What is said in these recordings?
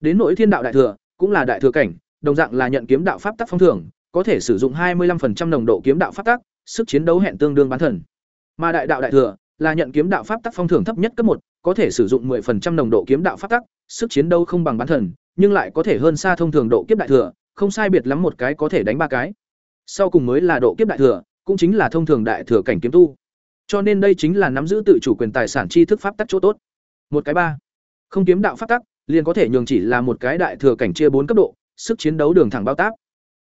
Đến nỗi thiên đạo đại thừa, cũng là đại thừa cảnh, đồng dạng là nhận kiếm đạo pháp tắc phong thưởng, có thể sử dụng 25% nồng độ kiếm đạo pháp tắc, sức chiến đấu hẹn tương đương bán thần. Mà đại đạo đại thừa là nhận kiếm đạo pháp tắc phong thưởng thấp nhất cấp một, có thể sử dụng 10% nồng độ kiếm đạo pháp tắc, sức chiến đấu không bằng bán thần, nhưng lại có thể hơn xa thông thường độ kiếp đại thừa, không sai biệt lắm một cái có thể đánh ba cái. Sau cùng mới là độ kiếp đại thừa, cũng chính là thông thường đại thừa cảnh kiếm tu. Cho nên đây chính là nắm giữ tự chủ quyền tài sản tri thức pháp tắc chỗ tốt. Một cái ba, không kiếm đạo pháp tắc, liền có thể nhường chỉ là một cái đại thừa cảnh chia bốn cấp độ, sức chiến đấu đường thẳng bao tác.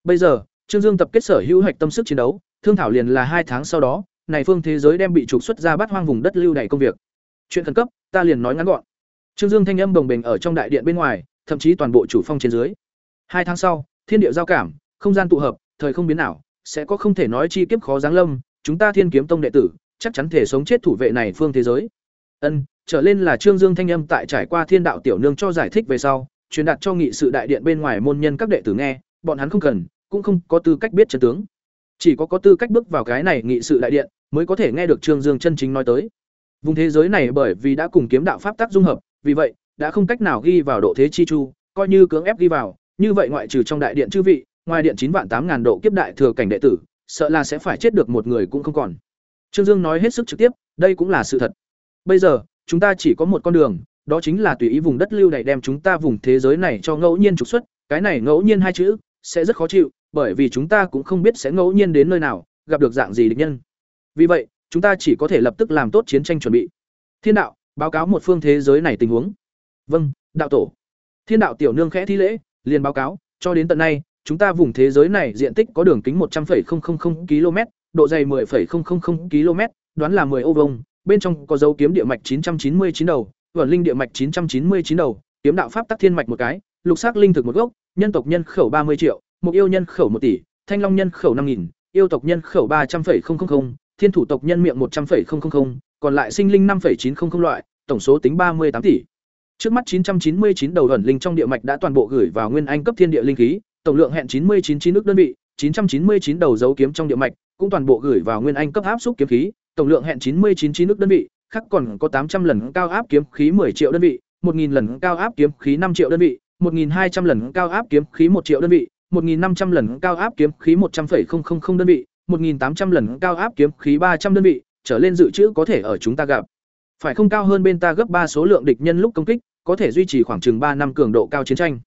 Bây giờ, Trương Dương tập kết sở hữu hoạch tâm sức chiến đấu, thương thảo liền là hai tháng sau đó, này phương thế giới đem bị trục xuất ra bắt hoang vùng đất lưu đày công việc. Chuyện khẩn cấp, ta liền nói ngắn gọn. Trương Dương thanh âm đồng bình ở trong đại điện bên ngoài, thậm chí toàn bộ chủ phong trên dưới. Hai tháng sau, thiên địa giao cảm, không gian tụ hợp, thời không biến ảo, sẽ có không thể nói chi kiếp khó giáng lâm, chúng ta Thiên Kiếm Tông đệ tử, chắc chắn thể sống chết thủ vệ này phương thế giới. Ân, trở lên là Trương Dương thanh âm tại trải qua Thiên Đạo tiểu nương cho giải thích về sau, truyền đạt cho nghị sự đại điện bên ngoài môn nhân các đệ tử nghe, bọn hắn không cần, cũng không có tư cách biết chân tướng. Chỉ có có tư cách bước vào cái này nghị sự đại điện, mới có thể nghe được Trương Dương chân chính nói tới. Vùng thế giới này bởi vì đã cùng kiếm đạo pháp tác dung hợp, vì vậy, đã không cách nào ghi vào độ thế chi chu, coi như cưỡng ép ghi vào, như vậy ngoại trừ trong đại điện chư vị, ngoài điện chín vạn tám ngàn độ kiếp đại thừa cảnh đệ tử, sợ là sẽ phải chết được một người cũng không còn. Trương Dương nói hết sức trực tiếp, đây cũng là sự thật. Bây giờ, chúng ta chỉ có một con đường, đó chính là tùy ý vùng đất lưu này đem chúng ta vùng thế giới này cho ngẫu nhiên trục xuất, cái này ngẫu nhiên hai chữ sẽ rất khó chịu, bởi vì chúng ta cũng không biết sẽ ngẫu nhiên đến nơi nào, gặp được dạng gì địch nhân. Vì vậy, chúng ta chỉ có thể lập tức làm tốt chiến tranh chuẩn bị. Thiên đạo, báo cáo một phương thế giới này tình huống. Vâng, đạo tổ. Thiên đạo tiểu nương khẽ thi lễ, liền báo cáo, cho đến tận nay, chúng ta vùng thế giới này diện tích có đường kính một trăm 100,000 km, độ dày 10,000 km, đoán là 10 ô vuông, bên trong có dấu kiếm địa mạch 999 đầu, vẩn linh địa mạch 999 đầu, kiếm đạo pháp tắc thiên mạch một cái, lục sắc linh thực một gốc, nhân tộc nhân khẩu 30 triệu, mục yêu nhân khẩu 1 tỷ, thanh long nhân khẩu 5000, yêu tộc nhân khẩu 300,000, thiên thủ tộc nhân miệng 100,000, còn lại sinh linh 5,900 loại, tổng số tính 38 tỷ. Trước mắt 999 đầu ẩn linh trong địa mạch đã toàn bộ gửi vào nguyên anh cấp thiên địa linh khí, tổng lượng hẹn 999 nước đơn vị, 999 đầu dấu kiếm trong địa mạch cũng toàn bộ gửi vào nguyên anh cấp áp xúc kiếm khí, tổng lượng hẹn 999 nước đơn vị, khác còn có 800 lần cao áp kiếm khí 10 triệu đơn vị, 1000 lần cao áp kiếm khí 5 triệu đơn vị, 1200 lần cao áp kiếm khí 1 triệu đơn vị, 1500 lần cao áp kiếm khí 100,000 đơn vị, 1800 lần cao áp kiếm khí 300 đơn vị, trở lên dự trữ có thể ở chúng ta gặp. Phải không cao hơn bên ta gấp 3 số lượng địch nhân lúc công kích, có thể duy trì khoảng chừng 3 năm cường độ cao chiến tranh.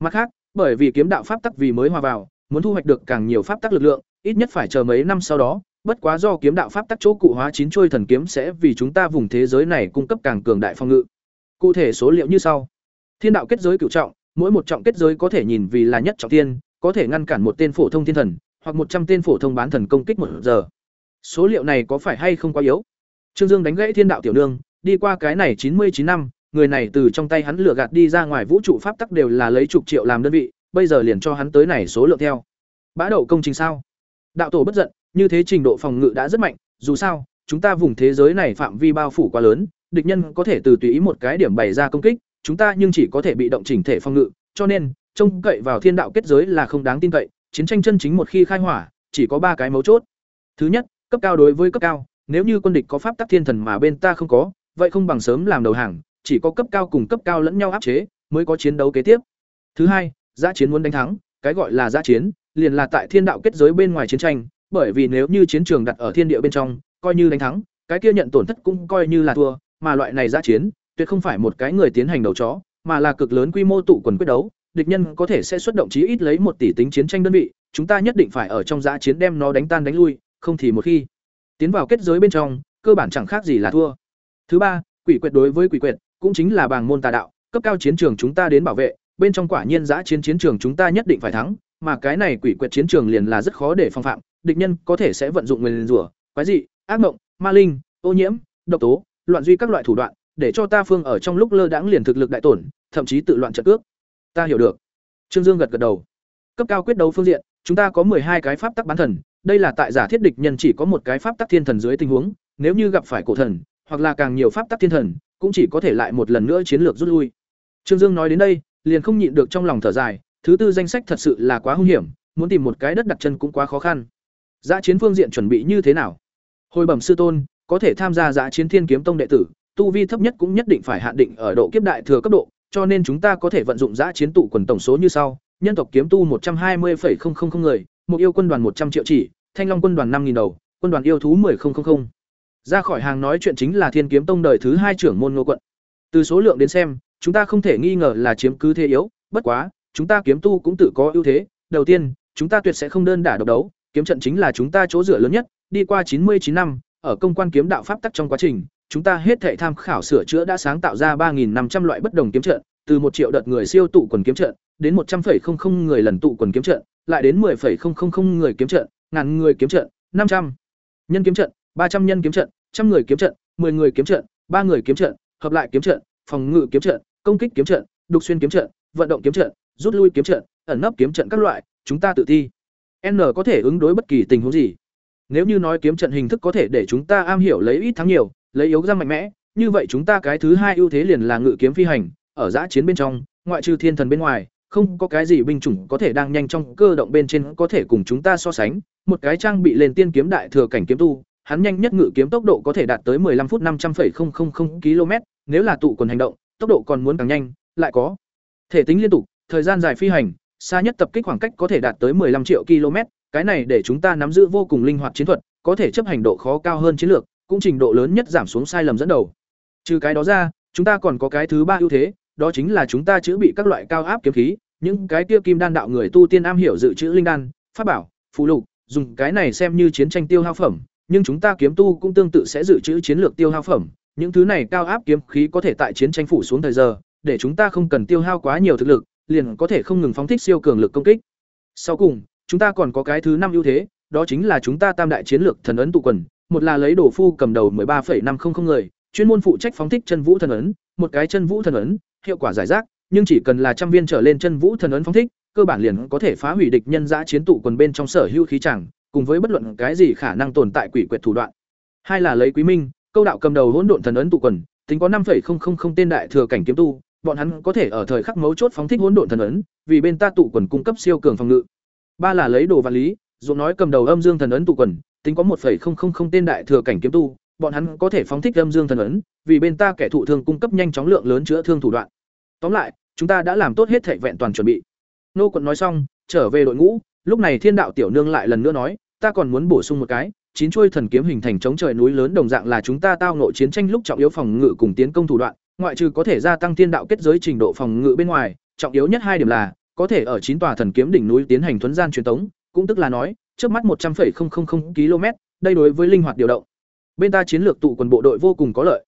Mặt khác, bởi vì kiếm đạo pháp tắc vì mới hòa vào, muốn thu hoạch được càng nhiều pháp tắc lực lượng, ít nhất phải chờ mấy năm sau đó, bất quá do kiếm đạo pháp tắc chỗ cụ hóa chín trôi thần kiếm sẽ vì chúng ta vùng thế giới này cung cấp càng cường đại phong ngự. Cụ thể số liệu như sau: Thiên đạo kết giới cửu trọng, mỗi một trọng kết giới có thể nhìn vì là nhất trọng thiên, có thể ngăn cản một tên phổ thông thiên thần, hoặc một trăm tên phổ thông bán thần công kích một giờ. Số liệu này có phải hay không quá yếu? Trương Dương đánh gãy Thiên đạo tiểu nương, đi qua cái này chín mươi chín năm, người này từ trong tay hắn lừa gạt đi ra ngoài vũ trụ pháp tắc đều là lấy chục triệu làm đơn vị, bây giờ liền cho hắn tới này số lượng theo. Bã đậu công trình sao? Đạo tổ bất giận, như thế trình độ phòng ngự đã rất mạnh, dù sao, chúng ta vùng thế giới này phạm vi bao phủ quá lớn, địch nhân có thể từ tùy ý một cái điểm bày ra công kích, chúng ta nhưng chỉ có thể bị động chỉnh thể phòng ngự, cho nên, trông cậy vào thiên đạo kết giới là không đáng tin cậy, chiến tranh chân chính một khi khai hỏa, chỉ có ba cái mấu chốt. Thứ nhất, cấp cao đối với cấp cao, nếu như quân địch có pháp tắc thiên thần mà bên ta không có, vậy không bằng sớm làm đầu hàng, chỉ có cấp cao cùng cấp cao lẫn nhau áp chế, mới có chiến đấu kế tiếp. Thứ hai, giá chiến muốn đánh thắng, cái gọi là giá chiến, liền là tại thiên đạo kết giới bên ngoài chiến tranh, bởi vì nếu như chiến trường đặt ở thiên địa bên trong, coi như đánh thắng, cái kia nhận tổn thất cũng coi như là thua, mà loại này giã chiến, tuyệt không phải một cái người tiến hành đầu chó, mà là cực lớn quy mô tụ quần quyết đấu, địch nhân có thể sẽ xuất động chí ít lấy một tỷ tính chiến tranh đơn vị, chúng ta nhất định phải ở trong giã chiến đem nó đánh tan đánh lui, không thì một khi tiến vào kết giới bên trong, cơ bản chẳng khác gì là thua. Thứ ba, quỷ quyệt đối với quỷ quyệt, cũng chính là bàng môn tà đạo, cấp cao chiến trường chúng ta đến bảo vệ, bên trong quả nhiên giã chiến chiến trường chúng ta nhất định phải thắng, mà cái này quỷ quyệt chiến trường liền là rất khó để phòng phạm, địch nhân có thể sẽ vận dụng nguyên rủa, quái dị, ác mộng, ma linh, ô nhiễm, độc tố, loạn duy các loại thủ đoạn, để cho ta phương ở trong lúc lơ đãng liền thực lực đại tổn, thậm chí tự loạn trận cước. Ta hiểu được. Trương Dương gật gật đầu. Cấp cao quyết đấu phương diện, chúng ta có hai cái pháp tắc bán thần, đây là tại giả thiết địch nhân chỉ có một cái pháp tắc thiên thần dưới tình huống, nếu như gặp phải cổ thần, hoặc là càng nhiều pháp tắc thiên thần, cũng chỉ có thể lại một lần nữa chiến lược rút lui. Trương Dương nói đến đây, liền không nhịn được trong lòng thở dài, thứ tư danh sách thật sự là quá hung hiểm, muốn tìm một cái đất đặt chân cũng quá khó khăn. Giá chiến phương diện chuẩn bị như thế nào? Hồi bẩm sư tôn, có thể tham gia giá chiến Thiên Kiếm Tông đệ tử, tu vi thấp nhất cũng nhất định phải hạn định ở độ kiếp đại thừa cấp độ, cho nên chúng ta có thể vận dụng giã chiến tụ quần tổng số như sau: nhân tộc kiếm tu một trăm hai 120,000 người, một yêu quân đoàn một trăm triệu chỉ, thanh long quân đoàn năm 5000 đầu, quân đoàn yêu thú 10,000. Ra khỏi hàng nói chuyện chính là Thiên Kiếm Tông đời thứ hai trưởng môn Ngô quận. Từ số lượng đến xem, chúng ta không thể nghi ngờ là chiếm cứ thế yếu, bất quá, chúng ta kiếm tu cũng tự có ưu thế, đầu tiên, chúng ta tuyệt sẽ không đơn đả độc đấu, kiếm trận chính là chúng ta chỗ dựa lớn nhất, đi qua chín mươi chín năm, ở công quan kiếm đạo pháp tắc trong quá trình, chúng ta hết thảy tham khảo sửa chữa đã sáng tạo ra 3500 loại bất đồng kiếm trận, từ một triệu đợt người siêu tụ quần kiếm trận, đến 100,000 người lần tụ quần kiếm trận, lại đến 10,000 người kiếm trận, ngàn người kiếm trận, 500 nhân kiếm trận, 300 nhân kiếm trận, trăm người kiếm trận, 10 người kiếm trận, ba người kiếm trận, hợp lại kiếm trận, phòng ngự kiếm trận, công kích kiếm trận, đục xuyên kiếm trận, vận động kiếm trận, rút lui kiếm trận, ẩn nấp kiếm trận các loại, chúng ta tự thi. N có thể ứng đối bất kỳ tình huống gì. Nếu như nói kiếm trận hình thức có thể để chúng ta am hiểu lấy ít thắng nhiều, lấy yếu ra mạnh mẽ, như vậy chúng ta cái thứ hai ưu thế liền là ngự kiếm phi hành, ở giã chiến bên trong, ngoại trừ thiên thần bên ngoài, không có cái gì binh chủng có thể đang nhanh trong cơ động bên trên có thể cùng chúng ta so sánh, một cái trang bị lên tiên kiếm đại thừa cảnh kiếm tu, hắn nhanh nhất ngự kiếm tốc độ có thể đạt tới 15 phút 500,000 km, nếu là tụ quần hành động, tốc độ còn muốn càng nhanh, lại có thể tính liên tục, thời gian dài phi hành, xa nhất tập kích khoảng cách có thể đạt tới 15 triệu km, cái này để chúng ta nắm giữ vô cùng linh hoạt chiến thuật, có thể chấp hành độ khó cao hơn chiến lược, cũng trình độ lớn nhất giảm xuống sai lầm dẫn đầu. Trừ cái đó ra, chúng ta còn có cái thứ ba ưu thế, đó chính là chúng ta chữa bị các loại cao áp kiếm khí, những cái kia kim đan đạo người tu tiên am hiểu dự trữ linh đan, pháp bảo, phù lục, dùng cái này xem như chiến tranh tiêu hao phẩm, nhưng chúng ta kiếm tu cũng tương tự sẽ dự trữ chiến lược tiêu hao phẩm, những thứ này cao áp kiếm khí có thể tại chiến tranh phủ xuống thời giờ, để chúng ta không cần tiêu hao quá nhiều thực lực, liền có thể không ngừng phóng thích siêu cường lực công kích. Sau cùng, chúng ta còn có cái thứ năm ưu thế, đó chính là chúng ta tam đại chiến lược thần ấn tụ quần, một là lấy đổ phu cầm đầu 13,500 người, chuyên môn phụ trách phóng thích chân vũ thần ấn, một cái chân vũ thần ấn, hiệu quả giải rác, nhưng chỉ cần là trăm viên trở lên chân vũ thần ấn phóng thích, cơ bản liền có thể phá hủy địch nhân dã chiến tụ quần bên trong sở hữu khí chẳng, cùng với bất luận cái gì khả năng tồn tại quỷ quyệt thủ đoạn. Hai là lấy Quý Minh, câu đạo cầm đầu hỗn độn thần ấn tụ quần, tính có 5,000 tên đại thừa cảnh kiếm tu, bọn hắn có thể ở thời khắc mấu chốt phóng thích hỗn độn thần ấn, vì bên ta tụ quần cung cấp siêu cường phòng ngự. Ba là lấy đồ vật lý, dù nói cầm đầu âm dương thần ấn tụ quần, tính có 1,000 tên đại thừa cảnh kiếm tu, bọn hắn có thể phóng thích âm dương thần ấn, vì bên ta kẻ thụ thương cung cấp nhanh chóng lượng lớn chữa thương thủ đoạn. Tóm lại, chúng ta đã làm tốt hết thảy vẹn toàn chuẩn bị. Nô quận nói xong, trở về đội ngũ, lúc này Thiên đạo tiểu nương lại lần nữa nói, ta còn muốn bổ sung một cái, chín chuôi thần kiếm hình thành chống trời núi lớn đồng dạng là chúng ta tao nội chiến tranh lúc trọng yếu phòng ngự cùng tiến công thủ đoạn, ngoại trừ có thể gia tăng thiên đạo kết giới trình độ phòng ngự bên ngoài, trọng yếu nhất hai điểm là có thể ở chín tòa thần kiếm đỉnh núi tiến hành thuấn gian truyền tống, cũng tức là nói, trước mắt một trăm 100,000 km, đây đối với linh hoạt điều động. Bên ta chiến lược tụ quần bộ đội vô cùng có lợi.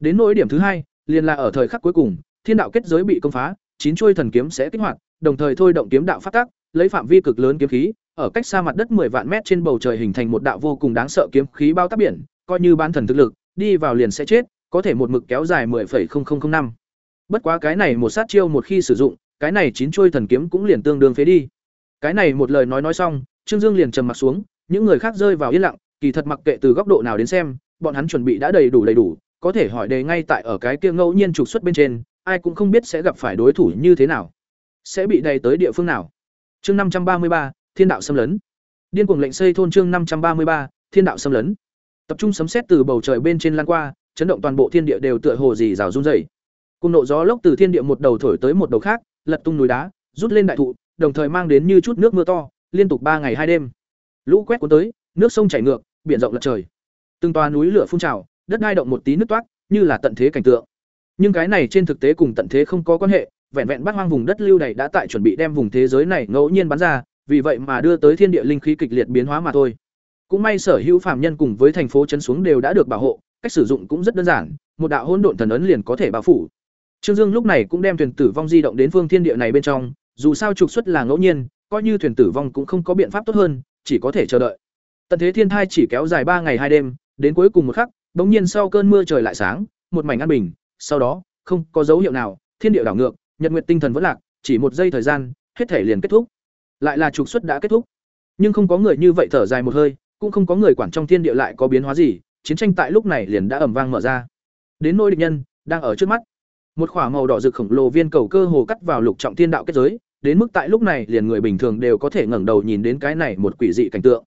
Đến nỗi điểm thứ hai, liền là ở thời khắc cuối cùng, thiên đạo kết giới bị công phá, chín chuôi thần kiếm sẽ kích hoạt, đồng thời thôi động kiếm đạo phát tác, lấy phạm vi cực lớn kiếm khí, ở cách xa mặt đất 10 vạn mét trên bầu trời hình thành một đạo vô cùng đáng sợ kiếm khí bao tác biển, coi như bán thần thực lực, đi vào liền sẽ chết, có thể một mực kéo dài 10,0005. Bất quá cái này một sát chiêu một khi sử dụng, cái này chín chuôi thần kiếm cũng liền tương đương phế đi. Cái này một lời nói nói xong, Trương Dương liền trầm mặt xuống, những người khác rơi vào yên lặng, kỳ thật mặc kệ từ góc độ nào đến xem, bọn hắn chuẩn bị đã đầy đủ đầy đủ, có thể hỏi đề ngay tại ở cái kia ngẫu nhiên trục xuất bên trên, ai cũng không biết sẽ gặp phải đối thủ như thế nào, sẽ bị đầy tới địa phương nào. Chương năm trăm ba mươi ba, Thiên đạo xâm lấn. Điên cuồng lệnh xây thôn chương năm trăm ba mươi ba, Thiên đạo xâm lấn. Tập trung sấm sét từ bầu trời bên trên lan qua, chấn động toàn bộ thiên địa đều tựa hồ gì rào rung rẩy. Cùng nộ gió lốc từ thiên địa một đầu thổi tới một đầu khác, lật tung núi đá, rút lên đại thụ, đồng thời mang đến như chút nước mưa to, liên tục ba ngày hai đêm. Lũ quét cuốn tới, nước sông chảy ngược, biển rộng lật trời. Từng tòa núi lửa phun trào, đất đai động một tí nứt toát, như là tận thế cảnh tượng. Nhưng cái này trên thực tế cùng tận thế không có quan hệ, vẹn vẹn bát hoang vùng đất lưu này đã tại chuẩn bị đem vùng thế giới này ngẫu nhiên bắn ra, vì vậy mà đưa tới thiên địa linh khí kịch liệt biến hóa mà thôi. Cũng may sở hữu phàm nhân cùng với thành phố chấn xuống đều đã được bảo hộ, cách sử dụng cũng rất đơn giản, một đạo hỗn độn thần ấn liền có thể bao phủ. Trương Dương lúc này cũng đem thuyền tử vong di động đến phương thiên địa này bên trong, dù sao trục xuất là ngẫu nhiên, coi như thuyền tử vong cũng không có biện pháp tốt hơn, chỉ có thể chờ đợi. Tận thế thiên thai chỉ kéo dài ba ngày hai đêm, đến cuối cùng một khắc, bỗng nhiên sau cơn mưa trời lại sáng, một mảnh an bình, sau đó, không có dấu hiệu nào, thiên địa đảo ngược, nhật nguyệt tinh thần vẫn lạc, chỉ một giây thời gian, hết thể liền kết thúc. Lại là trục xuất đã kết thúc. Nhưng không có người như vậy thở dài một hơi, cũng không có người quản trong thiên địa lại có biến hóa gì, chiến tranh tại lúc này liền đã ầm vang mở ra. Đến nỗi địch nhân đang ở trước mắt. Một khỏa màu đỏ rực khổng lồ viên cầu cơ hồ cắt vào lục trọng thiên đạo kết giới, đến mức tại lúc này liền người bình thường đều có thể ngẩng đầu nhìn đến cái này một quỷ dị cảnh tượng.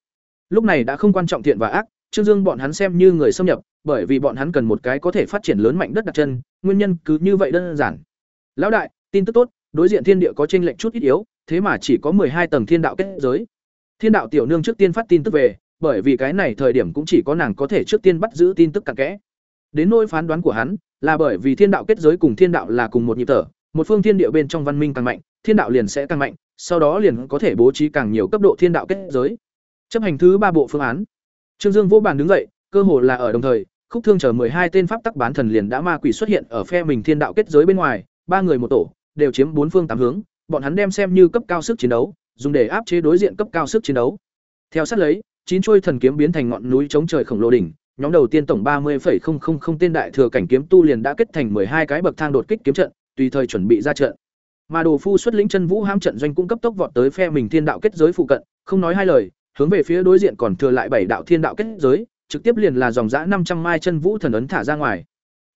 Lúc này đã không quan trọng thiện và ác, Trương Dương bọn hắn xem như người xâm nhập, bởi vì bọn hắn cần một cái có thể phát triển lớn mạnh đất đặt chân, nguyên nhân cứ như vậy đơn giản. Lão đại, tin tức tốt, đối diện thiên địa có chênh lệch chút ít yếu, thế mà chỉ có hai tầng thiên đạo kết giới. Thiên đạo tiểu nương trước tiên phát tin tức về, bởi vì cái này thời điểm cũng chỉ có nàng có thể trước tiên bắt giữ tin tức cặn kẽ. Đến nỗi phán đoán của hắn, là bởi vì thiên đạo kết giới cùng thiên đạo là cùng một nhịp thở, một phương thiên địa bên trong văn minh càng mạnh, thiên đạo liền sẽ càng mạnh, sau đó liền có thể bố trí càng nhiều cấp độ thiên đạo kết giới. Chấp hành thứ ba bộ phương án. Trương Dương vô bàn đứng dậy, cơ hồ là ở đồng thời, khúc thương chờ hai tên pháp tắc bán thần liền đã ma quỷ xuất hiện ở phe mình thiên đạo kết giới bên ngoài, ba người một tổ, đều chiếm bốn phương tám hướng, bọn hắn đem xem như cấp cao sức chiến đấu, dùng để áp chế đối diện cấp cao sức chiến đấu. Theo sát lấy, chín chuôi thần kiếm biến thành ngọn núi chống trời khổng lồ đỉnh, nhóm đầu tiên tổng ba 30,000 tên đại thừa cảnh kiếm tu liền đã kết thành hai cái bậc thang đột kích kiếm trận, tùy thời chuẩn bị ra trận. Mà Đồ Phu xuất lĩnh chân vũ hãm trận doanh cung cấp tốc vọt tới phe mình thiên đạo kết giới phụ cận, không nói hai lời, hướng về phía đối diện còn thừa lại bảy đạo thiên đạo kết giới, trực tiếp liền là dòng dã năm trăm mai chân vũ thần ấn thả ra ngoài.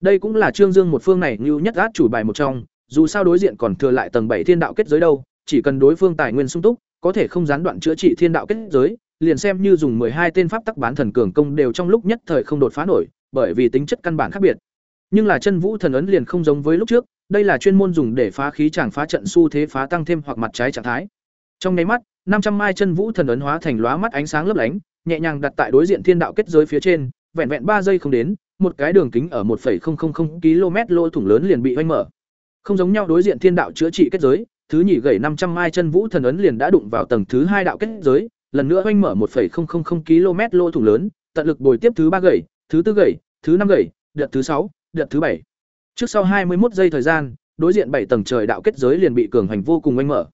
Đây cũng là Trương Dương một phương này như nhất át chủ bài một trong, dù sao đối diện còn thừa lại tầng bảy thiên đạo kết giới đâu, chỉ cần đối phương tài nguyên sung túc, có thể không gián đoạn chữa trị thiên đạo kết giới, liền xem như dùng hai tên pháp tắc bán thần cường công đều trong lúc nhất thời không đột phá nổi, bởi vì tính chất căn bản khác biệt. Nhưng là chân vũ thần ấn liền không giống với lúc trước, đây là chuyên môn dùng để phá khí chẳng phá trận xu thế phá tăng thêm hoặc mặt trái trạng thái. Trong nháy mắt, năm trăm mai chân vũ thần ấn hóa thành lóa mắt ánh sáng lấp lánh, nhẹ nhàng đặt tại đối diện thiên đạo kết giới phía trên, vẹn vẹn ba giây không đến, một cái đường kính ở 1.000 km lỗ thủng lớn liền bị hoanh mở. Không giống nhau đối diện thiên đạo chữa trị kết giới, thứ nhị gầy 500 mai chân vũ thần ấn liền đã đụng vào tầng thứ hai đạo kết giới, lần nữa oanh mở 1.000 km lỗ thủng lớn, tận lực bồi tiếp thứ ba gậy thứ tư gậy thứ năm gậy đợt thứ sáu, đợt thứ bảy. Trước sau 21 giây thời gian, đối diện bảy tầng trời đạo kết giới liền bị cường hành vô cùng oanh mở.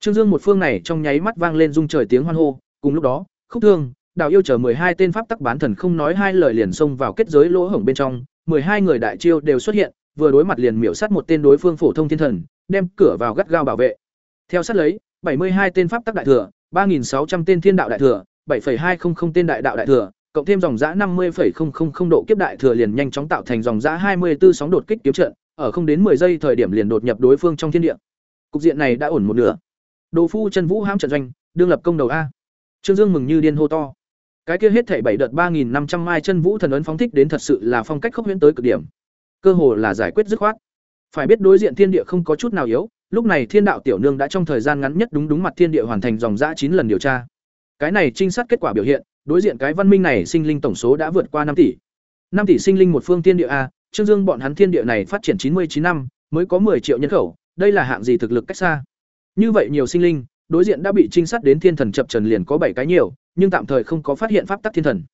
Trương Dương một phương này trong nháy mắt vang lên rung trời tiếng hoan hô, cùng lúc đó, Khúc Thương, Đào Yêu chờ hai tên pháp tắc bán thần không nói hai lời liền xông vào kết giới lỗ hổng bên trong, hai người đại chiêu đều xuất hiện, vừa đối mặt liền miểu sát một tên đối phương phổ thông thiên thần, đem cửa vào gắt gao bảo vệ. Theo sát lấy, bảy mươi hai tên pháp tắc đại thừa, ba sáu trăm tên thiên đạo đại thừa, 7.200 tên đại đạo đại thừa, cộng thêm dòng giã 50.000 độ kiếp đại thừa liền nhanh chóng tạo thành dòng giã 24 sóng đột kích kiếm trận, ở không đến 10 giây thời điểm liền đột nhập đối phương trong thiên địa. Cục diện này đã ổn một nửa. Đồ phu chân vũ hãm trận doanh, đương lập công đầu a. Trương Dương mừng như điên hô to. Cái kia hết thảy bảy đợt 3500 mai chân vũ thần ấn phóng thích đến thật sự là phong cách khốc huyễn tới cực điểm. Cơ hồ là giải quyết dứt khoát. Phải biết đối diện thiên địa không có chút nào yếu, lúc này thiên đạo tiểu nương đã trong thời gian ngắn nhất đúng đúng mặt thiên địa hoàn thành dòng dã chín lần điều tra. Cái này trinh sát kết quả biểu hiện, đối diện cái văn minh này sinh linh tổng số đã vượt qua năm tỷ. năm tỷ sinh linh một phương thiên địa a, Trương Dương bọn hắn thiên địa này phát triển chín mươi chín năm, mới có 10 triệu nhân khẩu, đây là hạng gì thực lực cách xa. Như vậy nhiều sinh linh, đối diện đã bị trinh sát đến thiên thần chập trần liền có bảy cái nhiều, nhưng tạm thời không có phát hiện pháp tắc thiên thần.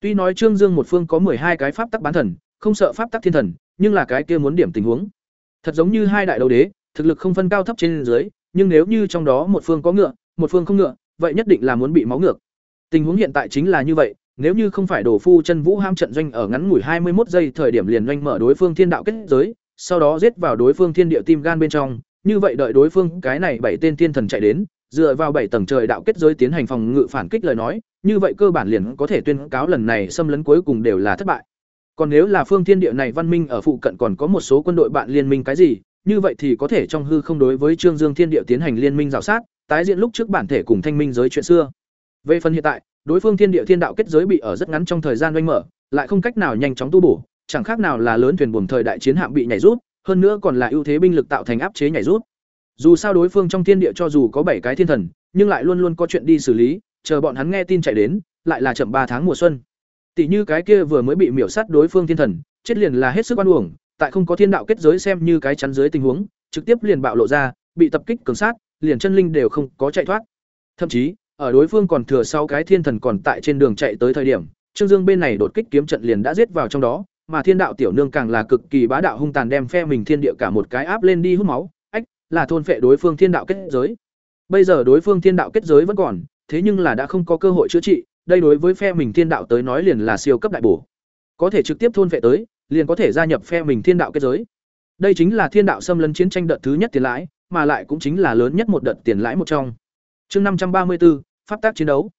Tuy nói Trương Dương một phương có hai cái pháp tắc bán thần, không sợ pháp tắc thiên thần, nhưng là cái kia muốn điểm tình huống. Thật giống như hai đại đấu đế, thực lực không phân cao thấp trên dưới, nhưng nếu như trong đó một phương có ngựa, một phương không ngựa, vậy nhất định là muốn bị máu ngược. Tình huống hiện tại chính là như vậy, nếu như không phải đổ phu chân vũ ham trận doanh ở ngắn ngủi hai mươi một giây thời điểm liền doanh mở đối phương thiên đạo kết giới, sau đó giết vào đối phương thiên địa tim gan bên trong, như vậy đợi đối phương cái này bảy tên thiên thần chạy đến, dựa vào bảy tầng trời đạo kết giới tiến hành phòng ngự phản kích lời nói, như vậy cơ bản liền có thể tuyên cáo lần này xâm lấn cuối cùng đều là thất bại. Còn nếu là phương thiên địa này văn minh ở phụ cận còn có một số quân đội bạn liên minh cái gì, như vậy thì có thể trong hư không đối với Trương Dương Thiên Địa tiến hành liên minh rào sát, tái diễn lúc trước bản thể cùng thanh minh giới chuyện xưa. Về phần hiện tại, đối phương Thiên Địa Thiên Đạo kết giới bị ở rất ngắn trong thời gian doanh mở, lại không cách nào nhanh chóng tu bổ, chẳng khác nào là lớn thuyền buồm thời đại chiến hạm bị nhảy rút, hơn nữa còn là ưu thế binh lực tạo thành áp chế nhảy rút. Dù sao đối phương trong thiên địa cho dù có bảy cái thiên thần, nhưng lại luôn luôn có chuyện đi xử lý, chờ bọn hắn nghe tin chạy đến, lại là chậm ba tháng mùa xuân. Tỷ như cái kia vừa mới bị miểu sát đối phương thiên thần, chết liền là hết sức oan uổng, tại không có thiên đạo kết giới xem như cái chắn dưới tình huống, trực tiếp liền bạo lộ ra, bị tập kích cường sát, liền chân linh đều không có chạy thoát. Thậm chí, ở đối phương còn thừa sau cái thiên thần còn tại trên đường chạy tới thời điểm, Trương Dương bên này đột kích kiếm trận liền đã giết vào trong đó, mà thiên đạo tiểu nương càng là cực kỳ bá đạo hung tàn đem phe mình thiên địa cả một cái áp lên đi hút máu, ách, là thôn phệ đối phương thiên đạo kết giới. Bây giờ đối phương thiên đạo kết giới vẫn còn, thế nhưng là đã không có cơ hội chữa trị, đây đối với phe mình thiên đạo tới nói liền là siêu cấp đại bổ. Có thể trực tiếp thôn phệ tới, liền có thể gia nhập phe mình thiên đạo kết giới. Đây chính là thiên đạo xâm lấn chiến tranh đợt thứ nhất tiền lãi, mà lại cũng chính là lớn nhất một đợt tiền lãi một trong. Chương năm trăm ba mươi 534, pháp tác chiến đấu.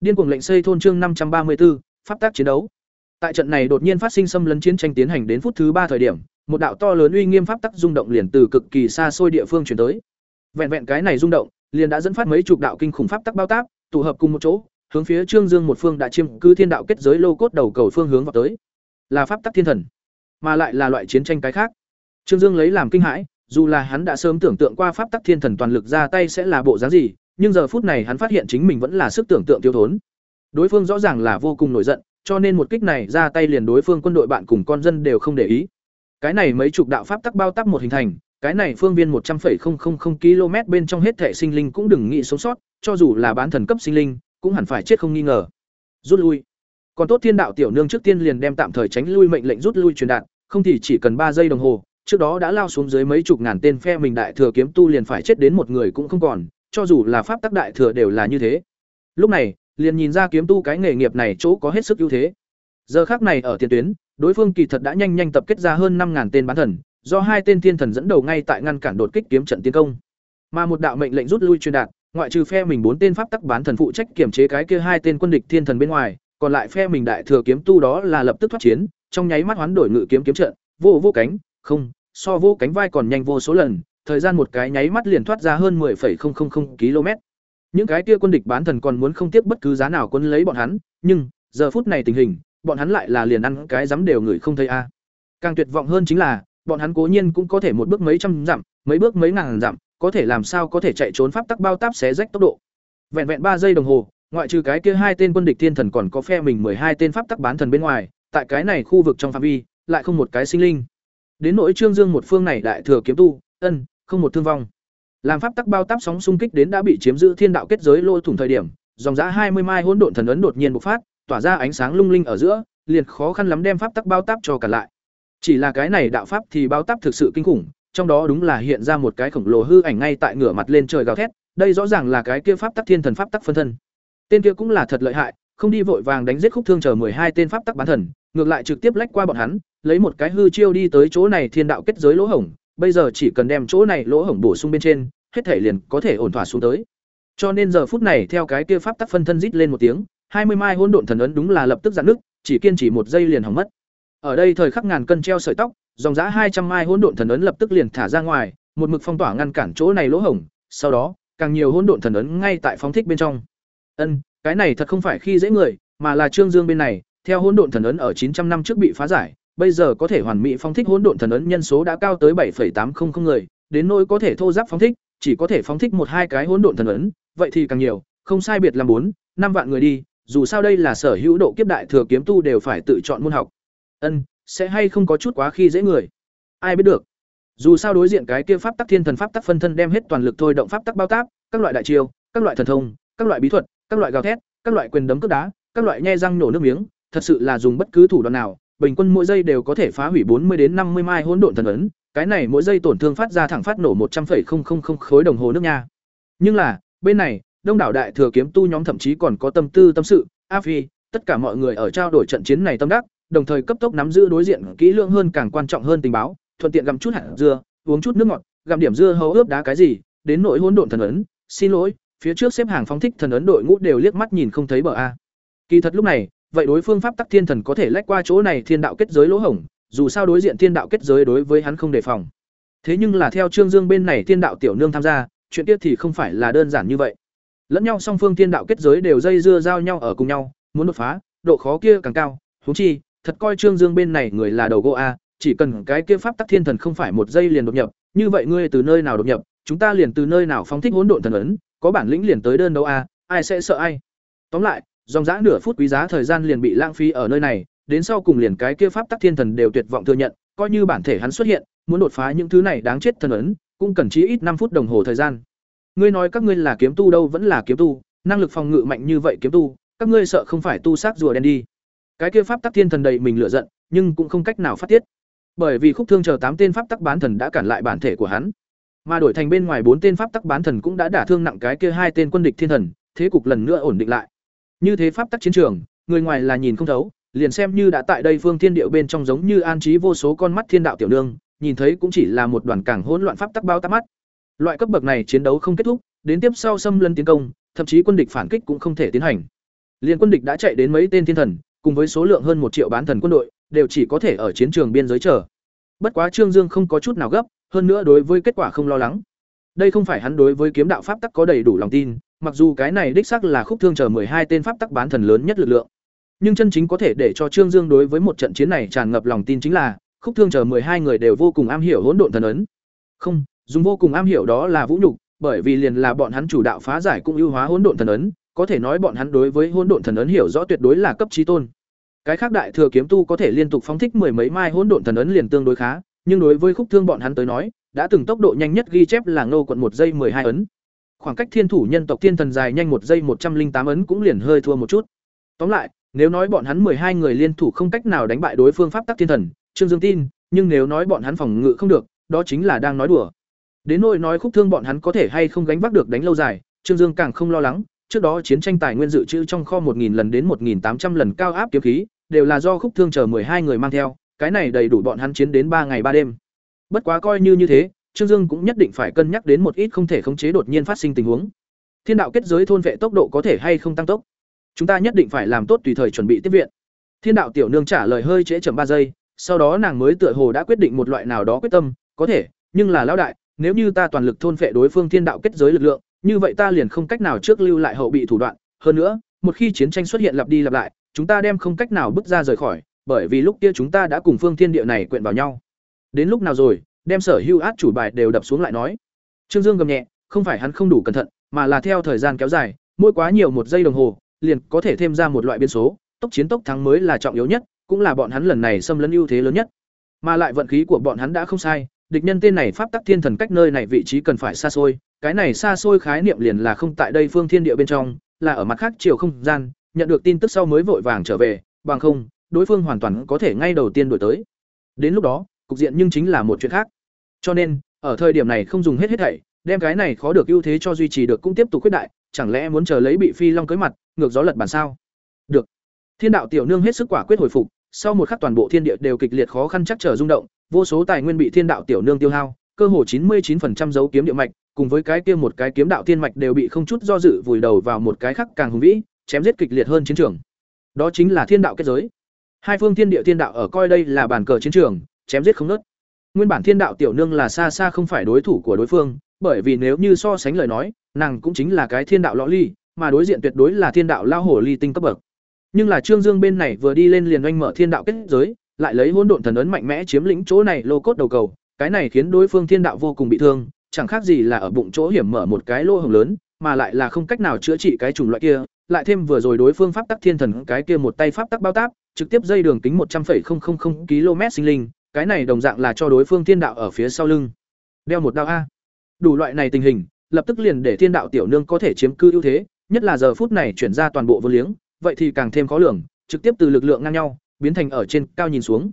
Điên cuồng lệnh xây thôn chương năm trăm ba mươi 534, pháp tác chiến đấu. Tại trận này đột nhiên phát sinh xâm lấn chiến tranh tiến hành đến phút thứ ba thời điểm, một đạo to lớn uy nghiêm pháp tắc rung động liền từ cực kỳ xa xôi địa phương truyền tới. Vẹn vẹn cái này rung động, liền đã dẫn phát mấy chục đạo kinh khủng pháp tắc bao tác, tụ hợp cùng một chỗ, hướng phía Trương Dương một phương đã chiếm cứ thiên đạo kết giới lô cốt đầu cầu phương hướng vào tới là pháp tắc thiên thần mà lại là loại chiến tranh cái khác trương dương lấy làm kinh hãi dù là hắn đã sớm tưởng tượng qua pháp tắc thiên thần toàn lực ra tay sẽ là bộ dáng gì, nhưng giờ phút này hắn phát hiện chính mình vẫn là sức tưởng tượng tiêu thốn. Đối phương rõ ràng là vô cùng nổi giận, cho nên một kích này ra tay liền đối phương quân đội bạn cùng con dân đều không để ý. Cái này mấy chục đạo pháp tắc bao tắc một hình thành, cái này phương viên một trăm 100,000 km bên trong hết thể sinh linh cũng đừng nghĩ sống sót, cho dù là bán thần cấp sinh linh, cũng hẳn phải chết không nghi ngờ. Rút lui. Còn tốt Thiên đạo tiểu nương trước tiên liền đem tạm thời tránh lui mệnh lệnh rút lui truyền đạt, không thì chỉ cần ba giây đồng hồ, trước đó đã lao xuống dưới mấy chục ngàn tên phe mình đại thừa kiếm tu liền phải chết đến một người cũng không còn, cho dù là pháp tắc đại thừa đều là như thế. Lúc này, liền nhìn ra kiếm tu cái nghề nghiệp này chỗ có hết sức ưu thế. Giờ khắc này ở tiền tuyến, đối phương kỳ thật đã nhanh nhanh tập kết ra hơn năm ngàn tên bán thần, do hai tên thiên thần dẫn đầu ngay tại ngăn cản đột kích kiếm trận tiến công. Mà một đạo mệnh lệnh rút lui truyền đạt, ngoại trừ phe mình bốn tên pháp tắc bán thần phụ trách kiểm chế cái kia hai tên quân địch thiên thần bên ngoài, còn lại phe mình đại thừa kiếm tu đó là lập tức thoát chiến, trong nháy mắt hoán đổi ngự kiếm kiếm trận, vô vô cánh, không, so vô cánh vai còn nhanh vô số lần, thời gian một cái nháy mắt liền thoát ra hơn 10,000 km. Những cái kia quân địch bán thần còn muốn không tiếc bất cứ giá nào quân lấy bọn hắn, nhưng giờ phút này tình hình, bọn hắn lại là liền ăn cái dám đều người không thấy a. Càng tuyệt vọng hơn chính là, bọn hắn cố nhiên cũng có thể một bước mấy trăm dặm, mấy bước mấy ngàn dặm, có thể làm sao có thể chạy trốn pháp tắc bao táp xé rách tốc độ. Vẹn vẹn ba giây đồng hồ, ngoại trừ cái kia hai tên quân địch thiên thần còn có phe mình hai tên pháp tắc bán thần bên ngoài, tại cái này khu vực trong phạm vi, lại không một cái sinh linh. Đến nỗi Trương Dương một phương này đại thừa kiếm tu, ân, không một thương vong. Làm pháp tắc bao táp sóng xung kích đến đã bị chiếm giữ thiên đạo kết giới lôi thủng thời điểm, dòng giá hai mươi mai hỗn độn thần ấn đột nhiên bộc phát, tỏa ra ánh sáng lung linh ở giữa, liền khó khăn lắm đem pháp tắc bao táp cho cả lại. Chỉ là cái này đạo pháp thì bao táp thực sự kinh khủng, trong đó đúng là hiện ra một cái khổng lồ hư ảnh ngay tại ngửa mặt lên trời gào thét, đây rõ ràng là cái kia pháp tắc thiên thần pháp tắc phân thân. Tên kia cũng là thật lợi hại, không đi vội vàng đánh giết khúc thương chờ hai tên pháp tắc bán thần, ngược lại trực tiếp lách qua bọn hắn, lấy một cái hư chiêu đi tới chỗ này thiên đạo kết giới lỗ hổng, bây giờ chỉ cần đem chỗ này lỗ hổng bổ sung bên trên, hết thể liền có thể ổn thỏa xuống tới. Cho nên giờ phút này theo cái kia pháp tắc phân thân rít lên một tiếng, hai mươi mai hỗn độn thần ấn đúng là lập tức giãn nứt, chỉ kiên trì một giây liền hỏng mất. Ở đây thời khắc ngàn cân treo sợi tóc, dòng giá hai trăm mai hỗn độn thần ấn lập tức liền thả ra ngoài, một mực phong tỏa ngăn cản chỗ này lỗ hổng, sau đó, càng nhiều hỗn độn thần ấn ngay tại phóng thích bên trong. Ân, cái này thật không phải khi dễ người, mà là Trương Dương bên này, theo hỗn độn thần ấn ở 900 năm trước bị phá giải, bây giờ có thể hoàn mỹ phóng thích hỗn độn thần ấn nhân số đã cao tới 7.800 người, đến nỗi có thể thô giáp phóng thích, chỉ có thể phóng thích một hai cái hỗn độn thần ấn, vậy thì càng nhiều, không sai biệt là bốn, năm vạn người đi, dù sao đây là sở hữu độ kiếp đại thừa kiếm tu đều phải tự chọn môn học. Ân, sẽ hay không có chút quá khi dễ người. Ai biết được. Dù sao đối diện cái kia pháp tắc thiên thần pháp tắc phân thân đem hết toàn lực thôi động pháp tắc bao tác các loại đại chiêu, các loại thần thông, các loại bí thuật, các loại gào thét, các loại quyền đấm cước đá, các loại nhe răng nổ nước miếng, thật sự là dùng bất cứ thủ đoạn nào, bình quân mỗi giây đều có thể phá hủy bốn mươi đến năm mươi mai hỗn độn thần ấn, cái này mỗi giây tổn thương phát ra thẳng phát nổ một trăm 100,000 khối đồng hồ nước nha. Nhưng là, bên này, đông đảo đại thừa kiếm tu nhóm thậm chí còn có tâm tư tâm sự, A Phi, tất cả mọi người ở trao đổi trận chiến này tâm đắc, đồng thời cấp tốc nắm giữ đối diện kỹ lưỡng hơn càng quan trọng hơn tình báo, thuận tiện gặm chút hạt dưa, uống chút nước ngọt, gặm điểm dưa hấu ướp đá cái gì, đến nỗi hỗn độn thần ấn, xin lỗi, phía trước xếp hàng phóng thích thần ấn đội ngũ đều liếc mắt nhìn không thấy bờ a. Kỳ thật lúc này, vậy đối phương pháp tắc thiên thần có thể lách qua chỗ này thiên đạo kết giới lỗ hổng, dù sao đối diện thiên đạo kết giới đối với hắn không đề phòng. Thế nhưng là theo Trương Dương bên này thiên đạo tiểu nương tham gia, chuyện kia thì không phải là đơn giản như vậy. Lẫn nhau song phương thiên đạo kết giới đều dây dưa giao nhau ở cùng nhau, muốn đột phá, độ khó kia càng cao, huống chi, thật coi Trương Dương bên này người là đầu gỗ a, chỉ cần cái kia pháp tắc thiên thần không phải một giây liền đột nhập, như vậy ngươi từ nơi nào đột nhập, chúng ta liền từ nơi nào phóng thích hỗn độn thần ấn, có bản lĩnh liền tới đơn đấu a, ai sẽ sợ ai. Tóm lại, dòng dã nửa phút quý giá thời gian liền bị lãng phí ở nơi này, đến sau cùng liền cái kia pháp tắc thiên thần đều tuyệt vọng thừa nhận, coi như bản thể hắn xuất hiện, muốn đột phá những thứ này đáng chết thần ấn, cũng cần chí ít năm phút đồng hồ thời gian. Ngươi nói các ngươi là kiếm tu đâu vẫn là kiếm tu, năng lực phòng ngự mạnh như vậy kiếm tu, các ngươi sợ không phải tu sát rùa đen đi. Cái kia pháp tắc thiên thần đầy mình lửa giận, nhưng cũng không cách nào phát tiết. Bởi vì khúc thương chờ tám tên pháp tắc bán thần đã cản lại bản thể của hắn, mà đổi thành bên ngoài bốn tên pháp tắc bán thần cũng đã đả thương nặng cái kia hai tên quân địch thiên thần, thế cục lần nữa ổn định lại. Như thế pháp tắc chiến trường, người ngoài là nhìn không thấu, liền xem như đã tại đây phương thiên điệu bên trong giống như an trí vô số con mắt thiên đạo tiểu nương, nhìn thấy cũng chỉ là một đoàn cảng hỗn loạn pháp tắc bao tắc mắt. Loại cấp bậc này chiến đấu không kết thúc, đến tiếp sau xâm lấn tiến công, thậm chí quân địch phản kích cũng không thể tiến hành. Liên quân địch đã chạy đến mấy tên thiên thần, cùng với số lượng hơn một triệu bán thần quân đội, đều chỉ có thể ở chiến trường biên giới chờ. Bất quá Trương Dương không có chút nào gấp, hơn nữa đối với kết quả không lo lắng. Đây không phải hắn đối với kiếm đạo pháp tắc có đầy đủ lòng tin, mặc dù cái này đích xác là khúc thương chờ hai tên pháp tắc bán thần lớn nhất lực lượng. Nhưng chân chính có thể để cho Trương Dương đối với một trận chiến này tràn ngập lòng tin chính là, khúc thương chờ hai người đều vô cùng am hiểu hỗn độn thần ấn. Không, dùng vô cùng am hiểu đó là vũ nhục, bởi vì liền là bọn hắn chủ đạo phá giải cũng ưu hóa hỗn độn thần ấn, có thể nói bọn hắn đối với hỗn độn thần ấn hiểu rõ tuyệt đối là cấp chí tôn. Cái khác đại thừa kiếm tu có thể liên tục phóng thích mười mấy mai hỗn độn thần ấn liền tương đối khá, nhưng đối với khúc thương bọn hắn tới nói, đã từng tốc độ nhanh nhất ghi chép là ngô quận một giây hai ấn. Khoảng cách thiên thủ nhân tộc thiên thần dài nhanh một giây một trăm linh tám ấn cũng liền hơi thua một chút. Tóm lại, nếu nói bọn hắn hai người liên thủ không cách nào đánh bại đối phương pháp tắc thiên thần, Trương Dương tin, nhưng nếu nói bọn hắn phòng ngự không được, đó chính là đang nói đùa. Đến nỗi nói khúc thương bọn hắn có thể hay không gánh vác được đánh lâu dài, Trương Dương càng không lo lắng, trước đó chiến tranh tài nguyên dự trữ trong kho 1000 lần đến 1800 lần cao áp kiếm khí, đều là do khúc thương chờ hai người mang theo, cái này đầy đủ bọn hắn chiến đến ba ngày ba đêm. Bất quá coi như như thế, Trương Dương cũng nhất định phải cân nhắc đến một ít không thể khống chế đột nhiên phát sinh tình huống. Thiên đạo kết giới thôn vệ tốc độ có thể hay không tăng tốc? Chúng ta nhất định phải làm tốt tùy thời chuẩn bị tiếp viện. Thiên đạo tiểu nương trả lời hơi trễ chậm ba giây, sau đó nàng mới tựa hồ đã quyết định một loại nào đó quyết tâm, có thể, nhưng là lão đại, nếu như ta toàn lực thôn phệ đối phương thiên đạo kết giới lực lượng, như vậy ta liền không cách nào trước lưu lại hậu bị thủ đoạn, hơn nữa, một khi chiến tranh xuất hiện lặp đi lặp lại, chúng ta đem không cách nào bước ra rời khỏi, bởi vì lúc kia chúng ta đã cùng phương thiên địa này quyện vào nhau. Đến lúc nào rồi, đem sở hữu át chủ bài đều đập xuống lại nói. Trương Dương gầm nhẹ, không phải hắn không đủ cẩn thận, mà là theo thời gian kéo dài, mỗi quá nhiều một giây đồng hồ, liền có thể thêm ra một loại biến số, tốc chiến tốc thắng mới là trọng yếu nhất, cũng là bọn hắn lần này xâm lấn ưu thế lớn nhất. Mà lại vận khí của bọn hắn đã không sai, địch nhân tên này pháp tắc thiên thần cách nơi này vị trí cần phải xa xôi, cái này xa xôi khái niệm liền là không tại đây phương thiên địa bên trong, là ở mặt khác chiều không gian, nhận được tin tức sau mới vội vàng trở về, bằng không, đối phương hoàn toàn có thể ngay đầu tiên đổi tới. Đến lúc đó, cục diện nhưng chính là một chuyện khác. Cho nên, ở thời điểm này không dùng hết hết thảy, đem cái này khó được ưu thế cho duy trì được cũng tiếp tục quyết đại, chẳng lẽ muốn chờ lấy bị phi long cưới mặt, ngược gió lật bàn sao? Được. Thiên đạo tiểu nương hết sức quả quyết hồi phục, sau một khắc toàn bộ thiên địa đều kịch liệt khó khăn chắc trở rung động, vô số tài nguyên bị thiên đạo tiểu nương tiêu hao, cơ hồ chín mươi 99% dấu kiếm địa mạch, cùng với cái kia một cái kiếm đạo thiên mạch đều bị không chút do dự vùi đầu vào một cái khác càng hùng vĩ, chém giết kịch liệt hơn chiến trường. Đó chính là thiên đạo kết giới. Hai phương thiên địa thiên đạo ở coi đây là bàn cờ chiến trường, chém giết không ngớt. Nguyên bản thiên đạo tiểu nương là xa xa không phải đối thủ của đối phương, bởi vì nếu như so sánh lời nói, nàng cũng chính là cái thiên đạo lõ ly, mà đối diện tuyệt đối là thiên đạo lao hổ ly tinh cấp bậc. Nhưng là Trương Dương bên này vừa đi lên liền oanh mở thiên đạo kết giới, lại lấy hỗn độn thần ấn mạnh mẽ chiếm lĩnh chỗ này lô cốt đầu cầu, cái này khiến đối phương thiên đạo vô cùng bị thương, chẳng khác gì là ở bụng chỗ hiểm mở một cái lỗ hổng lớn, mà lại là không cách nào chữa trị cái chủng loại kia, lại thêm vừa rồi đối phương pháp tắc thiên thần cái kia một tay pháp tắc bao táp, trực tiếp dây đường kính một trăm 100,000 km sinh linh, cái này đồng dạng là cho đối phương thiên đạo ở phía sau lưng. Đeo một đao a. Đủ loại này tình hình, lập tức liền để thiên đạo tiểu nương có thể chiếm cư ưu thế, nhất là giờ phút này chuyển ra toàn bộ vô liếng, vậy thì càng thêm khó lường, trực tiếp từ lực lượng ngang nhau, biến thành ở trên cao nhìn xuống.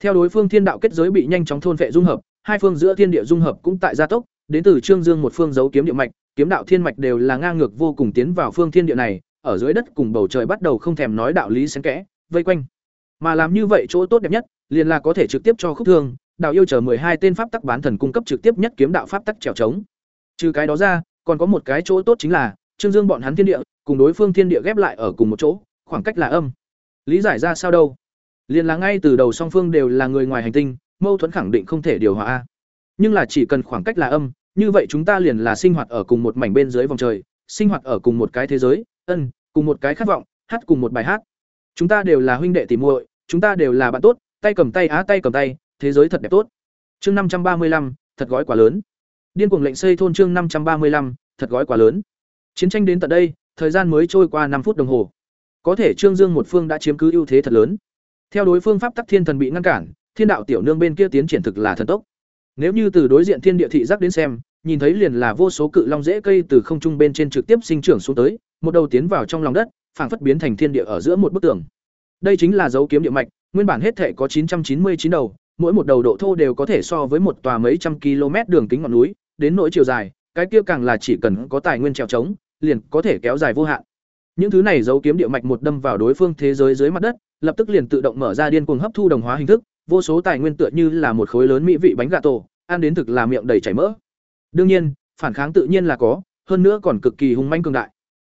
Theo đối phương thiên đạo kết giới bị nhanh chóng thôn phệ dung hợp, hai phương giữa thiên địa dung hợp cũng tại gia tốc, đến từ Trương Dương một phương giấu kiếm địa mạch, kiếm đạo thiên mạch đều là ngang ngược vô cùng tiến vào phương thiên địa này, ở dưới đất cùng bầu trời bắt đầu không thèm nói đạo lý xen kẽ, vây quanh. Mà làm như vậy chỗ tốt đẹp nhất, liền là có thể trực tiếp cho khúc thương, đạo yêu chờ hai tên pháp tắc bán thần cung cấp trực tiếp nhất kiếm đạo pháp tắc trèo trống. Trừ cái đó ra, còn có một cái chỗ tốt chính là, Trương Dương bọn hắn thiên địa, cùng đối phương thiên địa ghép lại ở cùng một chỗ, khoảng cách là âm. Lý giải ra sao đâu? Liên là ngay từ đầu song phương đều là người ngoài hành tinh, mâu thuẫn khẳng định không thể điều hòa a. Nhưng là chỉ cần khoảng cách là âm, như vậy chúng ta liền là sinh hoạt ở cùng một mảnh bên dưới vòng trời, sinh hoạt ở cùng một cái thế giới, ân, cùng một cái khát vọng, hát cùng một bài hát. Chúng ta đều là huynh đệ tìm muội, chúng ta đều là bạn tốt, tay cầm tay á tay cầm tay, thế giới thật đẹp tốt. Chương năm trăm ba mươi lăm, thật gói quá lớn. Điên cuồng lệnh xây thôn chương năm trăm ba mươi lăm, thật gói quá lớn. Chiến tranh đến tận đây, thời gian mới trôi qua năm phút đồng hồ. Có thể Trương Dương một phương đã chiếm cứ ưu thế thật lớn. Theo đối phương pháp tắc thiên thần bị ngăn cản, thiên đạo tiểu nương bên kia tiến triển thực là thần tốc. Nếu như từ đối diện thiên địa thị giác đến xem, nhìn thấy liền là vô số cự long rễ cây từ không trung bên trên trực tiếp sinh trưởng xuống tới, một đầu tiến vào trong lòng đất, phảng phất biến thành thiên địa ở giữa một bức tường. Đây chính là dấu kiếm địa mạch, nguyên bản hết thể có 999 đầu, mỗi một đầu độ thô đều có thể so với một tòa mấy trăm km đường kính ngọn núi, đến nỗi chiều dài, cái kia càng là chỉ cần có tài nguyên trèo trống, liền có thể kéo dài vô hạn. Những thứ này dấu kiếm địa mạch một đâm vào đối phương thế giới dưới mặt đất, lập tức liền tự động mở ra điên cuồng hấp thu đồng hóa hình thức, vô số tài nguyên tựa như là một khối lớn mỹ vị bánh gà tổ, ăn đến thực là miệng đầy chảy mỡ. Đương nhiên, phản kháng tự nhiên là có, hơn nữa còn cực kỳ hung manh cường đại.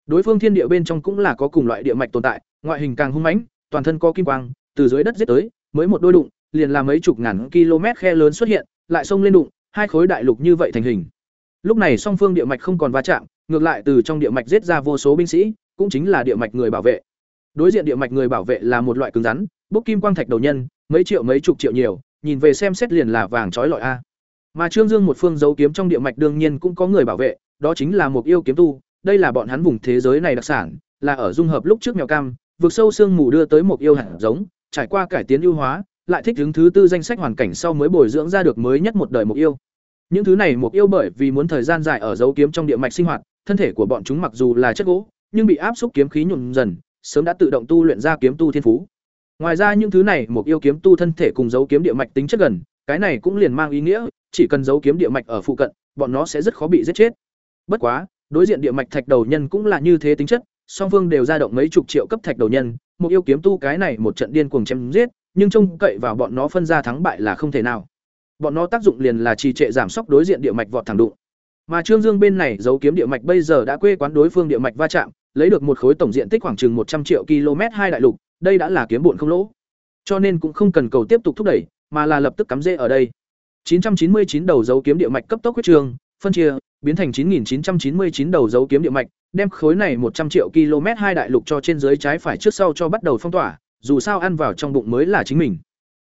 Đối phương thiên địa bên trong cũng là có cùng loại địa mạch tồn tại, ngoại hình càng hung mãnh, toàn thân có kim quang, từ dưới đất giết tới, mới một đôi đụng, liền là mấy chục ngàn km khe lớn xuất hiện, lại xông lên đụng, hai khối đại lục như vậy thành hình. Lúc này song phương địa mạch không còn va chạm, ngược lại từ trong địa mạch giết ra vô số binh sĩ, cũng chính là địa mạch người bảo vệ. Đối diện địa mạch người bảo vệ là một loại cứng rắn, bốc kim quang thạch đầu nhân, mấy triệu mấy chục triệu nhiều, nhìn về xem xét liền là vàng trói lọi a. Mà Trương Dương một phương giấu kiếm trong địa mạch đương nhiên cũng có người bảo vệ, đó chính là một yêu kiếm tu, đây là bọn hắn vùng thế giới này đặc sản, là ở dung hợp lúc trước mèo cam, vượt sâu xương mù đưa tới một yêu hạt giống, trải qua cải tiến ưu hóa, lại thích ứng thứ tư danh sách hoàn cảnh sau mới bồi dưỡng ra được mới nhất một đời một yêu. Những thứ này một yêu bởi vì muốn thời gian dài ở dấu kiếm trong địa mạch sinh hoạt, thân thể của bọn chúng mặc dù là chất gỗ, nhưng bị áp xúc kiếm khí nhuộm dần, sớm đã tự động tu luyện ra kiếm tu thiên phú. Ngoài ra những thứ này một yêu kiếm tu thân thể cùng dấu kiếm địa mạch tính chất gần, cái này cũng liền mang ý nghĩa, chỉ cần dấu kiếm địa mạch ở phụ cận, bọn nó sẽ rất khó bị giết chết. Bất quá, đối diện địa mạch thạch đầu nhân cũng là như thế tính chất, song phương đều ra động mấy chục triệu cấp thạch đầu nhân, một yêu kiếm tu cái này một trận điên cuồng chém giết, nhưng trông cậy vào bọn nó phân ra thắng bại là không thể nào. Bọn nó tác dụng liền là trì trệ giảm sốc đối diện địa mạch vọt thẳng đụng. Mà Trương Dương bên này giấu kiếm địa mạch bây giờ đã quê quán đối phương địa mạch va chạm, lấy được một khối tổng diện tích khoảng chừng một trăm triệu km hai đại lục, đây đã là kiếm bộn không lỗ. Cho nên cũng không cần cầu tiếp tục thúc đẩy, mà là lập tức cắm rễ ở đây. 999 đầu dấu kiếm địa mạch cấp tốc huyết trường, phân chia, biến thành 9999 đầu dấu kiếm địa mạch, đem khối này 100 triệu km hai đại lục cho trên dưới trái phải trước sau cho bắt đầu phong tỏa, dù sao ăn vào trong bụng mới là chính mình.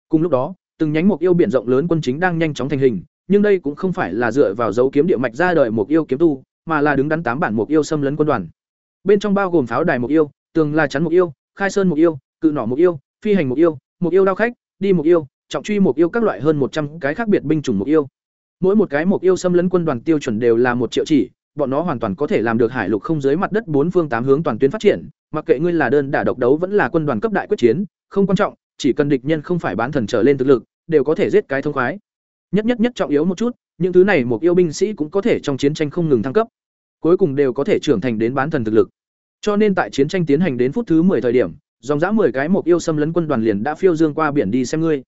Cùng lúc đó, từng nhánh mục yêu biển rộng lớn quân chính đang nhanh chóng thành hình, nhưng đây cũng không phải là dựa vào dấu kiếm địa mạch ra đời mục yêu kiếm tu, mà là đứng đắn tám bản mục yêu xâm lấn quân đoàn. Bên trong bao gồm pháo đài mục yêu, tường là chắn mục yêu, khai sơn mục yêu, cự nỏ mục yêu, phi hành mục yêu, mục yêu đao khách, đi mục yêu, trọng truy mục yêu các loại hơn một trăm cái khác biệt binh chủng mục yêu. Mỗi một cái mục yêu xâm lấn quân đoàn tiêu chuẩn đều là một triệu chỉ, bọn nó hoàn toàn có thể làm được hải lục không dưới mặt đất bốn phương tám hướng toàn tuyến phát triển, mặc kệ ngươi là đơn đả độc đấu vẫn là quân đoàn cấp đại quyết chiến, không quan trọng, chỉ cần địch nhân không phải bán thần trở lên thực lực, đều có thể giết cái thông khoái. Nhất nhất nhất trọng yếu một chút, những thứ này mục yêu binh sĩ cũng có thể trong chiến tranh không ngừng thăng cấp, cuối cùng đều có thể trưởng thành đến bán thần thực lực. Cho nên tại chiến tranh tiến hành đến phút thứ 10 thời điểm, dòng dã 10 cái mục yêu xâm lấn quân đoàn liền đã phiêu dương qua biển đi xem ngươi.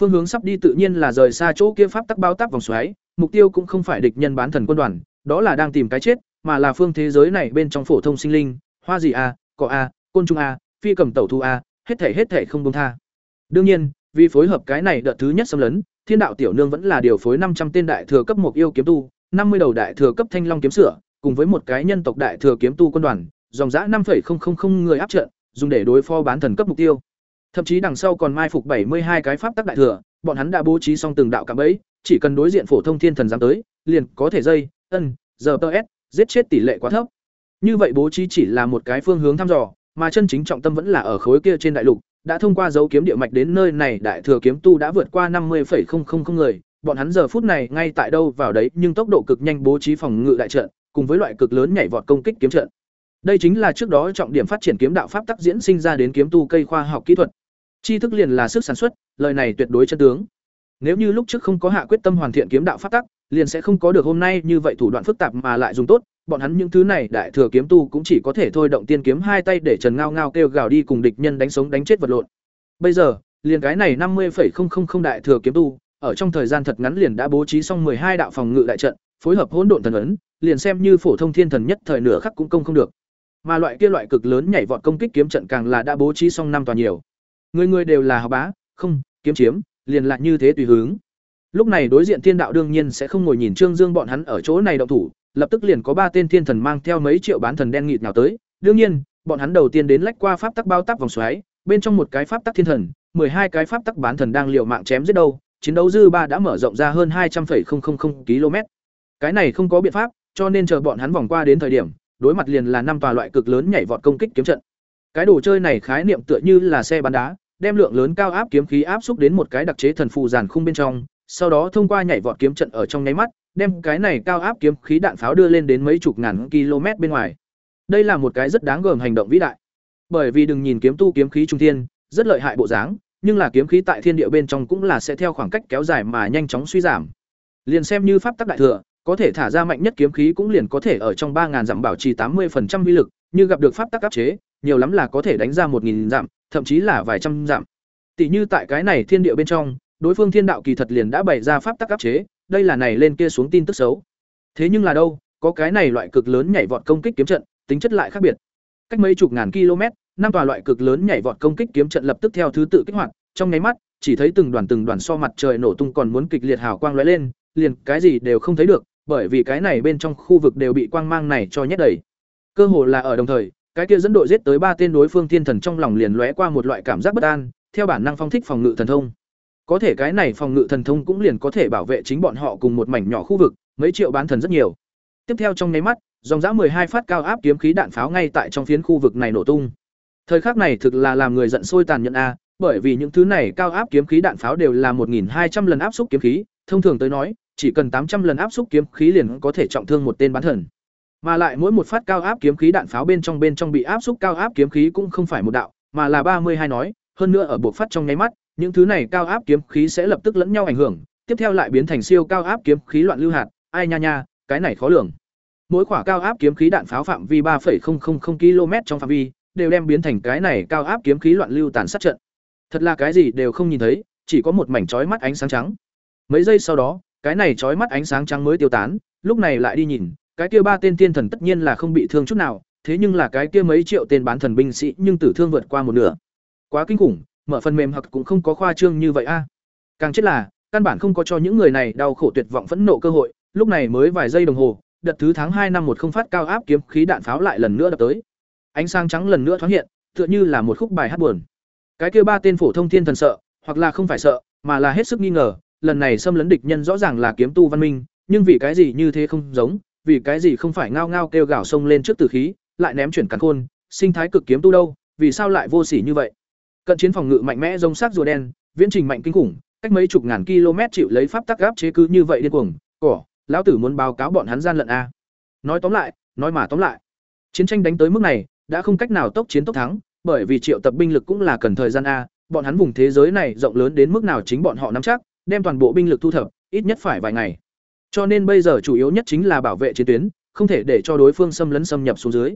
Phương hướng sắp đi tự nhiên là rời xa chỗ kia pháp tắc bao táp vòng xoáy, mục tiêu cũng không phải địch nhân bán thần quân đoàn, đó là đang tìm cái chết, mà là phương thế giới này bên trong phổ thông sinh linh, hoa gì a, cỏ a, côn trùng a, phi cầm tẩu thu a, hết thể hết thể không buông tha. Đương nhiên, vì phối hợp cái này đợt thứ nhất xâm lấn, Thiên đạo tiểu nương vẫn là điều phối năm trăm tên đại thừa cấp một yêu kiếm tu, năm mươi đầu đại thừa cấp thanh long kiếm sửa, cùng với một cái nhân tộc đại thừa kiếm tu quân đoàn, dòng giã năm người áp trận, dùng để đối phó bán thần cấp mục tiêu. Thậm chí đằng sau còn mai phục 72 cái pháp tắc đại thừa, bọn hắn đã bố trí xong từng đạo cạm bẫy, chỉ cần đối diện phổ thông thiên thần dám tới, liền có thể dây, ân, giờ s giết chết tỷ lệ quá thấp. Như vậy bố trí chỉ là một cái phương hướng thăm dò, mà chân chính trọng tâm vẫn là ở khối kia trên đại lục, đã thông qua dấu kiếm địa mạch đến nơi này đại thừa kiếm tu đã vượt qua 50.000 người, bọn hắn giờ phút này ngay tại đâu vào đấy, nhưng tốc độ cực nhanh bố trí phòng ngự đại trận, cùng với loại cực lớn nhảy vọt công kích kiếm trận. Đây chính là trước đó trọng điểm phát triển kiếm đạo pháp tắc diễn sinh ra đến kiếm tu cây khoa học kỹ thuật. Tri thức liền là sức sản xuất, lời này tuyệt đối chân tướng. Nếu như lúc trước không có hạ quyết tâm hoàn thiện kiếm đạo pháp tắc, liền sẽ không có được hôm nay như vậy thủ đoạn phức tạp mà lại dùng tốt, bọn hắn những thứ này đại thừa kiếm tu cũng chỉ có thể thôi động tiên kiếm hai tay để Trần Ngao Ngao kêu gào đi cùng địch nhân đánh sống đánh chết vật lộn. Bây giờ, liền cái này năm 50,000 đại thừa kiếm tu, ở trong thời gian thật ngắn liền đã bố trí xong hai đạo phòng ngự đại trận, phối hợp hỗn độn thần ấn, liền xem như phổ thông thiên thần nhất thời nửa khắc cũng công không được. Mà loại kia loại cực lớn nhảy vọt công kích kiếm trận càng là đã bố trí xong năm tòa nhiều. Người người đều là học bá, không, kiếm chiếm, liền lại như thế tùy hướng. Lúc này đối diện thiên đạo đương nhiên sẽ không ngồi nhìn Trương Dương bọn hắn ở chỗ này động thủ, lập tức liền có ba tên thiên thần mang theo mấy triệu bán thần đen nghịt nào tới. Đương nhiên, bọn hắn đầu tiên đến lách qua pháp tắc bao tắc vòng xoáy, bên trong một cái pháp tắc thiên thần, mười hai cái pháp tắc bán thần đang liều mạng chém giết đâu, chiến đấu dư ba đã mở rộng ra hơn hai trăm 200,000 km. Cái này không có biện pháp, cho nên chờ bọn hắn vòng qua đến thời điểm, đối mặt liền là năm tòa loại cực lớn nhảy vọt công kích kiếm trận. Cái đồ chơi này khái niệm tựa như là xe bắn đá, đem lượng lớn cao áp kiếm khí áp xúc đến một cái đặc chế thần phù giàn khung bên trong, sau đó thông qua nhảy vọt kiếm trận ở trong nháy mắt, đem cái này cao áp kiếm khí đạn pháo đưa lên đến mấy chục ngàn km bên ngoài. Đây là một cái rất đáng gờm hành động vĩ đại. Bởi vì đừng nhìn kiếm tu kiếm khí trung thiên, rất lợi hại bộ dáng, nhưng là kiếm khí tại thiên địa bên trong cũng là sẽ theo khoảng cách kéo dài mà nhanh chóng suy giảm. Liền xem như pháp tắc đại thừa, có thể thả ra mạnh nhất kiếm khí cũng liền có thể ở trong 3000 dặm bảo trì 80% uy lực, như gặp được pháp tắc áp chế, nhiều lắm là có thể đánh ra 1000 dặm, thậm chí là vài trăm dặm. Tỷ như tại cái này thiên địa bên trong, đối phương thiên đạo kỳ thật liền đã bày ra pháp tắc áp chế, đây là này lên kia xuống tin tức xấu. Thế nhưng là đâu, có cái này loại cực lớn nhảy vọt công kích kiếm trận, tính chất lại khác biệt. Cách mấy chục ngàn km, năm tòa loại cực lớn nhảy vọt công kích kiếm trận lập tức theo thứ tự kích hoạt, trong nháy mắt, chỉ thấy từng đoàn từng đoàn so mặt trời nổ tung còn muốn kịch liệt hào quang lóe lên, liền cái gì đều không thấy được, bởi vì cái này bên trong khu vực đều bị quang mang này cho nhét đầy. Cơ hồ là ở đồng thời, cái kia dẫn đội giết tới ba tên đối phương thiên thần trong lòng liền lóe qua một loại cảm giác bất an, theo bản năng phong thích phòng ngự thần thông. Có thể cái này phòng ngự thần thông cũng liền có thể bảo vệ chính bọn họ cùng một mảnh nhỏ khu vực, mấy triệu bán thần rất nhiều. Tiếp theo trong nháy mắt, dòng dã hai phát cao áp kiếm khí đạn pháo ngay tại trong phiến khu vực này nổ tung. Thời khắc này thực là làm người giận sôi tàn nhẫn a, bởi vì những thứ này cao áp kiếm khí đạn pháo đều là 1200 lần áp xúc kiếm khí, thông thường tới nói, chỉ cần 800 lần áp xúc kiếm khí liền có thể trọng thương một tên bán thần. Mà lại mỗi một phát cao áp kiếm khí đạn pháo bên trong bên trong bị áp xúc cao áp kiếm khí cũng không phải một đạo, mà là ba mươi hai nói, hơn nữa ở buộc phát trong nháy mắt, những thứ này cao áp kiếm khí sẽ lập tức lẫn nhau ảnh hưởng, tiếp theo lại biến thành siêu cao áp kiếm khí loạn lưu hạt, ai nha nha, cái này khó lường. Mỗi quả cao áp kiếm khí đạn pháo phạm vi 3,000 km trong phạm vi, đều đem biến thành cái này cao áp kiếm khí loạn lưu tàn sát trận. Thật là cái gì đều không nhìn thấy, chỉ có một mảnh chói mắt ánh sáng trắng. Mấy giây sau đó, cái này chói mắt ánh sáng trắng mới tiêu tán, lúc này lại đi nhìn, cái kia ba tên thiên thần tất nhiên là không bị thương chút nào, thế nhưng là cái kia mấy triệu tên bán thần binh sĩ nhưng tử thương vượt qua một nửa. Quá kinh khủng, mở phần mềm hoặc cũng không có khoa trương như vậy a. Càng chết là, căn bản không có cho những người này đau khổ tuyệt vọng phẫn nộ cơ hội, lúc này mới vài giây đồng hồ, đợt thứ tháng hai năm một không phát cao áp kiếm khí đạn pháo lại lần nữa đập tới. Ánh sáng trắng lần nữa thoáng hiện, tựa như là một khúc bài hát buồn. Cái kia ba tên phổ thông thiên thần sợ, hoặc là không phải sợ, mà là hết sức nghi ngờ, lần này xâm lấn địch nhân rõ ràng là kiếm tu văn minh, nhưng vì cái gì như thế không giống, vì cái gì không phải ngao ngao kêu gào sông lên trước tử khí, lại ném chuyển càn khôn, sinh thái cực kiếm tu đâu, vì sao lại vô sỉ như vậy? Cận chiến phòng ngự mạnh mẽ rông sắc rùa đen, viễn trình mạnh kinh khủng, cách mấy chục ngàn km chịu lấy pháp tắc gáp chế cứ như vậy điên cuồng, cỏ, lão tử muốn báo cáo bọn hắn gian lận a. Nói tóm lại, nói mà tóm lại. Chiến tranh đánh tới mức này, đã không cách nào tốc chiến tốc thắng, bởi vì triệu tập binh lực cũng là cần thời gian a, bọn hắn vùng thế giới này rộng lớn đến mức nào chính bọn họ nắm chắc, đem toàn bộ binh lực thu thập, ít nhất phải vài ngày. Cho nên bây giờ chủ yếu nhất chính là bảo vệ chiến tuyến, không thể để cho đối phương xâm lấn xâm nhập xuống dưới.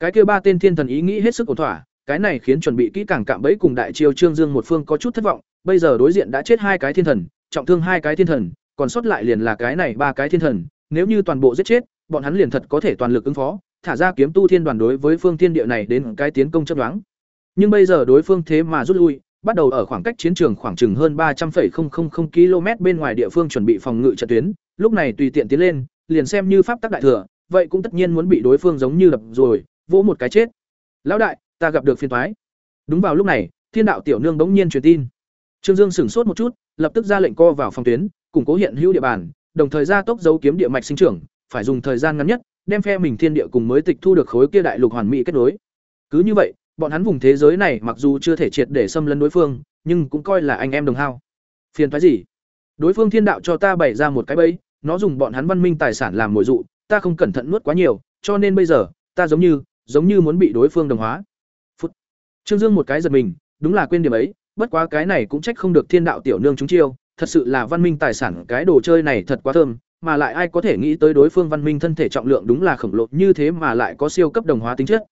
Cái kia ba tên thiên thần ý nghĩ hết sức ổn thỏa, cái này khiến chuẩn bị kỹ càng cạm bẫy cùng đại triều Trương Dương một phương có chút thất vọng, bây giờ đối diện đã chết hai cái thiên thần, trọng thương hai cái thiên thần, còn sót lại liền là cái này ba cái thiên thần, nếu như toàn bộ giết chết, bọn hắn liền thật có thể toàn lực ứng phó, thả ra kiếm tu thiên đoàn đối với phương thiên địa này đến cái tiến công chấp đoán. Nhưng bây giờ đối phương thế mà rút lui, bắt đầu ở khoảng cách chiến trường khoảng chừng hơn ba trăm linh km bên ngoài địa phương chuẩn bị phòng ngự trận tuyến, lúc này tùy tiện tiến lên, liền xem như pháp tắc đại thừa, vậy cũng tất nhiên muốn bị đối phương giống như đập rồi, vỗ một cái chết. Lão đại, ta gặp được phiền toái. Đúng vào lúc này, Thiên đạo tiểu nương bỗng nhiên truyền tin. Trương Dương sửng sốt một chút, lập tức ra lệnh co vào phòng tuyến, củng cố hiện hữu địa bàn, đồng thời ra tốc dấu kiếm địa mạch sinh trưởng, phải dùng thời gian ngắn nhất, đem phe mình thiên địa cùng mới tịch thu được khối kia đại lục hoàn mỹ kết nối. Cứ như vậy, bọn hắn vùng thế giới này mặc dù chưa thể triệt để xâm lấn đối phương, nhưng cũng coi là anh em đồng hao. Phiền toái gì? Đối phương thiên đạo cho ta bày ra một cái bẫy, nó dùng bọn hắn văn minh tài sản làm mồi dụ, ta không cẩn thận nuốt quá nhiều, cho nên bây giờ, ta giống như, giống như muốn bị đối phương đồng hóa. Phút. Trương Dương một cái giật mình, đúng là quên điểm ấy, bất quá cái này cũng trách không được thiên đạo tiểu nương chúng chiêu, thật sự là văn minh tài sản cái đồ chơi này thật quá thơm, mà lại ai có thể nghĩ tới đối phương văn minh thân thể trọng lượng đúng là khổng lồ như thế mà lại có siêu cấp đồng hóa tính chất.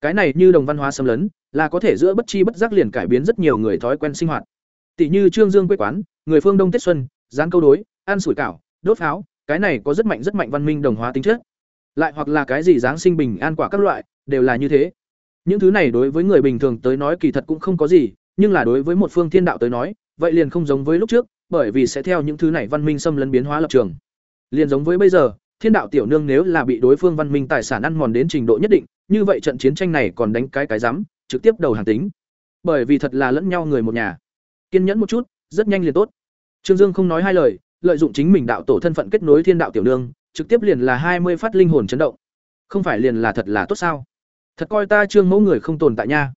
Cái này như đồng văn hóa xâm lấn, là có thể giữa bất chi bất giác liền cải biến rất nhiều người thói quen sinh hoạt. Tỷ như Trương Dương quê quán, người phương Đông Tết xuân, dán câu đối, ăn sủi cảo, đốt pháo, cái này có rất mạnh rất mạnh văn minh đồng hóa tính chất. Lại hoặc là cái gì giáng sinh bình an quả các loại, đều là như thế. Những thứ này đối với người bình thường tới nói kỳ thật cũng không có gì, nhưng là đối với một phương thiên đạo tới nói, vậy liền không giống với lúc trước, bởi vì sẽ theo những thứ này văn minh xâm lấn biến hóa lập trường. Liền giống với bây giờ, thiên đạo tiểu nương nếu là bị đối phương văn minh tài sản ăn mòn đến trình độ nhất định, như vậy trận chiến tranh này còn đánh cái cái rắm, trực tiếp đầu hàng tính. Bởi vì thật là lẫn nhau người một nhà. Kiên nhẫn một chút, rất nhanh liền tốt. Trương Dương không nói hai lời, lợi dụng chính mình đạo tổ thân phận kết nối thiên đạo tiểu nương, trực tiếp liền là hai mươi phát linh hồn chấn động. Không phải liền là thật là tốt sao? Thật coi ta Trương mẫu người không tồn tại nha.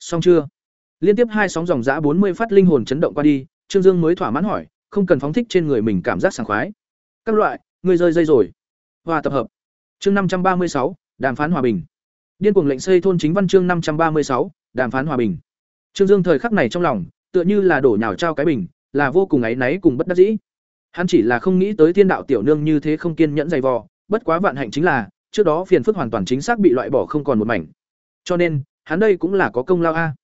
Xong chưa? Liên tiếp hai sóng dòng dã bốn mươi phát linh hồn chấn động qua đi, Trương Dương mới thỏa mãn hỏi, không cần phóng thích trên người mình cảm giác sảng khoái. Các loại, người rơi dây rồi. Hòa tập hợp. Chương năm trăm ba mươi sáu, đàm phán hòa bình. Điên cuồng lệnh xây thôn chính văn chương năm trăm ba mươi sáu, đàm phán hòa bình. Trương Dương thời khắc này trong lòng, tựa như là đổ nhào trao cái bình, là vô cùng áy náy cùng bất đắc dĩ. Hắn chỉ là không nghĩ tới thiên đạo tiểu nương như thế không kiên nhẫn dày vò, bất quá vạn hạnh chính là, trước đó phiền phức hoàn toàn chính xác bị loại bỏ không còn một mảnh. Cho nên, hắn đây cũng là có công lao a.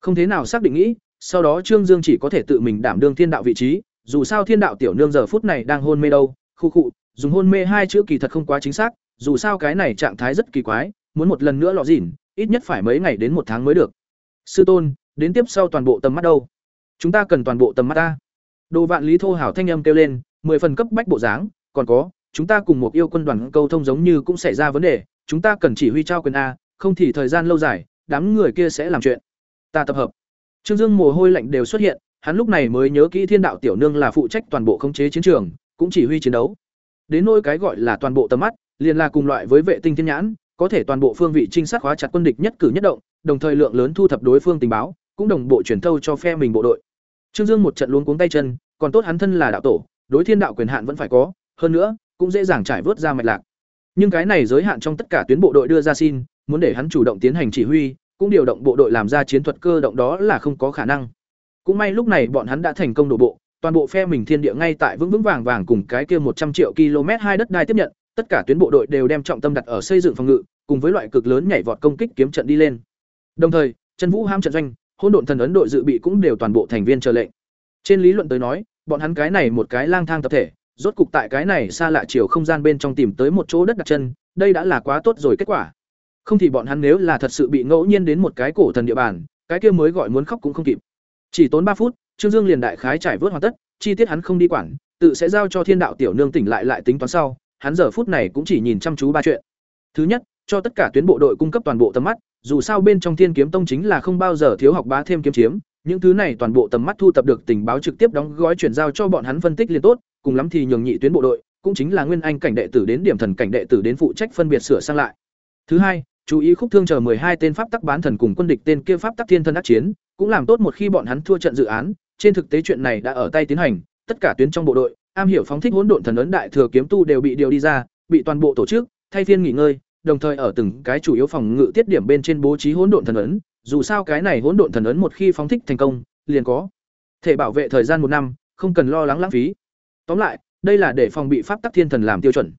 Không thế nào xác định nghĩ, sau đó Trương Dương chỉ có thể tự mình đảm đương thiên đạo vị trí, dù sao thiên đạo tiểu nương giờ phút này đang hôn mê đâu, khu khụ, dùng hôn mê hai chữ kỳ thật không quá chính xác, dù sao cái này trạng thái rất kỳ quái, muốn một lần nữa lọ dỉn, ít nhất phải mấy ngày đến một tháng mới được. Sư tôn, đến tiếp sau toàn bộ tầm mắt đâu? Chúng ta cần toàn bộ tầm mắt ta. Đồ Vạn Lý thô hảo thanh âm kêu lên, mười phần cấp bách bộ dáng, còn có, chúng ta cùng một yêu quân đoàn câu thông giống như cũng xảy ra vấn đề, chúng ta cần chỉ huy trao quyền a, không thì thời gian lâu dài, đám người kia sẽ làm chuyện. Ta tập hợp. Trương Dương mồ hôi lạnh đều xuất hiện, hắn lúc này mới nhớ kỹ Thiên đạo tiểu nương là phụ trách toàn bộ khống chế chiến trường, cũng chỉ huy chiến đấu. Đến nỗi cái gọi là toàn bộ tầm mắt, liền là cùng loại với vệ tinh thiên nhãn, có thể toàn bộ phương vị trinh sát khóa chặt quân địch nhất cử nhất động, đồng thời lượng lớn thu thập đối phương tình báo, cũng đồng bộ truyền thâu cho phe mình bộ đội. Trương Dương một trận luống cuống tay chân, còn tốt hắn thân là đạo tổ, đối thiên đạo quyền hạn vẫn phải có, hơn nữa, cũng dễ dàng trải vớt ra mạch lạc. Nhưng cái này giới hạn trong tất cả tuyến bộ đội đưa ra xin, muốn để hắn chủ động tiến hành chỉ huy, cũng điều động bộ đội làm ra chiến thuật cơ động đó là không có khả năng. Cũng may lúc này bọn hắn đã thành công đổ bộ, toàn bộ phe mình thiên địa ngay tại vững vững vàng vàng cùng cái kia một trăm triệu km hai đất đai tiếp nhận, tất cả tuyến bộ đội đều đem trọng tâm đặt ở xây dựng phòng ngự, cùng với loại cực lớn nhảy vọt công kích kiếm trận đi lên. Đồng thời, Trần vũ ham trận doanh, Hôn độn thần ấn đội dự bị cũng đều toàn bộ thành viên chờ lệnh. Trên lý luận tới nói, bọn hắn cái này một cái lang thang tập thể, rốt cục tại cái này xa lạ chiều không gian bên trong tìm tới một chỗ đất đặt chân, đây đã là quá tốt rồi kết quả. Không thì bọn hắn nếu là thật sự bị ngẫu nhiên đến một cái cổ thần địa bàn, cái kia mới gọi muốn khóc cũng không kịp. Chỉ tốn ba phút, Trương Dương liền đại khái trải vớt hoàn tất, chi tiết hắn không đi quản, tự sẽ giao cho Thiên đạo tiểu nương tỉnh lại lại tính toán sau, hắn giờ phút này cũng chỉ nhìn chăm chú ba chuyện. Thứ nhất, cho tất cả tuyến bộ đội cung cấp toàn bộ tầm mắt, dù sao bên trong Thiên Kiếm Tông chính là không bao giờ thiếu học bá thêm kiếm chiếm, những thứ này toàn bộ tầm mắt thu tập được tình báo trực tiếp đóng gói chuyển giao cho bọn hắn phân tích liên tốt, cùng lắm thì nhường nhị tuyến bộ đội, cũng chính là nguyên anh cảnh đệ tử đến điểm thần cảnh đệ tử đến phụ trách phân biệt sửa sang lại. Thứ hai, chú ý khúc thương chờ hai tên pháp tắc bán thần cùng quân địch tên kia pháp tắc thiên thân ác chiến, cũng làm tốt một khi bọn hắn thua trận dự án, trên thực tế chuyện này đã ở tay tiến hành, tất cả tuyến trong bộ đội, am hiểu phóng thích hỗn độn thần ấn đại thừa kiếm tu đều bị điều đi ra, bị toàn bộ tổ chức, thay phiên nghỉ ngơi, đồng thời ở từng cái chủ yếu phòng ngự tiết điểm bên trên bố trí hỗn độn thần ấn, dù sao cái này hỗn độn thần ấn một khi phóng thích thành công, liền có thể bảo vệ thời gian một năm, không cần lo lắng lãng phí. Tóm lại, đây là để phòng bị pháp tắc thiên thần làm tiêu chuẩn.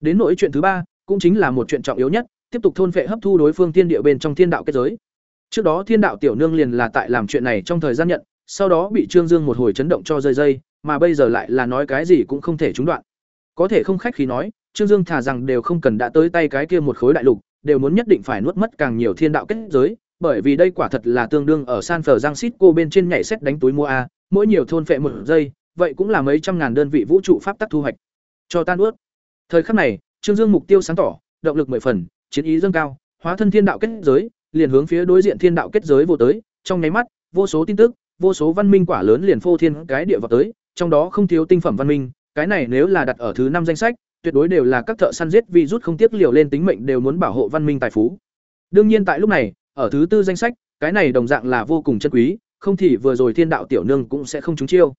Đến nỗi chuyện thứ ba, cũng chính là một chuyện trọng yếu nhất, tiếp tục thôn phệ hấp thu đối phương thiên địa bên trong thiên đạo kết giới. Trước đó thiên đạo tiểu nương liền là tại làm chuyện này trong thời gian nhận, sau đó bị Trương Dương một hồi chấn động cho rơi dây, mà bây giờ lại là nói cái gì cũng không thể trúng đoạn. Có thể không khách khí nói, Trương Dương thả rằng đều không cần đã tới tay cái kia một khối đại lục, đều muốn nhất định phải nuốt mất càng nhiều thiên đạo kết giới, bởi vì đây quả thật là tương đương ở San Francisco bên trên nhảy xét đánh túi mua a, mỗi nhiều thôn phệ một giây, vậy cũng là mấy trăm ngàn đơn vị vũ trụ pháp tắc thu hoạch. Cho tan nuốt. Thời khắc này, Trương Dương mục tiêu sáng tỏ, động lực mười phần, chiến ý dâng cao, hóa thân thiên đạo kết giới, liền hướng phía đối diện thiên đạo kết giới vô tới, trong nháy mắt, vô số tin tức, vô số văn minh quả lớn liền phô thiên cái địa vào tới, trong đó không thiếu tinh phẩm văn minh, cái này nếu là đặt ở thứ năm danh sách, tuyệt đối đều là các thợ săn giết vì rút không tiếc liều lên tính mệnh đều muốn bảo hộ văn minh tài phú. Đương nhiên tại lúc này, ở thứ tư danh sách, cái này đồng dạng là vô cùng chân quý, không thì vừa rồi Thiên đạo tiểu nương cũng sẽ không trúng chiêu.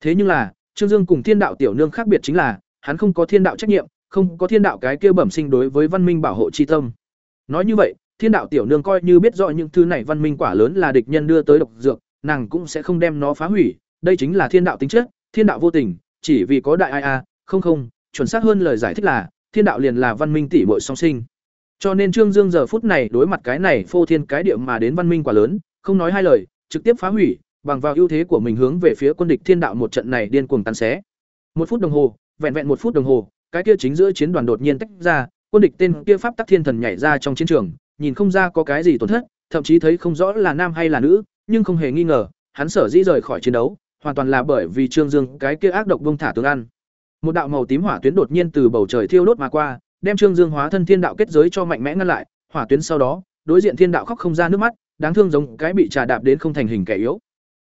Thế nhưng là, Trương Dương cùng Thiên đạo tiểu nương khác biệt chính là, hắn không có thiên đạo trách nhiệm, không có thiên đạo cái kia bẩm sinh đối với văn minh bảo hộ chi tâm. Nói như vậy, thiên đạo tiểu nương coi như biết rõ những thứ này văn minh quả lớn là địch nhân đưa tới độc dược, nàng cũng sẽ không đem nó phá hủy, đây chính là thiên đạo tính chất, thiên đạo vô tình, chỉ vì có đại ai a, không không, chuẩn xác hơn lời giải thích là, thiên đạo liền là văn minh tỷ muội song sinh. Cho nên Trương Dương giờ phút này đối mặt cái này phô thiên cái địa mà đến văn minh quá lớn, không nói hai lời, trực tiếp phá hủy, bằng vào ưu thế của mình hướng về phía quân địch thiên đạo một trận này điên cuồng tàn xé. Một phút đồng hồ, vẹn vẹn một phút đồng hồ, cái kia chính giữa chiến đoàn đột nhiên tách ra, quân địch tên kia pháp tắc thiên thần nhảy ra trong chiến trường, nhìn không ra có cái gì tổn thất, thậm chí thấy không rõ là nam hay là nữ, nhưng không hề nghi ngờ, hắn sở dĩ rời khỏi chiến đấu, hoàn toàn là bởi vì Trương Dương cái kia ác độc bông thả tướng ăn. Một đạo màu tím hỏa tuyến đột nhiên từ bầu trời thiêu đốt mà qua, đem Trương Dương hóa thân thiên đạo kết giới cho mạnh mẽ ngăn lại, hỏa tuyến sau đó, đối diện thiên đạo khóc không ra nước mắt, đáng thương giống cái bị trà đạp đến không thành hình kẻ yếu.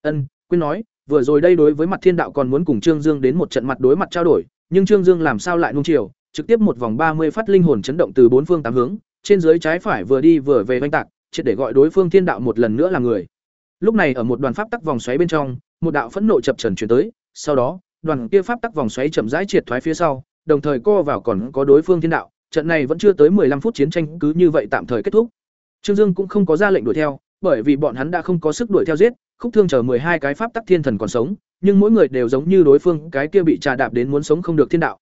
Ân, quyên nói, vừa rồi đây đối với mặt thiên đạo còn muốn cùng Trương Dương đến một trận mặt đối mặt trao đổi, nhưng Trương Dương làm sao lại nung chiều, trực tiếp một vòng ba mươi phát linh hồn chấn động từ bốn phương tám hướng, trên dưới trái phải vừa đi vừa về oanh tạc, triệt để gọi đối phương thiên đạo một lần nữa là người. Lúc này ở một đoàn pháp tắc vòng xoáy bên trong, một đạo phẫn nộ chập trần chuyển tới, sau đó, đoàn kia pháp tắc vòng xoáy chậm rãi triệt thoái phía sau, đồng thời co vào còn có đối phương thiên đạo, trận này vẫn chưa tới 15 phút chiến tranh cứ như vậy tạm thời kết thúc. Trương Dương cũng không có ra lệnh đuổi theo, bởi vì bọn hắn đã không có sức đuổi theo giết, khúc thương chờ hai cái pháp tắc thiên thần còn sống, nhưng mỗi người đều giống như đối phương, cái kia bị trà đạp đến muốn sống không được thiên đạo.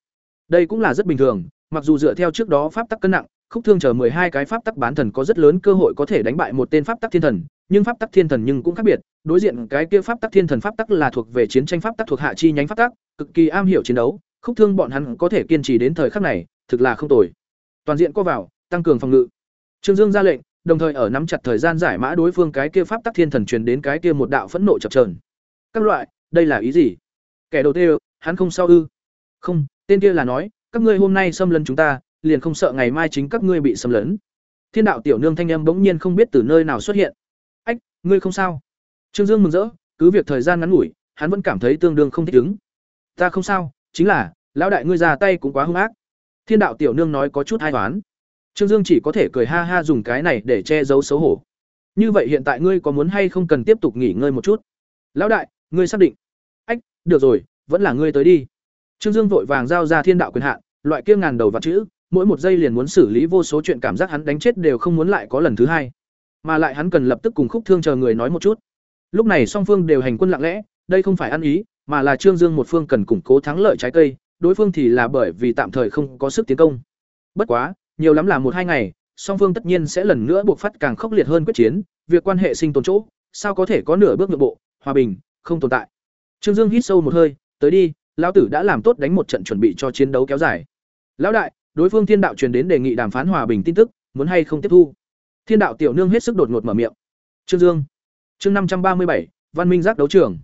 Đây cũng là rất bình thường, mặc dù dựa theo trước đó pháp tắc cân nặng, khúc thương chờ hai cái pháp tắc bán thần có rất lớn cơ hội có thể đánh bại một tên pháp tắc thiên thần, nhưng pháp tắc thiên thần nhưng cũng khác biệt, đối diện cái kia pháp tắc thiên thần pháp tắc là thuộc về chiến tranh pháp tắc thuộc hạ chi nhánh pháp tắc, cực kỳ am hiểu chiến đấu, khúc thương bọn hắn có thể kiên trì đến thời khắc này, thực là không tồi. Toàn diện co vào, tăng cường phòng ngự. Trương Dương ra lệnh, đồng thời ở nắm chặt thời gian giải mã đối phương cái kia pháp tắc thiên thần truyền đến cái kia một đạo phẫn nộ chập chờn. Các loại, đây là ý gì? Kẻ đầu tiên, hắn không sao ư? Không, tên kia là nói, các ngươi hôm nay xâm lấn chúng ta, liền không sợ ngày mai chính các ngươi bị xâm lấn. Thiên đạo tiểu nương thanh âm bỗng nhiên không biết từ nơi nào xuất hiện. "Ách, ngươi không sao?" Trương Dương mừng rỡ, cứ việc thời gian ngắn ngủi, hắn vẫn cảm thấy tương đương không thích ứng. Ta không sao, chính là, lão đại ngươi ra tay cũng quá hung ác. Thiên đạo tiểu nương nói có chút hai toán. Trương Dương chỉ có thể cười ha ha dùng cái này để che giấu xấu hổ. Như vậy hiện tại ngươi có muốn hay không cần tiếp tục nghỉ ngơi một chút? Lão đại, ngươi xác định? Ách, được rồi, vẫn là ngươi tới đi. Trương Dương vội vàng giao ra thiên đạo quyền hạn, loại kia ngàn đầu vạn chữ, mỗi một giây liền muốn xử lý vô số chuyện cảm giác hắn đánh chết đều không muốn lại có lần thứ hai. Mà lại hắn cần lập tức cùng Khúc Thương chờ người nói một chút. Lúc này song phương đều hành quân lặng lẽ, đây không phải ăn ý, mà là Trương Dương một phương cần củng cố thắng lợi trái cây, đối phương thì là bởi vì tạm thời không có sức tiến công. Bất quá, nhiều lắm là một hai ngày, song phương tất nhiên sẽ lần nữa buộc phát càng khốc liệt hơn quyết chiến, việc quan hệ sinh tồn chỗ, sao có thể có nửa bước nhượng bộ, hòa bình không tồn tại. Trương Dương hít sâu một hơi, tới đi, lão tử đã làm tốt đánh một trận chuẩn bị cho chiến đấu kéo dài. Lão đại, đối phương Thiên đạo truyền đến đề nghị đàm phán hòa bình tin tức, muốn hay không tiếp thu? Thiên đạo tiểu nương hết sức đột ngột mở miệng. Trương Dương. Chương năm trăm ba mươi bảy, Văn Minh giác đấu trường.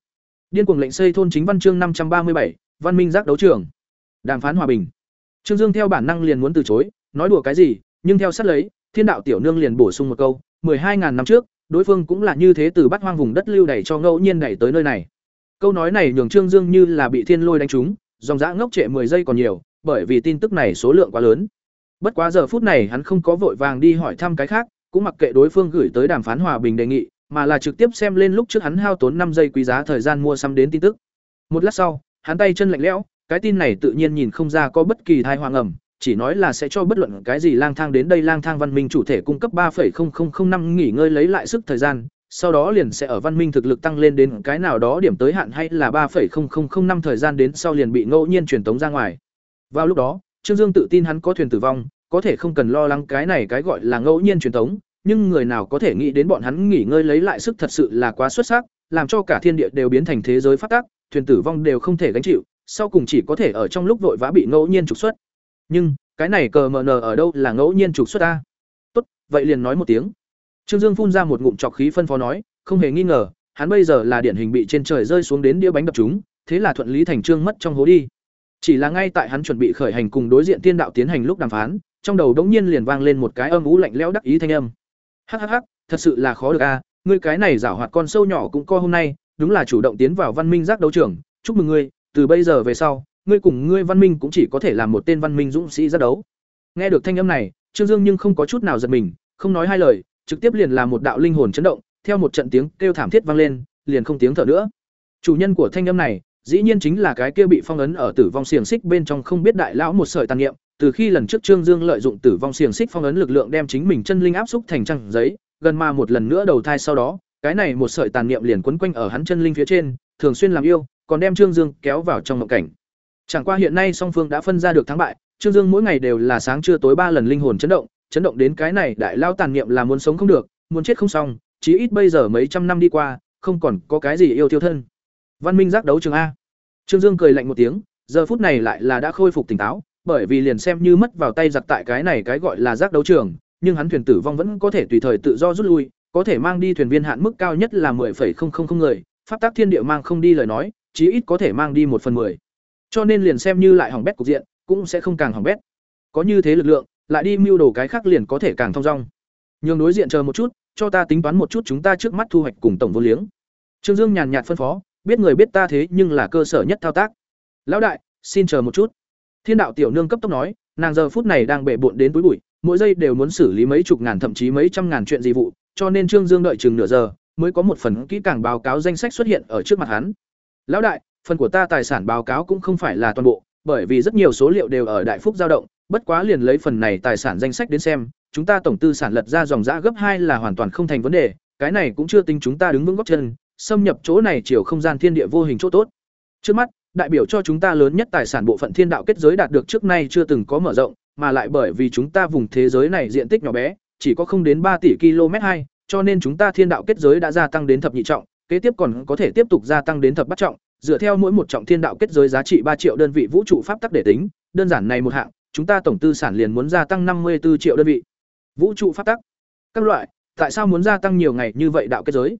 Điên cuồng lệnh xây thôn chính văn chương năm trăm ba mươi bảy, Văn Minh giác đấu trường. Đàm phán hòa bình. Trương Dương theo bản năng liền muốn từ chối, nói đùa cái gì, nhưng theo sát lấy, Thiên đạo tiểu nương liền bổ sung một câu, hai ngàn năm trước, đối phương cũng là như thế từ bắt hoang vùng đất lưu đẩy cho ngẫu nhiên đẩy tới nơi này. Câu nói này nhường Trương Dương như là bị thiên lôi đánh trúng, dòng dã ngốc trệ 10 giây còn nhiều, bởi vì tin tức này số lượng quá lớn. Bất quá giờ phút này hắn không có vội vàng đi hỏi thăm cái khác, cũng mặc kệ đối phương gửi tới đàm phán hòa bình đề nghị, mà là trực tiếp xem lên lúc trước hắn hao tốn năm giây quý giá thời gian mua sắm đến tin tức. Một lát sau, hắn tay chân lạnh lẽo, cái tin này tự nhiên nhìn không ra có bất kỳ thai hoang ẩm, chỉ nói là sẽ cho bất luận cái gì lang thang đến đây lang thang văn minh chủ thể cung cấp 3.0005 nghỉ ngơi lấy lại sức thời gian, sau đó liền sẽ ở văn minh thực lực tăng lên đến cái nào đó điểm tới hạn hay là 3.0005 thời gian đến sau liền bị ngẫu nhiên truyền tống ra ngoài. Vào lúc đó, Trương Dương tự tin hắn có thuyền tử vong, có thể không cần lo lắng cái này cái gọi là ngẫu nhiên truyền tống, nhưng người nào có thể nghĩ đến bọn hắn nghỉ ngơi lấy lại sức thật sự là quá xuất sắc, làm cho cả thiên địa đều biến thành thế giới phát tác, thuyền tử vong đều không thể gánh chịu, sau cùng chỉ có thể ở trong lúc vội vã bị ngẫu nhiên trục xuất. Nhưng, cái này cờ mờ nờ ở đâu là ngẫu nhiên trục xuất a? Tốt, vậy liền nói một tiếng. Trương Dương phun ra một ngụm trọc khí phân phó nói, không hề nghi ngờ, hắn bây giờ là điển hình bị trên trời rơi xuống đến đĩa bánh đập chúng, thế là thuận lý thành trương mất trong hố đi. Chỉ là ngay tại hắn chuẩn bị khởi hành cùng đối diện tiên đạo tiến hành lúc đàm phán, trong đầu đống nhiên liền vang lên một cái âm ú lạnh lẽo đắc ý thanh âm. Hắc hắc hắc, thật sự là khó được a, à. ngươi cái này giảo hoạt con sâu nhỏ cũng co hôm nay, đúng là chủ động tiến vào văn minh giác đấu trường, chúc mừng ngươi, từ bây giờ về sau, ngươi cùng ngươi văn minh cũng chỉ có thể làm một tên văn minh dũng sĩ giác đấu. Nghe được thanh âm này, Trương Dương nhưng không có chút nào giật mình, không nói hai lời, trực tiếp liền làm một đạo linh hồn chấn động, theo một trận tiếng kêu thảm thiết vang lên, liền không tiếng thở nữa. Chủ nhân của thanh âm này, dĩ nhiên chính là cái kia bị phong ấn ở tử vong xiềng xích bên trong không biết đại lão một sợi tàn niệm, từ khi lần trước Trương Dương lợi dụng tử vong xiềng xích phong ấn lực lượng đem chính mình chân linh áp xúc thành trang giấy, gần mà một lần nữa đầu thai sau đó, cái này một sợi tàn niệm liền quấn quanh ở hắn chân linh phía trên, thường xuyên làm yêu, còn đem Trương Dương kéo vào trong mộng cảnh. Chẳng qua hiện nay song phương đã phân ra được thắng bại, Trương Dương mỗi ngày đều là sáng trưa tối ba lần linh hồn chấn động, chấn động đến cái này đại lao tàn niệm là muốn sống không được, muốn chết không xong, chí ít bây giờ mấy trăm năm đi qua, không còn có cái gì yêu tiêu thân. Văn Minh giác đấu trường a. Trương Dương cười lạnh một tiếng, giờ phút này lại là đã khôi phục tỉnh táo, bởi vì liền xem như mất vào tay giặc tại cái này cái gọi là giác đấu trường, nhưng hắn thuyền tử vong vẫn có thể tùy thời tự do rút lui, có thể mang đi thuyền viên hạn mức cao nhất là 10,000 người, pháp tác thiên địa mang không đi lời nói, chí ít có thể mang đi một phần 10. Cho nên liền xem như lại hỏng bét cục diện, cũng sẽ không càng hỏng bét. Có như thế lực lượng, lại đi mưu đồ cái khác liền có thể càng thông dong. Nhường đối diện chờ một chút, cho ta tính toán một chút chúng ta trước mắt thu hoạch cùng tổng vô liếng. Trương Dương nhàn nhạt phân phó, biết người biết ta thế nhưng là cơ sở nhất thao tác. Lão đại, xin chờ một chút. Thiên đạo tiểu nương cấp tốc nói, nàng giờ phút này đang bệ bội đến túi bụi, mỗi giây đều muốn xử lý mấy chục ngàn thậm chí mấy trăm ngàn chuyện gì vụ, cho nên Trương Dương đợi chừng nửa giờ, mới có một phần kỹ càng báo cáo danh sách xuất hiện ở trước mặt hắn. Lão đại, phần của ta tài sản báo cáo cũng không phải là toàn bộ, bởi vì rất nhiều số liệu đều ở đại phúc dao động, bất quá liền lấy phần này tài sản danh sách đến xem, chúng ta tổng tư sản lật ra dòng giá gấp hai là hoàn toàn không thành vấn đề, cái này cũng chưa tính chúng ta đứng vững gót chân, xâm nhập chỗ này chiều không gian thiên địa vô hình chỗ tốt. Trước mắt, đại biểu cho chúng ta lớn nhất tài sản bộ phận thiên đạo kết giới đạt được trước nay chưa từng có mở rộng, mà lại bởi vì chúng ta vùng thế giới này diện tích nhỏ bé, chỉ có không đến ba tỷ km2, cho nên chúng ta thiên đạo kết giới đã gia tăng đến thập nhị trọng, kế tiếp còn có thể tiếp tục gia tăng đến thập bát trọng, dựa theo mỗi một trọng thiên đạo kết giới giá trị ba triệu đơn vị vũ trụ pháp tắc để tính, đơn giản này một hạng, chúng ta tổng tư sản liền muốn gia tăng năm mươi 54 triệu đơn vị. Vũ trụ pháp tắc. Các loại, tại sao muốn gia tăng nhiều ngày như vậy đạo kết giới?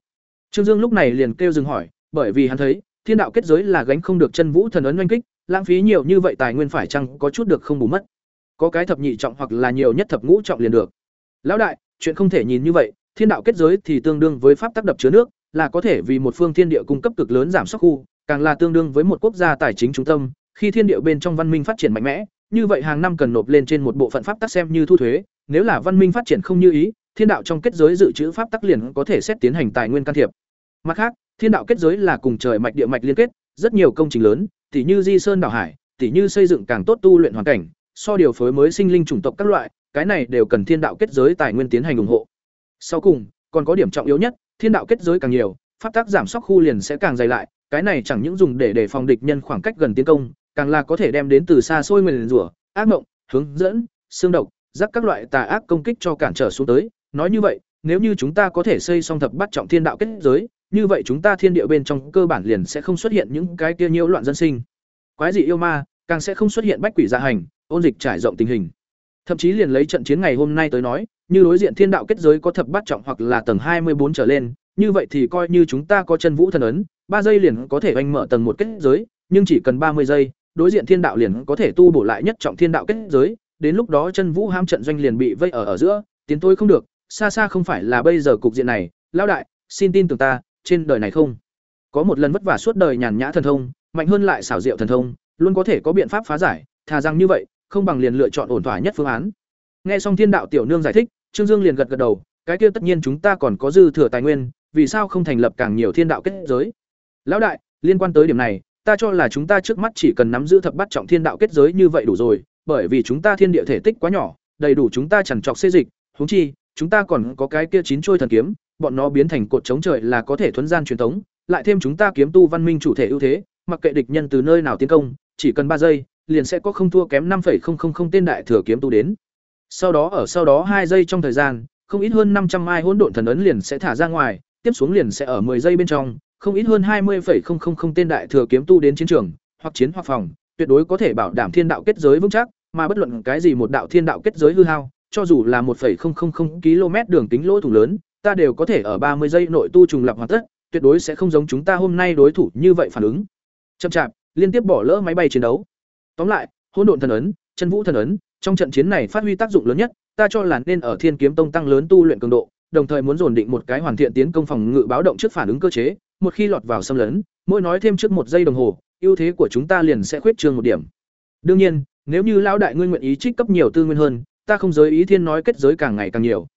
Trương Dương lúc này liền kêu dừng hỏi, bởi vì hắn thấy, thiên đạo kết giới là gánh không được chân vũ thần ấn oanh kích, lãng phí nhiều như vậy tài nguyên phải chăng có chút được không bù mất. Có cái thập nhị trọng hoặc là nhiều nhất thập ngũ trọng liền được. Lão đại, chuyện không thể nhìn như vậy, thiên đạo kết giới thì tương đương với pháp tắc đập chứa nước, là có thể vì một phương thiên địa cung cấp cực lớn giảm sóc khu, càng là tương đương với một quốc gia tài chính trung tâm, khi thiên địa bên trong văn minh phát triển mạnh mẽ, như vậy hàng năm cần nộp lên trên một bộ phận pháp tắc xem như thu thuế, nếu là văn minh phát triển không như ý, thiên đạo trong kết giới dự trữ pháp tắc liền có thể xét tiến hành tài nguyên can thiệp. Mặt khác, thiên đạo kết giới là cùng trời mạch địa mạch liên kết, rất nhiều công trình lớn, tỉ như Di Sơn đảo hải, tỉ như xây dựng càng tốt tu luyện hoàn cảnh, so điều phối mới sinh linh chủng tộc các loại, cái này đều cần thiên đạo kết giới tài nguyên tiến hành ủng hộ. Sau cùng, còn có điểm trọng yếu nhất, thiên đạo kết giới càng nhiều, pháp tắc giảm sóc khu liền sẽ càng dày lại, cái này chẳng những dùng để để phòng địch nhân khoảng cách gần tiến công, càng là có thể đem đến từ xa xôi nguyên rủa, ác mộng, hướng dẫn, xương độc, rắc các loại tà ác công kích cho cản trở xuống tới. Nói như vậy, nếu như chúng ta có thể xây xong thập bắt trọng thiên đạo kết giới, như vậy chúng ta thiên địa bên trong cơ bản liền sẽ không xuất hiện những cái kia nhiễu loạn dân sinh. Quái dị yêu ma, càng sẽ không xuất hiện bách quỷ gia hành, ôn dịch trải rộng tình hình. Thậm chí liền lấy trận chiến ngày hôm nay tới nói, như đối diện thiên đạo kết giới có thập bát trọng hoặc là tầng hai mươi bốn trở lên, như vậy thì coi như chúng ta có chân vũ thần ấn, ba giây liền có thể anh mở tầng một kết giới, nhưng chỉ cần ba mươi giây, đối diện thiên đạo liền có thể tu bổ lại nhất trọng thiên đạo kết giới, đến lúc đó chân vũ ham trận doanh liền bị vây ở ở giữa, tiến tôi không được, xa xa không phải là bây giờ cục diện này, lão đại, xin tin tưởng ta, trên đời này không có một lần vất vả suốt đời nhàn nhã thần thông, mạnh hơn lại xảo diệu thần thông, luôn có thể có biện pháp phá giải, thà rằng như vậy, không bằng liền lựa chọn ổn thỏa nhất phương án. Nghe xong Thiên đạo tiểu nương giải thích, Trương Dương liền gật gật đầu, cái kia tất nhiên chúng ta còn có dư thừa tài nguyên, vì sao không thành lập càng nhiều thiên đạo kết giới? Lão đại, liên quan tới điểm này, ta cho là chúng ta trước mắt chỉ cần nắm giữ thập bát trọng thiên đạo kết giới như vậy đủ rồi, bởi vì chúng ta thiên địa thể tích quá nhỏ, đầy đủ chúng ta chẳng chọc xê dịch, huống chi, chúng ta còn có cái kia chín trôi thần kiếm, bọn nó biến thành cột chống trời là có thể thuần gian truyền thống, lại thêm chúng ta kiếm tu văn minh chủ thể ưu thế, mặc kệ địch nhân từ nơi nào tiến công, chỉ cần ba giây, liền sẽ có không thua kém 5.000 tên đại thừa kiếm tu đến. Sau đó ở sau đó hai giây trong thời gian, không ít hơn 500 mai hỗn độn thần ấn liền sẽ thả ra ngoài, tiếp xuống liền sẽ ở 10 giây bên trong, không ít hơn 20.000 tên đại thừa kiếm tu đến chiến trường, hoặc chiến hoặc phòng, tuyệt đối có thể bảo đảm thiên đạo kết giới vững chắc, mà bất luận cái gì một đạo thiên đạo kết giới hư hao, cho dù là 1.000 km đường kính lỗ thủng lớn, ta đều có thể ở 30 giây nội tu trùng lập hoàn tất, tuyệt đối sẽ không giống chúng ta hôm nay đối thủ như vậy phản ứng. Chậm chạp, liên tiếp bỏ lỡ máy bay chiến đấu. Tóm lại, hỗn độn thần ấn, chân vũ thần ấn, trong trận chiến này phát huy tác dụng lớn nhất, ta cho là nên ở Thiên Kiếm Tông tăng lớn tu luyện cường độ, đồng thời muốn dồn định một cái hoàn thiện tiến công phòng ngự báo động trước phản ứng cơ chế, một khi lọt vào xâm lấn, mỗi nói thêm trước một giây đồng hồ, ưu thế của chúng ta liền sẽ khuyết trương một điểm. Đương nhiên, nếu như lão đại ngươi nguyện ý trích cấp nhiều tư nguyên hơn, ta không giới ý thiên nói kết giới càng ngày càng nhiều.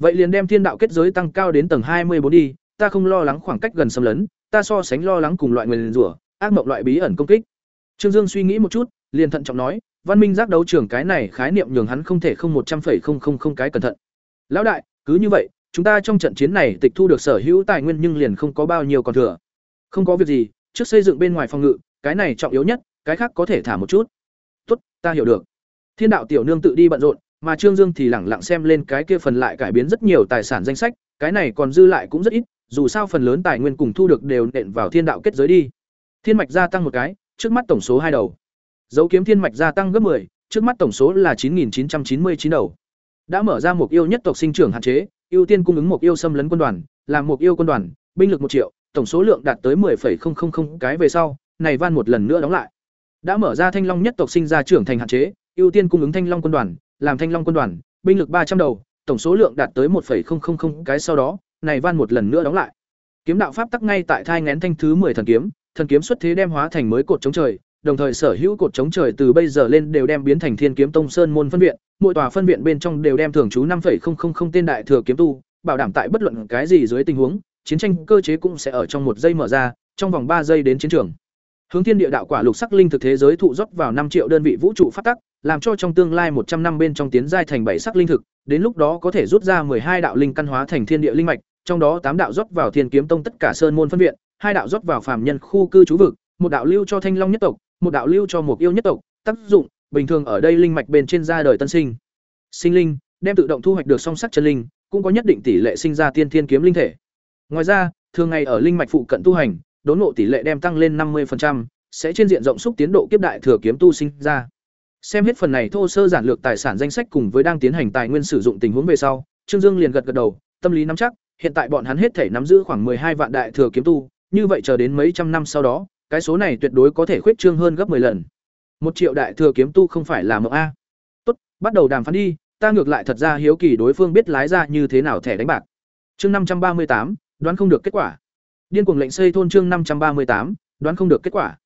Vậy liền đem thiên đạo kết giới tăng cao đến tầng hai mươi bốn đi, ta không lo lắng khoảng cách gần xâm lấn, ta so sánh lo lắng cùng loại nguyên rủa, ác mộng loại bí ẩn công kích. Trương Dương suy nghĩ một chút, liền thận trọng nói, văn minh giác đấu trường cái này khái niệm nhường hắn không thể không một trăm phẩy không không không cái cẩn thận. Lão đại, cứ như vậy, chúng ta trong trận chiến này tịch thu được sở hữu tài nguyên nhưng liền không có bao nhiêu còn thừa. Không có việc gì, trước xây dựng bên ngoài phòng ngự, cái này trọng yếu nhất, cái khác có thể thả một chút. Tốt, ta hiểu được. Thiên đạo tiểu nương tự đi bận rộn, mà Trương Dương thì lẳng lặng xem lên cái kia phần lại cải biến rất nhiều tài sản danh sách, cái này còn dư lại cũng rất ít, dù sao phần lớn tài nguyên cùng thu được đều nện vào thiên đạo kết giới đi. Thiên mạch gia tăng một cái, trước mắt tổng số hai đầu. Dấu kiếm thiên mạch gia tăng gấp 10, trước mắt tổng số là 9999 đầu. Đã mở ra mục yêu nhất tộc sinh trưởng hạn chế, ưu tiên cung ứng mục yêu xâm lấn quân đoàn, làm mục yêu quân đoàn, binh lực một triệu, tổng số lượng đạt tới 10,000 cái về sau, này van một lần nữa đóng lại. Đã mở ra thanh long nhất tộc sinh ra trưởng thành hạn chế, ưu tiên cung ứng thanh long quân đoàn, làm thanh long quân đoàn, binh lực ba trăm đầu, tổng số lượng đạt tới 1,000 cái sau đó, này van một lần nữa đóng lại. Kiếm đạo pháp tắc ngay tại thai ngén thanh thứ 10 thần kiếm, thần kiếm xuất thế đem hóa thành mới cột chống trời, đồng thời sở hữu cột chống trời từ bây giờ lên đều đem biến thành Thiên Kiếm Tông Sơn môn phân viện, mỗi tòa phân viện bên trong đều đem thường trú năm tên đại thừa kiếm tu, bảo đảm tại bất luận cái gì dưới tình huống, chiến tranh cơ chế cũng sẽ ở trong một giây mở ra, trong vòng ba giây đến chiến trường. Hướng Thiên Địa đạo quả lục sắc linh thực thế giới thụ rót vào năm triệu đơn vị vũ trụ phát tắc, làm cho trong tương lai một trăm năm bên trong tiến giai thành bảy sắc linh thực, đến lúc đó có thể rút ra hai đạo linh căn hóa thành thiên địa linh mạch, trong đó tám đạo rót vào Thiên Kiếm Tông tất cả sơn môn phân viện, hai đạo rót vào phàm nhân khu cư trú vực, một đạo lưu cho Thanh Long nhất tộc, một đạo lưu cho mục yêu nhất tộc, tác dụng, bình thường ở đây linh mạch bên trên ra đời tân sinh. Sinh linh, đem tự động thu hoạch được song sắc chân linh, cũng có nhất định tỷ lệ sinh ra tiên thiên kiếm linh thể. Ngoài ra, thường ngày ở linh mạch phụ cận tu hành, đốn ngộ tỷ lệ đem tăng lên 50%, sẽ trên diện rộng xúc tiến độ kiếp đại thừa kiếm tu sinh ra. Xem hết phần này thô sơ giản lược tài sản danh sách cùng với đang tiến hành tài nguyên sử dụng tình huống về sau, Trương Dương liền gật gật đầu, tâm lý nắm chắc, hiện tại bọn hắn hết thể nắm giữ khoảng hai vạn đại thừa kiếm tu, như vậy chờ đến mấy trăm năm sau đó, cái số này tuyệt đối có thể khuyết trương hơn gấp 10 lần. Một triệu đại thừa kiếm tu không phải là mộng a. Tốt, bắt đầu đàm phán đi, ta ngược lại thật ra hiếu kỳ đối phương biết lái ra như thế nào thẻ đánh bạc. Chương năm trăm ba mươi tám, đoán không được kết quả. Điên cuồng lệnh xây thôn chương năm trăm ba mươi tám, đoán không được kết quả.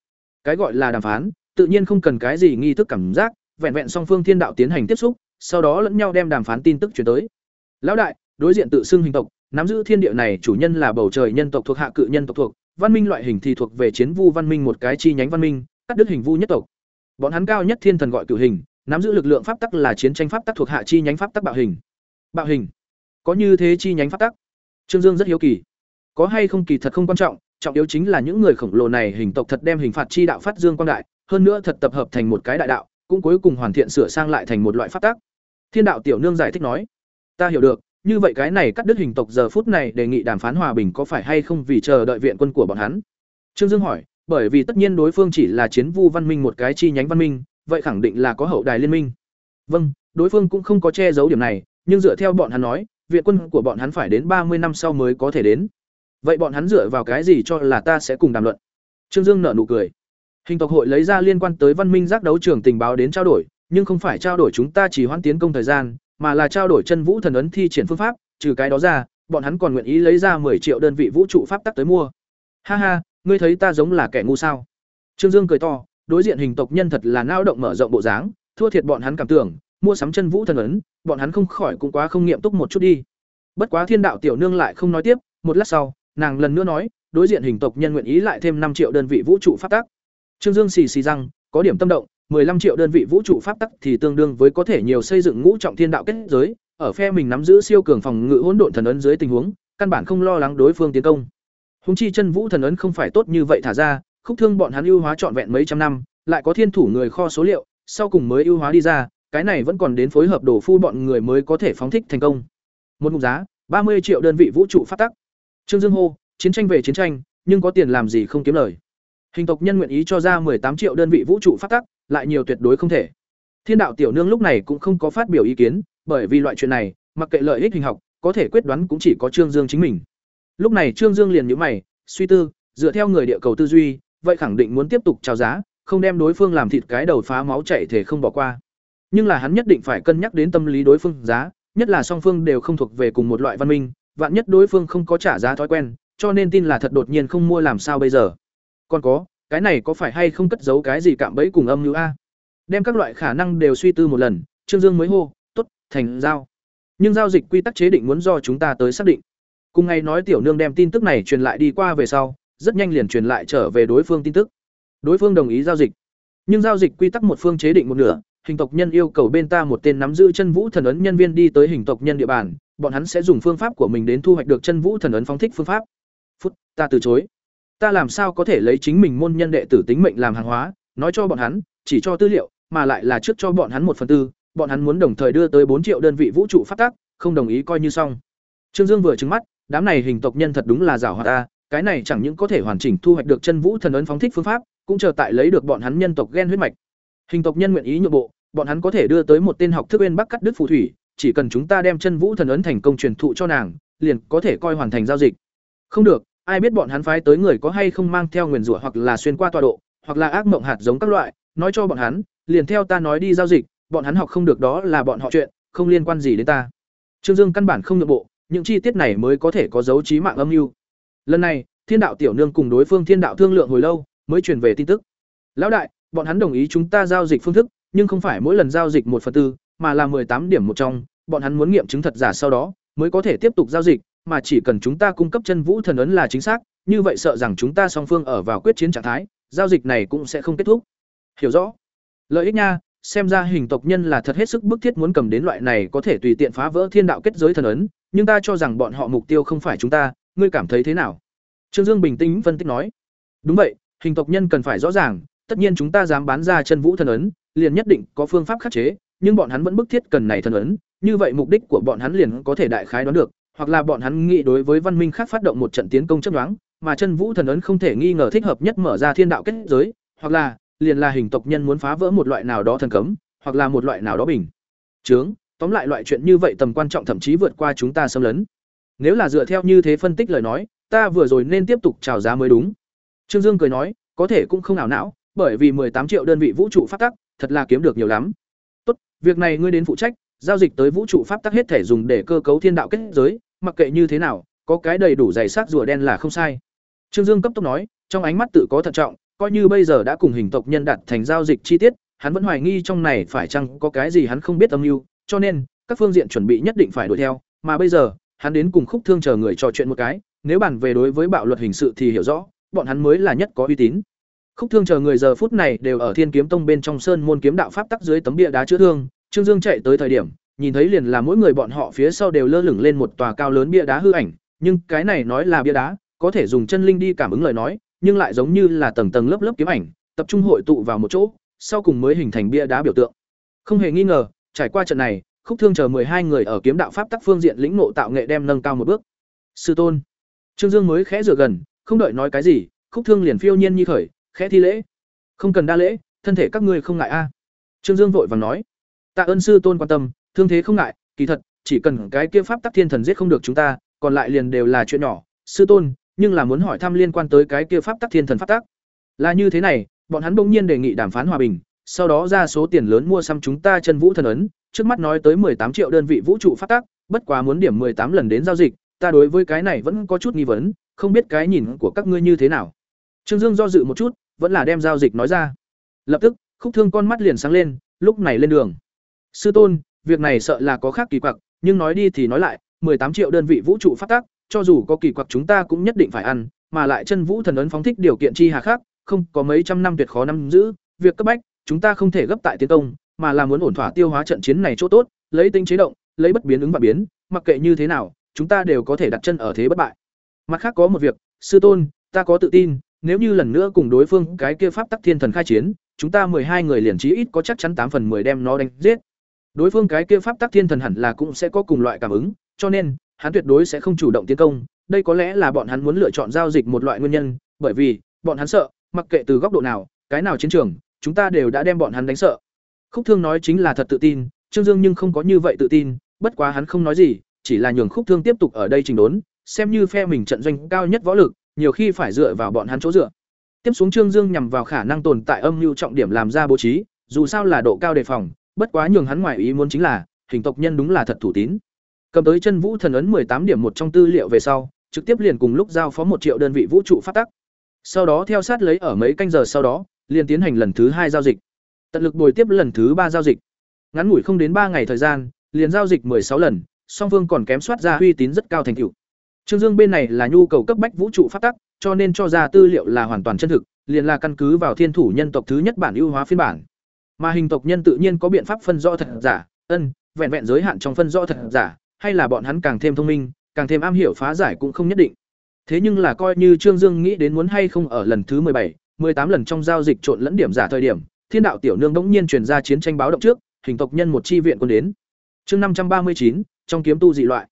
Cái gọi là đàm phán, tự nhiên không cần cái gì nghi thức cảm giác, vẹn vẹn song phương thiên đạo tiến hành tiếp xúc, sau đó lẫn nhau đem đàm phán tin tức truyền tới. Lão đại, đối diện tự xưng hình tộc, nắm giữ thiên địa này chủ nhân là bầu trời nhân tộc thuộc hạ cự nhân tộc thuộc, văn minh loại hình thì thuộc về chiến vu văn minh một cái chi nhánh văn minh, cắt đứt hình vu nhất tộc. Bọn hắn cao nhất thiên thần gọi cửu hình, nắm giữ lực lượng pháp tắc là chiến tranh pháp tắc thuộc hạ chi nhánh pháp tắc bạo hình. Bạo hình, có như thế chi nhánh pháp tắc. Trương Dương rất hiếu kỳ. Có hay không kỳ thật không quan trọng, trọng yếu chính là những người khổng lồ này hình tộc thật đem hình phạt chi đạo phát dương quang đại, hơn nữa thật tập hợp thành một cái đại đạo, cũng cuối cùng hoàn thiện sửa sang lại thành một loại pháp tắc. Thiên đạo tiểu nương giải thích nói: "Ta hiểu được, như vậy cái này cắt đứt hình tộc giờ phút này đề nghị đàm phán hòa bình có phải hay không vì chờ đợi viện quân của bọn hắn?" Trương Dương hỏi: "Bởi vì tất nhiên đối phương chỉ là chiến vu văn minh một cái chi nhánh văn minh, vậy khẳng định là có hậu đài liên minh." Vâng, đối phương cũng không có che giấu điểm này, nhưng dựa theo bọn hắn nói, viện quân của bọn hắn phải đến ba mươi năm sau mới có thể đến. Vậy bọn hắn dựa vào cái gì cho là ta sẽ cùng đàm luận? Trương Dương nở nụ cười. Hình tộc hội lấy ra liên quan tới văn minh giác đấu trường tình báo đến trao đổi, nhưng không phải trao đổi chúng ta chỉ hoãn tiến công thời gian, mà là trao đổi chân vũ thần ấn thi triển phương pháp, trừ cái đó ra, bọn hắn còn nguyện ý lấy ra 10 triệu đơn vị vũ trụ pháp tắc tới mua. Ha ha, ngươi thấy ta giống là kẻ ngu sao? Trương Dương cười to, đối diện hình tộc nhân thật là nao động mở rộng bộ dáng, thua thiệt bọn hắn cảm tưởng, mua sắm chân vũ thần ấn, bọn hắn không khỏi cũng quá không nghiệm túc một chút đi. Bất quá Thiên đạo tiểu nương lại không nói tiếp, một lát sau, nàng lần nữa nói, đối diện hình tộc nhân nguyện ý lại thêm năm triệu đơn vị vũ trụ pháp tắc. Trương Dương xì xì rằng, có điểm tâm động, 15 triệu đơn vị vũ trụ pháp tắc thì tương đương với có thể nhiều xây dựng ngũ trọng thiên đạo kết giới, ở phe mình nắm giữ siêu cường phòng ngự hỗn độn thần ấn dưới tình huống, căn bản không lo lắng đối phương tiến công. Hùng chi chân vũ thần ấn không phải tốt như vậy thả ra, khúc thương bọn hắn ưu hóa trọn vẹn mấy trăm năm, lại có thiên thủ người kho số liệu, sau cùng mới ưu hóa đi ra, cái này vẫn còn đến phối hợp đổ phu bọn người mới có thể phóng thích thành công. Một mục giá, 30 triệu đơn vị vũ trụ pháp tắc. Trương Dương hô, chiến tranh về chiến tranh, nhưng có tiền làm gì không kiếm lời. Hình tộc nhân nguyện ý cho ra 18 triệu đơn vị vũ trụ pháp tắc, lại nhiều tuyệt đối không thể. Thiên đạo tiểu nương lúc này cũng không có phát biểu ý kiến, bởi vì loại chuyện này, mặc kệ lợi ích hình học, có thể quyết đoán cũng chỉ có Trương Dương chính mình. Lúc này Trương Dương liền nhíu mày, suy tư, dựa theo người địa cầu tư duy, vậy khẳng định muốn tiếp tục chào giá, không đem đối phương làm thịt cái đầu phá máu chảy thể không bỏ qua. Nhưng là hắn nhất định phải cân nhắc đến tâm lý đối phương giá, nhất là song phương đều không thuộc về cùng một loại văn minh, vạn nhất đối phương không có trả giá thói quen, cho nên tin là thật đột nhiên không mua làm sao bây giờ. Còn có, cái này có phải hay không cất giấu cái gì cạm bẫy cùng âm mưu a? Đem các loại khả năng đều suy tư một lần, Trương Dương mới hô, "Tốt, thành giao." Nhưng giao dịch quy tắc chế định muốn do chúng ta tới xác định. Cùng ngày nói tiểu nương đem tin tức này truyền lại đi qua về sau, rất nhanh liền truyền lại trở về đối phương tin tức. Đối phương đồng ý giao dịch. Nhưng giao dịch quy tắc một phương chế định một nửa, hình tộc nhân yêu cầu bên ta một tên nắm giữ chân vũ thần ấn nhân viên đi tới hình tộc nhân địa bàn, bọn hắn sẽ dùng phương pháp của mình đến thu hoạch được chân vũ thần ấn phóng thích phương pháp. Phút, ta từ chối. Ta làm sao có thể lấy chính mình môn nhân đệ tử tính mệnh làm hàng hóa, nói cho bọn hắn, chỉ cho tư liệu, mà lại là trước cho bọn hắn một phần tư, bọn hắn muốn đồng thời đưa tới bốn triệu đơn vị vũ trụ phát tác, không đồng ý coi như xong. Trương Dương vừa trứng mắt, đám này hình tộc nhân thật đúng là giảo hòa ta, cái này chẳng những có thể hoàn chỉnh thu hoạch được chân vũ thần ấn phóng thích phương pháp, cũng chờ tại lấy được bọn hắn nhân tộc gen huyết mạch. Hình tộc nhân nguyện ý nhượng bộ, bọn hắn có thể đưa tới một tên học thức bên Bắc cắt đứt phù thủy, chỉ cần chúng ta đem chân vũ thần ấn thành công truyền thụ cho nàng, liền có thể coi hoàn thành giao dịch. Không được, ai biết bọn hắn phái tới người có hay không mang theo nguyền rủa hoặc là xuyên qua tọa độ, hoặc là ác mộng hạt giống các loại, nói cho bọn hắn, liền theo ta nói đi giao dịch, bọn hắn học không được đó là bọn họ chuyện, không liên quan gì đến ta. Trương Dương căn bản không nhượng bộ, những chi tiết này mới có thể có dấu trí mạng âm mưu. Lần này, Thiên đạo tiểu nương cùng đối phương Thiên đạo thương lượng hồi lâu, mới truyền về tin tức. Lão đại, bọn hắn đồng ý chúng ta giao dịch phương thức, nhưng không phải mỗi lần giao dịch một phần tư, mà là tám điểm một trong, bọn hắn muốn nghiệm chứng thật giả sau đó, mới có thể tiếp tục giao dịch, mà chỉ cần chúng ta cung cấp chân vũ thần ấn là chính xác, như vậy sợ rằng chúng ta song phương ở vào quyết chiến trạng thái, giao dịch này cũng sẽ không kết thúc. Hiểu rõ. Lợi ích nha, xem ra hình tộc nhân là thật hết sức bức thiết muốn cầm đến loại này có thể tùy tiện phá vỡ thiên đạo kết giới thần ấn, nhưng ta cho rằng bọn họ mục tiêu không phải chúng ta, ngươi cảm thấy thế nào? Trương Dương bình tĩnh phân tích nói. Đúng vậy, hình tộc nhân cần phải rõ ràng, tất nhiên chúng ta dám bán ra chân vũ thần ấn, liền nhất định có phương pháp khắc chế, nhưng bọn hắn vẫn bức thiết cần này thần ấn, như vậy mục đích của bọn hắn liền có thể đại khái đoán được, hoặc là bọn hắn nghĩ đối với văn minh khác phát động một trận tiến công chấp đoán, mà chân vũ thần ấn không thể nghi ngờ thích hợp nhất mở ra thiên đạo kết giới, hoặc là liền là hình tộc nhân muốn phá vỡ một loại nào đó thần cấm, hoặc là một loại nào đó bình. Trướng, tóm lại loại chuyện như vậy tầm quan trọng thậm chí vượt qua chúng ta xâm lấn. Nếu là dựa theo như thế phân tích lời nói, ta vừa rồi nên tiếp tục chào giá mới đúng. Trương Dương cười nói, có thể cũng không ảo não, bởi vì tám triệu đơn vị vũ trụ phát tắc, thật là kiếm được nhiều lắm. Việc này ngươi đến phụ trách, giao dịch tới vũ trụ pháp tắc hết thể dùng để cơ cấu thiên đạo kết giới, mặc kệ như thế nào, có cái đầy đủ dày sắc rùa đen là không sai. Trương Dương cấp tốc nói, trong ánh mắt tự có thận trọng, coi như bây giờ đã cùng hình tộc nhân đặt thành giao dịch chi tiết, hắn vẫn hoài nghi trong này phải chăng có cái gì hắn không biết âm mưu, cho nên các phương diện chuẩn bị nhất định phải đuổi theo, mà bây giờ, hắn đến cùng Khúc Thương chờ người trò chuyện một cái, nếu bàn về đối với bạo luật hình sự thì hiểu rõ, bọn hắn mới là nhất có uy tín. Khúc Thương chờ người giờ phút này đều ở Thiên Kiếm Tông bên trong sơn môn kiếm đạo pháp tắc dưới tấm bia đá chữa thương, Trương Dương chạy tới thời điểm, nhìn thấy liền là mỗi người bọn họ phía sau đều lơ lửng lên một tòa cao lớn bia đá hư ảnh, nhưng cái này nói là bia đá, có thể dùng chân linh đi cảm ứng lời nói, nhưng lại giống như là tầng tầng lớp lớp kiếm ảnh, tập trung hội tụ vào một chỗ, sau cùng mới hình thành bia đá biểu tượng. Không hề nghi ngờ, trải qua trận này, Khúc Thương chờ hai người ở kiếm đạo pháp tắc phương diện lĩnh ngộ tạo nghệ đem nâng cao một bước. Sư tôn. Trương Dương mới khẽ dựa gần, không đợi nói cái gì, Khúc Thương liền phiêu nhiên như khởi, khẽ thi lễ. Không cần đa lễ, thân thể các ngươi không ngại a. Trương Dương vội vàng nói. Tạ ơn sư tôn quan tâm, thương thế không ngại, kỳ thật, chỉ cần cái kia pháp tắc thiên thần giết không được chúng ta, còn lại liền đều là chuyện nhỏ. Sư tôn, nhưng là muốn hỏi thăm liên quan tới cái kia pháp tắc thiên thần pháp tắc. Là như thế này, bọn hắn bỗng nhiên đề nghị đàm phán hòa bình, sau đó ra số tiền lớn mua xăm chúng ta chân vũ thần ấn, trước mắt nói tới tám triệu đơn vị vũ trụ pháp tắc, bất quá muốn điểm tám lần đến giao dịch, ta đối với cái này vẫn có chút nghi vấn, không biết cái nhìn của các ngươi như thế nào. Trương Dương do dự một chút, vẫn là đem giao dịch nói ra. Lập tức, Khúc Thương con mắt liền sáng lên, lúc này lên đường. Sư tôn, việc này sợ là có khác kỳ quặc, nhưng nói đi thì nói lại, tám triệu đơn vị vũ trụ phát tác, cho dù có kỳ quặc chúng ta cũng nhất định phải ăn, mà lại chân vũ thần ấn phóng thích điều kiện chi hà khác, không có mấy trăm năm tuyệt khó nắm giữ, việc cấp bách, chúng ta không thể gấp tại tiến công, mà là muốn ổn thỏa tiêu hóa trận chiến này chỗ tốt, lấy tính chế động, lấy bất biến ứng và biến, mặc kệ như thế nào, chúng ta đều có thể đặt chân ở thế bất bại. Mặt khác có một việc, sư tôn, ta có tự tin, nếu như lần nữa cùng đối phương cái kia pháp tắc thiên thần khai chiến, chúng ta mười hai người liền chí ít có chắc chắn tám phần 10 đem nó đánh giết. Đối phương cái kia pháp tắc thiên thần hẳn là cũng sẽ có cùng loại cảm ứng, cho nên hắn tuyệt đối sẽ không chủ động tiến công, đây có lẽ là bọn hắn muốn lựa chọn giao dịch một loại nguyên nhân, bởi vì bọn hắn sợ, mặc kệ từ góc độ nào, cái nào chiến trường, chúng ta đều đã đem bọn hắn đánh sợ. Khúc Thương nói chính là thật tự tin, Trương Dương nhưng không có như vậy tự tin, bất quá hắn không nói gì, chỉ là nhường Khúc Thương tiếp tục ở đây trình đốn, xem như phe mình trận doanh cao nhất võ lực, nhiều khi phải dựa vào bọn hắn chỗ dựa. Tiếp xuống Trương Dương nhằm vào khả năng tồn tại âm mưu trọng điểm làm ra bố trí, dù sao là độ cao đề phòng, bất quá nhường hắn ngoài ý muốn chính là, hình tộc nhân đúng là thật thủ tín. Cầm tới chân vũ thần ấn tám điểm một trong tư liệu về sau, trực tiếp liền cùng lúc giao phó một triệu đơn vị vũ trụ phát tắc. Sau đó theo sát lấy ở mấy canh giờ sau đó, liền tiến hành lần thứ hai giao dịch. Tận lực bồi tiếp lần thứ ba giao dịch. Ngắn ngủi không đến ba ngày thời gian, liền giao dịch sáu lần, song phương còn kém soát ra uy tín rất cao thành tựu. Trương Dương bên này là nhu cầu cấp bách vũ trụ phát tắc, cho nên cho ra tư liệu là hoàn toàn chân thực, liền là căn cứ vào thiên thủ nhân tộc thứ nhất bản ưu hóa phiên bản. Mà hình tộc nhân tự nhiên có biện pháp phân rõ thật giả, ân, vẹn vẹn giới hạn trong phân rõ thật giả, hay là bọn hắn càng thêm thông minh, càng thêm am hiểu phá giải cũng không nhất định. Thế nhưng là coi như Trương Dương nghĩ đến muốn hay không ở lần thứ mười bảy, mười tám lần trong giao dịch trộn lẫn điểm giả thời điểm, Thiên đạo tiểu nương bỗng nhiên truyền ra chiến tranh báo động trước, hình tộc nhân một chi viện quân đến. Chương năm trăm ba mươi chín trong kiếm tu dị loại.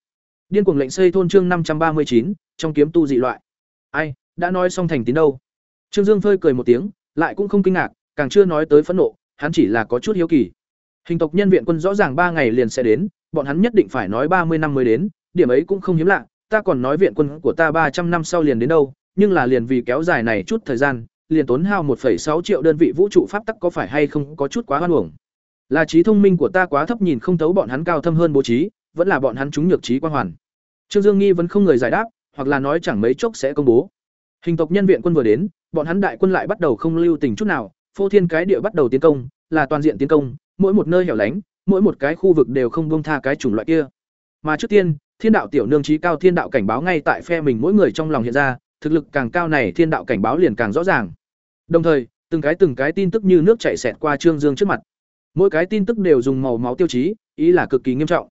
Điên cuồng lệnh xây thôn chương năm trăm ba mươi chín trong kiếm tu dị loại. Ai, đã nói xong thành tín đâu? Trương Dương phơi cười một tiếng, lại cũng không kinh ngạc, càng chưa nói tới phẫn nộ, hắn chỉ là có chút hiếu kỳ. Hình tộc nhân viện quân rõ ràng ba ngày liền sẽ đến, bọn hắn nhất định phải nói ba mươi năm mới đến, điểm ấy cũng không hiếm lạ, ta còn nói viện quân của ta ba trăm năm sau liền đến đâu, nhưng là liền vì kéo dài này chút thời gian, liền tốn hao 1,6 triệu đơn vị vũ trụ pháp tắc có phải hay không có chút quá hoan uổng. Là trí thông minh của ta quá thấp nhìn không thấu bọn hắn cao thâm hơn bố trí, vẫn là bọn hắn chúng nhược trí quan hoàn. Trương Dương Nghi vẫn không người giải đáp, hoặc là nói chẳng mấy chốc sẽ công bố. Hình tộc nhân viện quân vừa đến, bọn hắn đại quân lại bắt đầu không lưu tình chút nào, phô thiên cái địa bắt đầu tiến công, là toàn diện tiến công, mỗi một nơi hẻo lánh, mỗi một cái khu vực đều không buông tha cái chủng loại kia. Mà trước tiên, Thiên đạo tiểu nương trí cao thiên đạo cảnh báo ngay tại phe mình mỗi người trong lòng hiện ra, thực lực càng cao này thiên đạo cảnh báo liền càng rõ ràng. Đồng thời, từng cái từng cái tin tức như nước chảy xẹt qua Trương Dương trước mặt. Mỗi cái tin tức đều dùng màu máu tiêu chí, ý là cực kỳ nghiêm trọng.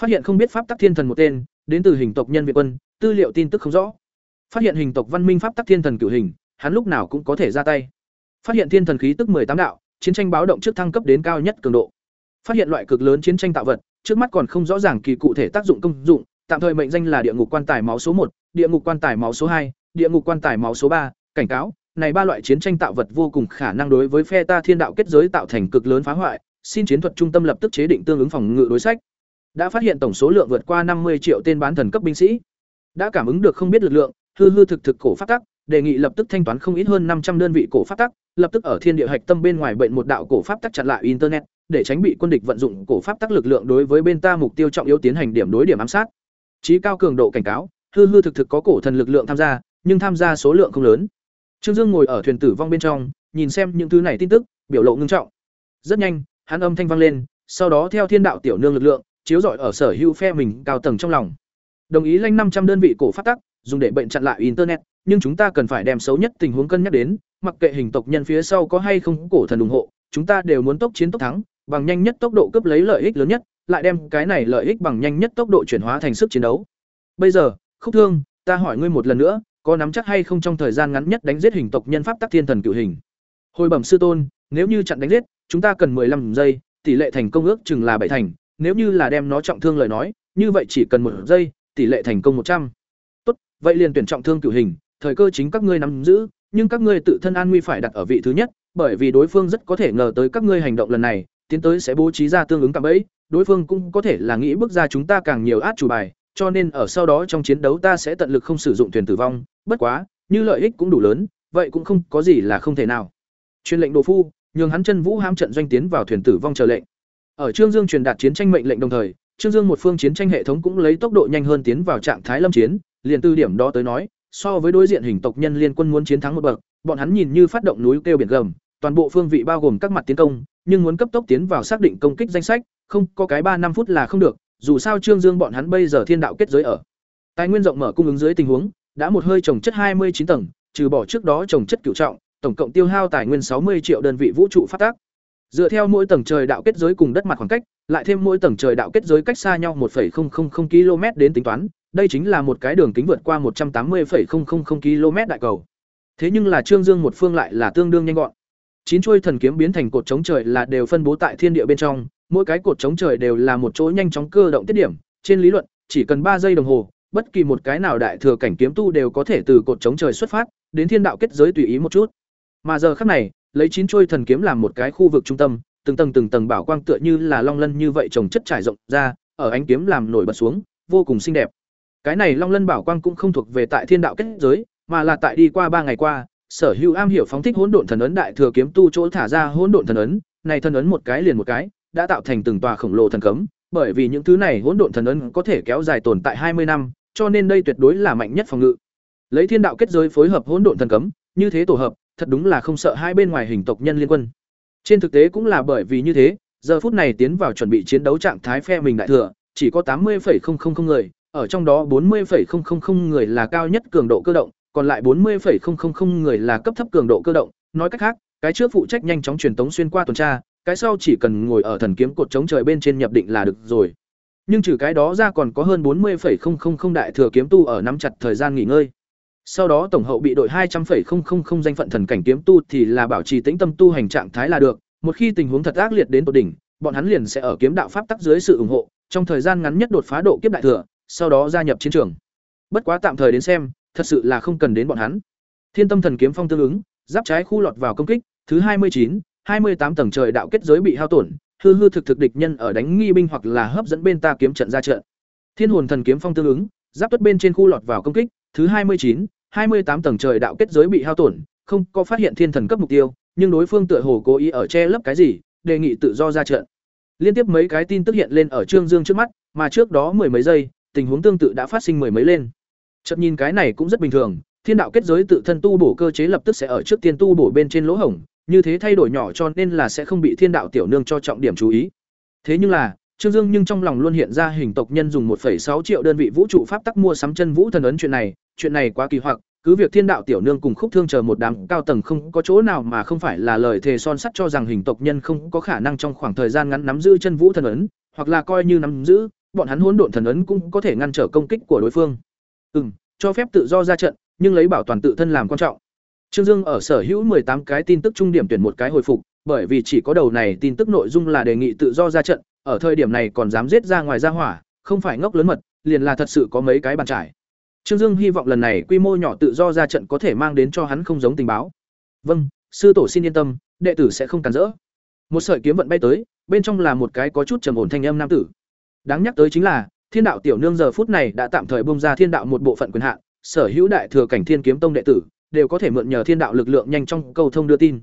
Phát hiện không biết pháp tắc thiên thần một tên, đến từ hình tộc nhân Việt quân, tư liệu tin tức không rõ. Phát hiện hình tộc văn minh pháp tắc thiên thần cửu hình, hắn lúc nào cũng có thể ra tay. Phát hiện thiên thần khí tức tám đạo, chiến tranh báo động trước thăng cấp đến cao nhất cường độ. Phát hiện loại cực lớn chiến tranh tạo vật, trước mắt còn không rõ ràng kỳ cụ thể tác dụng công dụng, tạm thời mệnh danh là địa ngục quan tài máu số một, địa ngục quan tài máu số hai, địa ngục quan tài máu số ba, cảnh cáo, này ba loại chiến tranh tạo vật vô cùng khả năng đối với phe ta thiên đạo kết giới tạo thành cực lớn phá hoại, xin chiến thuật trung tâm lập tức chế định tương ứng phòng ngự đối sách. Đã phát hiện tổng số lượng vượt qua năm mươi triệu tên bán thần cấp binh sĩ. Đã cảm ứng được không biết lực lượng, hư hư thực thực cổ phát tắc, đề nghị lập tức thanh toán không ít hơn năm trăm đơn vị cổ pháp tắc, lập tức ở thiên địa hạch tâm bên ngoài bệnh một đạo cổ pháp tắc chặn lại internet, để tránh bị quân địch vận dụng cổ pháp tắc lực lượng đối với bên ta mục tiêu trọng yếu tiến hành điểm đối điểm ám sát. Chí cao cường độ cảnh cáo, hư hư thực thực có cổ thần lực lượng tham gia, nhưng tham gia số lượng không lớn. Trương Dương ngồi ở thuyền tử vong bên trong, nhìn xem những thứ này tin tức, biểu lộ ngưng trọng. Rất nhanh, hắn âm thanh vang lên, sau đó theo thiên đạo tiểu nương lực lượng, chiếu rọi ở sở hữu phe mình cao tầng trong lòng. Đồng ý lanh năm trăm đơn vị cổ pháp tắc, dùng để bệnh chặn lại internet, nhưng chúng ta cần phải đem xấu nhất tình huống cân nhắc đến, mặc kệ hình tộc nhân phía sau có hay không cổ thần ủng hộ, chúng ta đều muốn tốc chiến tốc thắng, bằng nhanh nhất tốc độ cướp lấy lợi ích lớn nhất, lại đem cái này lợi ích bằng nhanh nhất tốc độ chuyển hóa thành sức chiến đấu. Bây giờ, Khúc Thương, ta hỏi ngươi một lần nữa, có nắm chắc hay không trong thời gian ngắn nhất đánh giết hình tộc nhân pháp tắc thiên thần cửu hình? Hồi bẩm sư tôn, nếu như chặn đánh giết, chúng ta cần 15 giây, tỷ lệ thành công ước chừng là bảy thành, nếu như là đem nó trọng thương lời nói, như vậy chỉ cần một giây, tỷ lệ thành công một trăm. Tốt, vậy liền tuyển trọng thương cửu hình, thời cơ chính các ngươi nắm giữ, nhưng các ngươi tự thân an nguy phải đặt ở vị thứ nhất, bởi vì đối phương rất có thể ngờ tới các ngươi hành động lần này, tiến tới sẽ bố trí ra tương ứng cạm bẫy, đối phương cũng có thể là nghĩ bước ra chúng ta càng nhiều át chủ bài, cho nên ở sau đó trong chiến đấu ta sẽ tận lực không sử dụng thuyền tử vong, bất quá, như lợi ích cũng đủ lớn, vậy cũng không có gì là không thể nào. Truyền lệnh đồ phu, nhường hắn chân vũ ham trận doanh tiến vào thuyền tử vong chờ lệnh. Ở Trương Dương truyền đạt chiến tranh mệnh lệnh đồng thời, Trương Dương một phương chiến tranh hệ thống cũng lấy tốc độ nhanh hơn tiến vào trạng thái lâm chiến, liền từ điểm đó tới nói, so với đối diện hình tộc nhân liên quân muốn chiến thắng một bậc, bọn hắn nhìn như phát động núi kêu biển gầm, toàn bộ phương vị bao gồm các mặt tiến công, nhưng muốn cấp tốc tiến vào xác định công kích danh sách, không, có cái ba năm phút là không được, dù sao Trương Dương bọn hắn bây giờ thiên đạo kết giới ở. Tài nguyên rộng mở cung ứng dưới tình huống, đã một hơi trồng chất hai mươi chín tầng, trừ bỏ trước đó trồng chất cửu trọng, tổng cộng tiêu hao tài nguyên sáu mươi triệu đơn vị vũ trụ phát tác. Dựa theo mỗi tầng trời đạo kết giới cùng đất mặt khoảng cách, lại thêm mỗi tầng trời đạo kết giới cách xa nhau 1,000 km đến tính toán, đây chính là một cái đường kính vượt qua 180,000 km đại cầu. Thế nhưng là Trương Dương một phương lại là tương đương nhanh gọn. Chín chuôi thần kiếm biến thành cột chống trời là đều phân bố tại thiên địa bên trong, mỗi cái cột chống trời đều là một chỗ nhanh chóng cơ động tiết điểm, trên lý luận, chỉ cần ba giây đồng hồ, bất kỳ một cái nào đại thừa cảnh kiếm tu đều có thể từ cột chống trời xuất phát, đến thiên đạo kết giới tùy ý một chút. Mà giờ khắc này, lấy chín chuôi thần kiếm làm một cái khu vực trung tâm, từng tầng từng tầng bảo quang tựa như là long lân như vậy trồng chất trải rộng ra, ở ánh kiếm làm nổi bật xuống, vô cùng xinh đẹp. Cái này long lân bảo quang cũng không thuộc về tại thiên đạo kết giới, mà là tại đi qua ba ngày qua, sở hữu am hiểu phóng thích hỗn độn thần ấn đại thừa kiếm tu chỗ thả ra hỗn độn thần ấn, này thần ấn một cái liền một cái, đã tạo thành từng tòa khổng lồ thần cấm, bởi vì những thứ này hỗn độn thần ấn có thể kéo dài tồn tại hai mươi năm, cho nên đây tuyệt đối là mạnh nhất phòng ngự. Lấy thiên đạo kết giới phối hợp hỗn độn thần cấm, như thế tổ hợp, thật đúng là không sợ hai bên ngoài hình tộc nhân liên quân. Trên thực tế cũng là bởi vì như thế, giờ phút này tiến vào chuẩn bị chiến đấu trạng thái phe mình đại thừa, chỉ có tám mươi người, ở trong đó 40.000 người là cao nhất cường độ cơ động, còn lại 40.000 người là cấp thấp cường độ cơ động, nói cách khác, cái trước phụ trách nhanh chóng truyền tống xuyên qua tuần tra, cái sau chỉ cần ngồi ở thần kiếm cột chống trời bên trên nhập định là được rồi. Nhưng trừ cái đó ra còn có hơn 40.000 đại thừa kiếm tu ở nắm chặt thời gian nghỉ ngơi. Sau đó tổng hậu bị đội hai trăm 200,000 danh phận thần cảnh kiếm tu thì là bảo trì tĩnh tâm tu hành trạng thái là được, một khi tình huống thật ác liệt đến tột đỉnh, bọn hắn liền sẽ ở kiếm đạo pháp tắc dưới sự ủng hộ, trong thời gian ngắn nhất đột phá độ kiếp đại thừa, sau đó gia nhập chiến trường. Bất quá tạm thời đến xem, thật sự là không cần đến bọn hắn. Thiên Tâm Thần kiếm phong tương ứng, giáp trái khu lọt vào công kích, thứ hai mươi chín, hai mươi tám tầng trời đạo kết giới bị hao tổn, hư hư thực thực địch nhân ở đánh nghi binh hoặc là hấp dẫn bên ta kiếm trận ra trận. Thiên Hồn Thần kiếm phong tương ứng, giáp tuất bên trên khu lọt vào công kích, thứ hai mươi chín, hai mươi tám tầng trời đạo kết giới bị hao tổn, không có phát hiện thiên thần cấp mục tiêu, nhưng đối phương tựa hồ cố ý ở che lấp cái gì, đề nghị tự do ra trận. Liên tiếp mấy cái tin tức hiện lên ở Trương Dương trước mắt, mà trước đó mười mấy giây, tình huống tương tự đã phát sinh mười mấy lên. Chậm nhìn cái này cũng rất bình thường, thiên đạo kết giới tự thân tu bổ cơ chế lập tức sẽ ở trước tiên tu bổ bên trên lỗ hổng, như thế thay đổi nhỏ cho nên là sẽ không bị thiên đạo tiểu nương cho trọng điểm chú ý. Thế nhưng là, Trương Dương nhưng trong lòng luôn hiện ra hình tộc nhân dùng 1.6 triệu đơn vị vũ trụ pháp tắc mua sắm chân vũ thần ấn chuyện này, chuyện này quá kỳ hoặc, cứ việc thiên đạo tiểu nương cùng khúc thương chờ một đám cao tầng không có chỗ nào mà không phải là lời thề son sắt cho rằng hình tộc nhân không có khả năng trong khoảng thời gian ngắn nắm giữ chân vũ thần ấn, hoặc là coi như nắm giữ, bọn hắn hỗn độn thần ấn cũng có thể ngăn trở công kích của đối phương. Ừm, cho phép tự do ra trận, nhưng lấy bảo toàn tự thân làm quan trọng. Trương Dương ở sở hữu tám cái tin tức trung điểm tuyển một cái hồi phục, bởi vì chỉ có đầu này tin tức nội dung là đề nghị tự do ra trận, ở thời điểm này còn dám giết ra ngoài ra hỏa, không phải ngốc lớn mật, liền là thật sự có mấy cái bàn trải. Trương Dương hy vọng lần này quy mô nhỏ tự do ra trận có thể mang đến cho hắn không giống tình báo. Vâng, sư tổ xin yên tâm, đệ tử sẽ không cản rỡ. Một sợi kiếm vận bay tới, bên trong là một cái có chút trầm ổn thanh âm nam tử. Đáng nhắc tới chính là, Thiên đạo tiểu nương giờ phút này đã tạm thời bung ra Thiên đạo một bộ phận quyền hạn, sở hữu đại thừa cảnh Thiên kiếm tông đệ tử đều có thể mượn nhờ Thiên đạo lực lượng nhanh trong cầu thông đưa tin.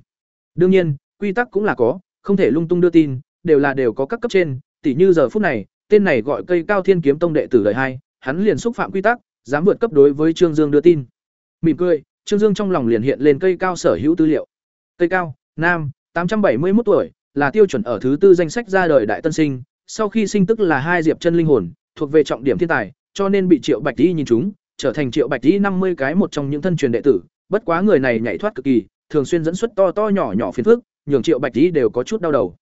Đương nhiên, quy tắc cũng là có, không thể lung tung đưa tin, đều là đều có các cấp trên, tỷ như giờ phút này, tên này gọi cây cao Thiên kiếm tông đệ tử đời hai, hắn liền xúc phạm quy tắc, dám vượt cấp đối với Trương Dương đưa tin. Mỉm cười, Trương Dương trong lòng liền hiện lên cây cao sở hữu tư liệu. Cây cao, nam, tám trăm bảy mươi một tuổi, là tiêu chuẩn ở thứ tư danh sách ra đời đại tân sinh, sau khi sinh tức là hai diệp chân linh hồn, thuộc về trọng điểm thiên tài, cho nên bị Triệu Bạch Tỷ nhìn chúng, trở thành Triệu Bạch Tỷ năm mươi cái một trong những thân truyền đệ tử, bất quá người này nhảy thoát cực kỳ, thường xuyên dẫn xuất to to nhỏ nhỏ phiền phức, nhường Triệu Bạch Tỷ đều có chút đau đầu.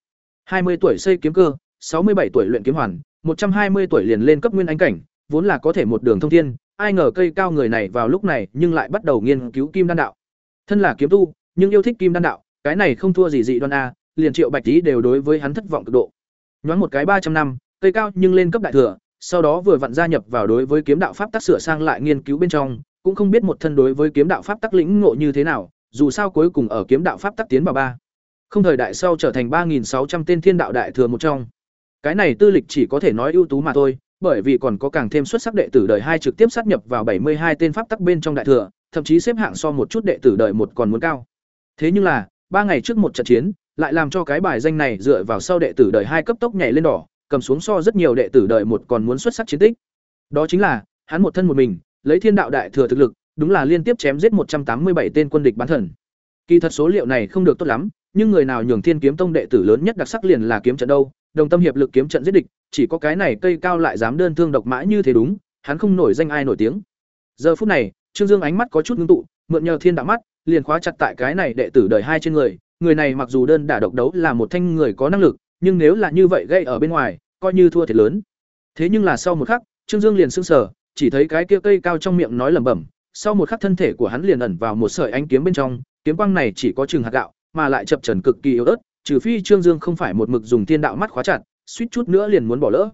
Hai mươi tuổi xây kiếm cơ, sáu mươi bảy tuổi luyện kiếm hoàn, một trăm hai mươi tuổi liền lên cấp nguyên anh cảnh, vốn là có thể một đường thông thiên, ai ngờ cây cao người này vào lúc này nhưng lại bắt đầu nghiên cứu kim đan đạo. Thân là kiếm tu, nhưng yêu thích kim đan đạo, cái này không thua gì dị đoan a, liền Triệu Bạch Tỷ đều đối với hắn thất vọng cực độ. Nhoáng một cái ba trăm năm, cây cao nhưng lên cấp đại thừa, sau đó vừa vặn gia nhập vào đối với kiếm đạo pháp tác sửa sang lại nghiên cứu bên trong, cũng không biết một thân đối với kiếm đạo pháp tác lĩnh ngộ như thế nào, dù sao cuối cùng ở kiếm đạo pháp tác tiến vào ba. Không thời đại sau trở thành ba nghìn sáu trăm tên thiên đạo đại thừa một trong. Cái này tư lịch chỉ có thể nói ưu tú mà thôi, bởi vì còn có càng thêm xuất sắc đệ tử đời hai trực tiếp sát nhập vào bảy mươi hai tên pháp tắc bên trong đại thừa, thậm chí xếp hạng so một chút đệ tử đời một còn muốn cao. Thế nhưng là, ba ngày trước một trận chiến, lại làm cho cái bài danh này dựa vào sau đệ tử đời hai cấp tốc nhảy lên đỏ, cầm xuống so rất nhiều đệ tử đời một còn muốn xuất sắc chiến tích. Đó chính là, hắn một thân một mình, lấy thiên đạo đại thừa thực lực, đúng là liên tiếp chém giết một trăm tám mươi bảy tên quân địch bán thần. Kỳ thật số liệu này không được tốt lắm, nhưng người nào nhường Thiên Kiếm Tông đệ tử lớn nhất đặc sắc liền là kiếm trận đâu, đồng tâm hiệp lực kiếm trận giết địch, chỉ có cái này cây cao lại dám đơn thương độc mã như thế đúng, hắn không nổi danh ai nổi tiếng. Giờ phút này, Trương Dương ánh mắt có chút ngưng tụ, mượn nhờ thiên đạo mắt, liền khóa chặt tại cái này đệ tử đời hai trên người, người này mặc dù đơn đả độc đấu là một thanh người có năng lực, nhưng nếu là như vậy gây ở bên ngoài, coi như thua thiệt lớn. Thế nhưng là sau một khắc, Trương Dương liền sững sờ, chỉ thấy cái kia cây cao trong miệng nói lẩm bẩm, sau một khắc thân thể của hắn liền ẩn vào một sợi ánh kiếm bên trong, kiếm quang này chỉ có chừng hạt gạo, mà lại chập chờn cực kỳ yếu ớt, trừ phi Trương Dương không phải một mực dùng thiên đạo mắt khóa chặt, suýt chút nữa liền muốn bỏ lỡ.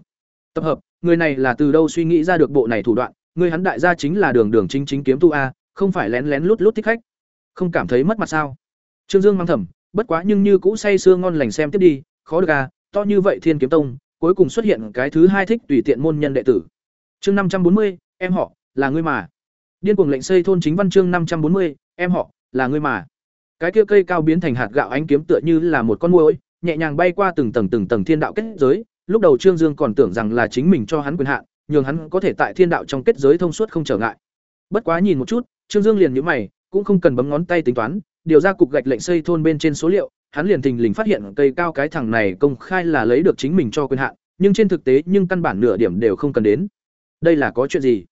Tập hợp, người này là từ đâu suy nghĩ ra được bộ này thủ đoạn, người hắn đại gia chính là đường đường chính chính kiếm tu a, không phải lén lén lút lút thích khách. Không cảm thấy mất mặt sao? Trương Dương mang thầm, bất quá nhưng như cũ say sưa ngon lành xem tiếp đi, khó được à to như vậy Thiên Kiếm Tông, cuối cùng xuất hiện cái thứ hai thích tùy tiện môn nhân đệ tử. Chương năm trăm bốn mươi, em họ, là ngươi mà. Điên cuồng lệnh xây thôn chính văn chương năm trăm bốn mươi, em họ, là ngươi mà. Cái kia cây cao biến thành hạt gạo ánh kiếm tựa như là một con muỗi, nhẹ nhàng bay qua từng tầng từng tầng thiên đạo kết giới, lúc đầu Trương Dương còn tưởng rằng là chính mình cho hắn quyền hạn, nhường hắn có thể tại thiên đạo trong kết giới thông suốt không trở ngại. Bất quá nhìn một chút, Trương Dương liền nhíu mày, cũng không cần bấm ngón tay tính toán, điều ra cục gạch lệnh xây thôn bên trên số liệu, hắn liền thình lình phát hiện cây cao cái thằng này công khai là lấy được chính mình cho quyền hạn, nhưng trên thực tế nhưng căn bản nửa điểm đều không cần đến. Đây là có chuyện gì?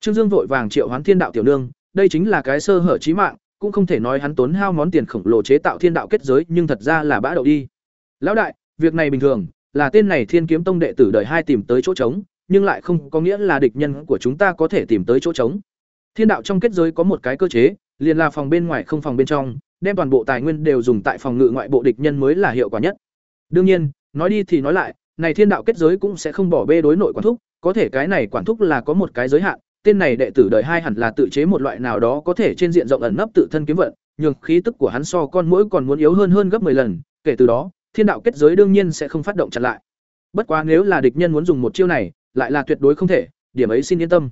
Trương Dương vội vàng triệu hoán thiên đạo tiểu nương, đây chính là cái sơ hở chí mạng, cũng không thể nói hắn tốn hao món tiền khổng lồ chế tạo thiên đạo kết giới, nhưng thật ra là bã đậu đi. Lão đại, việc này bình thường, là tên này Thiên Kiếm Tông đệ tử đời hai tìm tới chỗ trống, nhưng lại không có nghĩa là địch nhân của chúng ta có thể tìm tới chỗ trống. Thiên đạo trong kết giới có một cái cơ chế, liền là phòng bên ngoài không phòng bên trong, đem toàn bộ tài nguyên đều dùng tại phòng ngự ngoại bộ địch nhân mới là hiệu quả nhất. Đương nhiên, nói đi thì nói lại, này thiên đạo kết giới cũng sẽ không bỏ bê đối nội quản thúc, có thể cái này quản thúc là có một cái giới hạn, tên này đệ tử đời hai hẳn là tự chế một loại nào đó có thể trên diện rộng ẩn nấp tự thân kiếm vận, nhưng khí tức của hắn so con mỗi còn muốn yếu hơn hơn gấp 10 lần, kể từ đó, thiên đạo kết giới đương nhiên sẽ không phát động chặn lại. Bất quá nếu là địch nhân muốn dùng một chiêu này, lại là tuyệt đối không thể, điểm ấy xin yên tâm.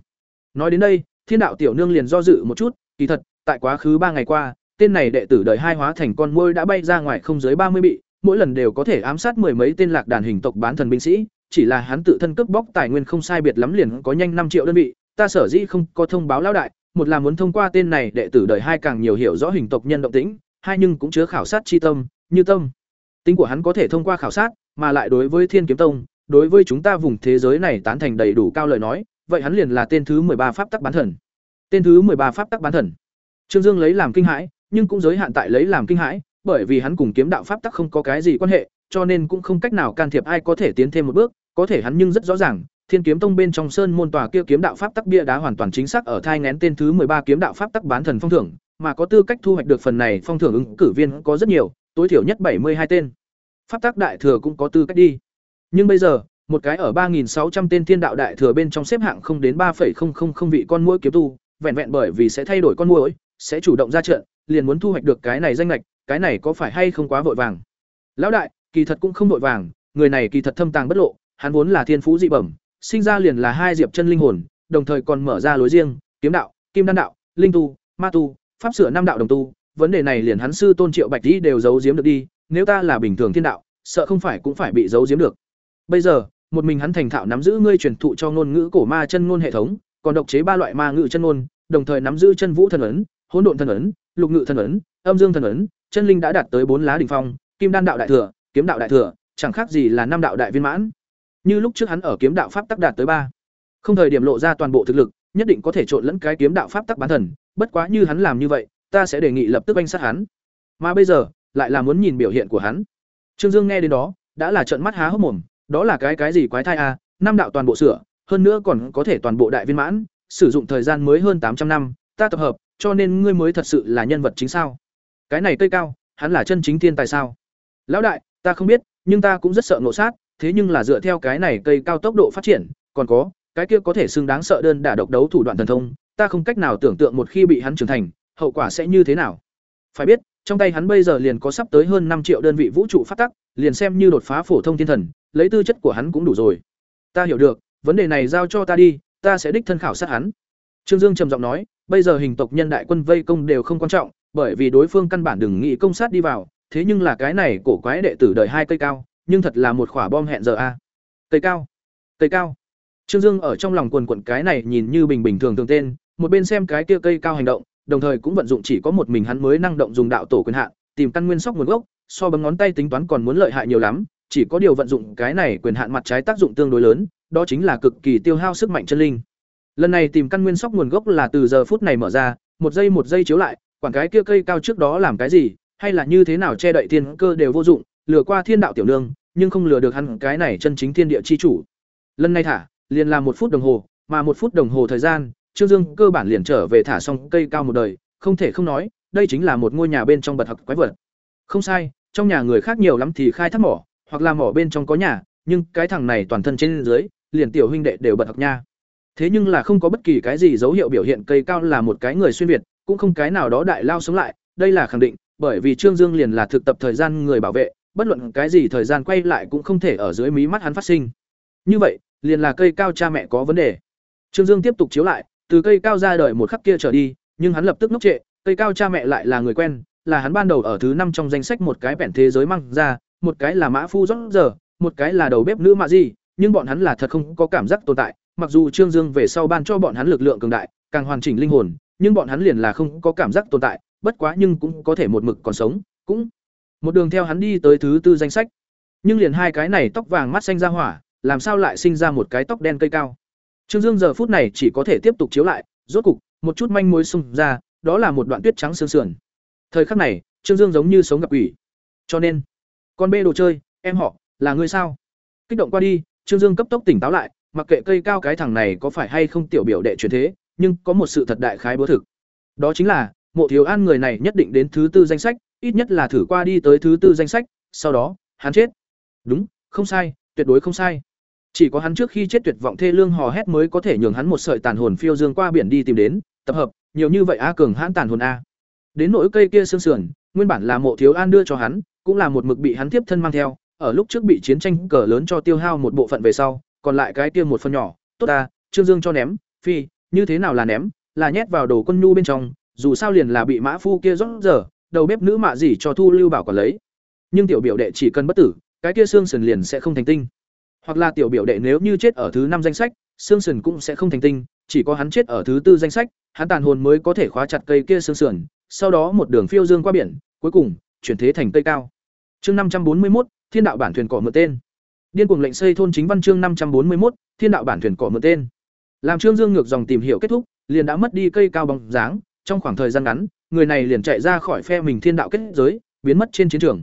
Nói đến đây, thiên đạo tiểu nương liền do dự một chút, kỳ thật, tại quá khứ ba ngày qua, tên này đệ tử đời hai hóa thành con muôi đã bay ra ngoài không dưới ba mươi bị, mỗi lần đều có thể ám sát mười mấy tên lạc đàn hình tộc bán thần binh sĩ, chỉ là hắn tự thân cướp bóc tài nguyên không sai biệt lắm liền có nhanh năm triệu đơn vị, ta sở dĩ không có thông báo lão đại, một là muốn thông qua tên này đệ tử đời hai càng nhiều hiểu rõ hình tộc nhân động tĩnh, hai nhưng cũng chứa khảo sát chi tâm, như tâm. Tính của hắn có thể thông qua khảo sát, mà lại đối với Thiên Kiếm Tông, đối với chúng ta vùng thế giới này tán thành đầy đủ cao lời nói, vậy hắn liền là tên thứ ba pháp tắc bán thần. Tên thứ ba pháp tắc bán thần. Trương Dương lấy làm kinh hãi, nhưng cũng giới hạn tại lấy làm kinh hãi, bởi vì hắn cùng kiếm đạo pháp tắc không có cái gì quan hệ, cho nên cũng không cách nào can thiệp ai có thể tiến thêm một bước, có thể hắn nhưng rất rõ ràng, Thiên Kiếm Tông bên trong sơn môn tòa kia kiếm đạo pháp tắc bia đá hoàn toàn chính xác ở thai nghén tên thứ ba kiếm đạo pháp tắc bán thần phong thưởng, mà có tư cách thu hoạch được phần này phong thưởng ứng cử viên có rất nhiều, tối thiểu nhất bảy mươi hai tên. Pháp tắc đại thừa cũng có tư cách đi. Nhưng bây giờ, một cái ở ba nghìn sáu trăm tên thiên đạo đại thừa bên trong xếp hạng không đến ba không vị con muỗi kiếm tu, vẹn vẹn bởi vì sẽ thay đổi con muỗi, sẽ chủ động ra trận, liền muốn thu hoạch được cái này danh ngạch, cái này có phải hay không quá vội vàng. Lão đại, kỳ thật cũng không vội vàng, người này kỳ thật thâm tàng bất lộ, hắn vốn là thiên phú dị bẩm, sinh ra liền là hai diệp chân linh hồn, đồng thời còn mở ra lối riêng, kiếm đạo, kim đan đạo, linh tu, ma tu, pháp sửa năm đạo đồng tu, vấn đề này liền hắn sư Tôn Triệu Bạch Tỷ đều giấu giếm được đi, nếu ta là bình thường thiên đạo, sợ không phải cũng phải bị giấu giếm được. Bây giờ, một mình hắn thành thạo nắm giữ ngươi truyền thụ cho ngôn ngữ cổ ma chân ngôn hệ thống, còn độc chế ba loại ma ngữ chân ngôn, đồng thời nắm giữ chân vũ thần ấn, hỗn độn thần ấn, lục ngự thần ấn, âm dương thần ấn, chân linh đã đạt tới bốn lá đỉnh phong, kim đan đạo đại thừa, kiếm đạo đại thừa, chẳng khác gì là năm đạo đại viên mãn. Như lúc trước hắn ở kiếm đạo pháp tắc đạt tới ba, không thời điểm lộ ra toàn bộ thực lực, nhất định có thể trộn lẫn cái kiếm đạo pháp tắc bán thần, bất quá như hắn làm như vậy, ta sẽ đề nghị lập tức anh sát hắn. Mà bây giờ, lại là muốn nhìn biểu hiện của hắn. Trương Dương nghe đến đó, đã là trợn mắt há hốc mồm, đó là cái cái gì quái thai a, năm đạo toàn bộ sửa, hơn nữa còn có thể toàn bộ đại viên mãn, sử dụng thời gian mới hơn tám trăm năm, ta tập hợp, cho nên ngươi mới thật sự là nhân vật chính sao? Cái này cây cao, hắn là chân chính thiên tài sao? Lão đại, ta không biết, nhưng ta cũng rất sợ ngộ sát, thế nhưng là dựa theo cái này cây cao tốc độ phát triển, còn có, cái kia có thể xứng đáng sợ đơn đả độc đấu thủ đoạn thần thông, ta không cách nào tưởng tượng một khi bị hắn trưởng thành, hậu quả sẽ như thế nào. Phải biết, trong tay hắn bây giờ liền có sắp tới hơn năm triệu đơn vị vũ trụ phát tắc, liền xem như đột phá phổ thông thiên thần, lấy tư chất của hắn cũng đủ rồi. Ta hiểu được, vấn đề này giao cho ta đi, ta sẽ đích thân khảo sát hắn. Trương Dương trầm giọng nói, bây giờ hình tộc nhân đại quân vây công đều không quan trọng, bởi vì đối phương căn bản đừng nghĩ công sát đi vào, thế nhưng là cái này cổ quái đệ tử đời hai cây cao, nhưng thật là một quả bom hẹn giờ a. Cây cao, cây cao. Trương Dương ở trong lòng quần quần cái này nhìn như bình bình thường thường tên, một bên xem cái kia cây cao hành động, đồng thời cũng vận dụng chỉ có một mình hắn mới năng động dùng đạo tổ quyền hạn, tìm căn nguyên sóc nguồn gốc, so bằng ngón tay tính toán còn muốn lợi hại nhiều lắm, chỉ có điều vận dụng cái này quyền hạn mặt trái tác dụng tương đối lớn, đó chính là cực kỳ tiêu hao sức mạnh chân linh. Lần này tìm căn nguyên sóc nguồn gốc là từ giờ phút này mở ra, một giây một giây chiếu lại, quảng cái kia cây cao trước đó làm cái gì, hay là như thế nào che đậy thiên cơ đều vô dụng, lừa qua thiên đạo tiểu nương, nhưng không lừa được hắn cái này chân chính thiên địa chi chủ. Lần này thả, liền là một phút đồng hồ, mà một phút đồng hồ thời gian, Trương Dương cơ bản liền trở về thả xong cây cao một đời, không thể không nói, đây chính là một ngôi nhà bên trong bật học quái vật. Không sai, trong nhà người khác nhiều lắm thì khai thác mỏ, hoặc là mỏ bên trong có nhà, nhưng cái thằng này toàn thân trên dưới, liền tiểu huynh đệ đều bật học nha. Thế nhưng là không có bất kỳ cái gì dấu hiệu biểu hiện cây cao là một cái người xuyên việt, cũng không cái nào đó đại lao sống lại, đây là khẳng định, bởi vì Trương Dương liền là thực tập thời gian người bảo vệ, bất luận cái gì thời gian quay lại cũng không thể ở dưới mí mắt hắn phát sinh. Như vậy, liền là cây cao cha mẹ có vấn đề. Trương Dương tiếp tục chiếu lại, từ cây cao ra đời một khắc kia trở đi, nhưng hắn lập tức ngốc trệ, cây cao cha mẹ lại là người quen, là hắn ban đầu ở thứ năm trong danh sách một cái bẻn thế giới mang ra, một cái là mã phu rót giờ, một cái là đầu bếp nữ mạ gì, nhưng bọn hắn là thật không có cảm giác tồn tại, mặc dù Trương Dương về sau ban cho bọn hắn lực lượng cường đại, càng hoàn chỉnh linh hồn, nhưng bọn hắn liền là không có cảm giác tồn tại, bất quá nhưng cũng có thể một mực còn sống, cũng một đường theo hắn đi tới thứ tư danh sách. Nhưng liền hai cái này tóc vàng mắt xanh ra hỏa, làm sao lại sinh ra một cái tóc đen cây cao. Trương Dương giờ phút này chỉ có thể tiếp tục chiếu lại, rốt cục, một chút manh mối xung ra, đó là một đoạn tuyết trắng sương sườn. Thời khắc này, Trương Dương giống như sống gặp quỷ. Cho nên, con bê đồ chơi, em họ, là ngươi sao? Kích động qua đi, Trương Dương cấp tốc tỉnh táo lại, mặc kệ cây cao cái thằng này có phải hay không tiểu biểu đệ truyền thế, nhưng có một sự thật đại khái bố thực. Đó chính là, Mộ Thiếu An người này nhất định đến thứ tư danh sách, ít nhất là thử qua đi tới thứ tư danh sách, sau đó, hắn chết. Đúng, không sai, tuyệt đối không sai. Chỉ có hắn trước khi chết tuyệt vọng thê lương hò hét mới có thể nhường hắn một sợi tàn hồn phiêu dương qua biển đi tìm đến, tập hợp, nhiều như vậy a cường hãn tàn hồn a. Đến nỗi cây kia xương sườn, nguyên bản là Mộ Thiếu An đưa cho hắn, cũng là một mực bị hắn tiếp thân mang theo, ở lúc trước bị chiến tranh cờ lớn cho tiêu hao một bộ phận về sau, còn lại cái kia một phần nhỏ, tốt ta, Trương Dương cho ném, phi, như thế nào là ném, là nhét vào đồ quân nhu bên trong, dù sao liền là bị mã phu kia rót giờ, đầu bếp nữ mạ gì cho thu lưu bảo còn lấy. Nhưng tiểu biểu đệ chỉ cần bất tử, cái kia xương sườn liền sẽ không thành tinh. Hoặc là tiểu biểu đệ nếu như chết ở thứ năm danh sách, xương sườn cũng sẽ không thành tinh, chỉ có hắn chết ở thứ tư danh sách, hắn tàn hồn mới có thể khóa chặt cây kia xương sườn, sau đó một đường phiêu dương qua biển, cuối cùng chuyển thế thành cây cao. Chương năm trăm bốn mươi một Thiên đạo bản thuyền cỏ mượn tên. Điên cuồng lệnh xây thôn chính văn chương năm trăm bốn mươi một Thiên đạo bản thuyền cỏ mượn tên. Làm Trương Dương ngược dòng tìm hiểu kết thúc, liền đã mất đi cây cao bóng dáng, trong khoảng thời gian ngắn, người này liền chạy ra khỏi phe mình thiên đạo kết giới, biến mất trên chiến trường.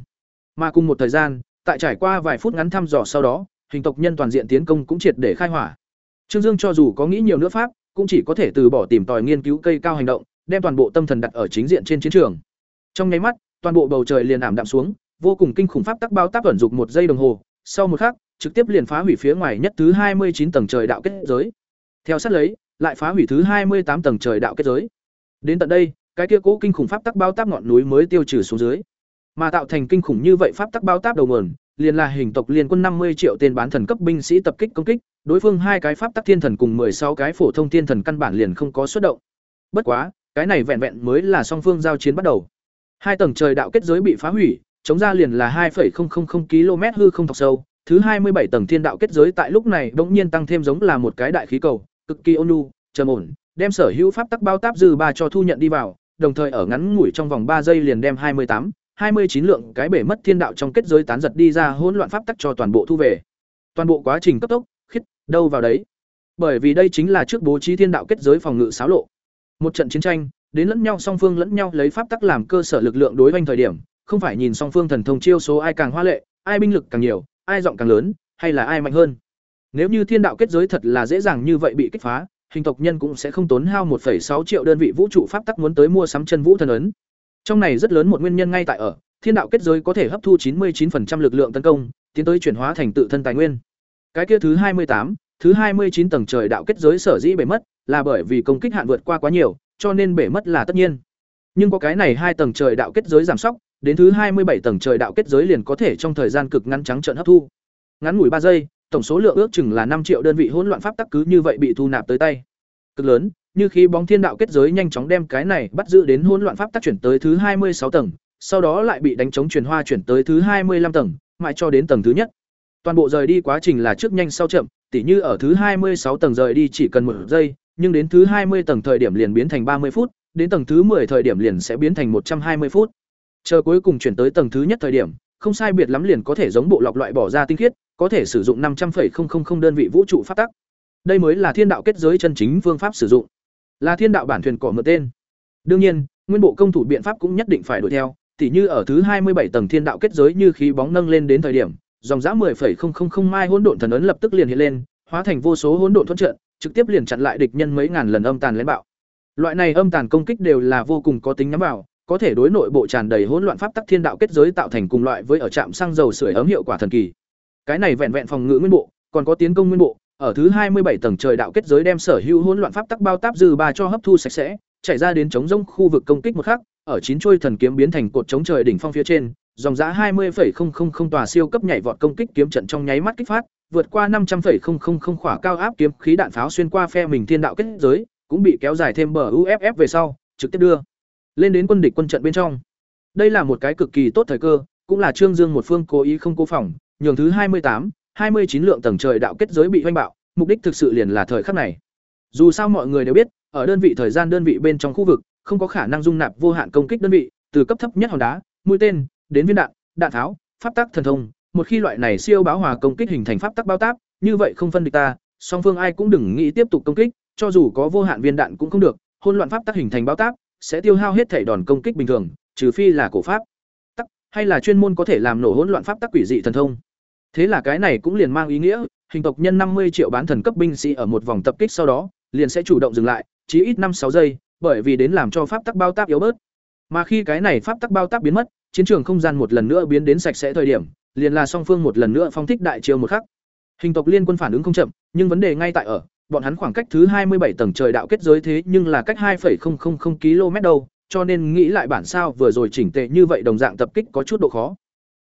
Mà cùng một thời gian, tại trải qua vài phút ngắn thăm dò sau đó, hình tộc nhân toàn diện tiến công cũng triệt để khai hỏa. Trương Dương cho dù có nghĩ nhiều nữa pháp, cũng chỉ có thể từ bỏ tìm tòi nghiên cứu cây cao hành động, đem toàn bộ tâm thần đặt ở chính diện trên chiến trường. Trong nháy mắt, toàn bộ bầu trời liền ảm đạm xuống, vô cùng kinh khủng pháp tắc bao tác ẩn dục một giây đồng hồ, sau một khắc, trực tiếp liền phá hủy phía ngoài nhất thứ hai mươi chín tầng trời đạo kết giới. Theo sát lấy, lại phá hủy thứ hai mươi tám tầng trời đạo kết giới. Đến tận đây, cái kia cố kinh khủng pháp tắc bao táp ngọn núi mới tiêu trừ xuống dưới. Mà tạo thành kinh khủng như vậy pháp tắc bao táp đầu nguồn, liền là hình tộc liên quân năm mươi triệu tên bán thần cấp binh sĩ tập kích công kích, đối phương hai cái pháp tắc thiên thần cùng sáu cái phổ thông thiên thần căn bản liền không có xuất động. Bất quá, cái này vẹn vẹn mới là song phương giao chiến bắt đầu. Hai tầng trời đạo kết giới bị phá hủy, chống ra liền là 2,000 km hư không thọc sâu, thứ 27 tầng thiên đạo kết giới tại lúc này bỗng nhiên tăng thêm giống là một cái đại khí cầu, cực kỳ ôn nhu, trầm ổn, đem sở hữu pháp tắc bao táp dư ba cho thu nhận đi vào, đồng thời ở ngắn ngủi trong vòng ba giây liền đem hai mươi tám, hai mươi chín lượng cái bể mất thiên đạo trong kết giới tán giật đi ra hỗn loạn pháp tắc cho toàn bộ thu về. Toàn bộ quá trình cấp tốc, khít, đâu vào đấy. Bởi vì đây chính là trước bố trí thiên đạo kết giới phòng ngự xáo lộ. Một trận chiến tranh, đến lẫn nhau song phương lẫn nhau lấy pháp tắc làm cơ sở lực lượng đối hoành thời điểm, không phải nhìn song phương thần thông chiêu số ai càng hoa lệ, ai binh lực càng nhiều, ai giọng càng lớn, hay là ai mạnh hơn. Nếu như thiên đạo kết giới thật là dễ dàng như vậy bị kích phá, hình tộc nhân cũng sẽ không tốn hao 1,6 triệu đơn vị vũ trụ pháp tắc muốn tới mua sắm chân vũ thần ấn. Trong này rất lớn một nguyên nhân ngay tại ở, thiên đạo kết giới có thể hấp thu 99% lực lượng tấn công, tiến tới chuyển hóa thành tự thân tài nguyên. Cái kia thứ 28, thứ 29 tầng trời đạo kết giới sở dĩ bể mất, là bởi vì công kích hạn vượt qua quá nhiều, cho nên bể mất là tất nhiên. Nhưng có cái này hai tầng trời đạo kết giới giảm sóc, đến thứ 27 tầng trời đạo kết giới liền có thể trong thời gian cực ngắn trắng trợn hấp thu. Ngắn ngủi 3 giây, tổng số lượng ước chừng là 5 triệu đơn vị hỗn loạn pháp tắc cứ như vậy bị thu nạp tới tay. Cực lớn, như khi bóng thiên đạo kết giới nhanh chóng đem cái này bắt giữ đến hỗn loạn pháp tắc chuyển tới thứ 26 tầng, sau đó lại bị đánh chống truyền hoa chuyển tới thứ 25 tầng, mãi cho đến tầng thứ nhất. Toàn bộ rời đi quá trình là trước nhanh sau chậm, tỉ như ở thứ 26 tầng rời đi chỉ cần một giây, nhưng đến thứ 20 tầng thời điểm liền biến thành 30 phút, đến tầng thứ 10 thời điểm liền sẽ biến thành 120 phút. Chờ cuối cùng chuyển tới tầng thứ nhất thời điểm, không sai biệt lắm liền có thể giống bộ lọc loại bỏ ra tinh khiết, có thể sử dụng 500,000 đơn vị vũ trụ phát tắc. Đây mới là thiên đạo kết giới chân chính phương pháp sử dụng. Là thiên đạo bản thuyền cỏ mượn tên. Đương nhiên, nguyên bộ công thủ biện pháp cũng nhất định phải đuổi theo, tỉ như ở thứ 27 tầng thiên đạo kết giới như khí bóng nâng lên đến thời điểm, dòng giá 10,000 mai hỗn độn thần ấn lập tức liền hiện lên, hóa thành vô số hỗn độn thuận trận, trực tiếp liền chặn lại địch nhân mấy ngàn lần âm tàn lén bạo. Loại này âm tàn công kích đều là vô cùng có tính nhắm vào, có thể đối nội bộ tràn đầy hỗn loạn pháp tắc thiên đạo kết giới tạo thành cùng loại với ở trạm xăng dầu sưởi ấm hiệu quả thần kỳ. Cái này vẹn vẹn phòng ngự nguyên bộ, còn có tiến công nguyên bộ, ở thứ hai mươi bảy tầng trời đạo kết giới đem sở hữu hỗn loạn pháp tắc bao táp dư ba cho hấp thu sạch sẽ, chảy ra đến chống rông khu vực công kích một khắc, ở chín chuôi thần kiếm biến thành cột chống trời đỉnh phong phía trên, dòng giá 20,000 tòa siêu cấp nhảy vọt công kích kiếm trận trong nháy mắt kích phát, vượt qua 500,000 khỏa cao áp kiếm khí đạn pháo xuyên qua phe mình thiên đạo kết giới, cũng bị kéo dài thêm bờ UFF về sau, trực tiếp đưa lên đến quân địch quân trận bên trong. Đây là một cái cực kỳ tốt thời cơ, cũng là Trương Dương một phương cố ý không cố phòng, nhường thứ 28, 29 lượng tầng trời đạo kết giới bị hoanh bạo, mục đích thực sự liền là thời khắc này. Dù sao mọi người đều biết, ở đơn vị thời gian đơn vị bên trong khu vực, không có khả năng dung nạp vô hạn công kích đơn vị, từ cấp thấp nhất hòn đá, mũi tên, đến viên đạn, đạn tháo, pháp tắc thần thông, một khi loại này siêu báo hòa công kích hình thành pháp tắc bao táp, như vậy không phân địch ta, song phương ai cũng đừng nghĩ tiếp tục công kích, cho dù có vô hạn viên đạn cũng không được, hỗn loạn pháp tắc hình thành bao táp, sẽ tiêu hao hết thể đòn công kích bình thường, trừ phi là cổ pháp tắc, hay là chuyên môn có thể làm nổ hỗn loạn pháp tắc quỷ dị thần thông. Thế là cái này cũng liền mang ý nghĩa, hình tộc nhân năm mươi triệu bán thần cấp binh sĩ ở một vòng tập kích sau đó, liền sẽ chủ động dừng lại, chỉ ít năm sáu giây, bởi vì đến làm cho pháp tắc bao táp yếu bớt. Mà khi cái này pháp tắc bao táp biến mất, chiến trường không gian một lần nữa biến đến sạch sẽ thời điểm, liền là song phương một lần nữa phong thích đại chiêu một khắc. Hình tộc liên quân phản ứng không chậm, nhưng vấn đề ngay tại ở, bọn hắn khoảng cách thứ hai mươi bảy tầng trời đạo kết giới thế nhưng là cách 2,000 km đâu, cho nên nghĩ lại bản sao vừa rồi chỉnh tệ như vậy đồng dạng tập kích có chút độ khó.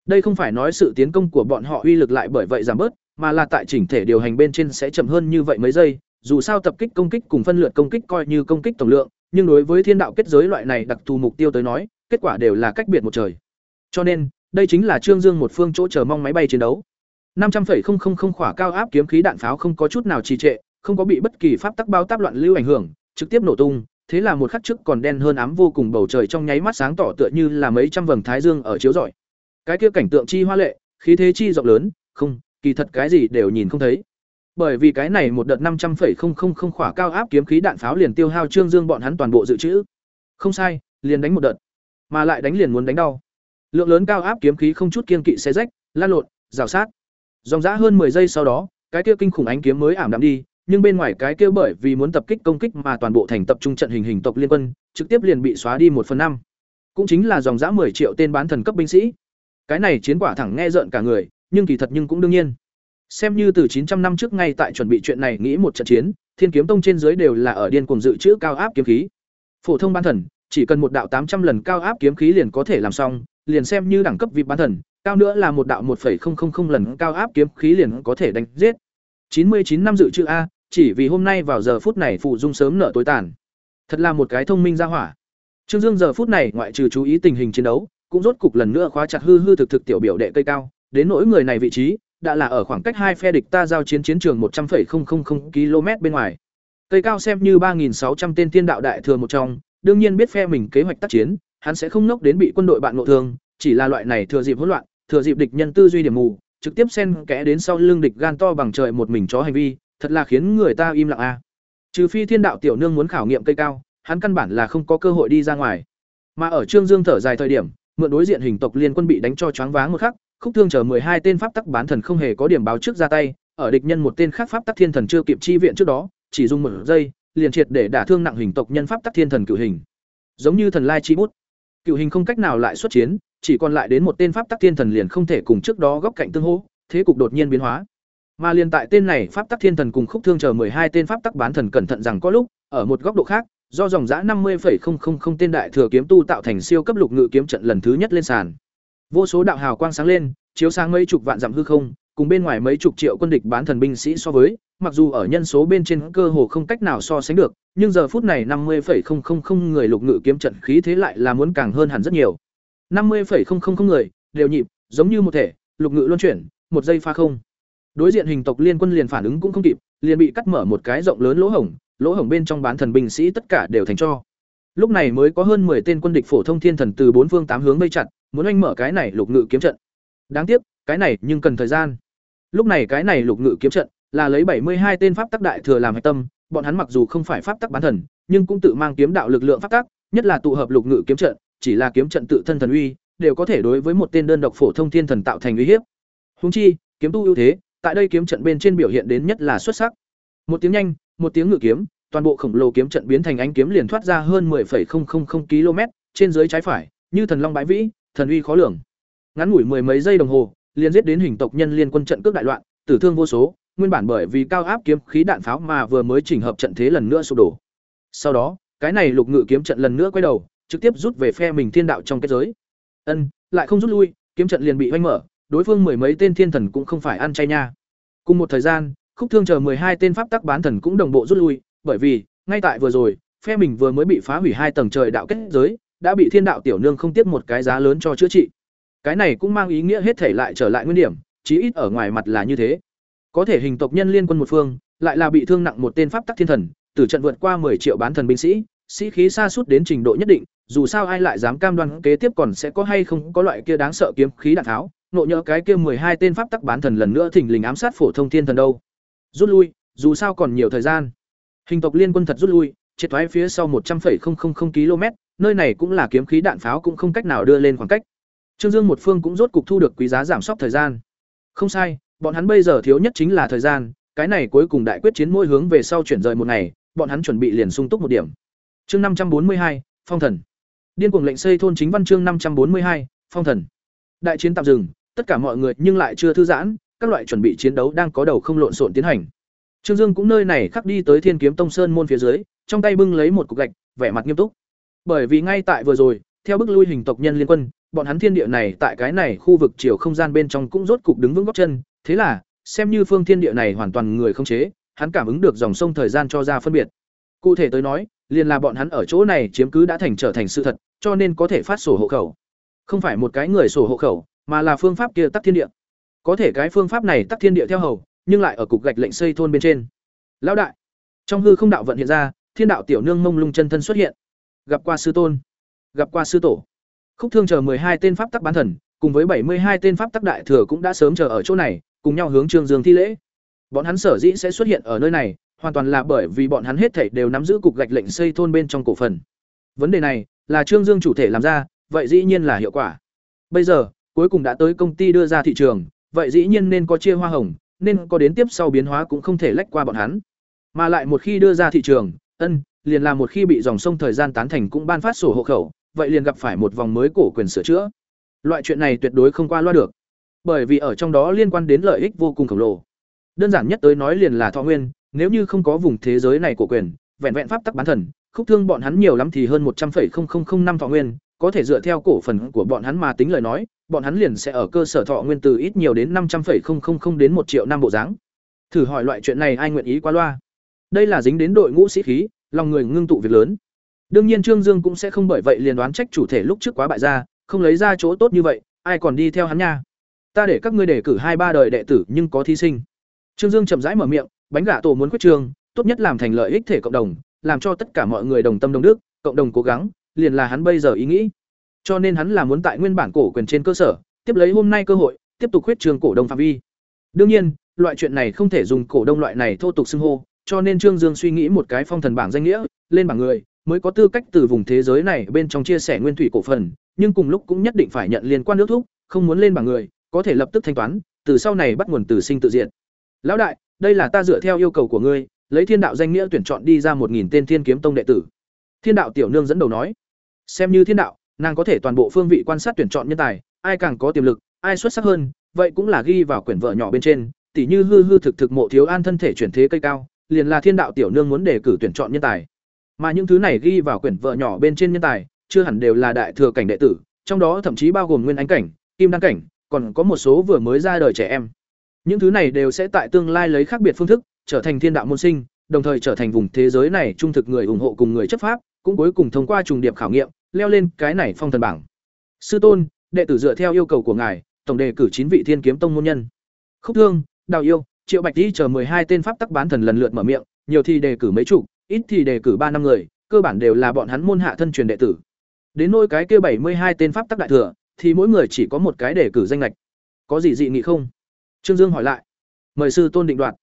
Đây không phải nói sự tiến công của bọn họ uy lực lại bởi vậy giảm bớt, mà là tại chỉnh thể điều hành bên trên sẽ chậm hơn như vậy mấy giây, dù sao tập kích công kích cùng phân lượt công kích coi như công kích tổng lượng, nhưng đối với thiên đạo kết giới loại này đặc thù mục tiêu tới nói, kết quả đều là cách biệt một trời. Cho nên, đây chính là Trương Dương một phương chỗ chờ mong máy bay chiến đấu. 500,000 khỏa cao áp kiếm khí đạn pháo không có chút nào trì trệ, không có bị bất kỳ pháp tắc bao táp loạn lưu ảnh hưởng, trực tiếp nổ tung, thế là một khắc trước còn đen hơn ám vô cùng bầu trời trong nháy mắt sáng tỏ tựa như là mấy trăm vầng thái dương ở chiếu rọi. Cái kia cảnh tượng chi hoa lệ, khí thế chi rộng lớn, không, kỳ thật cái gì đều nhìn không thấy. Bởi vì cái này một đợt 500,000 khỏa cao áp kiếm khí đạn pháo liền tiêu hao Trương Dương bọn hắn toàn bộ dự trữ. Không sai, liền đánh một đợt, mà lại đánh liền muốn đánh đau. Lượng lớn cao áp kiếm khí không chút kiên kỵ xé rách, lan lộn, rào sát. Dòng dã hơn 10 giây sau đó, cái kia kinh khủng ánh kiếm mới ảm đạm đi, nhưng bên ngoài cái kia bởi vì muốn tập kích công kích mà toàn bộ thành tập trung trận hình hình tộc liên quân, trực tiếp liền bị xóa đi một phần năm. Cũng chính là dòng dã 10 triệu tên bán thần cấp binh sĩ. Cái này chiến quả thẳng nghe rợn cả người, nhưng kỳ thật nhưng cũng đương nhiên. Xem như từ 900 năm trước ngay tại chuẩn bị chuyện này nghĩ một trận chiến, Thiên Kiếm Tông trên dưới đều là ở điên cuồng dự trữ cao áp kiếm khí. Phổ thông bán thần, chỉ cần một đạo 800 lần cao áp kiếm khí liền có thể làm xong, liền xem như đẳng cấp vị bán thần, cao nữa là một đạo 1.000 lần cao áp kiếm khí liền có thể đánh giết. 99 năm dự trữ a, chỉ vì hôm nay vào giờ phút này phụ dung sớm nở tối tàn. Thật là một cái thông minh ra hỏa. Trương Dương giờ phút này ngoại trừ chú ý tình hình chiến đấu, cũng rốt cục lần nữa khóa chặt hư hư thực thực tiểu biểu đệ cây cao, đến nỗi người này vị trí, đã là ở khoảng cách hai phe địch ta giao chiến chiến trường 100,000 km bên ngoài. Cây cao xem như 3600 tên tiên đạo đại thừa một trong, đương nhiên biết phe mình kế hoạch tác chiến, hắn sẽ không nốc đến bị quân đội bạn ngộ thương, chỉ là loại này thừa dịp hỗn loạn, thừa dịp địch nhân tư duy điểm mù, trực tiếp xen kẽ đến sau lưng địch gan to bằng trời một mình chó hành vi, thật là khiến người ta im lặng a. Trừ phi Thiên đạo tiểu nương muốn khảo nghiệm cây cao, hắn căn bản là không có cơ hội đi ra ngoài. Mà ở Trương Dương thở dài thời điểm, mượn đối diện hình tộc liên quân bị đánh cho choáng váng một khắc, khúc thương chờ hai tên pháp tắc bán thần không hề có điểm báo trước ra tay, ở địch nhân một tên khác pháp tắc thiên thần chưa kịp chi viện trước đó, chỉ dùng một giây, liền triệt để đả thương nặng hình tộc nhân pháp tắc thiên thần cửu hình. Giống như thần lai chi bút. Cửu hình không cách nào lại xuất chiến, chỉ còn lại đến một tên pháp tắc thiên thần liền không thể cùng trước đó góc cạnh tương hỗ, thế cục đột nhiên biến hóa. Mà liền tại tên này pháp tắc thiên thần cùng khúc thương chờ hai tên pháp tắc bán thần cẩn thận rằng có lúc, ở một góc độ khác, do dòng giã 50,000 tên đại thừa kiếm tu tạo thành siêu cấp lục ngự kiếm trận lần thứ nhất lên sàn. Vô số đạo hào quang sáng lên, chiếu sáng mấy chục vạn dặm hư không, cùng bên ngoài mấy chục triệu quân địch bán thần binh sĩ so với, mặc dù ở nhân số bên trên cơ hồ không cách nào so sánh được, nhưng giờ phút này 50,000 người lục ngự kiếm trận khí thế lại là muốn càng hơn hẳn rất nhiều. 50,000 người đều nhịp, giống như một thể, lục ngự luân chuyển, một giây pha không. Đối diện hình tộc liên quân liền phản ứng cũng không kịp, liền bị cắt mở một cái rộng lớn lỗ hổng, lỗ hổng bên trong bán thần binh sĩ tất cả đều thành cho. Lúc này mới có hơn 10 tên quân địch phổ thông thiên thần từ bốn phương tám hướng vây chặt, muốn anh mở cái này lục ngự kiếm trận. Đáng tiếc, cái này nhưng cần thời gian. Lúc này cái này lục ngự kiếm trận là lấy bảy mươi hai tên pháp tắc đại thừa làm hệ tâm, bọn hắn mặc dù không phải pháp tắc bán thần, nhưng cũng tự mang kiếm đạo lực lượng pháp tắc, nhất là tụ hợp lục ngự kiếm trận, chỉ là kiếm trận tự thân thần uy, đều có thể đối với một tên đơn độc phổ thông thiên thần tạo thành uy hiếp. Huống chi, kiếm tu ưu thế, tại đây kiếm trận bên trên biểu hiện đến nhất là xuất sắc. Một tiếng nhanh, một tiếng ngự kiếm, toàn bộ khổng lồ kiếm trận biến thành ánh kiếm liền thoát ra hơn 10,000 km, trên dưới trái phải, như thần long bãi vĩ, thần uy khó lường. Ngắn ngủi mười mấy giây đồng hồ, liền giết đến hình tộc nhân liên quân trận cước đại loạn, tử thương vô số, nguyên bản bởi vì cao áp kiếm khí đạn pháo mà vừa mới chỉnh hợp trận thế lần nữa sụp đổ. Sau đó, cái này lục ngự kiếm trận lần nữa quay đầu, trực tiếp rút về phe mình thiên đạo trong kết giới. Ân, lại không rút lui, kiếm trận liền bị hoanh mở, đối phương mười mấy tên thiên thần cũng không phải ăn chay nha. Cùng một thời gian, khúc thương chờ hai tên pháp tắc bán thần cũng đồng bộ rút lui, bởi vì, ngay tại vừa rồi, phe mình vừa mới bị phá hủy hai tầng trời đạo kết giới, đã bị thiên đạo tiểu nương không tiếp một cái giá lớn cho chữa trị. Cái này cũng mang ý nghĩa hết thể lại trở lại nguyên điểm, chí ít ở ngoài mặt là như thế. Có thể hình tộc nhân liên quân một phương, lại là bị thương nặng một tên pháp tắc thiên thần, từ trận vượt qua 10 triệu bán thần binh sĩ, sĩ khí xa suốt đến trình độ nhất định, dù sao ai lại dám cam đoan kế tiếp còn sẽ có hay không có loại kia đáng sợ kiếm khí đạn tháo, nộ nhỡ cái kia mười hai tên pháp tắc bán thần lần nữa thỉnh lình ám sát phổ thông thiên thần đâu. Rút lui, dù sao còn nhiều thời gian. Hình tộc liên quân thật rút lui, triệt thoái phía sau 100,000 km, nơi này cũng là kiếm khí đạn pháo cũng không cách nào đưa lên khoảng cách. Trương Dương một phương cũng rốt cục thu được quý giá giảm sóc thời gian. Không sai, bọn hắn bây giờ thiếu nhất chính là thời gian, cái này cuối cùng đại quyết chiến mỗi hướng về sau chuyển rời một ngày, bọn hắn chuẩn bị liền sung túc một điểm. Chương năm trăm bốn mươi hai, Phong thần. Điên cuồng lệnh xây thôn chính văn chương năm trăm bốn mươi hai, Phong thần. Đại chiến tạm dừng, tất cả mọi người nhưng lại chưa thư giãn, các loại chuẩn bị chiến đấu đang có đầu không lộn xộn tiến hành. Trương Dương cũng nơi này khắc đi tới Thiên Kiếm Tông Sơn môn phía dưới, trong tay bưng lấy một cục gạch, vẻ mặt nghiêm túc. Bởi vì ngay tại vừa rồi, theo bức lui hình tộc nhân liên quân, bọn hắn thiên địa này tại cái này khu vực chiều không gian bên trong cũng rốt cục đứng vững gót chân, thế là, xem như phương thiên địa này hoàn toàn người không chế, hắn cảm ứng được dòng sông thời gian cho ra phân biệt. Cụ thể tới nói, liền là bọn hắn ở chỗ này chiếm cứ đã thành trở thành sự thật, cho nên có thể phát sổ hộ khẩu. Không phải một cái người sổ hộ khẩu, mà là phương pháp kia tắc thiên địa. Có thể cái phương pháp này tắc thiên địa theo hầu, nhưng lại ở cục gạch lệnh xây thôn bên trên. Lão đại, trong hư không đạo vận hiện ra, thiên đạo tiểu nương mông lung chân thân xuất hiện. Gặp qua sư tôn, gặp qua sư tổ. Khúc Thương chờ hai tên pháp tắc bán thần, cùng với bảy mươi hai tên pháp tắc đại thừa cũng đã sớm chờ ở chỗ này, cùng nhau hướng Trương Dương thi lễ. Bọn hắn sở dĩ sẽ xuất hiện ở nơi này, hoàn toàn là bởi vì bọn hắn hết thảy đều nắm giữ cục gạch lệnh xây thôn bên trong cổ phần. Vấn đề này là Trương Dương chủ thể làm ra, vậy dĩ nhiên là hiệu quả. Bây giờ, cuối cùng đã tới công ty đưa ra thị trường, vậy dĩ nhiên nên có chia hoa hồng, nên có đến tiếp sau biến hóa cũng không thể lách qua bọn hắn. Mà lại một khi đưa ra thị trường, ân, liền là một khi bị dòng sông thời gian tán thành cũng ban phát sổ hộ khẩu, vậy liền gặp phải một vòng mới cổ quyền sửa chữa. Loại chuyện này tuyệt đối không qua loa được, bởi vì ở trong đó liên quan đến lợi ích vô cùng khổng lồ. Đơn giản nhất tới nói liền là thọ nguyên, nếu như không có vùng thế giới này của quyền, vẹn vẹn pháp tắc bán thần, khúc thương bọn hắn nhiều lắm thì hơn một trăm năm thọ nguyên, có thể dựa theo cổ phần của bọn hắn mà tính lời nói, bọn hắn liền sẽ ở cơ sở thọ nguyên từ ít nhiều đến năm trăm linh đến một triệu năm bộ dáng. Thử hỏi loại chuyện này ai nguyện ý qua loa? Đây là dính đến đội ngũ sĩ khí, lòng người ngưng tụ việc lớn. Đương nhiên Trương Dương cũng sẽ không bởi vậy liền đoán trách chủ thể lúc trước quá bại ra, không lấy ra chỗ tốt như vậy, ai còn đi theo hắn nha. Ta để các ngươi đề cử hai ba đời đệ tử nhưng có thí sinh. Trương Dương chậm rãi mở miệng, bánh gà tổ muốn quyết trường, tốt nhất làm thành lợi ích thể cộng đồng, làm cho tất cả mọi người đồng tâm đồng đức, cộng đồng cố gắng, liền là hắn bây giờ ý nghĩ. Cho nên hắn là muốn tại nguyên bản cổ quyền trên cơ sở, tiếp lấy hôm nay cơ hội, tiếp tục quyết trường cổ đông phạm vi. Đương nhiên, loại chuyện này không thể dùng cổ đông loại này thô tục xưng hô, cho nên Trương Dương suy nghĩ một cái phong thần bảng danh nghĩa, lên bảng người, mới có tư cách từ vùng thế giới này bên trong chia sẻ nguyên thủy cổ phần, nhưng cùng lúc cũng nhất định phải nhận liên quan nước thúc, không muốn lên bảng người, có thể lập tức thanh toán, từ sau này bắt nguồn từ sinh tự diện. Lão đại, đây là ta dựa theo yêu cầu của ngươi, lấy Thiên đạo danh nghĩa tuyển chọn đi ra một nghìn tên Thiên Kiếm Tông đệ tử. Thiên đạo tiểu nương dẫn đầu nói, xem như Thiên đạo, nàng có thể toàn bộ phương vị quan sát tuyển chọn nhân tài, ai càng có tiềm lực, ai xuất sắc hơn, vậy cũng là ghi vào quyển vợ nhỏ bên trên, tỉ như hư hư thực thực mộ thiếu an thân thể chuyển thế cây cao, liền là Thiên đạo tiểu nương muốn đề cử tuyển chọn nhân tài. Mà những thứ này ghi vào quyển vợ nhỏ bên trên nhân tài, chưa hẳn đều là đại thừa cảnh đệ tử, trong đó thậm chí bao gồm nguyên ánh cảnh, kim đăng cảnh, còn có một số vừa mới ra đời trẻ em. Những thứ này đều sẽ tại tương lai lấy khác biệt phương thức, trở thành thiên đạo môn sinh, đồng thời trở thành vùng thế giới này trung thực người ủng hộ cùng người chấp pháp, cũng cuối cùng thông qua trùng điệp khảo nghiệm, leo lên cái này phong thần bảng. Sư tôn, đệ tử dựa theo yêu cầu của ngài, tổng đề cử chín vị thiên kiếm tông môn nhân. Khúc Thương, Đào Yêu, Triệu Bạch Tỷ chờ hai tên pháp tắc bán thần lần lượt mở miệng, nhiều thì đề cử mấy chục, ít thì đề cử ba năm người, cơ bản đều là bọn hắn môn hạ thân truyền đệ tử. Đến nôi cái kia bảy mươi hai tên pháp tắc đại thừa, thì mỗi người chỉ có một cái đề cử danh lệch. Có gì dị nghị không? Trương Dương hỏi lại. Mời sư tôn định đoạt.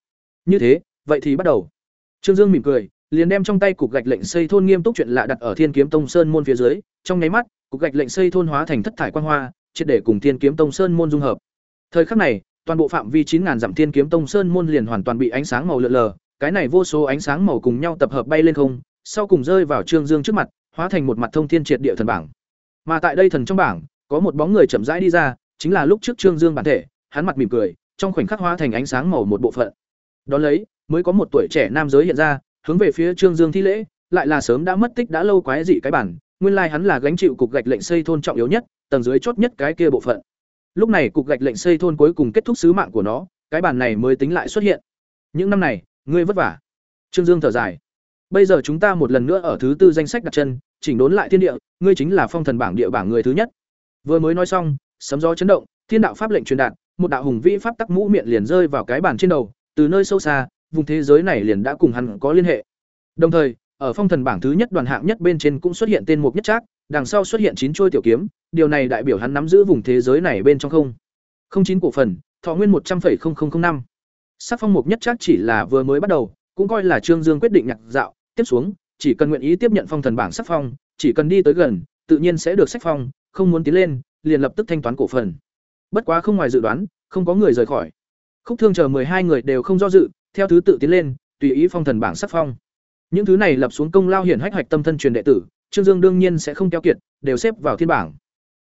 Như thế, vậy thì bắt đầu. Trương Dương mỉm cười, liền đem trong tay cục gạch lệnh xây thôn nghiêm túc chuyện lạ đặt ở Thiên Kiếm Tông Sơn môn phía dưới, trong nháy mắt, cục gạch lệnh xây thôn hóa thành thất thải quang hoa, triệt để cùng Thiên Kiếm Tông Sơn môn dung hợp. Thời khắc này, toàn bộ phạm vi 9000 dặm Thiên Kiếm Tông Sơn môn liền hoàn toàn bị ánh sáng màu lượn lờ, cái này vô số ánh sáng màu cùng nhau tập hợp bay lên không, sau cùng rơi vào Trương Dương trước mặt, hóa thành một mặt thông thiên triệt địa thần bảng. Mà tại đây thần trong bảng, có một bóng người chậm rãi đi ra, chính là lúc trước Trương Dương bản thể, hắn mặt mỉm cười, trong khoảnh khắc hóa thành ánh sáng màu một bộ phận. Đón lấy, mới có một tuổi trẻ nam giới hiện ra, hướng về phía Trương Dương thi lễ, lại là sớm đã mất tích đã lâu quái dị cái bản, nguyên lai hắn là gánh chịu cục gạch lệnh xây thôn trọng yếu nhất, tầng dưới chốt nhất cái kia bộ phận. Lúc này cục gạch lệnh xây thôn cuối cùng kết thúc sứ mạng của nó, cái bản này mới tính lại xuất hiện. Những năm này, ngươi vất vả. Trương Dương thở dài. Bây giờ chúng ta một lần nữa ở thứ tư danh sách đặt chân, chỉnh đốn lại thiên địa, ngươi chính là phong thần bảng địa bảng người thứ nhất. Vừa mới nói xong, sấm gió chấn động, thiên đạo pháp lệnh truyền đạt, một đạo hùng vĩ pháp tắc mũ miệng liền rơi vào cái bàn trên đầu, từ nơi sâu xa, vùng thế giới này liền đã cùng hắn có liên hệ. Đồng thời, ở phong thần bảng thứ nhất đoàn hạng nhất bên trên cũng xuất hiện tên mục nhất trác, đằng sau xuất hiện chín trôi tiểu kiếm, điều này đại biểu hắn nắm giữ vùng thế giới này bên trong không. Không chín cổ phần, thọ nguyên một trăm linh năm Sắc phong mục nhất trác chỉ là vừa mới bắt đầu, cũng coi là Trương Dương quyết định nhặt dạo, tiếp xuống, chỉ cần nguyện ý tiếp nhận phong thần bảng sắc phong, chỉ cần đi tới gần, tự nhiên sẽ được sách phong, không muốn tiến lên, liền lập tức thanh toán cổ phần. Bất quá không ngoài dự đoán, không có người rời khỏi. Khúc Thương chờ hai người đều không do dự, theo thứ tự tiến lên, tùy ý phong thần bảng sắc phong. Những thứ này lập xuống công lao hiển hách hoạch tâm thân truyền đệ tử, Trương Dương đương nhiên sẽ không keo kiệt, đều xếp vào thiên bảng.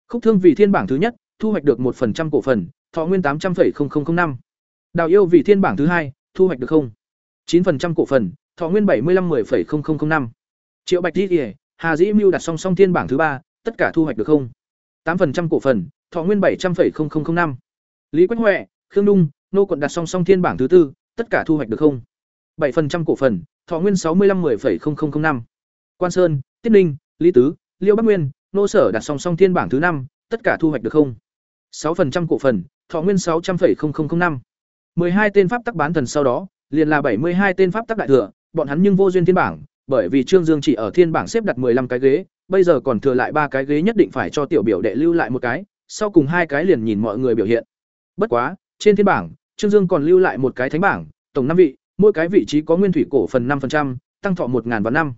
Khúc Thương vì thiên bảng thứ nhất, thu hoạch được một phần trăm cổ phần, thọ nguyên tám trăm linh năm Đào Yêu vì thiên bảng thứ hai, thu hoạch được không 9% cổ phần, thọ nguyên bảy mươi năm Triệu Bạch Di, Hà Dĩ Mưu đặt song song thiên bảng thứ ba, tất cả thu hoạch được không? 8% cổ phần, thọ nguyên bảy trăm 700,0005. Lý Quách Huệ, Khương Đung, nô quận đặt song song thiên bảng thứ tư, tất cả thu hoạch được không? 7% cổ phần, thọ nguyên sáu mươi năm Quan Sơn, Tiết Ninh, Lý Tứ, Liêu Bắc Nguyên, nô sở đặt song song thiên bảng thứ năm, tất cả thu hoạch được không? 6% cổ phần, thọ nguyên sáu trăm 600,0005. 12 tên pháp tắc bán thần sau đó, liền là bảy mươi hai tên pháp tắc đại thừa, bọn hắn nhưng vô duyên thiên bảng, bởi vì Trương Dương chỉ ở thiên bảng xếp đặt 15 cái ghế, bây giờ còn thừa lại ba cái ghế nhất định phải cho tiểu biểu đệ lưu lại một cái, sau cùng hai cái liền nhìn mọi người biểu hiện. Bất quá, trên thiên bảng, Trương Dương còn lưu lại một cái thánh bảng, tổng năm vị, mỗi cái vị trí có nguyên thủy cổ phần 5%, tăng thọ 1000 vạn năm.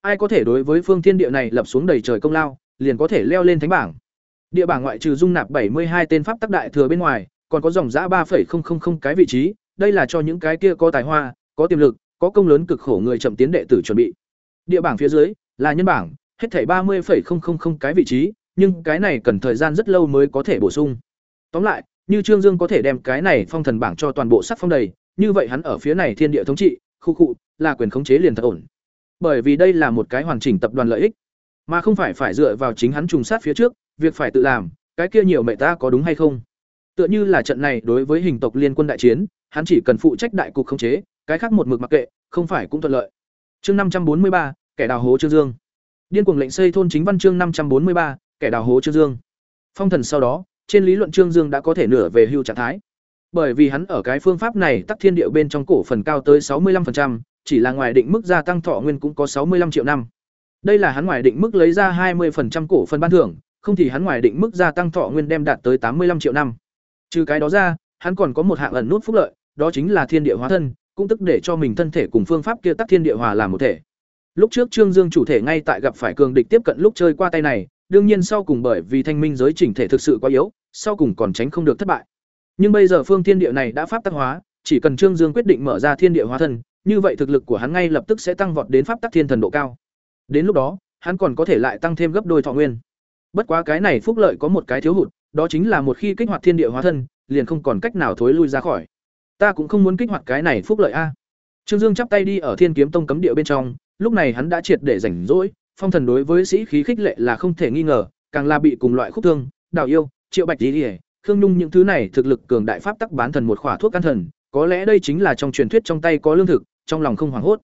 Ai có thể đối với phương thiên địa này lập xuống đầy trời công lao, liền có thể leo lên thánh bảng. Địa bảng ngoại trừ dung nạp 72 tên pháp tắc đại thừa bên ngoài, còn có dòng giá 3.0000 cái vị trí, đây là cho những cái kia có tài hoa, có tiềm lực, có công lớn cực khổ người chậm tiến đệ tử chuẩn bị. Địa bảng phía dưới là nhân bảng, hết thảy 30.000 cái vị trí, nhưng cái này cần thời gian rất lâu mới có thể bổ sung. Tóm lại, như Trương Dương có thể đem cái này phong thần bảng cho toàn bộ sắc phong đầy, như vậy hắn ở phía này thiên địa thống trị, khu khu, là quyền khống chế liền thật ổn. Bởi vì đây là một cái hoàn chỉnh tập đoàn lợi ích, mà không phải phải dựa vào chính hắn trùng sát phía trước, việc phải tự làm, cái kia nhiều mẹ ta có đúng hay không? Tựa như là trận này đối với hình tộc liên quân đại chiến, hắn chỉ cần phụ trách đại cục khống chế, cái khác một mực mặc kệ, không phải cũng thuận lợi. Chương năm trăm bốn mươi ba, kẻ đào hố Trương Dương. Điên cuồng lệnh xây thôn chính văn chương năm trăm bốn mươi ba, kẻ đào hố Trương Dương. Phong thần sau đó, trên lý luận Trương Dương đã có thể nửa về hưu trạng thái. Bởi vì hắn ở cái phương pháp này tắc thiên điệu bên trong cổ phần cao tới sáu mươi 65%, chỉ là ngoài định mức gia tăng thọ nguyên cũng có sáu mươi 65 triệu năm. Đây là hắn ngoài định mức lấy ra hai 20% cổ phần ban thưởng, không thì hắn ngoài định mức gia tăng thọ nguyên đem đạt tới tám mươi 85 triệu năm. Trừ cái đó ra, hắn còn có một hạng ẩn nút phúc lợi, đó chính là thiên địa hóa thân, cũng tức để cho mình thân thể cùng phương pháp kia tắc thiên địa hòa làm một thể. Lúc trước Trương Dương chủ thể ngay tại gặp phải cường địch tiếp cận lúc chơi qua tay này, đương nhiên sau cùng bởi vì thanh minh giới chỉnh thể thực sự quá yếu, sau cùng còn tránh không được thất bại. Nhưng bây giờ phương thiên địa này đã pháp tắc hóa, chỉ cần Trương Dương quyết định mở ra thiên địa hóa thân, như vậy thực lực của hắn ngay lập tức sẽ tăng vọt đến pháp tắc thiên thần độ cao. Đến lúc đó, hắn còn có thể lại tăng thêm gấp đôi thọ nguyên. Bất quá cái này phúc lợi có một cái thiếu hụt, đó chính là một khi kích hoạt thiên địa hóa thân, liền không còn cách nào thối lui ra khỏi. Ta cũng không muốn kích hoạt cái này phúc lợi a. Trương Dương chắp tay đi ở Thiên Kiếm Tông cấm địa bên trong, lúc này hắn đã triệt để rảnh rỗi, phong thần đối với sĩ khí khích lệ là không thể nghi ngờ, càng là bị cùng loại khúc thương, đào yêu, triệu bạch lý khương nhung những thứ này thực lực cường đại pháp tắc bán thần một khỏa thuốc can thần có lẽ đây chính là trong truyền thuyết trong tay có lương thực trong lòng không hoảng hốt.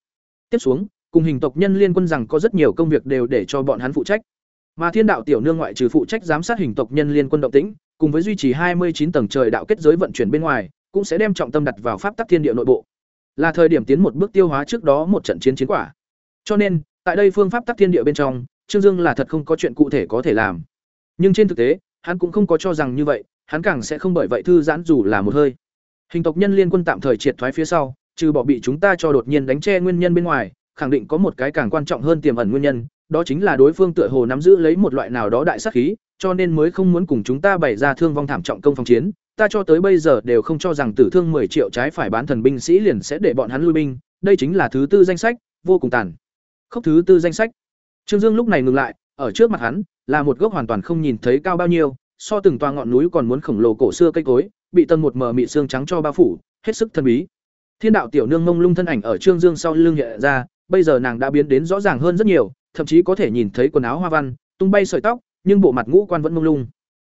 Tiếp xuống cùng hình tộc nhân liên quân rằng có rất nhiều công việc đều để cho bọn hắn phụ trách. Mà thiên đạo tiểu nương ngoại trừ phụ trách giám sát hình tộc nhân liên quân động tĩnh cùng với duy trì hai mươi chín tầng trời đạo kết giới vận chuyển bên ngoài cũng sẽ đem trọng tâm đặt vào pháp tắc thiên địa nội bộ. Là thời điểm tiến một bước tiêu hóa trước đó một trận chiến chiến quả. Cho nên tại đây phương pháp tắc thiên địa bên trong trương dương là thật không có chuyện cụ thể có thể làm nhưng trên thực tế hắn cũng không có cho rằng như vậy hắn càng sẽ không bởi vậy thư giãn dù là một hơi. Hình tộc nhân liên quân tạm thời triệt thoái phía sau, trừ bỏ bị chúng ta cho đột nhiên đánh che nguyên nhân bên ngoài, khẳng định có một cái càng quan trọng hơn tiềm ẩn nguyên nhân, đó chính là đối phương tựa hồ nắm giữ lấy một loại nào đó đại sát khí, cho nên mới không muốn cùng chúng ta bày ra thương vong thảm trọng công phong chiến. Ta cho tới bây giờ đều không cho rằng tử thương 10 triệu trái phải bán thần binh sĩ liền sẽ để bọn hắn lui binh, đây chính là thứ tư danh sách, vô cùng tàn. Khốc thứ tư danh sách. Trương Dương lúc này ngừng lại, ở trước mặt hắn là một gốc hoàn toàn không nhìn thấy cao bao nhiêu, so từng toa ngọn núi còn muốn khổng lồ cổ xưa cây cối, bị tầng một mờ mị xương trắng cho bao phủ, hết sức thần bí. Thiên đạo tiểu nương mông lung thân ảnh ở Trương Dương sau lưng hiện ra, bây giờ nàng đã biến đến rõ ràng hơn rất nhiều, thậm chí có thể nhìn thấy quần áo hoa văn, tung bay sợi tóc, nhưng bộ mặt ngũ quan vẫn mông lung.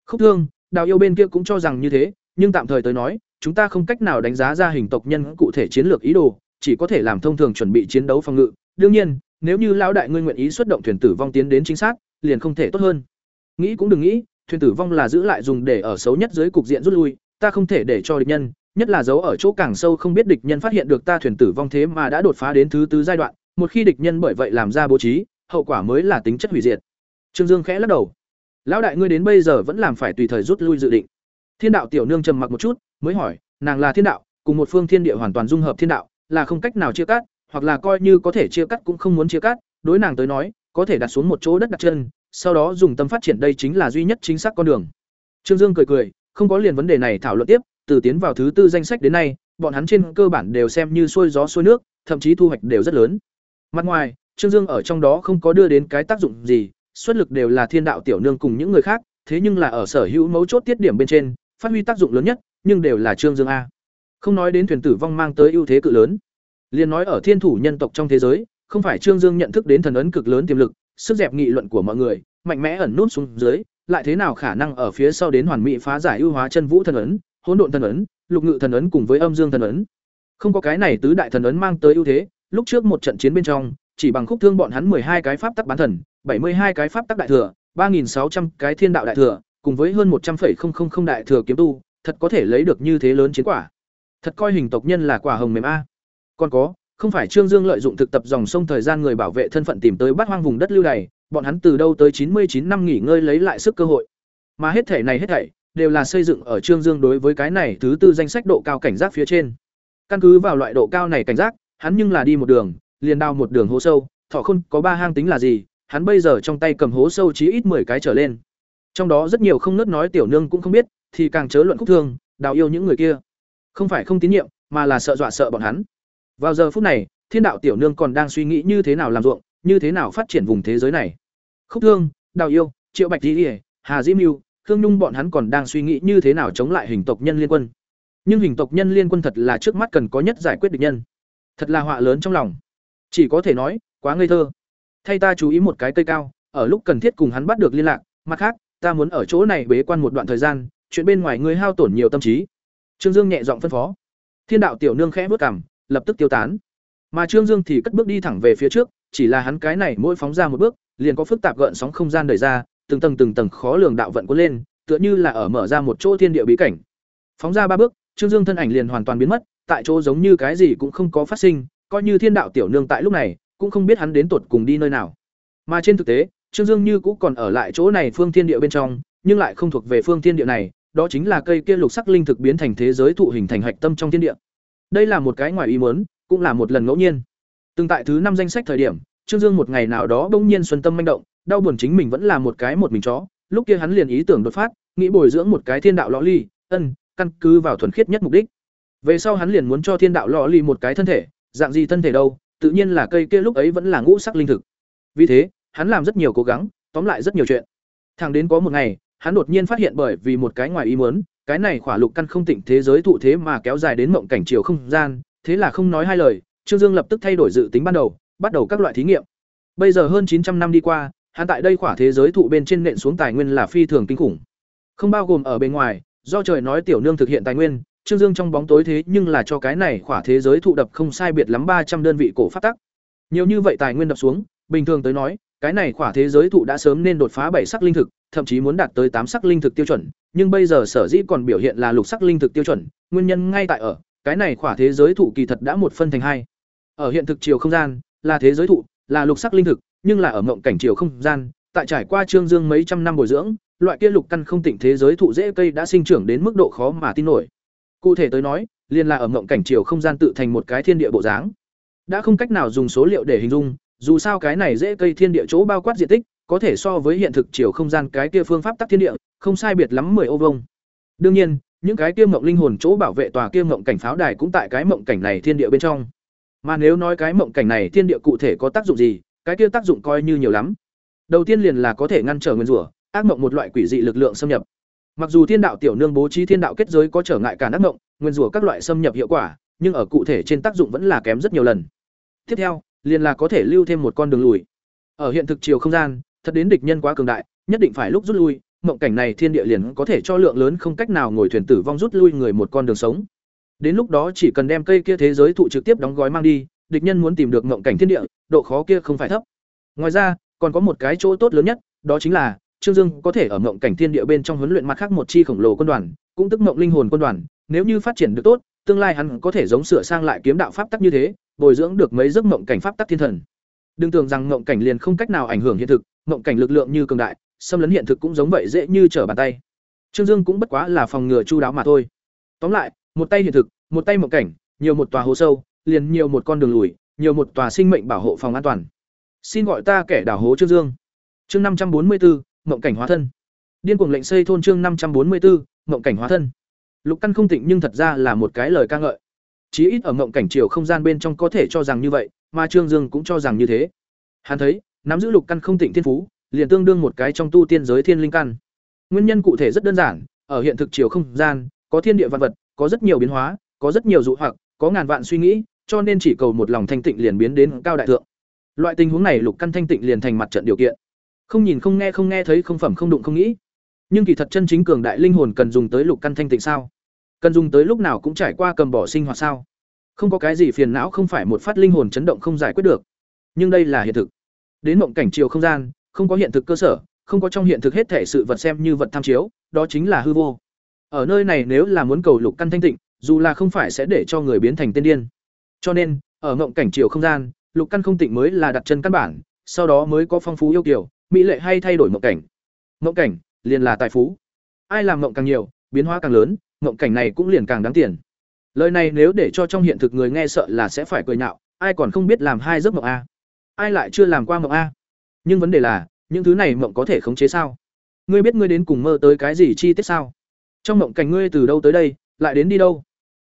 Khúc Thương, Đào yêu bên kia cũng cho rằng như thế, nhưng tạm thời tới nói, chúng ta không cách nào đánh giá ra hình tộc nhân cụ thể chiến lược ý đồ, chỉ có thể làm thông thường chuẩn bị chiến đấu phòng ngự. Đương nhiên, nếu như lão đại ngươi nguyện ý xuất động thuyền tử vong tiến đến chính xác, liền không thể tốt hơn. Nghĩ cũng đừng nghĩ, thuyền tử vong là giữ lại dùng để ở xấu nhất dưới cục diện rút lui ta không thể để cho địch nhân nhất là giấu ở chỗ càng sâu không biết địch nhân phát hiện được ta thuyền tử vong thế mà đã đột phá đến thứ tư giai đoạn một khi địch nhân bởi vậy làm ra bố trí hậu quả mới là tính chất hủy diệt. Trương dương khẽ lắc đầu. Lão đại ngươi đến bây giờ vẫn làm phải tùy thời rút lui dự định. Thiên đạo tiểu nương trầm mặc một chút mới hỏi nàng là thiên đạo cùng một phương thiên địa hoàn toàn dung hợp thiên đạo là không cách nào chia cắt hoặc là coi như có thể chia cắt cũng không muốn chia cắt đối nàng tới nói có thể đặt xuống một chỗ đất đặt chân sau đó dùng tâm phát triển đây chính là duy nhất chính xác con đường. Trương Dương cười cười, không có liền vấn đề này thảo luận tiếp, từ tiến vào thứ tư danh sách đến nay, bọn hắn trên cơ bản đều xem như xuôi gió xuôi nước, thậm chí thu hoạch đều rất lớn. Mặt ngoài, Trương Dương ở trong đó không có đưa đến cái tác dụng gì, xuất lực đều là thiên đạo tiểu nương cùng những người khác, thế nhưng là ở sở hữu mấu chốt tiết điểm bên trên, phát huy tác dụng lớn nhất, nhưng đều là Trương Dương a. Không nói đến thuyền tử vong mang tới ưu thế cự lớn, liền nói ở thiên thủ nhân tộc trong thế giới, không phải Trương Dương nhận thức đến thần ấn cực lớn tiềm lực, sức dẹp nghị luận của mọi người, mạnh mẽ ẩn nút xuống dưới, lại thế nào khả năng ở phía sau đến hoàn mỹ phá giải ưu hóa chân vũ thần ấn, hỗn độn thần ấn, lục ngự thần ấn cùng với âm dương thần ấn. Không có cái này tứ đại thần ấn mang tới ưu thế, lúc trước một trận chiến bên trong, chỉ bằng khúc thương bọn hắn hai cái pháp tắc bán thần, bảy mươi hai cái pháp tắc đại thừa, ba nghìn sáu trăm cái thiên đạo đại thừa, cùng với hơn một trăm 100,000 đại thừa kiếm tu, thật có thể lấy được như thế lớn chiến quả. Thật coi hình tộc nhân là quả hồng mềm a. Còn có, không phải Trương Dương lợi dụng thực tập dòng sông thời gian người bảo vệ thân phận tìm tới bắt hoang vùng đất lưu này bọn hắn từ đâu tới chín mươi chín năm nghỉ ngơi lấy lại sức cơ hội. Mà hết thể này hết thảy đều là xây dựng ở Trương Dương đối với cái này thứ tư danh sách độ cao cảnh giác phía trên. Căn cứ vào loại độ cao này cảnh giác, hắn nhưng là đi một đường, liền đào một đường hố sâu, thọ khôn có ba hang tính là gì, hắn bây giờ trong tay cầm hố sâu chí ít 10 cái trở lên. Trong đó rất nhiều không nớt nói tiểu nương cũng không biết, thì càng chớ luận khúc thương, đào yêu những người kia. Không phải không tín nhiệm, mà là sợ dọa sợ bọn hắn. Vào giờ phút này, Thiên đạo tiểu nương còn đang suy nghĩ như thế nào làm ruộng, như thế nào phát triển vùng thế giới này. Khúc Thương, Đào Yêu, Triệu Bạch Di, Hà Diễm Nưu, Khương Nhung bọn hắn còn đang suy nghĩ như thế nào chống lại hình tộc nhân liên quân. Nhưng hình tộc nhân liên quân thật là trước mắt cần có nhất giải quyết địch nhân. Thật là họa lớn trong lòng. Chỉ có thể nói, quá ngây thơ. Thay ta chú ý một cái cây cao, ở lúc cần thiết cùng hắn bắt được liên lạc, mặt khác, ta muốn ở chỗ này bế quan một đoạn thời gian, chuyện bên ngoài ngươi hao tổn nhiều tâm trí. Trương Dương nhẹ giọng phân phó. Thiên đạo tiểu nương khẽ bước cằm, lập tức tiêu tán. Mà Trương Dương thì cất bước đi thẳng về phía trước, chỉ là hắn cái này mỗi phóng ra một bước, liền có phức tạp gợn sóng không gian đẩy ra, từng tầng từng tầng khó lường đạo vận cuốn lên, tựa như là ở mở ra một chỗ thiên địa bí cảnh. Phóng ra ba bước, Trương Dương thân ảnh liền hoàn toàn biến mất, tại chỗ giống như cái gì cũng không có phát sinh, coi như thiên đạo tiểu nương tại lúc này cũng không biết hắn đến tột cùng đi nơi nào mà trên thực tế trương dương như cũng còn ở lại chỗ này phương thiên địa bên trong nhưng lại không thuộc về phương thiên địa này đó chính là cây kia lục sắc linh thực biến thành thế giới thụ hình thành hạch tâm trong thiên địa đây là một cái ngoài ý muốn, cũng là một lần ngẫu nhiên. Từng tại thứ năm danh sách thời điểm, trương dương một ngày nào đó bỗng nhiên xuân tâm manh động, đau buồn chính mình vẫn là một cái một mình chó. Lúc kia hắn liền ý tưởng đột phát, nghĩ bồi dưỡng một cái thiên đạo lõ ly, ân, căn cứ vào thuần khiết nhất mục đích. Về sau hắn liền muốn cho thiên đạo lõ ly một cái thân thể, dạng gì thân thể đâu, tự nhiên là cây kia lúc ấy vẫn là ngũ sắc linh thực. Vì thế, hắn làm rất nhiều cố gắng, tóm lại rất nhiều chuyện. Thẳng đến có một ngày, hắn đột nhiên phát hiện bởi vì một cái ngoài ý muốn cái này khỏa lục căn không tịnh thế giới thụ thế mà kéo dài đến mộng cảnh chiều không gian, thế là không nói hai lời, trương dương lập tức thay đổi dự tính ban đầu, bắt đầu các loại thí nghiệm. Bây giờ hơn chín trăm năm đi qua, hắn tại đây khỏa thế giới thụ bên trên nện xuống tài nguyên là phi thường kinh khủng. Không bao gồm ở bên ngoài, do trời nói tiểu nương thực hiện tài nguyên, trương dương trong bóng tối thế nhưng là cho cái này khỏa thế giới thụ đập không sai biệt lắm ba trăm đơn vị cổ phát tắc. Nhiều như vậy tài nguyên đập xuống, bình thường tới nói cái này khỏa thế giới thụ đã sớm nên đột phá bảy sắc linh thực, thậm chí muốn đạt tới tám sắc linh thực tiêu chuẩn, nhưng bây giờ sở dĩ còn biểu hiện là lục sắc linh thực tiêu chuẩn, nguyên nhân ngay tại ở, cái này khỏa thế giới thụ kỳ thật đã một phân thành hai. Ở hiện thực chiều không gian, là thế giới thụ, là lục sắc linh thực, nhưng là ở mộng cảnh chiều không gian, tại trải qua trương dương mấy trăm năm bồi dưỡng, loại kia lục căn không tỉnh thế giới thụ dễ cây đã sinh trưởng đến mức độ khó mà tin nổi. Cụ thể tới nói, liền là ở mộng cảnh chiều không gian tự thành một cái thiên địa bộ dáng. Đã không cách nào dùng số liệu để hình dung dù sao cái này dễ cây thiên địa chỗ bao quát diện tích, có thể so với hiện thực chiều không gian cái kia phương pháp tắc thiên địa, không sai biệt lắm mười ô vông đương nhiên, những cái kia mộng linh hồn chỗ bảo vệ tòa kia mộng cảnh pháo đài cũng tại cái mộng cảnh này thiên địa bên trong. Mà nếu nói cái mộng cảnh này thiên địa cụ thể có tác dụng gì, cái kia tác dụng coi như nhiều lắm. Đầu tiên liền là có thể ngăn trở nguyên rủa, ác mộng một loại quỷ dị lực lượng xâm nhập. Mặc dù thiên đạo tiểu nương bố trí thiên đạo kết giới có trở ngại cả ác mộng, nguyên rủa các loại xâm nhập hiệu quả, nhưng ở cụ thể trên tác dụng vẫn là kém rất nhiều lần. Tiếp theo liền là có thể lưu thêm một con đường lùi. Ở hiện thực chiều không gian, thật đến địch nhân quá cường đại, nhất định phải lúc rút lui, mộng cảnh này thiên địa liền có thể cho lượng lớn không cách nào ngồi thuyền tử vong rút lui người một con đường sống. Đến lúc đó chỉ cần đem cây kia thế giới thụ trực tiếp đóng gói mang đi, địch nhân muốn tìm được mộng cảnh thiên địa, độ khó kia không phải thấp. Ngoài ra, còn có một cái chỗ tốt lớn nhất, đó chính là, trương dương có thể ở mộng cảnh thiên địa bên trong huấn luyện mặt khác một chi khổng lồ quân đoàn, cũng tức mộng linh hồn quân đoàn, nếu như phát triển được tốt tương lai hắn có thể giống sửa sang lại kiếm đạo pháp tắc như thế, bồi dưỡng được mấy giấc mộng cảnh pháp tắc thiên thần. Đừng tưởng rằng mộng cảnh liền không cách nào ảnh hưởng hiện thực, mộng cảnh lực lượng như cường đại, xâm lấn hiện thực cũng giống vậy dễ như trở bàn tay. Trương dương cũng bất quá là phòng ngừa chu đáo mà thôi. Tóm lại, một tay hiện thực, một tay mộng cảnh, nhiều một tòa hồ sâu, liền nhiều một con đường lùi, nhiều một tòa sinh mệnh bảo hộ phòng an toàn. Xin gọi ta kẻ đảo hố trương dương. Chương năm trăm bốn mươi bốn mộng cảnh hóa thân. Điên cuồng lệnh xây thôn chương năm trăm bốn mươi bốn mộng cảnh hóa thân lục căn không tịnh nhưng thật ra là một cái lời ca ngợi. Chí ít ở mộng cảnh chiều không gian bên trong có thể cho rằng như vậy, mà trương dương cũng cho rằng như thế. Hắn thấy, nắm giữ lục căn không tịnh thiên phú, liền tương đương một cái trong tu tiên giới thiên linh căn. Nguyên nhân cụ thể rất đơn giản, ở hiện thực chiều không gian, có thiên địa vạn vật, có rất nhiều biến hóa, có rất nhiều dụ hoặc, có ngàn vạn suy nghĩ, cho nên chỉ cầu một lòng thanh tịnh liền biến đến cao đại thượng. Loại tình huống này lục căn thanh tịnh liền thành mặt trận điều kiện. Không nhìn không nghe không nghe thấy không phẩm không đụng không nghĩ nhưng kỳ thật chân chính cường đại linh hồn cần dùng tới lục căn thanh tịnh sao? Cần dùng tới lúc nào cũng trải qua cầm bỏ sinh hoạt sao? Không có cái gì phiền não không phải một phát linh hồn chấn động không giải quyết được. Nhưng đây là hiện thực. Đến mộng cảnh chiều không gian, không có hiện thực cơ sở, không có trong hiện thực hết thể sự vật xem như vật tham chiếu, đó chính là hư vô. Ở nơi này nếu là muốn cầu lục căn thanh tịnh, dù là không phải sẽ để cho người biến thành tiên điên. Cho nên, ở mộng cảnh chiều không gian, lục căn không tịnh mới là đặt chân căn bản, sau đó mới có phong phú yêu kiểu mỹ lệ hay thay đổi mộng cảnh. Mộng cảnh liền là tài phú. Ai làm mộng càng nhiều, biến hóa càng lớn, mộng cảnh này cũng liền càng đáng tiền. Lời này nếu để cho trong hiện thực người nghe sợ là sẽ phải cười nhạo, ai còn không biết làm hai giấc mộng a? Ai lại chưa làm qua mộng a? Nhưng vấn đề là, những thứ này mộng có thể khống chế sao? Ngươi biết ngươi đến cùng mơ tới cái gì chi tiết sao? Trong mộng cảnh ngươi từ đâu tới đây, lại đến đi đâu?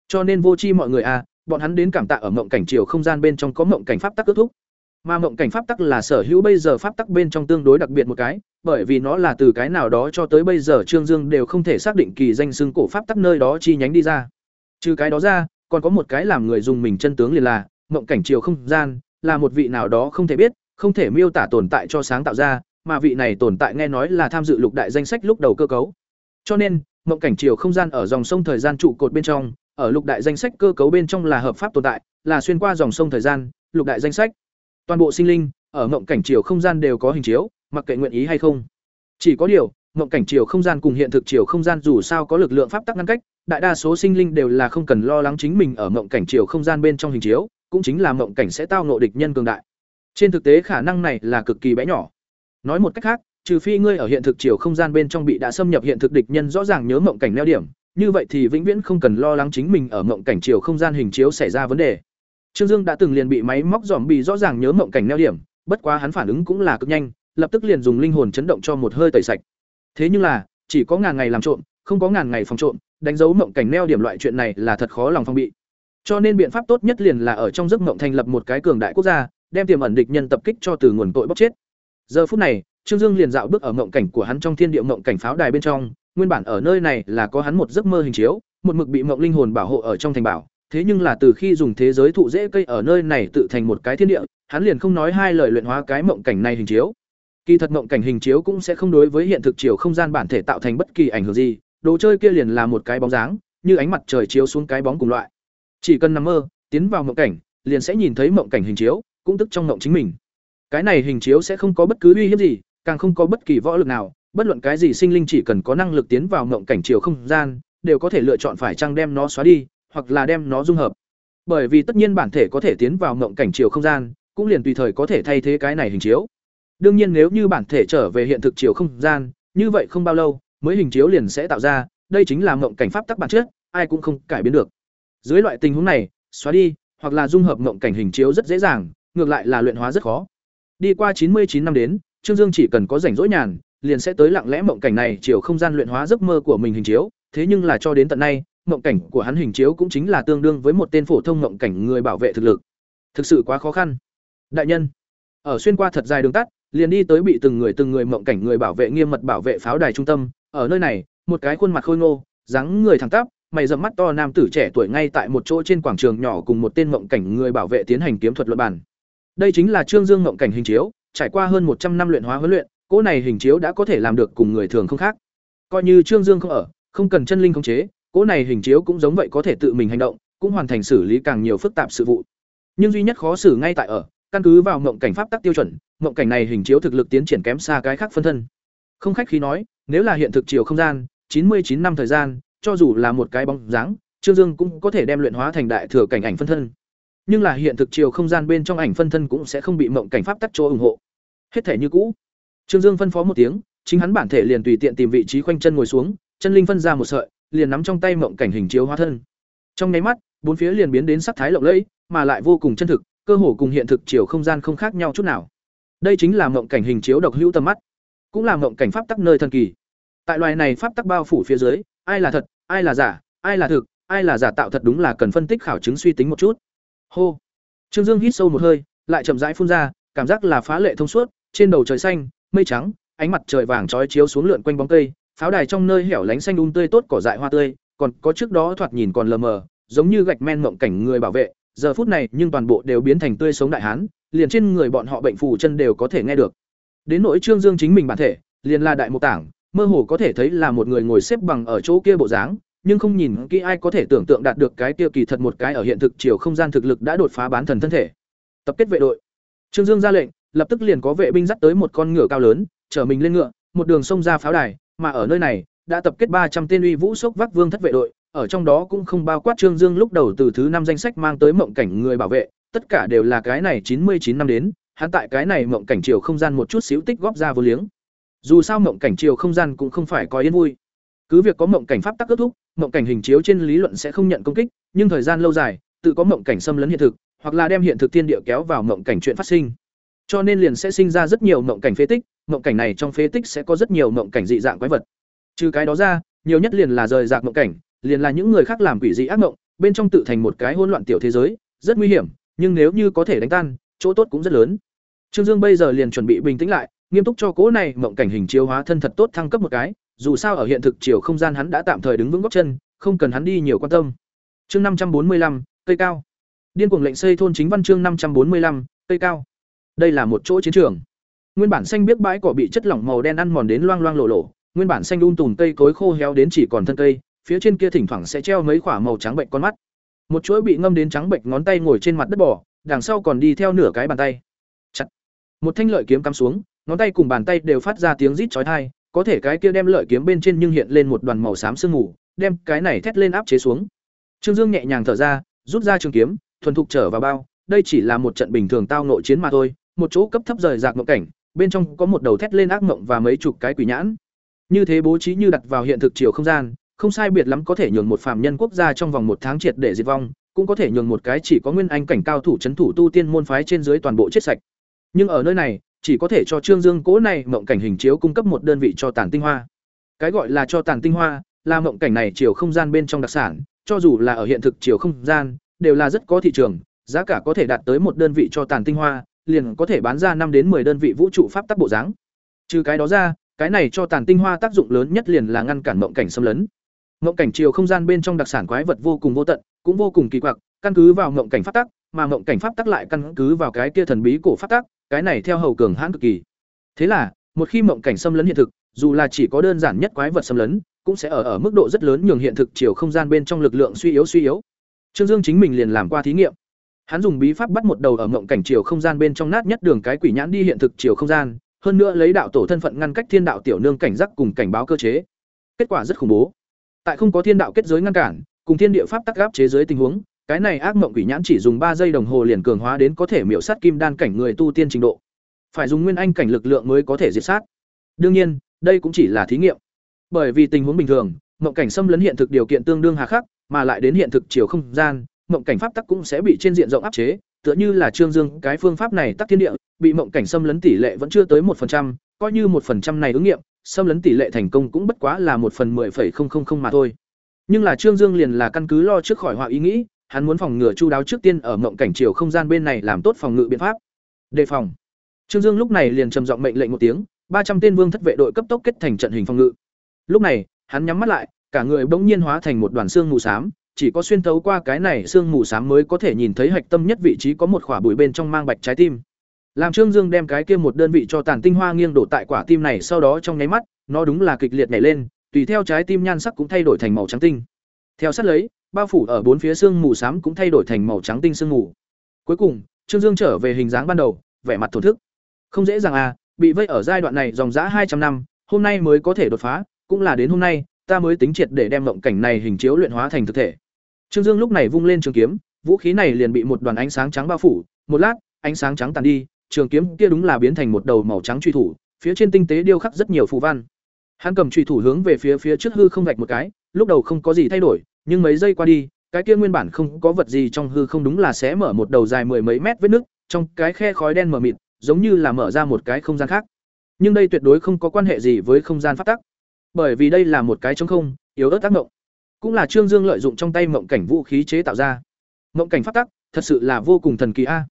Cho nên vô chi mọi người a, bọn hắn đến cảm tạ ở mộng cảnh chiều không gian bên trong có mộng cảnh pháp tắc kết thúc. Mà mộng cảnh pháp tắc là sở hữu bây giờ pháp tắc bên trong tương đối đặc biệt một cái bởi vì nó là từ cái nào đó cho tới bây giờ trương dương đều không thể xác định kỳ danh xưng cổ pháp tắc nơi đó chi nhánh đi ra. Trừ cái đó ra, còn có một cái làm người dùng mình chân tướng liền là mộng cảnh chiều không gian, là một vị nào đó không thể biết, không thể miêu tả tồn tại cho sáng tạo ra, mà vị này tồn tại nghe nói là tham dự lục đại danh sách lúc đầu cơ cấu. Cho nên mộng cảnh chiều không gian ở dòng sông thời gian trụ cột bên trong, ở lục đại danh sách cơ cấu bên trong là hợp pháp tồn tại, là xuyên qua dòng sông thời gian, lục đại danh sách. Toàn bộ sinh linh, ở mộng cảnh chiều không gian đều có hình chiếu mặc kệ nguyện ý hay không chỉ có điều mộng cảnh chiều không gian cùng hiện thực chiều không gian dù sao có lực lượng pháp tắc ngăn cách đại đa số sinh linh đều là không cần lo lắng chính mình ở mộng cảnh chiều không gian bên trong hình chiếu cũng chính là mộng cảnh sẽ tao ngộ địch nhân cường đại. Trên thực tế khả năng này là cực kỳ bé nhỏ. Nói một cách khác, trừ phi ngươi ở hiện thực chiều không gian bên trong bị đã xâm nhập hiện thực địch nhân rõ ràng nhớ mộng cảnh neo điểm, như vậy thì vĩnh viễn không cần lo lắng chính mình ở mộng cảnh chiều không gian hình chiếu xảy ra vấn đề. Trương Dương đã từng liền bị máy móc dòm bị rõ ràng nhớ mộng cảnh neo điểm, bất quá hắn phản ứng cũng là cực nhanh, lập tức liền dùng linh hồn chấn động cho một hơi tẩy sạch. Thế nhưng là, chỉ có ngàn ngày làm trộm, không có ngàn ngày phòng trộm, đánh dấu mộng cảnh neo điểm loại chuyện này là thật khó lòng phòng bị. Cho nên biện pháp tốt nhất liền là ở trong giấc mộng thành lập một cái cường đại quốc gia, đem tiềm ẩn địch nhân tập kích cho từ nguồn tội bóc chết. Giờ phút này, Trương Dương liền dạo bước ở mộng cảnh của hắn trong thiên địa mộng cảnh pháo đài bên trong, nguyên bản ở nơi này là có hắn một giấc mơ hình chiếu, một mực bị mộng linh hồn bảo hộ ở trong thành bảo, thế nhưng là từ khi dùng thế giới thụ dễ cây ở nơi này tự thành một cái thiên địa, hắn liền không nói hai lời luyện hóa cái mộng cảnh này hình chiếu. Kỳ thật mộng cảnh hình chiếu cũng sẽ không đối với hiện thực chiều không gian bản thể tạo thành bất kỳ ảnh hưởng gì, đồ chơi kia liền là một cái bóng dáng, như ánh mặt trời chiếu xuống cái bóng cùng loại. Chỉ cần nằm mơ, tiến vào mộng cảnh, liền sẽ nhìn thấy mộng cảnh hình chiếu, cũng tức trong mộng chính mình. Cái này hình chiếu sẽ không có bất cứ uy hiếp gì, càng không có bất kỳ võ lực nào, bất luận cái gì sinh linh chỉ cần có năng lực tiến vào mộng cảnh chiều không gian, đều có thể lựa chọn phải chăng đem nó xóa đi, hoặc là đem nó dung hợp. Bởi vì tất nhiên bản thể có thể tiến vào mộng cảnh chiều không gian, cũng liền tùy thời có thể thay thế cái này hình chiếu. Đương nhiên nếu như bản thể trở về hiện thực chiều không gian, như vậy không bao lâu, mới hình chiếu liền sẽ tạo ra, đây chính là mộng cảnh pháp tắc bản chất, ai cũng không cải biến được. Dưới loại tình huống này, xóa đi hoặc là dung hợp mộng cảnh hình chiếu rất dễ dàng, ngược lại là luyện hóa rất khó. Đi qua chín mươi chín năm đến, Trương Dương chỉ cần có rảnh rỗi nhàn, liền sẽ tới lặng lẽ mộng cảnh này chiều không gian luyện hóa giấc mơ của mình hình chiếu, thế nhưng là cho đến tận nay, mộng cảnh của hắn hình chiếu cũng chính là tương đương với một tên phổ thông mộng cảnh người bảo vệ thực lực. Thực sự quá khó khăn. Đại nhân, ở xuyên qua thật dài đường tắt, liền đi tới bị từng người từng người mộng cảnh người bảo vệ nghiêm mật bảo vệ pháo đài trung tâm, ở nơi này, một cái khuôn mặt khôi ngô, dáng người thẳng tắp, mày rậm mắt to nam tử trẻ tuổi ngay tại một chỗ trên quảng trường nhỏ cùng một tên mộng cảnh người bảo vệ tiến hành kiếm thuật luận bản. Đây chính là Trương Dương mộng cảnh hình chiếu, trải qua hơn một trăm năm luyện hóa huấn luyện, cỗ này hình chiếu đã có thể làm được cùng người thường không khác. Coi như Trương Dương không ở, không cần chân linh khống chế, cỗ này hình chiếu cũng giống vậy có thể tự mình hành động, cũng hoàn thành xử lý càng nhiều phức tạp sự vụ. Nhưng duy nhất khó xử ngay tại ở, căn cứ vào mộng cảnh pháp tắc tiêu chuẩn, mộng cảnh này hình chiếu thực lực tiến triển kém xa cái khác phân thân. Không khách khí nói, nếu là hiện thực chiều không gian, chín mươi chín năm thời gian, cho dù là một cái bóng dáng, Trương Dương cũng có thể đem luyện hóa thành đại thừa cảnh ảnh phân thân. Nhưng là hiện thực chiều không gian bên trong ảnh phân thân cũng sẽ không bị mộng cảnh pháp tắc chỗ ủng hộ. Hết thể như cũ. Trương Dương phân phó một tiếng, chính hắn bản thể liền tùy tiện tìm vị trí khoanh chân ngồi xuống, chân linh phân ra một sợi, liền nắm trong tay mộng cảnh hình chiếu hóa thân. Trong nháy mắt, bốn phía liền biến đến sắc thái lộng lẫy, mà lại vô cùng chân thực, cơ hồ cùng hiện thực chiều không gian không khác nhau chút nào. Đây chính là mộng cảnh hình chiếu độc hữu tầm mắt, cũng là mộng cảnh pháp tắc nơi thần kỳ. Tại loài này pháp tắc bao phủ phía dưới, ai là thật, ai là giả, ai là thực, ai là giả tạo thật đúng là cần phân tích khảo chứng suy tính một chút. Hô. Trương Dương hít sâu một hơi, lại chậm rãi phun ra, cảm giác là phá lệ thông suốt, trên đầu trời xanh, mây trắng, ánh mặt trời vàng chói chiếu xuống lượn quanh bóng cây, pháo đài trong nơi hẻo lánh xanh um tươi tốt cỏ dại hoa tươi, còn có trước đó thoạt nhìn còn lờ mờ, giống như gạch men mộng cảnh người bảo vệ, giờ phút này nhưng toàn bộ đều biến thành tươi sống đại hán, liền trên người bọn họ bệnh phù chân đều có thể nghe được. Đến nỗi Trương Dương chính mình bản thể, liền là đại mục tảng, mơ hồ có thể thấy là một người ngồi xếp bằng ở chỗ kia bộ dáng, nhưng không nhìn kỹ ai có thể tưởng tượng đạt được cái kia kỳ thật một cái ở hiện thực chiều không gian thực lực đã đột phá bán thần thân thể. Tập kết vệ đội. Trương Dương ra lệnh, lập tức liền có vệ binh dắt tới một con ngựa cao lớn, chở mình lên ngựa, một đường sông ra pháo đài, mà ở nơi này đã tập kết ba trăm tên uy vũ sốc vác vương thất vệ đội, ở trong đó cũng không bao quát Trương Dương lúc đầu từ thứ năm danh sách mang tới mộng cảnh người bảo vệ, tất cả đều là cái này chín mươi chín năm đến, hắn tại cái này mộng cảnh chiều không gian một chút xíu tích góp ra vô liếng. Dù sao mộng cảnh chiều không gian cũng không phải có yên vui. Cứ việc có mộng cảnh pháp tắc kết thúc, mộng cảnh hình chiếu trên lý luận sẽ không nhận công kích, nhưng thời gian lâu dài, tự có mộng cảnh xâm lấn hiện thực, hoặc là đem hiện thực thiên địa kéo vào mộng cảnh chuyện phát sinh. Cho nên liền sẽ sinh ra rất nhiều mộng cảnh phế tích, mộng cảnh này trong phế tích sẽ có rất nhiều mộng cảnh dị dạng quái vật. Trừ cái đó ra, nhiều nhất liền là rời rạc mộng cảnh, liền là những người khác làm quỷ dị ác mộng, bên trong tự thành một cái hỗn loạn tiểu thế giới, rất nguy hiểm, nhưng nếu như có thể đánh tan, chỗ tốt cũng rất lớn. Trương Dương bây giờ liền chuẩn bị bình tĩnh lại, nghiêm túc cho cố này mộng cảnh hình chiếu hóa thân thật tốt thăng cấp một cái, dù sao ở hiện thực chiều không gian hắn đã tạm thời đứng vững gót chân, không cần hắn đi nhiều quan tâm. Chương năm trăm bốn mươi lăm cây cao. Điên cuồng lệnh xây thôn chính văn chương năm trăm bốn mươi lăm cây cao. Đây là một chỗ chiến trường. Nguyên bản xanh biếc bãi cỏ bị chất lỏng màu đen ăn mòn đến loang loang lổ lổ, nguyên bản xanh um tùm cây cối khô héo đến chỉ còn thân cây, phía trên kia thỉnh thoảng sẽ treo mấy quả màu trắng bệnh con mắt. Một chuỗi bị ngâm đến trắng bệnh ngón tay ngồi trên mặt đất bỏ, đằng sau còn đi theo nửa cái bàn tay. Chặt. Một thanh lợi kiếm cắm xuống, ngón tay cùng bàn tay đều phát ra tiếng rít chói tai, có thể cái kia đem lợi kiếm bên trên nhưng hiện lên một đoàn màu xám sương mù, đem cái này thét lên áp chế xuống. Trương Dương nhẹ nhàng thở ra, rút ra trường kiếm, thuần thục trở vào bao, đây chỉ là một trận bình thường tao nội chiến mà thôi, một chỗ cấp thấp rời rạc mộng cảnh, bên trong có một đầu thét lên ác mộng và mấy chục cái quỷ nhãn. Như thế bố trí như đặt vào hiện thực chiều không gian, không sai biệt lắm có thể nhường một phàm nhân quốc gia trong vòng một tháng triệt để diệt vong, cũng có thể nhường một cái chỉ có nguyên anh cảnh cao thủ chấn thủ tu tiên môn phái trên dưới toàn bộ chết sạch. Nhưng ở nơi này, chỉ có thể cho Trương Dương cố này mộng cảnh hình chiếu cung cấp một đơn vị cho tàn tinh hoa. Cái gọi là cho tàn tinh hoa, là mộng cảnh này chiều không gian bên trong đặc sản, cho dù là ở hiện thực chiều không gian, đều là rất có thị trường, giá cả có thể đạt tới một đơn vị cho tàn tinh hoa, liền có thể bán ra năm đến 10 đơn vị vũ trụ pháp tắc bộ dáng. Trừ cái đó ra, cái này cho tàn tinh hoa tác dụng lớn nhất liền là ngăn cản mộng cảnh xâm lấn. Mộng cảnh chiều không gian bên trong đặc sản quái vật vô cùng vô tận, cũng vô cùng kỳ quặc, căn cứ vào mộng cảnh pháp tắc, mà mộng cảnh pháp tắc lại căn cứ vào cái kia thần bí cổ pháp tắc, cái này theo hầu cường hãn cực kỳ. Thế là, một khi mộng cảnh xâm lấn hiện thực, dù là chỉ có đơn giản nhất quái vật xâm lấn, cũng sẽ ở ở mức độ rất lớn nhường hiện thực chiều không gian bên trong lực lượng suy yếu suy yếu. Trương Dương chính mình liền làm qua thí nghiệm. Hắn dùng bí pháp bắt một đầu ở mộng cảnh chiều không gian bên trong nát nhất đường cái quỷ nhãn đi hiện thực chiều không gian, hơn nữa lấy đạo tổ thân phận ngăn cách thiên đạo tiểu nương cảnh giác cùng cảnh báo cơ chế. Kết quả rất khủng bố. Tại không có thiên đạo kết giới ngăn cản, cùng thiên địa pháp tắc gáp chế giới tình huống, cái này ác mộng quỷ nhãn chỉ dùng ba giây đồng hồ liền cường hóa đến có thể miểu sát kim đan cảnh người tu tiên trình độ. Phải dùng nguyên anh cảnh lực lượng mới có thể diệt sát. Đương nhiên, đây cũng chỉ là thí nghiệm. Bởi vì tình huống bình thường, mộng cảnh xâm lấn hiện thực điều kiện tương đương hà khắc, mà lại đến hiện thực chiều không gian, mộng cảnh pháp tắc cũng sẽ bị trên diện rộng áp chế, tựa như là Trương Dương, cái phương pháp này tắc thiên địa, bị mộng cảnh xâm lấn tỷ lệ vẫn chưa tới một phần trăm, coi như một phần trăm này ứng nghiệm, xâm lấn tỷ lệ thành công cũng bất quá là một phần mười phẩy không không không mà thôi. Nhưng là Trương Dương liền là căn cứ lo trước khỏi họa ý nghĩ, hắn muốn phòng ngừa chu đáo trước tiên ở mộng cảnh chiều không gian bên này làm tốt phòng ngự biện pháp. Đề phòng. Trương Dương lúc này liền trầm giọng mệnh lệnh một tiếng, ba trăm tên vương thất vệ đội cấp tốc kết thành trận hình phòng ngự. Lúc này, hắn nhắm mắt lại, cả người bỗng nhiên hóa thành một đoàn xương mù xám, chỉ có xuyên thấu qua cái này xương mù xám mới có thể nhìn thấy hạch tâm nhất vị trí có một quả bụi bên trong mang bạch trái tim. Làm Trương Dương đem cái kia một đơn vị cho tàn tinh hoa nghiêng đổ tại quả tim này sau đó trong nháy mắt, nó đúng là kịch liệt nhảy lên, tùy theo trái tim nhan sắc cũng thay đổi thành màu trắng tinh. Theo sát lấy, bao phủ ở bốn phía xương mù xám cũng thay đổi thành màu trắng tinh xương mù. Cuối cùng, Trương Dương trở về hình dáng ban đầu, vẻ mặt thổn thức. Không dễ dàng à, bị vây ở giai đoạn này dòng dã hai trăm năm, hôm nay mới có thể đột phá, cũng là đến hôm nay, ta mới tính triệt để đem mộng cảnh này hình chiếu luyện hóa thành thực thể. Trương Dương lúc này vung lên trường kiếm, vũ khí này liền bị một đoàn ánh sáng trắng bao phủ, một lát, ánh sáng trắng tàn đi, trường kiếm kia đúng là biến thành một đầu màu trắng truy thủ, phía trên tinh tế điêu khắc rất nhiều phù văn. Hắn cầm truy thủ hướng về phía phía trước hư không vạch một cái, lúc đầu không có gì thay đổi, nhưng mấy giây qua đi, cái kia nguyên bản không có vật gì trong hư không đúng là sẽ mở một đầu dài mười mấy mét vết nước trong cái khe khói đen mờ mịt, giống như là mở ra một cái không gian khác. Nhưng đây tuyệt đối không có quan hệ gì với không gian pháp tắc, bởi vì đây là một cái trống không, yếu ớt tác động cũng là trương dương lợi dụng trong tay mộng cảnh vũ khí chế tạo ra mộng cảnh phát tắc thật sự là vô cùng thần kỳ a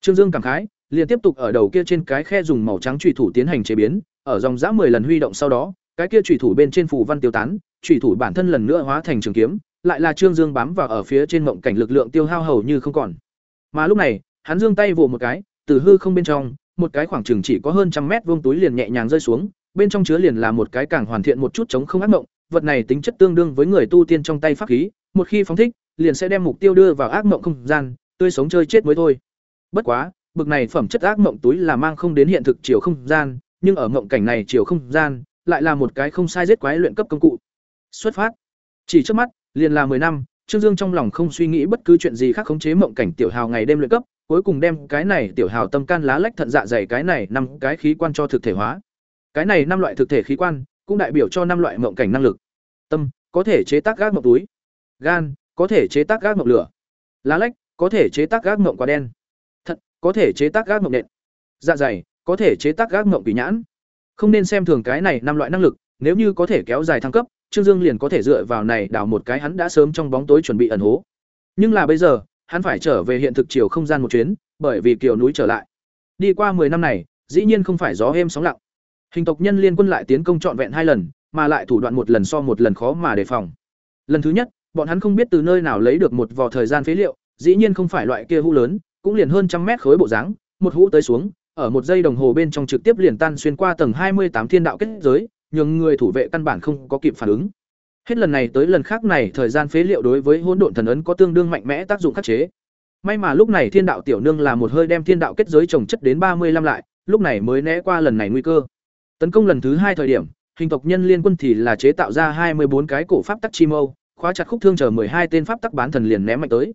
trương dương cảm khái liền tiếp tục ở đầu kia trên cái khe dùng màu trắng chủy thủ tiến hành chế biến ở dòng dã 10 lần huy động sau đó cái kia chủy thủ bên trên phủ văn tiêu tán chủy thủ bản thân lần nữa hóa thành trường kiếm lại là trương dương bám vào ở phía trên mộng cảnh lực lượng tiêu hao hầu như không còn mà lúc này hắn dương tay vồ một cái từ hư không bên trong một cái khoảng chừng chỉ có hơn trăm mét vuông túi liền nhẹ nhàng rơi xuống bên trong chứa liền là một cái càng hoàn thiện một chút chống không ác mộng vật này tính chất tương đương với người tu tiên trong tay pháp khí, một khi phóng thích, liền sẽ đem mục tiêu đưa vào ác mộng không gian, tươi sống chơi chết mới thôi. Bất quá, bực này phẩm chất ác mộng túi là mang không đến hiện thực chiều không gian, nhưng ở mộng cảnh này chiều không gian, lại là một cái không sai giết quái luyện cấp công cụ. Xuất phát. Chỉ trước mắt, liền là 10 năm, Trương Dương trong lòng không suy nghĩ bất cứ chuyện gì khác khống chế mộng cảnh tiểu hào ngày đêm luyện cấp, cuối cùng đem cái này tiểu hào tâm can lá lách thận dạ dày cái này năm cái khí quan cho thực thể hóa. Cái này năm loại thực thể khí quan, cũng đại biểu cho năm loại mộng cảnh năng lực. Tâm, có thể chế tác gác mộng túi. Gan, có thể chế tác gác mộng lửa. Lá lách, có thể chế tác gác mộng quả đen. Có thể chế tác gác mộng nện. Dạ dày, có thể chế tác gác mộng quỷ nhãn. Không nên xem thường cái này năm loại năng lực, nếu như có thể kéo dài thăng cấp, Trương Dương liền có thể dựa vào này đào một cái hắn đã sớm trong bóng tối chuẩn bị ẩn hố. Nhưng là bây giờ, hắn phải trở về hiện thực chiều không gian một chuyến, bởi vì kiều núi trở lại. Đi qua 10 năm này, dĩ nhiên không phải gió êm sóng lặng. Hình tộc nhân liên quân lại tiến công trọn vẹn hai lần, mà lại thủ đoạn một lần so một lần khó mà đề phòng. Lần thứ nhất, bọn hắn không biết từ nơi nào lấy được một vò thời gian phế liệu, dĩ nhiên không phải loại kia hũ lớn, cũng liền hơn trăm mét khối bộ dáng, một hũ tới xuống, ở một giây đồng hồ bên trong trực tiếp liền tan xuyên qua tầng hai mươi tám thiên đạo kết giới, nhưng người thủ vệ căn bản không có kịp phản ứng. Hết lần này tới lần khác này, thời gian phế liệu đối với hỗn độn thần ấn có tương đương mạnh mẽ tác dụng khắc chế. May mà lúc này thiên đạo tiểu nương là một hơi đem thiên đạo kết giới trồng chất đến ba mươi 35 lại, lúc này mới né qua lần này nguy cơ. Tấn công lần thứ hai thời điểm, hình tộc nhân liên quân thì là chế tạo ra hai mươi bốn cái cổ pháp tắc chi mâu, khóa chặt khúc thương chờ hai tên pháp tắc bán thần liền ném mạnh tới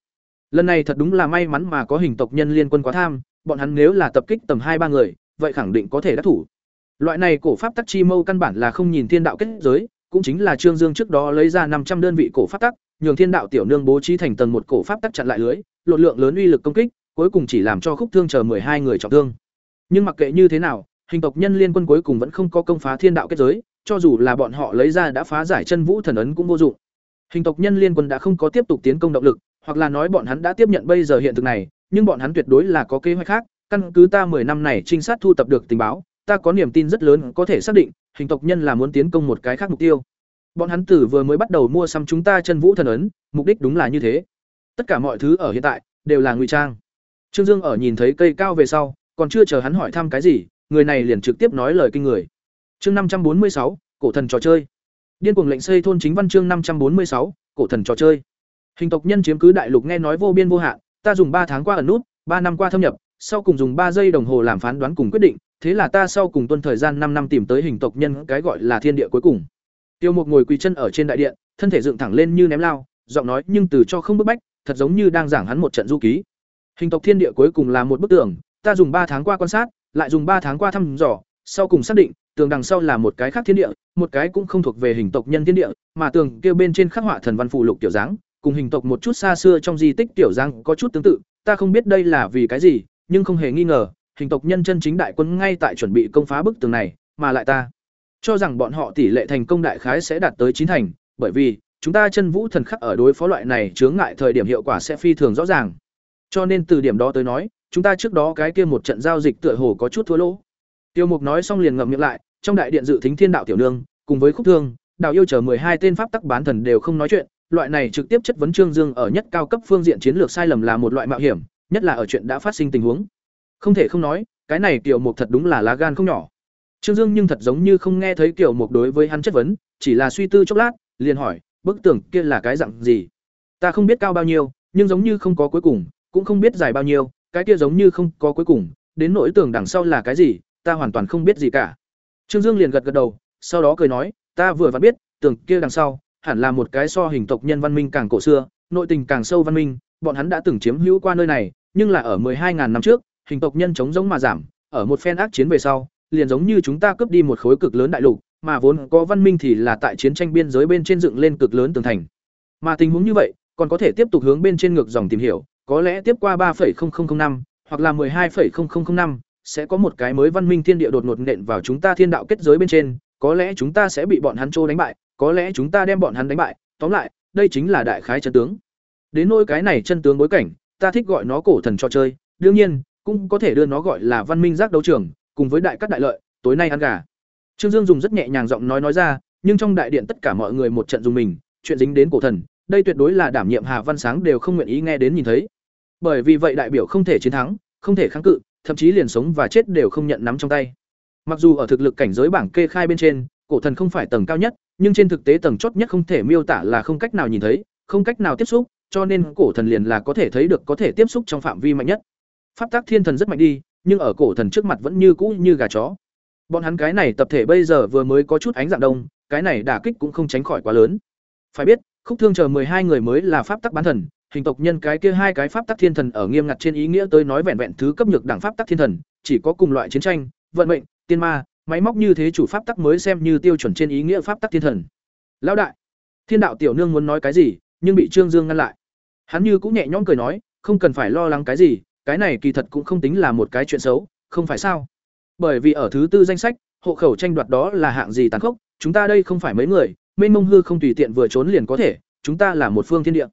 lần này thật đúng là may mắn mà có hình tộc nhân liên quân quá tham, bọn hắn nếu là tập kích tầm hai ba người, vậy khẳng định có thể đắc thủ. Loại này cổ pháp tắc chi mâu căn bản là không nhìn thiên đạo kết giới, cũng chính là trương dương trước đó lấy ra năm trăm đơn vị cổ pháp tắc, nhường thiên đạo tiểu nương bố trí thành tầng một cổ pháp tắc chặn lại lưới, lột lượng lớn uy lực công kích, cuối cùng chỉ làm cho khúc thương chờ hai người trọng thương. Nhưng mặc kệ như thế nào, hình tộc nhân liên quân cuối cùng vẫn không có công phá thiên đạo kết giới, cho dù là bọn họ lấy ra đã phá giải chân vũ thần ấn cũng vô dụng. Hình tộc nhân liên quân đã không có tiếp tục tiến công động lực hoặc là nói bọn hắn đã tiếp nhận bây giờ hiện thực này, nhưng bọn hắn tuyệt đối là có kế hoạch khác, căn cứ ta 10 năm này trinh sát thu tập được tình báo, ta có niềm tin rất lớn có thể xác định, hình tộc nhân là muốn tiến công một cái khác mục tiêu. Bọn hắn tử vừa mới bắt đầu mua xăm chúng ta chân vũ thần ấn, mục đích đúng là như thế. Tất cả mọi thứ ở hiện tại, đều là ngụy trang. Trương dương ở nhìn thấy cây cao về sau, còn chưa chờ hắn hỏi thăm cái gì, người này liền trực tiếp nói lời kinh người. Chương năm trăm bốn mươi sáu, cổ thần trò chơi. Điên cuồng lệnh xây thôn chính văn chương năm trăm bốn mươi sáu, cổ thần trò chơi hình tộc nhân chiếm cứ đại lục nghe nói vô biên vô hạn, ta dùng ba tháng qua ẩn nút, ba năm qua thâm nhập, sau cùng dùng ba giây đồng hồ làm phán đoán cùng quyết định, thế là ta sau cùng tuân thời gian năm năm tìm tới hình tộc nhân cái gọi là thiên địa cuối cùng. Tiêu mục ngồi quỳ chân ở trên đại điện, thân thể dựng thẳng lên như ném lao, giọng nói nhưng từ cho không bức bách, thật giống như đang giảng hắn một trận du ký. Hình tộc thiên địa cuối cùng là một bức tường, ta dùng ba tháng qua quan sát, lại dùng ba tháng qua thăm dò, sau cùng xác định, tường đằng sau là một cái khác thiên địa, một cái cũng không thuộc về hình tộc nhân thiên địa, mà tường kia bên trên khắc họa thần văn phù lục tiểu dáng cùng hình tộc một chút xa xưa trong di tích tiểu giang có chút tương tự, ta không biết đây là vì cái gì, nhưng không hề nghi ngờ, hình tộc nhân chân chính đại quân ngay tại chuẩn bị công phá bức tường này, mà lại ta cho rằng bọn họ tỷ lệ thành công đại khái sẽ đạt tới chín thành, bởi vì chúng ta chân vũ thần khắc ở đối phó loại này chướng ngại thời điểm hiệu quả sẽ phi thường rõ ràng. Cho nên từ điểm đó tới nói, chúng ta trước đó cái kia một trận giao dịch tựa hồ có chút thua lỗ. Tiêu mục nói xong liền ngậm miệng lại, trong đại điện dự thính thiên đạo tiểu nương, cùng với khúc thương, đạo yêu chờ hai tên pháp tắc bán thần đều không nói chuyện loại này trực tiếp chất vấn trương dương ở nhất cao cấp phương diện chiến lược sai lầm là một loại mạo hiểm, nhất là ở chuyện đã phát sinh tình huống. Không thể không nói, cái này Kiều mục thật đúng là lá gan không nhỏ. Trương dương nhưng thật giống như không nghe thấy Kiều mục đối với hắn chất vấn, chỉ là suy tư chốc lát, liền hỏi, bức tường kia là cái dạng gì? Ta không biết cao bao nhiêu, nhưng giống như không có cuối cùng, cũng không biết dài bao nhiêu, cái kia giống như không có cuối cùng, đến nỗi tường đằng sau là cái gì, ta hoàn toàn không biết gì cả. Trương dương liền gật gật đầu, sau đó cười nói, ta vừa vặn biết, tường kia đằng sau hẳn là một cái so hình tộc nhân văn minh càng cổ xưa nội tình càng sâu văn minh bọn hắn đã từng chiếm hữu qua nơi này nhưng là ở hai ngàn năm trước hình tộc nhân chống giống mà giảm ở một phen ác chiến về sau liền giống như chúng ta cướp đi một khối cực lớn đại lục mà vốn có văn minh thì là tại chiến tranh biên giới bên trên dựng lên cực lớn tường thành. Mà tình huống như vậy còn có thể tiếp tục hướng bên trên ngược dòng tìm hiểu có lẽ tiếp qua 3.0005 hoặc là 12.0005 sẽ có một cái mới văn minh thiên địa đột ngột nện vào chúng ta thiên đạo kết giới bên trên, có lẽ chúng ta sẽ bị bọn hắn trô đánh bại, có lẽ chúng ta đem bọn hắn đánh bại, tóm lại, đây chính là đại khái chân tướng. Đến nỗi cái này chân tướng bối cảnh, ta thích gọi nó cổ thần cho chơi, đương nhiên, cũng có thể đưa nó gọi là văn minh giác đấu trường, cùng với đại các đại lợi, tối nay ăn gà. Trương Dương dùng rất nhẹ nhàng giọng nói nói ra, nhưng trong đại điện tất cả mọi người một trận dùng mình, chuyện dính đến cổ thần, đây tuyệt đối là đảm nhiệm Hà Văn Sáng đều không nguyện ý nghe đến nhìn thấy. Bởi vì vậy đại biểu không thể chiến thắng, không thể kháng cự, thậm chí liền sống và chết đều không nhận nắm trong tay. Mặc dù ở thực lực cảnh giới bảng kê khai bên trên, cổ thần không phải tầng cao nhất, nhưng trên thực tế tầng chót nhất không thể miêu tả là không cách nào nhìn thấy, không cách nào tiếp xúc, cho nên cổ thần liền là có thể thấy được có thể tiếp xúc trong phạm vi mạnh nhất. Pháp tắc thiên thần rất mạnh đi, nhưng ở cổ thần trước mặt vẫn như cũ như gà chó. Bọn hắn cái này tập thể bây giờ vừa mới có chút ánh dạng đông, cái này đả kích cũng không tránh khỏi quá lớn. Phải biết, khúc thương chờ hai người mới là pháp tắc bán thần, hình tộc nhân cái kia hai cái pháp tắc thiên thần ở nghiêm ngặt trên ý nghĩa tới nói vẹn vẹn thứ cấp nhược đẳng pháp tắc thiên thần, chỉ có cùng loại chiến tranh, vận mệnh, tiên ma, máy móc như thế chủ pháp tắc mới xem như tiêu chuẩn trên ý nghĩa pháp tắc thiên thần. Lão đại, Thiên đạo tiểu nương muốn nói cái gì, nhưng bị Trương Dương ngăn lại. Hắn như cũng nhẹ nhõm cười nói, không cần phải lo lắng cái gì, cái này kỳ thật cũng không tính là một cái chuyện xấu, không phải sao? Bởi vì ở thứ tư danh sách, hộ khẩu tranh đoạt đó là hạng gì tàn khốc, chúng ta đây không phải mấy người, mênh mông hư không tùy tiện vừa trốn liền có thể, chúng ta là một phương thiên địa.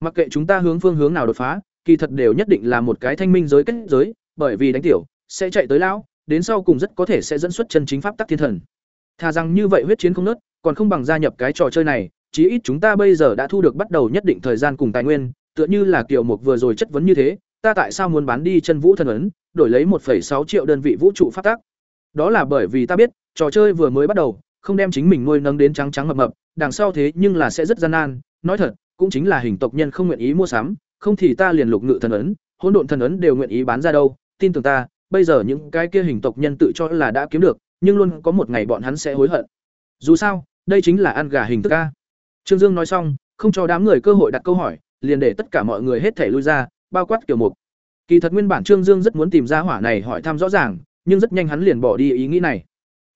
Mặc kệ chúng ta hướng phương hướng nào đột phá, kỳ thật đều nhất định là một cái thanh minh giới kết giới, bởi vì đánh tiểu sẽ chạy tới lão, đến sau cùng rất có thể sẽ dẫn xuất chân chính pháp tắc thiên thần. Thà rằng như vậy huyết chiến không nớt, còn không bằng gia nhập cái trò chơi này, chí ít chúng ta bây giờ đã thu được bắt đầu nhất định thời gian cùng tài nguyên, tựa như là Kiều Mục vừa rồi chất vấn như thế, ta tại sao muốn bán đi chân vũ thần ấn, đổi lấy 1.6 triệu đơn vị vũ trụ pháp tắc? Đó là bởi vì ta biết, trò chơi vừa mới bắt đầu, không đem chính mình nuôi nấng đến trắng trắng mập mập, đằng sau thế nhưng là sẽ rất gian nan, nói thật, cũng chính là hình tộc nhân không nguyện ý mua sắm, không thì ta liền lục ngự thần ấn, hỗn độn thần ấn đều nguyện ý bán ra đâu, tin tưởng ta, bây giờ những cái kia hình tộc nhân tự cho là đã kiếm được, nhưng luôn có một ngày bọn hắn sẽ hối hận. Dù sao, đây chính là ăn gà hình thức a. Trương Dương nói xong, không cho đám người cơ hội đặt câu hỏi, liền để tất cả mọi người hết thể lui ra, bao quát Kiều Mục. Kỳ thật nguyên bản Trương Dương rất muốn tìm ra hỏa này hỏi thăm rõ ràng, nhưng rất nhanh hắn liền bỏ đi ý nghĩ này.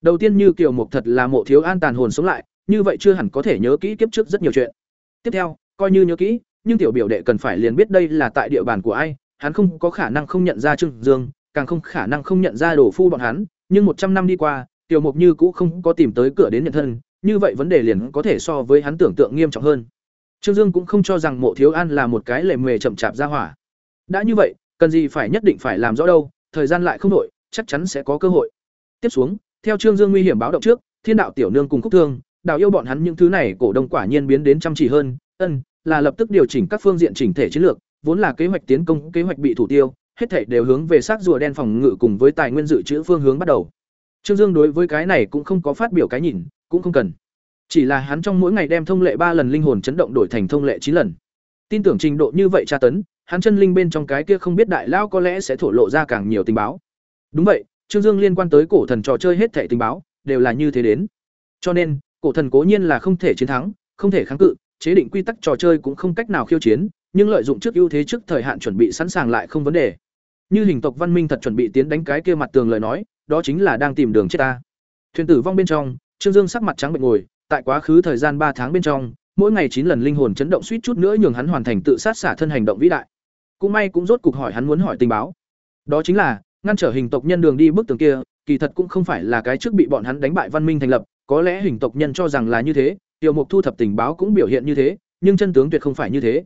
Đầu tiên như Kiều Mục thật là mộ thiếu an tàn hồn sống lại, như vậy chưa hẳn có thể nhớ kỹ kiếp trước rất nhiều chuyện. Tiếp theo, coi như nhớ kỹ, nhưng tiểu biểu đệ cần phải liền biết đây là tại địa bàn của ai, hắn không có khả năng không nhận ra Trương Dương, càng không khả năng không nhận ra đồ phu bọn hắn, nhưng một trăm năm đi qua, tiểu mục như cũ không có tìm tới cửa đến nhận thân, như vậy vấn đề liền có thể so với hắn tưởng tượng nghiêm trọng hơn. Trương Dương cũng không cho rằng Mộ Thiếu An là một cái lề mề chậm chạp ra hỏa. Đã như vậy, cần gì phải nhất định phải làm rõ đâu, thời gian lại không đổi, chắc chắn sẽ có cơ hội. Tiếp xuống, theo Trương Dương nguy hiểm báo động trước, Thiên đạo tiểu nương cùng Cúc Thương, đào yêu bọn hắn những thứ này cổ đông quả nhiên biến đến chăm chỉ hơn, ân, là lập tức điều chỉnh các phương diện chỉnh thể chiến lược, vốn là kế hoạch tiến công, kế hoạch bị thủ tiêu, hết thảy đều hướng về xác rùa đen phòng ngự cùng với tài nguyên dự trữ phương hướng bắt đầu. Trương Dương đối với cái này cũng không có phát biểu cái nhìn, cũng không cần. Chỉ là hắn trong mỗi ngày đem thông lệ ba lần linh hồn chấn động đổi thành thông lệ chín lần. Tin tưởng trình độ như vậy tra tấn, hắn chân linh bên trong cái kia không biết đại lao có lẽ sẽ thổ lộ ra càng nhiều tình báo. Đúng vậy, Trương Dương liên quan tới cổ thần trò chơi hết thảy tình báo đều là như thế đến. Cho nên, cổ thần cố nhiên là không thể chiến thắng, không thể kháng cự, chế định quy tắc trò chơi cũng không cách nào khiêu chiến, nhưng lợi dụng trước ưu thế trước thời hạn chuẩn bị sẵn sàng lại không vấn đề. Như hình tộc văn minh thật chuẩn bị tiến đánh cái kia mặt tường lời nói, đó chính là đang tìm đường chết ta. Thuyền tử vong bên trong, Trương Dương sắc mặt trắng bệch ngồi, tại quá khứ thời gian ba tháng bên trong, mỗi ngày chín lần linh hồn chấn động suýt chút nữa nhường hắn hoàn thành tự sát xả thân hành động vĩ đại. Cũng may cũng rốt cục hỏi hắn muốn hỏi tình báo. Đó chính là, ngăn trở hình tộc nhân đường đi bức tường kia, kỳ thật cũng không phải là cái trước bị bọn hắn đánh bại văn minh thành lập, có lẽ hình tộc nhân cho rằng là như thế, Tiêu Mục thu thập tình báo cũng biểu hiện như thế, nhưng chân tướng tuyệt không phải như thế.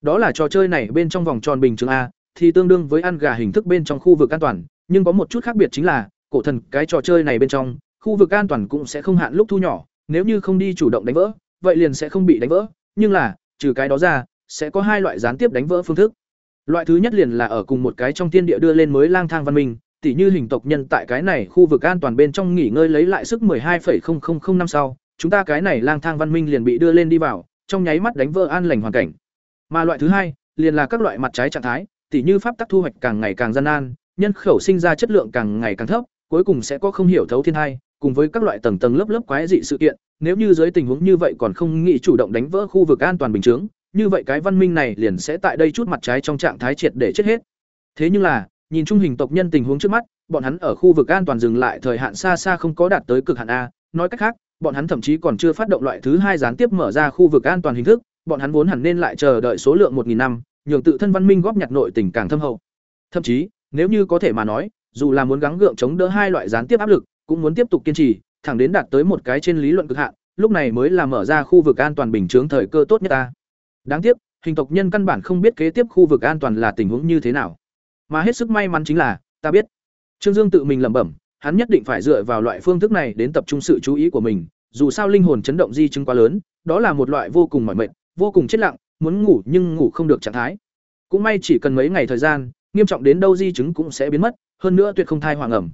Đó là trò chơi này bên trong vòng tròn bình thường a, thì tương đương với ăn gà hình thức bên trong khu vực an toàn, nhưng có một chút khác biệt chính là, cổ thần cái trò chơi này bên trong, khu vực an toàn cũng sẽ không hạn lúc thu nhỏ, nếu như không đi chủ động đánh vỡ, vậy liền sẽ không bị đánh vỡ, nhưng là, trừ cái đó ra, sẽ có hai loại gián tiếp đánh vỡ phương thức. Loại thứ nhất liền là ở cùng một cái trong tiên địa đưa lên mới lang thang văn minh, tỉ như hình tộc nhân tại cái này khu vực an toàn bên trong nghỉ ngơi lấy lại sức 12,0000 năm sau, chúng ta cái này lang thang văn minh liền bị đưa lên đi vào, trong nháy mắt đánh vỡ an lành hoàn cảnh. Mà loại thứ hai, liền là các loại mặt trái trạng thái, tỉ như pháp tắc thu hoạch càng ngày càng gian nan, nhân khẩu sinh ra chất lượng càng ngày càng thấp, cuối cùng sẽ có không hiểu thấu thiên hai, cùng với các loại tầng tầng lớp lớp quái dị sự kiện, nếu như dưới tình huống như vậy còn không nghĩ chủ động đánh vỡ khu vực an toàn bình chứng, như vậy cái văn minh này liền sẽ tại đây chút mặt trái trong trạng thái triệt để chết hết. Thế nhưng là, nhìn trung hình tộc nhân tình huống trước mắt, bọn hắn ở khu vực an toàn dừng lại thời hạn xa xa không có đạt tới cực hạn a, nói cách khác, bọn hắn thậm chí còn chưa phát động loại thứ hai gián tiếp mở ra khu vực an toàn hình thức, bọn hắn vốn hẳn nên lại chờ đợi số lượng 1000 năm, nhường tự thân văn minh góp nhặt nội tình càng thâm hậu. Thậm chí, nếu như có thể mà nói, dù là muốn gắng gượng chống đỡ hai loại gián tiếp áp lực, cũng muốn tiếp tục kiên trì, thẳng đến đạt tới một cái trên lý luận cực hạn, lúc này mới là mở ra khu vực an toàn bình chướng thời cơ tốt nhất ta. Đáng tiếc, hình tộc nhân căn bản không biết kế tiếp khu vực an toàn là tình huống như thế nào. Mà hết sức may mắn chính là, ta biết. Trương Dương tự mình lẩm bẩm, hắn nhất định phải dựa vào loại phương thức này đến tập trung sự chú ý của mình, dù sao linh hồn chấn động di chứng quá lớn, đó là một loại vô cùng mỏi mệt, vô cùng chết lặng, muốn ngủ nhưng ngủ không được trạng thái. Cũng may chỉ cần mấy ngày thời gian, nghiêm trọng đến đâu di chứng cũng sẽ biến mất, hơn nữa tuyệt không thai hoàng ẩm.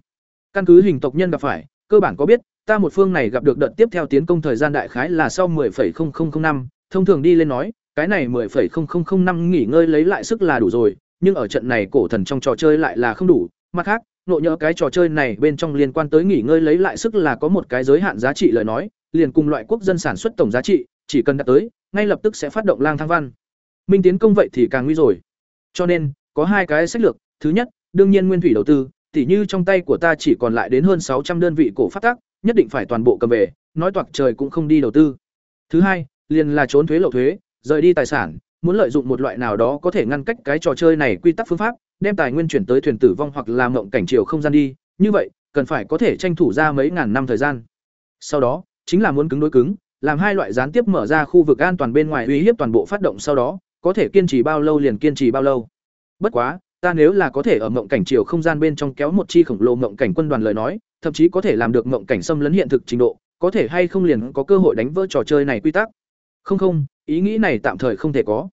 Căn cứ hình tộc nhân gặp phải, cơ bản có biết, ta một phương này gặp được đợt tiếp theo tiến công thời gian đại khái là sau 10,0005, thông thường đi lên nói, cái này 10,0005 nghỉ ngơi lấy lại sức là đủ rồi, nhưng ở trận này cổ thần trong trò chơi lại là không đủ, mặt khác, nội nhớ cái trò chơi này bên trong liên quan tới nghỉ ngơi lấy lại sức là có một cái giới hạn giá trị lời nói, liền cùng loại quốc dân sản xuất tổng giá trị, chỉ cần đạt tới, ngay lập tức sẽ phát động lang thang văn. Minh tiến công vậy thì càng nguy rồi. Cho nên, có hai cái sách lược, thứ nhất, đương nhiên nguyên thủy đầu tư, tỉ như trong tay của ta chỉ còn lại đến hơn sáu trăm đơn vị cổ phát tác, nhất định phải toàn bộ cầm về, nói toạc trời cũng không đi đầu tư. Thứ hai, liền là trốn thuế lậu thuế, rời đi tài sản, muốn lợi dụng một loại nào đó có thể ngăn cách cái trò chơi này quy tắc phương pháp, đem tài nguyên chuyển tới thuyền tử vong hoặc làm mộng cảnh chiều không gian đi, như vậy, cần phải có thể tranh thủ ra mấy ngàn năm thời gian. Sau đó, chính là muốn cứng đối cứng, làm hai loại gián tiếp mở ra khu vực an toàn bên ngoài uy hiếp toàn bộ phát động sau đó, có thể kiên trì bao lâu liền kiên trì bao lâu. Bất quá, ta nếu là có thể ở mộng cảnh chiều không gian bên trong kéo một chi khổng lồ mộng cảnh quân đoàn lời nói, thậm chí có thể làm được mộng cảnh xâm lấn hiện thực trình độ, có thể hay không liền có cơ hội đánh vỡ trò chơi này quy tắc. Không không, ý nghĩ này tạm thời không thể có.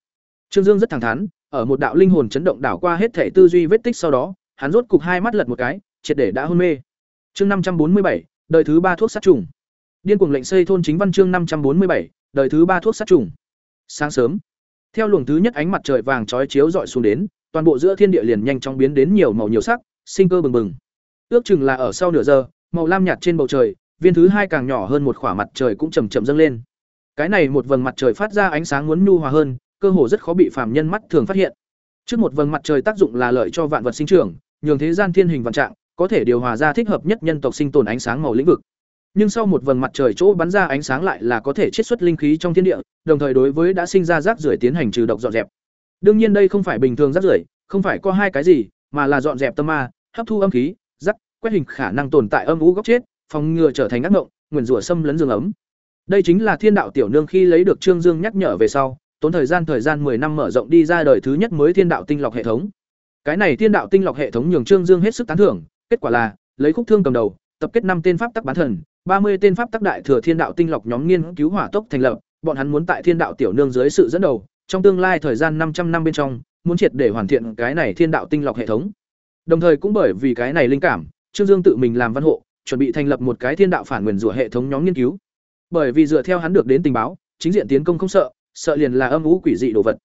Trương Dương rất thẳng thắn, ở một đạo linh hồn chấn động đảo qua hết thể tư duy vết tích sau đó, hắn rốt cục hai mắt lật một cái, triệt để đã hôn mê. Chương năm trăm bốn mươi bảy, đời thứ ba thuốc sát trùng. Điên cuồng lệnh xây thôn chính văn chương năm trăm bốn mươi bảy, đời thứ ba thuốc sát trùng. Sáng sớm, theo luồng thứ nhất ánh mặt trời vàng chói chiếu rọi xuống đến, toàn bộ giữa thiên địa liền nhanh chóng biến đến nhiều màu nhiều sắc, sinh cơ bừng bừng. Ước chừng là ở sau nửa giờ, màu lam nhạt trên bầu trời, viên thứ hai càng nhỏ hơn một khỏa mặt trời cũng chậm chậm dâng lên. Cái này một vầng mặt trời phát ra ánh sáng muốn nhu hòa hơn, cơ hồ rất khó bị phàm nhân mắt thường phát hiện. Trước một vầng mặt trời tác dụng là lợi cho vạn vật sinh trưởng, nhường thế gian thiên hình vạn trạng, có thể điều hòa ra thích hợp nhất nhân tộc sinh tồn ánh sáng màu lĩnh vực. Nhưng sau một vầng mặt trời chỗ bắn ra ánh sáng lại là có thể chiết xuất linh khí trong thiên địa, đồng thời đối với đã sinh ra rác rưởi tiến hành trừ độc dọn dẹp. Đương nhiên đây không phải bình thường rác rưởi, không phải có hai cái gì, mà là dọn dẹp tâm ma, hấp thu âm khí, rắc, quét hình khả năng tồn tại âm u góc chết, phòng ngừa trở thành ác ngộng nguyền rủa xâm lấn dương ấm. Đây chính là Thiên đạo tiểu nương khi lấy được Trương Dương nhắc nhở về sau, tốn thời gian thời gian 10 năm mở rộng đi ra đời thứ nhất mới Thiên đạo tinh lọc hệ thống. Cái này Thiên đạo tinh lọc hệ thống nhường Trương Dương hết sức tán thưởng, kết quả là lấy khúc thương cầm đầu, tập kết năm tên pháp tắc bán thần, 30 tên pháp tắc đại thừa Thiên đạo tinh lọc nhóm nghiên cứu hỏa tốc thành lập, bọn hắn muốn tại Thiên đạo tiểu nương dưới sự dẫn đầu, trong tương lai thời gian 500 năm bên trong, muốn triệt để hoàn thiện cái này Thiên đạo tinh lọc hệ thống. Đồng thời cũng bởi vì cái này linh cảm, Trương Dương tự mình làm văn hộ, chuẩn bị thành lập một cái Thiên đạo phản nguyên rủa hệ thống nhóm nghiên cứu. Bởi vì dựa theo hắn được đến tình báo, chính diện tiến công không sợ, sợ liền là âm u quỷ dị đồ vật.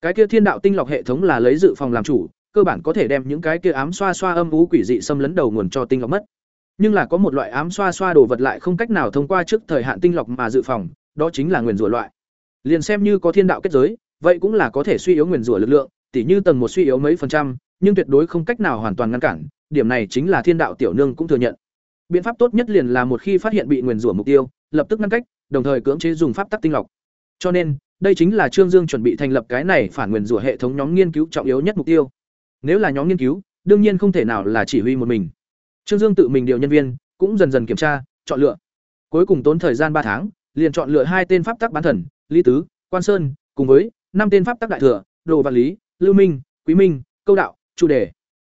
Cái kia Thiên đạo tinh lọc hệ thống là lấy dự phòng làm chủ, cơ bản có thể đem những cái kia ám xoa xoa âm u quỷ dị xâm lấn đầu nguồn cho tinh lọc mất. Nhưng là có một loại ám xoa xoa đồ vật lại không cách nào thông qua trước thời hạn tinh lọc mà dự phòng, đó chính là nguyền rủa loại. Liền xem như có thiên đạo kết giới, vậy cũng là có thể suy yếu nguyền rủa lực lượng, tỉ như tầng một suy yếu mấy phần trăm, nhưng tuyệt đối không cách nào hoàn toàn ngăn cản, điểm này chính là thiên đạo tiểu nương cũng thừa nhận. Biện pháp tốt nhất liền là một khi phát hiện bị nguyền rủa mục tiêu, lập tức ngăn cách, đồng thời cưỡng chế dùng pháp tắc tinh lọc. Cho nên, đây chính là Trương Dương chuẩn bị thành lập cái này phản nguyền rủa hệ thống nhóm nghiên cứu trọng yếu nhất mục tiêu. Nếu là nhóm nghiên cứu, đương nhiên không thể nào là chỉ huy một mình. Trương Dương tự mình điều nhân viên, cũng dần dần kiểm tra, chọn lựa. Cuối cùng tốn thời gian ba tháng, liền chọn lựa hai tên pháp tắc bán thần, Lý Tứ, Quan Sơn, cùng với năm tên pháp tắc đại thừa, Đồ Văn Lý, Lưu Minh, Quý Minh, Câu Đạo, Chu Đề.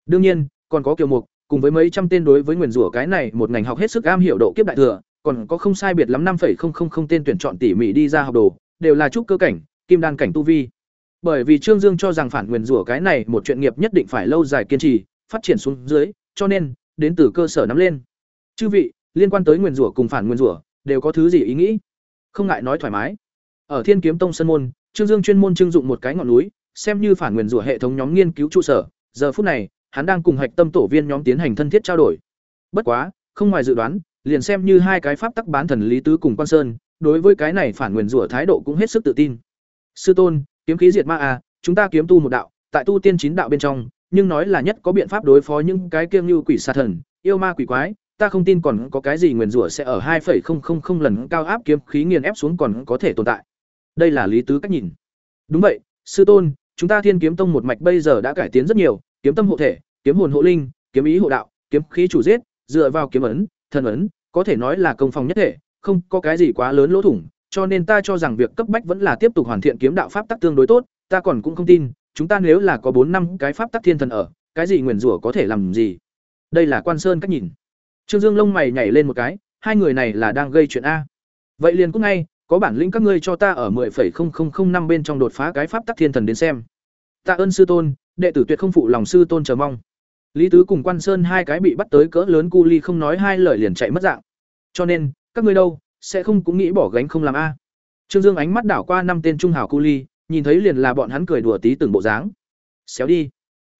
Đương nhiên, còn có Kiều Mục, cùng với mấy trăm tên đối với nguyên rủa cái này một ngành học hết sức am hiểu độ kiếp đại thừa, còn có không sai biệt lắm 5.000 tên tuyển chọn tỉ mỉ đi ra học đồ, đều là trúc cơ cảnh, kim đan cảnh tu vi. Bởi vì Trương Dương cho rằng phản nguyên rủa cái này một chuyện nghiệp nhất định phải lâu dài kiên trì, phát triển xuống dưới, cho nên đến từ cơ sở nắm lên. Chư vị, liên quan tới nguyên rủa cùng phản nguyên rủa, đều có thứ gì ý nghĩ? Không ngại nói thoải mái. Ở Thiên Kiếm Tông sân môn, Trương Dương chuyên môn trưng dụng một cái ngọn núi, xem như phản nguyên rủa hệ thống nhóm nghiên cứu trụ sở, giờ phút này, hắn đang cùng hạch tâm tổ viên nhóm tiến hành thân thiết trao đổi. Bất quá, không ngoài dự đoán, liền xem như hai cái pháp tắc bán thần lý tứ cùng quan sơn, đối với cái này phản nguyên rủa thái độ cũng hết sức tự tin. Sư tôn, kiếm khí diệt ma à, chúng ta kiếm tu một đạo, tại tu tiên chín đạo bên trong, nhưng nói là nhất có biện pháp đối phó những cái kiêng như quỷ sa thần, yêu ma quỷ quái, ta không tin còn có cái gì nguyền rủa sẽ ở 2.000 lần cao áp kiếm khí nghiền ép xuống còn có thể tồn tại. Đây là lý tứ cách nhìn. Đúng vậy, sư tôn, chúng ta Thiên Kiếm Tông một mạch bây giờ đã cải tiến rất nhiều, kiếm tâm hộ thể, kiếm hồn hộ linh, kiếm ý hộ đạo, kiếm khí chủ giết, dựa vào kiếm ấn, thần ấn, có thể nói là công phòng nhất thể, không có cái gì quá lớn lỗ thủng, cho nên ta cho rằng việc cấp bách vẫn là tiếp tục hoàn thiện kiếm đạo pháp tắc tương đối tốt, ta còn cũng không tin, chúng ta nếu là có bốn năm cái pháp tắc thiên thần ở, cái gì nguyền rủa có thể làm gì? Đây là Quan Sơn cách nhìn. Trương Dương lông mày nhảy lên một cái, hai người này là đang gây chuyện a. Vậy liền cũng ngay, có bản lĩnh các ngươi cho ta ở 10.0005 bên trong đột phá cái pháp tắc thiên thần đến xem. Tạ ơn sư tôn, đệ tử tuyệt không phụ lòng sư tôn chờ mong. Lý Tứ cùng Quan Sơn hai cái bị bắt tới cỡ lớn cu ly không nói hai lời liền chạy mất dạng. Cho nên, các ngươi đâu, sẽ không cũng nghĩ bỏ gánh không làm a. Trương Dương ánh mắt đảo qua năm tên trung hảo cu ly, nhìn thấy liền là bọn hắn cười đùa tí từng bộ dáng. Xéo đi.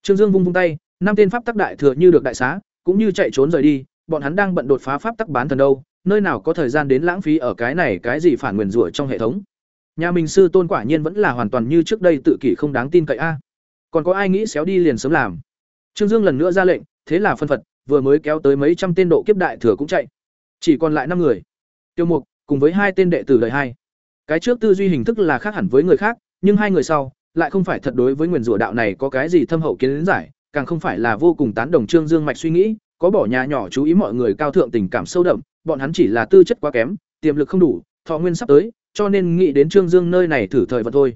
Trương Dương vung vung tay, năm tên pháp tắc đại thừa như được đại xá, cũng như chạy trốn rời đi, bọn hắn đang bận đột phá pháp tắc bán thần đâu, nơi nào có thời gian đến lãng phí ở cái này cái gì phản nguyên rủa trong hệ thống. Nhà mình sư tôn quả nhiên vẫn là hoàn toàn như trước đây tự kỷ không đáng tin cậy a. Còn có ai nghĩ xéo đi liền sớm làm. Trương Dương lần nữa ra lệnh, thế là phân phật, vừa mới kéo tới mấy trăm tên độ kiếp đại thừa cũng chạy. Chỉ còn lại năm người. Tiêu Mục cùng với hai tên đệ tử đời hai. Cái trước tư duy hình thức là khác hẳn với người khác, nhưng hai người sau lại không phải thật đối với nguyền rủa đạo này có cái gì thâm hậu kiến giải, càng không phải là vô cùng tán đồng Trương Dương mạch suy nghĩ, có bỏ nhà nhỏ chú ý mọi người cao thượng tình cảm sâu đậm, bọn hắn chỉ là tư chất quá kém, tiềm lực không đủ, thọ nguyên sắp tới, cho nên nghĩ đến Trương Dương nơi này thử thời và thôi.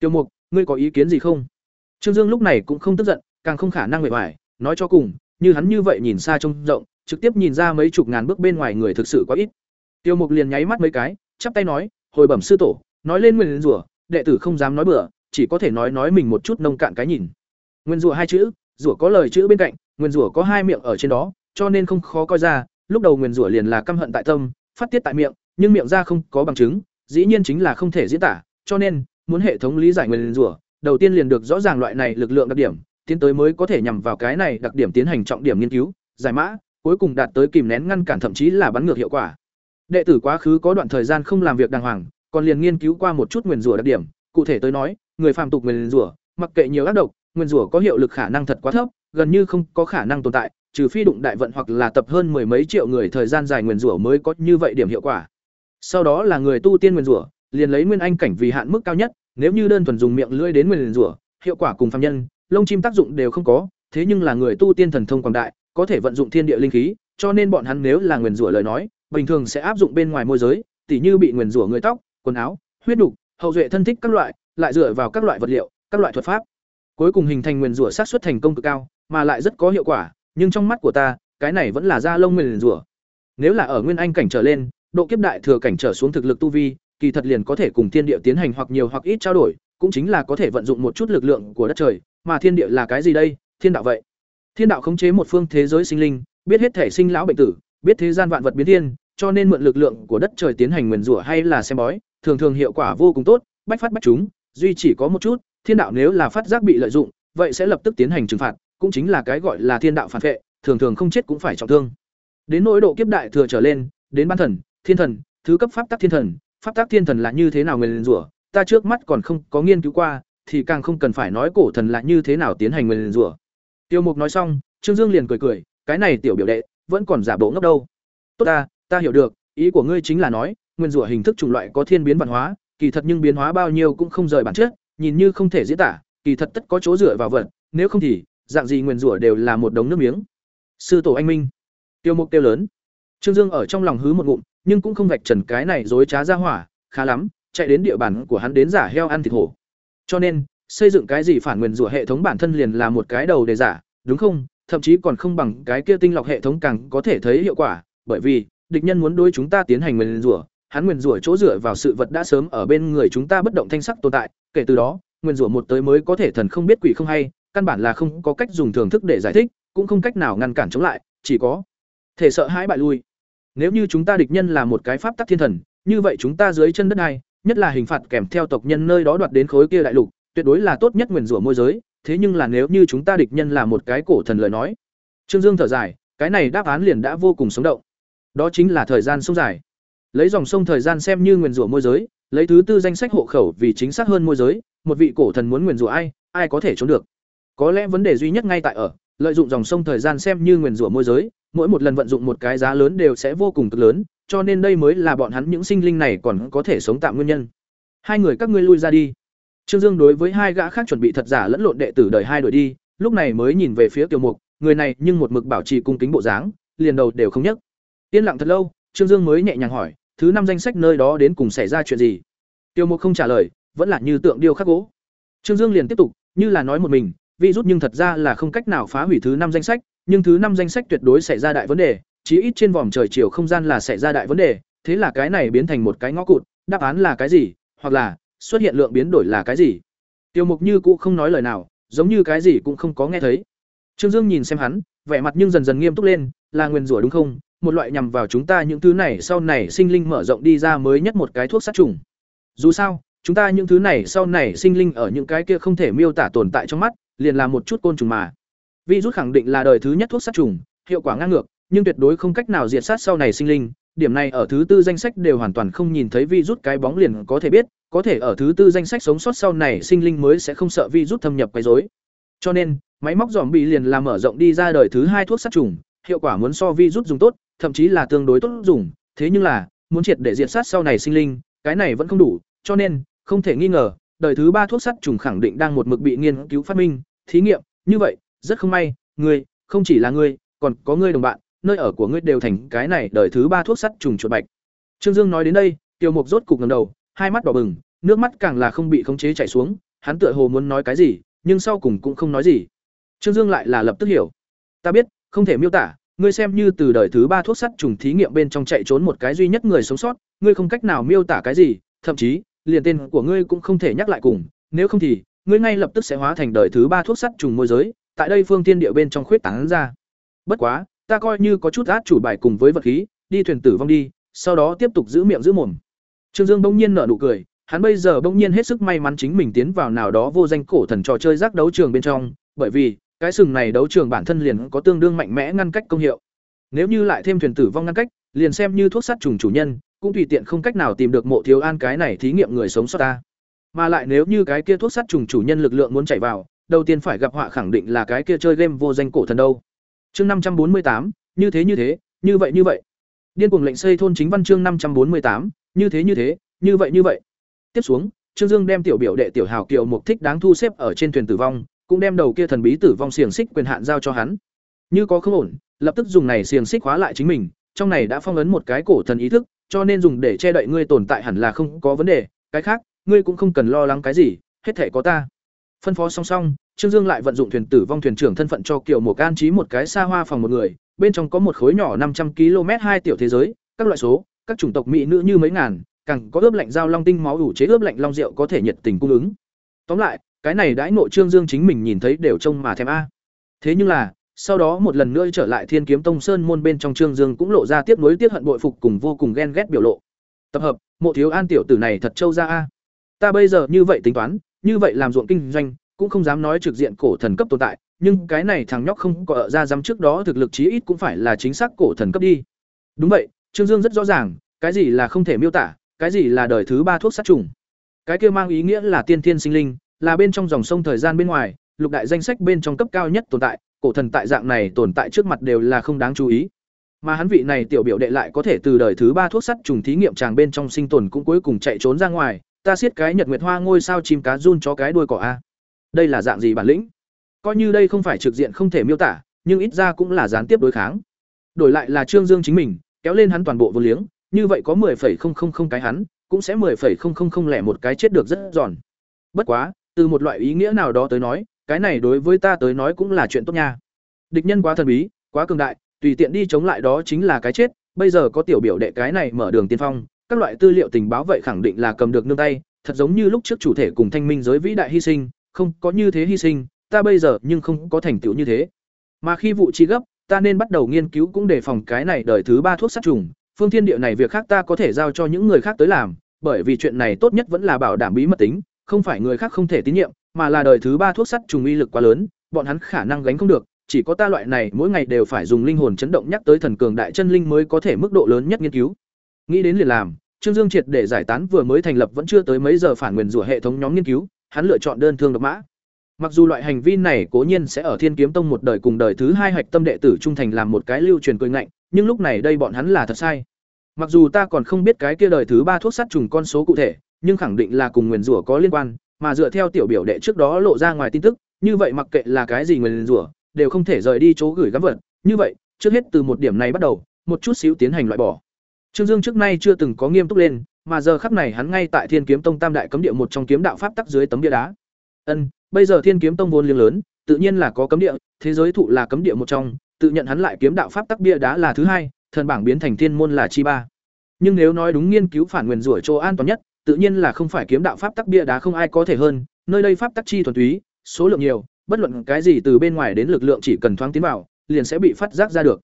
Tiêu Mục, ngươi có ý kiến gì không? Trương Dương lúc này cũng không tức giận, càng không khả năng bề ngoài, nói cho cùng, như hắn như vậy nhìn xa trông rộng, trực tiếp nhìn ra mấy chục ngàn bước bên ngoài người thực sự quá ít. Tiêu Mục liền nháy mắt mấy cái, chắp tay nói, "Hồi bẩm sư tổ, nói lên nguyên rủa, đệ tử không dám nói bừa, chỉ có thể nói nói mình một chút nông cạn cái nhìn." Nguyên rủa hai chữ, rủa có lời chữ bên cạnh, nguyên rủa có hai miệng ở trên đó, cho nên không khó coi ra, lúc đầu nguyên rủa liền là căm hận tại tâm, phát tiết tại miệng, nhưng miệng ra không có bằng chứng, dĩ nhiên chính là không thể diễn tả, cho nên, muốn hệ thống lý giải nguyên rủa, đầu tiên liền được rõ ràng loại này lực lượng đặc điểm, tiến tới mới có thể nhằm vào cái này đặc điểm tiến hành trọng điểm nghiên cứu, giải mã, cuối cùng đạt tới kìm nén ngăn cản thậm chí là bắn ngược hiệu quả. Đệ tử quá khứ có đoạn thời gian không làm việc đàng hoàng, còn liền nghiên cứu qua một chút nguyên rủa đặc điểm, cụ thể tới nói, người phàm tục nguyền rủa, mặc kệ nhiều ác độc, nguyên rủa có hiệu lực khả năng thật quá thấp, gần như không có khả năng tồn tại, trừ phi đụng đại vận hoặc là tập hơn mười mấy triệu người thời gian dài nguyên rủa mới có như vậy điểm hiệu quả. Sau đó là người tu tiên nguyên rủa, liền lấy nguyên anh cảnh vì hạn mức cao nhất, nếu như đơn thuần dùng miệng lưỡi đến nguyên rủa, hiệu quả cùng phàm nhân, lông chim tác dụng đều không có, thế nhưng là người tu tiên thần thông quảng đại, có thể vận dụng thiên địa linh khí, cho nên bọn hắn nếu là nguyên rủa lời nói, bình thường sẽ áp dụng bên ngoài môi giới, tỉ như bị nguyên rủa người tóc, quần áo, huyết đục, hậu duệ thân thích các loại, lại dựa vào các loại vật liệu, các loại thuật pháp. Cuối cùng hình thành nguyên rủa sát xuất thành công cực cao, mà lại rất có hiệu quả, nhưng trong mắt của ta, cái này vẫn là da lông nguyên rủa. Nếu là ở nguyên anh cảnh trở lên, độ kiếp đại thừa cảnh trở xuống thực lực tu vi, kỳ thật liền có thể cùng thiên địa tiến hành hoặc nhiều hoặc ít trao đổi, cũng chính là có thể vận dụng một chút lực lượng của đất trời, mà thiên địa là cái gì đây? Thiên đạo vậy. Thiên đạo khống chế một phương thế giới sinh linh, biết hết thể sinh lão bệnh tử, biết thế gian vạn vật biến thiên, cho nên mượn lực lượng của đất trời tiến hành nguyền rủa hay là xem bói, thường thường hiệu quả vô cùng tốt, bách phát bách chúng, duy chỉ có một chút, thiên đạo nếu là phát giác bị lợi dụng, vậy sẽ lập tức tiến hành trừng phạt, cũng chính là cái gọi là thiên đạo phản vệ, thường thường không chết cũng phải trọng thương. Đến nỗi độ kiếp đại thừa trở lên, đến ban thần, thiên thần, thứ cấp pháp tắc thiên thần, pháp tắc thiên thần là như thế nào nguyền rủa, ta trước mắt còn không có nghiên cứu qua, thì càng không cần phải nói cổ thần là như thế nào tiến hành nguyền rủa. Tiêu Mục nói xong, Trương Dương liền cười cười, cái này tiểu biểu đệ, vẫn còn giả bộ ngốc đâu. Tốt ta, ta hiểu được, ý của ngươi chính là nói, nguyên rủa hình thức chủng loại có thiên biến văn hóa, kỳ thật nhưng biến hóa bao nhiêu cũng không rời bản chất, nhìn như không thể diễn tả, kỳ thật tất có chỗ dựa vào vật, nếu không thì, dạng gì nguyên rủa đều là một đống nước miếng. Sư tổ anh minh. Tiêu Mục tiêu lớn. Trương Dương ở trong lòng hứ một ngụm, nhưng cũng không vạch trần cái này dối trá ra hỏa, khá lắm, chạy đến địa bàn của hắn đến giả heo ăn thịt hổ. Cho nên, xây dựng cái gì phản nguyên rủa hệ thống bản thân liền là một cái đầu để giả, đúng không? Thậm chí còn không bằng cái kia tinh lọc hệ thống càng có thể thấy hiệu quả, bởi vì địch nhân muốn đối chúng ta tiến hành nguyên rủa, hắn nguyên rủa chỗ dựa vào sự vật đã sớm ở bên người chúng ta bất động thanh sắc tồn tại, kể từ đó, nguyên rủa một tới mới có thể thần không biết quỷ không hay, căn bản là không có cách dùng thường thức để giải thích, cũng không cách nào ngăn cản chống lại, chỉ có thể sợ hãi bại lui. Nếu như chúng ta địch nhân là một cái pháp tắc thiên thần, như vậy chúng ta dưới chân đất này, nhất là hình phạt kèm theo tộc nhân nơi đó đoạt đến khối kia đại lục, tuyệt đối là tốt nhất nguyên rủa môi giới, thế nhưng là nếu như chúng ta địch nhân là một cái cổ thần lời nói. Trương Dương thở dài, cái này đáp án liền đã vô cùng sống động. Đó chính là thời gian sông dài. Lấy dòng sông thời gian xem như nguyền rủa môi giới, lấy thứ tư danh sách hộ khẩu vì chính xác hơn môi giới, một vị cổ thần muốn nguyền rủa ai, ai có thể trốn được. Có lẽ vấn đề duy nhất ngay tại ở, lợi dụng dòng sông thời gian xem như nguyền rủa môi giới, mỗi một lần vận dụng một cái giá lớn đều sẽ vô cùng cực lớn, cho nên đây mới là bọn hắn những sinh linh này còn có thể sống tạm nguyên nhân. Hai người các ngươi lui ra đi. Trương Dương đối với hai gã khác chuẩn bị thật giả lẫn lộn đệ tử đời hai đổi đi, lúc này mới nhìn về phía Tiêu Mục, người này nhưng một mực bảo trì cung kính bộ dáng, liền đầu đều không nhấc. Yên lặng thật lâu, Trương Dương mới nhẹ nhàng hỏi, thứ năm danh sách nơi đó đến cùng xảy ra chuyện gì? Tiêu Mục không trả lời, vẫn là như tượng điêu khắc gỗ. Trương Dương liền tiếp tục, như là nói một mình, vi rút nhưng thật ra là không cách nào phá hủy thứ năm danh sách, nhưng thứ năm danh sách tuyệt đối xảy ra đại vấn đề, chí ít trên vòm trời chiều không gian là xảy ra đại vấn đề, thế là cái này biến thành một cái ngõ cụt, đáp án là cái gì, hoặc là xuất hiện lượng biến đổi là cái gì? Tiêu Mục như cũ không nói lời nào, giống như cái gì cũng không có nghe thấy. Trương Dương nhìn xem hắn, vẻ mặt nhưng dần dần nghiêm túc lên, là nguyên rủa đúng không? Một loại nhằm vào chúng ta những thứ này sau này sinh linh mở rộng đi ra mới nhất một cái thuốc sát trùng. Dù sao, chúng ta những thứ này sau này sinh linh ở những cái kia không thể miêu tả tồn tại trong mắt, liền là một chút côn trùng mà. Virus khẳng định là đời thứ nhất thuốc sát trùng, hiệu quả ngang ngược, nhưng tuyệt đối không cách nào diệt sát sau này sinh linh, điểm này ở thứ tư danh sách đều hoàn toàn không nhìn thấy virus cái bóng liền có thể biết, có thể ở thứ tư danh sách sống sót sau này sinh linh mới sẽ không sợ virus thâm nhập quấy rối. Cho nên, máy móc giòm bị liền làm mở rộng đi ra đời thứ hai thuốc sát trùng, hiệu quả muốn so virus dùng tốt, thậm chí là tương đối tốt dùng, thế nhưng là, muốn triệt để diệt sát sau này sinh linh, cái này vẫn không đủ, cho nên, không thể nghi ngờ, đời thứ ba thuốc sắt trùng khẳng định đang một mực bị nghiên cứu phát minh, thí nghiệm, như vậy, rất không may, ngươi, không chỉ là ngươi, còn có ngươi đồng bạn, nơi ở của ngươi đều thành cái này đời thứ ba thuốc sắt trùng chuột bạch. Trương Dương nói đến đây, Tiêu Mục rốt cục ngẩng đầu, hai mắt đỏ bừng, nước mắt càng là không bị khống chế chảy xuống, hắn tựa hồ muốn nói cái gì, nhưng sau cùng cũng không nói gì. Trương Dương lại là lập tức hiểu. Ta biết, không thể miêu tả, ngươi xem như từ đời thứ ba thuốc sắt trùng thí nghiệm bên trong chạy trốn một cái duy nhất người sống sót, ngươi không cách nào miêu tả cái gì, thậm chí, liền tên của ngươi cũng không thể nhắc lại cùng, nếu không thì, ngươi ngay lập tức sẽ hóa thành đời thứ ba thuốc sắt trùng môi giới, tại đây phương tiên địa bên trong khuyết tán ra. Bất quá, ta coi như có chút át chủ bài cùng với vật khí, đi thuyền tử vong đi, sau đó tiếp tục giữ miệng giữ mồm. Trương Dương bỗng nhiên nở nụ cười, hắn bây giờ bỗng nhiên hết sức may mắn chính mình tiến vào nào đó vô danh cổ thần trò chơi giác đấu trường bên trong, bởi vì cái sừng này đấu trường bản thân liền có tương đương mạnh mẽ ngăn cách công hiệu. Nếu như lại thêm thuyền tử vong ngăn cách, liền xem như thuốc sát trùng chủ nhân, cũng tùy tiện không cách nào tìm được mộ thiếu an cái này thí nghiệm người sống sót ta. Mà lại nếu như cái kia thuốc sát trùng chủ nhân lực lượng muốn chạy vào, đầu tiên phải gặp họa khẳng định là cái kia chơi game vô danh cổ thần đâu. Chương năm trăm bốn mươi tám, như thế như thế, như vậy như vậy. Điên cuồng lệnh xây thôn chính văn chương năm trăm bốn mươi tám, như thế như thế, như vậy như vậy. Tiếp xuống, Trương Dương đem tiểu biểu đệ tiểu hào kiều mục thích đáng thu xếp ở trên thuyền tử vong, cũng đem đầu kia thần bí tử vong xiềng xích quyền hạn giao cho hắn. Như có không ổn, lập tức dùng này xiềng xích khóa lại chính mình, trong này đã phong ấn một cái cổ thần ý thức, cho nên dùng để che đậy ngươi tồn tại hẳn là không có vấn đề, cái khác, ngươi cũng không cần lo lắng cái gì, hết thể có ta. Phân phó song song, Trương Dương lại vận dụng thuyền tử vong thuyền trưởng thân phận cho kiểu một Can trí một cái xa hoa phòng một người, bên trong có một khối nhỏ năm trăm km hai tiểu thế giới, các loại số, các chủng tộc mỹ nữ như mấy ngàn, càng có ướp lạnh giao long tinh máu ủ chế ướp lạnh long rượu có thể nhiệt tình cung ứng. Tóm lại, cái này đãi ngộ Trương Dương chính mình nhìn thấy đều trông mà thèm a. Thế nhưng là, sau đó một lần nữa trở lại Thiên Kiếm Tông Sơn môn bên trong Trương Dương cũng lộ ra tiếp nối tiết hận bội phục cùng vô cùng ghen ghét biểu lộ. Tập hợp, Mộ Thiếu An tiểu tử này thật trâu ra a. Ta bây giờ như vậy tính toán, như vậy làm ruộng kinh doanh, cũng không dám nói trực diện cổ thần cấp tồn tại, nhưng cái này thằng nhóc không có ở ra dám trước đó thực lực chí ít cũng phải là chính xác cổ thần cấp đi. Đúng vậy, Trương Dương rất rõ ràng, cái gì là không thể miêu tả, cái gì là đời thứ ba thuốc sát trùng. Cái kia mang ý nghĩa là tiên thiên sinh linh, là bên trong dòng sông thời gian bên ngoài, lục đại danh sách bên trong cấp cao nhất tồn tại, cổ thần tại dạng này tồn tại trước mặt đều là không đáng chú ý. Mà hắn vị này tiểu biểu đệ lại có thể từ đời thứ ba thuốc sắt trùng thí nghiệm chàng bên trong sinh tồn cũng cuối cùng chạy trốn ra ngoài, ta siết cái nhật nguyệt hoa ngôi sao chim cá run cho cái đuôi cỏ a. Đây là dạng gì bản lĩnh? Coi như đây không phải trực diện không thể miêu tả, nhưng ít ra cũng là gián tiếp đối kháng. Đổi lại là Trương Dương chính mình, kéo lên hắn toàn bộ vô liếng, như vậy có 10,000 cái hắn, cũng sẽ 10,000 lẻ một cái chết được rất giòn. Bất quá, từ một loại ý nghĩa nào đó tới nói, cái này đối với ta tới nói cũng là chuyện tốt nha. Địch nhân quá thần bí, quá cường đại, tùy tiện đi chống lại đó chính là cái chết, bây giờ có tiểu biểu đệ cái này mở đường tiên phong, các loại tư liệu tình báo vậy khẳng định là cầm được nương tay, thật giống như lúc trước chủ thể cùng thanh minh giới vĩ đại hy sinh, không có như thế hy sinh, ta bây giờ nhưng không có thành tựu như thế. Mà khi vụ chi gấp, ta nên bắt đầu nghiên cứu cũng đề phòng cái này đời thứ ba thuốc sát trùng, phương thiên địa này việc khác ta có thể giao cho những người khác tới làm, bởi vì chuyện này tốt nhất vẫn là bảo đảm bí mật tính, không phải người khác không thể tín nhiệm, mà là đời thứ ba thuốc sắt trùng uy lực quá lớn, bọn hắn khả năng gánh không được, chỉ có ta loại này mỗi ngày đều phải dùng linh hồn chấn động nhắc tới thần cường đại chân linh mới có thể mức độ lớn nhất nghiên cứu. Nghĩ đến liền làm, Trương Dương triệt để giải tán vừa mới thành lập vẫn chưa tới mấy giờ phản nguyên rủa hệ thống nhóm nghiên cứu, hắn lựa chọn đơn thương độc mã. Mặc dù loại hành vi này cố nhiên sẽ ở Thiên Kiếm Tông một đời cùng đời thứ hai hoạch tâm đệ tử trung thành làm một cái lưu truyền cười ngạnh, nhưng lúc này đây bọn hắn là thật sai. Mặc dù ta còn không biết cái kia đời thứ ba thuốc sát trùng con số cụ thể, nhưng khẳng định là cùng nguyên rủa có liên quan, mà dựa theo tiểu biểu đệ trước đó lộ ra ngoài tin tức, như vậy mặc kệ là cái gì nguyên rủa, đều không thể rời đi chỗ gửi gắm vật. Như vậy, trước hết từ một điểm này bắt đầu, một chút xíu tiến hành loại bỏ. Trương Dương trước nay chưa từng có nghiêm túc lên, mà giờ khắc này hắn ngay tại Thiên Kiếm Tông Tam đại cấm địa một trong kiếm đạo pháp tắc dưới tấm bia đá. Ân, bây giờ Thiên Kiếm Tông vốn liếng lớn, tự nhiên là có cấm địa, thế giới thụ là cấm địa một trong, tự nhận hắn lại kiếm đạo pháp tắc bia đá là thứ hai, thần bảng biến thành thiên môn là chi ba. Nhưng nếu nói đúng nghiên cứu phản nguyên rủa chỗ an toàn nhất, tự nhiên là không phải kiếm đạo pháp tắc bia đá không ai có thể hơn, nơi đây pháp tắc chi thuần túy, số lượng nhiều, bất luận cái gì từ bên ngoài đến lực lượng chỉ cần thoáng tiến vào, liền sẽ bị phát giác ra được.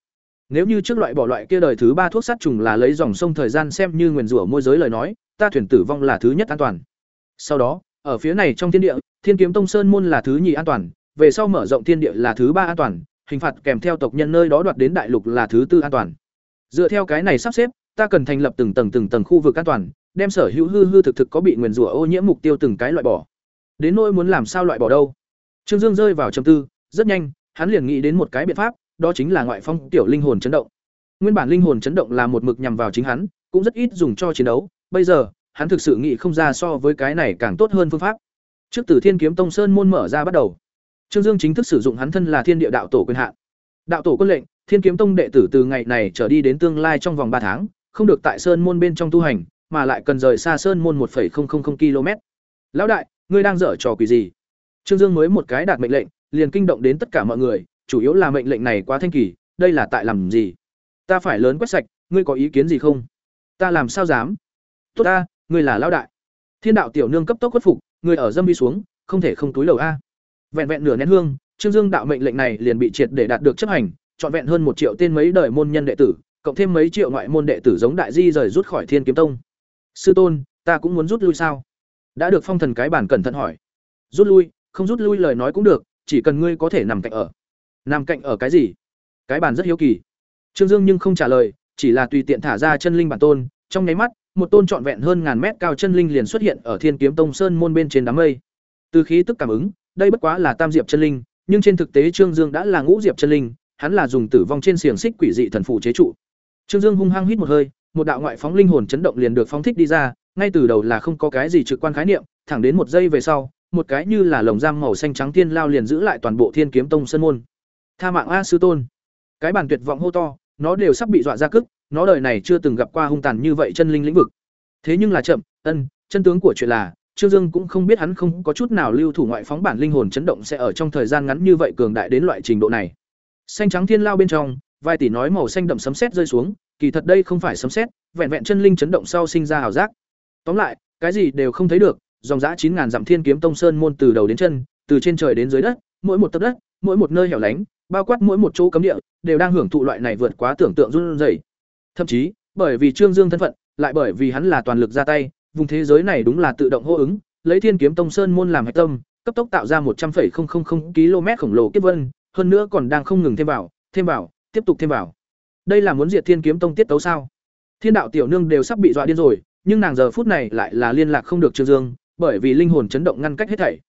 Nếu như trước loại bỏ loại kia đời thứ ba thuốc sát trùng là lấy dòng sông thời gian xem như nguyên rủa môi giới lời nói, ta thuyền tử vong là thứ nhất an toàn. Sau đó, ở phía này trong thiên địa, Thiên Kiếm Tông Sơn môn là thứ nhì an toàn, về sau mở rộng thiên địa là thứ ba an toàn, hình phạt kèm theo tộc nhân nơi đó đoạt đến đại lục là thứ tư an toàn. Dựa theo cái này sắp xếp, ta cần thành lập từng tầng từng tầng khu vực an toàn, đem sở hữu hư hư thực thực có bị nguyền rủa ô nhiễm mục tiêu từng cái loại bỏ. Đến nỗi muốn làm sao loại bỏ đâu? Trương Dương rơi vào trầm tư, rất nhanh, hắn liền nghĩ đến một cái biện pháp, đó chính là ngoại phong tiểu linh hồn chấn động. Nguyên bản linh hồn chấn động là một mực nhằm vào chính hắn, cũng rất ít dùng cho chiến đấu, bây giờ, hắn thực sự nghĩ không ra so với cái này càng tốt hơn phương pháp. Trước Tử Thiên Kiếm Tông Sơn môn mở ra bắt đầu. Trương Dương chính thức sử dụng hắn thân là Thiên Địa đạo tổ quyền hạn. Đạo tổ quân lệnh, Thiên Kiếm Tông đệ tử từ ngày này trở đi đến tương lai trong vòng ba tháng, không được tại sơn môn bên trong tu hành, mà lại cần rời xa sơn môn 1.000 km. Lão đại, ngươi đang dở trò quỷ gì? Trương Dương mới một cái đạt mệnh lệnh, liền kinh động đến tất cả mọi người, chủ yếu là mệnh lệnh này quá thanh kỳ, đây là tại làm gì? Ta phải lớn quét sạch, ngươi có ý kiến gì không? Ta làm sao dám? Tốt ta, ngươi là lão đại. Thiên đạo tiểu nương cấp tốc khuất phục, ngươi ở dâm đi xuống, không thể không túi lầu a. Vẹn vẹn nửa nén hương, Trương Dương đạo mệnh lệnh này liền bị triệt để đạt được chấp hành, trọn vẹn hơn một triệu tên mấy đời môn nhân đệ tử, cộng thêm mấy triệu ngoại môn đệ tử giống đại di rời rút khỏi Thiên Kiếm Tông. Sư tôn, ta cũng muốn rút lui sao? Đã được phong thần cái bản cẩn thận hỏi. Rút lui, không rút lui lời nói cũng được, chỉ cần ngươi có thể nằm cạnh ở. Nằm cạnh ở cái gì? Cái bản rất hiếu kỳ. Trương Dương nhưng không trả lời, chỉ là tùy tiện thả ra chân linh bản tôn, trong nháy mắt, một tôn trọn vẹn hơn ngàn mét cao chân linh liền xuất hiện ở Thiên Kiếm Tông Sơn môn bên trên đám mây. Từ khí tức cảm ứng, đây bất quá là tam diệp chân linh, nhưng trên thực tế Trương Dương đã là ngũ diệp chân linh, hắn là dùng tử vong trên xiềng xích quỷ dị thần phụ chế trụ. Trương Dương hung hăng hít một hơi, một đạo ngoại phóng linh hồn chấn động liền được phóng thích đi ra, ngay từ đầu là không có cái gì trực quan khái niệm, thẳng đến một giây về sau, một cái như là lồng giam màu xanh trắng tiên lao liền giữ lại toàn bộ Thiên Kiếm Tông Sơn môn. Tha mạng a sư tôn. Cái bản tuyệt vọng hô to, nó đều sắp bị dọa ra cức, nó đời này chưa từng gặp qua hung tàn như vậy chân linh lĩnh vực. Thế nhưng là chậm, ân, chân tướng của chuyện là, Trương Dương cũng không biết hắn không có chút nào lưu thủ ngoại phóng bản linh hồn chấn động sẽ ở trong thời gian ngắn như vậy cường đại đến loại trình độ này. Xanh trắng thiên lao bên trong, vài tỷ nói màu xanh đậm sấm sét rơi xuống, kỳ thật đây không phải sấm sét, vẹn vẹn chân linh chấn động sau sinh ra ảo giác. Tóm lại, cái gì đều không thấy được, dòng dã chín ngàn dặm thiên kiếm tông sơn môn từ đầu đến chân, từ trên trời đến dưới đất, mỗi một tấc đất, mỗi một nơi hẻo lánh, bao quát mỗi một chỗ cấm địa, đều đang hưởng thụ loại này vượt quá tưởng tượng run rẩy. Thậm chí, bởi vì Trương Dương thân phận, lại bởi vì hắn là toàn lực ra tay, vùng thế giới này đúng là tự động hô ứng, lấy Thiên Kiếm Tông Sơn môn làm hệ tâm, cấp tốc tạo ra một trăm 100,000 km khổng lồ kiếp vân, hơn nữa còn đang không ngừng thêm vào, thêm vào, tiếp tục thêm vào. Đây là muốn diệt Thiên Kiếm Tông tiết tấu sao? Thiên đạo tiểu nương đều sắp bị dọa điên rồi, nhưng nàng giờ phút này lại là liên lạc không được Trương Dương, bởi vì linh hồn chấn động ngăn cách hết thảy.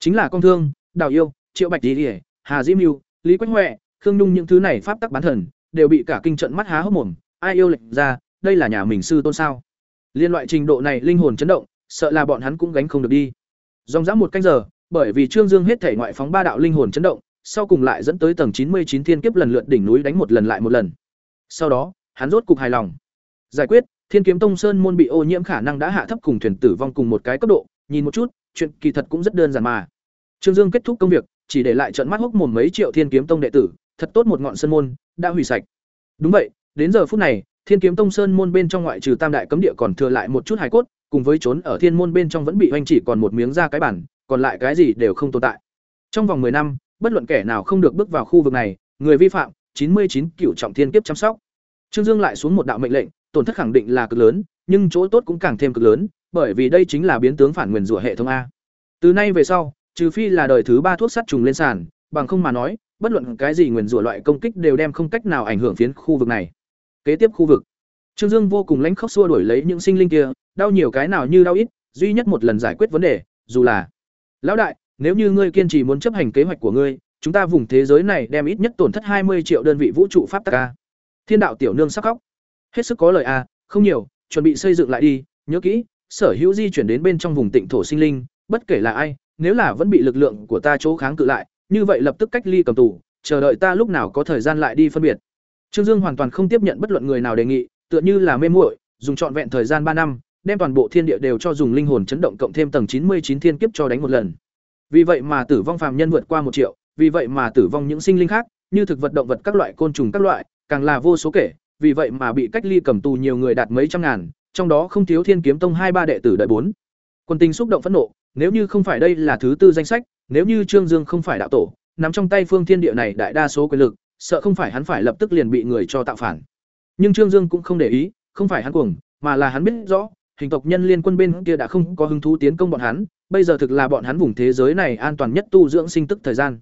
Chính là Công Thương, Đào Yêu, Triệu Bạch Tỷ, Hà Diễm mưu Lý Quách huệ Khương Nhung những thứ này pháp tắc bán thần, đều bị cả kinh trận mắt há hốc mồm, ai yêu lệnh ra, đây là nhà mình sư tôn sao? Liên loại trình độ này linh hồn chấn động, sợ là bọn hắn cũng gánh không được đi. Dòng dã một canh giờ, bởi vì Trương Dương hết thể ngoại phóng ba đạo linh hồn chấn động, sau cùng lại dẫn tới tầng chín mươi chín thiên kiếp lần lượt đỉnh núi đánh một lần lại một lần. Sau đó, hắn rốt cục hài lòng. Giải quyết, Thiên Kiếm Tông Sơn môn bị ô nhiễm khả năng đã hạ thấp cùng thuyền tử vong cùng một cái cấp độ, nhìn một chút, chuyện kỳ thật cũng rất đơn giản mà. Trương Dương kết thúc công việc, chỉ để lại trận mắt hốc mồm mấy triệu Thiên Kiếm Tông đệ tử, thật tốt một ngọn sơn môn, đã hủy sạch. Đúng vậy, đến giờ phút này, Thiên Kiếm Tông Sơn môn bên trong ngoại trừ tam đại cấm địa còn thừa lại một chút hài cốt, cùng với trốn ở thiên môn bên trong vẫn bị hoành chỉ còn một miếng da cái bản, còn lại cái gì đều không tồn tại. Trong vòng 10 năm, bất luận kẻ nào không được bước vào khu vực này, người vi phạm, 99 cựu trọng thiên kiếp chăm sóc. Trương Dương lại xuống một đạo mệnh lệnh, tổn thất khẳng định là cực lớn, nhưng chỗ tốt cũng càng thêm cực lớn, bởi vì đây chính là biến tướng phản nguyên rủa hệ thống a. Từ nay về sau, trừ phi là đời thứ ba thuốc sắt trùng lên sàn, bằng không mà nói, bất luận cái gì nguyên rủa loại công kích đều đem không cách nào ảnh hưởng phiến khu vực này. Kế tiếp khu vực, Trương Dương vô cùng lãnh khốc xua đuổi lấy những sinh linh kia, đau nhiều cái nào như đau ít, duy nhất một lần giải quyết vấn đề, dù là Lão đại, nếu như ngươi kiên trì muốn chấp hành kế hoạch của ngươi, chúng ta vùng thế giới này đem ít nhất tổn thất hai mươi triệu đơn vị vũ trụ pháp tắc a. Thiên đạo tiểu nương sắc khóc. Hết sức có lời a, không nhiều, chuẩn bị xây dựng lại đi, nhớ kỹ, sở hữu di chuyển đến bên trong vùng tịnh thổ sinh linh, bất kể là ai, nếu là vẫn bị lực lượng của ta chỗ kháng cự lại, như vậy lập tức cách ly cầm tù, chờ đợi ta lúc nào có thời gian lại đi phân biệt. Trương Dương hoàn toàn không tiếp nhận bất luận người nào đề nghị, tựa như là mê muội, dùng trọn vẹn thời gian ba năm, đem toàn bộ thiên địa đều cho dùng linh hồn chấn động cộng thêm tầng chín mươi chín thiên kiếp cho đánh một lần. Vì vậy mà tử vong phàm nhân vượt qua một triệu, vì vậy mà tử vong những sinh linh khác, như thực vật động vật các loại côn trùng các loại, càng là vô số kể, vì vậy mà bị cách ly cầm tù nhiều người đạt mấy trăm ngàn, trong đó không thiếu Thiên Kiếm Tông hai ba đệ tử đợi bốn. Quân tình xúc động phẫn nộ, nếu như không phải đây là thứ tư danh sách, nếu như Trương Dương không phải đạo tổ, nắm trong tay phương thiên địa này đại đa số quyền lực, sợ không phải hắn phải lập tức liền bị người cho tạo phản. Nhưng Trương Dương cũng không để ý, không phải hắn cuồng, mà là hắn biết rõ, hình tộc nhân liên quân bên kia đã không có hứng thú tiến công bọn hắn, bây giờ thực là bọn hắn vùng thế giới này an toàn nhất tu dưỡng sinh tức thời gian.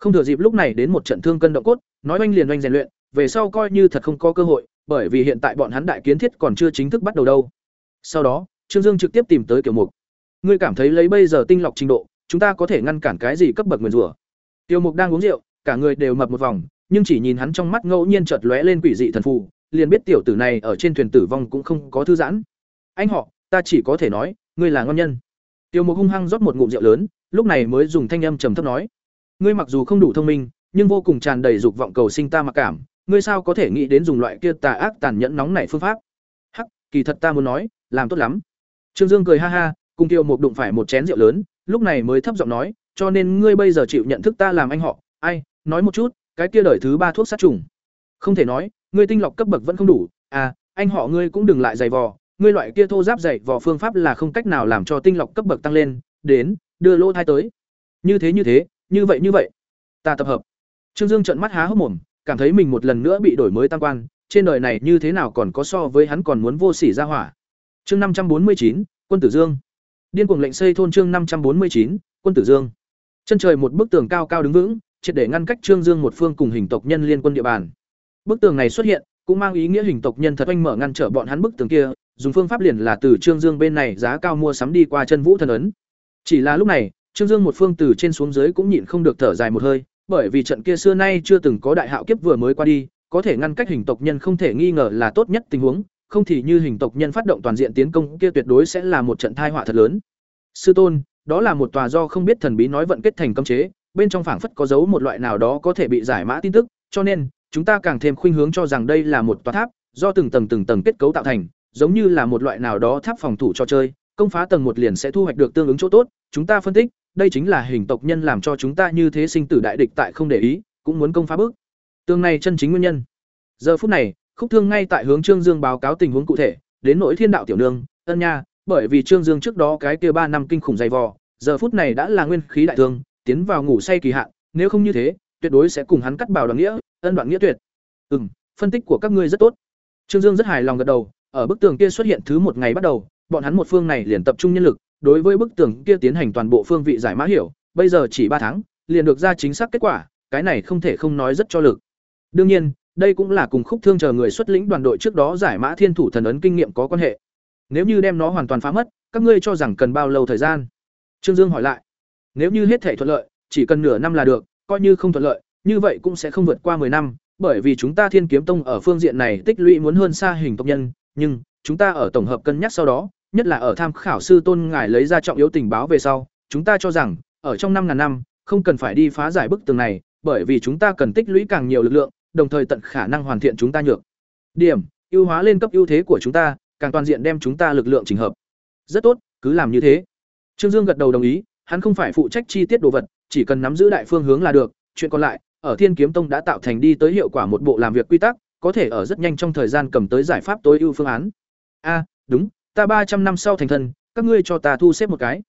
Không thừa dịp lúc này đến một trận thương cân động cốt, nói oanh liền oanh rèn luyện, về sau coi như thật không có cơ hội, bởi vì hiện tại bọn hắn đại kiến thiết còn chưa chính thức bắt đầu đâu. Sau đó, Trương Dương trực tiếp tìm tới tiểu Mục. Ngươi cảm thấy lấy bây giờ tinh lọc trình độ, chúng ta có thể ngăn cản cái gì cấp bậc nguyên rủa? Tiêu Mục đang uống rượu, cả người đều mập một vòng, nhưng chỉ nhìn hắn trong mắt ngẫu nhiên chợt lóe lên quỷ dị thần phù, liền biết tiểu tử này ở trên thuyền tử vong cũng không có thư giãn. Anh họ, ta chỉ có thể nói, ngươi là ngon nhân. Tiêu Mục hung hăng rót một ngụm rượu lớn, lúc này mới dùng thanh âm trầm thấp nói: "Ngươi mặc dù không đủ thông minh, nhưng vô cùng tràn đầy dục vọng cầu sinh ta mặc cảm, ngươi sao có thể nghĩ đến dùng loại kia tà ác tàn nhẫn nóng nảy phương pháp?" "Hắc, kỳ thật ta muốn nói, làm tốt lắm." Trương Dương cười ha ha, cùng Tiêu một đụng phải một chén rượu lớn, lúc này mới thấp giọng nói: "Cho nên ngươi bây giờ chịu nhận thức ta làm anh họ, ai, nói một chút, cái kia đời thứ ba thuốc sát trùng." Không thể nói, ngươi tinh lọc cấp bậc vẫn không đủ, à, anh họ ngươi cũng đừng lại giày vò, ngươi loại kia thô giáp dày vò phương pháp là không cách nào làm cho tinh lọc cấp bậc tăng lên, đến, đưa lỗ thai tới. Như thế như thế, như vậy như vậy. Ta tập hợp. Trương Dương trợn mắt há hốc mồm, cảm thấy mình một lần nữa bị đổi mới tăng quan, trên đời này như thế nào còn có so với hắn còn muốn vô sỉ ra hỏa. Chương năm trăm bốn mươi chín, Quân Tử Dương. Điên cuồng lệnh xây thôn chương năm trăm bốn mươi chín, Quân Tử Dương. Chân trời một bức tường cao cao đứng vững, triệt để ngăn cách Trương Dương một phương cùng hình tộc nhân liên quân địa bàn. Bức tường này xuất hiện, cũng mang ý nghĩa hình tộc nhân thật oanh mở ngăn trở bọn hắn bức tường kia, dùng phương pháp liền là từ Trương Dương bên này giá cao mua sắm đi qua chân vũ thần ấn. Chỉ là lúc này, Trương Dương một phương từ trên xuống dưới cũng nhịn không được thở dài một hơi, bởi vì trận kia xưa nay chưa từng có đại hạo kiếp vừa mới qua đi, có thể ngăn cách hình tộc nhân không thể nghi ngờ là tốt nhất tình huống, không thì như hình tộc nhân phát động toàn diện tiến công kia tuyệt đối sẽ là một trận tai họa thật lớn. Sư tôn, đó là một tòa do không biết thần bí nói vận kết thành cấm chế, bên trong phảng phất có dấu một loại nào đó có thể bị giải mã tin tức, cho nên chúng ta càng thêm khuynh hướng cho rằng đây là một tòa tháp, do từng tầng từng tầng kết cấu tạo thành, giống như là một loại nào đó tháp phòng thủ cho chơi, công phá tầng một liền sẽ thu hoạch được tương ứng chỗ tốt, chúng ta phân tích, đây chính là hình tộc nhân làm cho chúng ta như thế sinh tử đại địch tại không để ý, cũng muốn công phá bức Tương này chân chính nguyên nhân. Giờ phút này, Khúc Thương ngay tại hướng Trương Dương báo cáo tình huống cụ thể, đến nỗi Thiên đạo tiểu nương, ân nha, bởi vì Trương Dương trước đó cái kia ba năm kinh khủng dày vò, giờ phút này đã là nguyên khí đại thương, tiến vào ngủ say kỳ hạn, nếu không như thế, tuyệt đối sẽ cùng hắn cắt bảo đoạn nghĩa, ân đoạn nghĩa tuyệt. Ừm, phân tích của các ngươi rất tốt. Trương Dương rất hài lòng gật đầu, ở bức tường kia xuất hiện thứ một ngày bắt đầu, bọn hắn một phương này liền tập trung nhân lực, đối với bức tường kia tiến hành toàn bộ phương vị giải mã hiểu, bây giờ chỉ ba tháng, liền được ra chính xác kết quả, cái này không thể không nói rất cho lực. Đương nhiên, đây cũng là cùng khúc thương chờ người xuất lĩnh đoàn đội trước đó giải mã thiên thủ thần ấn kinh nghiệm có quan hệ. Nếu như đem nó hoàn toàn phá mất, các ngươi cho rằng cần bao lâu thời gian? Trương Dương hỏi lại. Nếu như hết thể thuận lợi, chỉ cần nửa năm là được, coi như không thuận lợi, như vậy cũng sẽ không vượt qua 10 năm, bởi vì chúng ta Thiên Kiếm Tông ở phương diện này tích lũy muốn hơn xa hình tộc nhân, nhưng chúng ta ở tổng hợp cân nhắc sau đó, nhất là ở tham khảo sư tôn ngài lấy ra trọng yếu tình báo về sau, chúng ta cho rằng ở trong năm ngàn năm, không cần phải đi phá giải bức tường này, bởi vì chúng ta cần tích lũy càng nhiều lực lượng, đồng thời tận khả năng hoàn thiện chúng ta nhược. Điểm, ưu hóa lên cấp ưu thế của chúng ta, càng toàn diện đem chúng ta lực lượng chỉnh hợp. Rất tốt, cứ làm như thế. Trương Dương gật đầu đồng ý, hắn không phải phụ trách chi tiết đồ vật, chỉ cần nắm giữ đại phương hướng là được, chuyện còn lại, ở Thiên Kiếm Tông đã tạo thành đi tới hiệu quả một bộ làm việc quy tắc, có thể ở rất nhanh trong thời gian cầm tới giải pháp tối ưu phương án. A, đúng, ta ba trăm năm sau thành thân, các ngươi cho ta thu xếp một cái.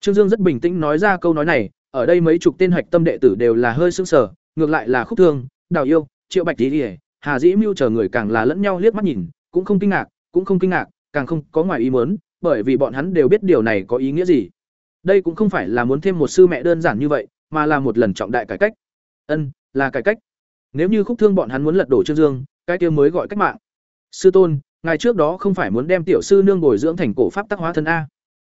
Trương Dương rất bình tĩnh nói ra câu nói này, ở đây mấy chục tên hạch tâm đệ tử đều là hơi sững sờ, ngược lại là Khúc Thương, Đào Yêu, Triệu Bạch Tỷ, Hà Dĩ Mưu chờ người càng là lẫn nhau liếc mắt nhìn, cũng không kinh ngạc, cũng không kinh ngạc, càng không có ngoài ý muốn, bởi vì bọn hắn đều biết điều này có ý nghĩa gì. Đây cũng không phải là muốn thêm một sư mẹ đơn giản như vậy, mà là một lần trọng đại cải cách. Ân, là cải cách. Nếu như Khúc Thương bọn hắn muốn lật đổ Trương Dương, cái kia mới gọi cách mạng. Sư tôn, ngài trước đó không phải muốn đem tiểu sư nương bồi dưỡng thành cổ pháp tác hóa thân a?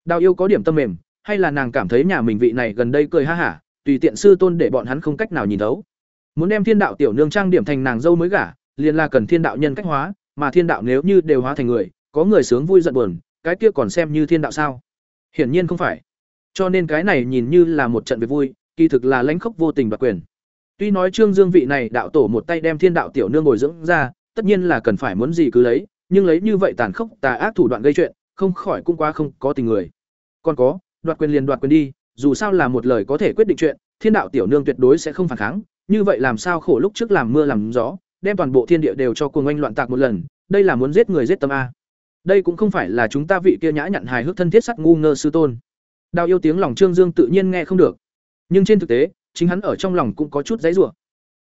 Đào Yêu có điểm tâm mềm, hay là nàng cảm thấy nhà mình vị này gần đây cười ha hả, tùy tiện sư tôn để bọn hắn không cách nào nhìn thấu. Muốn đem thiên đạo tiểu nương trang điểm thành nàng dâu mới gả, liền là cần thiên đạo nhân cách hóa, mà thiên đạo nếu như đều hóa thành người, có người sướng vui giận buồn, cái kia còn xem như thiên đạo sao? Hiển nhiên không phải. Cho nên cái này nhìn như là một trận việc vui, kỳ thực là lãnh khốc vô tình đoạt quyền. Tuy nói Trương Dương vị này đạo tổ một tay đem thiên đạo tiểu nương bồi dưỡng ra, tất nhiên là cần phải muốn gì cứ lấy, nhưng lấy như vậy tàn khốc tà ác thủ đoạn gây chuyện, không khỏi cũng quá không có tình người. Còn có, đoạt quyền liền đoạt quyền đi, dù sao là một lời có thể quyết định chuyện, thiên đạo tiểu nương tuyệt đối sẽ không phản kháng, như vậy làm sao khổ lúc trước làm mưa làm gió, đem toàn bộ thiên địa đều cho cuồng oanh loạn tạc một lần, đây là muốn giết người giết tâm a. Đây cũng không phải là chúng ta vị kia nhã nhặn hài hước thân thiết sắt ngu ngơ sư tôn. Đào yêu tiếng lòng Trương Dương tự nhiên nghe không được. Nhưng trên thực tế, chính hắn ở trong lòng cũng có chút dãy rủa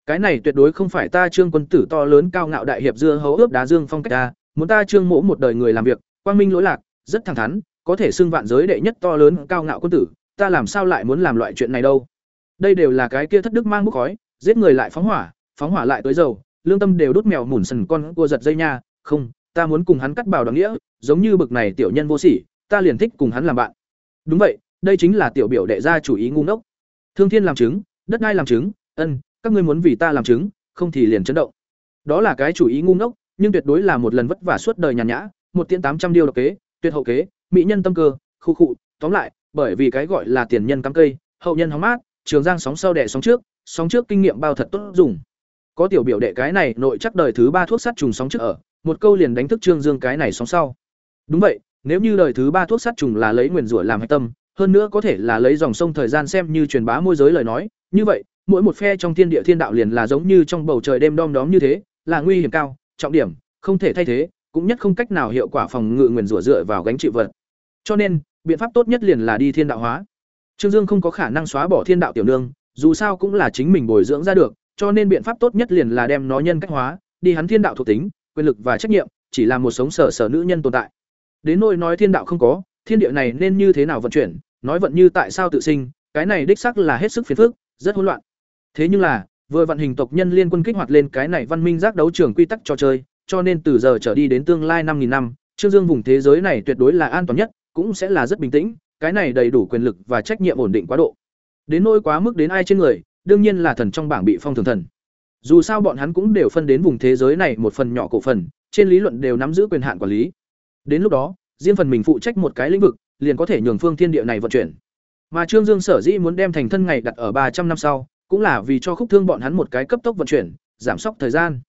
Cái này tuyệt đối không phải ta Trương quân tử to lớn cao ngạo đại hiệp dưa hấu ướp đá dương phong cách ta, muốn ta Trương mỗ một đời người làm việc, quang minh lỗi lạc, rất thẳng thắn, có thể xưng vạn giới đệ nhất to lớn cao ngạo quân tử, ta làm sao lại muốn làm loại chuyện này đâu? Đây đều là cái kia thất đức mang bốc khói, giết người lại phóng hỏa, phóng hỏa lại tới dầu, lương tâm đều đốt mèo mủn sần con cua giật dây nha, không, ta muốn cùng hắn cắt bảo đồng nghĩa, giống như bực này tiểu nhân vô sỉ, ta liền thích cùng hắn làm bạn. Đúng vậy, đây chính là tiểu biểu đệ gia chủ ý ngu ngốc. Thương thiên làm chứng, đất ngai làm chứng, ân, các ngươi muốn vì ta làm chứng, không thì liền chấn động. Đó là cái chủ ý ngu ngốc, nhưng tuyệt đối là một lần vất vả suốt đời nhàn nhã, một tiễn tám trăm điều độc kế, tuyệt hậu kế, mỹ nhân tâm cơ, khu khụ, tóm lại, bởi vì cái gọi là tiền nhân cắm cây, hậu nhân hóng mát, trường giang sóng sau đẻ sóng trước, sóng trước kinh nghiệm bao thật tốt dùng. Có tiểu biểu đệ cái này nội chắc đời thứ ba thuốc sát trùng sóng trước ở, một câu liền đánh thức Trương Dương cái này sóng sau. Đúng vậy, nếu như đời thứ ba thuốc sát trùng là lấy nguyên rủa làm hạch tâm, hơn nữa có thể là lấy dòng sông thời gian xem như truyền bá môi giới lời nói, như vậy, mỗi một phe trong thiên địa thiên đạo liền là giống như trong bầu trời đêm đom đóm như thế, là nguy hiểm cao, trọng điểm, không thể thay thế, cũng nhất không cách nào hiệu quả phòng ngự nguyên rủa dựa vào gánh chịu vật. Cho nên, biện pháp tốt nhất liền là đi thiên đạo hóa. Trương Dương không có khả năng xóa bỏ thiên đạo tiểu nương, dù sao cũng là chính mình bồi dưỡng ra được, cho nên biện pháp tốt nhất liền là đem nó nhân cách hóa, đi hắn thiên đạo thuộc tính, quyền lực và trách nhiệm, chỉ là một sống sở sở nữ nhân tồn tại. Đến nỗi nói thiên đạo không có, thiên địa này nên như thế nào vận chuyển, nói vận như tại sao tự sinh, cái này đích xác là hết sức phiền phức, rất hỗn loạn. Thế nhưng là, vừa vận hình tộc nhân liên quân kích hoạt lên cái này văn minh giác đấu trường quy tắc trò chơi, cho nên từ giờ trở đi đến tương lai năm nghìn năm, Trương Dương vùng thế giới này tuyệt đối là an toàn nhất, cũng sẽ là rất bình tĩnh, cái này đầy đủ quyền lực và trách nhiệm ổn định quá độ. Đến nỗi quá mức đến ai trên người, đương nhiên là thần trong bảng bị phong thường thần. Dù sao bọn hắn cũng đều phân đến vùng thế giới này một phần nhỏ cổ phần, trên lý luận đều nắm giữ quyền hạn quản lý. Đến lúc đó, riêng phần mình phụ trách một cái lĩnh vực, liền có thể nhường phương thiên địa này vận chuyển. Mà Trương Dương sở dĩ muốn đem thành thân ngày đặt ở ba trăm năm sau, cũng là vì cho khúc thương bọn hắn một cái cấp tốc vận chuyển, giảm sốc thời gian.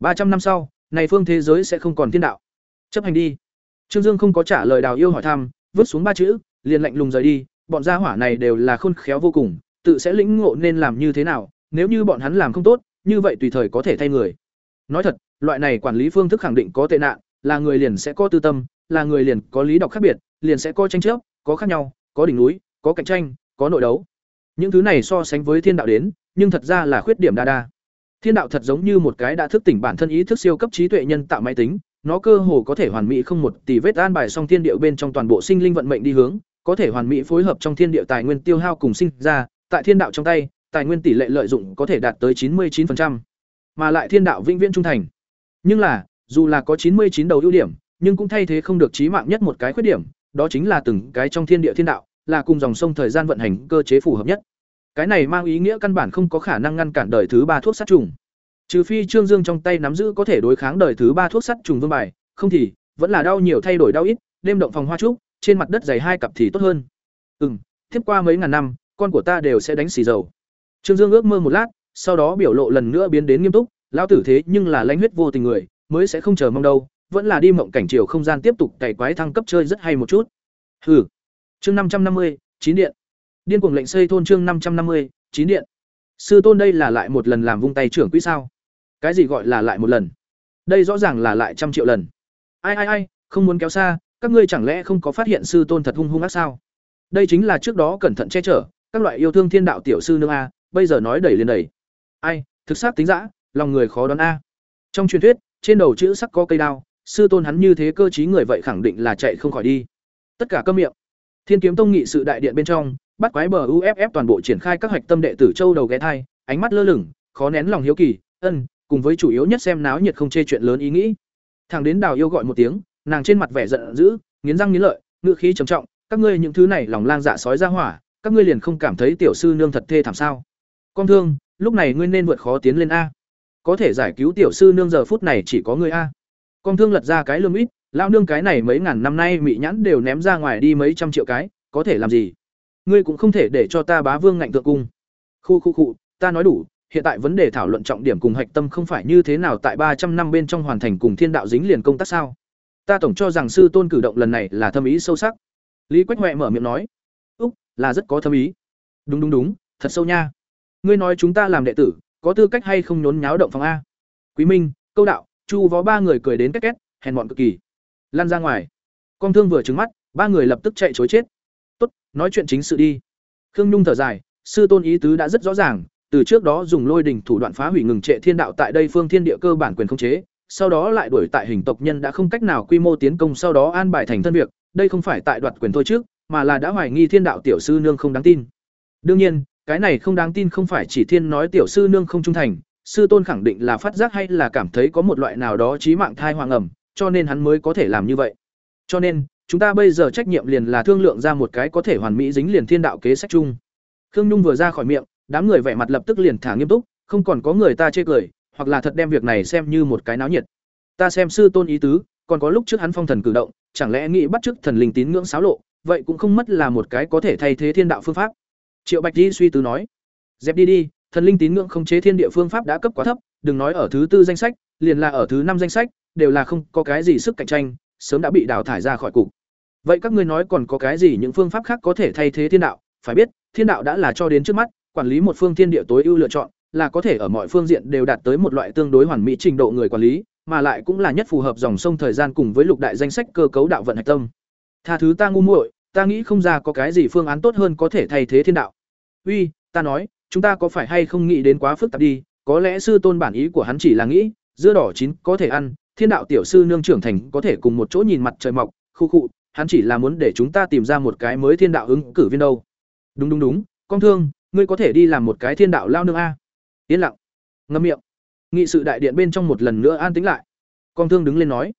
ba trăm năm sau, này phương thế giới sẽ không còn thiên đạo. Chấp hành đi. Trương Dương không có trả lời Đào Yêu hỏi thăm, vứt xuống ba chữ, liền lạnh lùng rời đi, bọn gia hỏa này đều là khôn khéo vô cùng, tự sẽ lĩnh ngộ nên làm như thế nào, nếu như bọn hắn làm không tốt, như vậy tùy thời có thể thay người. Nói thật, loại này quản lý phương thức khẳng định có tệ nạn, là người liền sẽ có tư tâm, là người liền có lý đọc khác biệt, liền sẽ có tranh chấp, có khác nhau, có đỉnh núi, có cạnh tranh, có nội đấu. Những thứ này so sánh với thiên đạo đến, nhưng thật ra là khuyết điểm đa đa. Thiên đạo thật giống như một cái đã thức tỉnh bản thân ý thức siêu cấp trí tuệ nhân tạo máy tính, nó cơ hồ có thể hoàn mỹ không một tỷ vết an bài song thiên điệu bên trong toàn bộ sinh linh vận mệnh đi hướng, có thể hoàn mỹ phối hợp trong thiên địa tài nguyên tiêu hao cùng sinh ra, tại thiên đạo trong tay, tài nguyên tỷ lệ lợi dụng có thể đạt tới 99%, mà lại thiên đạo vĩnh viễn trung thành. Nhưng là, dù là có 99 đầu ưu điểm, nhưng cũng thay thế không được chí mạng nhất một cái khuyết điểm, đó chính là từng cái trong thiên địa thiên đạo, là cùng dòng sông thời gian vận hành cơ chế phù hợp nhất. Cái này mang ý nghĩa căn bản không có khả năng ngăn cản đời thứ ba thuốc sát trùng. Trừ phi Trương Dương trong tay nắm giữ có thể đối kháng đời thứ ba thuốc sát trùng vương bài, không thì vẫn là đau nhiều thay đổi đau ít, đêm động phòng hoa trúc, trên mặt đất dày hai cặp thì tốt hơn. Ừm, tiếp qua mấy ngàn năm, con của ta đều sẽ đánh xì dầu. Trương Dương ước mơ một lát, sau đó biểu lộ lần nữa biến đến nghiêm túc, lão tử thế nhưng là lãnh huyết vô tình người, mới sẽ không chờ mong đâu, vẫn là đi mộng cảnh chiều không gian tiếp tục cày quái thăng cấp chơi rất hay một chút. Hừ. Chương năm trăm năm mươi, chín điện. Điên cuồng lệnh xây thôn chương năm trăm năm mươi, chín điện. Sư tôn đây là lại một lần làm vung tay trưởng quỹ sao? Cái gì gọi là lại một lần? Đây rõ ràng là lại trăm triệu lần. Ai ai ai, không muốn kéo xa, các ngươi chẳng lẽ không có phát hiện sư tôn thật hung hung ác sao? Đây chính là trước đó cẩn thận che chở, các loại yêu thương thiên đạo tiểu sư nương a, bây giờ nói đẩy liền đẩy. Ai, thực xác tính dã, lòng người khó đoán a. Trong truyền thuyết, trên đầu chữ sắc có cây đao, sư tôn hắn như thế cơ trí người vậy khẳng định là chạy không khỏi đi. Tất cả câm miệng. Thiên Kiếm Tông nghị sự đại điện bên trong, bắt quái bờ UFF toàn bộ triển khai các hoạch tâm đệ tử châu đầu ghé thai, ánh mắt lơ lửng, khó nén lòng hiếu kỳ, ân, cùng với chủ yếu nhất xem náo nhiệt không chê chuyện lớn ý nghĩ. Thằng đến Đào Yêu gọi một tiếng, nàng trên mặt vẻ giận dữ, nghiến răng nghiến lợi, ngữ khí trầm trọng, các ngươi những thứ này lòng lang dạ sói ra hỏa, các ngươi liền không cảm thấy tiểu sư nương thật thê thảm sao? Con thương, lúc này ngươi nên vượt khó tiến lên a. Có thể giải cứu tiểu sư nương giờ phút này chỉ có ngươi a. Con thương lật ra cái lương ít, lão nương cái này mấy ngàn năm nay mị nhãn đều ném ra ngoài đi mấy trăm triệu cái, có thể làm gì? Ngươi cũng không thể để cho ta bá vương ngạnh thượng cung. Khu khu khu, ta nói đủ, hiện tại vấn đề thảo luận trọng điểm cùng hạch tâm không phải như thế nào tại ba trăm năm bên trong hoàn thành cùng thiên đạo dính liền công tác sao? Ta tổng cho rằng sư tôn cử động lần này là thâm ý sâu sắc. Lý Quách huệ mở miệng nói, "Úc, là rất có thâm ý." "Đúng đúng đúng, thật sâu nha. Ngươi nói chúng ta làm đệ tử, có tư cách hay không nhốn nháo động phòng a?" Quý Minh, Câu Đạo, Chu Võ ba người cười đến két két, hèn mọn cực kỳ. Lan ra ngoài. Con thương vừa trừng mắt, ba người lập tức chạy chối chết. "Tốt, nói chuyện chính sự đi." Khương Nhung thở dài, sư tôn ý tứ đã rất rõ ràng, từ trước đó dùng lôi đình thủ đoạn phá hủy ngừng trệ thiên đạo tại đây phương thiên địa cơ bản quyền khống chế, sau đó lại đuổi tại hình tộc nhân đã không cách nào quy mô tiến công sau đó an bài thành thân việc, đây không phải tại đoạt quyền thôi trước, mà là đã hoài nghi thiên đạo tiểu sư nương không đáng tin. Đương nhiên, cái này không đáng tin không phải chỉ thiên nói tiểu sư nương không trung thành, sư tôn khẳng định là phát giác hay là cảm thấy có một loại nào đó chí mạng thai hoàng ẩm, cho nên hắn mới có thể làm như vậy. Cho nên, chúng ta bây giờ trách nhiệm liền là thương lượng ra một cái có thể hoàn mỹ dính liền thiên đạo kế sách chung. Khương Nhung vừa ra khỏi miệng, đám người vẻ mặt lập tức liền thả nghiêm túc, không còn có người ta chê cười, hoặc là thật đem việc này xem như một cái náo nhiệt. Ta xem sư tôn ý tứ, còn có lúc trước hắn phong thần cử động, chẳng lẽ nghĩ bắt chước thần linh tín ngưỡng xáo lộ, vậy cũng không mất là một cái có thể thay thế thiên đạo phương pháp. Triệu Bạch Di suy tư nói, dẹp đi đi, thần linh tín ngưỡng không chế thiên địa phương pháp đã cấp quá thấp, đừng nói ở thứ tư danh sách, liền là ở thứ năm danh sách, đều là không có cái gì sức cạnh tranh, sớm đã bị đào thải ra khỏi cục. Vậy các ngươi nói còn có cái gì những phương pháp khác có thể thay thế thiên đạo? Phải biết, thiên đạo đã là cho đến trước mắt, quản lý một phương thiên địa tối ưu lựa chọn, là có thể ở mọi phương diện đều đạt tới một loại tương đối hoàn mỹ trình độ người quản lý, mà lại cũng là nhất phù hợp dòng sông thời gian cùng với lục đại danh sách cơ cấu đạo vận hạch tâm. Tha thứ ta ngu muội, ta nghĩ không ra có cái gì phương án tốt hơn có thể thay thế thiên đạo. Uy, ta nói, chúng ta có phải hay không nghĩ đến quá phức tạp đi, có lẽ sư tôn bản ý của hắn chỉ là nghĩ, dưa đỏ chín có thể ăn, thiên đạo tiểu sư nương trưởng thành có thể cùng một chỗ nhìn mặt trời mọc, khu khụ hắn chỉ là muốn để chúng ta tìm ra một cái mới thiên đạo ứng cử viên đâu. Đúng đúng đúng, con thương, ngươi có thể đi làm một cái thiên đạo lao nương a. Yên lặng, ngâm miệng nghị sự đại điện bên trong một lần nữa an tĩnh lại con thương đứng lên nói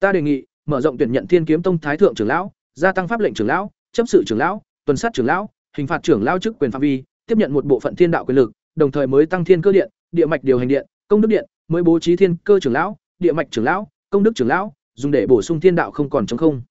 ta đề nghị mở rộng tuyển nhận Thiên Kiếm Tông thái thượng trưởng lão, gia tăng pháp lệnh trưởng lão, chấp sự trưởng lão, tuần sát trưởng lão, hình phạt trưởng lão chức quyền phạm vi, tiếp nhận một bộ phận thiên đạo quyền lực, đồng thời mới tăng thiên cơ điện, địa mạch điều hành điện, công đức điện, mới bố trí thiên cơ trưởng lão, địa mạch trưởng lão, công đức trưởng lão, dùng để bổ sung thiên đạo không còn trống không.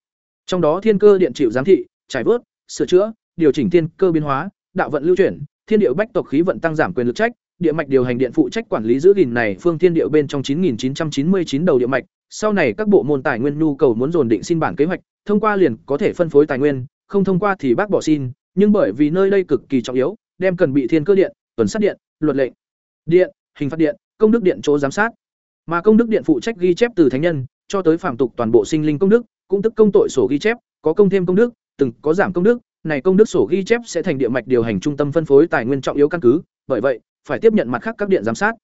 Trong đó thiên cơ điện chịu giám thị, trải vớt, sửa chữa, điều chỉnh thiên cơ biến hóa, đạo vận lưu chuyển, thiên điệu bách tộc khí vận tăng giảm quyền lực trách, địa mạch điều hành điện phụ trách quản lý giữ gìn này phương thiên điệu bên trong 9999 đầu địa mạch, sau này các bộ môn tài nguyên nhu cầu muốn dồn định xin bản kế hoạch, thông qua liền có thể phân phối tài nguyên, không thông qua thì bác bỏ xin, nhưng bởi vì nơi đây cực kỳ trọng yếu, đem cần bị thiên cơ điện, tuần sát điện, luật lệnh, điện, hình phạt điện, công đức điện chỗ giám sát. Mà công đức điện phụ trách ghi chép từ thánh nhân cho tới phàm tục toàn bộ sinh linh công đức, cũng tức công tội sổ ghi chép, có công thêm công đức, từng có giảm công đức, này công đức sổ ghi chép sẽ thành địa mạch điều hành trung tâm phân phối tài nguyên trọng yếu căn cứ, bởi vậy, phải tiếp nhận mặt khác các điện giám sát.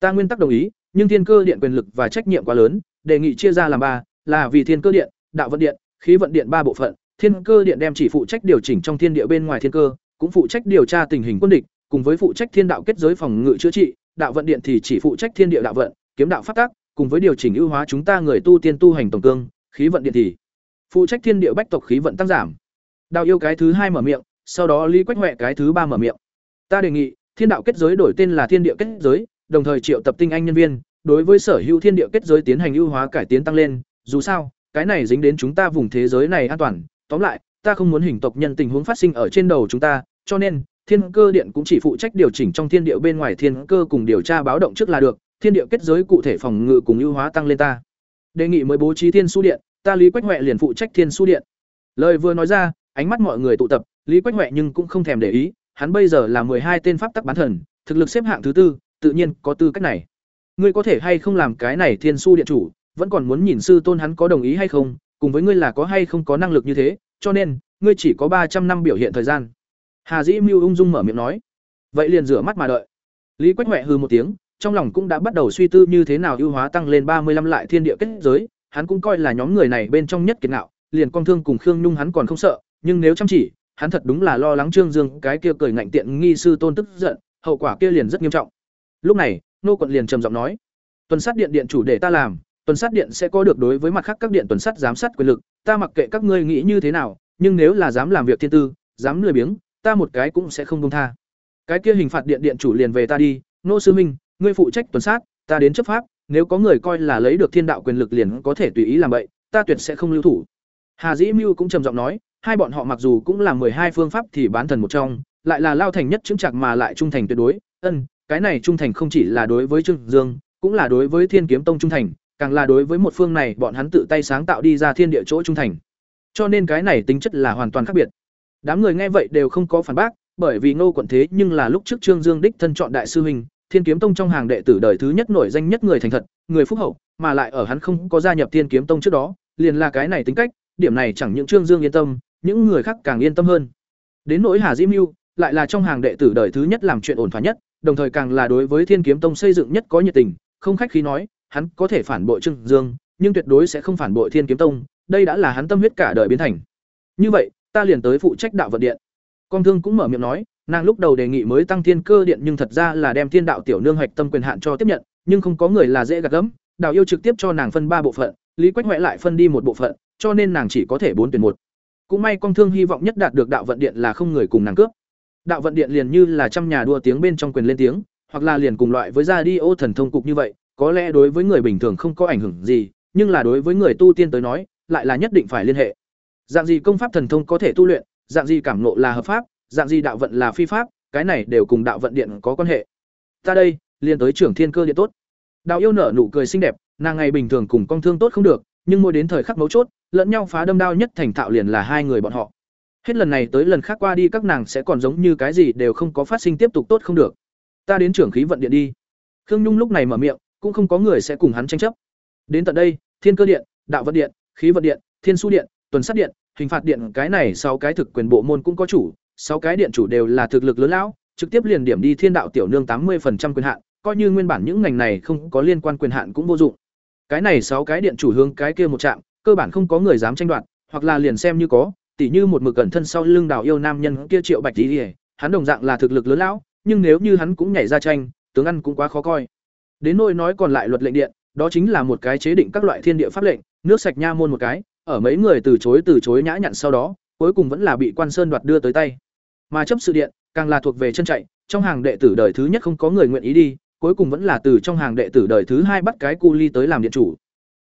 Ta nguyên tắc đồng ý, nhưng thiên cơ điện quyền lực và trách nhiệm quá lớn, đề nghị chia ra làm ba, là vì thiên cơ điện, đạo vận điện, khí vận điện ba bộ phận, thiên cơ điện đem chỉ phụ trách điều chỉnh trong thiên địa bên ngoài thiên cơ, cũng phụ trách điều tra tình hình quân địch, cùng với phụ trách thiên đạo kết giới phòng ngự chữa trị, đạo vận điện thì chỉ phụ trách thiên địa đạo vận, kiếm đạo phát tác, cùng với điều chỉnh ưu hóa chúng ta người tu tiên tu hành tổng cương, khí vận điện thì phụ trách thiên địa bách tộc khí vận tăng giảm. đào yêu cái thứ hai mở miệng, sau đó Lý Quách Hoè cái thứ ba mở miệng. Ta đề nghị, thiên đạo kết giới đổi tên là thiên địa kết giới, đồng thời triệu tập tinh anh nhân viên, đối với sở hữu thiên địa kết giới tiến hành ưu hóa cải tiến tăng lên, dù sao, cái này dính đến chúng ta vùng thế giới này an toàn, tóm lại, ta không muốn hình tộc nhân tình huống phát sinh ở trên đầu chúng ta, cho nên, Thiên Cơ Điện cũng chỉ phụ trách điều chỉnh trong thiên địa bên ngoài thiên cơ cùng điều tra báo động trước là được, thiên địa kết giới cụ thể phòng ngự cùng ưu hóa tăng lên ta. Đề nghị mới bố trí Thiên Su Điện, ta Lý Quách huệ liền phụ trách Thiên Su Điện. Lời vừa nói ra, ánh mắt mọi người tụ tập, Lý Quách huệ nhưng cũng không thèm để ý, hắn bây giờ là hai tên pháp tắc bán thần, thực lực xếp hạng thứ tư, tự nhiên có tư cách này. Ngươi có thể hay không làm cái này Thiên Su Điện chủ, vẫn còn muốn nhìn sư tôn hắn có đồng ý hay không, cùng với ngươi là có hay không có năng lực như thế, cho nên, ngươi chỉ có ba trăm năm biểu hiện thời gian. Hà Dĩ Mưu ung dung mở miệng nói. Vậy liền rửa mắt mà đợi. Lý Quách huệ hừ một tiếng, trong lòng cũng đã bắt đầu suy tư như thế nào ưu hóa tăng lên ba mươi 35 lại thiên địa kết giới, hắn cũng coi là nhóm người này bên trong nhất kiệt ngạo, liền con thương cùng Khương Nhung hắn còn không sợ, nhưng nếu chăm chỉ, hắn thật đúng là lo lắng Trương Dương cái kia cười ngạnh tiện nghi sư tôn tức giận, hậu quả kia liền rất nghiêm trọng. Lúc này, nô quận liền trầm giọng nói: "Tuần sát điện điện chủ để ta làm, tuần sát điện sẽ có được đối với mặt khác các điện tuần sát giám sát quyền lực, ta mặc kệ các ngươi nghĩ như thế nào, nhưng nếu là dám làm việc thiên tư, dám lười biếng, ta một cái cũng sẽ không buông tha. Cái kia hình phạt điện điện chủ liền về ta đi, nô sư minh, ngươi phụ trách tuần sát, ta đến chấp pháp, nếu có người coi là lấy được thiên đạo quyền lực liền có thể tùy ý làm vậy, ta tuyệt sẽ không lưu thủ. Hà Dĩ Mưu cũng trầm giọng nói, hai bọn họ mặc dù cũng là hai phương pháp thì bán thần một trong, lại là lao thành nhất chứng chặt mà lại trung thành tuyệt đối, ân, cái này trung thành không chỉ là đối với Trương Dương, cũng là đối với Thiên Kiếm Tông trung thành, càng là đối với một phương này bọn hắn tự tay sáng tạo đi ra thiên địa chỗ trung thành. Cho nên cái này tính chất là hoàn toàn khác biệt. Đám người nghe vậy đều không có phản bác, bởi vì Ngô quận thế nhưng là lúc trước Trương Dương đích thân chọn đại sư huynh, Thiên Kiếm Tông trong hàng đệ tử đời thứ nhất nổi danh nhất người thành thật, người phúc hậu, mà lại ở hắn không có gia nhập Thiên Kiếm Tông trước đó, liền là cái này tính cách, điểm này chẳng những Trương Dương yên tâm, những người khác càng yên tâm hơn. Đến nỗi Hà Diễm Nưu, lại là trong hàng đệ tử đời thứ nhất làm chuyện ổn thỏa nhất, đồng thời càng là đối với Thiên Kiếm Tông xây dựng nhất có nhiệt tình, không khách khí nói, hắn có thể phản bội Trương Dương, nhưng tuyệt đối sẽ không phản bội Thiên Kiếm Tông, đây đã là hắn tâm huyết cả đời biến thành. Như vậy, ta liền tới phụ trách đạo vận điện. Con Thương cũng mở miệng nói, nàng lúc đầu đề nghị mới tăng thiên cơ điện nhưng thật ra là đem thiên đạo tiểu nương hoạch tâm quyền hạn cho tiếp nhận, nhưng không có người là dễ gạt gẫm, Đào yêu trực tiếp cho nàng phân ba bộ phận, Lý Quách Hoại lại phân đi một bộ phận, cho nên nàng chỉ có thể bốn tuyển một. Cũng may con thương hy vọng nhất đạt được đạo vận điện là không người cùng nàng cướp. Đạo vận điện liền như là trăm nhà đua tiếng bên trong quyền lên tiếng, hoặc là liền cùng loại với gia đi ô thần thông cục như vậy, có lẽ đối với người bình thường không có ảnh hưởng gì, nhưng là đối với người tu tiên tới nói, lại là nhất định phải liên hệ. Dạng gì công pháp thần thông có thể tu luyện, dạng gì cảm nộ là hợp pháp, dạng gì đạo vận là phi pháp, cái này đều cùng đạo vận điện có quan hệ. Ta đây, liền tới trưởng thiên cơ điện tốt. Đào yêu nở nụ cười xinh đẹp, nàng ngày bình thường cùng con thương tốt không được, nhưng mỗi đến thời khắc mấu chốt, lẫn nhau phá đâm đao nhất thành thạo liền là hai người bọn họ. Hết lần này tới lần khác qua đi các nàng sẽ còn giống như cái gì đều không có phát sinh tiếp tục tốt không được. Ta đến trưởng khí vận điện đi. Khương Nhung lúc này mở miệng, cũng không có người sẽ cùng hắn tranh chấp. Đến tận đây, Thiên Cơ điện, Đạo vận điện, Khí vận điện, Thiên Su điện, Tuần sát điện, Hình phạt điện cái này sau cái thực quyền bộ môn cũng có chủ, sáu cái điện chủ đều là thực lực lớn lão, trực tiếp liền điểm đi Thiên đạo tiểu nương tám 80% quyền hạn, coi như nguyên bản những ngành này không có liên quan quyền hạn cũng vô dụng. Cái này sáu cái điện chủ hướng cái kia một chạm, cơ bản không có người dám tranh đoạt, hoặc là liền xem như có, tỉ như một mực cẩn thân sau lưng đào yêu nam nhân kia Triệu Bạch Tỷ, hắn đồng dạng là thực lực lớn lão, nhưng nếu như hắn cũng nhảy ra tranh, tướng ăn cũng quá khó coi. Đến nỗi nói còn lại luật lệnh điện, đó chính là một cái chế định các loại thiên địa pháp lệnh, nước sạch nha môn một cái, ở mấy người từ chối từ chối nhã nhặn sau đó, cuối cùng vẫn là bị quan sơn đoạt đưa tới tay. Mà chấp sự điện, càng là thuộc về chân chạy, trong hàng đệ tử đời thứ nhất không có người nguyện ý đi, cuối cùng vẫn là từ trong hàng đệ tử đời thứ hai bắt cái cu ly tới làm điện chủ.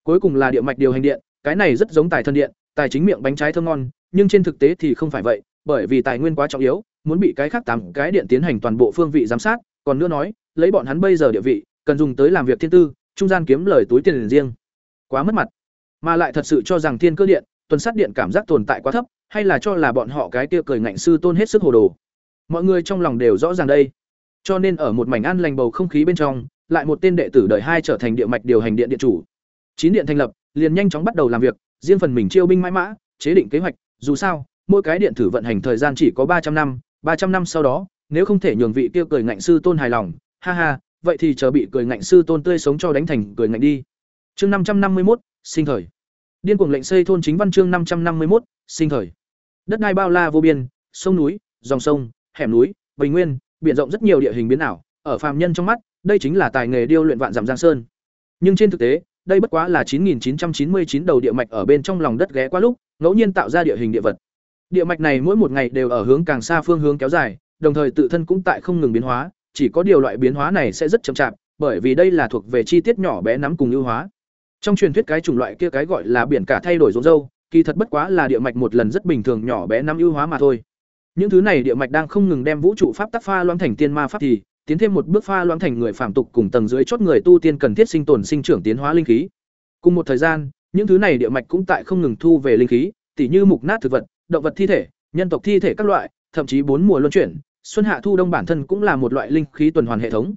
Cuối cùng là địa mạch điều hành điện, cái này rất giống tài thân điện, tài chính miệng bánh trái thơm ngon, nhưng trên thực tế thì không phải vậy, bởi vì tài nguyên quá trọng yếu, muốn bị cái khác tám cái điện tiến hành toàn bộ phương vị giám sát, còn nữa nói, lấy bọn hắn bây giờ địa vị, cần dùng tới làm việc thiên tư, trung gian kiếm lời túi tiền riêng. Quá mất mặt. Mà lại thật sự cho rằng thiên cơ điện, tuần sát điện cảm giác tồn tại quá thấp, hay là cho là bọn họ cái kia cười ngạnh sư tôn hết sức hồ đồ. Mọi người trong lòng đều rõ ràng đây. Cho nên ở một mảnh an lành bầu không khí bên trong, lại một tên đệ tử đời hai trở thành địa mạch điều hành điện điện chủ. Chín điện thành lập, liền nhanh chóng bắt đầu làm việc, riêng phần mình chiêu binh mãi mã, chế định kế hoạch, dù sao, mỗi cái điện thử vận hành thời gian chỉ có ba trăm năm, ba trăm năm sau đó, nếu không thể nhường vị kia cười ngạnh sư tôn hài lòng, ha ha, vậy thì chờ bị cười ngạnh sư tôn tươi sống cho đánh thành cười ngạnh đi. Chương năm trăm năm mươi một sinh thời. Điên cuồng lệnh xây thôn chính văn chương năm trăm năm mươi một sinh thời. Đất đai bao la vô biên, sông núi, dòng sông, hẻm núi, bình nguyên, biển rộng rất nhiều địa hình biến ảo, ở phàm nhân trong mắt, đây chính là tài nghề điêu luyện vạn dặm giang sơn. Nhưng trên thực tế, đây bất quá là 9999 đầu địa mạch ở bên trong lòng đất ghé qua lúc, ngẫu nhiên tạo ra địa hình địa vật. Địa mạch này mỗi một ngày đều ở hướng càng xa phương hướng kéo dài, đồng thời tự thân cũng tại không ngừng biến hóa, chỉ có điều loại biến hóa này sẽ rất chậm chạp, bởi vì đây là thuộc về chi tiết nhỏ bé nắm cùng ưu hóa. Trong truyền thuyết cái chủng loại kia cái gọi là biển cả thay đổi rốn dâu, kỳ thật bất quá là địa mạch một lần rất bình thường nhỏ bé năm ưu hóa mà thôi. Những thứ này địa mạch đang không ngừng đem vũ trụ pháp tắc pha loãng thành tiên ma pháp thì, tiến thêm một bước pha loãng thành người phạm tục cùng tầng dưới chót người tu tiên cần thiết sinh tồn sinh trưởng tiến hóa linh khí. Cùng một thời gian, những thứ này địa mạch cũng tại không ngừng thu về linh khí, tỉ như mục nát thực vật, động vật thi thể, nhân tộc thi thể các loại, thậm chí bốn mùa luân chuyển, xuân hạ thu đông bản thân cũng là một loại linh khí tuần hoàn hệ thống.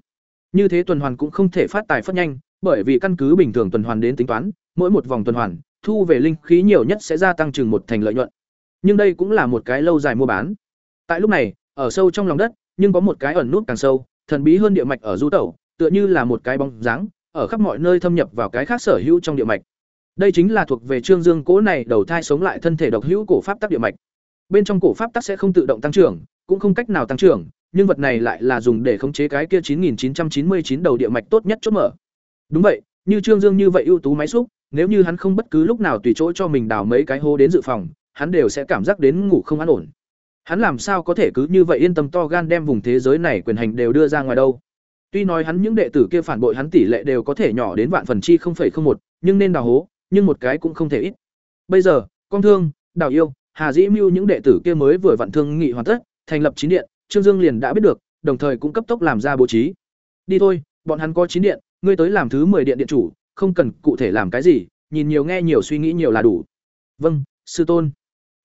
Như thế tuần hoàn cũng không thể phát tài phát nhanh, bởi vì căn cứ bình thường tuần hoàn đến tính toán, mỗi một vòng tuần hoàn, thu về linh khí nhiều nhất sẽ gia tăng chừng một thành lợi nhuận. Nhưng đây cũng là một cái lâu dài mua bán. Tại lúc này, ở sâu trong lòng đất, nhưng có một cái ẩn nút càng sâu, thần bí hơn địa mạch ở du tẩu, tựa như là một cái bóng dáng, ở khắp mọi nơi thâm nhập vào cái khác sở hữu trong địa mạch. Đây chính là thuộc về Trương Dương cố này đầu thai sống lại thân thể độc hữu cổ pháp tắc địa mạch. Bên trong cổ pháp tắc sẽ không tự động tăng trưởng, cũng không cách nào tăng trưởng, nhưng vật này lại là dùng để khống chế cái kia 9999 đầu địa mạch tốt nhất chốt mở. Đúng vậy, như Trương Dương như vậy ưu tú máy xúc, nếu như hắn không bất cứ lúc nào tùy chỗ cho mình đào mấy cái hố đến dự phòng, hắn đều sẽ cảm giác đến ngủ không an ổn. Hắn làm sao có thể cứ như vậy yên tâm to gan đem vùng thế giới này quyền hành đều đưa ra ngoài đâu? Tuy nói hắn những đệ tử kia phản bội hắn tỷ lệ đều có thể nhỏ đến vạn phần chi 0,01, nhưng nên đào hố, nhưng một cái cũng không thể ít. Bây giờ, Công Thương, Đào Yêu, Hà Dĩ Mưu những đệ tử kia mới vừa vặn thương nghị hoàn tất, thành lập chín điện, Trương Dương liền đã biết được, đồng thời cũng cấp tốc làm ra bố trí. Đi thôi, bọn hắn có chín điện, ngươi tới làm thứ 10 điện điện chủ, không cần cụ thể làm cái gì, nhìn nhiều nghe nhiều suy nghĩ nhiều là đủ. Vâng, sư tôn.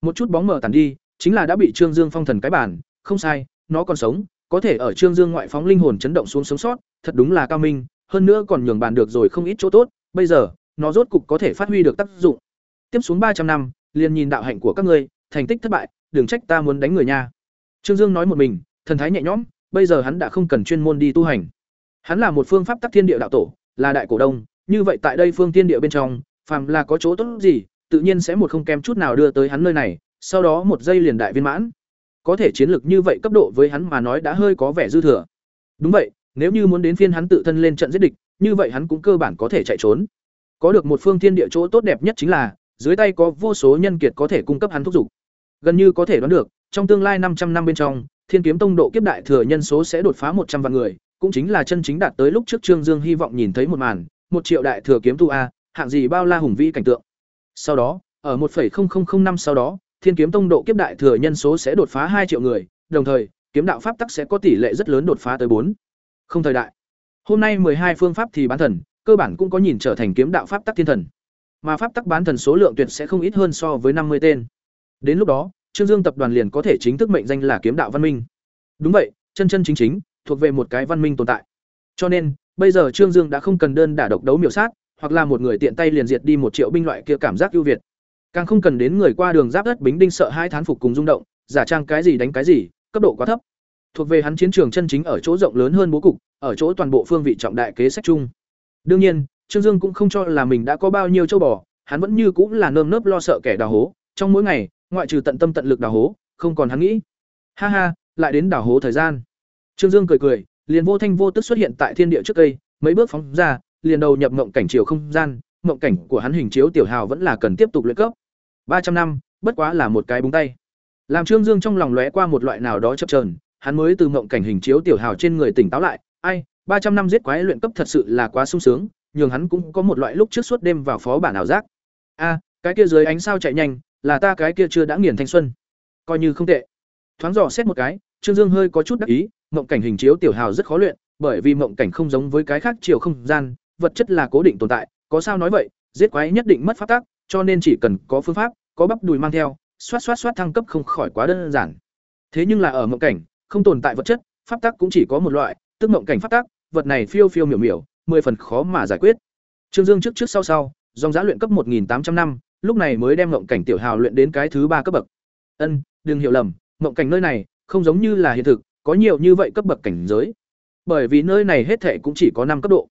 Một chút bóng mờ tản đi, chính là đã bị Trương Dương phong thần cái bản, không sai, nó còn sống, có thể ở Trương Dương ngoại phóng linh hồn chấn động xuống sống sót, thật đúng là cao minh, hơn nữa còn nhường bàn được rồi không ít chỗ tốt, bây giờ, nó rốt cục có thể phát huy được tác dụng. Tiếp xuống ba trăm năm, liền nhìn đạo hạnh của các ngươi, thành tích thất bại, đừng trách ta muốn đánh người nha. Trương Dương nói một mình, thần thái nhẹ nhõm, bây giờ hắn đã không cần chuyên môn đi tu hành. Hắn là một phương pháp tắc thiên địa đạo tổ, là đại cổ đông, như vậy tại đây phương thiên địa bên trong, phàm là có chỗ tốt gì, tự nhiên sẽ một không kém chút nào đưa tới hắn nơi này, sau đó một giây liền đại viên mãn. Có thể chiến lược như vậy cấp độ với hắn mà nói đã hơi có vẻ dư thừa. Đúng vậy, nếu như muốn đến phiên hắn tự thân lên trận giết địch, như vậy hắn cũng cơ bản có thể chạy trốn. Có được một phương thiên địa chỗ tốt đẹp nhất chính là, dưới tay có vô số nhân kiệt có thể cung cấp hắn thúc dục. Gần như có thể đoán được, trong tương lai 500 năm bên trong, Thiên Kiếm Tông độ kiếp đại thừa nhân số sẽ đột phá 100 vạn người, cũng chính là chân chính đạt tới lúc trước Trương Dương hy vọng nhìn thấy một màn, một triệu đại thừa kiếm tu a, hạng gì bao la hùng vĩ cảnh tượng. Sau đó, ở 1.0005 năm sau đó, Thiên Kiếm Tông độ kiếp đại thừa nhân số sẽ đột phá 2 triệu người, đồng thời, kiếm đạo pháp tắc sẽ có tỷ lệ rất lớn đột phá tới 4. Không thời đại. Hôm nay 12 phương pháp thì bán thần, cơ bản cũng có nhìn trở thành kiếm đạo pháp tắc thiên thần. Mà pháp tắc bán thần số lượng tuyệt sẽ không ít hơn so với 50 tên. Đến lúc đó, Trương Dương tập đoàn liền có thể chính thức mệnh danh là kiếm đạo văn minh. Đúng vậy, chân chân chính chính, thuộc về một cái văn minh tồn tại. Cho nên, bây giờ Trương Dương đã không cần đơn đả độc đấu miểu sát, hoặc là một người tiện tay liền diệt đi một triệu binh loại kia cảm giác ưu việt. Càng không cần đến người qua đường giáp đất bính đinh sợ hai thán phục cùng rung động, giả trang cái gì đánh cái gì, cấp độ quá thấp. Thuộc về hắn chiến trường chân chính ở chỗ rộng lớn hơn bố cục, ở chỗ toàn bộ phương vị trọng đại kế sách chung. Đương nhiên, Trương Dương cũng không cho là mình đã có bao nhiêu châu bò, hắn vẫn như cũng là nơm nớp lo sợ kẻ đào hố, trong mỗi ngày, ngoại trừ tận tâm tận lực đào hố, không còn hắn nghĩ. Ha ha, lại đến đào hố thời gian. Trương Dương cười cười, liền vô thanh vô tức xuất hiện tại thiên địa trước cây, mấy bước phóng ra, liền đầu nhập mộng cảnh chiều không gian, mộng cảnh của hắn hình chiếu tiểu hào vẫn là cần tiếp tục luyện cấp. ba trăm năm, bất quá là một cái búng tay. Làm Trương Dương trong lòng lóe qua một loại nào đó chập chờn, hắn mới từ mộng cảnh hình chiếu tiểu hào trên người tỉnh táo lại, ai, ba trăm năm giết quái luyện cấp thật sự là quá sung sướng, nhường hắn cũng có một loại lúc trước suốt đêm vào phó bản ảo giác. A, cái kia dưới ánh sao chạy nhanh, là ta cái kia chưa đã nghiền thanh xuân. Coi như không tệ. Thoáng dò xét một cái, Trương Dương hơi có chút đắc ý, mộng cảnh hình chiếu tiểu hào rất khó luyện, bởi vì mộng cảnh không giống với cái khác chiều không gian, vật chất là cố định tồn tại, có sao nói vậy, giết quái nhất định mất pháp tắc, cho nên chỉ cần có phương pháp, có bắp đùi mang theo, xoát xoát xoát thăng cấp không khỏi quá đơn giản. Thế nhưng là ở mộng cảnh, không tồn tại vật chất, pháp tắc cũng chỉ có một loại, tức mộng cảnh pháp tắc, vật này phiêu phiêu miểu miểu, mười phần khó mà giải quyết. Trương Dương trước trước sau sau, dòng giá luyện cấp một nghìn tám trăm năm, lúc này mới đem mộng cảnh tiểu hào luyện đến cái thứ ba cấp bậc. Ân, đừng hiểu lầm, mộng cảnh nơi này không giống như là hiện thực, có nhiều như vậy cấp bậc cảnh giới. Bởi vì nơi này hết thảy cũng chỉ có năm cấp độ.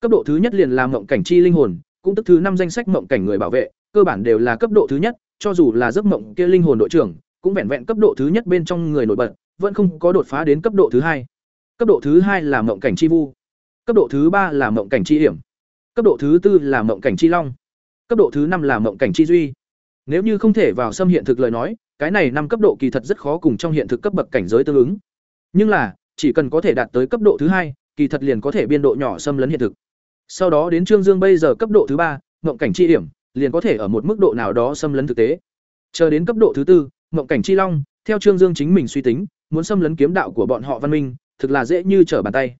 Cấp độ thứ nhất liền là mộng cảnh chi linh hồn, cũng tức thứ năm danh sách mộng cảnh người bảo vệ, cơ bản đều là cấp độ thứ nhất, cho dù là giấc mộng kia linh hồn đội trưởng, cũng vẹn vẹn cấp độ thứ nhất bên trong người nổi bật, vẫn không có đột phá đến cấp độ thứ hai. Cấp độ thứ hai là mộng cảnh chi vu. Cấp độ thứ ba là mộng cảnh chi hiểm. Cấp độ thứ tư là mộng cảnh chi long. Cấp độ thứ năm là mộng cảnh chi duy. Nếu như không thể vào xâm hiện thực lời nói, cái này năm cấp độ kỳ thật rất khó cùng trong hiện thực cấp bậc cảnh giới tương ứng. Nhưng là, chỉ cần có thể đạt tới cấp độ thứ hai, kỳ thật liền có thể biên độ nhỏ xâm lấn hiện thực. Sau đó đến Trương Dương bây giờ cấp độ thứ ba, mộng cảnh chi điểm, liền có thể ở một mức độ nào đó xâm lấn thực tế. Chờ đến cấp độ thứ tư, mộng cảnh chi long, theo Trương Dương chính mình suy tính, muốn xâm lấn kiếm đạo của bọn họ văn minh, thực là dễ như trở bàn tay.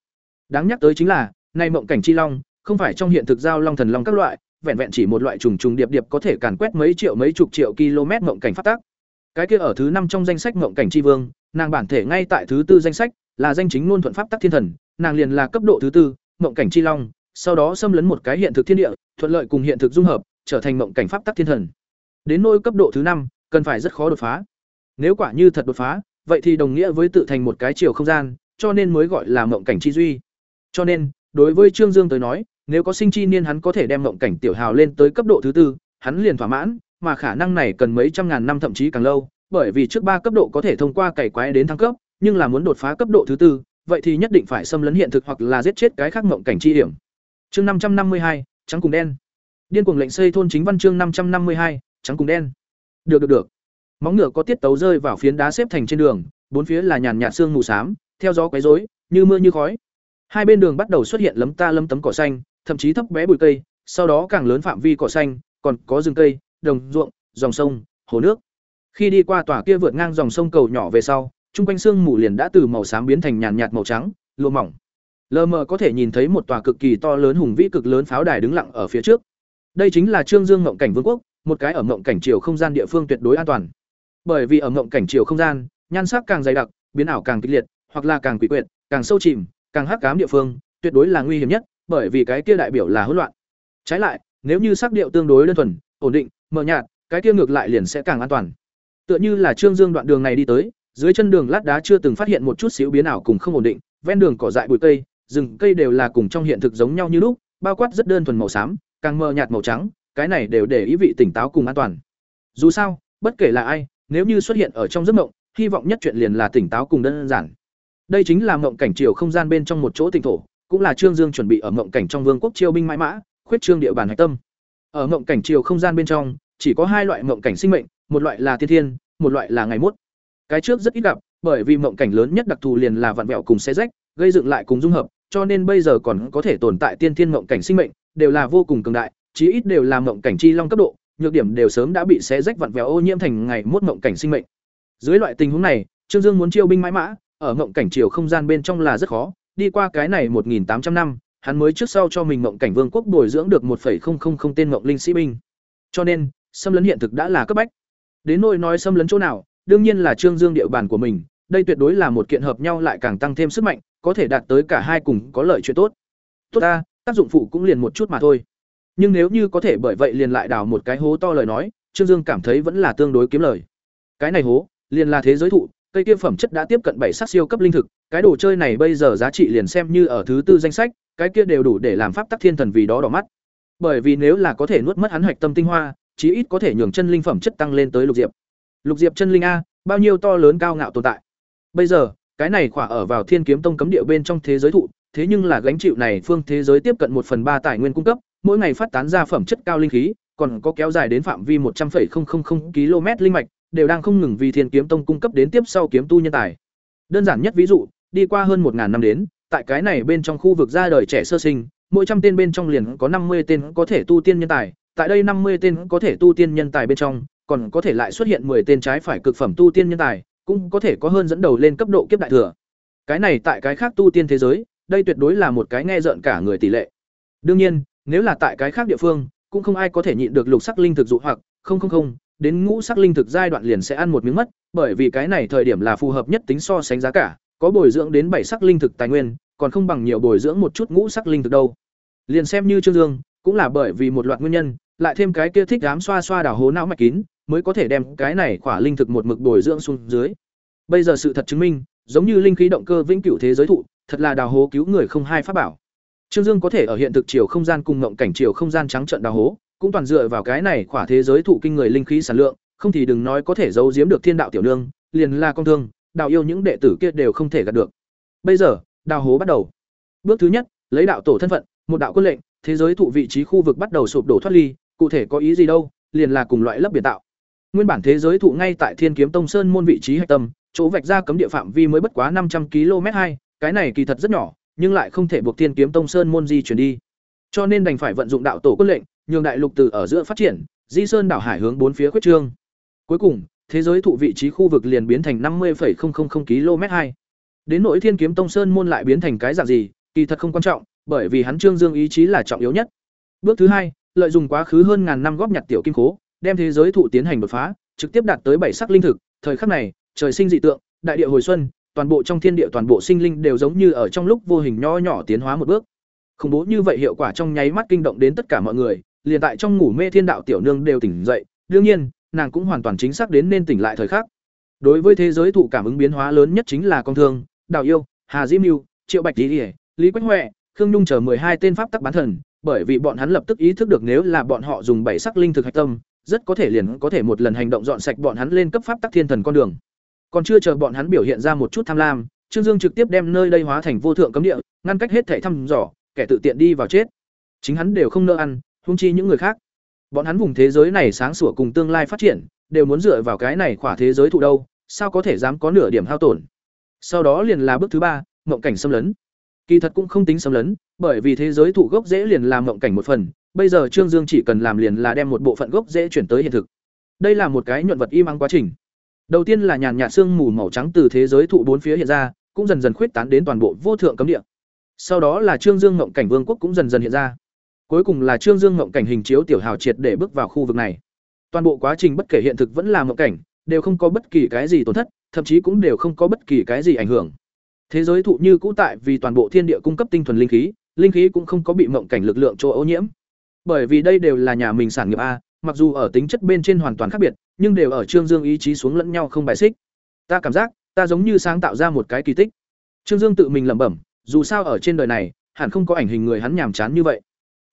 Đáng nhắc tới chính là, nay mộng cảnh chi long, không phải trong hiện thực giao long thần long các loại, vẹn vẹn chỉ một loại trùng trùng điệp điệp có thể càn quét mấy triệu mấy chục triệu km mộng cảnh phát tác. Cái kia ở thứ năm trong danh sách ngộng cảnh chi vương, nàng bản thể ngay tại thứ tư danh sách, là danh chính ngôn thuận pháp tắc thiên thần, nàng liền là cấp độ thứ tư, ngộng cảnh chi long, sau đó xâm lấn một cái hiện thực thiên địa, thuận lợi cùng hiện thực dung hợp, trở thành ngộng cảnh pháp tắc thiên thần. Đến nôi cấp độ thứ năm, cần phải rất khó đột phá. Nếu quả như thật đột phá, vậy thì đồng nghĩa với tự thành một cái chiều không gian, cho nên mới gọi là ngộng cảnh chi duy. Cho nên, đối với Trương Dương tới nói, nếu có sinh chi niên hắn có thể đem ngộng cảnh tiểu hào lên tới cấp độ thứ tư, hắn liền thỏa mãn, mà khả năng này cần mấy trăm ngàn năm thậm chí càng lâu, bởi vì trước ba cấp độ có thể thông qua cày quái đến thăng cấp, nhưng là muốn đột phá cấp độ thứ tư, vậy thì nhất định phải xâm lấn hiện thực hoặc là giết chết cái khác mộng cảnh chi hiểm. Chương năm trăm năm mươi hai, trắng cùng đen. Điên cuồng lệnh xây thôn chính văn chương năm trăm năm mươi hai, trắng cùng đen. Được được được. Móng ngựa có tiết tấu rơi vào phiến đá xếp thành trên đường, bốn phía là nhàn nhạt sương mù xám, theo gió quấy rối, như mưa như khói. Hai bên đường bắt đầu xuất hiện lấm ta lấm tấm cỏ xanh, thậm chí thấp bé bụi cây, sau đó càng lớn phạm vi cỏ xanh, còn có rừng cây, đồng ruộng, dòng sông, hồ nước. Khi đi qua tòa kia vượt ngang dòng sông cầu nhỏ về sau, trung quanh sương mù liền đã từ màu xám biến thành nhàn nhạt màu trắng, lụa mỏng. Lờ mờ có thể nhìn thấy một tòa cực kỳ to lớn hùng vĩ cực lớn pháo đài đứng lặng ở phía trước. Đây chính là Trương Dương Ngộng Cảnh Vương quốc, một cái ở Ngộng Cảnh chiều không gian địa phương tuyệt đối an toàn. Bởi vì ở Ngộng Cảnh chiều không gian, nhan sắc càng dày đặc, biến ảo càng kịch liệt, hoặc là càng quỷ quyệt, càng sâu chìm, càng hắc ám địa phương, tuyệt đối là nguy hiểm nhất, bởi vì cái kia đại biểu là hỗn loạn. Trái lại, nếu như sắc điệu tương đối đơn thuần, ổn định, mờ nhạt, cái kia ngược lại liền sẽ càng an toàn. Tựa như là Trương Dương đoạn đường này đi tới, dưới chân đường lát đá chưa từng phát hiện một chút xíu biến ảo cùng không ổn định, ven đường cỏ dại bụi cây, rừng cây đều là cùng trong hiện thực giống nhau như lúc, bao quát rất đơn thuần màu xám, càng mờ nhạt màu trắng, cái này đều để ý vị tỉnh táo cùng an toàn. Dù sao, bất kể là ai, nếu như xuất hiện ở trong giấc mộng, hy vọng nhất chuyện liền là tỉnh táo cùng đơn giản. Đây chính là mộng cảnh chiều không gian bên trong một chỗ tỉnh thổ, cũng là Trương Dương chuẩn bị ở mộng cảnh trong vương quốc chiêu binh mãi mã, khuyết trương địa bàn hạch tâm. Ở mộng cảnh chiều không gian bên trong, chỉ có hai loại mộng cảnh sinh mệnh, một loại là tiên thiên, một loại là ngày mốt. Cái trước rất ít gặp, bởi vì mộng cảnh lớn nhất đặc thù liền là vặn vẹo cùng xé rách, gây dựng lại cùng dung hợp, cho nên bây giờ còn có thể tồn tại tiên thiên mộng cảnh sinh mệnh, đều là vô cùng cường đại, chí ít đều là mộng cảnh chi long cấp độ, nhược điểm đều sớm đã bị xé rách vặn vẹo ô nhiễm thành ngày mốt mộng cảnh sinh mệnh. Dưới loại tình huống này, Trương Dương muốn chiêu binh mãi mã, ở mộng cảnh chiều không gian bên trong là rất khó, đi qua cái này 1800 năm, hắn mới trước sau cho mình mộng cảnh vương quốc bồi dưỡng được 1.000 tên mộng linh sĩ binh. Cho nên, xâm lấn hiện thực đã là cấp bách. Đến nỗi nói xâm lấn chỗ nào, đương nhiên là Trương Dương địa bàn của mình, đây tuyệt đối là một kiện hợp nhau lại càng tăng thêm sức mạnh, có thể đạt tới cả hai cùng có lợi chuyện tốt. Tốt ta, tác dụng phụ cũng liền một chút mà thôi. Nhưng nếu như có thể bởi vậy liền lại đào một cái hố to lời nói, Trương Dương cảm thấy vẫn là tương đối kiếm lời. Cái này hố, liền là thế giới thụ, cây kia phẩm chất đã tiếp cận bảy sắc siêu cấp linh thực, cái đồ chơi này bây giờ giá trị liền xem như ở thứ tư danh sách, cái kia đều đủ để làm pháp tắc thiên thần vì đó đỏ mắt. Bởi vì nếu là có thể nuốt mất hắn hoạch tâm tinh hoa, chí ít có thể nhường chân linh phẩm chất tăng lên tới lục diệp. Lục diệp chân linh a, bao nhiêu to lớn cao ngạo tồn tại. Bây giờ, cái này khỏa ở vào Thiên Kiếm Tông cấm địa bên trong thế giới thụ, thế nhưng là gánh chịu này phương thế giới tiếp cận một phần ba tài nguyên cung cấp, mỗi ngày phát tán ra phẩm chất cao linh khí, còn có kéo dài đến phạm vi một trăm 100,000 km linh mạch, đều đang không ngừng vì Thiên Kiếm Tông cung cấp đến tiếp sau kiếm tu nhân tài. Đơn giản nhất ví dụ, đi qua hơn 1000 năm đến, tại cái này bên trong khu vực ra đời trẻ sơ sinh, mỗi trăm tên bên trong liền có năm mươi tên có thể tu tiên nhân tài, tại đây năm mươi tên có thể tu tiên nhân tài bên trong, còn có thể lại xuất hiện 10 tên trái phải cực phẩm tu tiên nhân tài, cũng có thể có hơn dẫn đầu lên cấp độ kiếp đại thừa. Cái này tại cái khác tu tiên thế giới, đây tuyệt đối là một cái nghe rợn cả người tỷ lệ. Đương nhiên, nếu là tại cái khác địa phương, cũng không ai có thể nhịn được lục sắc linh thực dụ hoặc, không không không, đến ngũ sắc linh thực giai đoạn liền sẽ ăn một miếng mất, bởi vì cái này thời điểm là phù hợp nhất tính so sánh giá cả, có bồi dưỡng đến bảy sắc linh thực tài nguyên, còn không bằng nhiều bồi dưỡng một chút ngũ sắc linh thực đâu. Liền xem như Trương Dương, cũng là bởi vì một loạt nguyên nhân, lại thêm cái kia thích dám xoa xoa đào hố não mạch kín, mới có thể đem cái này khỏa linh thực một mực bồi dưỡng xuống dưới. Bây giờ sự thật chứng minh, giống như linh khí động cơ vĩnh cửu thế giới thụ, thật là đào hố cứu người không hai pháp bảo. Trương Dương có thể ở hiện thực chiều không gian cùng ngộng cảnh chiều không gian trắng trận đào hố, cũng toàn dựa vào cái này khỏa thế giới thụ kinh người linh khí sản lượng, không thì đừng nói có thể giấu giếm được thiên đạo tiểu nương, liền là công thương, đào yêu những đệ tử kia đều không thể gạt được. Bây giờ, đào hố bắt đầu. Bước thứ nhất, lấy đạo tổ thân phận, một đạo quân lệnh, thế giới thụ vị trí khu vực bắt đầu sụp đổ thoát ly, cụ thể có ý gì đâu, liền là cùng loại lấp biển tạo. Nguyên bản thế giới thụ ngay tại Thiên Kiếm Tông Sơn môn vị trí hạch tâm, chỗ vạch ra cấm địa phạm vi mới bất quá năm trăm km hai, cái này kỳ thật rất nhỏ, nhưng lại không thể buộc Thiên Kiếm Tông Sơn môn di chuyển đi. Cho nên đành phải vận dụng đạo tổ quân lệnh, nhường đại lục từ ở giữa phát triển, di sơn đảo hải hướng bốn phía khuyết trương. Cuối cùng, thế giới thụ vị trí khu vực liền biến thành năm 50,000 km hai. Đến nỗi Thiên Kiếm Tông Sơn môn lại biến thành cái dạng gì, kỳ thật không quan trọng, bởi vì hắn Trương Dương ý chí là trọng yếu nhất. Bước thứ hai, lợi dụng quá khứ hơn ngàn năm góp nhặt tiểu kim cố, đem thế giới thụ tiến hành đột phá, trực tiếp đạt tới bảy sắc linh thực, thời khắc này, trời sinh dị tượng, đại địa hồi xuân, toàn bộ trong thiên địa toàn bộ sinh linh đều giống như ở trong lúc vô hình nho nhỏ tiến hóa một bước. Khủng bố như vậy hiệu quả trong nháy mắt kinh động đến tất cả mọi người, liền tại trong ngủ mê thiên đạo tiểu nương đều tỉnh dậy, đương nhiên, nàng cũng hoàn toàn chính xác đến nên tỉnh lại thời khắc. Đối với thế giới thụ cảm ứng biến hóa lớn nhất chính là con thương, Đào Yêu, Hà Diễm Nưu, Triệu Bạch Lý, Lý Quách Hoè, Khương Nhung chờ hai tên pháp tắc bán thần, bởi vì bọn hắn lập tức ý thức được nếu là bọn họ dùng bảy sắc linh thực hạch tâm, rất có thể liền có thể một lần hành động dọn sạch bọn hắn lên cấp pháp tắc thiên thần con đường. Còn chưa chờ bọn hắn biểu hiện ra một chút tham lam, Trương Dương trực tiếp đem nơi đây hóa thành vô thượng cấm địa, ngăn cách hết thảy thăm dò, kẻ tự tiện đi vào chết. Chính hắn đều không nỡ ăn, huống chi những người khác. Bọn hắn vùng thế giới này sáng sủa cùng tương lai phát triển, đều muốn dựa vào cái này khỏa thế giới thụ đâu, sao có thể dám có nửa điểm hao tổn. Sau đó liền là bước thứ ba, mộng cảnh xâm lấn. Kỳ thật cũng không tính xâm lấn, bởi vì thế giới thụ gốc dễ liền làm mộng cảnh một phần, bây giờ Trương Dương chỉ cần làm liền là đem một bộ phận gốc dễ chuyển tới hiện thực. Đây là một cái nhuận vật im ắng quá trình. Đầu tiên là nhàn nhạt xương mù màu trắng từ thế giới thụ bốn phía hiện ra, cũng dần dần khuyết tán đến toàn bộ vô thượng cấm địa. Sau đó là Trương Dương mộng Cảnh Vương quốc cũng dần dần hiện ra. Cuối cùng là Trương Dương Ngộng Cảnh hình chiếu tiểu hào triệt để bước vào khu vực này. Toàn bộ quá trình bất kể hiện thực vẫn là ngộng cảnh, đều không có bất kỳ cái gì tổn thất, thậm chí cũng đều không có bất kỳ cái gì ảnh hưởng. Thế giới thụ như cũ tại vì toàn bộ thiên địa cung cấp tinh thuần linh khí, linh khí cũng không có bị mộng cảnh lực lượng chỗ ô nhiễm. Bởi vì đây đều là nhà mình sản nghiệp a, mặc dù ở tính chất bên trên hoàn toàn khác biệt, nhưng đều ở Trương Dương ý chí xuống lẫn nhau không bài xích. Ta cảm giác, ta giống như sáng tạo ra một cái kỳ tích. Trương Dương tự mình lẩm bẩm, dù sao ở trên đời này, hẳn không có ảnh hình người hắn nhàm chán như vậy.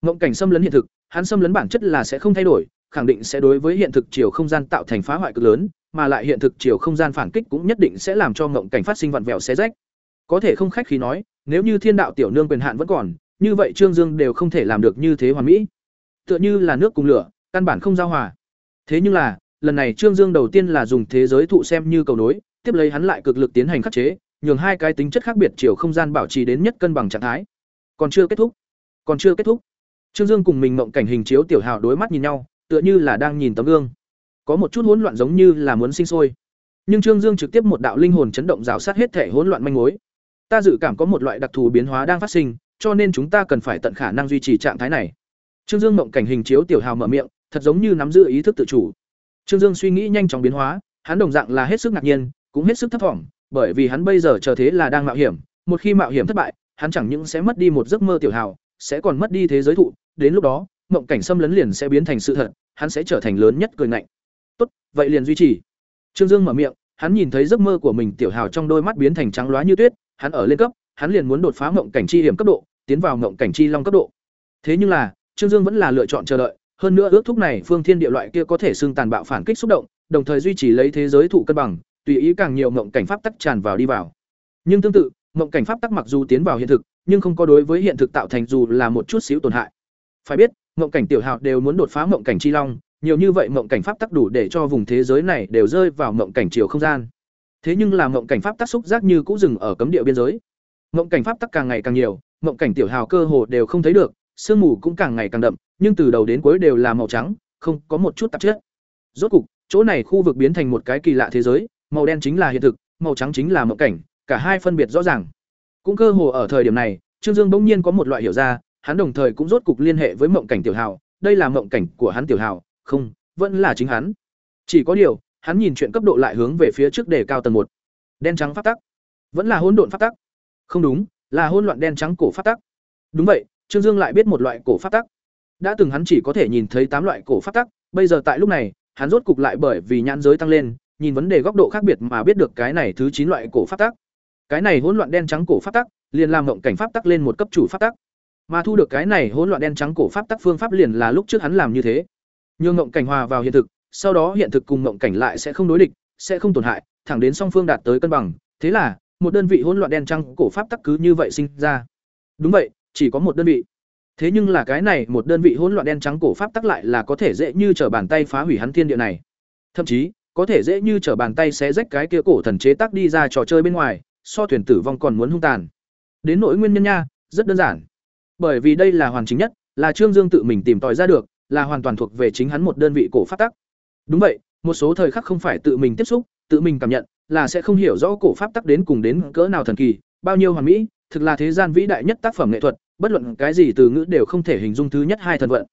Mộng cảnh xâm lấn hiện thực, hắn xâm lấn bản chất là sẽ không thay đổi, khẳng định sẽ đối với hiện thực chiều không gian tạo thành phá hoại cực lớn, mà lại hiện thực chiều không gian phản kích cũng nhất định sẽ làm cho mộng cảnh phát sinh vặn vẹo xé rách. Có thể không khách khí nói, nếu như Thiên đạo tiểu nương quyền hạn vẫn còn, như vậy Trương Dương đều không thể làm được như thế hoàn mỹ. Tựa như là nước cùng lửa, căn bản không giao hòa. Thế nhưng là, lần này Trương Dương đầu tiên là dùng thế giới thụ xem như cầu nối, tiếp lấy hắn lại cực lực tiến hành khắc chế, nhường hai cái tính chất khác biệt chiều không gian bảo trì đến nhất cân bằng trạng thái. Còn chưa kết thúc. Còn chưa kết thúc. Trương Dương cùng mình mộng cảnh hình chiếu tiểu hào đối mắt nhìn nhau, tựa như là đang nhìn tấm gương. Có một chút hỗn loạn giống như là muốn sinh sôi. Nhưng Trương Dương trực tiếp một đạo linh hồn chấn động rào sát hết thể hỗn loạn manh mối. Ta dự cảm có một loại đặc thù biến hóa đang phát sinh, cho nên chúng ta cần phải tận khả năng duy trì trạng thái này. Trương Dương mộng cảnh hình chiếu tiểu hào mở miệng, thật giống như nắm giữ ý thức tự chủ. Trương Dương suy nghĩ nhanh chóng biến hóa, hắn đồng dạng là hết sức ngạc nhiên, cũng hết sức thấp vọng, bởi vì hắn bây giờ chờ thế là đang mạo hiểm, một khi mạo hiểm thất bại, hắn chẳng những sẽ mất đi một giấc mơ tiểu hào, sẽ còn mất đi thế giới thụ, đến lúc đó, mộng cảnh xâm lấn liền sẽ biến thành sự thật, hắn sẽ trở thành lớn nhất cười ngạnh. Tốt, vậy liền duy trì. Trương Dương mở miệng, hắn nhìn thấy giấc mơ của mình tiểu hào trong đôi mắt biến thành trắng loá như tuyết, hắn ở lên cấp, hắn liền muốn đột phá mộng cảnh chi hiểm cấp độ, tiến vào mộng cảnh chi long cấp độ. Thế nhưng là, Trương Dương vẫn là lựa chọn chờ đợi, hơn nữa ước thúc này phương thiên địa loại kia có thể xưng tàn bạo phản kích xúc động, đồng thời duy trì lấy thế giới thụ cân bằng, tùy ý càng nhiều mộng cảnh pháp tắc tràn vào đi vào. Nhưng tương tự, mộng cảnh pháp tắc mặc dù tiến vào hiện thực, nhưng không có đối với hiện thực tạo thành dù là một chút xíu tổn hại. Phải biết, mộng cảnh tiểu hào đều muốn đột phá mộng cảnh chi long, nhiều như vậy mộng cảnh pháp tắc đủ để cho vùng thế giới này đều rơi vào mộng cảnh chiều không gian. Thế nhưng là mộng cảnh pháp tắc xúc giác như cũ dừng ở cấm địa biên giới. Mộng cảnh pháp tắc càng ngày càng nhiều, mộng cảnh tiểu hào cơ hồ đều không thấy được, sương mù cũng càng ngày càng đậm, nhưng từ đầu đến cuối đều là màu trắng, không có một chút tạp chất. Rốt cục, chỗ này khu vực biến thành một cái kỳ lạ thế giới, màu đen chính là hiện thực, màu trắng chính là mộng cảnh, cả hai phân biệt rõ ràng. Cũng cơ hồ ở thời điểm này, Trương Dương bỗng nhiên có một loại hiểu ra, hắn đồng thời cũng rốt cục liên hệ với mộng cảnh tiểu hào, đây là mộng cảnh của hắn tiểu hào, không, vẫn là chính hắn. Chỉ có điều, hắn nhìn chuyện cấp độ lại hướng về phía trước đề cao tầng một. Đen trắng pháp tắc, vẫn là hỗn độn pháp tắc. Không đúng, là hỗn loạn đen trắng cổ pháp tắc. Đúng vậy, Trương Dương lại biết một loại cổ pháp tắc. Đã từng hắn chỉ có thể nhìn thấy tám loại cổ pháp tắc, bây giờ tại lúc này, hắn rốt cục lại bởi vì nhãn giới tăng lên, nhìn vấn đề góc độ khác biệt mà biết được cái này thứ chín loại cổ pháp tắc. Cái này hỗn loạn đen trắng cổ pháp tắc, liền làm mộng cảnh pháp tắc lên một cấp chủ pháp tắc. Mà thu được cái này hỗn loạn đen trắng cổ pháp tắc phương pháp liền là lúc trước hắn làm như thế. Nhường ngộng cảnh hòa vào hiện thực, sau đó hiện thực cùng ngộng cảnh lại sẽ không đối địch, sẽ không tổn hại, thẳng đến song phương đạt tới cân bằng, thế là, một đơn vị hỗn loạn đen trắng cổ pháp tắc cứ như vậy sinh ra. Đúng vậy, chỉ có một đơn vị. Thế nhưng là cái này một đơn vị hỗn loạn đen trắng cổ pháp tắc lại là có thể dễ như trở bàn tay phá hủy hắn thiên địa này. Thậm chí, có thể dễ như trở bàn tay xé rách cái kia cổ thần chế tác đi ra trò chơi bên ngoài, so thuyền tử vong còn muốn hung tàn. Đến nỗi nguyên nhân nha, rất đơn giản. Bởi vì đây là hoàn chính nhất, là Trương Dương tự mình tìm tòi ra được, là hoàn toàn thuộc về chính hắn một đơn vị cổ pháp tắc. Đúng vậy, một số thời khắc không phải tự mình tiếp xúc, tự mình cảm nhận, là sẽ không hiểu rõ cổ pháp tắc đến cùng đến cỡ nào thần kỳ, bao nhiêu hoàn mỹ, thực là thế gian vĩ đại nhất tác phẩm nghệ thuật, bất luận cái gì từ ngữ đều không thể hình dung thứ nhất hai thần vận.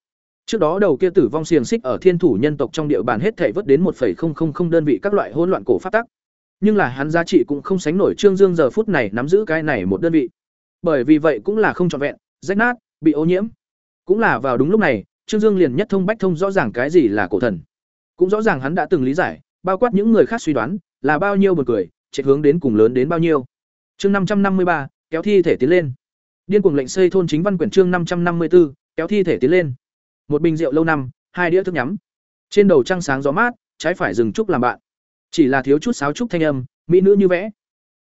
Trước đó đầu kia tử vong xiềng xích ở thiên thủ nhân tộc trong địa bàn hết thể vớt đến 1.000 đơn vị các loại hỗn loạn cổ pháp tắc. Nhưng là hắn giá trị cũng không sánh nổi Trương Dương giờ phút này nắm giữ cái này một đơn vị. Bởi vì vậy cũng là không trọn vẹn, rách nát, bị ô nhiễm. Cũng là vào đúng lúc này, Trương Dương liền nhất thông bách thông rõ ràng cái gì là cổ thần. Cũng rõ ràng hắn đã từng lý giải, bao quát những người khác suy đoán, là bao nhiêu buồn cười, chạy hướng đến cùng lớn đến bao nhiêu. Chương năm trăm năm mươi ba kéo thi thể tiến lên. Điên cuồng lệnh xây thôn chính văn quyển chương năm trăm năm mươi 554, kéo thi thể tiến lên. Một bình rượu lâu năm, hai đĩa thức nhắm. Trên đầu trăng sáng gió mát, trái phải rừng trúc làm bạn. Chỉ là thiếu chút sáo trúc thanh âm, mỹ nữ như vẽ.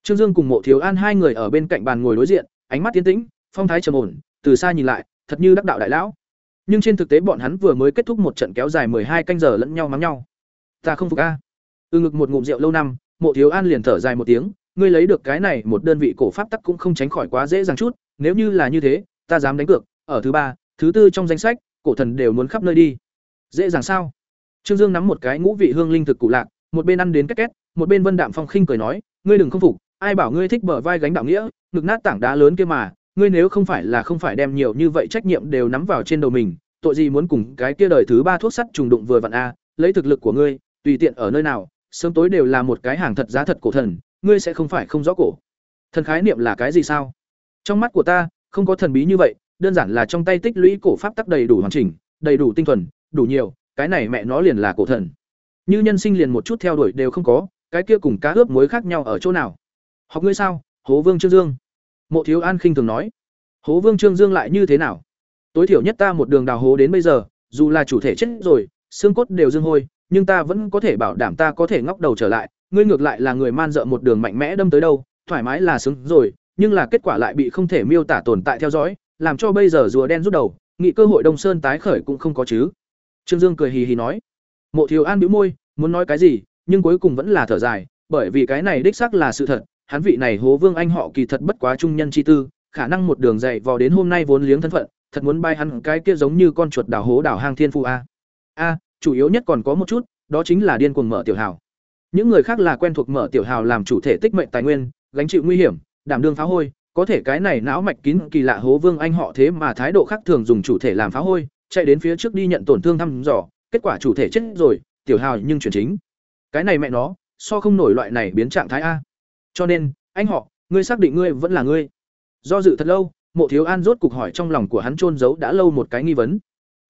Trương Dương cùng Mộ Thiếu An hai người ở bên cạnh bàn ngồi đối diện, ánh mắt tiến tĩnh, phong thái trầm ổn, từ xa nhìn lại, thật như đắc đạo đại lão. Nhưng trên thực tế bọn hắn vừa mới kết thúc một trận kéo dài hai canh giờ lẫn nhau mắng nhau. Ta không phục a. Ừ ngực một ngụm rượu lâu năm, Mộ Thiếu An liền thở dài một tiếng, ngươi lấy được cái này một đơn vị cổ pháp tắc cũng không tránh khỏi quá dễ dàng chút, nếu như là như thế, ta dám đánh cược, ở thứ ba, thứ tư trong danh sách, cổ thần đều muốn khắp nơi đi. Dễ dàng sao? Trương Dương nắm một cái ngũ vị hương linh thực cụ lạc, một bên ăn đến két két, một bên Vân Đạm Phong khinh cười nói, ngươi đừng không phục, ai bảo ngươi thích bờ vai gánh đạo nghĩa, ngực nát tảng đá lớn kia mà, ngươi nếu không phải là không phải đem nhiều như vậy trách nhiệm đều nắm vào trên đầu mình, tội gì muốn cùng cái kia đời thứ ba thuốc sắt trùng đụng vừa vặn a, lấy thực lực của ngươi, tùy tiện ở nơi nào, sớm tối đều là một cái hàng thật giá thật cổ thần, ngươi sẽ không phải không rõ cổ. Thần khái niệm là cái gì sao? Trong mắt của ta, không có thần bí như vậy, đơn giản là trong tay tích lũy cổ pháp tắc đầy đủ hoàn chỉnh, đầy đủ tinh thuần, đủ nhiều, cái này mẹ nó liền là cổ thần. Như nhân sinh liền một chút theo đuổi đều không có, cái kia cùng cá ướp muối khác nhau ở chỗ nào? Học ngươi sao? Hố Vương Trương Dương. Mộ Thiếu An khinh thường nói. Hố Vương Trương Dương lại như thế nào? Tối thiểu nhất ta một đường đào hố đến bây giờ, dù là chủ thể chết rồi, xương cốt đều dương hôi, nhưng ta vẫn có thể bảo đảm ta có thể ngóc đầu trở lại, ngươi ngược lại là người man dợ một đường mạnh mẽ đâm tới đâu, thoải mái là sướng rồi, nhưng là kết quả lại bị không thể miêu tả tồn tại theo dõi, làm cho bây giờ rùa đen rút đầu, nghị cơ hội Đông Sơn tái khởi cũng không có chứ. Trương Dương cười hì hì nói. Mộ Thiếu An bĩu môi, muốn nói cái gì, nhưng cuối cùng vẫn là thở dài, bởi vì cái này đích xác là sự thật, hắn vị này Hố Vương anh họ kỳ thật bất quá trung nhân chi tư, khả năng một đường dậy vò đến hôm nay vốn liếng thân phận, thật muốn bay hắn cái kia giống như con chuột đào hố đào hang thiên phu a. A, chủ yếu nhất còn có một chút, đó chính là điên cuồng mở tiểu hào. Những người khác là quen thuộc mở tiểu hào làm chủ thể tích mệnh tài nguyên, gánh chịu nguy hiểm, đảm đương phá hôi, có thể cái này não mạch kín kỳ lạ hố vương anh họ thế mà thái độ khác thường dùng chủ thể làm phá hôi, chạy đến phía trước đi nhận tổn thương thăm dò, kết quả chủ thể chết rồi, tiểu hào nhưng chuyển chính. Cái này mẹ nó, so không nổi loại này biến trạng thái a. Cho nên, anh họ, ngươi xác định ngươi vẫn là ngươi. Do dự thật lâu, Mộ Thiếu An rốt cục hỏi trong lòng của hắn trôn giấu đã lâu một cái nghi vấn.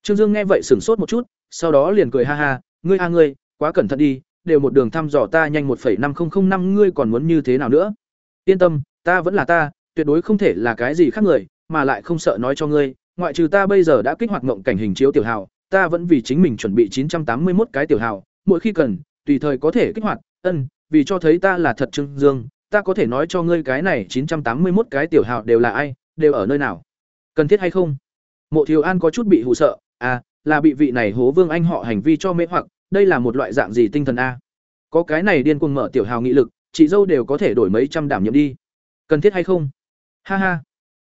Trương Dương nghe vậy sửng sốt một chút, sau đó liền cười ha ha, ngươi a ngươi, quá cẩn thận đi, đều một đường thăm dò ta nhanh 1.5005 ngươi còn muốn như thế nào nữa? Yên tâm, ta vẫn là ta, tuyệt đối không thể là cái gì khác người, mà lại không sợ nói cho ngươi, ngoại trừ ta bây giờ đã kích hoạt ngộng cảnh hình chiếu tiểu hào, ta vẫn vì chính mình chuẩn bị 981 cái tiểu hào, mỗi khi cần, tùy thời có thể kích hoạt, ân, vì cho thấy ta là thật Trương Dương, ta có thể nói cho ngươi cái này chín trăm tám mươi một cái tiểu hào đều là ai, đều ở nơi nào. Cần thiết hay không? Mộ Thiếu An có chút bị hù sợ, à, là bị vị này Hố Vương anh họ hành vi cho mê hoặc, đây là một loại dạng gì tinh thần a? Có cái này điên cuồng mở tiểu hào nghị lực, chị dâu đều có thể đổi mấy trăm đảm nhiệm đi. Cần thiết hay không? Ha ha.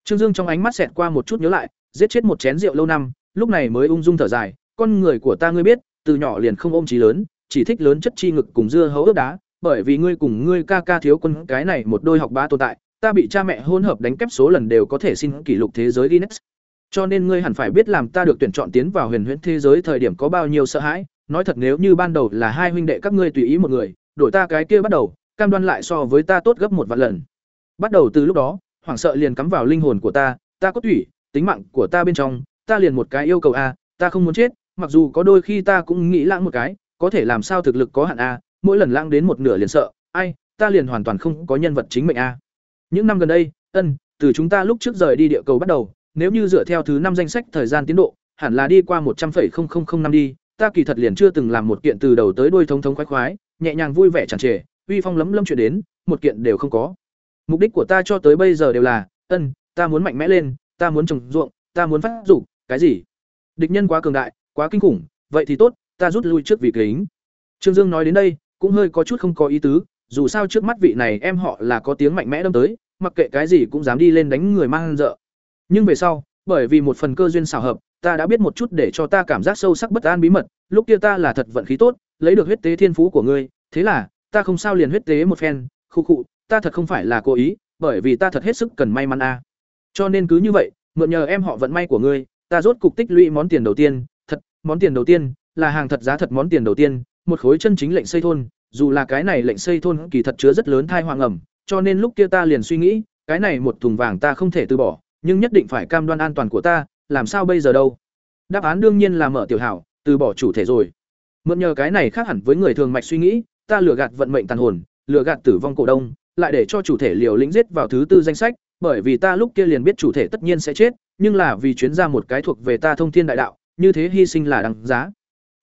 Trương Dương trong ánh mắt xẹt qua một chút nhớ lại, giết chết một chén rượu lâu năm, lúc này mới ung dung thở dài, con người của ta ngươi biết, từ nhỏ liền không ôm chí lớn, chỉ thích lớn chất chi ngực cùng dưa hấu ướp đá, bởi vì ngươi cùng ngươi ca ca thiếu quân cái này một đôi học bá tồn tại, ta bị cha mẹ hôn hợp đánh kép số lần đều có thể xin kỷ lục thế giới Guinness. Cho nên ngươi hẳn phải biết làm ta được tuyển chọn tiến vào huyền huyễn thế giới thời điểm có bao nhiêu sợ hãi, nói thật nếu như ban đầu là hai huynh đệ các ngươi tùy ý một người, đổi ta cái kia bắt đầu, cam đoan lại so với ta tốt gấp một vạn lần. Bắt đầu từ lúc đó, hoảng sợ liền cắm vào linh hồn của ta, ta có thủy, tính mạng của ta bên trong, ta liền một cái yêu cầu a, ta không muốn chết, mặc dù có đôi khi ta cũng nghĩ lãng một cái, có thể làm sao thực lực có hạn a, mỗi lần lãng đến một nửa liền sợ, ai, ta liền hoàn toàn không có nhân vật chính mệnh a. Những năm gần đây, ân, từ chúng ta lúc trước rời đi địa cầu bắt đầu, nếu như dựa theo thứ năm danh sách thời gian tiến độ, hẳn là đi qua một trăm 100,000 năm đi, ta kỳ thật liền chưa từng làm một kiện từ đầu tới đuôi thống thống khoái khoái, nhẹ nhàng vui vẻ chẳng trề, uy phong lấm lâm chuyện đến, một kiện đều không có. Mục đích của ta cho tới bây giờ đều là, ân, ta muốn mạnh mẽ lên, ta muốn trồng ruộng, ta muốn phát dục, cái gì? Địch nhân quá cường đại, quá kinh khủng, vậy thì tốt, ta rút lui trước vì kính. Trương Dương nói đến đây, cũng hơi có chút không có ý tứ, dù sao trước mắt vị này em họ là có tiếng mạnh mẽ đâm tới, mặc kệ cái gì cũng dám đi lên đánh người mang dợ. Nhưng về sau, bởi vì một phần cơ duyên xảo hợp, ta đã biết một chút để cho ta cảm giác sâu sắc bất an bí mật, lúc kia ta là thật vận khí tốt, lấy được huyết tế thiên phú của ngươi, thế là, ta không sao liền huyết tế một phen, khu khụ, ta thật không phải là cố ý, bởi vì ta thật hết sức cần may mắn a. Cho nên cứ như vậy, mượn nhờ em họ vận may của ngươi, ta rốt cục tích lũy món tiền đầu tiên, thật, món tiền đầu tiên, là hàng thật giá thật món tiền đầu tiên, một khối chân chính lệnh xây thôn, dù là cái này lệnh xây thôn kỳ thật chứa rất lớn thai hoàng ẩm, cho nên lúc kia ta liền suy nghĩ, cái này một thùng vàng ta không thể từ bỏ, nhưng nhất định phải cam đoan an toàn của ta, làm sao bây giờ đâu? Đáp án đương nhiên là mở tiểu hảo, từ bỏ chủ thể rồi. Mượn nhờ cái này khác hẳn với người thường mạch suy nghĩ, ta lừa gạt vận mệnh tàn hồn, lừa gạt tử vong cổ đông, lại để cho chủ thể liều lĩnh giết vào thứ tư danh sách, bởi vì ta lúc kia liền biết chủ thể tất nhiên sẽ chết, nhưng là vì chuyến ra một cái thuộc về ta thông thiên đại đạo, như thế hy sinh là đáng giá.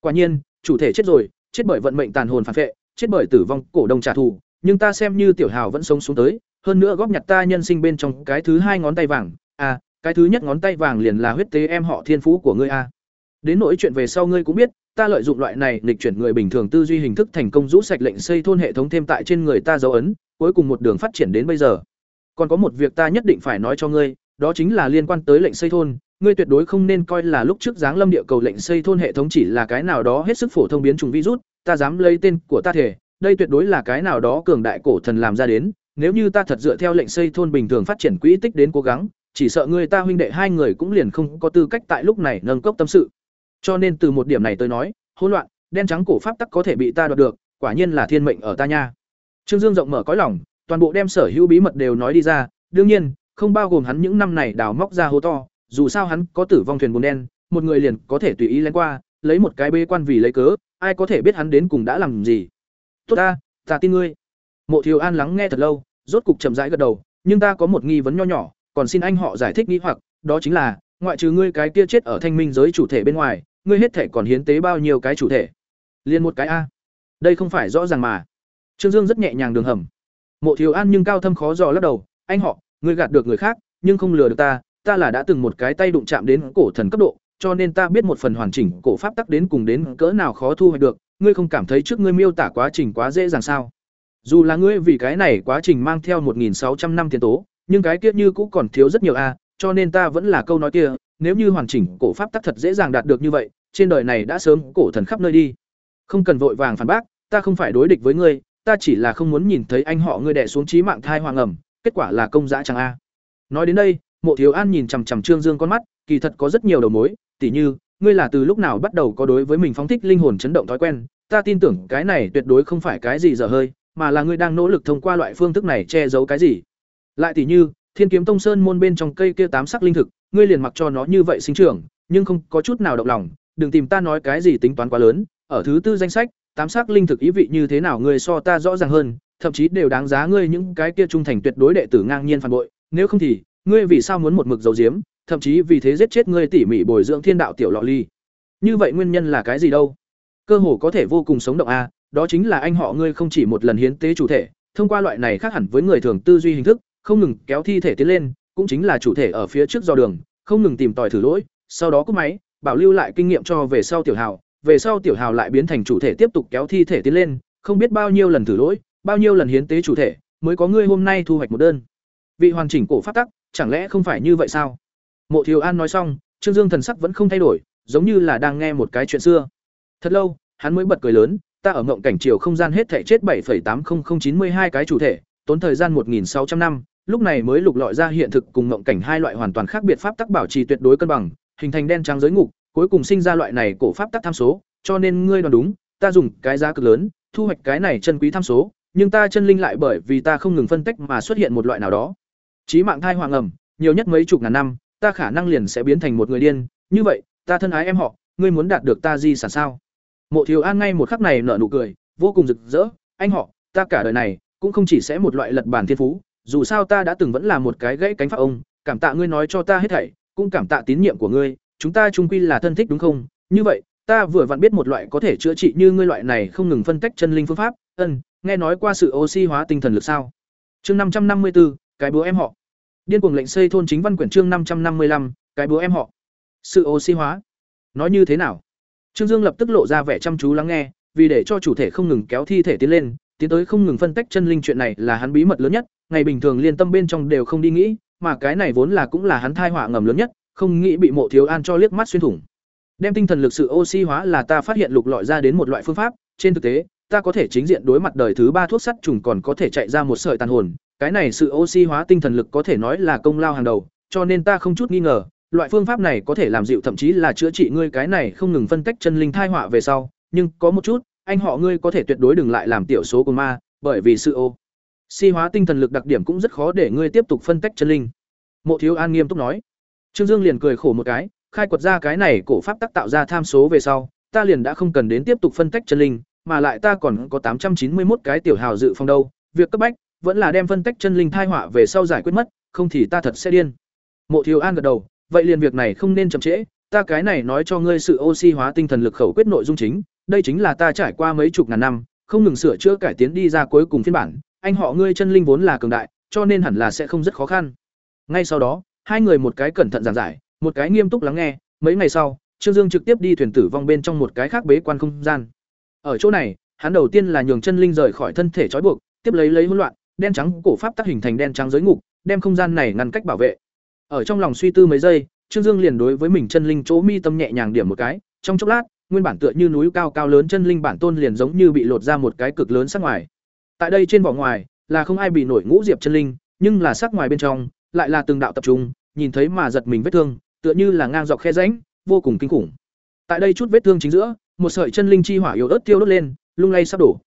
Quả nhiên, chủ thể chết rồi, chết bởi vận mệnh tàn hồn phản vệ, chết bởi tử vong cổ đông trả thù, nhưng ta xem như tiểu hào vẫn sống xuống tới, hơn nữa góp nhặt ta nhân sinh bên trong cái thứ hai ngón tay vàng, à, cái thứ nhất ngón tay vàng liền là huyết tế em họ thiên phú của ngươi a. Đến nỗi chuyện về sau ngươi cũng biết, ta lợi dụng loại này nghịch chuyển người bình thường tư duy hình thức thành công rũ sạch lệnh xây thôn hệ thống thêm tại trên người ta dấu ấn, cuối cùng một đường phát triển đến bây giờ. Còn có một việc ta nhất định phải nói cho ngươi, đó chính là liên quan tới lệnh xây thôn, ngươi tuyệt đối không nên coi là lúc trước giáng lâm địa cầu lệnh xây thôn hệ thống chỉ là cái nào đó hết sức phổ thông biến chủng virus, ta dám lấy tên của ta thể, đây tuyệt đối là cái nào đó cường đại cổ thần làm ra đến, nếu như ta thật dựa theo lệnh xây thôn bình thường phát triển quỹ tích đến cố gắng, chỉ sợ người ta huynh đệ hai người cũng liền không có tư cách tại lúc này nâng cốc tâm sự. Cho nên từ một điểm này tôi nói, hỗn loạn, đen trắng cổ pháp tắc có thể bị ta đoạt được, quả nhiên là thiên mệnh ở ta nha. Trương Dương rộng mở cõi lòng, toàn bộ đem sở hữu bí mật đều nói đi ra, đương nhiên, không bao gồm hắn những năm này đào móc ra hố to, dù sao hắn có tử vong thuyền buồn đen, một người liền có thể tùy ý lén qua, lấy một cái bê quan vì lấy cớ, ai có thể biết hắn đến cùng đã làm gì. Tốt ta, ta tin ngươi. Mộ Thiếu An lắng nghe thật lâu, rốt cục chậm rãi gật đầu, nhưng ta có một nghi vấn nho nhỏ, còn xin anh họ giải thích nghi hoặc, đó chính là, ngoại trừ ngươi cái kia chết ở thanh minh giới chủ thể bên ngoài, ngươi hết thể còn hiến tế bao nhiêu cái chủ thể? Liên một cái a. Đây không phải rõ ràng mà. Trương Dương rất nhẹ nhàng đường hầm. Mộ Thiếu An nhưng cao thâm khó dò lắc đầu, anh họ, ngươi gạt được người khác, nhưng không lừa được ta, ta là đã từng một cái tay đụng chạm đến cổ thần cấp độ, cho nên ta biết một phần hoàn chỉnh cổ pháp tắc đến cùng đến cỡ nào khó thu hoạch được, ngươi không cảm thấy trước ngươi miêu tả quá trình quá dễ dàng sao? Dù là ngươi vì cái này quá trình mang theo 1600 năm tiền tố, nhưng cái kia như cũng còn thiếu rất nhiều a, cho nên ta vẫn là câu nói kia, nếu như hoàn chỉnh cổ pháp tắc thật dễ dàng đạt được như vậy, trên đời này đã sớm cổ thần khắp nơi đi. Không cần vội vàng phản bác, ta không phải đối địch với ngươi, ta chỉ là không muốn nhìn thấy anh họ ngươi đè xuống chí mạng thai hoàng ẩm, kết quả là công dã chẳng a. Nói đến đây, Mộ Thiếu An nhìn chằm chằm Trương Dương con mắt, kỳ thật có rất nhiều đầu mối, tỉ như, ngươi là từ lúc nào bắt đầu có đối với mình phóng thích linh hồn chấn động thói quen, ta tin tưởng cái này tuyệt đối không phải cái gì dở hơi, mà là ngươi đang nỗ lực thông qua loại phương thức này che giấu cái gì. Lại tỉ như, Thiên Kiếm Tông Sơn môn bên trong cây kia tám sắc linh thực, ngươi liền mặc cho nó như vậy sinh trưởng, nhưng không có chút nào động lòng, đừng tìm ta nói cái gì tính toán quá lớn, ở thứ tư danh sách, tám sắc linh thực ý vị như thế nào ngươi so ta rõ ràng hơn, thậm chí đều đáng giá ngươi những cái kia trung thành tuyệt đối đệ tử ngang nhiên phản bội, nếu không thì, ngươi vì sao muốn một mực giấu giếm, thậm chí vì thế giết chết ngươi tỉ mỉ bồi dưỡng thiên đạo tiểu lọ ly. Như vậy nguyên nhân là cái gì đâu? Cơ hồ có thể vô cùng sống động a, đó chính là anh họ ngươi không chỉ một lần hiến tế chủ thể, thông qua loại này khác hẳn với người thường tư duy hình thức, không ngừng kéo thi thể tiến lên, cũng chính là chủ thể ở phía trước do đường, không ngừng tìm tòi thử lỗi, sau đó cúp máy, bảo lưu lại kinh nghiệm cho về sau tiểu hào, về sau tiểu hào lại biến thành chủ thể tiếp tục kéo thi thể tiến lên, không biết bao nhiêu lần thử lỗi, bao nhiêu lần hiến tế chủ thể, mới có ngươi hôm nay thu hoạch một đơn. Vị hoàn chỉnh cổ pháp tắc, chẳng lẽ không phải như vậy sao? Mộ Thiều An nói xong, Trương Dương thần sắc vẫn không thay đổi, giống như là đang nghe một cái chuyện xưa. Thật lâu, hắn mới bật cười lớn, ta ở ngộng cảnh chiều không gian hết thể chết 7.80092 cái chủ thể, tốn thời gian 1600 năm, lúc này mới lục lọi ra hiện thực cùng ngộng cảnh hai loại hoàn toàn khác biệt pháp tắc bảo trì tuyệt đối cân bằng, hình thành đen trắng giới ngục, cuối cùng sinh ra loại này cổ pháp tắc tham số, cho nên ngươi đoán đúng, ta dùng cái giá cực lớn, thu hoạch cái này chân quý tham số, nhưng ta chân linh lại bởi vì ta không ngừng phân tích mà xuất hiện một loại nào đó. Chí mạng thai hoàng ẩm, nhiều nhất mấy chục ngàn năm, ta khả năng liền sẽ biến thành một người điên, như vậy, ta thân ái em họ, ngươi muốn đạt được ta di sản sao? Mộ Thiếu An ngay một khắc này nở nụ cười, vô cùng rực rỡ, anh họ, ta cả đời này cũng không chỉ sẽ một loại lật bản thiên phú, dù sao ta đã từng vẫn là một cái gãy cánh pháp ông, cảm tạ ngươi nói cho ta hết thảy, cũng cảm tạ tín nhiệm của ngươi, chúng ta chung quy là thân thích đúng không? Như vậy, ta vừa vặn biết một loại có thể chữa trị như ngươi loại này không ngừng phân tách chân linh phương pháp, ân, nghe nói qua sự oxy hóa tinh thần lực sao? Chương năm trăm năm mươi 554, cái búa em họ. Điên cuồng lệnh xây thôn chính văn quyển chương năm trăm năm mươi lăm, cái búa em họ. Sự oxy hóa. Nói như thế nào? Trương Dương lập tức lộ ra vẻ chăm chú lắng nghe, vì để cho chủ thể không ngừng kéo thi thể tiến lên, tiến tới không ngừng phân tách chân linh chuyện này là hắn bí mật lớn nhất, ngày bình thường liên tâm bên trong đều không đi nghĩ, mà cái này vốn là cũng là hắn thai họa ngầm lớn nhất, không nghĩ bị Mộ Thiếu An cho liếc mắt xuyên thủng. Đem tinh thần lực sự oxy hóa là ta phát hiện lục lọi ra đến một loại phương pháp, trên thực tế, ta có thể chính diện đối mặt đời thứ ba thuốc sắt trùng còn có thể chạy ra một sợi tàn hồn, cái này sự oxy hóa tinh thần lực có thể nói là công lao hàng đầu, cho nên ta không chút nghi ngờ, loại phương pháp này có thể làm dịu thậm chí là chữa trị ngươi cái này không ngừng phân tách chân linh thai họa về sau, nhưng có một chút, anh họ ngươi có thể tuyệt đối đừng lại làm tiểu số của ma, bởi vì sự ô si hóa tinh thần lực đặc điểm cũng rất khó để ngươi tiếp tục phân tách chân linh. Mộ Thiếu An nghiêm túc nói. Trương Dương liền cười khổ một cái, khai quật ra cái này cổ pháp tác tạo ra tham số về sau, ta liền đã không cần đến tiếp tục phân tách chân linh, mà lại ta còn có tám trăm chín mươi một cái tiểu hào dự phòng đâu, việc cấp bách vẫn là đem phân tách chân linh thai họa về sau giải quyết mất, không thì ta thật sẽ điên. Mộ Thiếu An gật đầu, vậy liền việc này không nên chậm trễ, ta cái này nói cho ngươi sự oxy hóa tinh thần lực khẩu quyết nội dung chính, đây chính là ta trải qua mấy chục ngàn năm, không ngừng sửa chữa cải tiến đi ra cuối cùng phiên bản, anh họ ngươi chân linh vốn là cường đại, cho nên hẳn là sẽ không rất khó khăn. Ngay sau đó, hai người một cái cẩn thận giảng giải, một cái nghiêm túc lắng nghe, mấy ngày sau, Trương Dương trực tiếp đi thuyền tử vong bên trong một cái khác bế quan không gian. Ở chỗ này, hắn đầu tiên là nhường chân linh rời khỏi thân thể trói buộc, tiếp lấy lấy hỗn loạn, đen trắng cổ pháp tác hình thành đen trắng giới ngục, đem không gian này ngăn cách bảo vệ. Ở trong lòng suy tư mấy giây, Trương Dương liền đối với mình chân linh chỗ mi tâm nhẹ nhàng điểm một cái, trong chốc lát, nguyên bản tựa như núi cao cao lớn chân linh bản tôn liền giống như bị lột ra một cái cực lớn sắc ngoài. Tại đây trên vỏ ngoài, là không ai bị nổi ngũ diệp chân linh, nhưng là sắc ngoài bên trong, lại là từng đạo tập trung, nhìn thấy mà giật mình vết thương, tựa như là ngang dọc khe rãnh, vô cùng kinh khủng. Tại đây chút vết thương chính giữa, một sợi chân linh chi hỏa yếu ớt tiêu đốt lên, lung lay sắp đổ.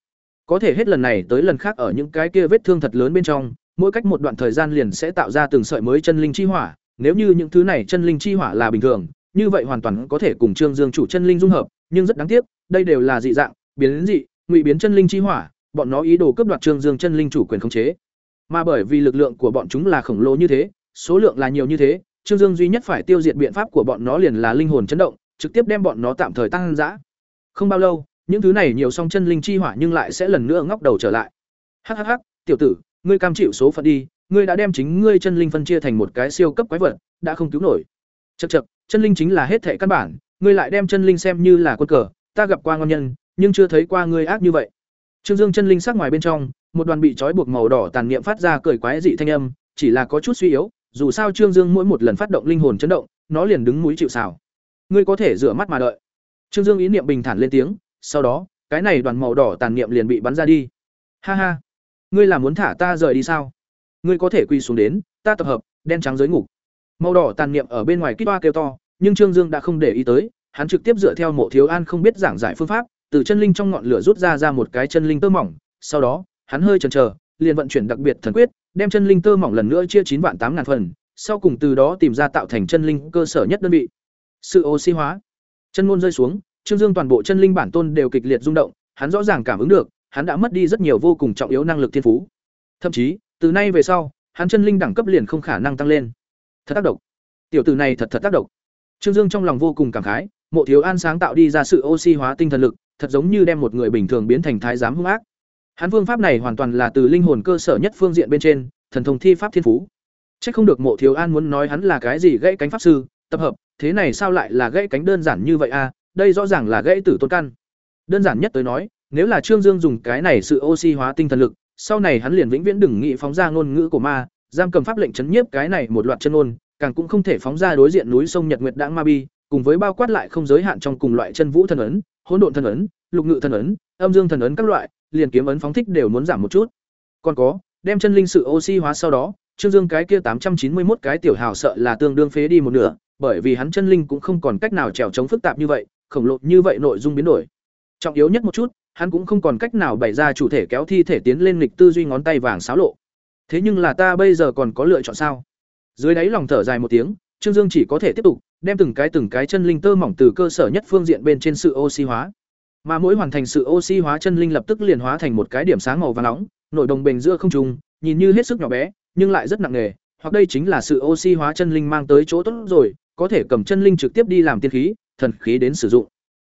Có thể hết lần này tới lần khác ở những cái kia vết thương thật lớn bên trong, mỗi cách một đoạn thời gian liền sẽ tạo ra từng sợi mới chân linh chi hỏa, nếu như những thứ này chân linh chi hỏa là bình thường, như vậy hoàn toàn có thể cùng Trương Dương chủ chân linh dung hợp, nhưng rất đáng tiếc, đây đều là dị dạng, biến dị, ngụy biến chân linh chi hỏa, bọn nó ý đồ cướp đoạt Trương Dương chân linh chủ quyền khống chế. Mà bởi vì lực lượng của bọn chúng là khổng lồ như thế, số lượng là nhiều như thế, Trương Dương duy nhất phải tiêu diệt biện pháp của bọn nó liền là linh hồn chấn động, trực tiếp đem bọn nó tạm thời tăng dã. Không bao lâu, những thứ này nhiều song chân linh chi hỏa nhưng lại sẽ lần nữa ngóc đầu trở lại. Hắc hắc hắc, tiểu tử, ngươi cam chịu số phận đi, ngươi đã đem chính ngươi chân linh phân chia thành một cái siêu cấp quái vật, đã không cứu nổi. Chậc chậc, chân linh chính là hết thảy căn bản, ngươi lại đem chân linh xem như là quân cờ, ta gặp qua ngon nhân, nhưng chưa thấy qua ngươi ác như vậy. Trương Dương chân linh sắc ngoài bên trong, một đoàn bị trói buộc màu đỏ tàn niệm phát ra cười quái dị thanh âm, chỉ là có chút suy yếu, dù sao Trương Dương mỗi một lần phát động linh hồn chấn động, nó liền đứng mũi chịu sào. Ngươi có thể rửa mắt mà đợi. Trương Dương ý niệm bình thản lên tiếng, sau đó, cái này đoàn màu đỏ tàn niệm liền bị bắn ra đi. Ha ha, ngươi là muốn thả ta rời đi sao? Ngươi có thể quy xuống đến, ta tập hợp, đen trắng giới ngục. Màu đỏ tàn niệm ở bên ngoài kít toa kêu to, nhưng Trương Dương đã không để ý tới, hắn trực tiếp dựa theo Mộ Thiếu An không biết giảng giải phương pháp, từ chân linh trong ngọn lửa rút ra ra một cái chân linh tơ mỏng, sau đó, hắn hơi chần chờ, liền vận chuyển đặc biệt thần quyết, đem chân linh tơ mỏng lần nữa chia chín vạn tám ngàn phần, sau cùng từ đó tìm ra tạo thành chân linh cơ sở nhất đơn vị. Sự oxy hóa. Chân ngôn rơi xuống, Trương Dương toàn bộ chân linh bản tôn đều kịch liệt rung động, hắn rõ ràng cảm ứng được, hắn đã mất đi rất nhiều vô cùng trọng yếu năng lực thiên phú. Thậm chí, từ nay về sau, hắn chân linh đẳng cấp liền không khả năng tăng lên. Thật tác động. Tiểu tử này thật thật tác động. Trương Dương trong lòng vô cùng cảm khái, Mộ Thiếu An sáng tạo đi ra sự oxy hóa tinh thần lực, thật giống như đem một người bình thường biến thành thái giám hung ác. Hắn phương pháp này hoàn toàn là từ linh hồn cơ sở nhất phương diện bên trên, thần thông thi pháp thiên phú. Chắc không được Mộ Thiếu An muốn nói hắn là cái gì gãy cánh pháp sư, tập hợp, thế này sao lại là gãy cánh đơn giản như vậy a? À? Đây rõ ràng là gãy tử tôn căn. Đơn giản nhất tới nói, nếu là Trương Dương dùng cái này sự oxy hóa tinh thần lực, sau này hắn liền vĩnh viễn đừng nghĩ phóng ra ngôn ngữ của ma, giam cầm pháp lệnh chấn nhiếp cái này một loạt chân ngôn, càng cũng không thể phóng ra đối diện núi sông Nhật Nguyệt Đãng Ma Bi, cùng với bao quát lại không giới hạn trong cùng loại chân vũ thần ấn, hỗn độn thần ấn, lục ngự thần ấn, âm dương thần ấn các loại, liền kiếm ấn phóng thích đều muốn giảm một chút. Còn có, đem chân linh sự oxy hóa sau đó, Trương Dương cái kia tám trăm chín mươi một cái tiểu hào sợ là tương đương phế đi một nửa, bởi vì hắn chân linh cũng không còn cách nào trèo chống phức tạp như vậy, khổng lồ như vậy nội dung biến đổi. Trọng yếu nhất một chút, hắn cũng không còn cách nào bày ra chủ thể kéo thi thể tiến lên lịch tư duy ngón tay vàng xáo lộ. Thế nhưng là ta bây giờ còn có lựa chọn sao? Dưới đáy lòng thở dài một tiếng, Trương Dương chỉ có thể tiếp tục đem từng cái từng cái chân linh tơ mỏng từ cơ sở nhất phương diện bên trên sự oxy hóa. Mà mỗi hoàn thành sự oxy hóa chân linh lập tức liền hóa thành một cái điểm sáng màu vàng nóng, nội đồng bền giữa không trung, nhìn như hết sức nhỏ bé, nhưng lại rất nặng nề, hoặc đây chính là sự oxy hóa chân linh mang tới chỗ tốt rồi, có thể cầm chân linh trực tiếp đi làm tiên khí, thần khí đến sử dụng.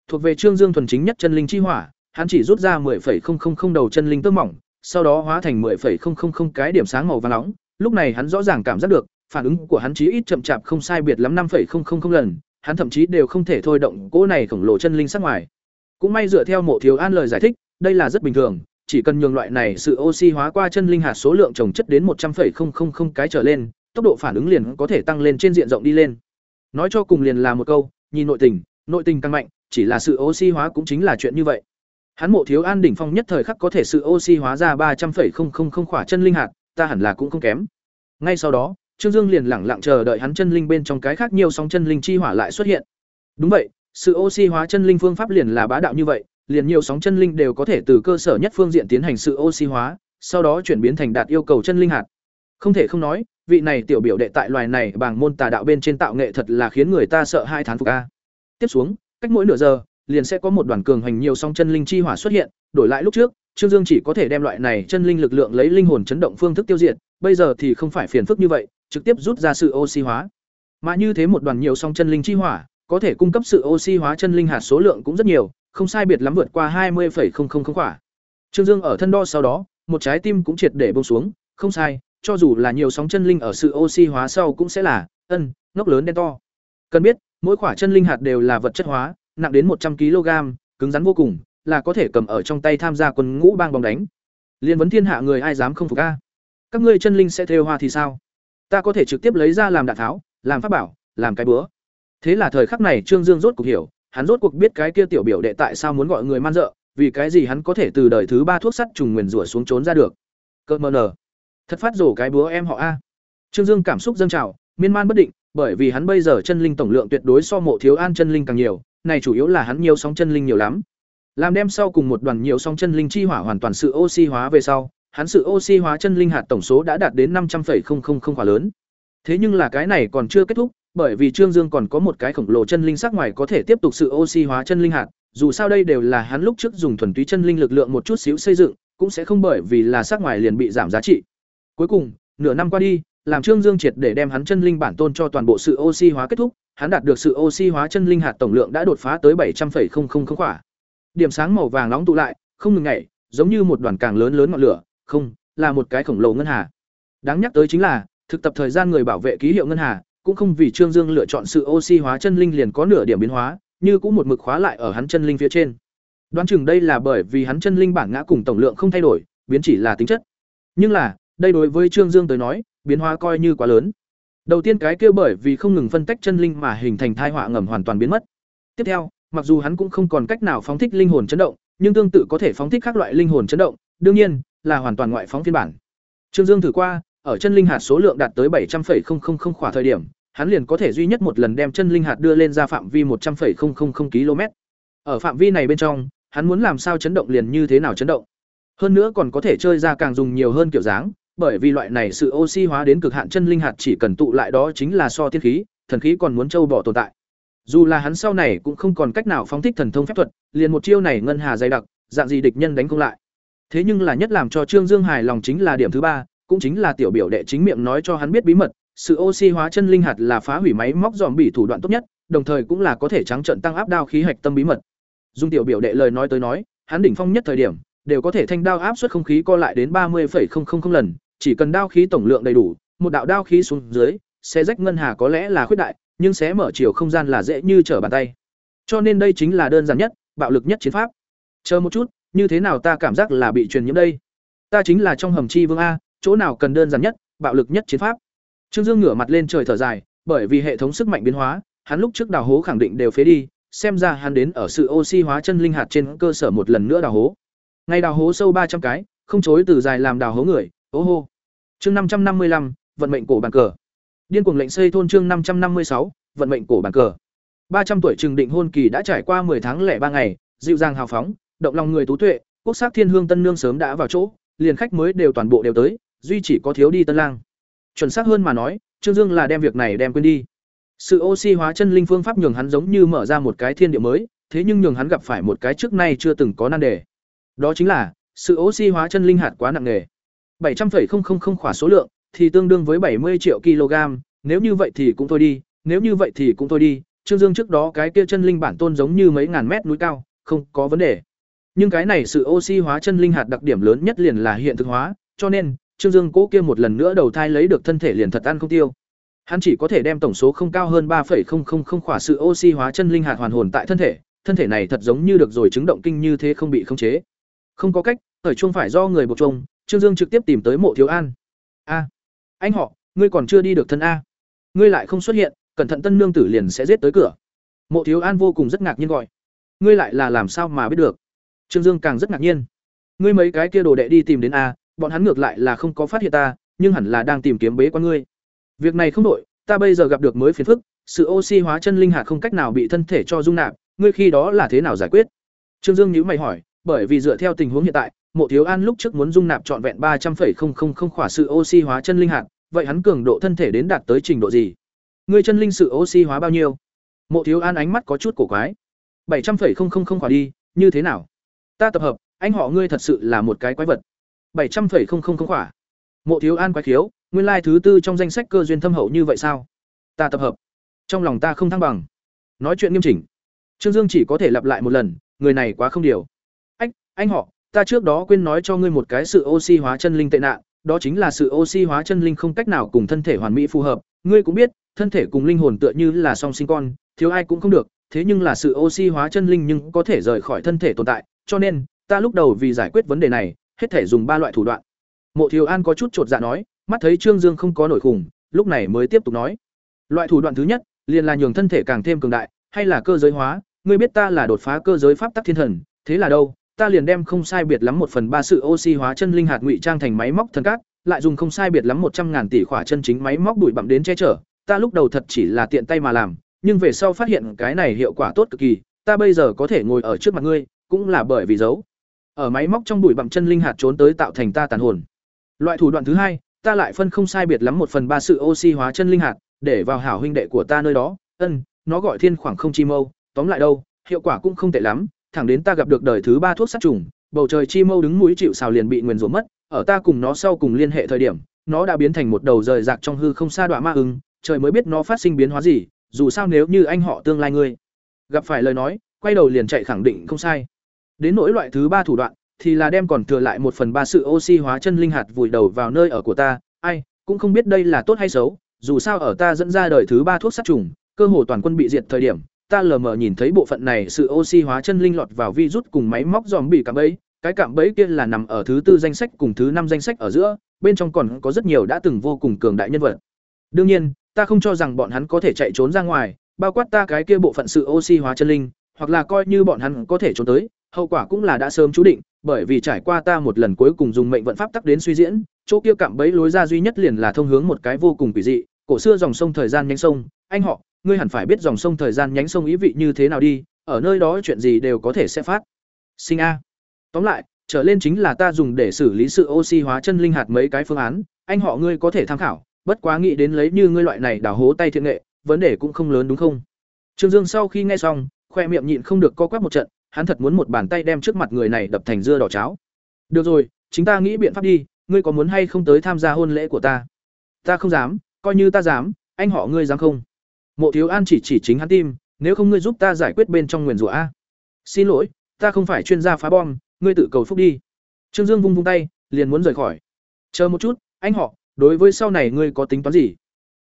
Thuộc về Trương Dương thuần chính nhất chân linh chi hỏa, hắn chỉ rút ra 10.000 đầu chân linh tơ mỏng, sau đó hóa thành 10.000 cái điểm sáng màu vàng nóng, lúc này hắn rõ ràng cảm giác được, phản ứng của hắn chí ít chậm chạp không sai biệt lắm 5.000 lần, hắn thậm chí đều không thể thôi động cỗ này khổng lồ chân linh sắc ngoài. Cũng may dựa theo Mộ Thiếu An lời giải thích, đây là rất bình thường, chỉ cần nhường loại này sự oxy hóa qua chân linh hạt số lượng trồng chất đến 100.000 cái trở lên, tốc độ phản ứng liền có thể tăng lên trên diện rộng đi lên. Nói cho cùng liền là một câu, nhìn nội tình, nội tình càng mạnh, chỉ là sự oxy hóa cũng chính là chuyện như vậy. Hắn Mộ Thiếu An đỉnh phong nhất thời khắc có thể sự oxy hóa ra 300.000 khỏa chân linh hạt, ta hẳn là cũng không kém. Ngay sau đó, Trương Dương liền lẳng lặng chờ đợi hắn chân linh bên trong cái khác nhiều sóng chân linh chi hỏa lại xuất hiện. Đúng vậy, sự oxy hóa chân linh phương pháp liền là bá đạo như vậy, liền nhiều sóng chân linh đều có thể từ cơ sở nhất phương diện tiến hành sự oxy hóa, sau đó chuyển biến thành đạt yêu cầu chân linh hạt. Không thể không nói, vị này tiểu biểu đệ tại loài này bảng môn tà đạo bên trên tạo nghệ thật là khiến người ta sợ hai thán phục a. Tiếp xuống, cách mỗi nửa giờ, liền sẽ có một đoàn cường hành nhiều song chân linh chi hỏa xuất hiện, đổi lại lúc trước, Trương Dương chỉ có thể đem loại này chân linh lực lượng lấy linh hồn chấn động phương thức tiêu diệt, bây giờ thì không phải phiền phức như vậy, trực tiếp rút ra sự oxy hóa. Mà như thế một đoàn nhiều song chân linh chi hỏa, có thể cung cấp sự oxy hóa chân linh hạt số lượng cũng rất nhiều, không sai biệt lắm vượt qua 20,000 quả. Trương Dương ở thân đo sau đó, một trái tim cũng triệt để buông xuống, không sai, cho dù là nhiều sóng chân linh ở sự oxy hóa sau cũng sẽ là ân, ngốc lớn đen to. Cần biết, mỗi quả chân linh hạt đều là vật chất hóa, nặng đến 100 kg, cứng rắn vô cùng, là có thể cầm ở trong tay tham gia quân ngũ bang bóng đánh. Liên vấn thiên hạ người ai dám không phục a? Các ngươi chân linh sẽ thêu hoa thì sao? Ta có thể trực tiếp lấy ra làm đạn tháo, làm pháp bảo, làm cái búa. Thế là thời khắc này Trương Dương rốt cuộc hiểu, hắn rốt cuộc biết cái kia tiểu biểu đệ tại sao muốn gọi người man dợ, vì cái gì hắn có thể từ đời thứ ba thuốc sắt trùng nguyền rủa xuống trốn ra được. cợt mờ nở. Thật phát rổ cái búa em họ a. Trương Dương cảm xúc dâng trào, miên man bất định, bởi vì hắn bây giờ chân linh tổng lượng tuyệt đối so mộ thiếu an chân linh càng nhiều, này chủ yếu là hắn nhiều sóng chân linh nhiều lắm. Làm đem sau cùng một đoàn nhiều sóng chân linh chi hỏa hoàn toàn sự oxy hóa về sau, hắn sự oxy hóa chân linh hạt tổng số đã đạt đến năm trăm linh quả lớn. Thế nhưng là cái này còn chưa kết thúc, bởi vì Trương Dương còn có một cái khổng lồ chân linh sắc ngoài có thể tiếp tục sự oxy hóa chân linh hạt, dù sao đây đều là hắn lúc trước dùng thuần túy chân linh lực lượng một chút xíu xây dựng, cũng sẽ không bởi vì là sắc ngoài liền bị giảm giá trị. Cuối cùng, nửa năm qua đi, làm Trương Dương triệt để đem hắn chân linh bản tôn cho toàn bộ sự oxy hóa kết thúc, hắn đạt được sự oxy hóa chân linh hạt tổng lượng đã đột phá tới bảy trăm 700,000 quả. Điểm sáng màu vàng nóng tụ lại, không ngừng nhảy, giống như một đoàn càng lớn lớn ngọn lửa, không, là một cái khổng lồ ngân hà. Đáng nhắc tới chính là, thực tập thời gian người bảo vệ ký hiệu ngân hà, cũng không vì Trương Dương lựa chọn sự oxy hóa chân linh liền có nửa điểm biến hóa, như cũng một mực khóa lại ở hắn chân linh phía trên. Đoán chừng đây là bởi vì hắn chân linh bản ngã cùng tổng lượng không thay đổi, biến chỉ là tính chất. Nhưng là, đây đối với Trương Dương tới nói, biến hóa coi như quá lớn. Đầu tiên cái kia bởi vì không ngừng phân tách chân linh mà hình thành thai họa ngầm hoàn toàn biến mất. Tiếp theo, mặc dù hắn cũng không còn cách nào phóng thích linh hồn chấn động, nhưng tương tự có thể phóng thích các loại linh hồn chấn động, đương nhiên là hoàn toàn ngoại phóng phiên bản. Trương Dương thử qua, ở chân linh hạt số lượng đạt tới bảy trăm 700,000 khỏa thời điểm, hắn liền có thể duy nhất một lần đem chân linh hạt đưa lên ra phạm vi một trăm 100,000 km. Ở phạm vi này bên trong, hắn muốn làm sao chấn động liền như thế nào chấn động. Hơn nữa còn có thể chơi ra càng dùng nhiều hơn kiểu dáng, bởi vì loại này sự oxy hóa đến cực hạn chân linh hạt chỉ cần tụ lại đó chính là so thiên khí, thần khí còn muốn châu bỏ tồn tại. Dù là hắn sau này cũng không còn cách nào phóng thích thần thông phép thuật, liền một chiêu này ngân hà dày đặc, dạng gì địch nhân đánh không lại. Thế nhưng là nhất làm cho Trương Dương hài lòng chính là điểm thứ ba, cũng chính là tiểu biểu đệ chính miệng nói cho hắn biết bí mật, sự oxy hóa chân linh hạt là phá hủy máy móc dòm bị thủ đoạn tốt nhất, đồng thời cũng là có thể trắng trận tăng áp đao khí hạch tâm bí mật. Dung tiểu biểu đệ lời nói tới nói, hắn đỉnh phong nhất thời điểm, đều có thể thanh đao áp suất không khí co lại đến ba 30,000 lần, chỉ cần đao khí tổng lượng đầy đủ, một đạo đao khí xuống dưới, sẽ rách ngân hà có lẽ là khuyết đại, nhưng sẽ mở chiều không gian là dễ như trở bàn tay. Cho nên đây chính là đơn giản nhất, bạo lực nhất chiến pháp. Chờ một chút, như thế nào ta cảm giác là bị truyền nhiễm đây? Ta chính là trong hầm chi vương a, chỗ nào cần đơn giản nhất, bạo lực nhất chiến pháp. Trương Dương ngửa mặt lên trời thở dài, bởi vì hệ thống sức mạnh biến hóa, hắn lúc trước đào hố khẳng định đều phế đi, xem ra hắn đến ở sự oxy hóa chân linh hạt trên cơ sở một lần nữa đào hố. ngay đào hố sâu ba trăm cái, không chối từ dài làm đào hố người, ô hô. Chương năm trăm năm mươi lăm, vận mệnh cổ bàn cờ. Điên cuồng lệnh xây thôn chương năm trăm năm mươi sáu, vận mệnh cổ bàn cờ. ba trăm tuổi trừng định hôn kỳ đã trải qua 10 tháng lẻ ba ngày, dịu dàng hào phóng, động lòng người tú tuệ, quốc sắc thiên hương tân nương sớm đã vào chỗ, liền khách mới đều toàn bộ đều tới, duy chỉ có thiếu đi tân lang. Chuẩn xác hơn mà nói, Trương Dương là đem việc này đem quên đi. Sự oxy hóa chân linh phương pháp nhường hắn giống như mở ra một cái thiên địa mới, thế nhưng nhường hắn gặp phải một cái trước nay chưa từng có nan đề. Đó chính là sự oxy hóa chân linh hạt quá nặng nề. 700,000 khỏa số lượng thì tương đương với 70 triệu kg, nếu như vậy thì cũng thôi đi, nếu như vậy thì cũng thôi đi. Trương Dương trước đó cái kia chân linh bản tôn giống như mấy ngàn mét núi cao, không có vấn đề. Nhưng cái này sự oxy hóa chân linh hạt đặc điểm lớn nhất liền là hiện thực hóa, cho nên Trương Dương cố kia một lần nữa đầu thai lấy được thân thể liền thật ăn không tiêu. Hắn chỉ có thể đem tổng số không cao hơn 3.000 khỏa sự oxy hóa chân linh hạt hoàn hồn tại thân thể, thân thể này thật giống như được rồi chứng động kinh như thế không bị khống chế. Không có cách, thời chuông phải do người buộc chuông, Trương Dương trực tiếp tìm tới Mộ Thiếu An. "A, anh họ, ngươi còn chưa đi được thân a. Ngươi lại không xuất hiện, cẩn thận tân nương tử liền sẽ giết tới cửa." Mộ Thiếu An vô cùng rất ngạc nhiên gọi. "Ngươi lại là làm sao mà biết được?" Trương Dương càng rất ngạc nhiên. "Ngươi mấy cái kia đồ đệ đi tìm đến a, bọn hắn ngược lại là không có phát hiện ta, nhưng hẳn là đang tìm kiếm bế quan ngươi." Việc này không đổi, ta bây giờ gặp được mới phiền phức, sự oxy hóa chân linh hạt không cách nào bị thân thể cho dung nạp, ngươi khi đó là thế nào giải quyết? Trương Dương nhíu mày hỏi, bởi vì dựa theo tình huống hiện tại, Mộ Thiếu An lúc trước muốn dung nạp trọn vẹn ba trăm 300,000 khỏa sự oxy hóa chân linh hạt, vậy hắn cường độ thân thể đến đạt tới trình độ gì? Ngươi chân linh sự oxy hóa bao nhiêu? Mộ Thiếu An ánh mắt có chút cổ quái. bảy trăm 700,000 khỏa đi, như thế nào? Ta tập hợp, anh họ ngươi thật sự là một cái quái vật. bảy trăm 700,000 khỏa. Mộ Thiếu An quái khiếu, nguyên lai thứ tư trong danh sách cơ duyên thâm hậu như vậy sao ta tập hợp trong lòng ta không thăng bằng nói chuyện nghiêm chỉnh trương dương chỉ có thể lặp lại một lần người này quá không điều anh họ ta trước đó quên nói cho ngươi một cái sự oxy hóa chân linh tệ nạn đó chính là sự oxy hóa chân linh không cách nào cùng thân thể hoàn mỹ phù hợp. Ngươi cũng biết thân thể cùng linh hồn tựa như là song sinh con thiếu ai cũng không được thế nhưng là sự oxy hóa chân linh nhưng có thể rời khỏi thân thể tồn tại cho nên ta lúc đầu vì giải quyết vấn đề này hết thể dùng ba loại thủ đoạn. Mộ thiếu an có chút chột dạ nói mắt thấy Trương Dương không có nổi khủng, lúc này mới tiếp tục nói. Loại thủ đoạn thứ nhất, liền là nhường thân thể càng thêm cường đại, hay là cơ giới hóa, ngươi biết ta là đột phá cơ giới pháp tắc thiên thần, thế là đâu, ta liền đem không sai biệt lắm một phần ba sự oxy hóa chân linh hạt ngụy trang thành máy móc thần cát, lại dùng không sai biệt lắm một trăm ngàn tỷ khỏa chân chính máy móc đuổi bặm đến che chở, ta lúc đầu thật chỉ là tiện tay mà làm, nhưng về sau phát hiện cái này hiệu quả tốt cực kỳ, ta bây giờ có thể ngồi ở trước mặt ngươi, cũng là bởi vì giấu. Ở máy móc trong bụi bặm chân linh hạt trốn tới tạo thành ta tàn hồn. Loại thủ đoạn thứ hai, ta lại phân không sai biệt lắm một phần ba sự oxy hóa chân linh hạt, để vào hảo huynh đệ của ta nơi đó, ân, nó gọi thiên khoảng không chi mâu, tóm lại đâu, hiệu quả cũng không tệ lắm, thẳng đến ta gặp được đời thứ ba thuốc sát trùng, bầu trời chi mâu đứng mũi chịu sào liền bị nguyền rủa mất, ở ta cùng nó sau cùng liên hệ thời điểm, nó đã biến thành một đầu rời rạc trong hư không xa đoạn ma ưng, trời mới biết nó phát sinh biến hóa gì, dù sao nếu như anh họ tương lai ngươi gặp phải lời nói, quay đầu liền chạy khẳng định không sai. Đến nỗi loại thứ ba thủ đoạn, thì là đem còn thừa lại một phần ba sự oxy hóa chân linh hạt vùi đầu vào nơi ở của ta, ai, cũng không biết đây là tốt hay xấu, dù sao ở ta dẫn ra đời thứ ba thuốc sát trùng, cơ hồ toàn quân bị diệt thời điểm, ta lờ mờ nhìn thấy bộ phận này sự oxy hóa chân linh lọt vào virus cùng máy móc dòm bị cạm bẫy, cái cạm bẫy kia là nằm ở thứ tư danh sách cùng thứ năm danh sách ở giữa, bên trong còn có rất nhiều đã từng vô cùng cường đại nhân vật. Đương nhiên, ta không cho rằng bọn hắn có thể chạy trốn ra ngoài, bao quát ta cái kia bộ phận sự oxy hóa chân linh, hoặc là coi như bọn hắn có thể trốn tới, hậu quả cũng là đã sớm chú định, bởi vì trải qua ta một lần cuối cùng dùng mệnh vận pháp tắc đến suy diễn, chỗ kia cạm bẫy lối ra duy nhất liền là thông hướng một cái vô cùng quỷ dị, cổ xưa dòng sông thời gian nhánh sông, anh họ, ngươi hẳn phải biết dòng sông thời gian nhánh sông ý vị như thế nào đi, ở nơi đó chuyện gì đều có thể sẽ phát. Sinh a. Tóm lại, trở lên chính là ta dùng để xử lý sự oxy hóa chân linh hạt mấy cái phương án, anh họ ngươi có thể tham khảo, bất quá nghĩ đến lấy như ngươi loại này đào hố tay thiện nghệ, vấn đề cũng không lớn đúng không? Trương Dương sau khi nghe xong, khoe miệng nhịn không được co quắp một trận, hắn thật muốn một bàn tay đem trước mặt người này đập thành dưa đỏ cháo. Được rồi, chúng ta nghĩ biện pháp đi, ngươi có muốn hay không tới tham gia hôn lễ của ta? Ta không dám, coi như ta dám, anh họ ngươi dám không? Mộ Thiếu An chỉ chỉ chính hắn tim, nếu không ngươi giúp ta giải quyết bên trong nguyền rủa a. Xin lỗi, ta không phải chuyên gia phá bom, ngươi tự cầu phúc đi. Trương Dương vung vung tay, liền muốn rời khỏi. Chờ một chút, anh họ, đối với sau này ngươi có tính toán gì?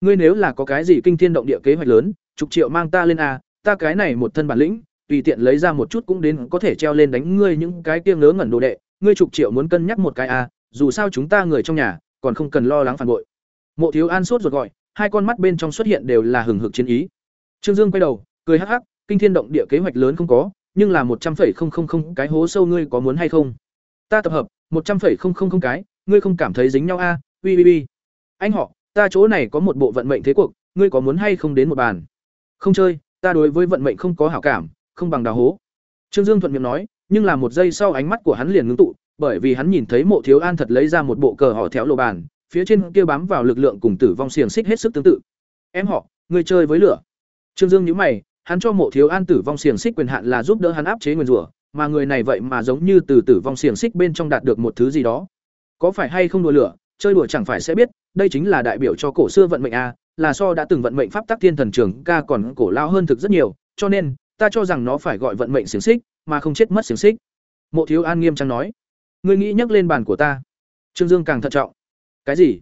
Ngươi nếu là có cái gì kinh thiên động địa kế hoạch lớn, chục triệu mang ta lên a, ta cái này một thân bản lĩnh, tùy tiện lấy ra một chút cũng đến có thể treo lên đánh ngươi những cái kia ngớ ngẩn đồ đệ, ngươi chục triệu muốn cân nhắc một cái a, dù sao chúng ta người trong nhà, còn không cần lo lắng phản bội. Mộ Thiếu An sốt ruột gọi, hai con mắt bên trong xuất hiện đều là hừng hực chiến ý. Trương Dương quay đầu, cười hắc hắc, kinh thiên động địa kế hoạch lớn không có, nhưng là một trăm phẩy không không không cái hố sâu ngươi có muốn hay không? Ta tập hợp một trăm phẩy không không không cái, ngươi không cảm thấy dính nhau a? Ui ui ui. Anh họ, ta chỗ này có một bộ vận mệnh thế cuộc, ngươi có muốn hay không đến một bàn? Không chơi, ta đối với vận mệnh không có hảo cảm, không bằng đào hố. Trương Dương thuận miệng nói, nhưng là một giây sau ánh mắt của hắn liền ngưng tụ, bởi vì hắn nhìn thấy Mộ Thiếu An thật lấy ra một bộ cờ họ théo lô bàn, phía trên kia bám vào lực lượng cùng tử vong xiềng xích hết sức tương tự. Em họ, người chơi với lửa. Trương Dương nhíu mày, hắn cho Mộ Thiếu An tử vong xiềng xích quyền hạn là giúp đỡ hắn áp chế nguyên rủa, mà người này vậy mà giống như từ tử vong xiềng xích bên trong đạt được một thứ gì đó. Có phải hay không đùa lửa, chơi đùa chẳng phải sẽ biết, đây chính là đại biểu cho cổ xưa vận mệnh a, là so đã từng vận mệnh pháp tắc thiên thần trường ca còn cổ lao hơn thực rất nhiều, cho nên ta cho rằng nó phải gọi vận mệnh xiềng xích, mà không chết mất xiềng xích. Mộ Thiếu An nghiêm trang nói, ngươi nghĩ nhắc lên bàn của ta. Trương Dương càng thận trọng. Cái gì?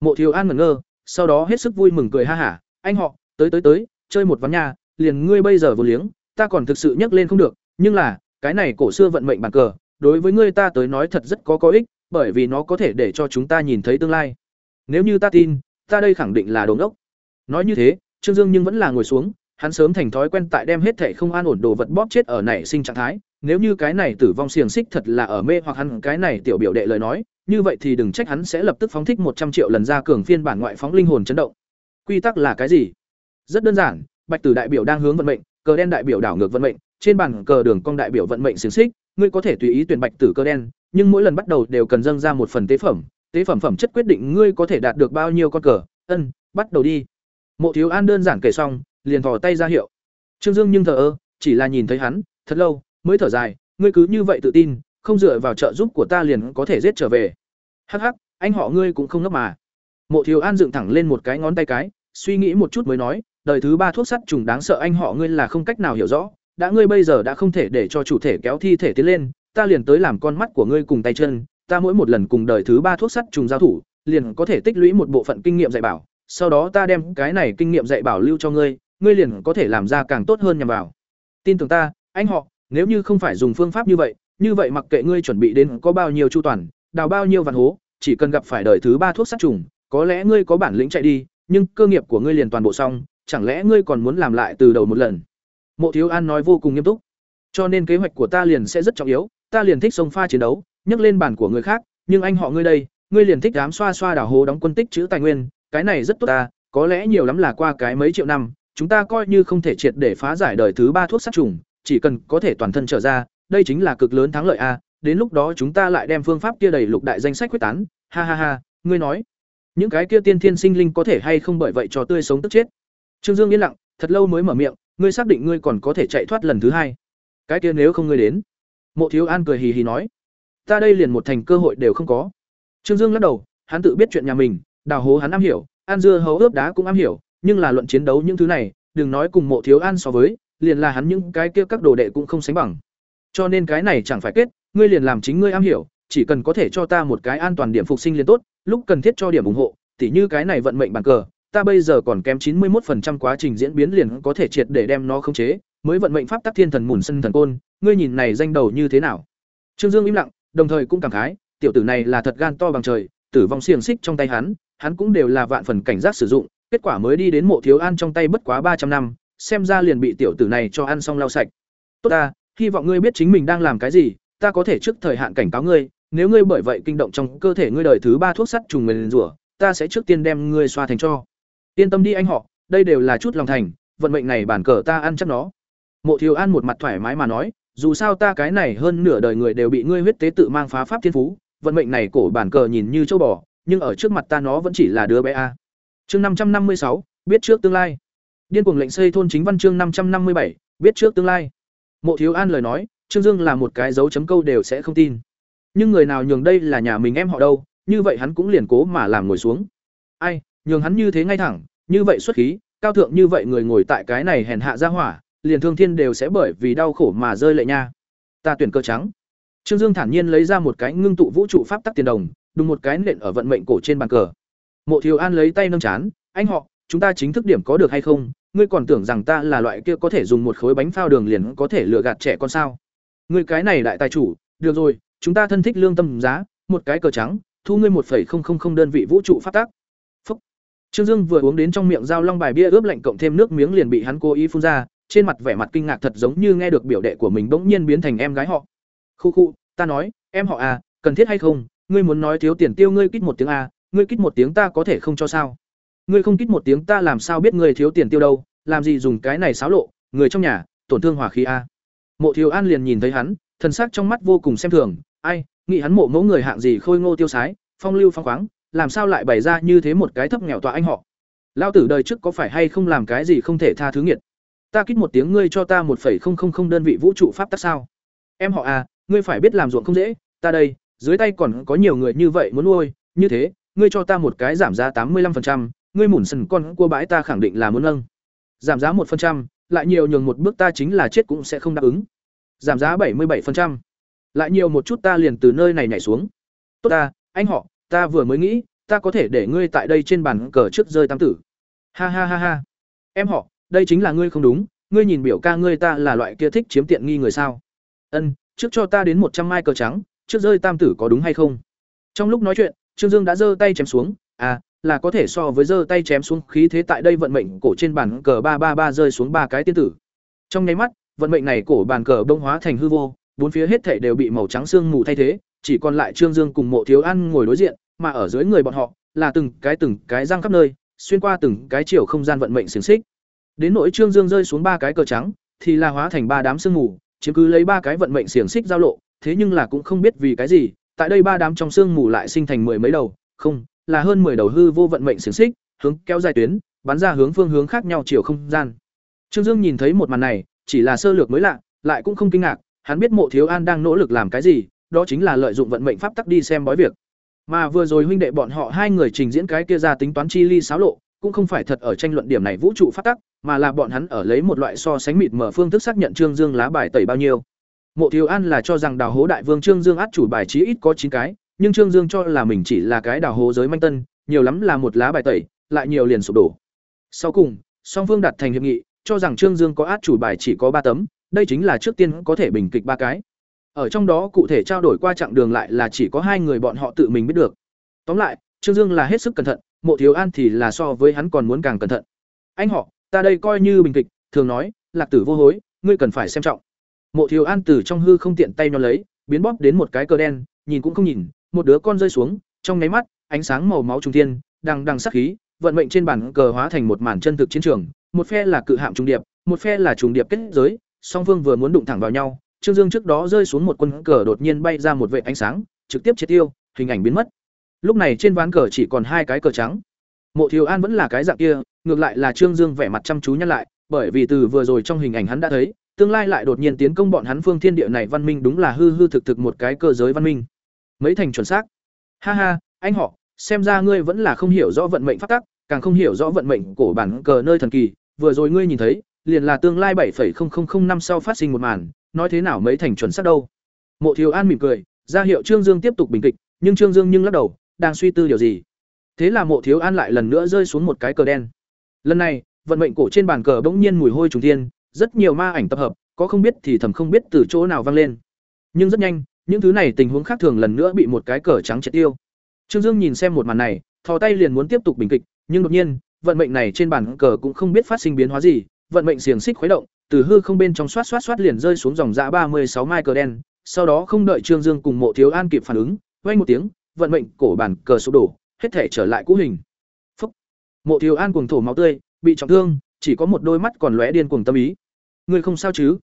Mộ Thiếu An ngẩn ngơ, sau đó hết sức vui mừng cười ha hả, anh họ, tới tới tới, chơi một ván nhà, liền ngươi bây giờ vô liếng, ta còn thực sự nhấc lên không được, nhưng là, cái này cổ xưa vận mệnh bàn cờ, đối với ngươi ta tới nói thật rất có có ích, bởi vì nó có thể để cho chúng ta nhìn thấy tương lai. Nếu như ta tin, ta đây khẳng định là đồ ngốc. Nói như thế, Trương Dương nhưng vẫn là ngồi xuống, hắn sớm thành thói quen tại đem hết thảy không an ổn đồ vật bóp chết ở nảy sinh trạng thái, nếu như cái này tử vong xiềng xích thật là ở mê hoặc hắn cái này tiểu biểu đệ lời nói, như vậy thì đừng trách hắn sẽ lập tức phóng thích một trăm triệu lần ra cường phiên bản ngoại phóng linh hồn chấn động. Quy tắc là cái gì? Rất đơn giản, bạch tử đại biểu đang hướng vận mệnh, cờ đen đại biểu đảo ngược vận mệnh, trên bàn cờ đường cong đại biểu vận mệnh xiển xích, ngươi có thể tùy ý tuyển bạch tử cờ đen, nhưng mỗi lần bắt đầu đều cần dâng ra một phần tế phẩm, tế phẩm phẩm chất quyết định ngươi có thể đạt được bao nhiêu con cờ. Ân, bắt đầu đi. Mộ Thiếu An đơn giản kể xong, liền thò tay ra hiệu. Trương Dương nhưng thờ ơ, chỉ là nhìn thấy hắn, thật lâu, mới thở dài, ngươi cứ như vậy tự tin, không dựa vào trợ giúp của ta liền có thể giết trở về. Hắc hắc, anh họ ngươi cũng không ngốc mà. Mộ Thiếu An dựng thẳng lên một cái ngón tay cái, suy nghĩ một chút mới nói, đời thứ ba thuốc sắt trùng đáng sợ anh họ ngươi là không cách nào hiểu rõ, đã ngươi bây giờ đã không thể để cho chủ thể kéo thi thể tiến lên, ta liền tới làm con mắt của ngươi cùng tay chân, ta mỗi một lần cùng đời thứ ba thuốc sắt trùng giao thủ, liền có thể tích lũy một bộ phận kinh nghiệm dạy bảo, sau đó ta đem cái này kinh nghiệm dạy bảo lưu cho ngươi, ngươi liền có thể làm ra càng tốt hơn nhằm vào. Tin tưởng ta, anh họ, nếu như không phải dùng phương pháp như vậy, như vậy mặc kệ ngươi chuẩn bị đến có bao nhiêu chu toàn, đào bao nhiêu vạn hố, chỉ cần gặp phải đời thứ ba thuốc sát trùng, có lẽ ngươi có bản lĩnh chạy đi, nhưng cơ nghiệp của ngươi liền toàn bộ xong, chẳng lẽ ngươi còn muốn làm lại từ đầu một lần? Mộ Thiếu An nói vô cùng nghiêm túc. Cho nên kế hoạch của ta liền sẽ rất trọng yếu, ta liền thích sông pha chiến đấu, nhấc lên bản của người khác, nhưng anh họ ngươi đây, ngươi liền thích dám xoa xoa đảo hố đóng quân tích chữ tài nguyên, cái này rất tốt ta, có lẽ nhiều lắm là qua cái mấy triệu năm, chúng ta coi như không thể triệt để phá giải đời thứ ba thuốc sát trùng, chỉ cần có thể toàn thân trở ra, đây chính là cực lớn thắng lợi a, đến lúc đó chúng ta lại đem phương pháp kia đầy lục đại danh sách quyết tán, ha ha ha, ngươi nói, những cái kia tiên thiên sinh linh có thể hay không bởi vậy cho tươi sống tức chết. Trương Dương yên lặng, thật lâu mới mở miệng, ngươi xác định ngươi còn có thể chạy thoát lần thứ hai. Cái kia nếu không ngươi đến. Mộ Thiếu An cười hì hì nói, ta đây liền một thành cơ hội đều không có. Trương Dương lắc đầu, hắn tự biết chuyện nhà mình, đào hố hắn am hiểu, An dưa hấu ướp đá cũng am hiểu, nhưng là luận chiến đấu những thứ này, đừng nói cùng Mộ Thiếu An so với, liền là hắn những cái kia các đồ đệ cũng không sánh bằng. Cho nên cái này chẳng phải kết, ngươi liền làm chính ngươi am hiểu, chỉ cần có thể cho ta một cái an toàn điểm phục sinh liền tốt, lúc cần thiết cho điểm ủng hộ, tỉ như cái này vận mệnh bàn cờ, ta bây giờ còn kém chín mươi 91% quá trình diễn biến liền có thể triệt để đem nó khống chế, mới vận mệnh pháp tắc thiên thần mùn sân thần côn, ngươi nhìn này danh đầu như thế nào? Trương Dương im lặng, đồng thời cũng cảm khái, tiểu tử này là thật gan to bằng trời, tử vong xiềng xích trong tay hắn, hắn cũng đều là vạn phần cảnh giác sử dụng, kết quả mới đi đến mộ thiếu an trong tay bất quá ba trăm năm, xem ra liền bị tiểu tử này cho ăn xong lau sạch. Tốt ta, hy vọng ngươi biết chính mình đang làm cái gì, ta có thể trước thời hạn cảnh cáo ngươi, nếu ngươi bởi vậy kinh động trong cơ thể ngươi đời thứ ba thuốc sắt trùng nguyền rủa, ta sẽ trước tiên đem ngươi xoa thành cho. Yên tâm đi anh họ, đây đều là chút lòng thành, vận mệnh này bản cờ ta ăn chắc nó. Mộ Thiếu An một mặt thoải mái mà nói, dù sao ta cái này hơn nửa đời người đều bị ngươi huyết tế tự mang phá pháp thiên phú, vận mệnh này cổ bản cờ nhìn như châu bò, nhưng ở trước mặt ta nó vẫn chỉ là đứa bé a. Chương năm trăm năm mươi sáu, biết trước tương lai. Điên cuồng lệnh xây thôn chính văn chương năm trăm năm mươi bảy, biết trước tương lai. Mộ Thiếu An lời nói, Trương Dương là một cái dấu chấm câu đều sẽ không tin. Nhưng người nào nhường đây là nhà mình em họ đâu, như vậy hắn cũng liền cố mà làm ngồi xuống. Ai, nhường hắn như thế ngay thẳng, như vậy xuất khí, cao thượng như vậy người ngồi tại cái này hèn hạ ra hỏa, liền thương thiên đều sẽ bởi vì đau khổ mà rơi lệ nha. Ta tuyển cơ trắng. Trương Dương thản nhiên lấy ra một cái ngưng tụ vũ trụ pháp tắc tiền đồng, đùng một cái nện ở vận mệnh cổ trên bàn cờ. Mộ Thiếu An lấy tay nâng chán, "Anh họ, chúng ta chính thức điểm có được hay không? Ngươi còn tưởng rằng ta là loại kia có thể dùng một khối bánh phao đường liền có thể lừa gạt trẻ con sao? Ngươi cái này đại tài chủ, được rồi, chúng ta thân thích lương tâm giá, một cái cờ trắng, thu ngươi 1.000 đơn vị vũ trụ pháp tắc." Phúc. Trương Dương vừa uống đến trong miệng dao long bài bia ướp lạnh cộng thêm nước miếng liền bị hắn cố ý phun ra, trên mặt vẻ mặt kinh ngạc thật giống như nghe được biểu đệ của mình bỗng nhiên biến thành em gái họ. Khu khu, ta nói, em họ à, cần thiết hay không? Ngươi muốn nói thiếu tiền tiêu ngươi kít một tiếng à, ngươi kít một tiếng ta có thể không cho sao? Ngươi không kít một tiếng ta làm sao biết ngươi thiếu tiền tiêu đâu, làm gì dùng cái này xáo lộ, người trong nhà, tổn thương hòa khí a. À. Mộ Thiếu An liền nhìn thấy hắn, thần sắc trong mắt vô cùng xem thường, ai, nghĩ hắn mộ mẫu người hạng gì khôi ngô tiêu sái, phong lưu phong khoáng, làm sao lại bày ra như thế một cái thấp nghèo tọa anh họ? Lao tử đời trước có phải hay không làm cái gì không thể tha thứ nghiệt? Ta kít một tiếng ngươi cho ta 1.000 đơn vị vũ trụ pháp tắc sao? Em họ à, ngươi phải biết làm ruộng không dễ, ta đây, dưới tay còn có nhiều người như vậy muốn nuôi, như thế, ngươi cho ta một cái giảm giá tám mươi 85%, ngươi mủn sần con cua bãi ta khẳng định là muốn nâng. Giảm giá một phần trăm, lại nhiều nhường một bước ta chính là chết cũng sẽ không đáp ứng. Giảm giá bảy mươi 77%. Lại nhiều một chút ta liền từ nơi này nhảy xuống. Tốt ta, anh họ, ta vừa mới nghĩ, ta có thể để ngươi tại đây trên bàn cờ trước rơi tam tử. Ha ha ha ha. Em họ, đây chính là ngươi không đúng, ngươi nhìn biểu ca ngươi ta là loại kia thích chiếm tiện nghi người sao? Ân, trước cho ta đến một trăm mai cờ trắng, trước rơi tam tử có đúng hay không? Trong lúc nói chuyện, Trương Dương đã giơ tay chém xuống, à, là có thể so với giơ tay chém xuống khí thế tại đây vận mệnh cổ trên bàn cờ ba ba ba rơi xuống ba cái tiên tử. Trong nháy mắt, vận mệnh này cổ bàn cờ bông hóa thành hư vô, bốn phía hết thảy đều bị màu trắng xương mù thay thế, chỉ còn lại Trương Dương cùng Mộ Thiếu An ngồi đối diện, mà ở dưới người bọn họ là từng cái từng cái răng khắp nơi, xuyên qua từng cái chiều không gian vận mệnh xiển xích. Đến nỗi Trương Dương rơi xuống ba cái cờ trắng, thì là hóa thành ba đám sương mù, chiếm cứ lấy ba cái vận mệnh xiển xích giao lộ, thế nhưng là cũng không biết vì cái gì, tại đây ba đám trong sương mù lại sinh thành mười mấy đầu, không, là hơn mười đầu hư vô vận mệnh xiển xích, hướng kéo dài tuyến, bắn ra hướng phương hướng khác nhau chiều không gian. Trương Dương nhìn thấy một màn này, chỉ là sơ lược mới lạ, lại cũng không kinh ngạc, hắn biết Mộ Thiếu An đang nỗ lực làm cái gì, đó chính là lợi dụng vận mệnh pháp tắc đi xem bói việc. Mà vừa rồi huynh đệ bọn họ hai người trình diễn cái kia ra tính toán chi ly xáo lộ, cũng không phải thật ở tranh luận điểm này vũ trụ pháp tắc, mà là bọn hắn ở lấy một loại so sánh mịt mở phương thức xác nhận Trương Dương lá bài tẩy bao nhiêu. Mộ Thiếu An là cho rằng đào hố đại vương Trương Dương át chủ bài chí ít có chín cái, nhưng Trương Dương cho là mình chỉ là cái đào hố giới manh tân, nhiều lắm là một lá bài tẩy, lại nhiều liền sụp đổ. Sau cùng, song phương đặt thành hiệp nghị, cho rằng Trương Dương có át chủ bài chỉ có ba tấm, đây chính là trước tiên có thể bình kịch ba cái. Ở trong đó cụ thể trao đổi qua chặng đường lại là chỉ có hai người bọn họ tự mình biết được. Tóm lại, Trương Dương là hết sức cẩn thận, Mộ Thiếu An thì là so với hắn còn muốn càng cẩn thận. Anh họ, ta đây coi như bình kịch, thường nói, lạc tử vô hối, ngươi cần phải xem trọng. Mộ Thiếu An từ trong hư không tiện tay nó lấy, biến bóp đến một cái cờ đen, nhìn cũng không nhìn, một đứa con rơi xuống, trong nháy mắt, ánh sáng màu máu trung thiên, đằng đằng sắc khí, vận mệnh trên bản cờ hóa thành một màn chân thực chiến trường, một phe là cự hạm trung điệp, một phe là trùng điệp kết giới, song phương vừa muốn đụng thẳng vào nhau, Trương Dương trước đó rơi xuống một quân cờ đột nhiên bay ra một vệt ánh sáng, trực tiếp triệt tiêu, hình ảnh biến mất. Lúc này trên ván cờ chỉ còn hai cái cờ trắng. Mộ Thiếu An vẫn là cái dạng kia, ngược lại là Trương Dương vẻ mặt chăm chú nhăn lại, bởi vì từ vừa rồi trong hình ảnh hắn đã thấy, tương lai lại đột nhiên tiến công bọn hắn phương thiên địa này văn minh đúng là hư hư thực thực một cái cơ giới văn minh. Mấy thành chuẩn xác. Ha ha, anh họ, xem ra ngươi vẫn là không hiểu rõ vận mệnh pháp tắc, càng không hiểu rõ vận mệnh của bản cờ nơi thần kỳ, vừa rồi ngươi nhìn thấy, liền là tương lai 7.0005 năm sau phát sinh một màn, nói thế nào mấy thành chuẩn xác đâu. Mộ Thiếu An mỉm cười, ra hiệu Trương Dương tiếp tục bình kịch, nhưng Trương Dương nhưng lắc đầu, đang suy tư điều gì. Thế là Mộ Thiếu An lại lần nữa rơi xuống một cái cờ đen. Lần này, vận mệnh cổ trên bàn cờ bỗng nhiên mùi hôi trùng thiên, rất nhiều ma ảnh tập hợp, có không biết thì thầm không biết từ chỗ nào vang lên. Nhưng rất nhanh, những thứ này tình huống khác thường lần nữa bị một cái cờ trắng triệt tiêu. Trương Dương nhìn xem một màn này, thò tay liền muốn tiếp tục bình kịch, nhưng đột nhiên, vận mệnh này trên bàn cờ cũng không biết phát sinh biến hóa gì, vận mệnh xiềng xích khuấy động, từ hư không bên trong xoát xoát xoát liền rơi xuống dòng dã ba mươi sáu mai cờ đen, sau đó không đợi Trương Dương cùng Mộ Thiếu An kịp phản ứng, vang một tiếng, vận mệnh cổ bản cờ sụp đổ, hết thể trở lại cũ hình. Phúc. Mộ Thiếu An cuồng thổ máu tươi, bị trọng thương, chỉ có một đôi mắt còn lóe điên cuồng tâm ý. Ngươi không sao chứ?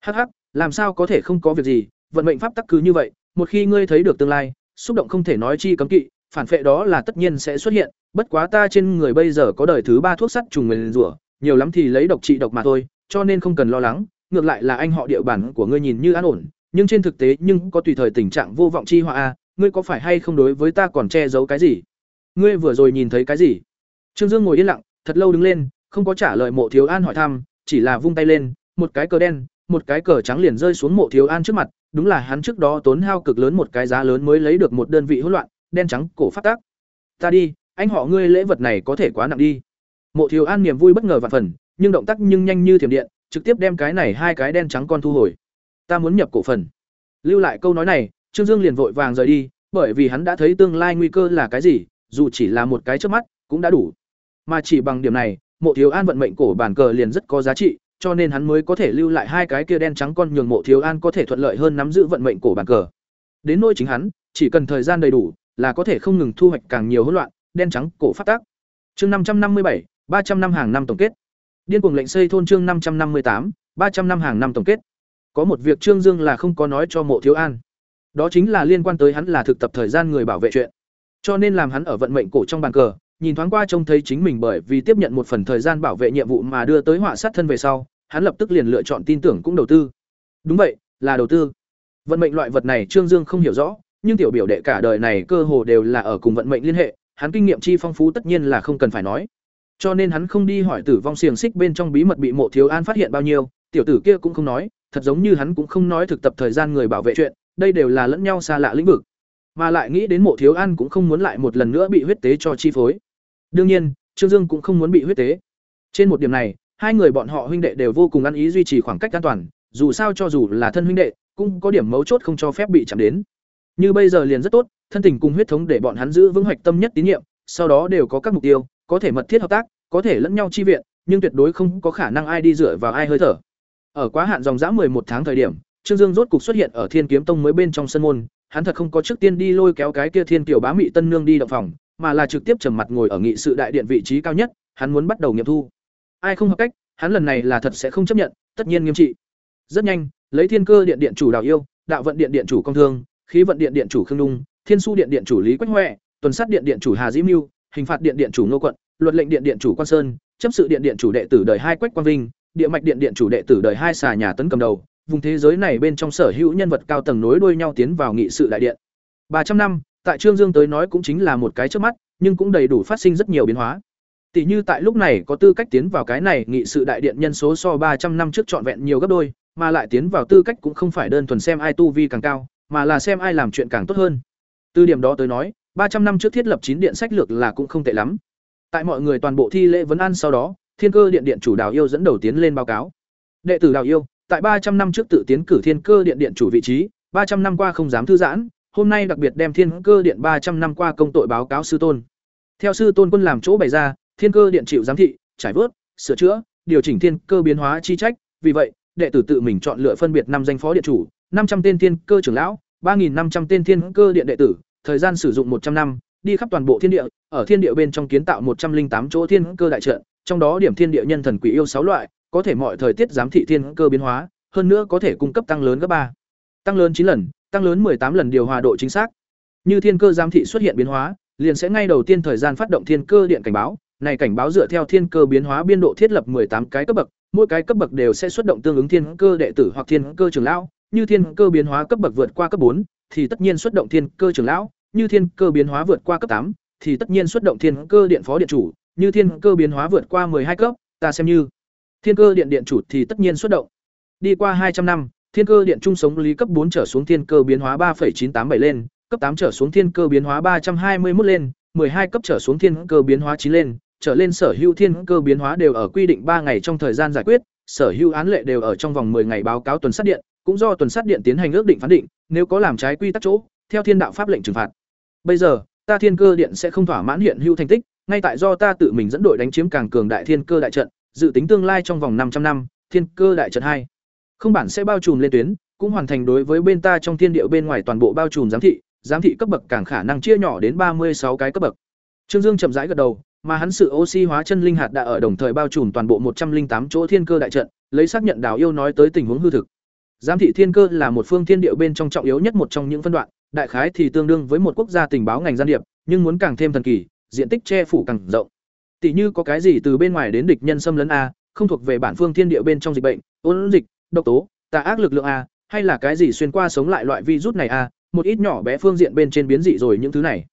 Hắc hắc, làm sao có thể không có việc gì, vận mệnh pháp tắc cứ như vậy, một khi ngươi thấy được tương lai, xúc động không thể nói chi cấm kỵ, phản phệ đó là tất nhiên sẽ xuất hiện, bất quá ta trên người bây giờ có đời thứ ba thuốc sắt trùng nguyền rủa, nhiều lắm thì lấy độc trị độc mà thôi, cho nên không cần lo lắng, ngược lại là anh họ địa bản của ngươi nhìn như an ổn, nhưng trên thực tế nhưng có tùy thời tình trạng vô vọng chi họa a, ngươi có phải hay không đối với ta còn che giấu cái gì? Ngươi vừa rồi nhìn thấy cái gì? Trương Dương ngồi yên lặng, thật lâu đứng lên, không có trả lời Mộ Thiếu An hỏi thăm, chỉ là vung tay lên, một cái cờ đen, một cái cờ trắng liền rơi xuống Mộ Thiếu An trước mặt, đúng là hắn trước đó tốn hao cực lớn một cái giá lớn mới lấy được một đơn vị hỗn loạn, đen trắng cổ phát tác. Ta đi, anh họ ngươi lễ vật này có thể quá nặng đi. Mộ Thiếu An niềm vui bất ngờ vạn phần, nhưng động tác nhưng nhanh như thiểm điện, trực tiếp đem cái này hai cái đen trắng con thu hồi. Ta muốn nhập cổ phần. Lưu lại câu nói này, Trương Dương liền vội vàng rời đi, bởi vì hắn đã thấy tương lai nguy cơ là cái gì, dù chỉ là một cái trước mắt, cũng đã đủ. Mà chỉ bằng điểm này, Mộ Thiếu An vận mệnh cổ bản cờ liền rất có giá trị, cho nên hắn mới có thể lưu lại hai cái kia đen trắng con nhường Mộ Thiếu An có thể thuận lợi hơn nắm giữ vận mệnh cổ bàn cờ. Đến nỗi chính hắn, chỉ cần thời gian đầy đủ, là có thể không ngừng thu hoạch càng nhiều hỗn loạn, đen trắng cổ phát tác. Chương năm trăm năm mươi bảy, ba trăm năm hàng năm tổng kết. Điên cuồng lệnh xây thôn chương năm trăm năm mươi tám, ba trăm năm hàng năm tổng kết. Có một việc Trương Dương là không có nói cho Mộ Thiếu An. Đó chính là liên quan tới hắn là thực tập thời gian người bảo vệ chuyện. Cho nên làm hắn ở vận mệnh cổ trong bàn cờ, nhìn thoáng qua trông thấy chính mình bởi vì tiếp nhận một phần thời gian bảo vệ nhiệm vụ mà đưa tới họa sát thân về sau, hắn lập tức liền lựa chọn tin tưởng cũng đầu tư. Đúng vậy, là đầu tư. Vận mệnh loại vật này Trương Dương không hiểu rõ, nhưng tiểu biểu đệ cả đời này cơ hồ đều là ở cùng vận mệnh liên hệ, hắn kinh nghiệm chi phong phú tất nhiên là không cần phải nói. Cho nên hắn không đi hỏi tử vong xiềng xích bên trong bí mật bị Mộ Thiếu An phát hiện bao nhiêu, tiểu tử kia cũng không nói, thật giống như hắn cũng không nói thực tập thời gian người bảo vệ chuyện, đây đều là lẫn nhau xa lạ lĩnh vực. Mà lại nghĩ đến Mộ Thiếu An cũng không muốn lại một lần nữa bị huyết tế cho chi phối. Đương nhiên, Trương Dương cũng không muốn bị huyết tế. Trên một điểm này, hai người bọn họ huynh đệ đều vô cùng ăn ý duy trì khoảng cách an toàn, dù sao cho dù là thân huynh đệ, cũng có điểm mấu chốt không cho phép bị chạm đến. Như bây giờ liền rất tốt, thân tình cùng huyết thống để bọn hắn giữ vững hoạch tâm nhất tín nhiệm, sau đó đều có các mục tiêu, có thể mật thiết hợp tác, có thể lẫn nhau chi viện, nhưng tuyệt đối không có khả năng ai đi dựa vào ai hơi thở. Ở quá hạn dòng dã một tháng thời điểm, Trương Dương rốt cục xuất hiện ở Thiên Kiếm Tông mới bên trong sân môn, hắn thật không có trước tiên đi lôi kéo cái kia Thiên Tiểu Bá Mị tân nương đi động phòng, mà là trực tiếp trầm mặt ngồi ở nghị sự đại điện vị trí cao nhất, hắn muốn bắt đầu nghiệm thu. Ai không hợp cách, hắn lần này là thật sẽ không chấp nhận, tất nhiên nghiêm trị. Rất nhanh, lấy Thiên Cơ điện điện chủ Đào Yêu, Đạo vận điện điện chủ Công Thương, Khí vận điện điện chủ Khương Dung, Thiên Su điện điện chủ Lý Quách Hoè, Tuần sát điện điện chủ Hà Dĩ Mưu, Hình phạt điện điện chủ Ngô Quận, Luật lệnh điện điện chủ Quan Sơn, chấp sự điện điện chủ đệ tử đời hai Quách Quang Vinh, địa mạch điện điện chủ đệ tử đời hai xà nhà tấn cầm đầu, vùng thế giới này bên trong sở hữu nhân vật cao tầng nối đuôi nhau tiến vào nghị sự đại điện. ba trăm năm, tại Trương Dương tới nói cũng chính là một cái trước mắt, nhưng cũng đầy đủ phát sinh rất nhiều biến hóa. Tỷ như tại lúc này có tư cách tiến vào cái này nghị sự đại điện nhân số so ba trăm năm trước trọn vẹn nhiều gấp đôi, mà lại tiến vào tư cách cũng không phải đơn thuần xem ai tu vi càng cao, mà là xem ai làm chuyện càng tốt hơn. Từ điểm đó tới nói, ba trăm năm trước thiết lập chín điện sách lược là cũng không tệ lắm. Tại mọi người toàn bộ thi lễ vấn an sau đó, Thiên Cơ Điện điện chủ Đào Yêu dẫn đầu tiến lên báo cáo. Đệ tử Đào Yêu, tại ba trăm năm trước tự tiến cử Thiên Cơ Điện điện chủ vị trí, ba trăm năm qua không dám thư giãn, hôm nay đặc biệt đem Thiên Cơ Điện ba trăm năm qua công tội báo cáo sư tôn. Theo sư tôn quân làm chỗ bày ra, Thiên Cơ Điện chịu giám thị, trải vớt, sửa chữa, điều chỉnh thiên cơ biến hóa chi trách, vì vậy, đệ tử tự mình chọn lựa phân biệt năm danh phó điện chủ, năm trăm tên thiên cơ trưởng lão, ba năm trăm tên thiên cơ điện đệ tử, thời gian sử dụng một trăm năm, đi khắp toàn bộ thiên địa, ở thiên địa bên trong kiến tạo một trăm linh tám chỗ thiên cơ đại trận, trong đó điểm thiên địa nhân thần quỷ yêu sáu loại, có thể mọi thời tiết giám thị thiên cơ biến hóa, hơn nữa có thể cung cấp tăng lớn gấp ba, Tăng lớn chín lần, tăng lớn tám lần điều hòa độ chính xác. Như thiên cơ giám thị xuất hiện biến hóa, liền sẽ ngay đầu tiên thời gian phát động thiên cơ điện cảnh báo, này cảnh báo dựa theo thiên cơ biến hóa biên độ thiết lập tám cái cấp bậc, mỗi cái cấp bậc đều sẽ xuất động tương ứng thiên cơ đệ tử hoặc thiên cơ trưởng lão, như thiên cơ biến hóa cấp bậc vượt qua cấp bốn thì tất nhiên xuất động thiên cơ trưởng lão, như thiên cơ biến hóa vượt qua cấp tám thì tất nhiên xuất động thiên cơ điện phó điện chủ, như thiên cơ biến hóa vượt qua hai cấp, ta xem như thiên cơ điện điện chủ thì tất nhiên xuất động. Đi qua hai trăm năm, thiên cơ điện trung sống lý cấp bốn trở xuống thiên cơ biến hóa ba chín tám bảy lên, cấp tám trở xuống thiên cơ biến hóa ba trăm hai mươi 321 lên, hai cấp trở xuống thiên cơ biến hóa chín lên, trở lên sở hữu thiên cơ biến hóa đều ở quy định ba ngày trong thời gian giải quyết, sở hữu án lệ đều ở trong vòng 10 ngày báo cáo tuần sát điện, cũng do tuần sát điện tiến hành ước định phán định, nếu có làm trái quy tắc chỗ, theo thiên đạo pháp lệnh trừng phạt. Bây giờ, ta thiên cơ điện sẽ không thỏa mãn hiện hữu thành tích, ngay tại do ta tự mình dẫn đội đánh chiếm càng cường đại thiên cơ đại trận, dự tính tương lai trong vòng 500 năm, thiên cơ đại trận hai không bản sẽ bao trùm lên tuyến, cũng hoàn thành đối với bên ta trong thiên địa bên ngoài toàn bộ bao trùm giám thị, giám thị cấp bậc càng khả năng chia nhỏ đến 36 cái cấp bậc. Trương Dương chậm rãi gật đầu, mà hắn sự oxy hóa chân linh hạt đã ở đồng thời bao trùm toàn bộ 108 chỗ thiên cơ đại trận, lấy xác nhận Đào Yêu nói tới tình huống hư thực. Giám thị thiên cơ là một phương thiên địa bên trong trọng yếu nhất một trong những phân đoạn, đại khái thì tương đương với một quốc gia tình báo ngành gian điệp, nhưng muốn càng thêm thần kỳ, diện tích che phủ càng rộng. Tỷ như có cái gì từ bên ngoài đến địch nhân xâm lấn a, không thuộc về bản phương thiên địa bên trong dịch bệnh, ôn dịch, độc tố, tà ác lực lượng a, hay là cái gì xuyên qua sống lại loại virus này a, một ít nhỏ bé phương diện bên trên biến dị rồi những thứ này.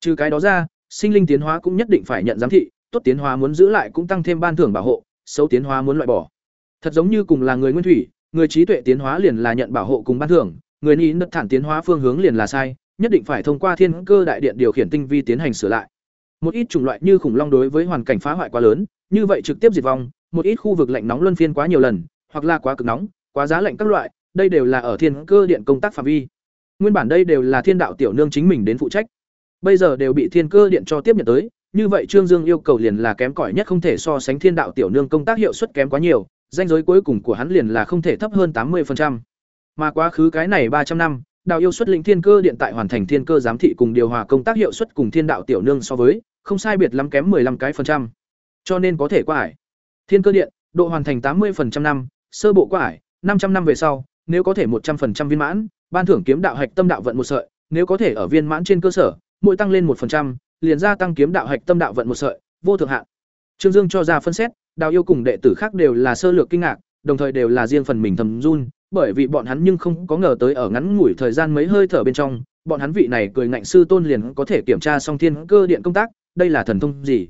Trừ cái đó ra, sinh linh tiến hóa cũng nhất định phải nhận giám thị, tốt tiến hóa muốn giữ lại cũng tăng thêm ban thưởng bảo hộ, xấu tiến hóa muốn loại bỏ. Thật giống như cùng là người nguyên thủy, người trí tuệ tiến hóa liền là nhận bảo hộ cùng ban thưởng, người ni đất thản tiến hóa phương hướng liền là sai, nhất định phải thông qua thiên cơ đại điện điều khiển tinh vi tiến hành sửa lại. Một ít chủng loại như khủng long đối với hoàn cảnh phá hoại quá lớn, như vậy trực tiếp diệt vong, một ít khu vực lạnh nóng luân phiên quá nhiều lần, hoặc là quá cực nóng, quá giá lạnh các loại, đây đều là ở thiên cơ điện công tác phạm vi. Nguyên bản đây đều là thiên đạo tiểu nương chính mình đến phụ trách. Bây giờ đều bị thiên cơ điện cho tiếp nhận tới, như vậy Trương Dương yêu cầu liền là kém cỏi nhất không thể so sánh thiên đạo tiểu nương công tác hiệu suất kém quá nhiều, danh giới cuối cùng của hắn liền là không thể thấp hơn tám 80%. Mà quá khứ cái này ba trăm năm, đạo yêu xuất lĩnh thiên cơ điện tại hoàn thành thiên cơ giám thị cùng điều hòa công tác hiệu suất cùng thiên đạo tiểu nương so với, không sai biệt lắm kém 15 cái phần trăm. Cho nên có thể qua ải. Thiên cơ điện, độ hoàn thành 80% năm, sơ bộ quải 500 năm về sau, nếu có thể 100% viên mãn, ban thưởng kiếm đạo hạch tâm đạo vận một sợi, nếu có thể ở viên mãn trên cơ sở, mỗi tăng lên 1%, liền gia tăng kiếm đạo hạch tâm đạo vận một sợi, vô thượng hạn. Trương Dương cho ra phân xét, Đào yêu cùng đệ tử khác đều là sơ lược kinh ngạc, đồng thời đều là riêng phần mình thầm run, bởi vì bọn hắn nhưng không có ngờ tới ở ngắn ngủi thời gian mấy hơi thở bên trong, bọn hắn vị này cười ngạnh sư tôn liền có thể kiểm tra xong thiên cơ điện công tác, đây là thần thông gì?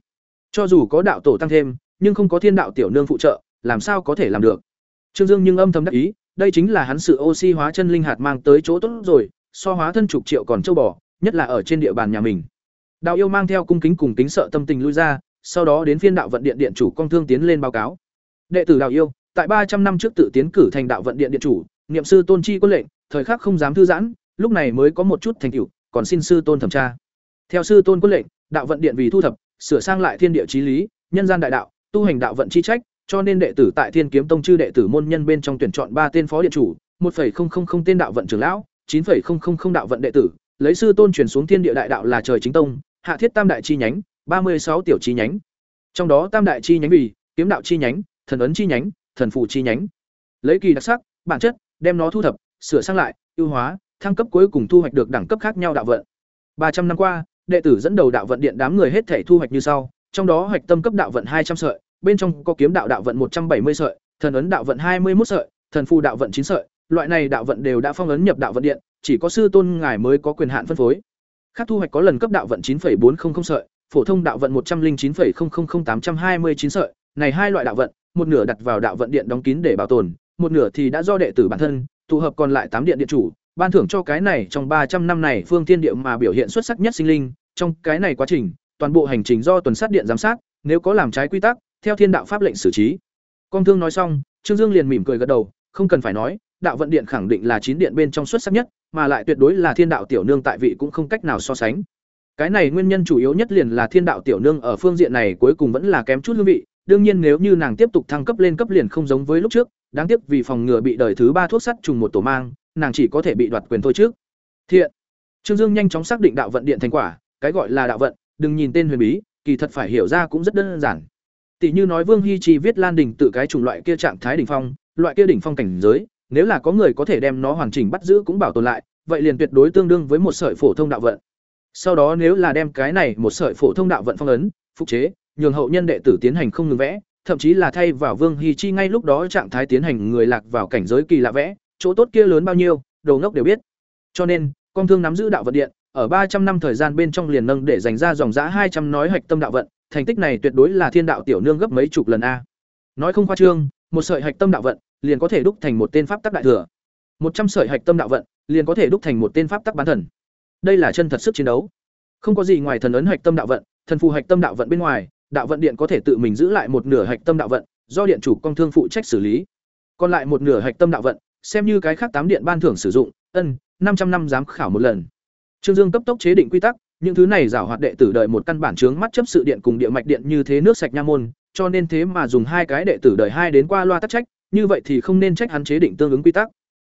Cho dù có đạo tổ tăng thêm, nhưng không có thiên đạo tiểu nương phụ trợ, làm sao có thể làm được? Trương Dương nhưng âm thầm đắc ý, đây chính là hắn sự oxy hóa chân linh hạt mang tới chỗ tốt rồi, so hóa thân chục triệu còn châu bò, nhất là ở trên địa bàn nhà mình. Đạo yêu mang theo cung kính cùng kính sợ tâm tình lui ra, sau đó đến phiên đạo vận điện điện chủ công thương tiến lên báo cáo. Đệ tử đạo yêu, tại ba trăm năm trước tự tiến cử thành đạo vận điện điện chủ, niệm sư tôn chi có lệnh, thời khắc không dám thư giãn, lúc này mới có một chút thành tựu, còn xin sư tôn thẩm tra. Theo sư tôn có lệnh, đạo vận điện vì thu thập, sửa sang lại thiên địa chí lý, nhân gian đại đạo, tu hành đạo vận chi trách, cho nên đệ tử tại Thiên Kiếm Tông chư đệ tử môn nhân bên trong tuyển chọn ba tên phó điện chủ, 1.000 tên đạo vận trưởng lão, 9.000 đạo vận đệ tử, lấy sư tôn truyền xuống thiên địa đại đạo là trời chính tông, hạ thiết tam đại chi nhánh, 36 tiểu chi nhánh. Trong đó tam đại chi nhánh vì kiếm đạo chi nhánh, thần ấn chi nhánh, thần phù chi nhánh. Lấy kỳ đặc sắc, bản chất, đem nó thu thập, sửa sang lại, ưu hóa, thăng cấp cuối cùng thu hoạch được đẳng cấp khác nhau đạo vận. 300 năm qua, đệ tử dẫn đầu đạo vận điện đám người hết thể thu hoạch như sau, trong đó hoạch tâm cấp đạo vận 200 sợi, bên trong có kiếm đạo đạo vận 170 sợi, thần ấn đạo vận 21 sợi, thần phù đạo vận 9 sợi, loại này đạo vận đều đã phong ấn nhập đạo vận điện, chỉ có sư tôn ngài mới có quyền hạn phân phối. Khác thu hoạch có lần cấp đạo vận 9.400 sợi, phổ thông đạo vận 109.000829 sợi, này hai loại đạo vận, một nửa đặt vào đạo vận điện đóng kín để bảo tồn, một nửa thì đã do đệ tử bản thân, tụ hợp còn lại tám điện điện chủ, ban thưởng cho cái này trong ba trăm năm này phương thiên địa mà biểu hiện xuất sắc nhất sinh linh, trong cái này quá trình, toàn bộ hành trình do tuần sát điện giám sát, nếu có làm trái quy tắc, theo thiên đạo pháp lệnh xử trí. con thương nói xong, Trương Dương liền mỉm cười gật đầu, không cần phải nói, đạo vận điện khẳng định là chín điện bên trong xuất sắc nhất, mà lại tuyệt đối là thiên đạo tiểu nương tại vị cũng không cách nào so sánh. Cái này nguyên nhân chủ yếu nhất liền là thiên đạo tiểu nương ở phương diện này cuối cùng vẫn là kém chút hương vị, đương nhiên nếu như nàng tiếp tục thăng cấp lên cấp liền không giống với lúc trước, đáng tiếc vì phòng ngừa bị đời thứ ba thuốc sắt trùng một tổ mang, nàng chỉ có thể bị đoạt quyền thôi trước. Thiện. Trương Dương nhanh chóng xác định đạo vận điện thành quả, cái gọi là đạo vận, đừng nhìn tên huyền bí, kỳ thật phải hiểu ra cũng rất đơn giản. Tỷ như nói Vương Hy Chi viết Lan đỉnh tự cái chủng loại kia trạng thái đỉnh phong, loại kia đỉnh phong cảnh giới, nếu là có người có thể đem nó hoàn chỉnh bắt giữ cũng bảo tồn lại, vậy liền tuyệt đối tương đương với một sợi phổ thông đạo vận. Sau đó nếu là đem cái này một sợi phổ thông đạo vận phong ấn, phục chế, nhường hậu nhân đệ tử tiến hành không ngừng vẽ, thậm chí là thay vào Vương Hy Chi ngay lúc đó trạng thái tiến hành người lạc vào cảnh giới kỳ lạ vẽ, chỗ tốt kia lớn bao nhiêu, đầu ngốc đều biết. Cho nên, công thương nắm giữ đạo vận điện, ở ba trăm năm thời gian bên trong liền nâng để dành ra dòng giá hai trăm nói hạch tâm đạo vận, thành tích này tuyệt đối là thiên đạo tiểu nương gấp mấy chục lần a. Nói không khoa trương, một sợi hạch tâm đạo vận liền có thể đúc thành một tên pháp tắc đại thừa. một trăm sợi hạch tâm đạo vận liền có thể đúc thành một tên pháp tắc bán thần. Đây là chân thật sức chiến đấu. Không có gì ngoài thần ấn hạch tâm đạo vận, thần phù hạch tâm đạo vận bên ngoài, đạo vận điện có thể tự mình giữ lại một nửa hạch tâm đạo vận, do điện chủ công thương phụ trách xử lý. Còn lại một nửa hạch tâm đạo vận, xem như cái khác tám điện ban thưởng sử dụng, ân, năm trăm năm giám khảo một lần. Trương Dương cấp tốc chế định quy tắc, những thứ này giảo hoạt đệ tử đợi một căn bản chướng mắt chấp sự điện cùng địa mạch điện như thế nước sạch nha môn, cho nên thế mà dùng hai cái đệ tử đợi hai đến qua loa tắc trách, như vậy thì không nên trách hắn chế định tương ứng quy tắc.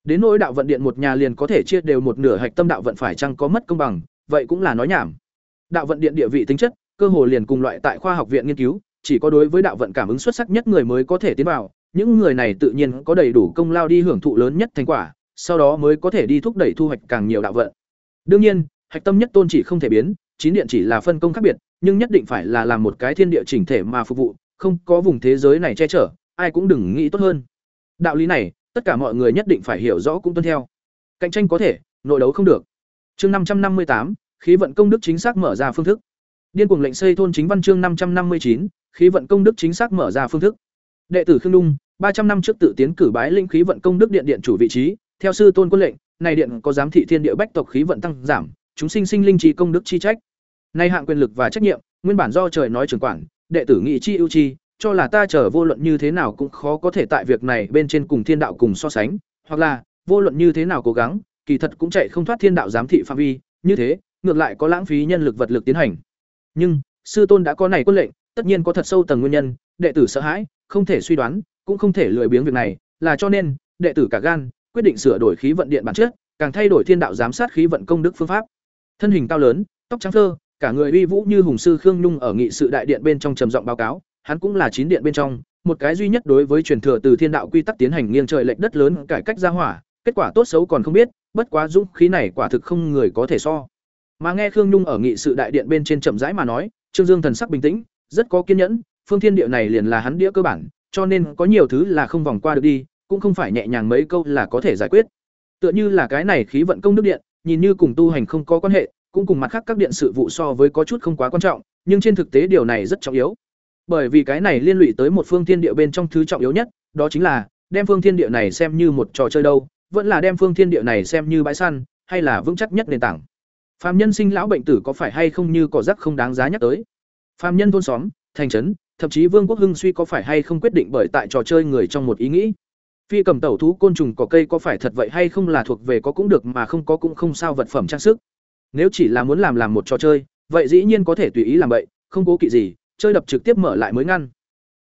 Đến nỗi đạo vận điện một nhà liền có thể chia đều một nửa hạch tâm đạo vận phải chăng có mất công bằng, vậy cũng là nói nhảm. Đạo vận điện địa vị tính chất, cơ hồ liền cùng loại tại khoa học viện nghiên cứu, chỉ có đối với đạo vận cảm ứng xuất sắc nhất người mới có thể tiến vào, những người này tự nhiên có đầy đủ công lao đi hưởng thụ lớn nhất thành quả, sau đó mới có thể đi thúc đẩy thu hoạch càng nhiều đạo vận. Đương nhiên, hạch tâm nhất tôn chỉ không thể biến, chín điện chỉ là phân công khác biệt, nhưng nhất định phải là làm một cái thiên địa chỉnh thể mà phục vụ, không có vùng thế giới này che chở, ai cũng đừng nghĩ tốt hơn. Đạo lý này, tất cả mọi người nhất định phải hiểu rõ cũng tuân theo. Cạnh tranh có thể, nội đấu không được. Chương năm trăm năm mươi tám, khí vận công đức chính xác mở ra phương thức. Điên cuồng lệnh xây thôn chính văn chương năm trăm năm mươi chín, khí vận công đức chính xác mở ra phương thức. Đệ tử Khương Đung, ba trăm năm trước tự tiến cử bái linh khí vận công đức điện điện chủ vị trí, theo sư tôn quân lệnh, này điện có giám thị thiên địa bách tộc khí vận tăng giảm, chúng sinh sinh linh trí công đức chi trách. Nay hạng quyền lực và trách nhiệm, nguyên bản do trời nói trưởng quản, đệ tử nghị chi ưu chi, cho là ta trở vô luận như thế nào cũng khó có thể tại việc này bên trên cùng thiên đạo cùng so sánh, hoặc là vô luận như thế nào cố gắng, kỳ thật cũng chạy không thoát thiên đạo giám thị phạm vi, như thế, ngược lại có lãng phí nhân lực vật lực tiến hành. Nhưng, sư tôn đã có này quân lệnh, tất nhiên có thật sâu tầng nguyên nhân, đệ tử sợ hãi, không thể suy đoán, cũng không thể lười biếng việc này, là cho nên, đệ tử cả gan, quyết định sửa đổi khí vận điện bản chất, càng thay đổi thiên đạo giám sát khí vận công đức phương pháp. Thân hình cao lớn, tóc trắng thơ cả người uy vũ như hùng sư Khương Nhung ở nghị sự đại điện bên trong trầm giọng báo cáo, hắn cũng là chín điện bên trong, một cái duy nhất đối với truyền thừa từ thiên đạo quy tắc tiến hành nghiêng trời lệch đất lớn cải cách ra hỏa, kết quả tốt xấu còn không biết, bất quá dũng khí này quả thực không người có thể so. Mà nghe Khương Nhung ở nghị sự đại điện bên trên chậm rãi mà nói, Trương Dương thần sắc bình tĩnh, rất có kiên nhẫn, phương thiên điệu này liền là hắn đĩa cơ bản, cho nên có nhiều thứ là không vòng qua được đi, cũng không phải nhẹ nhàng mấy câu là có thể giải quyết. Tựa như là cái này khí vận công đức điện, nhìn như cùng tu hành không có quan hệ, cũng cùng mặt khác các điện sự vụ so với có chút không quá quan trọng, nhưng trên thực tế điều này rất trọng yếu. Bởi vì cái này liên lụy tới một phương thiên địa bên trong thứ trọng yếu nhất, đó chính là đem phương thiên địa này xem như một trò chơi đâu, vẫn là đem phương thiên địa này xem như bãi săn, hay là vững chắc nhất nền tảng. Phạm nhân sinh lão bệnh tử có phải hay không như cỏ rác không đáng giá nhắc tới. Phạm nhân thôn xóm, thành trấn, thậm chí vương quốc hưng suy có phải hay không quyết định bởi tại trò chơi người trong một ý nghĩ. Phi cầm tẩu thú côn trùng cỏ cây có phải thật vậy hay không là thuộc về có cũng được mà không có cũng không sao vật phẩm trang sức. Nếu chỉ là muốn làm làm một trò chơi, vậy dĩ nhiên có thể tùy ý làm vậy, không cố kỵ gì, chơi đập trực tiếp mở lại mới ngăn.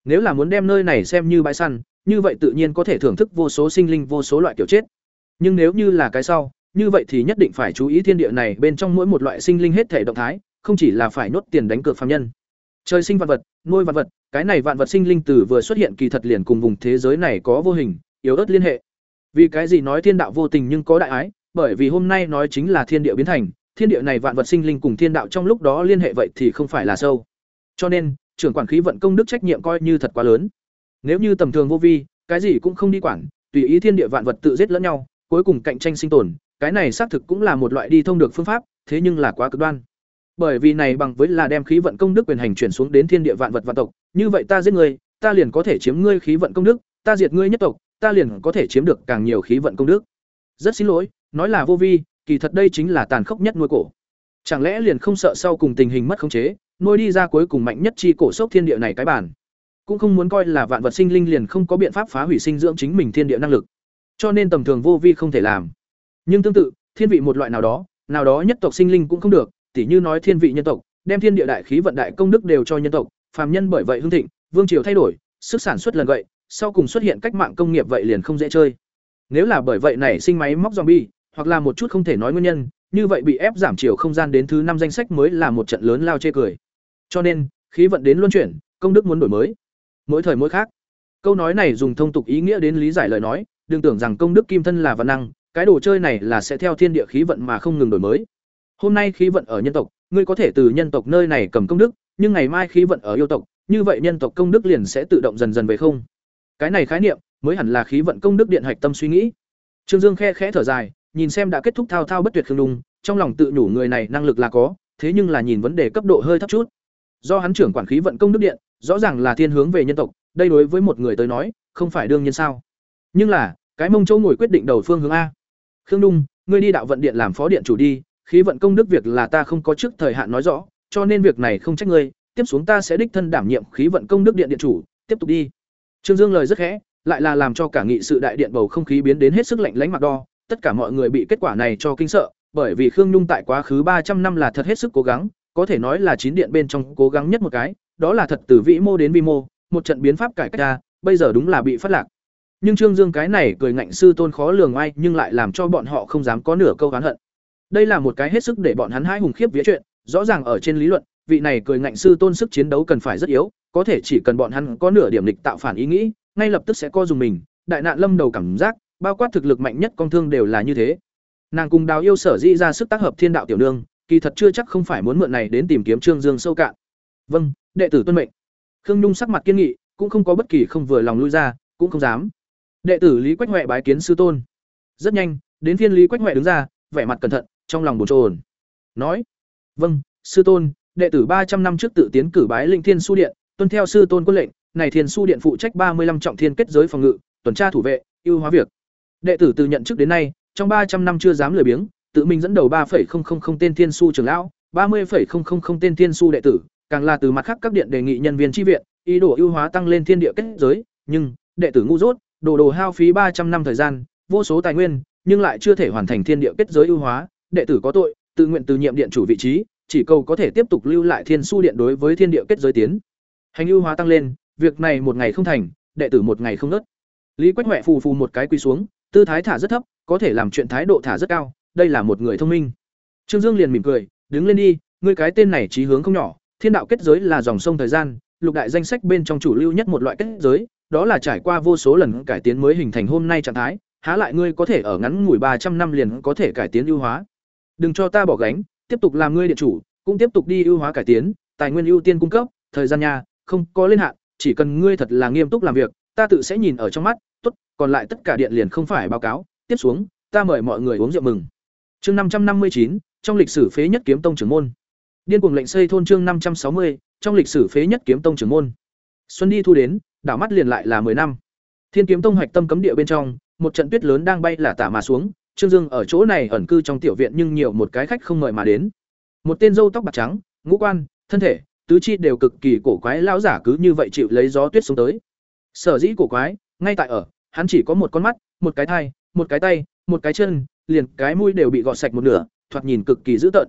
Nếu là muốn đem nơi này xem như bãi săn, như vậy tự nhiên có thể thưởng thức vô số sinh linh vô số loại kiểu chết. Nhưng nếu như là cái sau, như vậy thì nhất định phải chú ý thiên địa này bên trong mỗi một loại sinh linh hết thể động thái, không chỉ là phải nốt tiền đánh cược phàm nhân. Trời sinh vạn vật, nuôi vạn vật, cái này vạn vật sinh linh từ vừa xuất hiện kỳ thật liền cùng vùng thế giới này có vô hình, yếu ớt liên hệ. Vì cái gì nói thiên đạo vô tình nhưng có đại ái, bởi vì hôm nay nói chính là thiên địa biến thành, thiên địa này vạn vật sinh linh cùng thiên đạo trong lúc đó liên hệ vậy thì không phải là sâu. Cho nên, trưởng quản khí vận công đức trách nhiệm coi như thật quá lớn. Nếu như tầm thường vô vi, cái gì cũng không đi quản, tùy ý thiên địa vạn vật tự giết lẫn nhau, cuối cùng cạnh tranh sinh tồn, cái này xác thực cũng là một loại đi thông được phương pháp, thế nhưng là quá cực đoan. Bởi vì này bằng với là đem khí vận công đức quyền hành chuyển xuống đến thiên địa vạn vật vạn tộc, như vậy ta giết ngươi, ta liền có thể chiếm ngươi khí vận công đức, ta diệt ngươi nhất tộc, ta liền có thể chiếm được càng nhiều khí vận công đức. Rất xin lỗi, nói là vô vi, kỳ thật đây chính là tàn khốc nhất nuôi cổ. Chẳng lẽ liền không sợ sau cùng tình hình mất khống chế, nuôi đi ra cuối cùng mạnh nhất chi cổ sốc thiên địa này cái bản. Cũng không muốn coi là vạn vật sinh linh liền không có biện pháp phá hủy sinh dưỡng chính mình thiên địa năng lực. Cho nên tầm thường vô vi không thể làm. Nhưng tương tự, thiên vị một loại nào đó, nào đó nhất tộc sinh linh cũng không được, tỉ như nói thiên vị nhân tộc, đem thiên địa đại khí vận đại công đức đều cho nhân tộc, phàm nhân bởi vậy hưng thịnh, vương triều thay đổi, sức sản xuất lần vậy, sau cùng xuất hiện cách mạng công nghiệp vậy liền không dễ chơi. Nếu là bởi vậy này sinh máy móc zombie, hoặc là một chút không thể nói nguyên nhân, như vậy bị ép giảm chiều không gian đến thứ năm danh sách mới là một trận lớn lao chê cười. Cho nên, khí vận đến luân chuyển, công đức muốn đổi mới. Mỗi thời mỗi khác. Câu nói này dùng thông tục ý nghĩa đến lý giải lời nói, đừng tưởng rằng công đức kim thân là văn năng, cái đồ chơi này là sẽ theo thiên địa khí vận mà không ngừng đổi mới. Hôm nay khí vận ở nhân tộc, ngươi có thể từ nhân tộc nơi này cầm công đức, nhưng ngày mai khí vận ở yêu tộc, như vậy nhân tộc công đức liền sẽ tự động dần dần về không. Cái này khái niệm mới hẳn là khí vận công đức điện hạch tâm suy nghĩ. Trương Dương khe khẽ thở dài, nhìn xem đã kết thúc thao thao bất tuyệt khương đùng, trong lòng tự nhủ người này năng lực là có, thế nhưng là nhìn vấn đề cấp độ hơi thấp chút. Do hắn trưởng quản khí vận công đức điện, rõ ràng là thiên hướng về nhân tộc, đây đối với một người tới nói, không phải đương nhiên sao? Nhưng là, cái mông châu ngồi quyết định đầu phương hướng a. Khương Đung, ngươi đi đạo vận điện làm phó điện chủ đi, khí vận công đức việc là ta không có trước thời hạn nói rõ, cho nên việc này không trách ngươi, tiếp xuống ta sẽ đích thân đảm nhiệm khí vận công đức điện điện chủ, tiếp tục đi. Trương Dương lời rất khẽ, lại là làm cho cả nghị sự đại điện bầu không khí biến đến hết sức lạnh lẽo mặt đo, tất cả mọi người bị kết quả này cho kinh sợ, bởi vì Khương Nhung tại quá khứ ba trăm năm là thật hết sức cố gắng, có thể nói là chín điện bên trong cố gắng nhất một cái, đó là thật từ vĩ mô đến vi mô, một trận biến pháp cải cách ra, bây giờ đúng là bị phát lạc. Nhưng Trương Dương cái này cười ngạnh sư tôn khó lường ai, nhưng lại làm cho bọn họ không dám có nửa câu oán hận. Đây là một cái hết sức để bọn hắn hai hùng khiếp vía chuyện, rõ ràng ở trên lý luận, vị này cười ngạnh sư tôn sức chiến đấu cần phải rất yếu, có thể chỉ cần bọn hắn có nửa điểm lịch tạo phản ý nghĩ, ngay lập tức sẽ co dùng mình, đại nạn lâm đầu cảm giác, bao quát thực lực mạnh nhất con thương đều là như thế. Nàng cùng Đào Yêu sở dĩ ra sức tác hợp thiên đạo tiểu nương, kỳ thật chưa chắc không phải muốn mượn này đến tìm kiếm Trương Dương sâu cạn. Vâng, đệ tử tuân mệnh. Khương Nhung sắc mặt kiên nghị, cũng không có bất kỳ không vừa lòng lui ra, cũng không dám. Đệ tử Lý Quách Hoè bái kiến sư tôn. Rất nhanh, đến phiên Lý Quách Hoè đứng ra, vẻ mặt cẩn thận, trong lòng bồn chồn. Nói: "Vâng, sư tôn, đệ tử ba trăm năm trước tự tiến cử bái Linh Thiên Su Điện, tuân theo sư tôn quân lệnh, này Thiên Su Điện phụ trách ba mươi 35 trọng thiên kết giới phòng ngự, tuần tra thủ vệ, ưu hóa việc. Đệ tử từ nhận chức đến nay, trong ba trăm năm chưa dám lười biếng, tự mình dẫn đầu 3.000 tên thiên su trưởng lão, 30.000 tên thiên su đệ tử, càng là từ mặt khác các điện đề nghị nhân viên chi viện, ý đồ ưu hóa tăng lên thiên địa kết giới, nhưng đệ tử ngu dốt, đồ đồ hao phí ba trăm năm thời gian, vô số tài nguyên, nhưng lại chưa thể hoàn thành thiên địa kết giới ưu hóa, đệ tử có tội, tự nguyện từ nhiệm điện chủ vị trí, chỉ cầu có thể tiếp tục lưu lại thiên su điện đối với thiên địa kết giới tiến. Hành ưu hóa tăng lên, việc này một ngày không thành, đệ tử một ngày không nớt. Lý Quách huệ phù phù một cái quỳ xuống, tư thái thả rất thấp, có thể làm chuyện thái độ thả rất cao, đây là một người thông minh. Trương Dương liền mỉm cười, đứng lên đi, ngươi cái tên này trí hướng không nhỏ, thiên đạo kết giới là dòng sông thời gian, lục đại danh sách bên trong chủ lưu nhất một loại kết giới, đó là trải qua vô số lần cải tiến mới hình thành hôm nay trạng thái, há lại ngươi có thể ở ngắn ngủi ba trăm năm liền có thể cải tiến ưu hóa. Đừng cho ta bỏ gánh, tiếp tục làm ngươi điện chủ, cũng tiếp tục đi ưu hóa cải tiến, tài nguyên ưu tiên cung cấp, thời gian nha, không có lên hạn, chỉ cần ngươi thật là nghiêm túc làm việc, ta tự sẽ nhìn ở trong mắt, tốt, còn lại tất cả điện liền không phải báo cáo, tiếp xuống, ta mời mọi người uống rượu mừng. Chương năm trăm năm mươi chín trong lịch sử phế nhất kiếm tông trưởng môn. Điên cuồng lệnh xây thôn chương năm trăm sáu mươi trong lịch sử phế nhất kiếm tông trưởng môn. Xuân đi thu đến, đảo mắt liền lại là 10 năm. Thiên kiếm tông hoạch tâm cấm địa bên trong, một trận tuyết lớn đang bay là tả mà xuống, Trương Dương ở chỗ này ẩn cư trong tiểu viện nhưng nhiều một cái khách không mời mà đến. Một tên râu tóc bạc trắng, ngũ quan, thân thể, tứ chi đều cực kỳ cổ quái lão giả cứ như vậy chịu lấy gió tuyết xuống tới. Sở dĩ cổ quái, ngay tại ở, hắn chỉ có một con mắt, một cái thai, một cái tay, một cái chân, liền cái mũi đều bị gọt sạch một nửa, thoạt nhìn cực kỳ dữ tợn.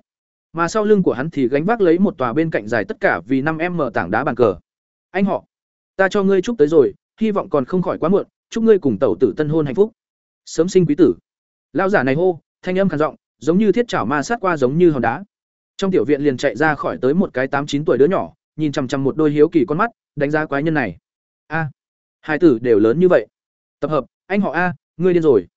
Mà sau lưng của hắn thì gánh vác lấy một tòa bên cạnh dài tất cả vì năm em mở tảng đá bàn cờ. Anh họ, ta cho ngươi chúc tới rồi, hy vọng còn không khỏi quá muộn, chúc ngươi cùng tẩu tử tân hôn hạnh phúc. Sớm sinh quý tử. Lão giả này hô, thanh âm khàn giọng, giống như thiết chảo ma sát qua giống như hòn đá. Trong tiểu viện liền chạy ra khỏi tới một cái tám chín tuổi đứa nhỏ, nhìn chằm chằm một đôi hiếu kỳ con mắt, đánh giá quái nhân này. A, hai tử đều lớn như vậy. Tập hợp, anh họ a, ngươi điên rồi.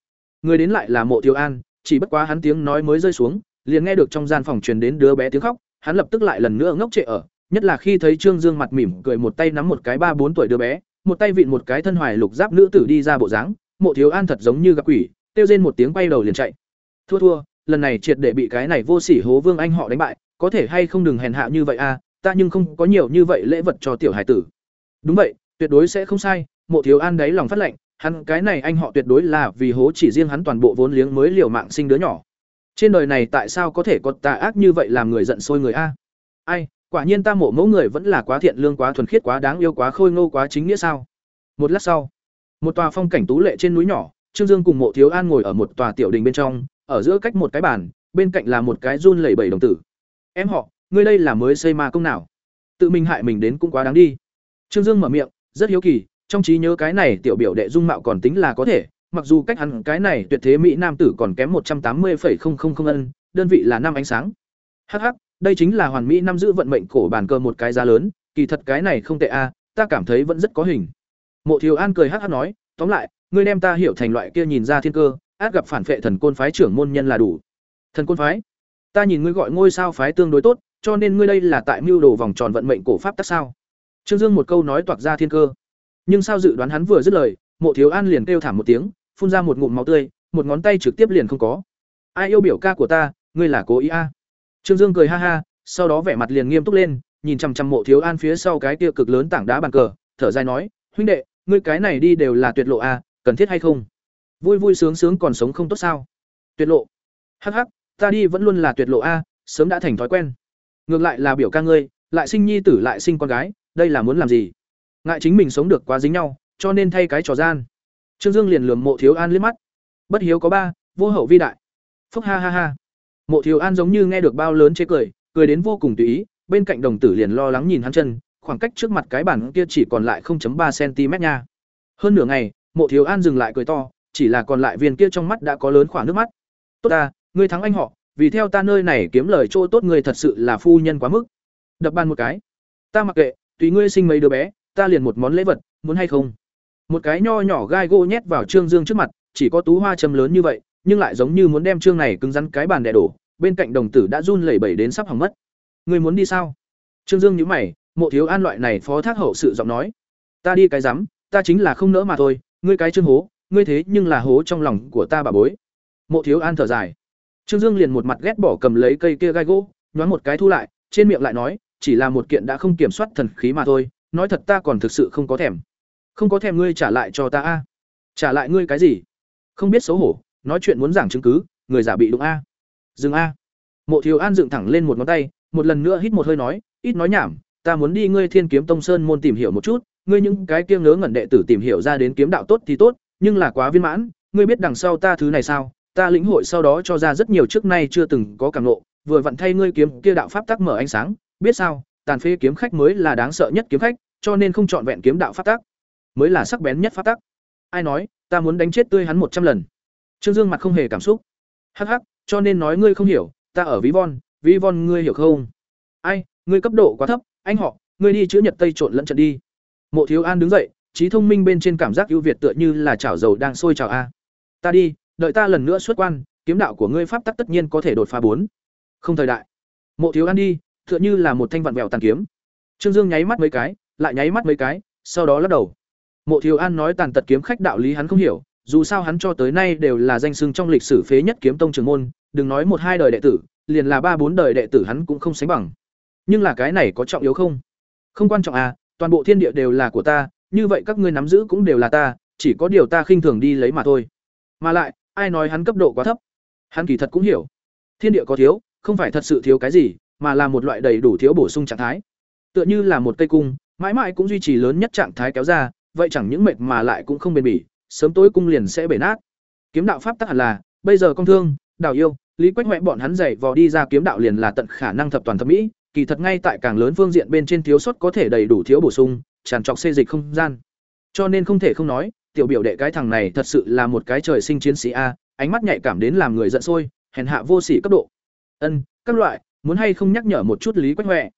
Người đến lại là Mộ Thiếu An, chỉ bất quá hắn tiếng nói mới rơi xuống, liền nghe được trong gian phòng truyền đến đứa bé tiếng khóc, hắn lập tức lại lần nữa ngốc trệ ở, nhất là khi thấy Trương Dương mặt mỉm cười một tay nắm một cái ba bốn tuổi đứa bé, một tay vịn một cái thân hoài lục giáp nữ tử đi ra bộ dáng, Mộ Thiếu An thật giống như gặp quỷ, kêu rên một tiếng quay đầu liền chạy. Thua thua, lần này triệt để bị cái này vô sỉ hố Vương anh họ đánh bại, có thể hay không đừng hèn hạ như vậy a, ta nhưng không có nhiều như vậy lễ vật cho tiểu hải tử. Đúng vậy, tuyệt đối sẽ không sai, Mộ Thiếu An đáy lòng phát lệnh, hắn cái này anh họ tuyệt đối là vì hố chỉ riêng hắn toàn bộ vốn liếng mới liều mạng sinh đứa nhỏ. Trên đời này tại sao có thể có tà ác như vậy làm người giận sôi người a? Ai, quả nhiên ta mộ mẫu người vẫn là quá thiện lương quá thuần khiết quá đáng yêu quá khôi ngô quá chính nghĩa sao? Một lát sau, một tòa phong cảnh tú lệ trên núi nhỏ, Trương Dương cùng Mộ Thiếu An ngồi ở một tòa tiểu đình bên trong, ở giữa cách một cái bàn, bên cạnh là một cái run lẩy bẩy đồng tử. "Em họ, ngươi đây là mới xây ma công nào? Tự mình hại mình đến cũng quá đáng đi." Trương Dương mở miệng, rất hiếu kỳ, trong trí nhớ cái này tiểu biểu đệ dung mạo còn tính là có thể, mặc dù cách hắn cái này tuyệt thế mỹ nam tử còn kém một trăm tám mươi ân, đơn vị là năm ánh sáng. Hắc hắc, đây chính là hoàn mỹ năm giữ vận mệnh cổ bàn cơ một cái giá lớn, kỳ thật cái này không tệ a, ta cảm thấy vẫn rất có hình. Mộ Thiếu An cười hắc hắc nói, tóm lại, ngươi đem ta hiểu thành loại kia nhìn ra thiên cơ, át gặp phản phệ thần côn phái trưởng môn nhân là đủ. Thần côn phái? Ta nhìn ngươi gọi ngôi sao phái tương đối tốt, cho nên ngươi đây là tại mưu đồ vòng tròn vận mệnh cổ pháp tắc sao? Trương Dương một câu nói toạc ra thiên cơ. Nhưng sao dự đoán hắn vừa dứt lời, Mộ Thiếu An liền kêu thảm một tiếng, phun ra một ngụm máu tươi, một ngón tay trực tiếp liền không có. Ai yêu biểu ca của ta, ngươi là cố ý a? À? Trương Dương cười ha ha, sau đó vẻ mặt liền nghiêm túc lên, nhìn chằm chằm Mộ Thiếu An phía sau cái kia cực lớn tảng đá bàn cờ, thở dài nói, huynh đệ, ngươi cái này đi đều là tuyệt lộ a, cần thiết hay không? Vui vui sướng sướng còn sống không tốt sao? Tuyệt lộ? Hắc hắc, ta đi vẫn luôn là tuyệt lộ a, sớm đã thành thói quen. Ngược lại là biểu ca ngươi, lại sinh nhi tử lại sinh con gái, đây là muốn làm gì? Ngại chính mình sống được quá dính nhau, cho nên thay cái trò gian. Trương Dương liền lườm Mộ Thiếu An liếc mắt. Bất hiếu có ba, vô hậu vi đại. Phúc ha ha ha. Mộ Thiếu An giống như nghe được bao lớn chế cười, cười đến vô cùng tùy ý, bên cạnh đồng tử liền lo lắng nhìn hắn chân, khoảng cách trước mặt cái bản kia chỉ còn lại 0.3 cm nha. Hơn nửa ngày, Mộ Thiếu An dừng lại cười to, chỉ là còn lại viên kia trong mắt đã có lớn khoảng nước mắt. Tốt ta, ngươi thắng anh họ, vì theo ta nơi này kiếm lời chỗ tốt ngươi thật sự là phu nhân quá mức. Đập bàn một cái. Ta mặc kệ, tùy ngươi sinh mấy đứa bé, ta liền một món lễ vật, muốn hay không? một cái nho nhỏ gai gỗ nhét vào trương dương trước mặt chỉ có tú hoa châm lớn như vậy nhưng lại giống như muốn đem trương này cứng rắn cái bàn đè đổ bên cạnh đồng tử đã run lẩy bẩy đến sắp hỏng mất ngươi muốn đi sao trương dương nhíu mày mộ thiếu an loại này phó thác hậu sự giọng nói ta đi cái rắm ta chính là không nỡ mà thôi ngươi cái trương hố ngươi thế nhưng là hố trong lòng của ta bà bối. Mộ thiếu an thở dài. Trương dương liền một mặt ghét bỏ cầm lấy cây kia gai gỗ, nhoáng một cái thu lại, trên miệng lại nói, chỉ là một kiện đã không kiểm soát thần khí mà thôi, nói thật ta còn thực sự không có thèm. Không có thèm ngươi trả lại cho ta a. Trả lại ngươi cái gì? Không biết xấu hổ, nói chuyện muốn giảng chứng cứ, người giả bị đụng a. Dừng a. Mộ thiếu an dựng thẳng lên một ngón tay, một lần nữa hít một hơi nói, ít nói nhảm, ta muốn đi ngươi thiên kiếm tông sơn môn tìm hiểu một chút, ngươi những cái kia ngớ ngẩn đệ tử tìm hiểu ra đến kiếm đạo tốt thì tốt nhưng là quá viên mãn, ngươi biết đằng sau ta thứ này sao? Ta lĩnh hội sau đó cho ra rất nhiều trước nay chưa từng có cảm nộ vừa vặn thay ngươi kiếm kia đạo pháp tắc mở ánh sáng. Biết sao? Tàn phế kiếm khách mới là đáng sợ nhất kiếm khách, cho nên không chọn vẹn kiếm đạo pháp tắc. Mới là sắc bén nhất pháp tắc. Ai nói, ta muốn đánh chết tươi hắn một trăm lần. Trương dương mặt không hề cảm xúc. Hắc hắc, cho nên nói ngươi không hiểu, ta ở ví von ví von ngươi hiểu không? Ai, ngươi cấp độ quá thấp, anh họ, ngươi đi chữa nhật tây trộn lẫn trận đi. Mộ thiếu an đứng dậy trí thông minh bên trên cảm giác ưu việt tựa như là chảo dầu đang sôi trào a. Ta đi, đợi ta lần nữa xuất quan, kiếm đạo của ngươi pháp tắc tất nhiên có thể đột phá bốn. Không thời đại. Mộ thiếu an đi, tựa như là một thanh vạn vẹo tàn kiếm. Trương dương nháy mắt mấy cái, lại nháy mắt mấy cái, sau đó lắc đầu. Mộ thiếu an nói tàn tật kiếm khách đạo lý hắn không hiểu, dù sao hắn cho tới nay đều là danh xưng trong lịch sử phế nhất kiếm tông trường môn, đừng nói một hai đời đệ tử, liền là ba bốn đời đệ tử hắn cũng không sánh bằng. Nhưng là cái này có trọng yếu không? Không quan trọng à toàn bộ thiên địa đều là của ta như vậy các ngươi nắm giữ cũng đều là ta, chỉ có điều ta khinh thường đi lấy mà thôi. Mà lại, ai nói hắn cấp độ quá thấp? Hắn kỳ thật cũng hiểu. Thiên địa có thiếu, không phải thật sự thiếu cái gì, mà là một loại đầy đủ thiếu bổ sung trạng thái. Tựa như là một cây cung, mãi mãi cũng duy trì lớn nhất trạng thái kéo ra, vậy chẳng những mệt mà lại cũng không bền bỉ, sớm tối cung liền sẽ bể nát. Kiếm đạo pháp tắc hẳn là, bây giờ công thương đào yêu, lý quách huệ bọn hắn dạy vò đi ra kiếm đạo liền là tận khả năng thập toàn thẩm mỹ, kỳ thật ngay tại càng lớn phương diện bên trên thiếu sót có thể đầy đủ thiếu bổ sung tràn trọc xê dịch không gian. Cho nên không thể không nói, tiểu biểu đệ cái thằng này thật sự là một cái trời sinh chiến sĩ a, ánh mắt nhạy cảm đến làm người giận sôi, hèn hạ vô sỉ cấp độ. Ân, các loại, muốn hay không nhắc nhở một chút lý quách huệ?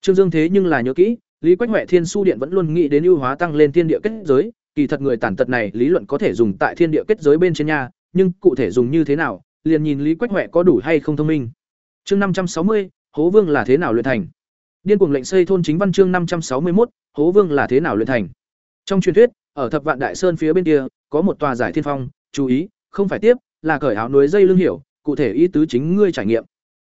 Trương dương thế nhưng là nhớ kỹ, lý quách huệ thiên su điện vẫn luôn nghĩ đến ưu hóa tăng lên thiên địa kết giới, kỳ thật người tàn tật này lý luận có thể dùng tại thiên địa kết giới bên trên nhà nhưng cụ thể dùng như thế nào, liền nhìn lý quách huệ có đủ hay không thông minh. Chương năm trăm sáu mươi, hố vương là thế nào luyện thành? Điên cuồng lệnh xây thôn chính văn chương năm trăm sáu mươi một hố vương là thế nào luyện thành? Trong truyền thuyết, ở thập vạn đại sơn phía bên kia, có một tòa giải thiên phong, chú ý, không phải tiếp, là cởi áo núi dây lưng hiểu, cụ thể ý tứ chính ngươi trải nghiệm.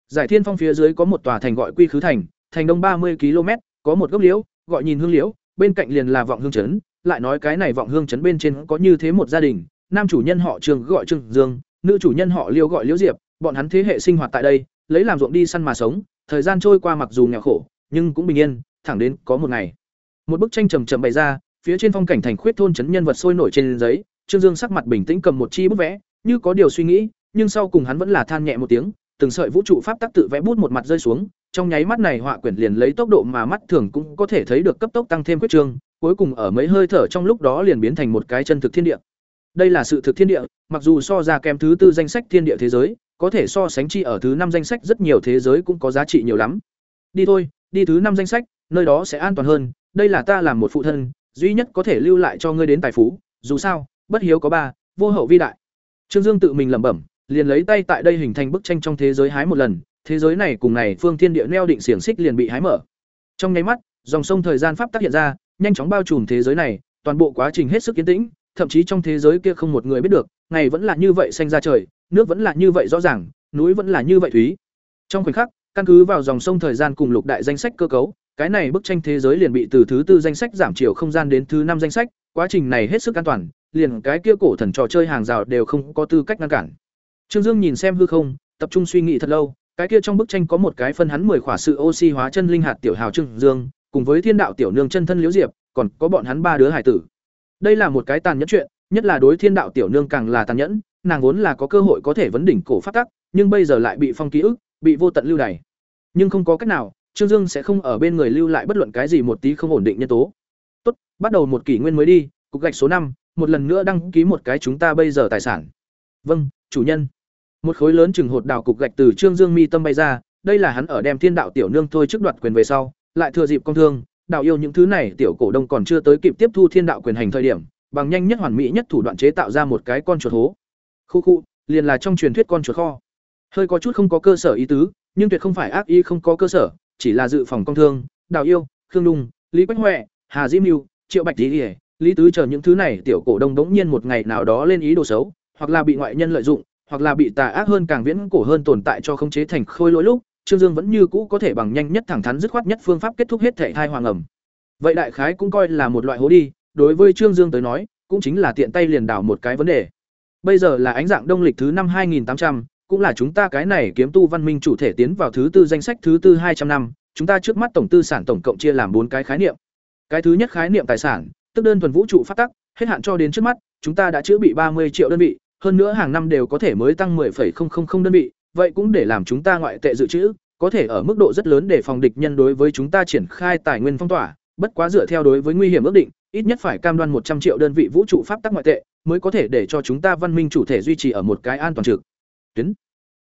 Giải thiên phong phía dưới có một tòa thành gọi quy khứ thành thành đông ba mươi km có một gốc liễu, gọi nhìn hương liễu, bên cạnh liền là vọng hương trấn lại nói cái này vọng hương trấn bên trên có như thế một gia đình, nam chủ nhân họ trường gọi trương dương, nữ chủ nhân họ liêu gọi liễu diệp, bọn hắn thế hệ sinh hoạt tại đây, lấy làm ruộng đi săn mà sống, thời gian trôi qua mặc dù nghèo khổ nhưng cũng bình yên, thẳng đến có một ngày, một bức tranh trầm trầm bày ra, phía trên phong cảnh thành khuyết thôn trấn nhân vật sôi nổi trên giấy, trương dương sắc mặt bình tĩnh cầm một chi bút vẽ, như có điều suy nghĩ, nhưng sau cùng hắn vẫn là than nhẹ một tiếng, từng sợi vũ trụ pháp tắc tự vẽ bút một mặt rơi xuống, trong nháy mắt này họa quyển liền lấy tốc độ mà mắt thường cũng có thể thấy được cấp tốc tăng thêm quyết trương, cuối cùng ở mấy hơi thở trong lúc đó liền biến thành một cái chân thực thiên địa. Đây là sự thực thiên địa, mặc dù so ra kém thứ tư danh sách thiên địa thế giới, có thể so sánh chi ở thứ năm danh sách rất nhiều thế giới cũng có giá trị nhiều lắm. Đi thôi đi thứ năm danh sách, nơi đó sẽ an toàn hơn, đây là ta làm một phụ thân, duy nhất có thể lưu lại cho ngươi đến tài phú, dù sao, bất hiếu có ba, vô hậu vi đại. Trương dương tự mình lẩm bẩm, liền lấy tay tại đây hình thành bức tranh trong thế giới hái một lần, thế giới này cùng này phương thiên địa neo định xiềng xích liền bị hái mở. Trong nháy mắt, dòng sông thời gian pháp tác hiện ra, nhanh chóng bao trùm thế giới này, toàn bộ quá trình hết sức yên tĩnh, thậm chí trong thế giới kia không một người biết được, ngày vẫn là như vậy xanh ra trời, nước vẫn là như vậy rõ ràng, núi vẫn là như vậy thúy. Trong khoảnh khắc căn cứ vào dòng sông thời gian cùng lục đại danh sách cơ cấu, cái này bức tranh thế giới liền bị từ thứ tư danh sách giảm chiều không gian đến thứ năm danh sách, quá trình này hết sức an toàn, liền cái kia cổ thần trò chơi hàng rào đều không có tư cách ngăn cản. Trương dương nhìn xem hư không, tập trung suy nghĩ thật lâu, cái kia trong bức tranh có một cái phân hắn mười khỏa sự oxy hóa chân linh hạt tiểu hào trương dương, cùng với thiên đạo tiểu nương chân thân liễu diệp, còn có bọn hắn ba đứa hải tử. Đây là một cái tàn nhẫn chuyện, nhất là đối thiên đạo tiểu nương càng là tàn nhẫn, nàng vốn là có cơ hội có thể vấn đỉnh cổ phát tắc, nhưng bây giờ lại bị phong ký ức, bị vô tận lưu đày nhưng không có cách nào, trương dương sẽ không ở bên người lưu lại bất luận cái gì một tí không ổn định nhân tố. Tốt, bắt đầu một kỷ nguyên mới đi, cục gạch số năm, một lần nữa đăng ký một cái chúng ta bây giờ tài sản. Vâng chủ nhân. Một khối lớn chừng hột đào cục gạch từ trương dương mi tâm bay ra, đây là hắn ở đem thiên đạo tiểu nương thôi trước đoạt quyền về sau, lại thừa dịp công thương, đạo yêu những thứ này tiểu cổ đông còn chưa tới kịp tiếp thu thiên đạo quyền hành thời điểm, bằng nhanh nhất hoàn mỹ nhất thủ đoạn chế tạo ra một cái con chuột hố. Khu khu, liền là trong truyền thuyết con chuột kho hơi có chút không có cơ sở ý tứ nhưng tuyệt không phải ác ý không có cơ sở chỉ là dự phòng công thương đào yêu khương đung lý quách huệ hà diễm mưu triệu bạch lý lý tứ chờ những thứ này tiểu cổ đông đống nhiên một ngày nào đó lên ý đồ xấu hoặc là bị ngoại nhân lợi dụng hoặc là bị tà ác hơn càng viễn cổ hơn tồn tại cho khống chế thành khôi lỗi lúc trương dương vẫn như cũ có thể bằng nhanh nhất thẳng thắn dứt khoát nhất phương pháp kết thúc hết thể thai hoàng ẩm. Vậy đại khái cũng coi là một loại hố đi đối với trương dương tới nói cũng chính là tiện tay liền đảo một cái vấn đề. Bây giờ là ánh dạng đông lịch thứ năm 2800, cũng là chúng ta cái này kiếm tu văn minh chủ thể tiến vào thứ tư danh sách thứ tư 200 năm, chúng ta trước mắt tổng tư sản tổng cộng chia làm bốn cái khái niệm. Cái thứ nhất khái niệm tài sản, tức đơn thuần vũ trụ phát tắc, hết hạn cho đến trước mắt, chúng ta đã chữa bị 30 triệu đơn vị, hơn nữa hàng năm đều có thể mới tăng 10,000 đơn vị, vậy cũng để làm chúng ta ngoại tệ dự trữ, có thể ở mức độ rất lớn để phòng địch nhân đối với chúng ta triển khai tài nguyên phong tỏa, bất quá dựa theo đối với nguy hiểm ước định, ít nhất phải cam đoan 100 triệu đơn vị vũ trụ pháp tắc ngoại tệ, mới có thể để cho chúng ta văn minh chủ thể duy trì ở một cái an toàn trực. Tuyến.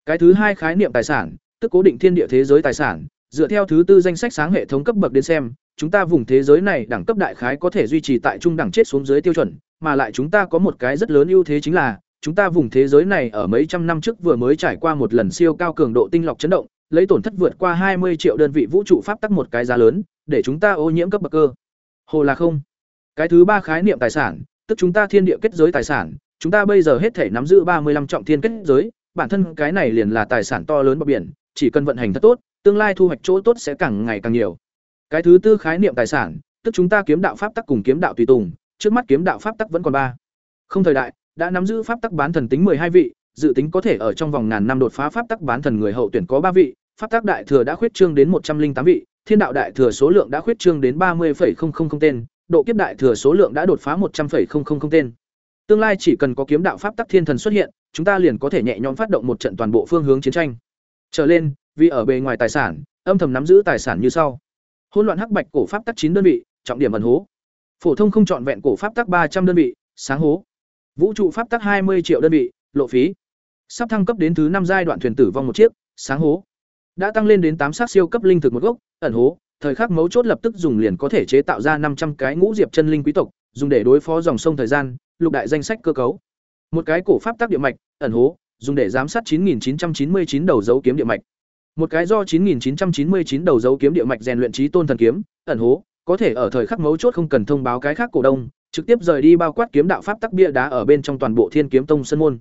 Cái thứ hai khái niệm tài sản, tức cố định thiên địa thế giới tài sản, dựa theo thứ tư danh sách sáng hệ thống cấp bậc đến xem, chúng ta vùng thế giới này đẳng cấp đại khái có thể duy trì tại trung đẳng chết xuống dưới tiêu chuẩn, mà lại chúng ta có một cái rất lớn ưu thế chính là chúng ta vùng thế giới này ở mấy trăm năm trước vừa mới trải qua một lần siêu cao cường độ tinh lọc chấn động, lấy tổn thất vượt qua 20 triệu đơn vị vũ trụ pháp tắc một cái giá lớn, để chúng ta ô nhiễm cấp bậc cơ. Hồ là không. Cái thứ ba khái niệm tài sản, tức chúng ta thiên địa kết giới tài sản, chúng ta bây giờ hết thể nắm giữ ba mươi 35 trọng thiên kết giới, bản thân cái này liền là tài sản to lớn bờ biển, chỉ cần vận hành thật tốt, tương lai thu hoạch chỗ tốt sẽ càng ngày càng nhiều. Cái thứ tư khái niệm tài sản, tức chúng ta kiếm đạo pháp tắc cùng kiếm đạo tùy tùng, trước mắt kiếm đạo pháp tắc vẫn còn ba. Không thời đại, đã nắm giữ pháp tắc bán thần tính hai vị, dự tính có thể ở trong vòng ngàn năm đột phá pháp tắc bán thần người hậu tuyển có ba vị, pháp tắc đại thừa đã khuyết trương đến một trăm linh tám vị, thiên đạo đại thừa số lượng đã khuyết trương đến ba 30,000 tên, độ kiếp đại thừa số lượng đã đột phá một trăm 100,000 tên. Tương lai chỉ cần có kiếm đạo pháp tắc thiên thần xuất hiện, chúng ta liền có thể nhẹ nhõm phát động một trận toàn bộ phương hướng chiến tranh. Trở lên, vì ở bề ngoài tài sản, âm thầm nắm giữ tài sản như sau. Hỗn loạn hắc bạch cổ pháp tắc chín đơn vị, trọng điểm ẩn hố. Phổ thông không chọn vẹn cổ pháp tắc ba trăm đơn vị, sáng hố. Vũ trụ pháp tắc hai mươi triệu đơn vị, lộ phí. Sắp thăng cấp đến thứ năm giai đoạn thuyền tử vong một chiếc, sáng hố. Đã tăng lên đến tám sát siêu cấp linh thực một gốc, ẩn hố, thời khắc mấu chốt lập tức dùng liền có thể chế tạo ra năm trăm cái ngũ diệp chân linh quý tộc, dùng để đối phó dòng sông thời gian, lục đại danh sách cơ cấu. Một cái cổ pháp tác địa mạch, ẩn hố, dùng để giám sát 9999 đầu dấu kiếm địa mạch. Một cái do 9999 đầu dấu kiếm địa mạch rèn luyện trí tôn thần kiếm, ẩn hố, có thể ở thời khắc mấu chốt không cần thông báo cái khác cổ đông, trực tiếp rời đi bao quát kiếm đạo pháp tắc bia đá ở bên trong toàn bộ Thiên Kiếm Tông sân môn.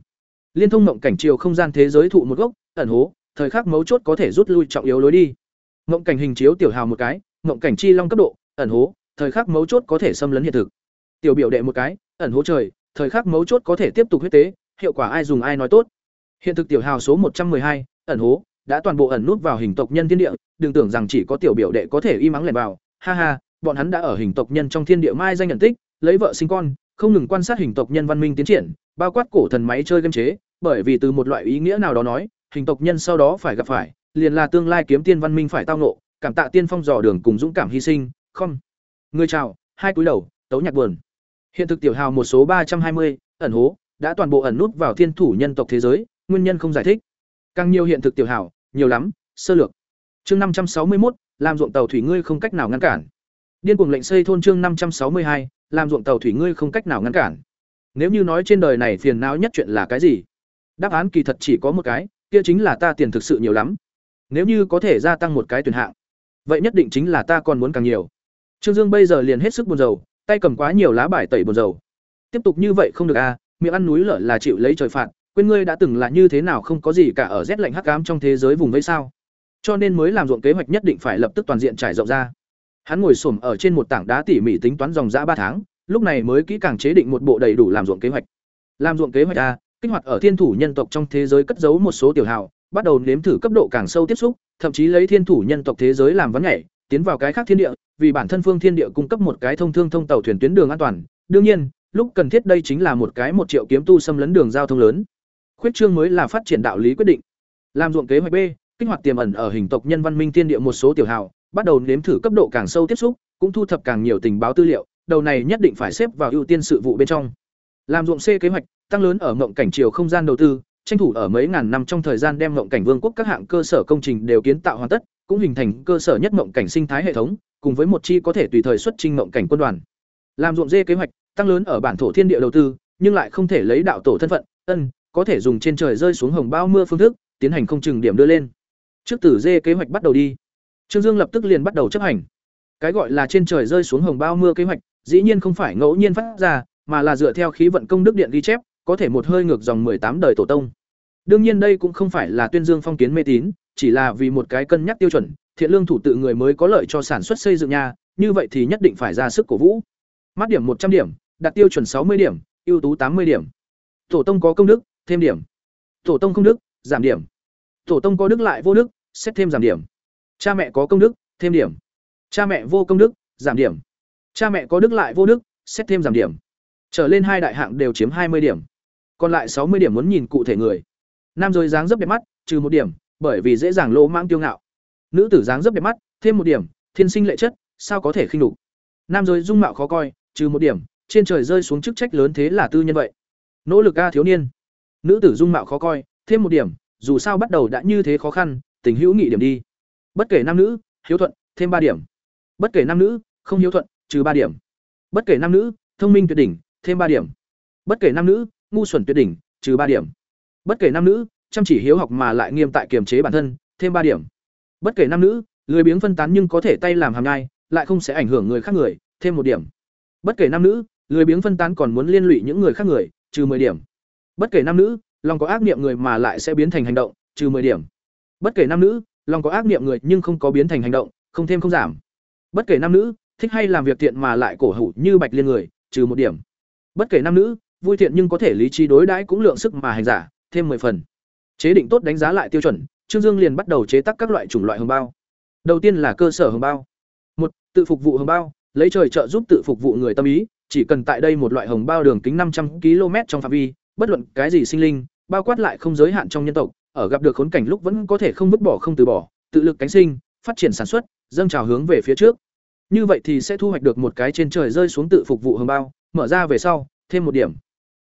Liên thông mộng cảnh chiều không gian thế giới thụ một gốc, ẩn hố, thời khắc mấu chốt có thể rút lui trọng yếu lối đi. Mộng cảnh hình chiếu tiểu hào một cái, mộng cảnh chi long cấp độ, ẩn hố, thời khắc mấu chốt có thể xâm lấn hiện thực. Tiểu biểu đệ một cái, ẩn hố trời, thời khắc mấu chốt có thể tiếp tục huyết tế, hiệu quả ai dùng ai nói tốt. Hiện thực tiểu hào số một trăm hai, ẩn hố, đã toàn bộ ẩn nút vào hình tộc nhân thiên địa, đừng tưởng rằng chỉ có tiểu biểu đệ có thể y mắng lẻn vào, ha ha, bọn hắn đã ở hình tộc nhân trong thiên địa mai danh nhận tích, lấy vợ sinh con, không ngừng quan sát hình tộc nhân văn minh tiến triển, bao quát cổ thần máy chơi game chế, bởi vì từ một loại ý nghĩa nào đó nói, hình tộc nhân sau đó phải gặp phải, liền là tương lai kiếm tiên văn minh phải tao nộ, cảm tạ tiên phong dò đường cùng dũng cảm hy sinh, không. Người chào, hai cúi đầu, tấu nhạc buồn. Hiện thực tiểu hào một số ba trăm hai mươi, ẩn hố, đã toàn bộ ẩn nút vào thiên thủ nhân tộc thế giới, nguyên nhân không giải thích. Càng nhiều hiện thực tiểu hào, nhiều lắm, sơ lược. Chương năm trăm sáu mươi một, làm ruộng tàu thủy ngươi không cách nào ngăn cản. Điên cuồng lệnh xây thôn chương năm trăm sáu mươi hai, làm ruộng tàu thủy ngươi không cách nào ngăn cản. Nếu như nói trên đời này phiền não nhất chuyện là cái gì? Đáp án kỳ thật chỉ có một cái, kia chính là ta tiền thực sự nhiều lắm. Nếu như có thể gia tăng một cái tuyển hạng, vậy nhất định chính là ta còn muốn càng nhiều. Trương Dương bây giờ liền hết sức buồn rầu, tay cầm quá nhiều lá bài tẩy buồn dầu Tiếp tục như vậy không được a, à, miệng ăn núi lở là chịu lấy trời phạt, quên ngươi đã từng là như thế nào không có gì cả ở rét lạnh hắc ám trong thế giới vùng vây sao? Cho nên mới làm ruộng kế hoạch nhất định phải lập tức toàn diện trải rộng ra. Hắn ngồi xổm ở trên một tảng đá tỉ mỉ tính toán dòng dã ba tháng, lúc này mới kỹ càng chế định một bộ đầy đủ làm ruộng kế hoạch. Làm ruộng kế hoạch a, kích hoạt ở thiên thủ nhân tộc trong thế giới cất giấu một số tiểu hào, bắt đầu nếm thử cấp độ càng sâu tiếp xúc, thậm chí lấy thiên thủ nhân tộc thế giới làm vấn nhảy, tiến vào cái khác thiên địa, vì bản thân phương thiên địa cung cấp một cái thông thương thông tàu thuyền tuyến đường an toàn. Đương nhiên, lúc cần thiết đây chính là một cái một triệu kiếm tu xâm lấn đường giao thông lớn. Khuyết trương mới là phát triển đạo lý quyết định. Làm ruộng kế hoạch B, kích hoạt tiềm ẩn ở hình tộc nhân văn minh thiên địa một số tiểu hào, bắt đầu nếm thử cấp độ càng sâu tiếp xúc, cũng thu thập càng nhiều tình báo tư liệu, đầu này nhất định phải xếp vào ưu tiên sự vụ bên trong. Làm ruộng C kế hoạch, tăng lớn ở mộng cảnh chiều không gian đầu tư, tranh thủ ở mấy ngàn năm trong thời gian đem mộng cảnh vương quốc các hạng cơ sở công trình đều kiến tạo hoàn tất, cũng hình thành cơ sở nhất mộng cảnh sinh thái hệ thống, cùng với một chi có thể tùy thời xuất trình mộng cảnh quân đoàn. Làm ruộng dê kế hoạch, tăng lớn ở bản thổ thiên địa đầu tư, nhưng lại không thể lấy đạo tổ thân phận, ân, có thể dùng trên trời rơi xuống hồng bao mưa phương thức, tiến hành không chừng điểm đưa lên. Trước tử dê kế hoạch bắt đầu đi. Trương Dương lập tức liền bắt đầu chấp hành. Cái gọi là trên trời rơi xuống hồng bao mưa kế hoạch, dĩ nhiên không phải ngẫu nhiên phát ra, mà là dựa theo khí vận công đức điện ghi chép, có thể một hơi ngược dòng tám đời tổ tông. Đương nhiên đây cũng không phải là tuyên dương phong kiến mê tín, chỉ là vì một cái cân nhắc tiêu chuẩn, thiện lương thủ tự người mới có lợi cho sản xuất xây dựng nhà, như vậy thì nhất định phải ra sức cổ vũ. Mắt điểm một trăm điểm, đạt tiêu chuẩn sáu mươi điểm, ưu tú tám mươi điểm. tổ tông có công đức thêm điểm. Tổ tông không đức giảm điểm. Tổ tông có đức lại vô đức xét thêm giảm điểm. Cha mẹ có công đức thêm điểm. Cha mẹ vô công đức giảm điểm. Cha mẹ có đức lại vô đức xét thêm giảm điểm. Trở lên hai đại hạng đều chiếm hai mươi điểm. Còn lại sáu mươi điểm muốn nhìn cụ thể người. Nam giới dáng dấp đẹp mắt trừ một điểm bởi vì dễ dàng lỗ mãng tiêu ngạo. Nữ tử dáng dấp đẹp mắt, thêm một điểm, thiên sinh lệ chất, sao có thể khinh đục nam giới dung mạo khó coi, trừ một điểm, trên trời rơi xuống chức trách lớn thế là tư nhân vậy. Nỗ lực a thiếu niên. Nữ tử dung mạo khó coi, thêm một điểm, dù sao bắt đầu đã như thế khó khăn, tình hữu nghị điểm đi. Bất kể nam nữ, hiếu thuận, thêm ba điểm. Bất kể nam nữ, không hiếu thuận, trừ ba điểm. Bất kể nam nữ, thông minh tuyệt đỉnh, thêm ba điểm. Bất kể nam nữ, ngu xuẩn tuyệt đỉnh, trừ ba điểm. Bất kể nam nữ chăm chỉ hiếu học mà lại nghiêm tại kiềm chế bản thân, thêm ba điểm. Bất kể nam nữ, lười biếng phân tán nhưng có thể tay làm hàm nhai, lại không sẽ ảnh hưởng người khác người, thêm một điểm. Bất kể nam nữ, lười biếng phân tán còn muốn liên lụy những người khác người, trừ 10 điểm. Bất kể nam nữ, lòng có ác niệm người mà lại sẽ biến thành hành động, trừ 10 điểm. Bất kể nam nữ, lòng có ác niệm người nhưng không có biến thành hành động, không thêm không giảm. Bất kể nam nữ, thích hay làm việc thiện mà lại cổ hủ như bạch liên người, trừ một điểm. Bất kể nam nữ, vui thiện nhưng có thể lý trí đối đãi cũng lượng sức mà hành giả, thêm 10 phần chế định tốt đánh giá lại tiêu chuẩn trương dương liền bắt đầu chế tác các loại chủng loại hồng bao đầu tiên là cơ sở hồng bao một tự phục vụ hồng bao lấy trời trợ giúp tự phục vụ người tâm ý chỉ cần tại đây một loại hồng bao đường kính 500 km trong phạm vi, bất luận cái gì sinh linh, bao quát lại không giới hạn trong nhân tộc, ở gặp được khốn cảnh lúc vẫn có thể không vứt bỏ không từ bỏ, tự lực cánh sinh, phát triển sản xuất, dâng trào hướng về phía trước. Như vậy thì sẽ thu hoạch được một cái trên trời rơi xuống tự phục vụ hồng bao, mở ra về sau, thêm một điểm.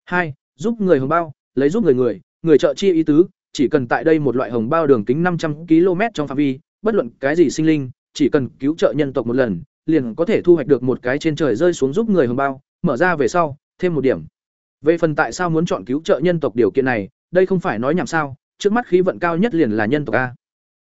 hai Giúp người hồng bao, lấy giúp người người, người trợ chi ý tứ, chỉ cần tại đây một loại hồng bao đường kính 500 km trong phạm vi, bất luận cái gì sinh linh, chỉ cần cứu trợ nhân tộc một lần, liền có thể thu hoạch được một cái trên trời rơi xuống giúp người hồng bao, mở ra về sau, thêm một điểm. Về phần tại sao muốn chọn cứu trợ nhân tộc điều kiện này, đây không phải nói nhảm sao, trước mắt khí vận cao nhất liền là nhân tộc a.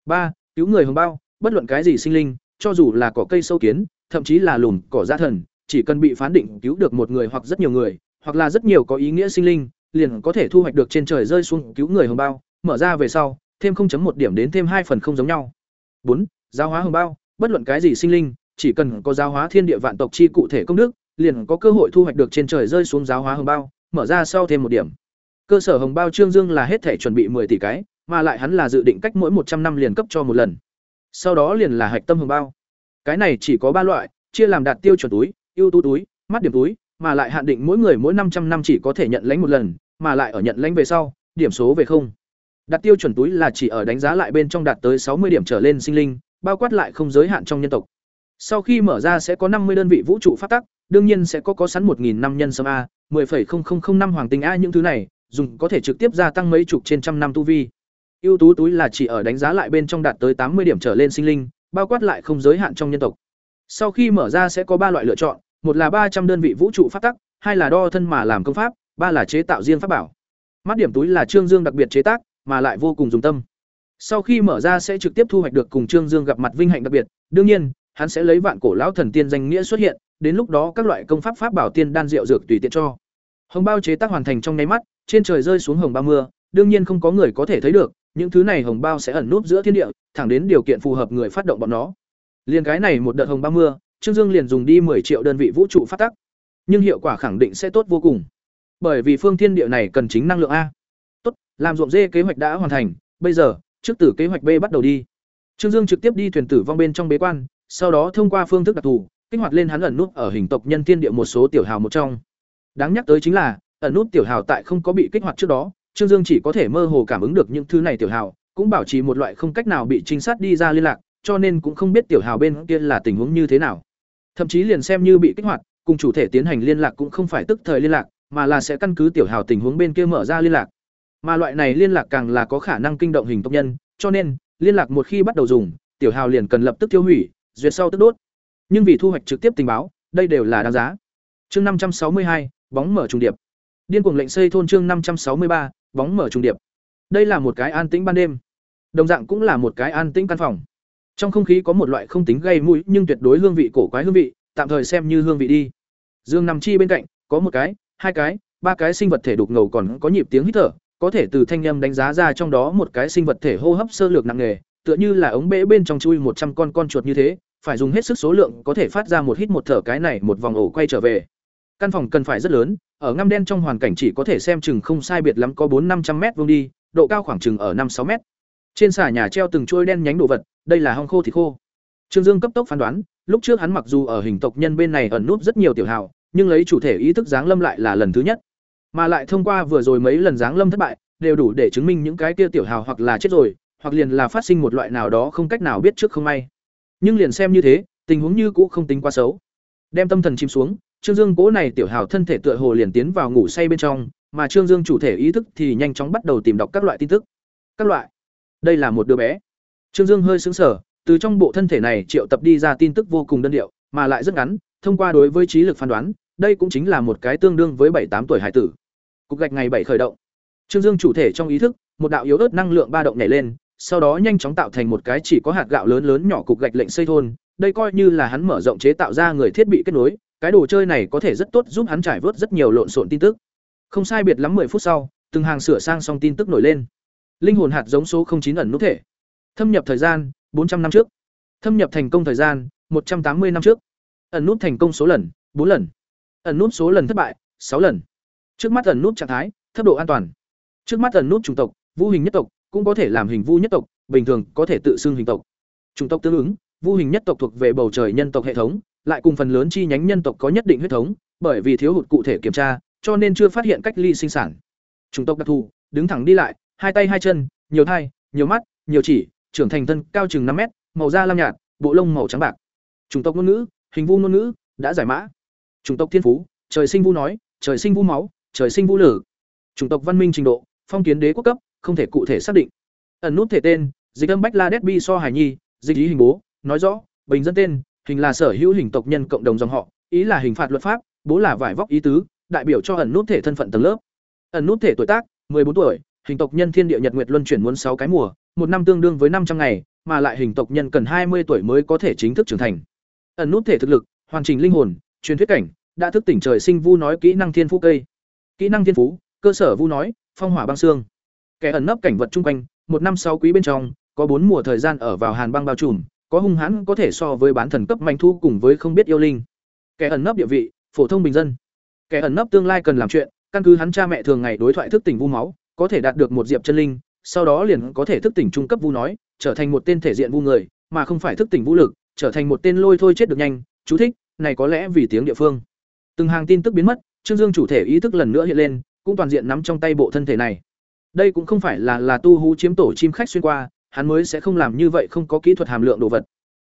ba Cứu người hồng bao, bất luận cái gì sinh linh, cho dù là cỏ cây sâu kiến, thậm chí là lùn, cỏ gia thần, chỉ cần bị phán định cứu được một người hoặc rất nhiều người, hoặc là rất nhiều có ý nghĩa sinh linh, liền có thể thu hoạch được trên trời rơi xuống cứu người hồng bao, mở ra về sau, thêm 0.1 điểm đến thêm hai phần không giống nhau. bốn Giáo hóa hồng bao, bất luận cái gì sinh linh, chỉ cần có giáo hóa thiên địa vạn tộc chi cụ thể công đức, liền có cơ hội thu hoạch được trên trời rơi xuống giáo hóa hồng bao, mở ra sau thêm một điểm. Cơ sở hồng bao Trương Dương là hết thể chuẩn bị 10 tỷ cái, mà lại hắn là dự định cách mỗi một trăm năm liền cấp cho một lần. Sau đó liền là hạch tâm hồng bao. Cái này chỉ có ba loại, chia làm đạt tiêu chuẩn túi, ưu tú túi, mắt điểm túi, mà lại hạn định mỗi người mỗi 500 năm chỉ có thể nhận lãnh một lần, mà lại ở nhận lãnh về sau, điểm số về không. đặt tiêu chuẩn túi là chỉ ở đánh giá lại bên trong đạt tới 60 điểm trở lên sinh linh, bao quát lại không giới hạn trong nhân tộc. Sau khi mở ra sẽ có 50 đơn vị vũ trụ phát tắc, đương nhiên sẽ có có sẵn 1000 năm nhân sâm a, 10,0005 hoàng tinh a những thứ này, dùng có thể trực tiếp gia tăng mấy chục trên trăm năm tu vi. Ưu tú túi là chỉ ở đánh giá lại bên trong đạt tới 80 điểm trở lên sinh linh, bao quát lại không giới hạn trong nhân tộc. Sau khi mở ra sẽ có ba loại lựa chọn, một là 300 đơn vị vũ trụ phát tắc, hai là đo thân mà làm công pháp, ba là chế tạo riêng pháp bảo. Mắt điểm túi là Trương Dương đặc biệt chế tác, mà lại vô cùng dùng tâm. Sau khi mở ra sẽ trực tiếp thu hoạch được cùng Trương Dương gặp mặt vinh hạnh đặc biệt, đương nhiên, hắn sẽ lấy vạn cổ lão thần tiên danh nghĩa xuất hiện, đến lúc đó các loại công pháp pháp bảo tiên đan rượu dược tùy tiện cho. Hồng bao chế tác hoàn thành trong nháy mắt, trên trời rơi xuống hồng bao mưa, đương nhiên không có người có thể thấy được, những thứ này hồng bao sẽ ẩn núp giữa thiên địa, thẳng đến điều kiện phù hợp người phát động bọn nó. Liên cái này một đợt hồng bao mưa, Trương Dương liền dùng đi 10 triệu đơn vị vũ trụ phát tắc. Nhưng hiệu quả khẳng định sẽ tốt vô cùng. Bởi vì phương thiên địa này cần chính năng lượng a. Tốt, làm ruộng dê kế hoạch đã hoàn thành, bây giờ, trước tử kế hoạch B bắt đầu đi. Trương Dương trực tiếp đi thuyền tử vong bên trong bế quan, sau đó thông qua phương thức đặc thù, kích hoạt lên hắn ẩn nút ở hình tộc nhân thiên địa một số tiểu hào một trong. Đáng nhắc tới chính là, ẩn nút tiểu hào tại không có bị kích hoạt trước đó, Trương Dương chỉ có thể mơ hồ cảm ứng được những thứ này tiểu hào, cũng bảo trì một loại không cách nào bị trinh sát đi ra liên lạc, cho nên cũng không biết tiểu hào bên kia là tình huống như thế nào. Thậm chí liền xem như bị kích hoạt, cùng chủ thể tiến hành liên lạc cũng không phải tức thời liên lạc, mà là sẽ căn cứ tiểu hào tình huống bên kia mở ra liên lạc. Mà loại này liên lạc càng là có khả năng kinh động hình tộc nhân, cho nên, liên lạc một khi bắt đầu dùng, tiểu hào liền cần lập tức tiêu hủy, duyệt sau tức đốt. Nhưng vì thu hoạch trực tiếp tình báo, đây đều là đáng giá. Chương năm trăm sáu mươi hai, bóng mở trùng điệp. Điên cuồng lệnh xây thôn chương năm trăm sáu mươi ba, bóng mở trùng điệp. Đây là một cái an tĩnh ban đêm. Đồng dạng cũng là một cái an tĩnh căn phòng. Trong không khí có một loại không tính gây mũi nhưng tuyệt đối hương vị cổ quái hương vị, tạm thời xem như hương vị đi. Dương nằm chi bên cạnh, có một cái, hai cái, ba cái sinh vật thể đục ngầu còn có nhịp tiếng hít thở, có thể từ thanh âm đánh giá ra trong đó một cái sinh vật thể hô hấp sơ lược nặng nề, tựa như là ống bể bên trong chui một trăm con con chuột như thế, phải dùng hết sức số lượng có thể phát ra một hít một thở cái này một vòng ổ quay trở về. Căn phòng cần phải rất lớn, ở ngăm đen trong hoàn cảnh chỉ có thể xem chừng không sai biệt lắm có bốn năm trăm mét vuông đi, độ cao khoảng chừng ở năm sáu mét. Trên xà nhà treo từng chuôi đen nhánh đồ vật, đây là hong khô thịt khô. Trương Dương cấp tốc phán đoán, lúc trước hắn mặc dù ở hình tộc nhân bên này ẩn núp rất nhiều tiểu hào, nhưng lấy chủ thể ý thức giáng lâm lại là lần thứ nhất. Mà lại thông qua vừa rồi mấy lần giáng lâm thất bại, đều đủ để chứng minh những cái kia tiểu hào hoặc là chết rồi, hoặc liền là phát sinh một loại nào đó không cách nào biết trước không may. Nhưng liền xem như thế, tình huống như cũ không tính quá xấu. Đem tâm thần chìm xuống, Trương Dương cố này tiểu hào thân thể tựa hồ liền tiến vào ngủ say bên trong, mà Trương Dương chủ thể ý thức thì nhanh chóng bắt đầu tìm đọc các loại tin tức. Các loại. Đây là một đứa bé. Trương Dương hơi sững sờ, từ trong bộ thân thể này triệu tập đi ra tin tức vô cùng đơn điệu, mà lại rất ngắn, thông qua đối với trí lực phán đoán, đây cũng chính là một cái tương đương với bảy tám tuổi hải tử. Cục gạch ngày bảy khởi động. Trương Dương chủ thể trong ý thức, một đạo yếu ớt năng lượng ba động nhảy lên, sau đó nhanh chóng tạo thành một cái chỉ có hạt gạo lớn lớn nhỏ cục gạch lệnh xây thôn, đây coi như là hắn mở rộng chế tạo ra người thiết bị kết nối, cái đồ chơi này có thể rất tốt giúp hắn trải vớt rất nhiều lộn xộn tin tức. Không sai biệt lắm 10 phút sau, từng hàng sửa sang xong tin tức nổi lên. Linh hồn hạt giống số 09 ẩn nút thể. Thâm nhập thời gian 400 năm trước. Thâm nhập thành công thời gian 180 năm trước. Ẩn nút thành công số lần 4 lần. Ẩn nút số lần thất bại 6 lần. Trước mắt ẩn nút trạng thái, thấp độ an toàn. Trước mắt ẩn nút chủng tộc, vu hình nhất tộc, cũng có thể làm hình vu nhất tộc, bình thường có thể tự xưng hình tộc. Chủng tộc tương ứng, vu hình nhất tộc thuộc về bầu trời nhân tộc hệ thống, lại cùng phần lớn chi nhánh nhân tộc có nhất định huyết thống, bởi vì thiếu hụt cụ thể kiểm tra, cho nên chưa phát hiện cách ly sinh sản. Chủng tộc đặc thù, đứng thẳng đi lại, hai tay hai chân, nhiều thai, nhiều mắt, nhiều chỉ, trưởng thành thân cao chừng năm mét, màu da lam nhạt, bộ lông màu trắng bạc. Chủng tộc ngôn ngữ, hình vu ngôn ngữ, đã giải mã. Chủng tộc thiên phú, trời sinh vu nói, trời sinh vu máu, trời sinh vu lử. Chủng tộc văn minh trình độ, phong kiến đế quốc cấp, không thể cụ thể xác định. Ẩn nút thể tên, dịch âm bách la đét bi so hải nhi, dịch ý hình bố, nói rõ, bình dân tên, hình là sở hữu hình tộc nhân cộng đồng dòng họ, ý là hình phạt luật pháp, bố là vải vóc ý tứ, đại biểu cho ẩn nút thể thân phận tầng lớp. Ẩn nút thể tuổi tác, bốn tuổi, hình tộc nhân thiên địa nhật nguyệt luân chuyển muốn sáu cái mùa, một năm tương đương với năm trăm ngày, mà lại hình tộc nhân cần hai mươi tuổi mới có thể chính thức trưởng thành. Ẩn nút thể thực lực, hoàn chỉnh linh hồn, truyền thuyết cảnh, đã thức tỉnh trời sinh vu nói kỹ năng thiên phú cây. Kỹ năng thiên phú, cơ sở vu nói, phong hỏa băng xương. Kẻ ẩn nấp cảnh vật chung quanh, một năm sáu quý bên trong, có bốn mùa thời gian ở vào hàn băng bao trùm, có hung hãn có thể so với bán thần cấp manh thu cùng với không biết yêu linh. Kẻ ẩn nấp địa vị, phổ thông bình dân. Kẻ ẩn nấp tương lai cần làm chuyện, căn cứ hắn cha mẹ thường ngày đối thoại thức tỉnh vu máu, có thể đạt được một diệp chân linh, sau đó liền có thể thức tỉnh trung cấp vu nói, trở thành một tên thể diện vu người, mà không phải thức tỉnh vũ lực, trở thành một tên lôi thôi chết được nhanh. Chú thích, này có lẽ vì tiếng địa phương. Từng hàng tin tức biến mất, Trương Dương chủ thể ý thức lần nữa hiện lên, cũng toàn diện nắm trong tay bộ thân thể này. Đây cũng không phải là là tu hú chiếm tổ chim khách xuyên qua, hắn mới sẽ không làm như vậy không có kỹ thuật hàm lượng đồ vật.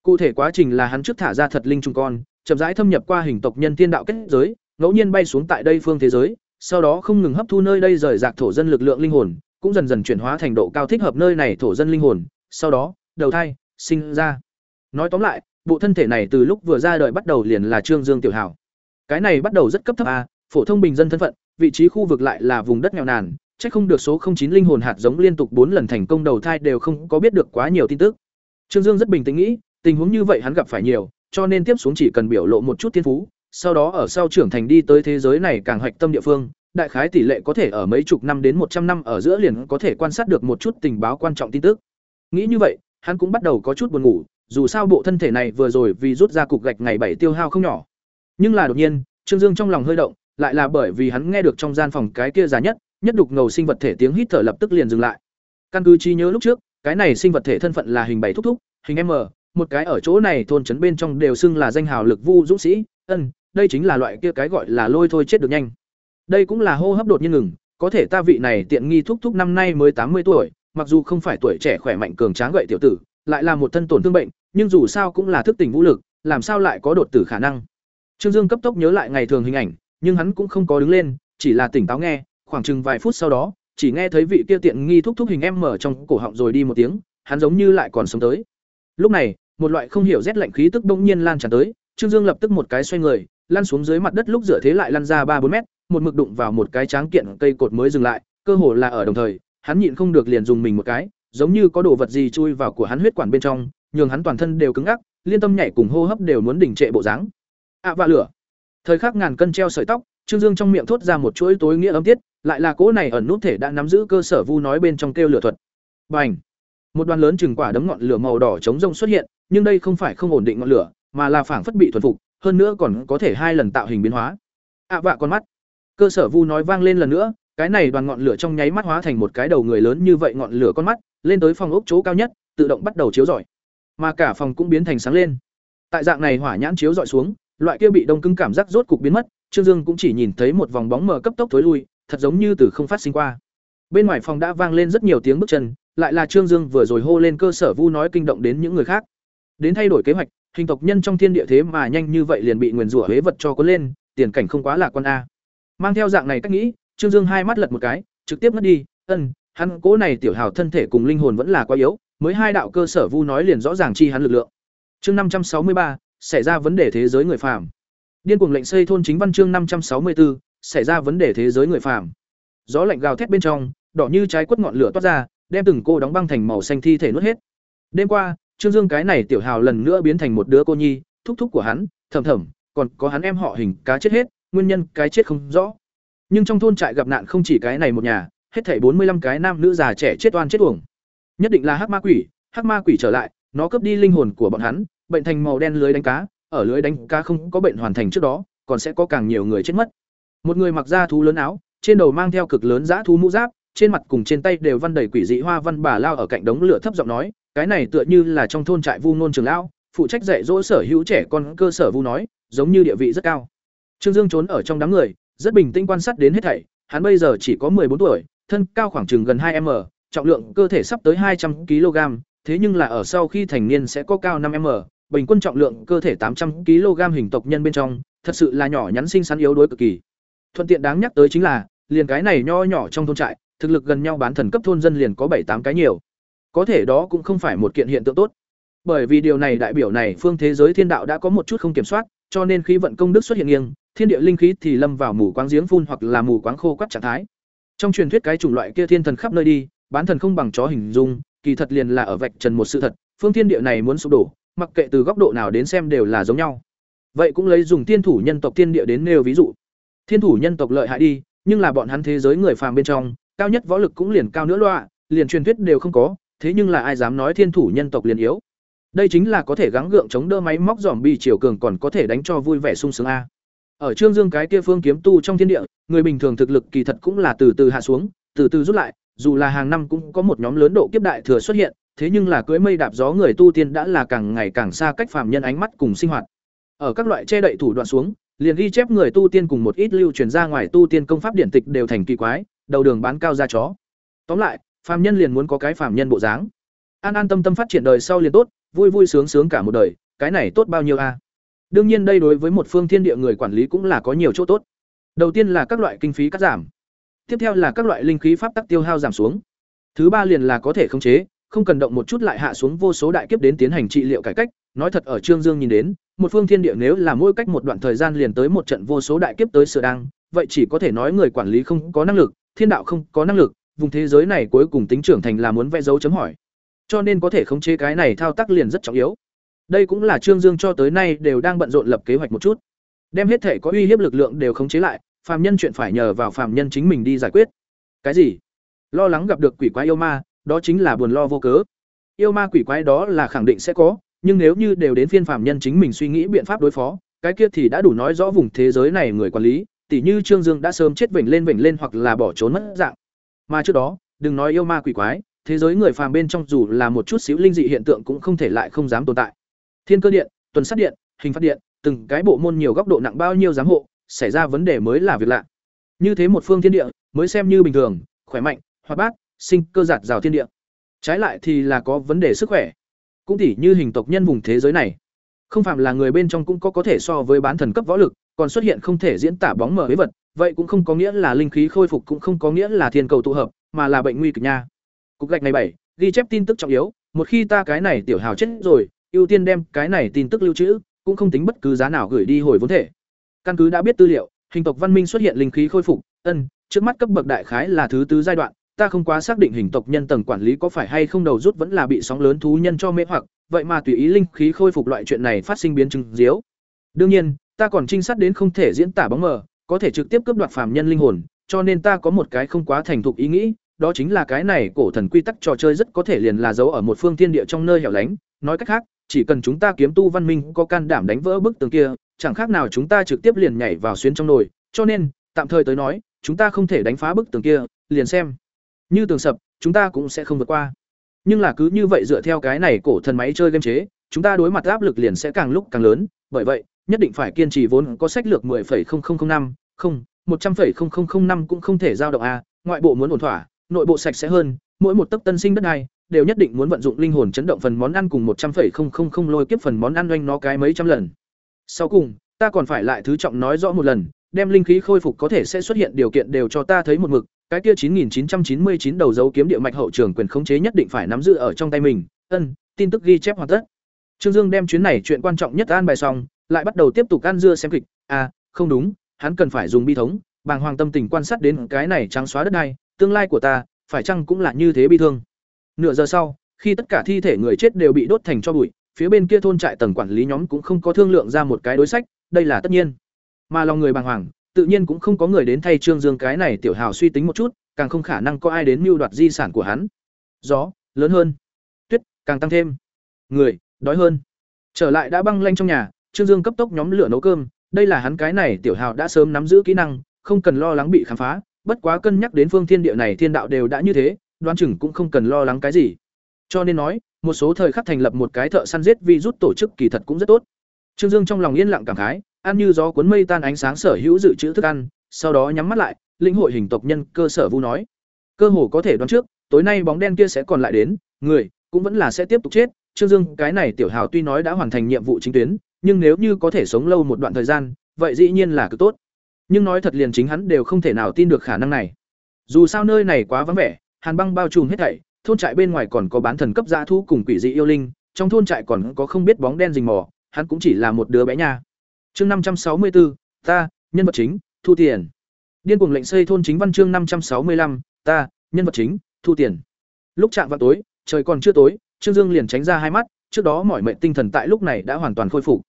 Cụ thể quá trình là hắn trước thả ra thật linh trùng con, chậm rãi thâm nhập qua hình tộc nhân tiên đạo kết giới, ngẫu nhiên bay xuống tại đây phương thế giới, sau đó không ngừng hấp thu nơi đây rời rạc thổ dân lực lượng linh hồn, cũng dần dần chuyển hóa thành độ cao thích hợp nơi này thổ dân linh hồn, sau đó, đầu thai, sinh ra. Nói tóm lại, bộ thân thể này từ lúc vừa ra đời bắt đầu liền là Trương Dương tiểu hảo. Cái này bắt đầu rất cấp thấp a, phổ thông bình dân thân phận, vị trí khu vực lại là vùng đất nghèo nàn, chắc không được số chín linh hồn hạt giống liên tục bốn lần thành công đầu thai đều không có biết được quá nhiều tin tức. Trương Dương rất bình tĩnh nghĩ, tình huống như vậy hắn gặp phải nhiều, cho nên tiếp xuống chỉ cần biểu lộ một chút thiên phú, sau đó ở sau trưởng thành đi tới thế giới này càng hoạch tâm địa phương, đại khái tỷ lệ có thể ở mấy chục năm đến một trăm năm ở giữa liền có thể quan sát được một chút tình báo quan trọng tin tức. Nghĩ như vậy, hắn cũng bắt đầu có chút buồn ngủ, dù sao bộ thân thể này vừa rồi vì rút ra cục gạch ngày bảy tiêu hao không nhỏ. Nhưng là đột nhiên, Trương Dương trong lòng hơi động, lại là bởi vì hắn nghe được trong gian phòng cái kia già nhất, nhất đục ngầu sinh vật thể tiếng hít thở lập tức liền dừng lại. Căn cứ trí nhớ lúc trước, cái này sinh vật thể thân phận là hình bảy thúc thúc, hình M, một cái ở chỗ này thôn trấn bên trong đều xưng là danh hào lực vu dũng sĩ, ân, đây chính là loại kia cái gọi là lôi thôi chết được nhanh. Đây cũng là hô hấp đột nhiên ngừng, có thể ta vị này tiện nghi thúc thúc năm nay mới tám mươi tuổi, mặc dù không phải tuổi trẻ khỏe mạnh cường tráng gậy tiểu tử, lại là một thân tổn thương bệnh, nhưng dù sao cũng là thức tỉnh vũ lực, làm sao lại có đột tử khả năng. Trương Dương cấp tốc nhớ lại ngày thường hình ảnh, nhưng hắn cũng không có đứng lên, chỉ là tỉnh táo nghe, khoảng chừng vài phút sau đó, chỉ nghe thấy vị kia tiện nghi thúc thúc hình em mở trong cổ họng rồi đi một tiếng, hắn giống như lại còn sống tới. Lúc này, một loại không hiểu rét lạnh khí tức bỗng nhiên lan tràn tới, Trương Dương lập tức một cái xoay người, lăn xuống dưới mặt đất lúc dựa thế lại lăn ra ba bốn mét, một mực đụng vào một cái tráng kiện cây cột mới dừng lại, cơ hồ là ở đồng thời, hắn nhịn không được liền dùng mình một cái, giống như có đồ vật gì chui vào của hắn huyết quản bên trong, nhường hắn toàn thân đều cứng ngắc, liên tâm nhảy cùng hô hấp đều muốn đình trệ bộ dáng. ạ à, lửa. Thời khắc ngàn cân treo sợi tóc, Trương Dương trong miệng thốt ra một chuỗi tối nghĩa âm tiết, lại là cỗ này ẩn nút thể đã nắm giữ cơ sở vu nói bên trong kêu lửa thuật. Bành! Một đoàn lớn chừng quả đấm ngọn lửa màu đỏ chống rông xuất hiện, nhưng đây không phải không ổn định ngọn lửa, mà là phảng phất bị thuần phục, hơn nữa còn có thể hai lần tạo hình biến hóa. ạ vạ con mắt cơ sở vu nói vang lên lần nữa cái này đoàn ngọn lửa trong nháy mắt hóa thành một cái đầu người lớn như vậy ngọn lửa con mắt lên tới phòng ốc chỗ cao nhất tự động bắt đầu chiếu rọi mà cả phòng cũng biến thành sáng lên. Tại dạng này hỏa nhãn chiếu dọi xuống, loại kia bị đông cứng cảm giác rốt cục biến mất, trương dương cũng chỉ nhìn thấy một vòng bóng mờ cấp tốc thối lui, thật giống như từ không phát sinh qua. Bên ngoài phòng đã vang lên rất nhiều tiếng bước chân, lại là trương dương vừa rồi hô lên cơ sở vu nói kinh động đến những người khác. Đến thay đổi kế hoạch, hình tộc nhân trong thiên địa thế mà nhanh như vậy liền bị nguyền rủa huế vật cho có lên, tiền cảnh không quá là quan a. Mang theo dạng này cách nghĩ, trương dương hai mắt lật một cái, trực tiếp mất đi, ân, hắn cố này tiểu hào thân thể cùng linh hồn vẫn là quá yếu mới hai đạo cơ sở vu nói liền rõ ràng chi hắn lực lượng. Chương năm trăm sáu mươi ba, xảy ra vấn đề thế giới người phàm. Điên cuồng lệnh xây thôn chính văn chương năm trăm sáu mươi bốn xảy ra vấn đề thế giới người phàm. Gió lạnh gào thét bên trong, đỏ như trái quất ngọn lửa toát ra, đem từng cô đóng băng thành màu xanh thi thể nuốt hết. Đêm qua, trương dương cái này tiểu hào lần nữa biến thành một đứa cô nhi, thúc thúc của hắn, thầm thầm, còn có hắn em họ hình cá chết hết, nguyên nhân cái chết không rõ. Nhưng trong thôn trại gặp nạn không chỉ cái này một nhà, hết thảy bốn mươi 45 cái nam nữ già trẻ chết oan chết uổng nhất định là hắc ma quỷ, hắc ma quỷ trở lại, nó cướp đi linh hồn của bọn hắn, bệnh thành màu đen lưới đánh cá, ở lưới đánh cá không có bệnh hoàn thành trước đó, còn sẽ có càng nhiều người chết mất. Một người mặc da thú lớn áo, trên đầu mang theo cực lớn dã thú mũ giáp, trên mặt cùng trên tay đều văn đầy quỷ dị hoa văn bà lao ở cạnh đống lửa thấp giọng nói, cái này tựa như là trong thôn trại vu nôn trường lão phụ trách dạy dỗ sở hữu trẻ con cơ sở vu nói, giống như địa vị rất cao. Trương dương trốn ở trong đám người, rất bình tĩnh quan sát đến hết thảy, hắn bây giờ chỉ có bốn tuổi, thân cao khoảng chừng gần hai m trọng lượng cơ thể sắp tới hai trăm kg, thế nhưng là ở sau khi thành niên sẽ có cao năm m, bình quân trọng lượng cơ thể tám trăm kg hình tộc nhân bên trong, thật sự là nhỏ nhắn xinh xắn yếu đuối cực kỳ. Thuận tiện đáng nhắc tới chính là, liền cái này nho nhỏ trong thôn trại, thực lực gần nhau bán thần cấp thôn dân liền có bảy tám cái nhiều. Có thể đó cũng không phải một kiện hiện tượng tốt. Bởi vì điều này đại biểu này phương thế giới thiên đạo đã có một chút không kiểm soát, cho nên khí vận công đức xuất hiện nghiêng, thiên địa linh khí thì lâm vào mù quáng giếng phun hoặc là mù quáng khô quắt trạng thái. Trong truyền thuyết cái chủng loại kia thiên thần khắp nơi đi bán thần không bằng chó hình dung, kỳ thật liền là ở vạch trần một sự thật, phương thiên địa này muốn sụp đổ, mặc kệ từ góc độ nào đến xem đều là giống nhau. Vậy cũng lấy dùng thiên thủ nhân tộc thiên địa đến nêu ví dụ. Thiên thủ nhân tộc lợi hại đi, nhưng là bọn hắn thế giới người phàm bên trong, cao nhất võ lực cũng liền cao nữa loạ liền truyền thuyết đều không có, thế nhưng là ai dám nói thiên thủ nhân tộc liền yếu. Đây chính là có thể gắng gượng chống đỡ máy móc dòm bi chiều cường còn có thể đánh cho vui vẻ sung sướng a. Ở trương dương cái kia phương kiếm tu trong thiên địa, người bình thường thực lực kỳ thật cũng là từ từ hạ xuống, từ từ rút lại dù là hàng năm cũng có một nhóm lớn độ kiếp đại thừa xuất hiện, thế nhưng là cưới mây đạp gió người tu tiên đã là càng ngày càng xa cách phàm nhân ánh mắt cùng sinh hoạt. Ở các loại che đậy thủ đoạn xuống, liền ghi chép người tu tiên cùng một ít lưu truyền ra ngoài tu tiên công pháp điển tịch đều thành kỳ quái, đầu đường bán cao ra chó. Tóm lại, phàm nhân liền muốn có cái phàm nhân bộ dáng. An an tâm tâm phát triển đời sau liền tốt, vui vui sướng sướng cả một đời, cái này tốt bao nhiêu a? Đương nhiên đây đối với một phương thiên địa người quản lý cũng là có nhiều chỗ tốt. Đầu tiên là các loại kinh phí cắt giảm tiếp theo là các loại linh khí pháp tắc tiêu hao giảm xuống. Thứ ba liền là có thể khống chế, không cần động một chút lại hạ xuống vô số đại kiếp đến tiến hành trị liệu cải cách. Nói thật ở trương dương nhìn đến, một phương thiên địa nếu là mỗi cách một đoạn thời gian liền tới một trận vô số đại kiếp tới sửa đăng, vậy chỉ có thể nói người quản lý không có năng lực, thiên đạo không có năng lực, vùng thế giới này cuối cùng tính trưởng thành là muốn vẽ dấu chấm hỏi. Cho nên có thể khống chế cái này thao tác liền rất trọng yếu. Đây cũng là trương dương cho tới nay đều đang bận rộn lập kế hoạch một chút. Đem hết thể có uy hiếp lực lượng đều khống chế lại phàm nhân chuyện phải nhờ vào phàm nhân chính mình đi giải quyết. Cái gì? Lo lắng gặp được quỷ quái yêu ma, đó chính là buồn lo vô cớ. Yêu ma quỷ quái đó là khẳng định sẽ có, nhưng nếu như đều đến phiên phàm nhân chính mình suy nghĩ biện pháp đối phó, cái kia thì đã đủ nói rõ vùng thế giới này người quản lý, tỉ như trương dương đã sớm chết vểnh lên vểnh lên hoặc là bỏ trốn mất dạng. Mà trước đó, đừng nói yêu ma quỷ quái, thế giới người phàm bên trong dù là một chút xíu linh dị hiện tượng cũng không thể lại không dám tồn tại. Thiên cơ điện, tuần sát điện, hình phát điện, từng cái bộ môn nhiều góc độ nặng bao nhiêu giám hộ xảy ra vấn đề mới là việc lạ. Như thế một phương thiên địa, mới xem như bình thường, khỏe mạnh, hoạt bát, sinh cơ giạt rào thiên địa. Trái lại thì là có vấn đề sức khỏe. Cũng tỉ như hình tộc nhân vùng thế giới này. Không phạm là người bên trong cũng có có thể so với bán thần cấp võ lực, còn xuất hiện không thể diễn tả bóng mờ với vật, vậy cũng không có nghĩa là linh khí khôi phục cũng không có nghĩa là thiên cầu tụ hợp, mà là bệnh nguy kịch nha. Cục gạch này bảy, ghi chép tin tức trọng yếu, một khi ta cái này tiểu hào chết rồi, ưu tiên đem cái này tin tức lưu trữ, cũng không tính bất cứ giá nào gửi đi hồi vốn thể căn cứ đã biết tư liệu, hình tộc văn minh xuất hiện linh khí khôi phục, ân, trước mắt cấp bậc đại khái là thứ tư giai đoạn, ta không quá xác định hình tộc nhân tầng quản lý có phải hay không đầu rút vẫn là bị sóng lớn thú nhân cho mê hoặc, vậy mà tùy ý linh khí khôi phục loại chuyện này phát sinh biến chứng diếu. Đương nhiên, ta còn trinh sát đến không thể diễn tả bóng mờ, có thể trực tiếp cướp đoạt phàm nhân linh hồn, cho nên ta có một cái không quá thành thục ý nghĩ, đó chính là cái này cổ thần quy tắc trò chơi rất có thể liền là giấu ở một phương thiên địa trong nơi hẻo lánh. Nói cách khác, chỉ cần chúng ta kiếm tu văn minh có can đảm đánh vỡ bức tường kia chẳng khác nào chúng ta trực tiếp liền nhảy vào xuyến trong nồi cho nên, tạm thời tới nói, chúng ta không thể đánh phá bức tường kia, liền xem. Như tường sập, chúng ta cũng sẽ không vượt qua. Nhưng là cứ như vậy dựa theo cái này cổ thần máy chơi game chế, chúng ta đối mặt áp lực liền sẽ càng lúc càng lớn, bởi vậy, nhất định phải kiên trì vốn có sách lược 10.0005, không, 100.0005 cũng không thể dao động a, ngoại bộ muốn ổn thỏa, nội bộ sạch sẽ hơn, mỗi một tấc tân sinh đất này đều nhất định muốn vận dụng linh hồn chấn động phần món ăn cùng 100.000 lôi kiếp phần món ăn doanh nó cái mấy trăm lần. Sau cùng, ta còn phải lại thứ trọng nói rõ một lần, đem linh khí khôi phục có thể sẽ xuất hiện điều kiện đều cho ta thấy một mực, cái kia 9999 đầu dấu kiếm địa mạch hậu trường quyền khống chế nhất định phải nắm giữ ở trong tay mình. Ân, tin tức ghi chép hoàn tất. Trương Dương đem chuyến này chuyện quan trọng nhất an bài xong, lại bắt đầu tiếp tục ăn dưa xem kịch. À, không đúng, hắn cần phải dùng bi thống, bàng hoàng tâm tình quan sát đến cái này trắng xóa đất này, tương lai của ta, phải chăng cũng là như thế bi thương. Nửa giờ sau, khi tất cả thi thể người chết đều bị đốt thành cho bụi, phía bên kia thôn trại tầng quản lý nhóm cũng không có thương lượng ra một cái đối sách, đây là tất nhiên. Mà lòng người bàng hoàng, tự nhiên cũng không có người đến thay Trương Dương cái này tiểu hào suy tính một chút, càng không khả năng có ai đến mưu đoạt di sản của hắn. Gió lớn hơn, tuyết càng tăng thêm, người đói hơn. Trở lại đã băng lanh trong nhà, Trương Dương cấp tốc nhóm lửa nấu cơm, đây là hắn cái này tiểu hào đã sớm nắm giữ kỹ năng, không cần lo lắng bị khám phá, bất quá cân nhắc đến phương thiên địa này thiên đạo đều đã như thế, đoán chừng cũng không cần lo lắng cái gì. Cho nên nói, một số thời khắc thành lập một cái thợ săn giết virus tổ chức kỳ thật cũng rất tốt. Trương Dương trong lòng yên lặng cảm khái, ăn như gió cuốn mây tan ánh sáng sở hữu dự trữ thức ăn, sau đó nhắm mắt lại, lĩnh hội hình tộc nhân cơ sở vu nói. Cơ hồ có thể đoán trước, tối nay bóng đen kia sẽ còn lại đến, người cũng vẫn là sẽ tiếp tục chết. Trương Dương, cái này tiểu hào tuy nói đã hoàn thành nhiệm vụ chính tuyến, nhưng nếu như có thể sống lâu một đoạn thời gian, vậy dĩ nhiên là cực tốt. Nhưng nói thật liền chính hắn đều không thể nào tin được khả năng này. Dù sao nơi này quá vắng vẻ, hàn băng bao trùm hết thảy, thôn trại bên ngoài còn có bán thần cấp dã thú cùng quỷ dị yêu linh, trong thôn trại còn có không biết bóng đen rình mò, hắn cũng chỉ là một đứa bé nha. Chương năm trăm sáu mươi bốn ta, nhân vật chính, thu tiền. Điên cuồng lệnh xây thôn chính văn chương năm trăm sáu mươi lăm ta, nhân vật chính, thu tiền. Lúc chạm vào tối, trời còn chưa tối, Trương Dương liền tránh ra hai mắt, trước đó mỏi mệt tinh thần tại lúc này đã hoàn toàn khôi phục.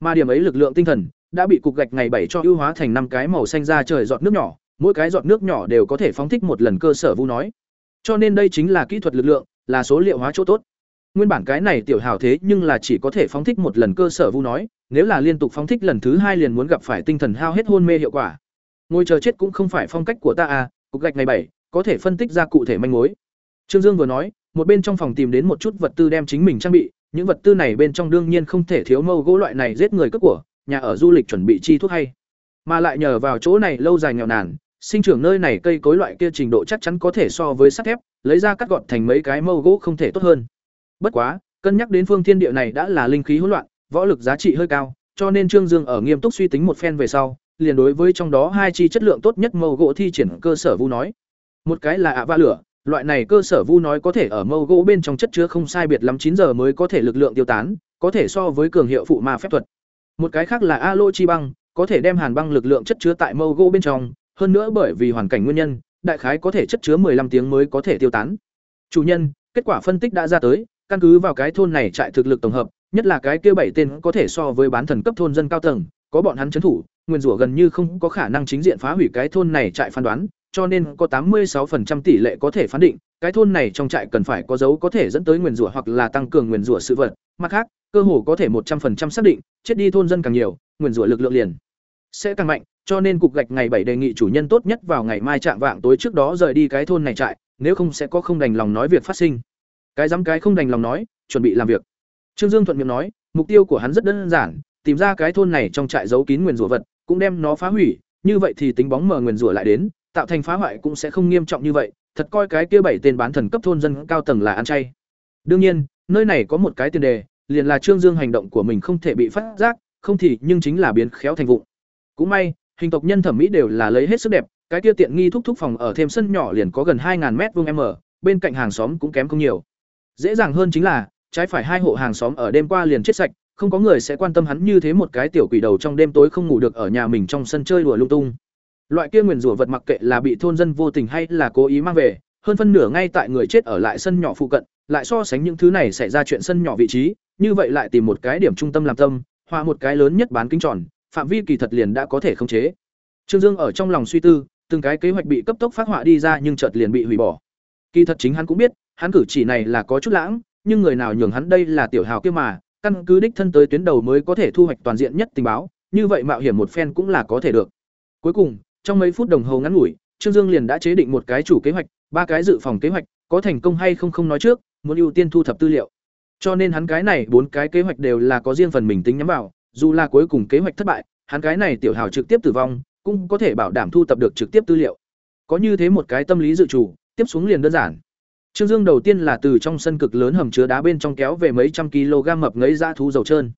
Mà điểm ấy lực lượng tinh thần đã bị cục gạch ngày bảy cho ưu hóa thành năm cái màu xanh ra trời giọt nước nhỏ, mỗi cái giọt nước nhỏ đều có thể phóng thích một lần cơ sở vu nói. Cho nên đây chính là kỹ thuật lực lượng, là số liệu hóa chỗ tốt. Nguyên bản cái này tiểu hào thế nhưng là chỉ có thể phóng thích một lần cơ sở vu nói, nếu là liên tục phóng thích lần thứ hai liền muốn gặp phải tinh thần hao hết hôn mê hiệu quả. Ngồi chờ chết cũng không phải phong cách của ta à, cục gạch ngày bảy có thể phân tích ra cụ thể manh mối. Trương Dương vừa nói, một bên trong phòng tìm đến một chút vật tư đem chính mình trang bị, những vật tư này bên trong đương nhiên không thể thiếu mâu gỗ loại này giết người cướp của, nhà ở du lịch chuẩn bị chi thuốc hay. Mà lại nhờ vào chỗ này lâu dài nghèo nàn, sinh trưởng nơi này cây cối loại kia trình độ chắc chắn có thể so với sắt thép, lấy ra cắt gọt thành mấy cái mâu gỗ không thể tốt hơn. Bất quá, cân nhắc đến phương thiên địa này đã là linh khí hỗn loạn, võ lực giá trị hơi cao, cho nên Trương Dương ở nghiêm túc suy tính một phen về sau, liền đối với trong đó hai chi chất lượng tốt nhất mâu gỗ thi triển cơ sở vu nói. Một cái là ạ va lửa, loại này cơ sở vu nói có thể ở mâu gỗ bên trong chất chứa không sai biệt lắm chín giờ mới có thể lực lượng tiêu tán, có thể so với cường hiệu phụ ma phép thuật. Một cái khác là alo chi băng, có thể đem hàn băng lực lượng chất chứa tại mâu gỗ bên trong, hơn nữa bởi vì hoàn cảnh nguyên nhân, đại khái có thể chất chứa 15 tiếng mới có thể tiêu tán. Chủ nhân, kết quả phân tích đã ra tới, căn cứ vào cái thôn này trại thực lực tổng hợp, nhất là cái kia bảy tên có thể so với bán thần cấp thôn dân cao tầng, có bọn hắn trấn thủ, nguyên rủa gần như không có khả năng chính diện phá hủy cái thôn này trại phán đoán, cho nên có 86% tỷ lệ có thể phán định, cái thôn này trong trại cần phải có dấu có thể dẫn tới nguyên rủa hoặc là tăng cường nguyên rủa sự vật. Mặt khác, cơ hồ có thể 100% xác định, chết đi thôn dân càng nhiều, nguyên rủa lực lượng liền sẽ càng mạnh, cho nên cục gạch ngày bảy đề nghị chủ nhân tốt nhất vào ngày mai trạng vạng tối trước đó rời đi cái thôn này trại, nếu không sẽ có không đành lòng nói việc phát sinh. Cái dám cái không đành lòng nói, chuẩn bị làm việc. Trương Dương thuận miệng nói, mục tiêu của hắn rất đơn giản, tìm ra cái thôn này trong trại giấu kín nguyên rủa vật, cũng đem nó phá hủy, như vậy thì tính bóng mờ nguyên rủa lại đến, tạo thành phá hoại cũng sẽ không nghiêm trọng như vậy, thật coi cái kia bảy tên bán thần cấp thôn dân cao tầng là ăn chay. Đương nhiên, nơi này có một cái tiền đề, liền là Trương Dương hành động của mình không thể bị phát giác, không thì nhưng chính là biến khéo thành vụ. Cũng may, hình tộc nhân thẩm mỹ đều là lấy hết sức đẹp, cái kia tiện nghi thúc thúc phòng ở thêm sân nhỏ liền có gần 2000 mét vuông m, bên cạnh hàng xóm cũng kém không nhiều. Dễ dàng hơn chính là, trái phải hai hộ hàng xóm ở đêm qua liền chết sạch, không có người sẽ quan tâm hắn như thế một cái tiểu quỷ đầu trong đêm tối không ngủ được ở nhà mình trong sân chơi đùa lung tung. Loại kia nguyền rủa vật mặc kệ là bị thôn dân vô tình hay là cố ý mang về, hơn phân nửa ngay tại người chết ở lại sân nhỏ phụ cận, lại so sánh những thứ này xảy ra chuyện sân nhỏ vị trí, như vậy lại tìm một cái điểm trung tâm làm tâm, hòa một cái lớn nhất bán kính tròn, phạm vi kỳ thật liền đã có thể khống chế. Trương Dương ở trong lòng suy tư, từng cái kế hoạch bị cấp tốc phát họa đi ra nhưng chợt liền bị hủy bỏ. Kỳ thật chính hắn cũng biết, hắn cử chỉ này là có chút lãng, nhưng người nào nhường hắn đây là tiểu hào kia mà, căn cứ đích thân tới tuyến đầu mới có thể thu hoạch toàn diện nhất tình báo, như vậy mạo hiểm một phen cũng là có thể được. Cuối cùng, trong mấy phút đồng hồ ngắn ngủi, Trương Dương liền đã chế định một cái chủ kế hoạch, ba cái dự phòng kế hoạch, có thành công hay không không nói trước, muốn ưu tiên thu thập tư liệu. Cho nên hắn cái này bốn cái kế hoạch đều là có riêng phần mình tính nhắm vào, dù là cuối cùng kế hoạch thất bại, hắn cái này tiểu hào trực tiếp tử vong, cũng có thể bảo đảm thu thập được trực tiếp tư liệu. Có như thế một cái tâm lý dự chủ, tiếp xuống liền đơn giản. Trương Dương đầu tiên là từ trong sân cực lớn hầm chứa đá bên trong kéo về mấy trăm kg mập ngấy ra thú dầu trơn.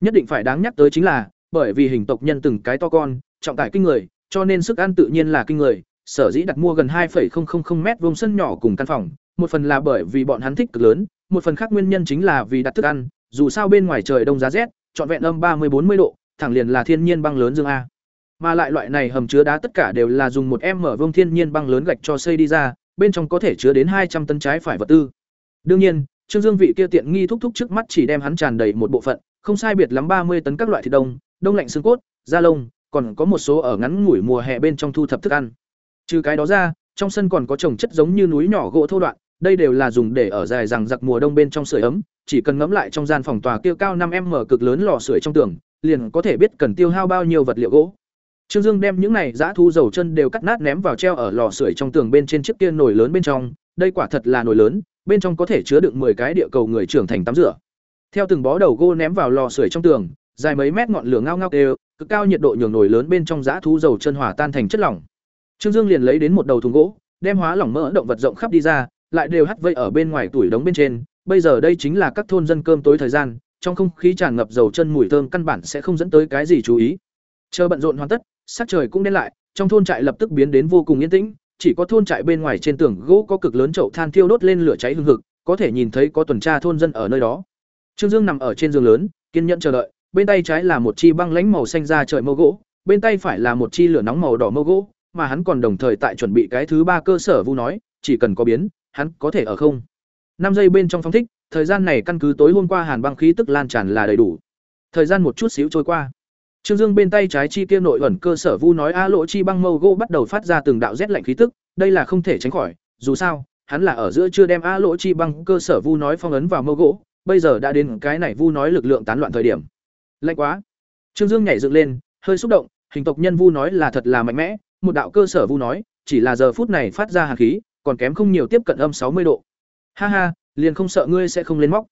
Nhất định phải đáng nhắc tới chính là, bởi vì hình tộc nhân từng cái to con, trọng tải kinh người, cho nên sức ăn tự nhiên là kinh người, sở dĩ đặt mua gần 2,000 mét vuông sân nhỏ cùng căn phòng, một phần là bởi vì bọn hắn thích cực lớn, một phần khác nguyên nhân chính là vì đặt thức ăn, dù sao bên ngoài trời đông giá rét, trọn vẹn âm 30-40 độ, thẳng liền là thiên nhiên băng lớn dương a. Mà lại loại này hầm chứa đá tất cả đều là dùng một em mở vuông thiên nhiên băng lớn gạch cho xây đi ra, bên trong có thể chứa đến 200 tấn trái phải vật tư. Đương nhiên, Trương Dương vị kia tiện nghi thúc thúc trước mắt chỉ đem hắn tràn đầy một bộ phận, không sai biệt lắm 30 tấn các loại thịt đông, đông lạnh xương cốt, da lông, còn có một số ở ngắn ngủi mùa hè bên trong thu thập thức ăn. Trừ cái đó ra, trong sân còn có trồng chất giống như núi nhỏ gỗ thô đoạn, đây đều là dùng để ở dài rằng giặc mùa đông bên trong sưởi ấm, chỉ cần ngẫm lại trong gian phòng tòa kia cao 5m cực lớn lò sưởi trong tường, liền có thể biết cần tiêu hao bao nhiêu vật liệu gỗ. Trương Dương đem những này dã thu dầu chân đều cắt nát ném vào treo ở lò sưởi trong tường bên trên chiếc kia nồi lớn bên trong, đây quả thật là nồi lớn, bên trong có thể chứa đựng 10 cái địa cầu người trưởng thành tắm rửa. Theo từng bó đầu gỗ ném vào lò sưởi trong tường, dài mấy mét ngọn lửa ngao ngao đều, cực cao nhiệt độ nhường nồi lớn bên trong dã thú dầu chân hòa tan thành chất lỏng. Trương Dương liền lấy đến một đầu thùng gỗ, đem hóa lỏng mỡ động vật rộng khắp đi ra, lại đều hắt vây ở bên ngoài tuổi đống bên trên, bây giờ đây chính là các thôn dân cơm tối thời gian, trong không khí tràn ngập dầu chân mùi thơm căn bản sẽ không dẫn tới cái gì chú ý. Chờ bận rộn hoàn tất, sắc trời cũng đen lại, trong thôn trại lập tức biến đến vô cùng yên tĩnh, chỉ có thôn trại bên ngoài trên tường gỗ có cực lớn chậu than thiêu đốt lên lửa cháy hừng hực, có thể nhìn thấy có tuần tra thôn dân ở nơi đó. Trương Dương nằm ở trên giường lớn, kiên nhẫn chờ đợi, bên tay trái là một chi băng lãnh màu xanh da trời mâu gỗ, bên tay phải là một chi lửa nóng màu đỏ mâu gỗ, mà hắn còn đồng thời tại chuẩn bị cái thứ ba cơ sở vu nói, chỉ cần có biến, hắn có thể ở không năm giây bên trong phong thích, thời gian này căn cứ tối hôm qua hàn băng khí tức lan tràn là đầy đủ. Thời gian một chút xíu trôi qua. Trương Dương bên tay trái chi kia nội ẩn cơ sở vu nói a lộ chi băng mâu gỗ bắt đầu phát ra từng đạo rét lạnh khí tức, đây là không thể tránh khỏi, dù sao, hắn là ở giữa chưa đem a lộ chi băng cơ sở vu nói phong ấn vào mâu gỗ, bây giờ đã đến cái này vu nói lực lượng tán loạn thời điểm. Lạnh quá. Trương Dương nhảy dựng lên, hơi xúc động, hình tộc nhân vu nói là thật là mạnh mẽ, một đạo cơ sở vu nói, chỉ là giờ phút này phát ra hàn khí, còn kém không nhiều tiếp cận âm sáu mươi độ. Ha ha, liền không sợ ngươi sẽ không lên móc.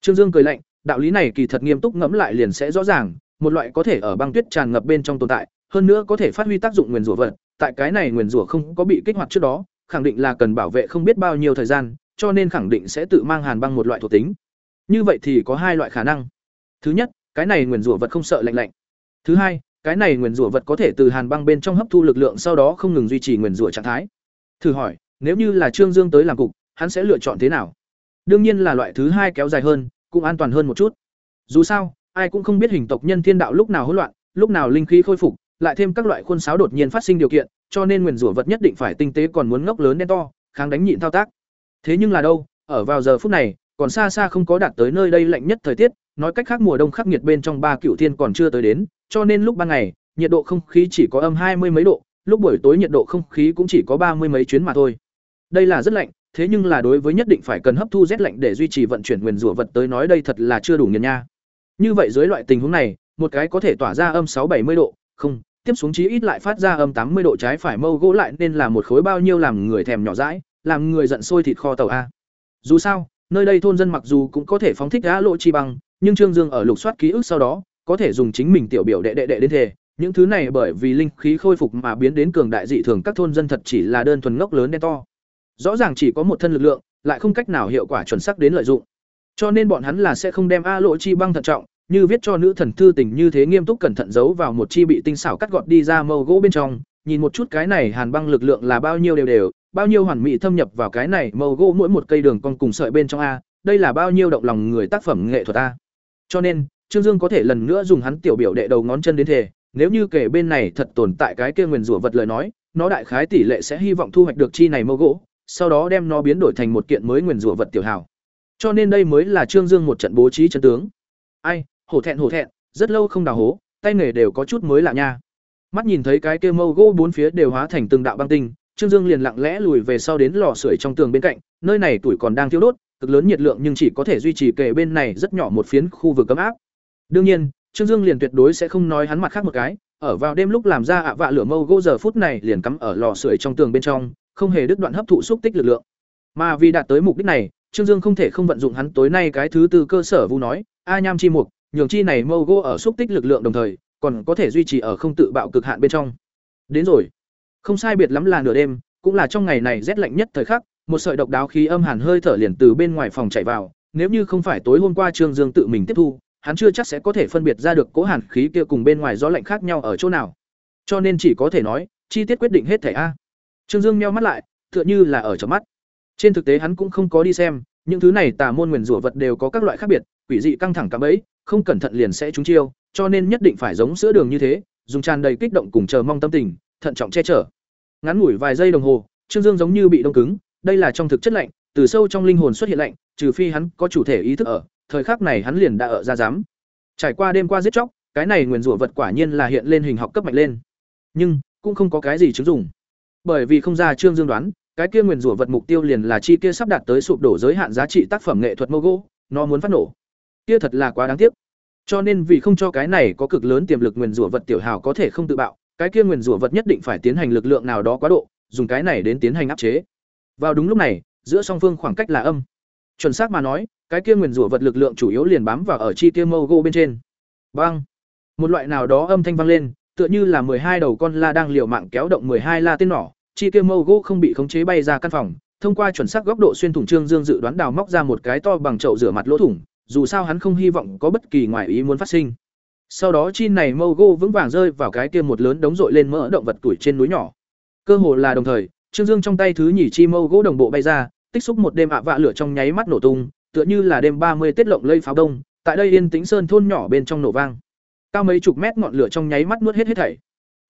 Trương Dương cười lạnh, đạo lý này kỳ thật nghiêm túc ngẫm lại liền sẽ rõ ràng, một loại có thể ở băng tuyết tràn ngập bên trong tồn tại, hơn nữa có thể phát huy tác dụng nguyền rủa vật, tại cái này nguyền rủa không có bị kích hoạt trước đó, khẳng định là cần bảo vệ không biết bao nhiêu thời gian, cho nên khẳng định sẽ tự mang hàn băng một loại thuộc tính. Như vậy thì có hai loại khả năng. Thứ nhất, cái này nguyền rủa vật không sợ lạnh lạnh. Thứ hai, cái này nguyền rủa vật có thể từ hàn băng bên trong hấp thu lực lượng sau đó không ngừng duy trì nguyền rủa trạng thái. Thử hỏi, nếu như là Trương Dương tới làm cục, hắn sẽ lựa chọn thế nào? Đương nhiên là loại thứ hai kéo dài hơn, cũng an toàn hơn một chút. Dù sao, ai cũng không biết hình tộc nhân thiên đạo lúc nào hỗn loạn, lúc nào linh khí khôi phục, lại thêm các loại khuôn sáo đột nhiên phát sinh điều kiện, cho nên nguyền rủa vật nhất định phải tinh tế còn muốn ngốc lớn đen to, kháng đánh nhịn thao tác. Thế nhưng là đâu, ở vào giờ phút này, còn xa xa không có đạt tới nơi đây lạnh nhất thời tiết, nói cách khác mùa đông khắc nghiệt bên trong ba cựu thiên còn chưa tới đến, cho nên lúc ban ngày, nhiệt độ không khí chỉ có âm hai mươi mấy độ, lúc buổi tối nhiệt độ không khí cũng chỉ có ba mươi mấy chuyến mà thôi. Đây là rất lạnh, thế nhưng là đối với nhất định phải cần hấp thu rét lạnh để duy trì vận chuyển nguyên rủa vật tới nói đây thật là chưa đủ nghiền nha. Như vậy dưới loại tình huống này, một cái có thể tỏa ra âm sáu bảy mươi độ, không, tiếp xuống chí ít lại phát ra âm tám mươi độ trái phải mâu gỗ lại nên là một khối bao nhiêu làm người thèm nhỏ dãi, làm người giận sôi thịt kho tàu a. Dù sao, nơi đây thôn dân mặc dù cũng có thể phóng thích á lộ chi bằng, nhưng Trương Dương ở lục soát ký ức sau đó, có thể dùng chính mình tiểu biểu đệ đệ đệ đến thể, những thứ này bởi vì linh khí khôi phục mà biến đến cường đại dị thường các thôn dân thật chỉ là đơn thuần ngốc lớn đen to. Rõ ràng chỉ có một thân lực lượng, lại không cách nào hiệu quả chuẩn xác đến lợi dụng. Cho nên bọn hắn là sẽ không đem A Lộ Chi băng thận trọng, như viết cho nữ thần thư tình như thế nghiêm túc cẩn thận giấu vào một chi bị tinh xảo cắt gọt đi ra mâu gỗ bên trong, nhìn một chút cái này hàn băng lực lượng là bao nhiêu đều đều, bao nhiêu hoàn mỹ thâm nhập vào cái này mâu gỗ mỗi một cây đường con cùng sợi bên trong a, đây là bao nhiêu động lòng người tác phẩm nghệ thuật a. Cho nên, Trương Dương có thể lần nữa dùng hắn tiểu biểu đệ đầu ngón chân đến thể, nếu như kể bên này thật tồn tại cái kia nguyên rủa vật lời nói, nó đại khái tỷ lệ sẽ hy vọng thu hoạch được chi này mâu gỗ, sau đó đem nó biến đổi thành một kiện mới nguyên rủa vật tiểu hảo. Cho nên đây mới là Trương Dương một trận bố trí chân tướng. Ai, hổ thẹn hổ thẹn, rất lâu không đào hố, tay nghề đều có chút mới lạ nha. Mắt nhìn thấy cái kia mâu gỗ bốn phía đều hóa thành từng đạo băng tinh, Trương Dương liền lặng lẽ lùi về sau đến lò sưởi trong tường bên cạnh, nơi này tuổi còn đang thiêu đốt, cực lớn nhiệt lượng nhưng chỉ có thể duy trì kề bên này rất nhỏ một phiến khu vực cấm áp. Đương nhiên, Trương Dương liền tuyệt đối sẽ không nói hắn mặt khác một cái, ở vào đêm lúc làm ra ạ vạ lửa mâu gỗ giờ phút này liền cắm ở lò sưởi trong tường bên trong, không hề đứt đoạn hấp thụ xúc tích lực lượng. Mà vì đạt tới mục đích này, Trương Dương không thể không vận dụng hắn tối nay cái thứ tư cơ sở vu nói, a nham chi mục, nhường chi này mâu gỗ ở xúc tích lực lượng đồng thời, còn có thể duy trì ở không tự bạo cực hạn bên trong. Đến rồi. Không sai biệt lắm là nửa đêm, cũng là trong ngày này rét lạnh nhất thời khắc, một sợi độc đáo khí âm hàn hơi thở liền từ bên ngoài phòng chạy vào, nếu như không phải tối hôm qua Trương Dương tự mình tiếp thu, hắn chưa chắc sẽ có thể phân biệt ra được cố hàn khí kia cùng bên ngoài gió lạnh khác nhau ở chỗ nào. Cho nên chỉ có thể nói, chi tiết quyết định hết thảy a. Trương Dương nheo mắt lại, tựa như là ở trong mắt. Trên thực tế hắn cũng không có đi xem, những thứ này tà môn nguyền rủa vật đều có các loại khác biệt, quỷ dị căng thẳng cả bẫy, không cẩn thận liền sẽ trúng chiêu, cho nên nhất định phải giống sữa đường như thế, dùng tràn đầy kích động cùng chờ mong tâm tình, thận trọng che chở. Ngắn ngủi vài giây đồng hồ, Trương Dương giống như bị đông cứng, đây là trong thực chất lạnh, từ sâu trong linh hồn xuất hiện lạnh, trừ phi hắn có chủ thể ý thức ở, thời khắc này hắn liền đã ở ra dám. Trải qua đêm qua giết chóc, cái này nguyên rủa vật quả nhiên là hiện lên hình học cấp mạnh lên. Nhưng cũng không có cái gì chứng dụng. Bởi vì không ra Trương Dương đoán, cái kia nguyên rủa vật mục tiêu liền là chi kia sắp đạt tới sụp đổ giới hạn giá trị tác phẩm nghệ thuật mô gỗ, nó muốn phát nổ. Kia thật là quá đáng tiếc. Cho nên vì không cho cái này có cực lớn tiềm lực nguyên rủa vật tiểu hào có thể không tự bạo, cái kia nguyên rủa vật nhất định phải tiến hành lực lượng nào đó quá độ, dùng cái này đến tiến hành áp chế. Vào đúng lúc này, giữa song phương khoảng cách là âm. Chuẩn xác mà nói, cái kia nguyên rủa vật lực lượng chủ yếu liền bám vào ở chi kia mâu gỗ bên trên. vang Một loại nào đó âm thanh vang lên, tựa như là hai đầu con la đang liều mạng kéo động hai la tên nỏ, chi kia mâu gỗ không bị khống chế bay ra căn phòng, thông qua chuẩn xác góc độ xuyên thủng trương dương dự đoán đào móc ra một cái to bằng chậu rửa mặt lỗ thủng, dù sao hắn không hy vọng có bất kỳ ngoài ý muốn phát sinh. Sau đó chi này mâu gỗ vững vàng rơi vào cái kia một lớn đống rội lên mỡ động vật tuổi trên núi nhỏ. Cơ hồ là đồng thời, Trương Dương trong tay thứ nhỉ chi mâu gỗ đồng bộ bay ra, tích xúc một đêm ạ vạ lửa trong nháy mắt nổ tung, tựa như là đêm ba mươi Tết lộng lây pháo đông, tại đây yên tĩnh sơn thôn nhỏ bên trong nổ vang. Cao mấy chục mét ngọn lửa trong nháy mắt nuốt hết hết thảy.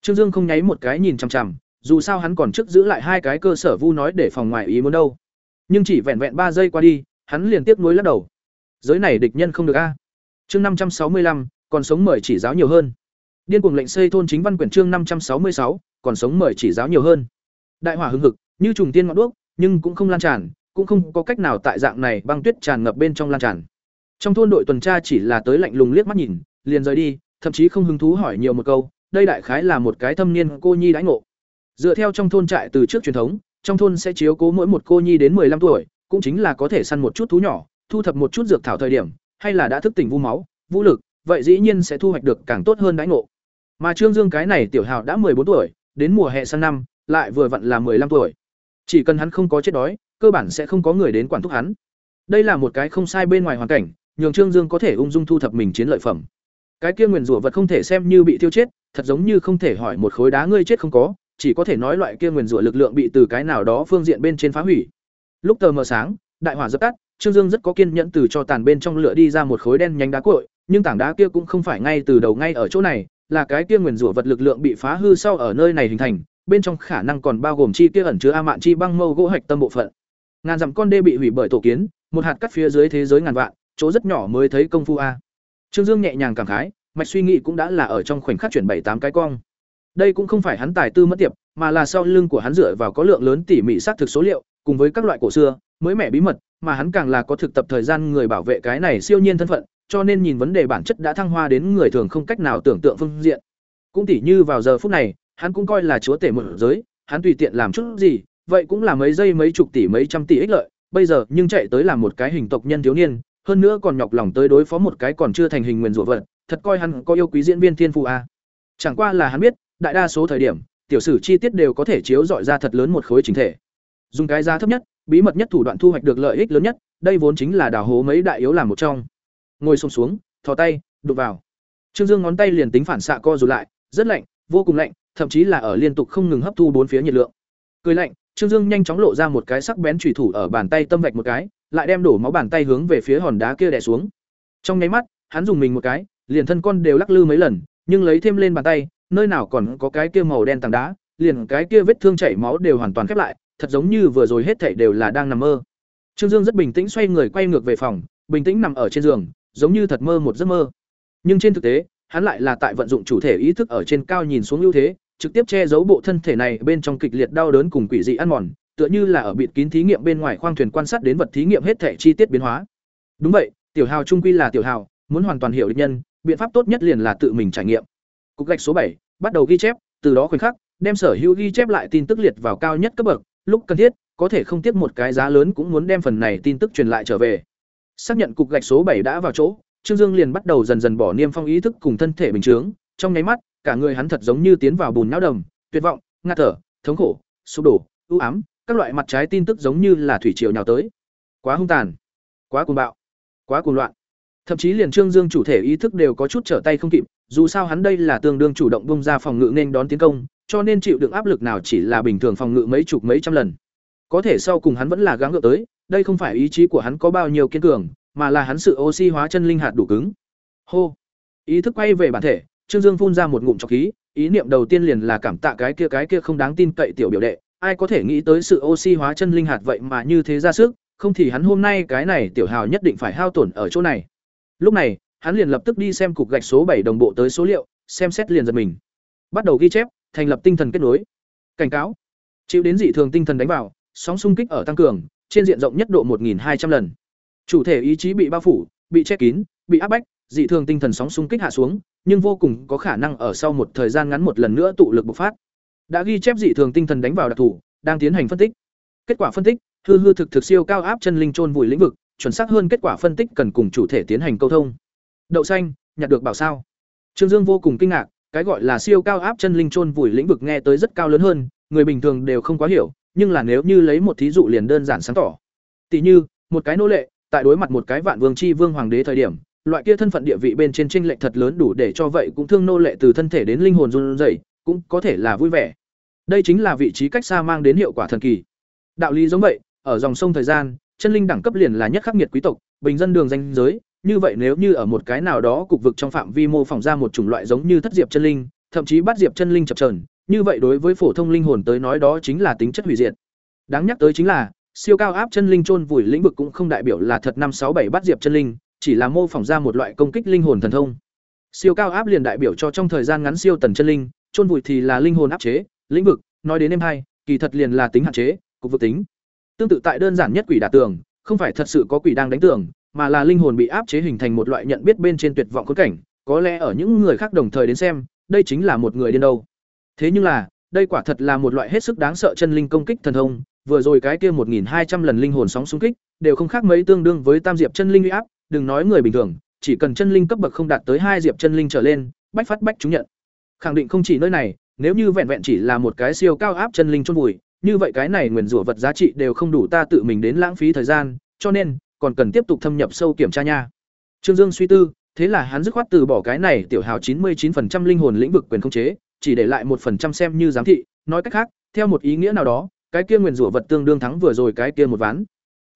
Trương Dương không nháy một cái nhìn chằm chằm, dù sao hắn còn trước giữ lại hai cái cơ sở vu nói để phòng ngoài ý muốn đâu. Nhưng chỉ vẹn vẹn ba giây qua đi, hắn liền tiếp nối lắc đầu. Giới này địch nhân không được a. Chương năm trăm sáu mươi lăm, còn sống mời chỉ giáo nhiều hơn. Điên cuồng lệnh xây thôn chính văn quyển chương năm trăm sáu mươi sáu, còn sống mời chỉ giáo nhiều hơn. Đại hỏa hưng hực, như trùng tiên ngọn đuốc, nhưng cũng không lan tràn, cũng không có cách nào tại dạng này băng tuyết tràn ngập bên trong lan tràn. Trong thôn đội tuần tra chỉ là tới lạnh lùng liếc mắt nhìn, liền rời đi, thậm chí không hứng thú hỏi nhiều một câu, đây đại khái là một cái thâm niên cô nhi đãi ngộ. Dựa theo trong thôn trại từ trước truyền thống, trong thôn sẽ chiếu cố mỗi một cô nhi đến 15 tuổi, cũng chính là có thể săn một chút thú nhỏ, thu thập một chút dược thảo thời điểm, hay là đã thức tỉnh vu máu, vũ lực, vậy dĩ nhiên sẽ thu hoạch được càng tốt hơn đãi ngộ. Mà Trương Dương cái này tiểu hào đã bốn tuổi, đến mùa hè sang năm, lại vừa vặn là 15 tuổi. Chỉ cần hắn không có chết đói, cơ bản sẽ không có người đến quản thúc hắn. Đây là một cái không sai bên ngoài hoàn cảnh, nhường Trương Dương có thể ung dung thu thập mình chiến lợi phẩm. Cái kia nguyên rủa vật không thể xem như bị tiêu chết, thật giống như không thể hỏi một khối đá ngươi chết không có, chỉ có thể nói loại kia nguyên rủa lực lượng bị từ cái nào đó phương diện bên trên phá hủy. Lúc tờ mờ sáng, đại hỏa dập tắt, Trương Dương rất có kiên nhẫn từ cho tàn bên trong lửa đi ra một khối đen nhánh đá cội, nhưng tảng đá kia cũng không phải ngay từ đầu ngay ở chỗ này, là cái kia nguyên rủa vật lực lượng bị phá hư sau ở nơi này hình thành, bên trong khả năng còn bao gồm chi kia ẩn chứa a mạn chi băng mâu gỗ hạch tâm bộ phận. Ngàn dặm con đê bị hủy bởi tổ kiến, một hạt cắt phía dưới thế giới ngàn vạn, chỗ rất nhỏ mới thấy công phu a. Trương Dương nhẹ nhàng cảm khái, mạch suy nghĩ cũng đã là ở trong khoảnh khắc chuyển bảy tám cái cong. Đây cũng không phải hắn tài tư mất tiệp, mà là sau lưng của hắn dựa vào có lượng lớn tỉ mỉ xác thực số liệu, cùng với các loại cổ xưa, mới mẻ bí mật, mà hắn càng là có thực tập thời gian người bảo vệ cái này siêu nhiên thân phận, cho nên nhìn vấn đề bản chất đã thăng hoa đến người thường không cách nào tưởng tượng phương diện. Cũng tỉ như vào giờ phút này, hắn cũng coi là chúa tể một giới, hắn tùy tiện làm chút gì, vậy cũng là mấy giây mấy chục tỷ mấy trăm tỷ ích lợi, bây giờ nhưng chạy tới làm một cái hình tộc nhân thiếu niên, hơn nữa còn nhọc lòng tới đối phó một cái còn chưa thành hình nguyên rủa vật, thật coi hắn có yêu quý diễn viên thiên phụ a. À. Chẳng qua là hắn biết, đại đa số thời điểm, tiểu sử chi tiết đều có thể chiếu rọi ra thật lớn một khối chính thể. Dùng cái giá thấp nhất, bí mật nhất thủ đoạn thu hoạch được lợi ích lớn nhất, đây vốn chính là đào hố mấy đại yếu làm một trong. Ngồi xổm xuống, thò tay, đụng vào. Trương Dương ngón tay liền tính phản xạ co rụt lại, rất lạnh, vô cùng lạnh, thậm chí là ở liên tục không ngừng hấp thu bốn phía nhiệt lượng. Cười lạnh, Trương Dương nhanh chóng lộ ra một cái sắc bén chủy thủ ở bàn tay tâm vạch một cái, lại đem đổ máu bàn tay hướng về phía hòn đá kia đè xuống. Trong nháy mắt, hắn dùng mình một cái, liền thân con đều lắc lư mấy lần, nhưng lấy thêm lên bàn tay, nơi nào còn có cái kia màu đen tảng đá, liền cái kia vết thương chảy máu đều hoàn toàn khép lại, thật giống như vừa rồi hết thảy đều là đang nằm mơ. Trương Dương rất bình tĩnh xoay người quay ngược về phòng, bình tĩnh nằm ở trên giường, giống như thật mơ một giấc mơ. Nhưng trên thực tế, hắn lại là tại vận dụng chủ thể ý thức ở trên cao nhìn xuống ưu thế, trực tiếp che giấu bộ thân thể này bên trong kịch liệt đau đớn cùng quỷ dị ăn mòn, tựa như là ở bịt kín thí nghiệm bên ngoài khoang thuyền quan sát đến vật thí nghiệm hết thể chi tiết biến hóa. Đúng vậy, tiểu hào trung quy là tiểu hào, muốn hoàn toàn hiểu địch nhân, biện pháp tốt nhất liền là tự mình trải nghiệm. Cục gạch số bảy, bắt đầu ghi chép, từ đó khoảnh khắc, đem sở hữu ghi chép lại tin tức liệt vào cao nhất cấp bậc, lúc cần thiết, có thể không tiếc một cái giá lớn cũng muốn đem phần này tin tức truyền lại trở về. Xác nhận cục gạch số bảy đã vào chỗ, Trương Dương liền bắt đầu dần dần bỏ niêm phong ý thức cùng thân thể bình thường, trong nháy mắt, cả người hắn thật giống như tiến vào bùn nhão đầm, tuyệt vọng, ngạt thở, thống khổ, sụp đổ, u ám, các loại mặt trái tin tức giống như là thủy triều nhào tới. Quá hung tàn, quá cuồng bạo, quá cuồng loạn. Thậm chí liền Trương Dương chủ thể ý thức đều có chút trở tay không kịp, dù sao hắn đây là tương đương chủ động bung ra phòng ngự nên đón tiến công, cho nên chịu đựng áp lực nào chỉ là bình thường phòng ngự mấy chục mấy trăm lần. Có thể sau cùng hắn vẫn là gắng gượng tới, đây không phải ý chí của hắn có bao nhiêu kiên cường, mà là hắn sự oxy hóa chân linh hạt đủ cứng. Hô. Ý thức quay về bản thể, Trương Dương phun ra một ngụm trọc khí, ý niệm đầu tiên liền là cảm tạ cái kia cái kia không đáng tin cậy tiểu biểu đệ, ai có thể nghĩ tới sự oxy hóa chân linh hạt vậy mà như thế ra sức, không thì hắn hôm nay cái này tiểu hào nhất định phải hao tổn ở chỗ này. Lúc này, hắn liền lập tức đi xem cục gạch số bảy đồng bộ tới số liệu, xem xét liền giật mình. Bắt đầu ghi chép, thành lập tinh thần kết nối. Cảnh cáo. Chịu đến dị thường tinh thần đánh vào, sóng xung kích ở tăng cường, trên diện rộng nhất độ 1200 lần. Chủ thể ý chí bị bao phủ, bị che kín, bị áp bách, dị thường tinh thần sóng xung kích hạ xuống, nhưng vô cùng có khả năng ở sau một thời gian ngắn một lần nữa tụ lực bộc phát. Đã ghi chép dị thường tinh thần đánh vào đặc thủ, đang tiến hành phân tích. Kết quả phân tích, hư hư thực thực siêu cao áp chân linh chôn vùi lĩnh vực, chuẩn xác hơn kết quả phân tích cần cùng chủ thể tiến hành câu thông. Đậu xanh, nhặt được bảo sao? Trương Dương vô cùng kinh ngạc, cái gọi là siêu cao áp chân linh chôn vùi lĩnh vực nghe tới rất cao lớn hơn, người bình thường đều không quá hiểu, nhưng là nếu như lấy một thí dụ liền đơn giản sáng tỏ. Tỷ như, một cái nô lệ, tại đối mặt một cái vạn vương chi vương hoàng đế thời điểm, loại kia thân phận địa vị bên trên chênh lệch thật lớn đủ để cho vậy cũng thương nô lệ từ thân thể đến linh hồn run rẩy, cũng có thể là vui vẻ. Đây chính là vị trí cách xa mang đến hiệu quả thần kỳ. Đạo lý giống vậy, ở dòng sông thời gian, chân linh đẳng cấp liền là nhất khắc nghiệt quý tộc, bình dân đường danh giới, như vậy nếu như ở một cái nào đó cục vực trong phạm vi mô phỏng ra một chủng loại giống như thất diệp chân linh, thậm chí bắt diệp chân linh chập chờn, như vậy đối với phổ thông linh hồn tới nói đó chính là tính chất hủy diệt. Đáng nhắc tới chính là, siêu cao áp chân linh chôn vùi lĩnh vực cũng không đại biểu là thật năm sáu bảy bắt diệp chân linh, chỉ là mô phỏng ra một loại công kích linh hồn thần thông. Siêu cao áp liền đại biểu cho trong thời gian ngắn siêu tần chân linh, chôn vùi thì là linh hồn áp chế, lĩnh vực, nói đến em hai, kỳ thật liền là tính hạn chế, cục vực tính. Tương tự tại đơn giản nhất quỷ đả tường, không phải thật sự có quỷ đang đánh tường, mà là linh hồn bị áp chế hình thành một loại nhận biết bên trên tuyệt vọng khốn cảnh, có lẽ ở những người khác đồng thời đến xem, đây chính là một người điên đâu. Thế nhưng là, đây quả thật là một loại hết sức đáng sợ chân linh công kích thần thông, vừa rồi cái kia 1200 lần linh hồn sóng xung kích, đều không khác mấy tương đương với tam diệp chân linh uy áp, đừng nói người bình thường, chỉ cần chân linh cấp bậc không đạt tới hai diệp chân linh trở lên, bách phát bách chúng nhận. Khẳng định không chỉ nơi này, nếu như vẹn vẹn chỉ là một cái siêu cao áp chân linh chôn vùi, như vậy cái này nguyền rủa vật giá trị đều không đủ ta tự mình đến lãng phí thời gian, cho nên còn cần tiếp tục thâm nhập sâu kiểm tra nha. Trương Dương suy tư, thế là hắn dứt khoát từ bỏ cái này tiểu hào 99% linh hồn lĩnh vực quyền khống chế, chỉ để lại 1% xem như giám thị, nói cách khác, theo một ý nghĩa nào đó, cái kia nguyền rủa vật tương đương thắng vừa rồi cái kia một ván.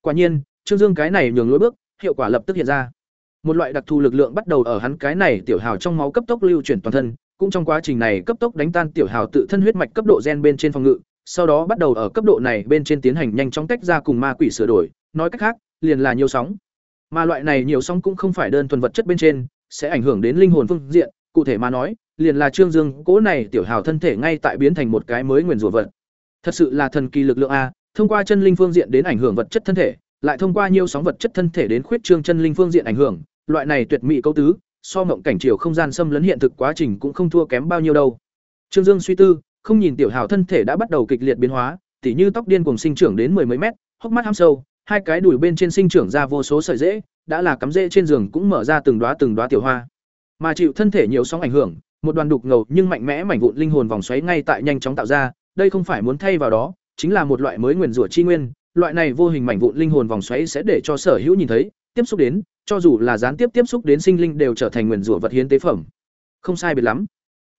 Quả nhiên, Trương Dương cái này nhường lối bước, hiệu quả lập tức hiện ra. Một loại đặc thù lực lượng bắt đầu ở hắn cái này tiểu hào trong máu cấp tốc lưu chuyển toàn thân, cũng trong quá trình này cấp tốc đánh tan tiểu hào tự thân huyết mạch cấp độ gen bên trên phòng ngự, sau đó bắt đầu ở cấp độ này bên trên tiến hành nhanh chóng tách ra cùng ma quỷ sửa đổi, nói cách khác, liền là nhiều sóng. Mà loại này nhiều sóng cũng không phải đơn thuần vật chất bên trên, sẽ ảnh hưởng đến linh hồn phương diện, cụ thể mà nói, liền là Trương Dương, cố này tiểu hào thân thể ngay tại biến thành một cái mới nguyên rủa vật. Thật sự là thần kỳ lực lượng a, thông qua chân linh phương diện đến ảnh hưởng vật chất thân thể, lại thông qua nhiều sóng vật chất thân thể đến khuyết trương chân linh phương diện ảnh hưởng, loại này tuyệt mỹ câu tứ, so mộng cảnh chiều không gian xâm lấn hiện thực quá trình cũng không thua kém bao nhiêu đâu. Trương Dương suy tư, không nhìn tiểu hào thân thể đã bắt đầu kịch liệt biến hóa, tỉ như tóc điên cuồng sinh trưởng đến mười mấy mét, hốc mắt hăm sâu, hai cái đùi bên trên sinh trưởng ra vô số sợi rễ, đã là cắm rễ trên giường cũng mở ra từng đóa từng đóa tiểu hoa. Mà chịu thân thể nhiều sóng ảnh hưởng, một đoàn đục ngầu nhưng mạnh mẽ mảnh vụn linh hồn vòng xoáy ngay tại nhanh chóng tạo ra, đây không phải muốn thay vào đó, chính là một loại mới nguyên rủa chi nguyên, loại này vô hình mảnh vụn linh hồn vòng xoáy sẽ để cho sở hữu nhìn thấy, tiếp xúc đến, cho dù là gián tiếp tiếp xúc đến sinh linh đều trở thành nguyền rủa vật hiến tế phẩm. Không sai biệt lắm.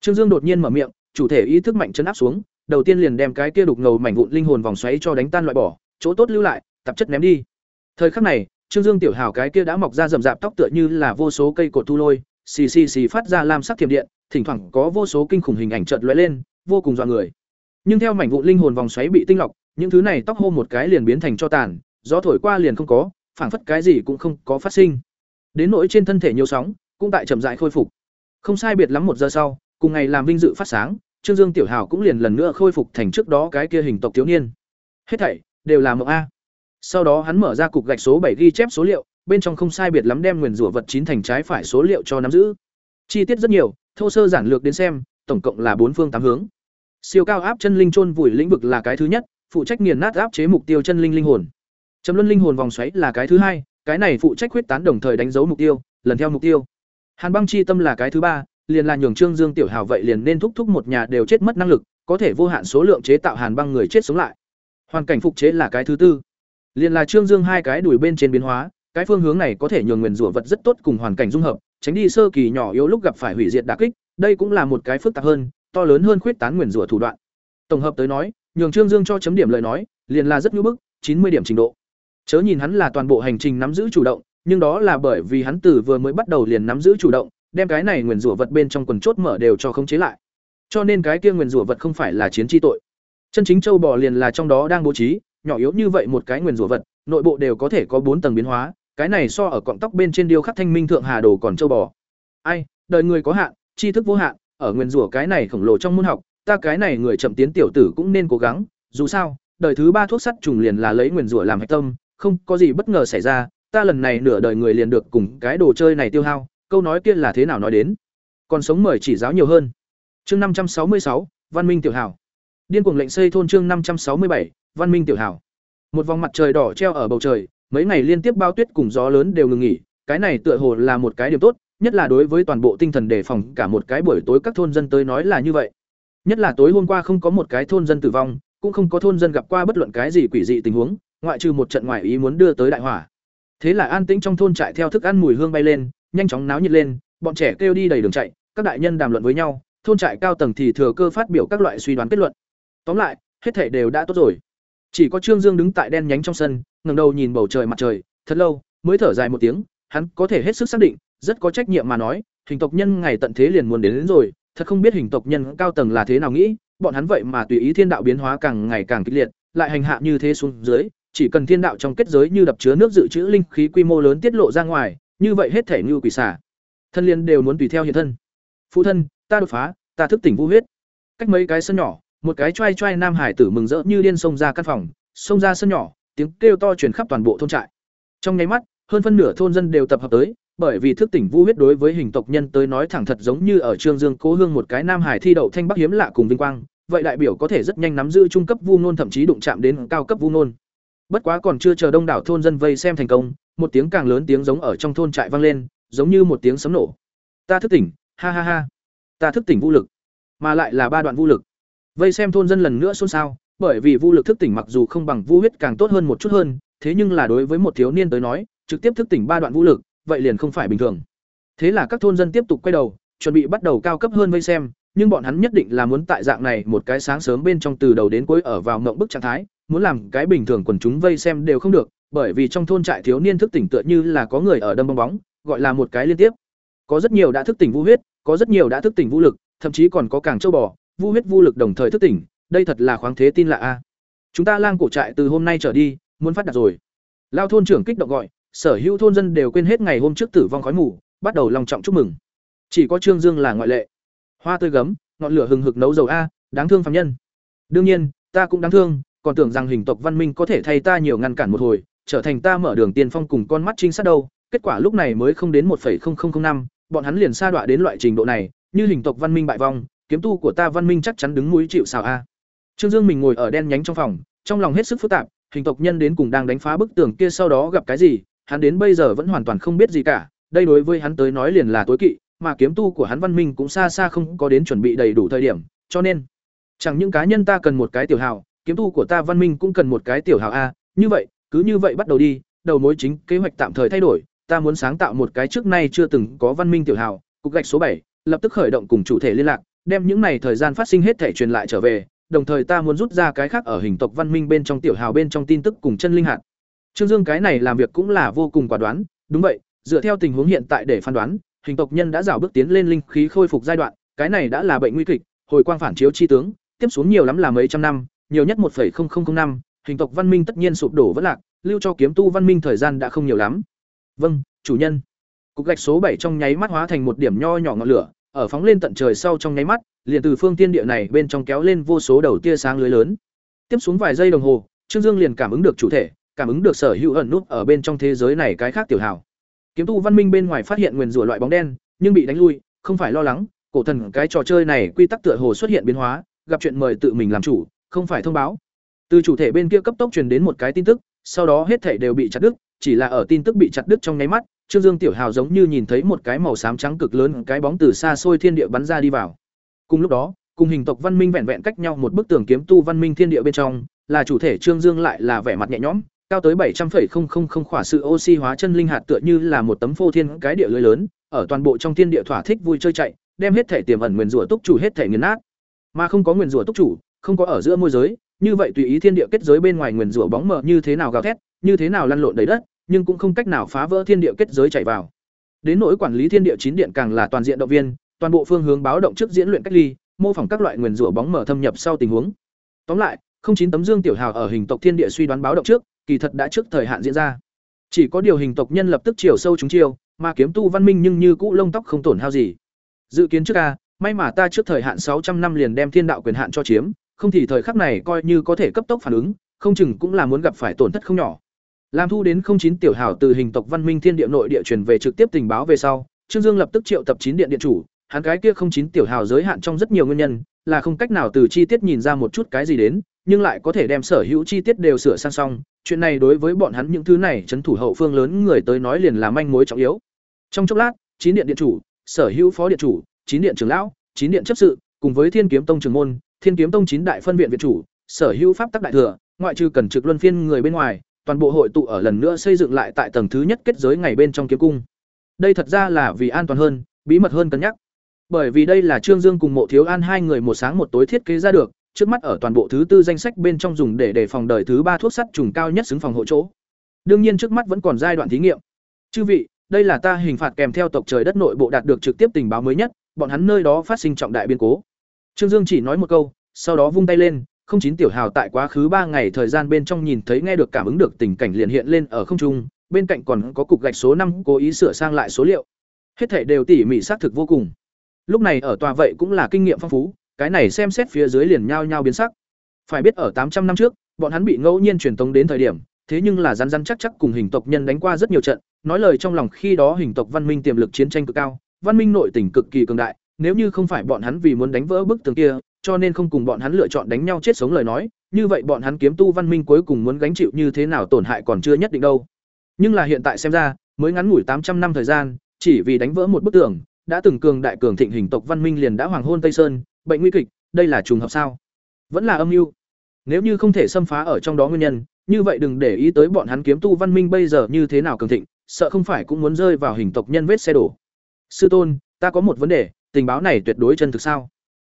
Trương Dương đột nhiên mở miệng, chủ thể ý thức mạnh chấn áp xuống, đầu tiên liền đem cái kia đục ngầu mảnh vụn linh hồn vòng xoáy cho đánh tan loại bỏ, chỗ tốt lưu lại, tạp chất ném đi. Thời khắc này, Trương Dương tiểu hào cái kia đã mọc ra rậm rạp tóc tựa như là vô số cây cột thu lôi, xì xì xì phát ra lam sắc thiểm điện, thỉnh thoảng có vô số kinh khủng hình ảnh chợt lóe lên, vô cùng dọa người. Nhưng theo mảnh vụn linh hồn vòng xoáy bị tinh lọc, những thứ này tóc hô một cái liền biến thành cho tàn, gió thổi qua liền không có, phảng phất cái gì cũng không có phát sinh. Đến nỗi trên thân thể nhiều sóng, cũng tại chậm rãi khôi phục. Không sai biệt lắm một giờ sau, cùng ngày làm vinh dự phát sáng, Trương Dương Tiểu Hào cũng liền lần nữa khôi phục thành trước đó cái kia hình tộc thiếu niên. Hết thảy đều là mộng a. Sau đó hắn mở ra cục gạch số bảy ghi chép số liệu, bên trong không sai biệt lắm đem nguyên rủa vật chín thành trái phải số liệu cho nắm giữ. Chi tiết rất nhiều, thô sơ giản lược đến xem, tổng cộng là bốn phương tám hướng. Siêu cao áp chân linh chôn vùi lĩnh vực là cái thứ nhất, phụ trách nghiền nát áp chế mục tiêu chân linh linh hồn. Trầm luân linh hồn vòng xoáy là cái thứ hai, cái này phụ trách huyết tán đồng thời đánh dấu mục tiêu, lần theo mục tiêu. Hàn băng chi tâm là cái thứ ba, liền là nhường Trương Dương tiểu hào vậy liền nên thúc thúc một nhà đều chết mất năng lực, có thể vô hạn số lượng chế tạo hàn băng người chết sống lại. Hoàn cảnh phục chế là cái thứ tư. Liền là Trương Dương hai cái đuổi bên trên biến hóa, cái phương hướng này có thể nhường nguyên rủa vật rất tốt cùng hoàn cảnh dung hợp, tránh đi sơ kỳ nhỏ yếu lúc gặp phải hủy diệt đả kích, đây cũng là một cái phức tạp hơn, to lớn hơn khuyết tán nguyên rủa thủ đoạn. Tổng hợp tới nói, nhường Trương Dương cho chấm điểm lời nói, liền là rất nhu bức, chín mươi điểm trình độ. Chớ nhìn hắn là toàn bộ hành trình nắm giữ chủ động, nhưng đó là bởi vì hắn từ vừa mới bắt đầu liền nắm giữ chủ động, đem cái này nguyên rủa vật bên trong quần chốt mở đều cho khống chế lại. Cho nên cái kia nguyên rủa vật không phải là chiến chi tội. Chân chính châu bò liền là trong đó đang bố trí, nhỏ yếu như vậy một cái nguyên rủa vật, nội bộ đều có thể có bốn tầng biến hóa, cái này so ở cọng tóc bên trên điêu khắc thanh minh thượng hà đồ còn châu bò. Ai, đời người có hạn, tri thức vô hạn, ở nguyên rủa cái này khổng lồ trong môn học, ta cái này người chậm tiến tiểu tử cũng nên cố gắng, dù sao, đời thứ ba thuốc sắt trùng liền là lấy nguyên rủa làm hạch tâm, không có gì bất ngờ xảy ra, ta lần này nửa đời người liền được cùng cái đồ chơi này tiêu hao, câu nói kia là thế nào nói đến. Còn sống mời chỉ giáo nhiều hơn. Chương năm trăm sáu mươi sáu Văn Minh tiểu hảo. Điên cuồng lệnh xây thôn chương năm trăm sáu mươi bảy Văn Minh tiểu hảo. Một vòng mặt trời đỏ treo ở bầu trời, mấy ngày liên tiếp bao tuyết cùng gió lớn đều ngừng nghỉ, cái này tựa hồ là một cái điểm tốt, nhất là đối với toàn bộ tinh thần đề phòng cả một cái buổi tối các thôn dân tới nói là như vậy. Nhất là tối hôm qua không có một cái thôn dân tử vong, cũng không có thôn dân gặp qua bất luận cái gì quỷ dị tình huống, ngoại trừ một trận ngoại ý muốn đưa tới đại hỏa. Thế là an tĩnh trong thôn trại theo thức ăn mùi hương bay lên, nhanh chóng náo nhiệt lên, bọn trẻ kêu đi đầy đường chạy, các đại nhân đàm luận với nhau, thôn trại cao tầng thì thừa cơ phát biểu các loại suy đoán kết luận. Tóm lại, hết thảy đều đã tốt rồi. Chỉ có Trương Dương đứng tại đen nhánh trong sân, ngẩng đầu nhìn bầu trời mặt trời, thật lâu mới thở dài một tiếng, hắn có thể hết sức xác định, rất có trách nhiệm mà nói, hình tộc nhân ngày tận thế liền muốn đến, đến rồi, thật không biết hình tộc nhân cao tầng là thế nào nghĩ, bọn hắn vậy mà tùy ý thiên đạo biến hóa càng ngày càng kịch liệt, lại hành hạ như thế xuống dưới, chỉ cần thiên đạo trong kết giới như đập chứa nước dự trữ linh khí quy mô lớn tiết lộ ra ngoài, như vậy hết thể như quỷ xả. Thân liên đều muốn tùy theo hiện thân. Phụ thân, ta đột phá, ta thức tỉnh vũ huyết. Cách mấy cái sân nhỏ, một cái trai trai nam hải tử mừng rỡ như điên xông ra căn phòng, xông ra sân nhỏ, tiếng kêu to truyền khắp toàn bộ thôn trại. Trong nháy mắt, hơn phân nửa thôn dân đều tập hợp tới, bởi vì thức tỉnh vũ huyết đối với hình tộc nhân tới nói thẳng thật giống như ở Trương Dương Cố Hương một cái nam hải thi đậu thanh bắc hiếm lạ cùng vinh quang, vậy đại biểu có thể rất nhanh nắm giữ trung cấp vu nôn thậm chí đụng chạm đến cao cấp vu nôn. Bất quá còn chưa chờ đông đảo thôn dân vây xem thành công, một tiếng càng lớn tiếng giống ở trong thôn trại vang lên, giống như một tiếng sấm nổ. Ta thức tỉnh, ha ha ha. Ta thức tỉnh vũ lực, mà lại là ba đoạn vũ lực. Vây xem thôn dân lần nữa xôn xao, bởi vì vũ lực thức tỉnh mặc dù không bằng vũ huyết càng tốt hơn một chút hơn, thế nhưng là đối với một thiếu niên tới nói, trực tiếp thức tỉnh ba đoạn vũ lực, vậy liền không phải bình thường. Thế là các thôn dân tiếp tục quay đầu, chuẩn bị bắt đầu cao cấp hơn vây xem, nhưng bọn hắn nhất định là muốn tại dạng này một cái sáng sớm bên trong từ đầu đến cuối ở vào ngộng bức trạng thái, muốn làm cái bình thường quần chúng vây xem đều không được, bởi vì trong thôn trại thiếu niên thức tỉnh tựa như là có người ở đâm bong bóng, gọi là một cái liên tiếp. Có rất nhiều đã thức tỉnh vũ huyết, có rất nhiều đã thức tỉnh vũ lực, thậm chí còn có càng châu bò, vũ huyết vũ lực đồng thời thức tỉnh, đây thật là khoáng thế tin lạ a. Chúng ta lang cổ trại từ hôm nay trở đi, muốn phát đạt rồi. Lao thôn trưởng kích động gọi, sở hữu thôn dân đều quên hết ngày hôm trước tử vong khói mù, bắt đầu lòng trọng chúc mừng. Chỉ có Trương Dương là ngoại lệ. Hoa tươi gấm, ngọn lửa hừng hực nấu dầu a, đáng thương phàm nhân. Đương nhiên, ta cũng đáng thương, còn tưởng rằng hình tộc văn minh có thể thay ta nhiều ngăn cản một hồi, trở thành ta mở đường tiên phong cùng con mắt trinh sát đâu, kết quả lúc này mới không đến 1.0005, bọn hắn liền sa đọa đến loại trình độ này, như hình tộc văn minh bại vong, kiếm tu của ta văn minh chắc chắn đứng mũi chịu sào a. Trương Dương mình ngồi ở đen nhánh trong phòng, trong lòng hết sức phức tạp, hình tộc nhân đến cùng đang đánh phá bức tường kia sau đó gặp cái gì, hắn đến bây giờ vẫn hoàn toàn không biết gì cả, đây đối với hắn tới nói liền là tối kỵ, mà kiếm tu của hắn văn minh cũng xa xa không có đến chuẩn bị đầy đủ thời điểm, cho nên chẳng những cá nhân ta cần một cái tiểu hào, kiếm tu của ta văn minh cũng cần một cái tiểu hào a, như vậy, cứ như vậy bắt đầu đi, đầu mối chính kế hoạch tạm thời thay đổi, ta muốn sáng tạo một cái trước nay chưa từng có văn minh tiểu hào, cục gạch số bảy, lập tức khởi động cùng chủ thể liên lạc, đem những này thời gian phát sinh hết thể truyền lại trở về, đồng thời ta muốn rút ra cái khác ở hình tộc văn minh bên trong tiểu hào bên trong tin tức cùng chân linh hạt. Trương Dương cái này làm việc cũng là vô cùng quả đoán, đúng vậy, dựa theo tình huống hiện tại để phán đoán, hình tộc nhân đã rào bước tiến lên linh khí khôi phục giai đoạn, cái này đã là bệnh nguy kịch, hồi quang phản chiếu chi tướng, tiếp xuống nhiều lắm là mấy trăm năm, nhiều nhất 1.0005, hình tộc văn minh tất nhiên sụp đổ vỡ lạc, lưu cho kiếm tu văn minh thời gian đã không nhiều lắm. Vâng, chủ nhân. Cục gạch số bảy trong nháy mắt hóa thành một điểm nho nhỏ ngọn lửa, ở phóng lên tận trời sau trong nháy mắt, liền từ phương tiên địa này bên trong kéo lên vô số đầu tia sáng lưới lớn. Tiếp xuống vài giây đồng hồ, Trương Dương liền cảm ứng được chủ thể, cảm ứng được sở hữu ẩn nút ở bên trong thế giới này cái khác tiểu hảo. Kiếm tu văn minh bên ngoài phát hiện nguyên rủa loại bóng đen, nhưng bị đánh lui, không phải lo lắng, cổ thần cái trò chơi này quy tắc tựa hồ xuất hiện biến hóa, gặp chuyện mời tự mình làm chủ, không phải thông báo. Từ chủ thể bên kia cấp tốc truyền đến một cái tin tức, sau đó hết thảy đều bị chặt đứt, chỉ là ở tin tức bị chặt đứt trong nháy mắt, Trương Dương Tiểu Hào giống như nhìn thấy một cái màu xám trắng cực lớn cái bóng từ xa xôi thiên địa bắn ra đi vào. Cùng lúc đó, cùng hình tộc văn minh vẹn vẹn cách nhau một bức tường kiếm tu văn minh thiên địa bên trong, là chủ thể Trương Dương lại là vẻ mặt nhẹ nhõm, cao tới bảy trăm 700,000 khỏa sự oxy hóa chân linh hạt tựa như là một tấm phô thiên cái địa lưới lớn, ở toàn bộ trong thiên địa thỏa thích vui chơi chạy, đem hết thể tiềm ẩn nguyên rủa túc chủ hết thể nghiền nát. Mà không có nguyên rủa túc chủ, không có ở giữa môi giới, như vậy tùy ý thiên địa kết giới bên ngoài nguyền rủa bóng mờ như thế nào gào thét, như thế nào lăn lộn đầy đất, nhưng cũng không cách nào phá vỡ thiên địa kết giới chạy vào. Đến nỗi quản lý thiên địa chín điện càng là toàn diện động viên, toàn bộ phương hướng báo động trước diễn luyện cách ly, mô phỏng các loại nguyền rủa bóng mờ thâm nhập sau tình huống. Tóm lại, không chín tấm dương tiểu hào ở hình tộc thiên địa suy đoán báo động trước, kỳ thật đã trước thời hạn diễn ra. Chỉ có điều hình tộc nhân lập tức chiều sâu chúng chiều, mà kiếm tu văn minh nhưng như cũ lông tóc không tổn hao gì. Dự kiến trước a, may mà ta trước thời hạn sáu trăm năm liền đem thiên đạo quyền hạn cho chiếm, không thì thời khắc này coi như có thể cấp tốc phản ứng, không chừng cũng là muốn gặp phải tổn thất không nhỏ. Làm thu đến chín tiểu hảo từ hình tộc văn minh thiên địa nội địa truyền về trực tiếp tình báo về sau, Trương Dương lập tức triệu tập chín điện điện chủ, hắn cái kia chín tiểu hào giới hạn trong rất nhiều nguyên nhân, là không cách nào từ chi tiết nhìn ra một chút cái gì đến, nhưng lại có thể đem sở hữu chi tiết đều sửa sang xong, chuyện này đối với bọn hắn những thứ này trấn thủ hậu phương lớn người tới nói liền là manh mối trọng yếu. Trong chốc lát, chín điện điện chủ, sở hữu phó điện chủ, chín điện trưởng lão, chín điện chấp sự, cùng với Thiên Kiếm Tông trưởng môn, Thiên Kiếm Tông chín đại phân viện viện chủ, sở hữu pháp tắc đại thừa, ngoại trừ cần trực luân phiên người bên ngoài, toàn bộ hội tụ ở lần nữa xây dựng lại tại tầng thứ nhất kết giới ngày bên trong kiếm cung. Đây thật ra là vì an toàn hơn, bí mật hơn cân nhắc. Bởi vì đây là Trương Dương cùng Mộ Thiếu An hai người một sáng một tối thiết kế ra được, trước mắt ở toàn bộ thứ tư danh sách bên trong dùng để đề phòng đời thứ ba thuốc sắt trùng cao nhất xứng phòng hộ chỗ. Đương nhiên trước mắt vẫn còn giai đoạn thí nghiệm. Chư vị, đây là ta hình phạt kèm theo tộc trời đất nội bộ đạt được trực tiếp tình báo mới nhất, bọn hắn nơi đó phát sinh trọng đại biến cố. Trương Dương chỉ nói một câu, sau đó vung tay lên, không chín tiểu hào tại quá khứ ba ngày thời gian bên trong nhìn thấy nghe được cảm ứng được tình cảnh liền hiện lên ở không trung, bên cạnh còn có cục gạch số năm cố ý sửa sang lại số liệu. Hết thảy đều tỉ mỉ xác thực vô cùng. Lúc này ở tòa vậy cũng là kinh nghiệm phong phú, cái này xem xét phía dưới liền nhao nhao biến sắc. Phải biết ở tám trăm năm trước, bọn hắn bị ngẫu nhiên truyền tống đến thời điểm, thế nhưng là rắn rắn chắc chắc cùng hình tộc nhân đánh qua rất nhiều trận, nói lời trong lòng khi đó hình tộc văn minh tiềm lực chiến tranh cực cao, văn minh nội tình cực kỳ cường đại, nếu như không phải bọn hắn vì muốn đánh vỡ bức tường kia, cho nên không cùng bọn hắn lựa chọn đánh nhau chết sống lời nói, như vậy bọn hắn kiếm tu văn minh cuối cùng muốn gánh chịu như thế nào tổn hại còn chưa nhất định đâu. Nhưng là hiện tại xem ra, mới ngắn ngủi tám trăm năm thời gian, chỉ vì đánh vỡ một bức tường, đã từng cường đại cường thịnh hình tộc văn minh liền đã hoàng hôn Tây Sơn, bệnh nguy kịch, đây là trùng hợp sao? Vẫn là âm mưu. Nếu như không thể xâm phá ở trong đó nguyên nhân, như vậy đừng để ý tới bọn hắn kiếm tu văn minh bây giờ như thế nào cường thịnh, sợ không phải cũng muốn rơi vào hình tộc nhân vết xe đổ. Sư tôn, ta có một vấn đề, tình báo này tuyệt đối chân thực sao?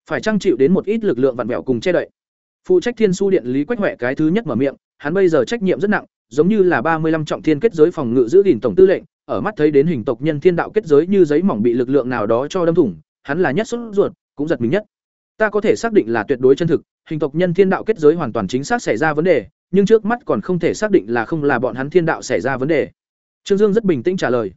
Phải trang chịu đến một ít lực lượng vặn vẹo cùng che đậy. Phụ trách Thiên Su Điện Lý Quách huệ cái thứ nhất mở miệng, hắn bây giờ trách nhiệm rất nặng, giống như là ba mươi 35 trọng thiên kết giới phòng ngự giữ gìn tổng tư lệnh, ở mắt thấy đến hình tộc nhân thiên đạo kết giới như giấy mỏng bị lực lượng nào đó cho đâm thủng, hắn là nhất sốt ruột, cũng giật mình nhất. Ta có thể xác định là tuyệt đối chân thực, hình tộc nhân thiên đạo kết giới hoàn toàn chính xác xảy ra vấn đề, nhưng trước mắt còn không thể xác định là không là bọn hắn thiên đạo xảy ra vấn đề. Trương Dương rất bình tĩnh trả lời.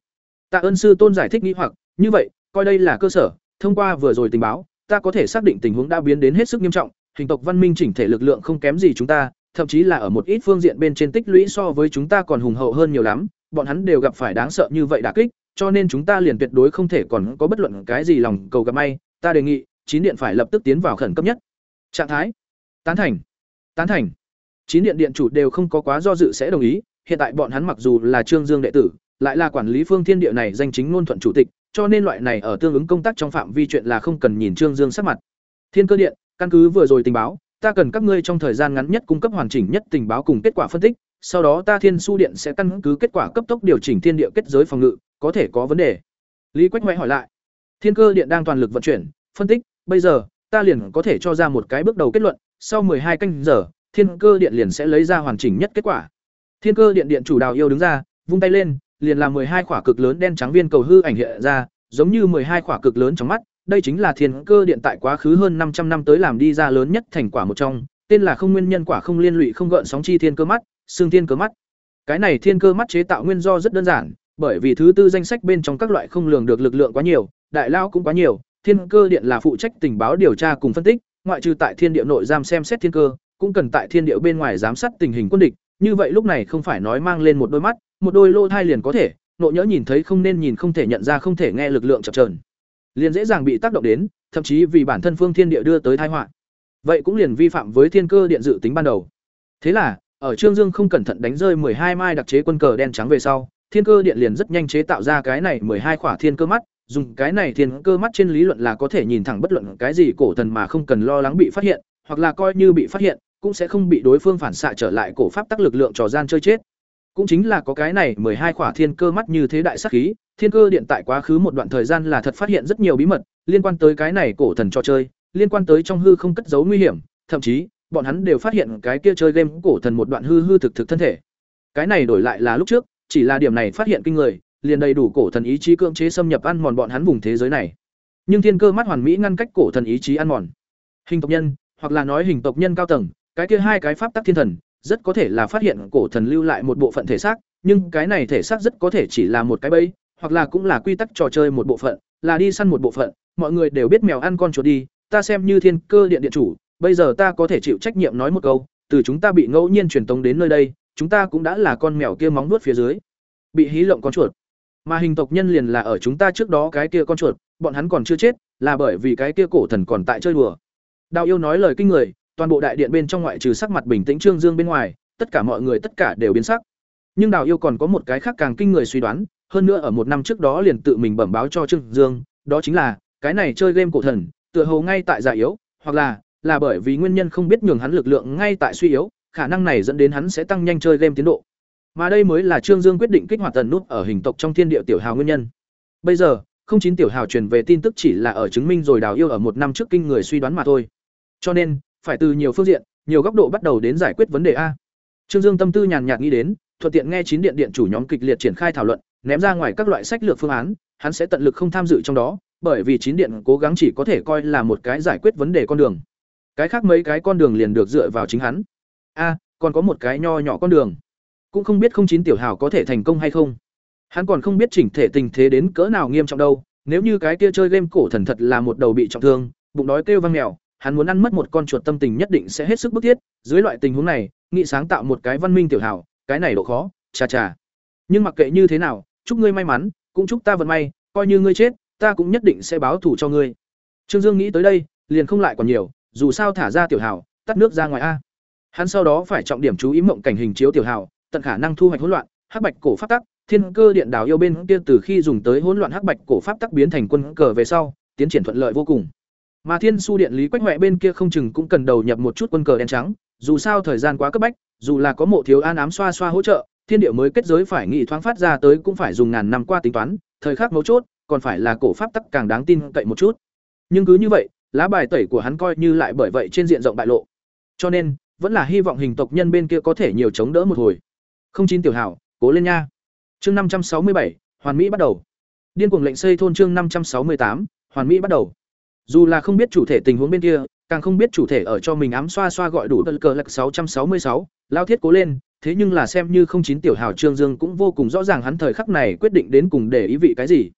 Tạ ơn sư tôn giải thích nghi hoặc, như vậy, coi đây là cơ sở, thông qua vừa rồi tình báo, ta có thể xác định tình huống đã biến đến hết sức nghiêm trọng, hình tộc văn minh chỉnh thể lực lượng không kém gì chúng ta, thậm chí là ở một ít phương diện bên trên tích lũy so với chúng ta còn hùng hậu hơn nhiều lắm, bọn hắn đều gặp phải đáng sợ như vậy đả kích, cho nên chúng ta liền tuyệt đối không thể còn có bất luận cái gì lòng cầu gặp may, ta đề nghị, chín điện phải lập tức tiến vào khẩn cấp nhất. Trạng thái: Tán thành. Tán thành. Chín điện điện chủ đều không có quá do dự sẽ đồng ý, hiện tại bọn hắn mặc dù là Trương Dương đệ tử, lại là quản lý phương thiên địa này danh chính ngôn thuận chủ tịch, cho nên loại này ở tương ứng công tác trong phạm vi chuyện là không cần nhìn Trương Dương sắc mặt. Thiên Cơ Điện, căn cứ vừa rồi tình báo, ta cần các ngươi trong thời gian ngắn nhất cung cấp hoàn chỉnh nhất tình báo cùng kết quả phân tích, sau đó ta Thiên Su Điện sẽ căn cứ kết quả cấp tốc điều chỉnh thiên địa kết giới phòng ngự, có thể có vấn đề. Lý Quách Hoại hỏi lại. Thiên Cơ Điện đang toàn lực vận chuyển, phân tích, bây giờ, ta liền có thể cho ra một cái bước đầu kết luận, sau hai canh giờ, Thiên Cơ Điện liền sẽ lấy ra hoàn chỉnh nhất kết quả. Thiên Cơ Điện điện chủ Đào Yêu đứng ra, vung tay lên, liền làm hai quả cực lớn đen trắng viên cầu hư ảnh hiện ra, giống như hai quả cực lớn trong mắt, đây chính là Thiên Cơ Điện tại quá khứ hơn 500 năm tới làm đi ra lớn nhất thành quả một trong, tên là không nguyên nhân quả không liên lụy không gợn sóng chi thiên cơ mắt, xương thiên cơ mắt. Cái này thiên cơ mắt chế tạo nguyên do rất đơn giản, bởi vì thứ tư danh sách bên trong các loại không lường được lực lượng quá nhiều, đại lao cũng quá nhiều, thiên cơ điện là phụ trách tình báo điều tra cùng phân tích, ngoại trừ tại thiên địa nội giam xem xét thiên cơ, cũng cần tại thiên địa bên ngoài giám sát tình hình quân địch, như vậy lúc này không phải nói mang lên một đôi mắt, một đôi lô thai liền có thể, nộ nhỡ nhìn thấy không nên nhìn không thể nhận ra không thể nghe lực lượng chập trờn liền dễ dàng bị tác động đến, thậm chí vì bản thân phương thiên địa đưa tới tai họa. Vậy cũng liền vi phạm với thiên cơ điện dự tính ban đầu. Thế là, ở Trương Dương không cẩn thận đánh rơi hai mai đặc chế quân cờ đen trắng về sau, thiên cơ điện liền rất nhanh chế tạo ra cái này hai khỏa thiên cơ mắt, dùng cái này thiên cơ mắt trên lý luận là có thể nhìn thẳng bất luận cái gì cổ thần mà không cần lo lắng bị phát hiện, hoặc là coi như bị phát hiện, cũng sẽ không bị đối phương phản xạ trở lại cổ pháp tắc lực lượng trò gian chơi chết. Cũng chính là có cái này hai khỏa thiên cơ mắt như thế đại sát khí, thiên cơ điện tại quá khứ một đoạn thời gian là thật phát hiện rất nhiều bí mật liên quan tới cái này cổ thần trò chơi, liên quan tới trong hư không cất giấu nguy hiểm, thậm chí bọn hắn đều phát hiện cái kia chơi game cổ thần một đoạn hư hư thực thực thân thể. Cái này đổi lại là lúc trước, chỉ là điểm này phát hiện kinh người, liền đầy đủ cổ thần ý chí cưỡng chế xâm nhập ăn mòn bọn hắn vùng thế giới này. Nhưng thiên cơ mắt hoàn mỹ ngăn cách cổ thần ý chí ăn mòn. Hình tộc nhân, hoặc là nói hình tộc nhân cao tầng, cái kia hai cái pháp tắc thiên thần, rất có thể là phát hiện cổ thần lưu lại một bộ phận thể xác, nhưng cái này thể xác rất có thể chỉ là một cái bẫy, hoặc là cũng là quy tắc trò chơi một bộ phận, là đi săn một bộ phận, mọi người đều biết mèo ăn con chuột đi, ta xem như thiên cơ điện điện chủ, bây giờ ta có thể chịu trách nhiệm nói một câu, từ chúng ta bị ngẫu nhiên truyền tống đến nơi đây, chúng ta cũng đã là con mèo kia móng nuốt phía dưới, bị hí lộng con chuột. Mà hình tộc nhân liền là ở chúng ta trước đó cái kia con chuột, bọn hắn còn chưa chết, là bởi vì cái kia cổ thần còn tại chơi đùa. Đào yêu nói lời kinh người, toàn bộ đại điện bên trong ngoại trừ sắc mặt bình tĩnh Trương Dương bên ngoài, tất cả mọi người tất cả đều biến sắc. Nhưng Đào yêu còn có một cái khác càng kinh người suy đoán, hơn nữa ở một năm trước đó liền tự mình bẩm báo cho Trương Dương, đó chính là cái này chơi game cổ thần, tựa hồ ngay tại già yếu, hoặc là là bởi vì nguyên nhân không biết nhường hắn lực lượng ngay tại suy yếu, khả năng này dẫn đến hắn sẽ tăng nhanh chơi game tiến độ. Mà đây mới là Trương Dương quyết định kích hoạt tần nút ở hình tộc trong thiên địa tiểu hào nguyên nhân. Bây giờ, không chín tiểu hào truyền về tin tức chỉ là ở chứng minh rồi đào yêu ở một năm trước kinh người suy đoán mà thôi. Cho nên, phải từ nhiều phương diện, nhiều góc độ bắt đầu đến giải quyết vấn đề a. Trương Dương tâm tư nhàn nhạt nghĩ đến, thuận tiện nghe chín điện điện chủ nhóm kịch liệt triển khai thảo luận, ném ra ngoài các loại sách lược phương án, hắn sẽ tận lực không tham dự trong đó, bởi vì chín điện cố gắng chỉ có thể coi là một cái giải quyết vấn đề con đường. Cái khác mấy cái con đường liền được dựa vào chính hắn. A, còn có một cái nho nhỏ con đường. Cũng không biết không chín tiểu hào có thể thành công hay không. Hắn còn không biết chỉnh thể tình thế đến cỡ nào nghiêm trọng đâu, nếu như cái kia chơi game cổ thần thật là một đầu bị trọng thương, bụng đói kêu vang mèo, hắn muốn ăn mất một con chuột tâm tình nhất định sẽ hết sức bức thiết, dưới loại tình huống này, nghị sáng tạo một cái văn minh tiểu hảo, cái này độ khó, chà chà. Nhưng mặc kệ như thế nào, chúc ngươi may mắn, cũng chúc ta vận may, coi như ngươi chết, ta cũng nhất định sẽ báo thù cho ngươi. Trương Dương nghĩ tới đây, liền không lại còn nhiều, dù sao thả ra tiểu hảo, tắt nước ra ngoài a. Hắn sau đó phải trọng điểm chú ý mộng cảnh hình chiếu tiểu hảo, tận khả năng thu hoạch hỗn loạn, hắc bạch cổ pháp tắc, thiên cơ điện đảo yêu bên kia từ khi dùng tới hỗn loạn hắc bạch cổ pháp tắc biến thành quân cờ về sau, tiến triển thuận lợi vô cùng. Mà Thiên Su điện Lý Quách Hoè bên kia không chừng cũng cần đầu nhập một chút quân cờ đen trắng, dù sao thời gian quá cấp bách, dù là có mộ thiếu an ám xoa xoa hỗ trợ, thiên địa mới kết giới phải nghị thoáng phát ra tới cũng phải dùng ngàn năm qua tính toán, thời khắc mấu chốt, còn phải là cổ pháp tắc càng đáng tin cậy một chút. Nhưng cứ như vậy, lá bài tẩy của hắn coi như lại bởi vậy trên diện rộng bại lộ. Cho nên, vẫn là hy vọng hình tộc nhân bên kia có thể nhiều chống đỡ một hồi. Không chín tiểu hảo, cố lên nha. Chương năm trăm sáu mươi bảy, hoàn mỹ bắt đầu. Điên cuồng lệnh xây thôn chương năm trăm sáu mươi tám, hoàn mỹ bắt đầu. Dù là không biết chủ thể tình huống bên kia, càng không biết chủ thể ở cho mình ám xoa xoa gọi đủ tờ cờ lệch 666, lao thiết cố lên, thế nhưng là xem như không chín tiểu hào Trương Dương cũng vô cùng rõ ràng hắn thời khắc này quyết định đến cùng để ý vị cái gì.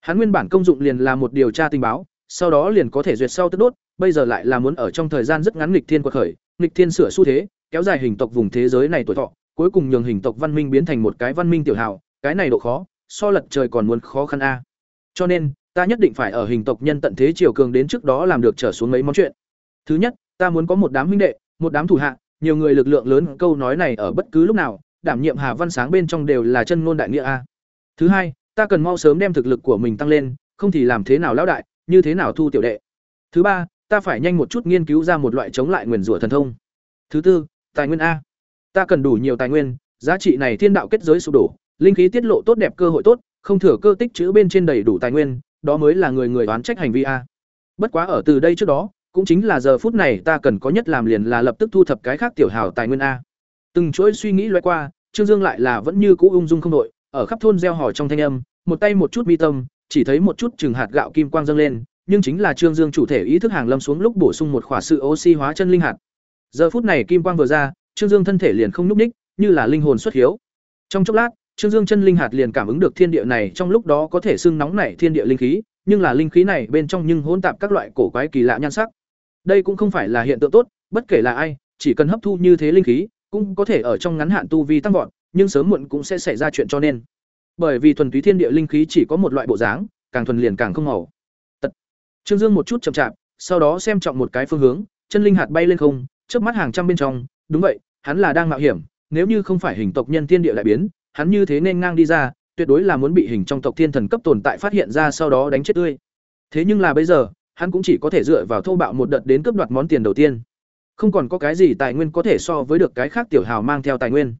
Hắn nguyên bản công dụng liền là một điều tra tình báo, sau đó liền có thể duyệt sau tức đốt, bây giờ lại là muốn ở trong thời gian rất ngắn nghịch thiên quật khởi, nghịch thiên sửa xu thế, kéo dài hình tộc vùng thế giới này tuổi thọ, cuối cùng nhường hình tộc văn minh biến thành một cái văn minh tiểu hào, cái này độ khó, so lật trời còn muốn khó khăn a. Cho nên, ta nhất định phải ở hình tộc nhân tận thế triều cường đến trước đó làm được trở xuống mấy món chuyện. Thứ nhất, ta muốn có một đám huynh đệ, một đám thủ hạ, nhiều người lực lượng lớn, câu nói này ở bất cứ lúc nào, đảm nhiệm Hà Văn Sáng bên trong đều là chân ngôn đại nghĩa a. Thứ hai, ta cần mau sớm đem thực lực của mình tăng lên, không thì làm thế nào lão đại, như thế nào thu tiểu đệ. Thứ ba, ta phải nhanh một chút nghiên cứu ra một loại chống lại nguyền rủa thần thông. Thứ tư, tài nguyên a. Ta cần đủ nhiều tài nguyên, giá trị này thiên đạo kết giới sụp đổ, linh khí tiết lộ tốt đẹp cơ hội tốt, không thừa cơ tích chữ bên trên đầy đủ tài nguyên, đó mới là người người đoán trách hành vi a. Bất quá ở từ đây trước đó, cũng chính là giờ phút này ta cần có nhất làm liền là lập tức thu thập cái khác tiểu hào tài nguyên a. Từng chuỗi suy nghĩ lóe qua, Trương Dương lại là vẫn như cũ ung dung không đội, ở khắp thôn gieo hò trong thanh âm, một tay một chút mi tâm, chỉ thấy một chút chừng hạt gạo kim quang dâng lên, nhưng chính là Trương Dương chủ thể ý thức hàng lâm xuống lúc bổ sung một khỏa sự oxy hóa chân linh hạt. Giờ phút này kim quang vừa ra, Trương Dương thân thể liền không nhúc ních, như là linh hồn xuất hiếu. Trong chốc lát, Trương Dương chân linh hạt liền cảm ứng được thiên địa này trong lúc đó có thể xưng nóng nảy thiên địa linh khí, nhưng là linh khí này bên trong nhưng hỗn tạp các loại cổ quái kỳ lạ nhan sắc. Đây cũng không phải là hiện tượng tốt, bất kể là ai, chỉ cần hấp thu như thế linh khí, cũng có thể ở trong ngắn hạn tu vi tăng vọt, nhưng sớm muộn cũng sẽ xảy ra chuyện cho nên. Bởi vì thuần túy thiên địa linh khí chỉ có một loại bộ dáng, càng thuần liền càng không màu. Tật, Trương Dương một chút chậm chạp, sau đó xem trọng một cái phương hướng, chân linh hạt bay lên không, chớp mắt hàng trăm bên trong, đúng vậy, hắn là đang mạo hiểm, nếu như không phải hình tộc nhân tiên địa lại biến, hắn như thế nên ngang đi ra, tuyệt đối là muốn bị hình trong tộc thiên thần cấp tồn tại phát hiện ra sau đó đánh chết tươi. Thế nhưng là bây giờ, hắn cũng chỉ có thể dựa vào thô bạo một đợt đến cướp đoạt món tiền đầu tiên. Không còn có cái gì tài nguyên có thể so với được cái khác tiểu hào mang theo tài nguyên.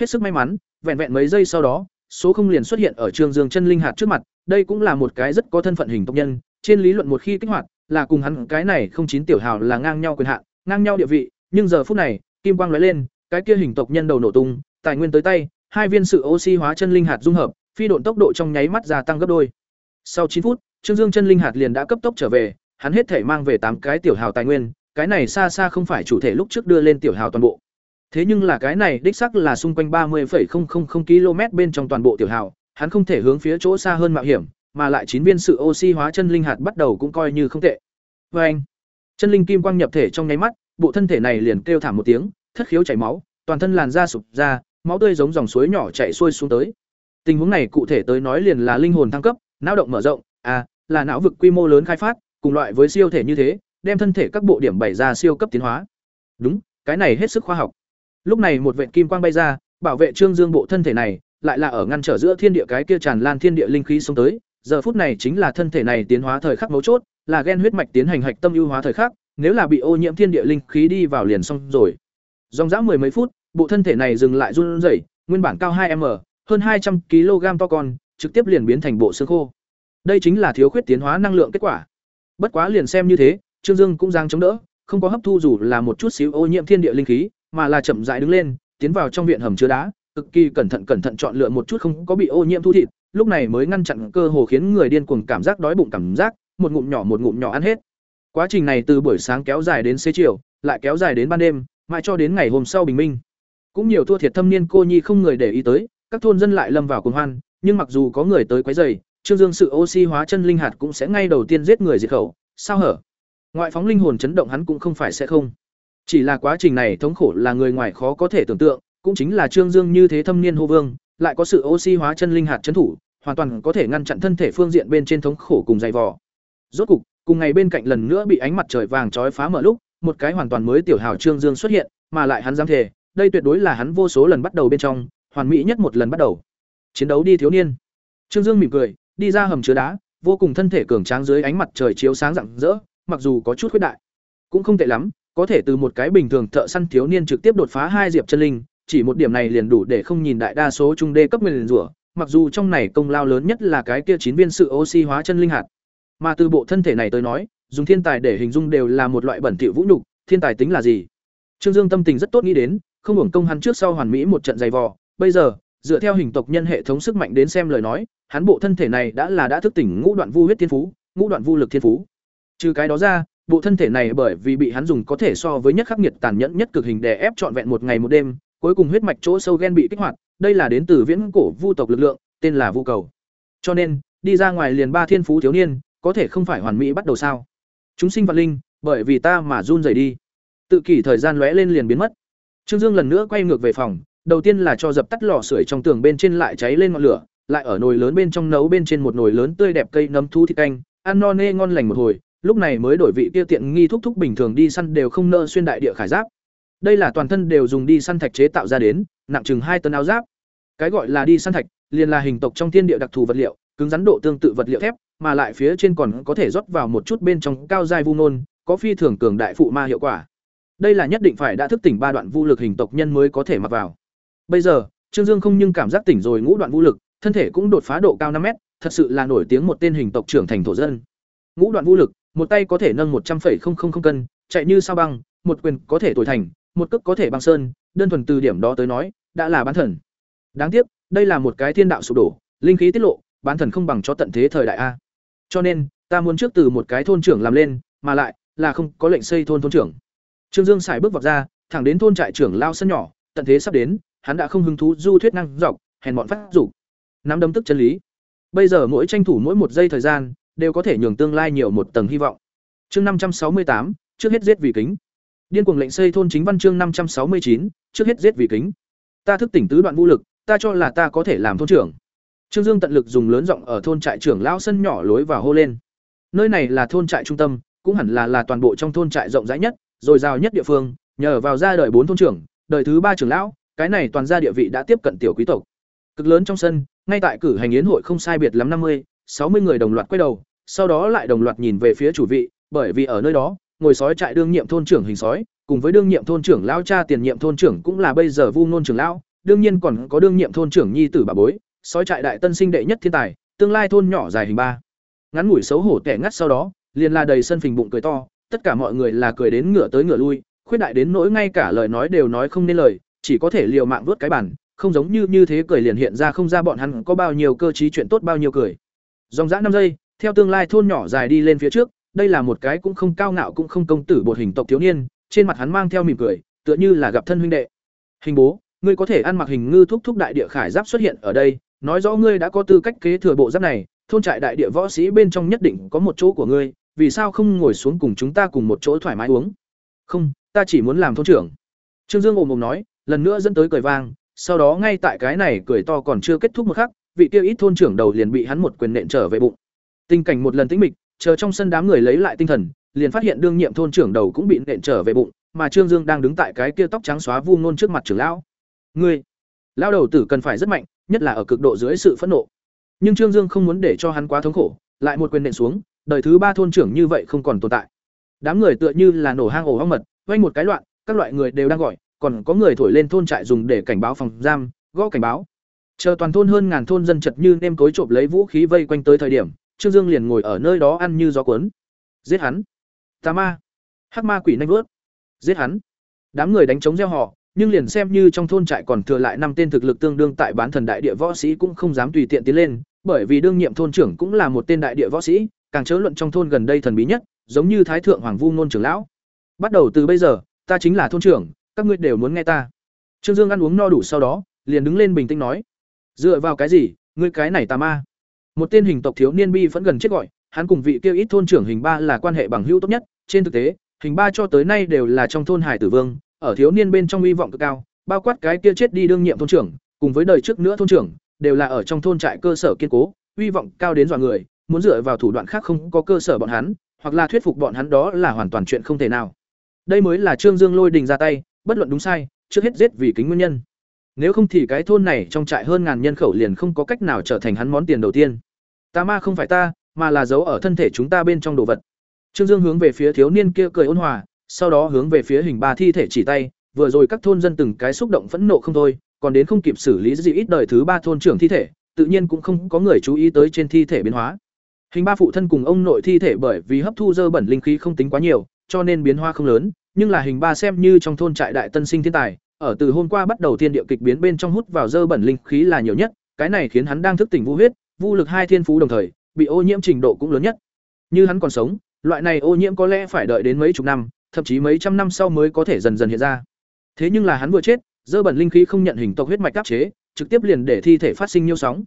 Hết sức may mắn, vẹn vẹn mấy giây sau đó, số không liền xuất hiện ở Trương Dương chân linh hạt trước mặt, đây cũng là một cái rất có thân phận hình tộc nhân, trên lý luận một khi kích hoạt, là cùng hắn cái này không chín tiểu hào là ngang nhau quyền hạn, ngang nhau địa vị, nhưng giờ phút này, kim quang lóe lên, cái kia hình tộc nhân đầu nổ tung, tài nguyên tới tay, hai viên sự oxy hóa chân linh hạt dung hợp, phi độn tốc độ trong nháy mắt gia tăng gấp đôi. Sau chín phút, Trương Dương chân linh hạt liền đã cấp tốc trở về, hắn hết thể mang về tám cái tiểu hào tài nguyên, cái này xa xa không phải chủ thể lúc trước đưa lên tiểu hào toàn bộ. Thế nhưng là cái này đích xác là xung quanh ba 30,000 km bên trong toàn bộ tiểu hào, hắn không thể hướng phía chỗ xa hơn mạo hiểm, mà lại chín viên sự oxy hóa chân linh hạt bắt đầu cũng coi như không tệ. Và anh, chân linh kim quang nhập thể trong nháy mắt, bộ thân thể này liền kêu thảm một tiếng, thất khiếu chảy máu, toàn thân làn da sụp ra, máu tươi giống dòng suối nhỏ chảy xuôi xuống tới. Tình huống này cụ thể tới nói liền là linh hồn thăng cấp, não động mở rộng, à, là não vực quy mô lớn khai phát, cùng loại với siêu thể như thế, đem thân thể các bộ điểm bày ra siêu cấp tiến hóa. Đúng, cái này hết sức khoa học. Lúc này một vệt kim quang bay ra, bảo vệ Trương Dương bộ thân thể này, lại là ở ngăn trở giữa thiên địa cái kia tràn lan thiên địa linh khí xuống tới, giờ phút này chính là thân thể này tiến hóa thời khắc mấu chốt, là gen huyết mạch tiến hành hạch tâm ưu hóa thời khắc, nếu là bị ô nhiễm thiên địa linh khí đi vào liền xong rồi. Dòng dã mười mấy phút, bộ thân thể này dừng lại run rẩy, nguyên bản cao 2m, hơn 200 kg to con, trực tiếp liền biến thành bộ xương khô. Đây chính là thiếu khuyết tiến hóa năng lượng kết quả. Bất quá liền xem như thế, Trương Dương cũng giang chống đỡ, không có hấp thu dù là một chút xíu ô nhiễm thiên địa linh khí, mà là chậm rãi đứng lên, tiến vào trong viện hầm chứa đá, cực kỳ cẩn thận cẩn thận chọn lựa một chút không có bị ô nhiễm thu thịt, lúc này mới ngăn chặn cơ hồ khiến người điên cuồng cảm giác đói bụng cảm giác, một ngụm nhỏ một ngụm nhỏ ăn hết. Quá trình này từ buổi sáng kéo dài đến xế chiều, lại kéo dài đến ban đêm, mãi cho đến ngày hôm sau bình minh. Cũng nhiều thua thiệt thâm niên cô nhi không người để ý tới, các thôn dân lại lâm vào cuồng hoan, nhưng mặc dù có người tới quấy rầy, Trương Dương sự oxy hóa chân linh hạt cũng sẽ ngay đầu tiên giết người diệt khẩu, sao hở? Ngoại phóng linh hồn chấn động hắn cũng không phải sẽ không. Chỉ là quá trình này thống khổ là người ngoài khó có thể tưởng tượng, cũng chính là Trương Dương như thế thâm niên hô vương, lại có sự oxy hóa chân linh hạt chấn thủ, hoàn toàn có thể ngăn chặn thân thể phương diện bên trên thống khổ cùng dày vò. Rốt cục, cùng ngày bên cạnh lần nữa bị ánh mặt trời vàng chói phá mở lúc, một cái hoàn toàn mới tiểu hào Trương Dương xuất hiện, mà lại hắn dám thề, đây tuyệt đối là hắn vô số lần bắt đầu bên trong, hoàn mỹ nhất một lần bắt đầu. Chiến đấu đi thiếu niên. Trương Dương mỉm cười, đi ra hầm chứa đá, vô cùng thân thể cường tráng dưới ánh mặt trời chiếu sáng rạng rỡ, mặc dù có chút khuyết đại, cũng không tệ lắm, có thể từ một cái bình thường thợ săn thiếu niên trực tiếp đột phá hai diệp chân linh, chỉ một điểm này liền đủ để không nhìn đại đa số trung đê cấp nguyên rủa, mặc dù trong này công lao lớn nhất là cái kia chín viên sự oxy hóa chân linh hạt. Mà từ bộ thân thể này tới nói, dùng thiên tài để hình dung đều là một loại bẩn thỉu vũ nhục, thiên tài tính là gì? Trương Dương tâm tình rất tốt nghĩ đến, không hưởng công hắn trước sau hoàn mỹ một trận dày vò, bây giờ, dựa theo hình tộc nhân hệ thống sức mạnh đến xem lời nói, hắn bộ thân thể này đã là đã thức tỉnh ngũ đoạn vu huyết thiên phú, ngũ đoạn vu lực thiên phú. Trừ cái đó ra, bộ thân thể này bởi vì bị hắn dùng có thể so với nhất khắc nghiệt tàn nhẫn nhất cực hình đè ép trọn vẹn một ngày một đêm, cuối cùng huyết mạch chỗ sâu ghen bị kích hoạt, đây là đến từ viễn cổ vu tộc lực lượng, tên là vu cầu. Cho nên, đi ra ngoài liền ba thiên phú thiếu niên, có thể không phải hoàn mỹ bắt đầu sao? Chúng sinh vật linh, bởi vì ta mà run rẩy đi. Tự kỷ thời gian lóe lên liền biến mất. Trương Dương lần nữa quay ngược về phòng, đầu tiên là cho dập tắt lò sưởi trong tường bên trên lại cháy lên ngọn lửa, lại ở nồi lớn bên trong nấu bên trên một nồi lớn tươi đẹp cây nấm thu thịt canh, ăn no nê ngon lành một hồi, lúc này mới đổi vị kia tiện nghi thúc thúc bình thường đi săn đều không nợ xuyên đại địa khải giáp. Đây là toàn thân đều dùng đi săn thạch chế tạo ra đến, nặng chừng hai tấn áo giáp. Cái gọi là đi săn thạch, liền là hình tộc trong thiên địa đặc thù vật liệu, cứng rắn độ tương tự vật liệu thép, mà lại phía trên còn có thể rót vào một chút bên trong cao giai vu nôn, có phi thường cường đại phụ ma hiệu quả. Đây là nhất định phải đã thức tỉnh ba đoạn vũ lực hình tộc nhân mới có thể mặc vào. Bây giờ, Trương Dương không nhưng cảm giác tỉnh rồi ngũ đoạn vũ lực, thân thể cũng đột phá độ cao năm mét, thật sự là nổi tiếng một tên hình tộc trưởng thành thổ dân. Ngũ đoạn vũ lực, một tay có thể nâng một trăm 100,000 cân, chạy như sao băng, một quyền có thể tuổi thành, một cước có thể băng sơn, đơn thuần từ điểm đó tới nói, đã là bán thần. Đáng tiếc, đây là một cái thiên đạo sụp đổ, linh khí tiết lộ, bán thần không bằng cho tận thế thời đại a. Cho nên, ta muốn trước từ một cái thôn trưởng làm lên, mà lại là không có lệnh xây thôn thôn trưởng. Trương Dương xài bước vọt ra, thẳng đến thôn trại trưởng lao sân nhỏ, tận thế sắp đến, hắn đã không hứng thú du thuyết năng dọc, hèn bọn phát rủ. Nắm đấm tức chân lý. Bây giờ mỗi tranh thủ mỗi một giây thời gian, đều có thể nhường tương lai nhiều một tầng hy vọng. Chương năm trăm sáu mươi tám, trước hết giết vì kính. Điên cuồng lệnh xây thôn chính văn chương năm trăm sáu mươi chín, trước hết giết vì kính. Ta thức tỉnh tứ đoạn vũ lực, ta cho là ta có thể làm thôn trưởng. Trương Dương tận lực dùng lớn giọng ở thôn trại trưởng lão sân nhỏ lối vào hô lên. nơi này là thôn trại trung tâm cũng hẳn là là toàn bộ trong thôn trại rộng rãi nhất rồi giàu nhất địa phương, nhờ vào ra đời bốn thôn trưởng, đời thứ ba trưởng lão, cái này toàn gia địa vị đã tiếp cận tiểu quý tộc. Cực lớn trong sân, ngay tại cử hành yến hội không sai biệt lắm năm mươi, sáu mươi người đồng loạt quay đầu, sau đó lại đồng loạt nhìn về phía chủ vị, bởi vì ở nơi đó, ngồi sói trại đương nhiệm thôn trưởng hình sói, cùng với đương nhiệm thôn trưởng lão cha tiền nhiệm thôn trưởng cũng là bây giờ vu nôn trưởng lão, đương nhiên còn có đương nhiệm thôn trưởng nhi tử bà bối, sói trại đại tân sinh đệ nhất thiên tài, tương lai thôn nhỏ dài hình ba. Ngắn ngủi xấu hổ tẻ ngắt sau đó, liền là đầy sân phình bụng cười to tất cả mọi người là cười đến ngửa tới ngửa lui khuyết đại đến nỗi ngay cả lời nói đều nói không nên lời chỉ có thể liều mạng vớt cái bàn, không giống như như thế cười liền hiện ra không ra bọn hắn có bao nhiêu cơ trí chuyện tốt bao nhiêu cười. Dòng dã năm giây theo tương lai thôn nhỏ dài đi lên phía trước đây là một cái cũng không cao ngạo cũng không công tử bột hình tộc thiếu niên trên mặt hắn mang theo mỉm cười tựa như là gặp thân huynh đệ. Hình bố ngươi có thể ăn mặc hình ngư thúc thúc đại địa khải giáp xuất hiện ở đây nói rõ ngươi đã có tư cách kế thừa bộ giáp này thôn trại đại địa võ sĩ bên trong nhất định có một chỗ của ngươi vì sao không ngồi xuống cùng chúng ta cùng một chỗ thoải mái uống? Không, ta chỉ muốn làm thôn trưởng. Trương dương ồm ồm nói, lần nữa dẫn tới cười vang, sau đó ngay tại cái này cười to còn chưa kết thúc một khắc, vị kia ít thôn trưởng đầu liền bị hắn một quyền nện trở về bụng. Tình cảnh một lần tĩnh mịch, chờ trong sân đám người lấy lại tinh thần, liền phát hiện đương nhiệm thôn trưởng đầu cũng bị nện trở về bụng, mà trương dương đang đứng tại cái kia tóc trắng xóa vu nôn trước mặt trưởng lão. Ngươi lao đầu tử cần phải rất mạnh, nhất là ở cực độ dưới sự phẫn nộ. Nhưng trương dương không muốn để cho hắn quá thống khổ, lại một quyền nện xuống đời thứ ba thôn trưởng như vậy không còn tồn tại. Đám người tựa như là nổ hang ổ hoang mật, quanh một cái loạn, các loại người đều đang gọi, còn có người thổi lên thôn trại dùng để cảnh báo phòng giam, gõ cảnh báo. Chờ toàn thôn hơn ngàn thôn dân chật như nêm cối trộm lấy vũ khí vây quanh tới thời điểm, trương dương liền ngồi ở nơi đó ăn như gió cuốn. Giết hắn. Tà ma. Hắc ma quỷ nanh vớt giết hắn. Đám người đánh chống gieo họ, nhưng liền xem như trong thôn trại còn thừa lại năm tên thực lực tương đương tại bán thần đại địa võ sĩ cũng không dám tùy tiện tiến lên, bởi vì đương nhiệm thôn trưởng cũng là một tên đại địa võ sĩ càng chớ luận trong thôn gần đây thần bí nhất, giống như thái thượng hoàng vu ngôn trưởng lão. Bắt đầu từ bây giờ, ta chính là thôn trưởng, các ngươi đều muốn nghe ta. Trương dương ăn uống no đủ sau đó, liền đứng lên bình tĩnh nói. Dựa vào cái gì, ngươi cái này tà ma? Một tên hình tộc thiếu niên bi vẫn gần chết gọi, hắn cùng vị kia ít thôn trưởng hình ba là quan hệ bằng hữu tốt nhất. Trên thực tế, hình ba cho tới nay đều là trong thôn hải tử vương, ở thiếu niên bên trong hy vọng cực cao, bao quát cái kia chết đi đương nhiệm thôn trưởng, cùng với đời trước nữa thôn trưởng, đều là ở trong thôn trại cơ sở kiên cố, hy vọng cao đến dọa người muốn dựa vào thủ đoạn khác không có cơ sở bọn hắn, hoặc là thuyết phục bọn hắn đó là hoàn toàn chuyện không thể nào. Đây mới là trương dương lôi đình ra tay, bất luận đúng sai, trước hết giết vì kính nguyên nhân. Nếu không thì cái thôn này trong trại hơn ngàn nhân khẩu liền không có cách nào trở thành hắn món tiền đầu tiên. Ta ma không phải ta, mà là giấu ở thân thể chúng ta bên trong đồ vật. Trương dương hướng về phía thiếu niên kia cười ôn hòa, sau đó hướng về phía hình ba thi thể chỉ tay, vừa rồi các thôn dân từng cái xúc động phẫn nộ không thôi, còn đến không kịp xử lý gì ít đời thứ ba thôn trưởng thi thể, tự nhiên cũng không có người chú ý tới trên thi thể biến hóa hình ba phụ thân cùng ông nội thi thể bởi vì hấp thu dơ bẩn linh khí không tính quá nhiều, cho nên biến hóa không lớn, nhưng là hình ba xem như trong thôn trại đại tân sinh thiên tài, ở từ hôm qua bắt đầu thiên địa kịch biến bên trong hút vào dơ bẩn linh khí là nhiều nhất, cái này khiến hắn đang thức tỉnh vũ huyết, vu lực hai thiên phú đồng thời, bị ô nhiễm trình độ cũng lớn nhất. Như hắn còn sống, loại này ô nhiễm có lẽ phải đợi đến mấy chục năm, thậm chí mấy trăm năm sau mới có thể dần dần hiện ra. Thế nhưng là hắn vừa chết, dơ bẩn linh khí không nhận hình tộc huyết mạch áp chế, trực tiếp liền để thi thể phát sinh nhiêu sóng.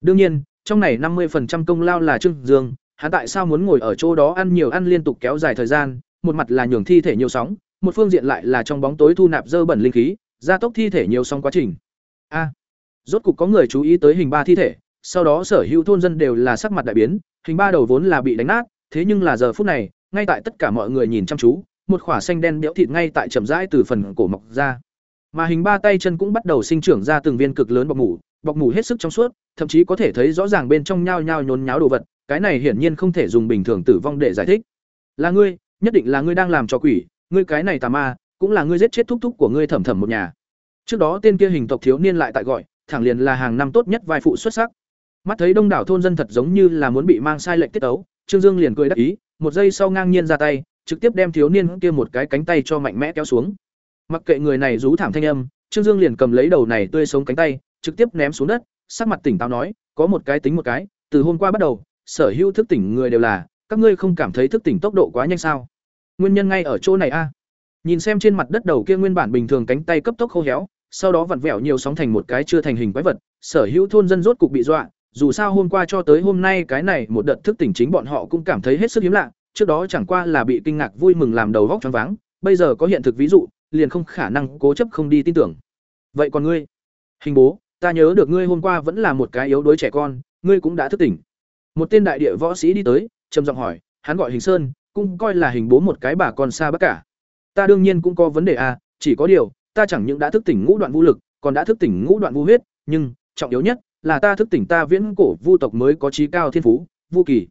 Đương nhiên trong này năm 50% công lao là trương dương, hắn tại sao muốn ngồi ở chỗ đó ăn nhiều ăn liên tục kéo dài thời gian, một mặt là nhường thi thể nhiều sóng, một phương diện lại là trong bóng tối thu nạp dơ bẩn linh khí, gia tốc thi thể nhiều sóng quá trình. A, rốt cục có người chú ý tới hình ba thi thể, sau đó sở hữu thôn dân đều là sắc mặt đại biến, hình ba đầu vốn là bị đánh nát, thế nhưng là giờ phút này, ngay tại tất cả mọi người nhìn chăm chú, một khỏa xanh đen béo thịt ngay tại chậm rãi từ phần cổ mọc ra. Mà hình ba tay chân cũng bắt đầu sinh trưởng ra từng viên cực lớn bọc mủ bọc mủ hết sức trong suốt, thậm chí có thể thấy rõ ràng bên trong nhao nhao nhốn nháo đồ vật, cái này hiển nhiên không thể dùng bình thường tử vong để giải thích. Là ngươi, nhất định là ngươi đang làm cho quỷ, ngươi cái này tà ma, cũng là ngươi giết chết thúc thúc của ngươi thẩm thẩm một nhà. Trước đó tên kia hình tộc thiếu niên lại tại gọi, thẳng liền là hàng năm tốt nhất vai phụ xuất sắc. Mắt thấy đông đảo thôn dân thật giống như là muốn bị mang sai lệnh tiết ấu trương dương liền cười đắc ý, một giây sau ngang nhiên ra tay, trực tiếp đem thiếu niên kia một cái cánh tay cho mạnh mẽ kéo xuống. Mặc kệ người này rú thảm thanh âm, trương dương liền cầm lấy đầu này tươi sống cánh tay trực tiếp ném xuống đất, sắc mặt tỉnh táo nói, có một cái tính một cái, từ hôm qua bắt đầu, sở hữu thức tỉnh người đều là, các ngươi không cảm thấy thức tỉnh tốc độ quá nhanh sao? Nguyên nhân ngay ở chỗ này a. À? Nhìn xem trên mặt đất đầu kia nguyên bản bình thường cánh tay cấp tốc khô héo, sau đó vặn vẹo nhiều sóng thành một cái chưa thành hình quái vật, sở hữu thôn dân rốt cục bị dọa, dù sao hôm qua cho tới hôm nay cái này một đợt thức tỉnh chính bọn họ cũng cảm thấy hết sức hiếm lạ, trước đó chẳng qua là bị kinh ngạc vui mừng làm đầu vóc choáng váng, bây giờ có hiện thực ví dụ, liền không khả năng cố chấp không đi tin tưởng. Vậy còn ngươi? Hình bố ta nhớ được ngươi hôm qua vẫn là một cái yếu đuối trẻ con, ngươi cũng đã thức tỉnh. Một tên đại địa võ sĩ đi tới, trầm giọng hỏi, hắn gọi hình sơn, cũng coi là hình bố một cái bà con xa bất cả. Ta đương nhiên cũng có vấn đề à chỉ có điều, ta chẳng những đã thức tỉnh ngũ đoạn vũ lực, còn đã thức tỉnh ngũ đoạn vũ huyết, nhưng, trọng yếu nhất là ta thức tỉnh ta viễn cổ vu tộc mới có trí cao thiên phú, vu kỳ.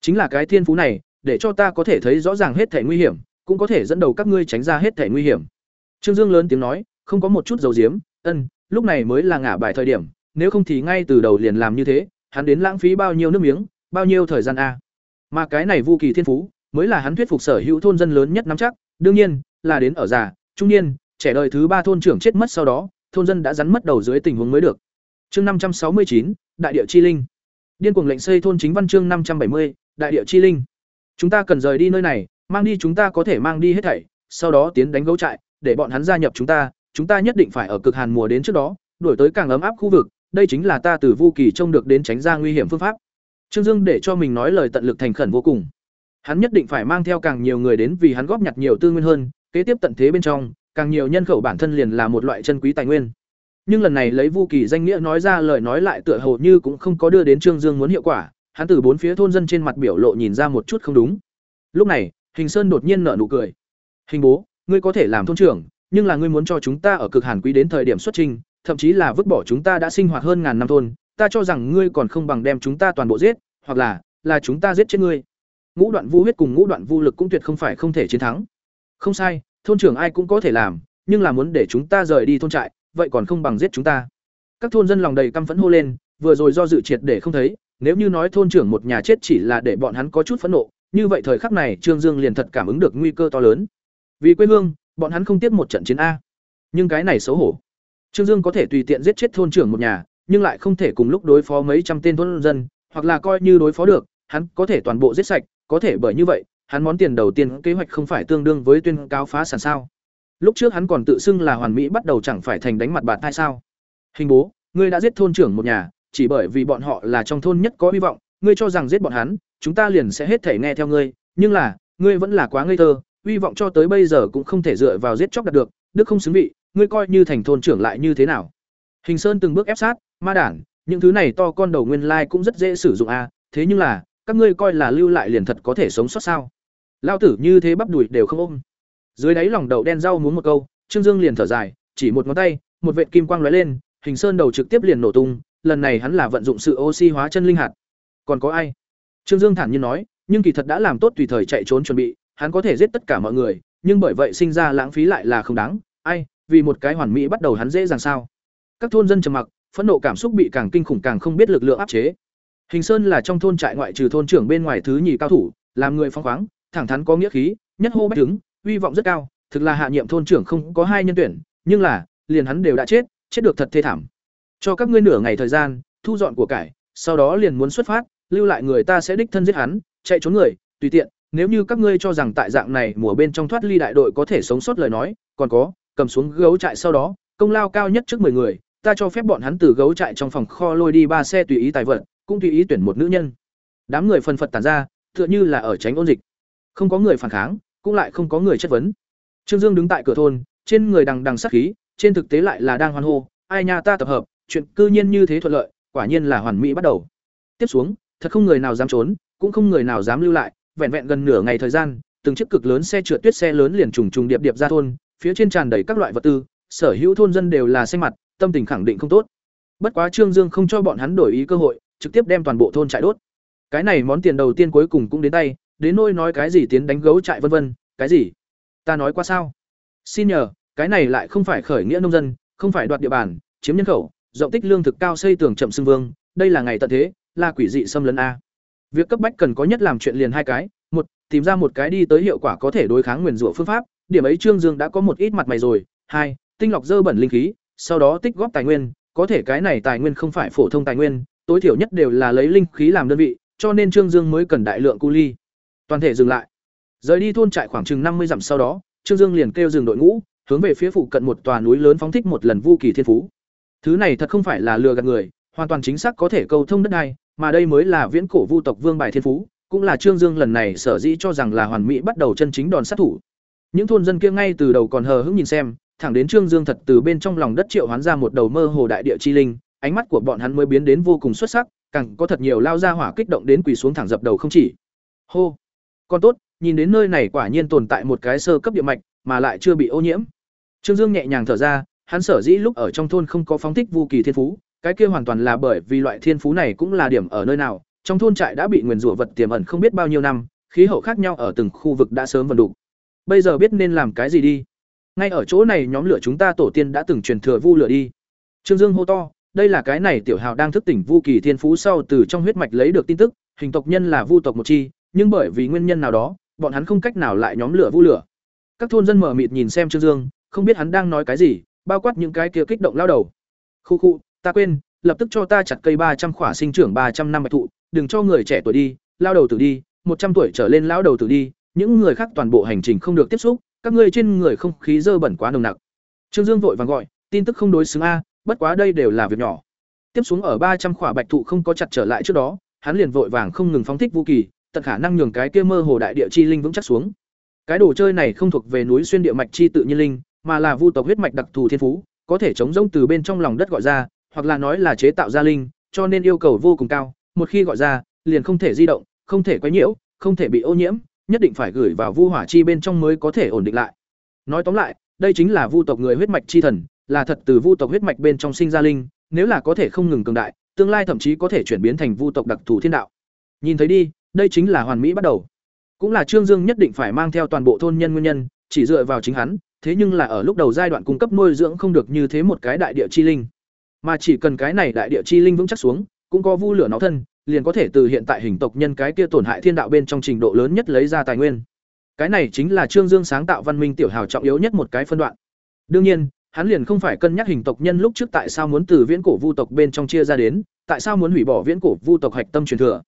Chính là cái thiên phú này, để cho ta có thể thấy rõ ràng hết thể nguy hiểm, cũng có thể dẫn đầu các ngươi tránh ra hết thể nguy hiểm. Trương dương lớn tiếng nói, không có một chút dầu diếm, ân lúc này mới là ngả bài thời điểm, nếu không thì ngay từ đầu liền làm như thế, hắn đến lãng phí bao nhiêu nước miếng, bao nhiêu thời gian a? Mà cái này vu kỳ thiên phú, mới là hắn thuyết phục sở hữu thôn dân lớn nhất nắm chắc, đương nhiên, là đến ở già, trung niên, trẻ đời thứ ba thôn trưởng chết mất sau đó, thôn dân đã rắn mất đầu dưới tình huống mới được. Chương năm trăm sáu mươi chín, đại địa chi linh. Điên cuồng lệnh xây thôn chính văn chương năm trăm bảy mươi, đại địa chi linh. Chúng ta cần rời đi nơi này, mang đi chúng ta có thể mang đi hết thảy, sau đó tiến đánh gấu trại, để bọn hắn gia nhập chúng ta chúng ta nhất định phải ở cực hàn mùa đến trước đó đuổi tới càng ấm áp khu vực, đây chính là ta từ vu kỳ trông được đến tránh ra nguy hiểm phương pháp. Trương dương để cho mình nói lời tận lực thành khẩn vô cùng. Hắn nhất định phải mang theo càng nhiều người đến vì hắn góp nhặt nhiều tư nguyên hơn, kế tiếp tận thế bên trong, càng nhiều nhân khẩu bản thân liền là một loại chân quý tài nguyên. Nhưng lần này lấy vu kỳ danh nghĩa nói ra lời nói lại tựa hồ như cũng không có đưa đến trương dương muốn hiệu quả, hắn từ bốn phía thôn dân trên mặt biểu lộ nhìn ra một chút không đúng. Lúc này, hình sơn đột nhiên nở nụ cười. Hình bố, ngươi có thể làm thôn trưởng nhưng là ngươi muốn cho chúng ta ở cực hàn quý đến thời điểm xuất trình, thậm chí là vứt bỏ chúng ta đã sinh hoạt hơn ngàn năm thôn, ta cho rằng ngươi còn không bằng đem chúng ta toàn bộ giết, hoặc là là chúng ta giết chết ngươi. Ngũ đoạn vu huyết cùng ngũ đoạn vu lực cũng tuyệt không phải không thể chiến thắng. Không sai, thôn trưởng ai cũng có thể làm, nhưng là muốn để chúng ta rời đi thôn trại, vậy còn không bằng giết chúng ta. Các thôn dân lòng đầy căm phẫn hô lên, vừa rồi do dự triệt để không thấy, nếu như nói thôn trưởng một nhà chết chỉ là để bọn hắn có chút phẫn nộ, như vậy thời khắc này trương dương liền thật cảm ứng được nguy cơ to lớn. Vì quê hương bọn hắn không tiếp một trận chiến a. Nhưng cái này xấu hổ. Trương dương có thể tùy tiện giết chết thôn trưởng một nhà, nhưng lại không thể cùng lúc đối phó mấy trăm tên thôn dân, hoặc là coi như đối phó được, hắn có thể toàn bộ giết sạch, có thể bởi như vậy, hắn món tiền đầu tiên kế hoạch không phải tương đương với tuyên cáo phá sản sao? Lúc trước hắn còn tự xưng là hoàn mỹ bắt đầu chẳng phải thành đánh mặt bạt hay sao? Hình bố, ngươi đã giết thôn trưởng một nhà, chỉ bởi vì bọn họ là trong thôn nhất có hy vọng, ngươi cho rằng giết bọn hắn, chúng ta liền sẽ hết thể nghe theo ngươi, nhưng là, ngươi vẫn là quá ngây thơ hy vọng cho tới bây giờ cũng không thể dựa vào giết chóc đạt được, đức không xứng vị, ngươi coi như thành thôn trưởng lại như thế nào? Hình sơn từng bước ép sát, ma đản, những thứ này to con đầu nguyên lai cũng rất dễ sử dụng a thế nhưng là, các ngươi coi là lưu lại liền thật có thể sống sót sao? Lao tử như thế bắp đùi đều không ôm. Dưới đáy lòng đậu đen rau muốn một câu, trương dương liền thở dài, chỉ một ngón tay, một vệt kim quang lóe lên, hình sơn đầu trực tiếp liền nổ tung, lần này hắn là vận dụng sự oxy hóa chân linh hạt. Còn có ai? Trương dương thản nhiên nói, nhưng kỳ thật đã làm tốt tùy thời chạy trốn chuẩn bị hắn có thể giết tất cả mọi người, nhưng bởi vậy sinh ra lãng phí lại là không đáng. Ai, vì một cái hoàn mỹ bắt đầu hắn dễ dàng sao? Các thôn dân trầm mặc, phẫn nộ cảm xúc bị càng kinh khủng càng không biết lực lượng áp chế. Hình sơn là trong thôn trại ngoại trừ thôn trưởng bên ngoài thứ nhì cao thủ, làm người phóng khoáng, thẳng thắn có nghĩa khí, nhất hô bách đứng hy vọng rất cao, thực là hạ nhiệm thôn trưởng không có hai nhân tuyển, nhưng là, liền hắn đều đã chết chết được thật thê thảm. Cho các ngươi nửa ngày thời gian, thu dọn của cải, sau đó liền muốn xuất phát, lưu lại người ta sẽ đích thân giết hắn, chạy trốn người, tùy tiện nếu như các ngươi cho rằng tại dạng này, mùa bên trong thoát ly đại đội có thể sống sót lời nói, còn có, cầm xuống gấu trại sau đó, công lao cao nhất trước 10 người, ta cho phép bọn hắn từ gấu trại trong phòng kho lôi đi ba xe tùy ý tài vật, cũng tùy ý tuyển một nữ nhân. Đám người phần phật tản ra, tựa như là ở tránh ôn dịch. Không có người phản kháng, cũng lại không có người chất vấn. Trương dương đứng tại cửa thôn, trên người đằng đằng sát khí, trên thực tế lại là đang hoan hô, ai nha, ta tập hợp, chuyện cư nhiên như thế thuận lợi, quả nhiên là hoàn mỹ bắt đầu. Tiếp xuống, thật không người nào dám trốn, cũng không người nào dám lưu lại vẹn vẹn gần nửa ngày thời gian, từng chiếc cực lớn xe trượt tuyết xe lớn liền trùng trùng điệp điệp ra thôn, phía trên tràn đầy các loại vật tư, sở hữu thôn dân đều là xanh mặt, tâm tình khẳng định không tốt. Bất quá trương dương không cho bọn hắn đổi ý cơ hội, trực tiếp đem toàn bộ thôn trại đốt. Cái này món tiền đầu tiên cuối cùng cũng đến tay, đến nôi nói cái gì tiến đánh gấu trại vân vân, cái gì? Ta nói qua sao? Xin nhờ, cái này lại không phải khởi nghĩa nông dân, không phải đoạt địa bàn, chiếm nhân khẩu, rộng tích lương thực cao xây tường chậm xưng vương, đây là ngày tận thế, là quỷ dị xâm lấn a việc cấp bách cần có nhất làm chuyện liền hai cái. Một, tìm ra một cái đi tới hiệu quả có thể đối kháng nguyền rủa phương pháp. Điểm ấy trương dương đã có một ít mặt mày rồi. Hai, tinh lọc dơ bẩn linh khí, sau đó tích góp tài nguyên. Có thể cái này tài nguyên không phải phổ thông tài nguyên, tối thiểu nhất đều là lấy linh khí làm đơn vị, cho nên trương dương mới cần đại lượng cu ly. Toàn thể dừng lại. Rời đi thôn trại khoảng chừng năm mươi dặm sau đó, trương dương liền kêu dừng đội ngũ, hướng về phía phụ cận một tòa núi lớn phóng thích một lần vu kỳ thiên phú. Thứ này thật không phải là lừa gạt người, hoàn toàn chính xác có thể câu thông đất đai mà đây mới là viễn cổ vu tộc vương bài thiên phú cũng là trương dương lần này sở dĩ cho rằng là hoàn mỹ bắt đầu chân chính đòn sát thủ những thôn dân kia ngay từ đầu còn hờ hững nhìn xem thẳng đến trương dương thật từ bên trong lòng đất triệu hoán ra một đầu mơ hồ đại địa chi linh ánh mắt của bọn hắn mới biến đến vô cùng xuất sắc càng có thật nhiều lao ra hỏa kích động đến quỳ xuống thẳng dập đầu không chỉ Hô. Còn tốt, nhìn đến nơi này quả nhiên tồn tại một cái sơ cấp địa mạch, mà lại chưa bị ô nhiễm. Trương Dương nhẹ nhàng thở ra, hắn sở dĩ lúc ở trong thôn không có phóng thích vu kỳ thiên phú, cái kia hoàn toàn là bởi vì loại thiên phú này cũng là điểm ở nơi nào, trong thôn trại đã bị nguyền rủa vật tiềm ẩn không biết bao nhiêu năm, khí hậu khác nhau ở từng khu vực đã sớm vần đủ. Bây giờ biết nên làm cái gì đi. Ngay ở chỗ này nhóm lửa chúng ta tổ tiên đã từng truyền thừa vu lửa đi. Trương Dương hô to, đây là cái này tiểu hào đang thức tỉnh vu kỳ thiên phú sau từ trong huyết mạch lấy được tin tức, hình tộc nhân là vu tộc một chi, nhưng bởi vì nguyên nhân nào đó, bọn hắn không cách nào lại nhóm lửa vu lửa. Các thôn dân mở mịt nhìn xem Trương Dương, không biết hắn đang nói cái gì, bao quát những cái kia kích động lao đầu. Khu khu, ta quên, lập tức cho ta chặt cây ba trăm khỏa sinh trưởng ba trăm năm bạch thụ, đừng cho người trẻ tuổi đi, lao đầu tử đi, một trăm tuổi trở lên lao đầu tử đi, những người khác toàn bộ hành trình không được tiếp xúc, các ngươi trên người không khí dơ bẩn quá nồng nặc. Trương Dương vội vàng gọi, tin tức không đối xứng a, bất quá đây đều là việc nhỏ. Tiếp xuống ở ba trăm khỏa bạch thụ không có chặt trở lại trước đó, hắn liền vội vàng không ngừng phóng thích vũ kỳ, tận khả năng nhường cái kia mơ hồ đại địa chi linh vững chắc xuống. Cái đồ chơi này không thuộc về núi xuyên địa mạch chi tự nhiên linh, mà là vu tộc huyết mạch đặc thù thiên phú, có thể chống rỗng từ bên trong lòng đất gọi ra, hoặc là nói là chế tạo ra linh, cho nên yêu cầu vô cùng cao, một khi gọi ra, liền không thể di động, không thể quấy nhiễu, không thể bị ô nhiễm, nhất định phải gửi vào vu hỏa chi bên trong mới có thể ổn định lại. Nói tóm lại, đây chính là vu tộc người huyết mạch chi thần, là thật từ vu tộc huyết mạch bên trong sinh ra linh, nếu là có thể không ngừng cường đại, tương lai thậm chí có thể chuyển biến thành vu tộc đặc thù thiên đạo. Nhìn thấy đi, đây chính là hoàn mỹ bắt đầu. Cũng là Trương Dương nhất định phải mang theo toàn bộ thôn nhân nguyên nhân, chỉ dựa vào chính hắn, thế nhưng là ở lúc đầu giai đoạn cung cấp nuôi dưỡng không được như thế một cái đại địa chi linh. Mà chỉ cần cái này đại địa chi linh vững chắc xuống, cũng có vu lửa nó thân, liền có thể từ hiện tại hình tộc nhân cái kia tổn hại thiên đạo bên trong trình độ lớn nhất lấy ra tài nguyên. Cái này chính là Trương Dương sáng tạo văn minh tiểu hào trọng yếu nhất một cái phân đoạn. Đương nhiên, hắn liền không phải cân nhắc hình tộc nhân lúc trước tại sao muốn từ viễn cổ vu tộc bên trong chia ra đến, tại sao muốn hủy bỏ viễn cổ vu tộc hạch tâm truyền thừa.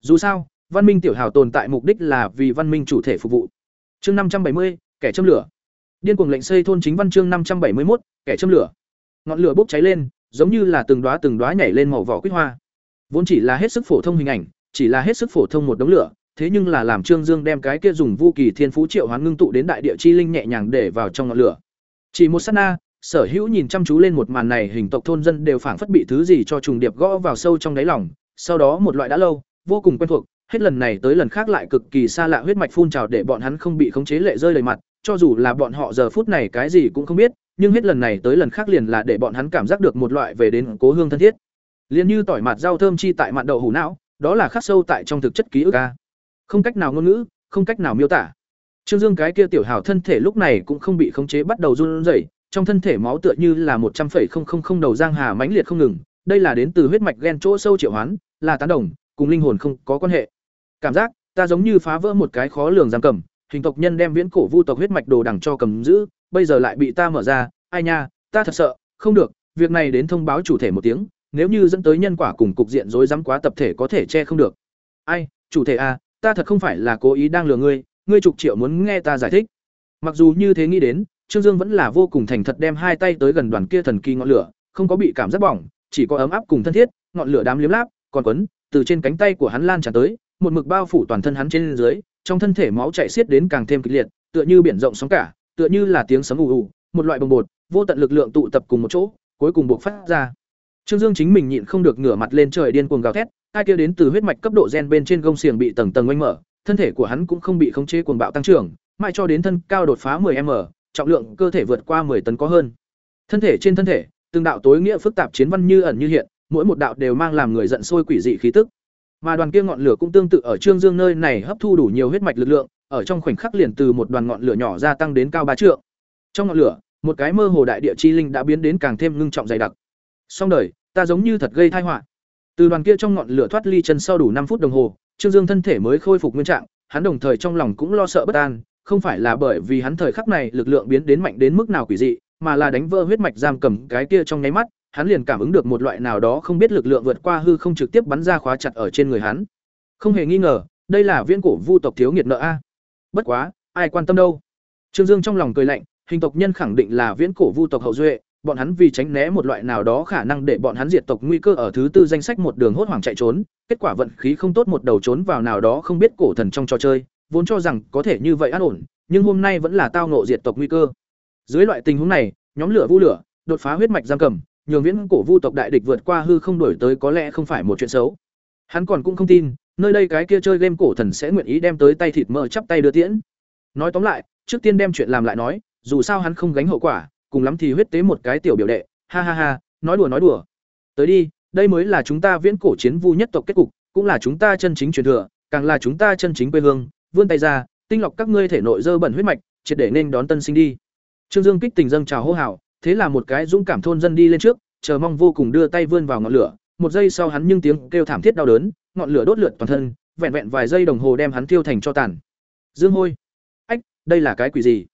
Dù sao, văn minh tiểu hào tồn tại mục đích là vì văn minh chủ thể phục vụ. Chương năm trăm bảy mươi, kẻ châm lửa. Điên cuồng lệnh xây thôn chính văn chương năm trăm bảy mươi một, kẻ châm lửa. Ngọn lửa bốc cháy lên, giống như là từng đóa từng đóa nhảy lên màu vỏ quýt hoa. Vốn chỉ là hết sức phổ thông hình ảnh, chỉ là hết sức phổ thông một đống lửa, thế nhưng là làm Trương Dương đem cái kia dùng vu kỳ thiên phú triệu hoán ngưng tụ đến đại địa chi linh nhẹ nhàng để vào trong ngọn lửa. Chỉ một sát na, Sở Hữu nhìn chăm chú lên một màn này, hình tộc thôn dân đều phảng phất bị thứ gì cho trùng điệp gõ vào sâu trong đáy lòng, sau đó một loại đã lâu, vô cùng quen thuộc, hết lần này tới lần khác lại cực kỳ xa lạ huyết mạch phun trào để bọn hắn không bị khống chế lệ rơi đầy mặt, cho dù là bọn họ giờ phút này cái gì cũng không biết, nhưng hết lần này tới lần khác liền là để bọn hắn cảm giác được một loại về đến cố hương thân thiết. Liên như tỏi mặt rau thơm chi tại mạn đậu hủ não, đó là khắc sâu tại trong thực chất ký ức ca Không cách nào ngôn ngữ, không cách nào miêu tả. Trương Dương cái kia tiểu hào thân thể lúc này cũng không bị khống chế bắt đầu run rẩy, trong thân thể máu tựa như là một trăm linh không không đầu giang hà mãnh liệt không ngừng, đây là đến từ huyết mạch ghen chỗ sâu triệu hoán, là tán đồng, cùng linh hồn không có quan hệ. Cảm giác, ta giống như phá vỡ một cái khó lường giam cầm, hình tộc nhân đem viễn cổ vu tộc huyết mạch đồ đằng cho cầm giữ, bây giờ lại bị ta mở ra, ai nha, ta thật sợ, không được, việc này đến thông báo chủ thể một tiếng, nếu như dẫn tới nhân quả cùng cục diện rối rắm quá tập thể có thể che không được. Ai, chủ thể à, ta thật không phải là cố ý đang lừa ngươi, ngươi trục triệu muốn nghe ta giải thích. Mặc dù như thế nghĩ đến, Trương Dương vẫn là vô cùng thành thật đem hai tay tới gần đoàn kia thần kỳ ngọn lửa, không có bị cảm giác bỏng, chỉ có ấm áp cùng thân thiết, ngọn lửa đám liếm láp, còn quấn, từ trên cánh tay của hắn lan tràn tới, một mực bao phủ toàn thân hắn trên dưới, trong thân thể máu chảy xiết đến càng thêm kịch liệt, tựa như biển rộng sóng cả, tựa như là tiếng sấm ù ù, một loại bồng bột, vô tận lực lượng tụ tập cùng một chỗ, cuối cùng buộc phát ra. Trương Dương chính mình nhịn không được ngửa mặt lên trời điên cuồng gào thét, hai kia đến từ huyết mạch cấp độ gen bên trên gông xiềng bị tầng tầng oanh mở, thân thể của hắn cũng không bị khống chế cuồng bạo tăng trưởng, mãi cho đến thân cao đột phá 10m, trọng lượng cơ thể vượt qua 10 tấn có hơn. Thân thể trên thân thể, từng đạo tối nghĩa phức tạp chiến văn như ẩn như hiện, mỗi một đạo đều mang làm người giận sôi quỷ dị khí tức. Mà đoàn kia ngọn lửa cũng tương tự ở Trương Dương nơi này hấp thu đủ nhiều huyết mạch lực lượng, ở trong khoảnh khắc liền từ một đoàn ngọn lửa nhỏ gia tăng đến cao ba trượng. Trong ngọn lửa, một cái mơ hồ đại địa chi linh đã biến đến càng thêm ngưng trọng dày đặc. Song đời, ta giống như thật gây tai họa. Từ đoàn kia trong ngọn lửa thoát ly chân sau đủ năm phút đồng hồ, Trương Dương thân thể mới khôi phục nguyên trạng, hắn đồng thời trong lòng cũng lo sợ bất an, không phải là bởi vì hắn thời khắc này lực lượng biến đến mạnh đến mức nào quỷ dị, mà là đánh vỡ huyết mạch giam cầm cái kia trong nháy mắt, hắn liền cảm ứng được một loại nào đó không biết lực lượng vượt qua hư không trực tiếp bắn ra khóa chặt ở trên người hắn. Không hề nghi ngờ, đây là viễn cổ vu tộc thiếu nghiệt nợ a. Bất quá, ai quan tâm đâu. Trương Dương trong lòng cười lạnh, hình tộc nhân khẳng định là viễn cổ vu tộc hậu duệ, bọn hắn vì tránh né một loại nào đó khả năng để bọn hắn diệt tộc nguy cơ ở thứ tư danh sách một đường hốt hoảng chạy trốn, kết quả vận khí không tốt một đầu trốn vào nào đó không biết cổ thần trong trò chơi, vốn cho rằng có thể như vậy an ổn, nhưng hôm nay vẫn là tao nộ diệt tộc nguy cơ. Dưới loại tình huống này, nhóm lửa vu lửa, đột phá huyết mạch giam cầm, nhường viễn cổ vu tộc đại địch vượt qua hư không đổi tới có lẽ không phải một chuyện xấu. Hắn còn cũng không tin, nơi đây cái kia chơi game cổ thần sẽ nguyện ý đem tới tay thịt mỡ chắp tay đưa tiễn. Nói tóm lại, trước tiên đem chuyện làm lại nói, dù sao hắn không gánh hậu quả, cùng lắm thì huyết tế một cái tiểu biểu đệ, ha ha ha, nói đùa nói đùa. Tới đi, đây mới là chúng ta viễn cổ chiến vu nhất tộc kết cục, cũng là chúng ta chân chính truyền thừa, càng là chúng ta chân chính quê hương, vươn tay ra, tinh lọc các ngươi thể nội dơ bẩn huyết mạch, triệt để nên đón tân sinh đi. Trương Dương kích tình dâng chào hô hào, thế là một cái dũng cảm thôn dân đi lên trước, chờ mong vô cùng đưa tay vươn vào ngọn lửa, một giây sau hắn nhưng tiếng kêu thảm thiết đau đớn, ngọn lửa đốt lượt toàn thân, vẹn vẹn vài giây đồng hồ đem hắn tiêu thành cho tàn. Dương Hôi, ách, đây là cái quỷ gì?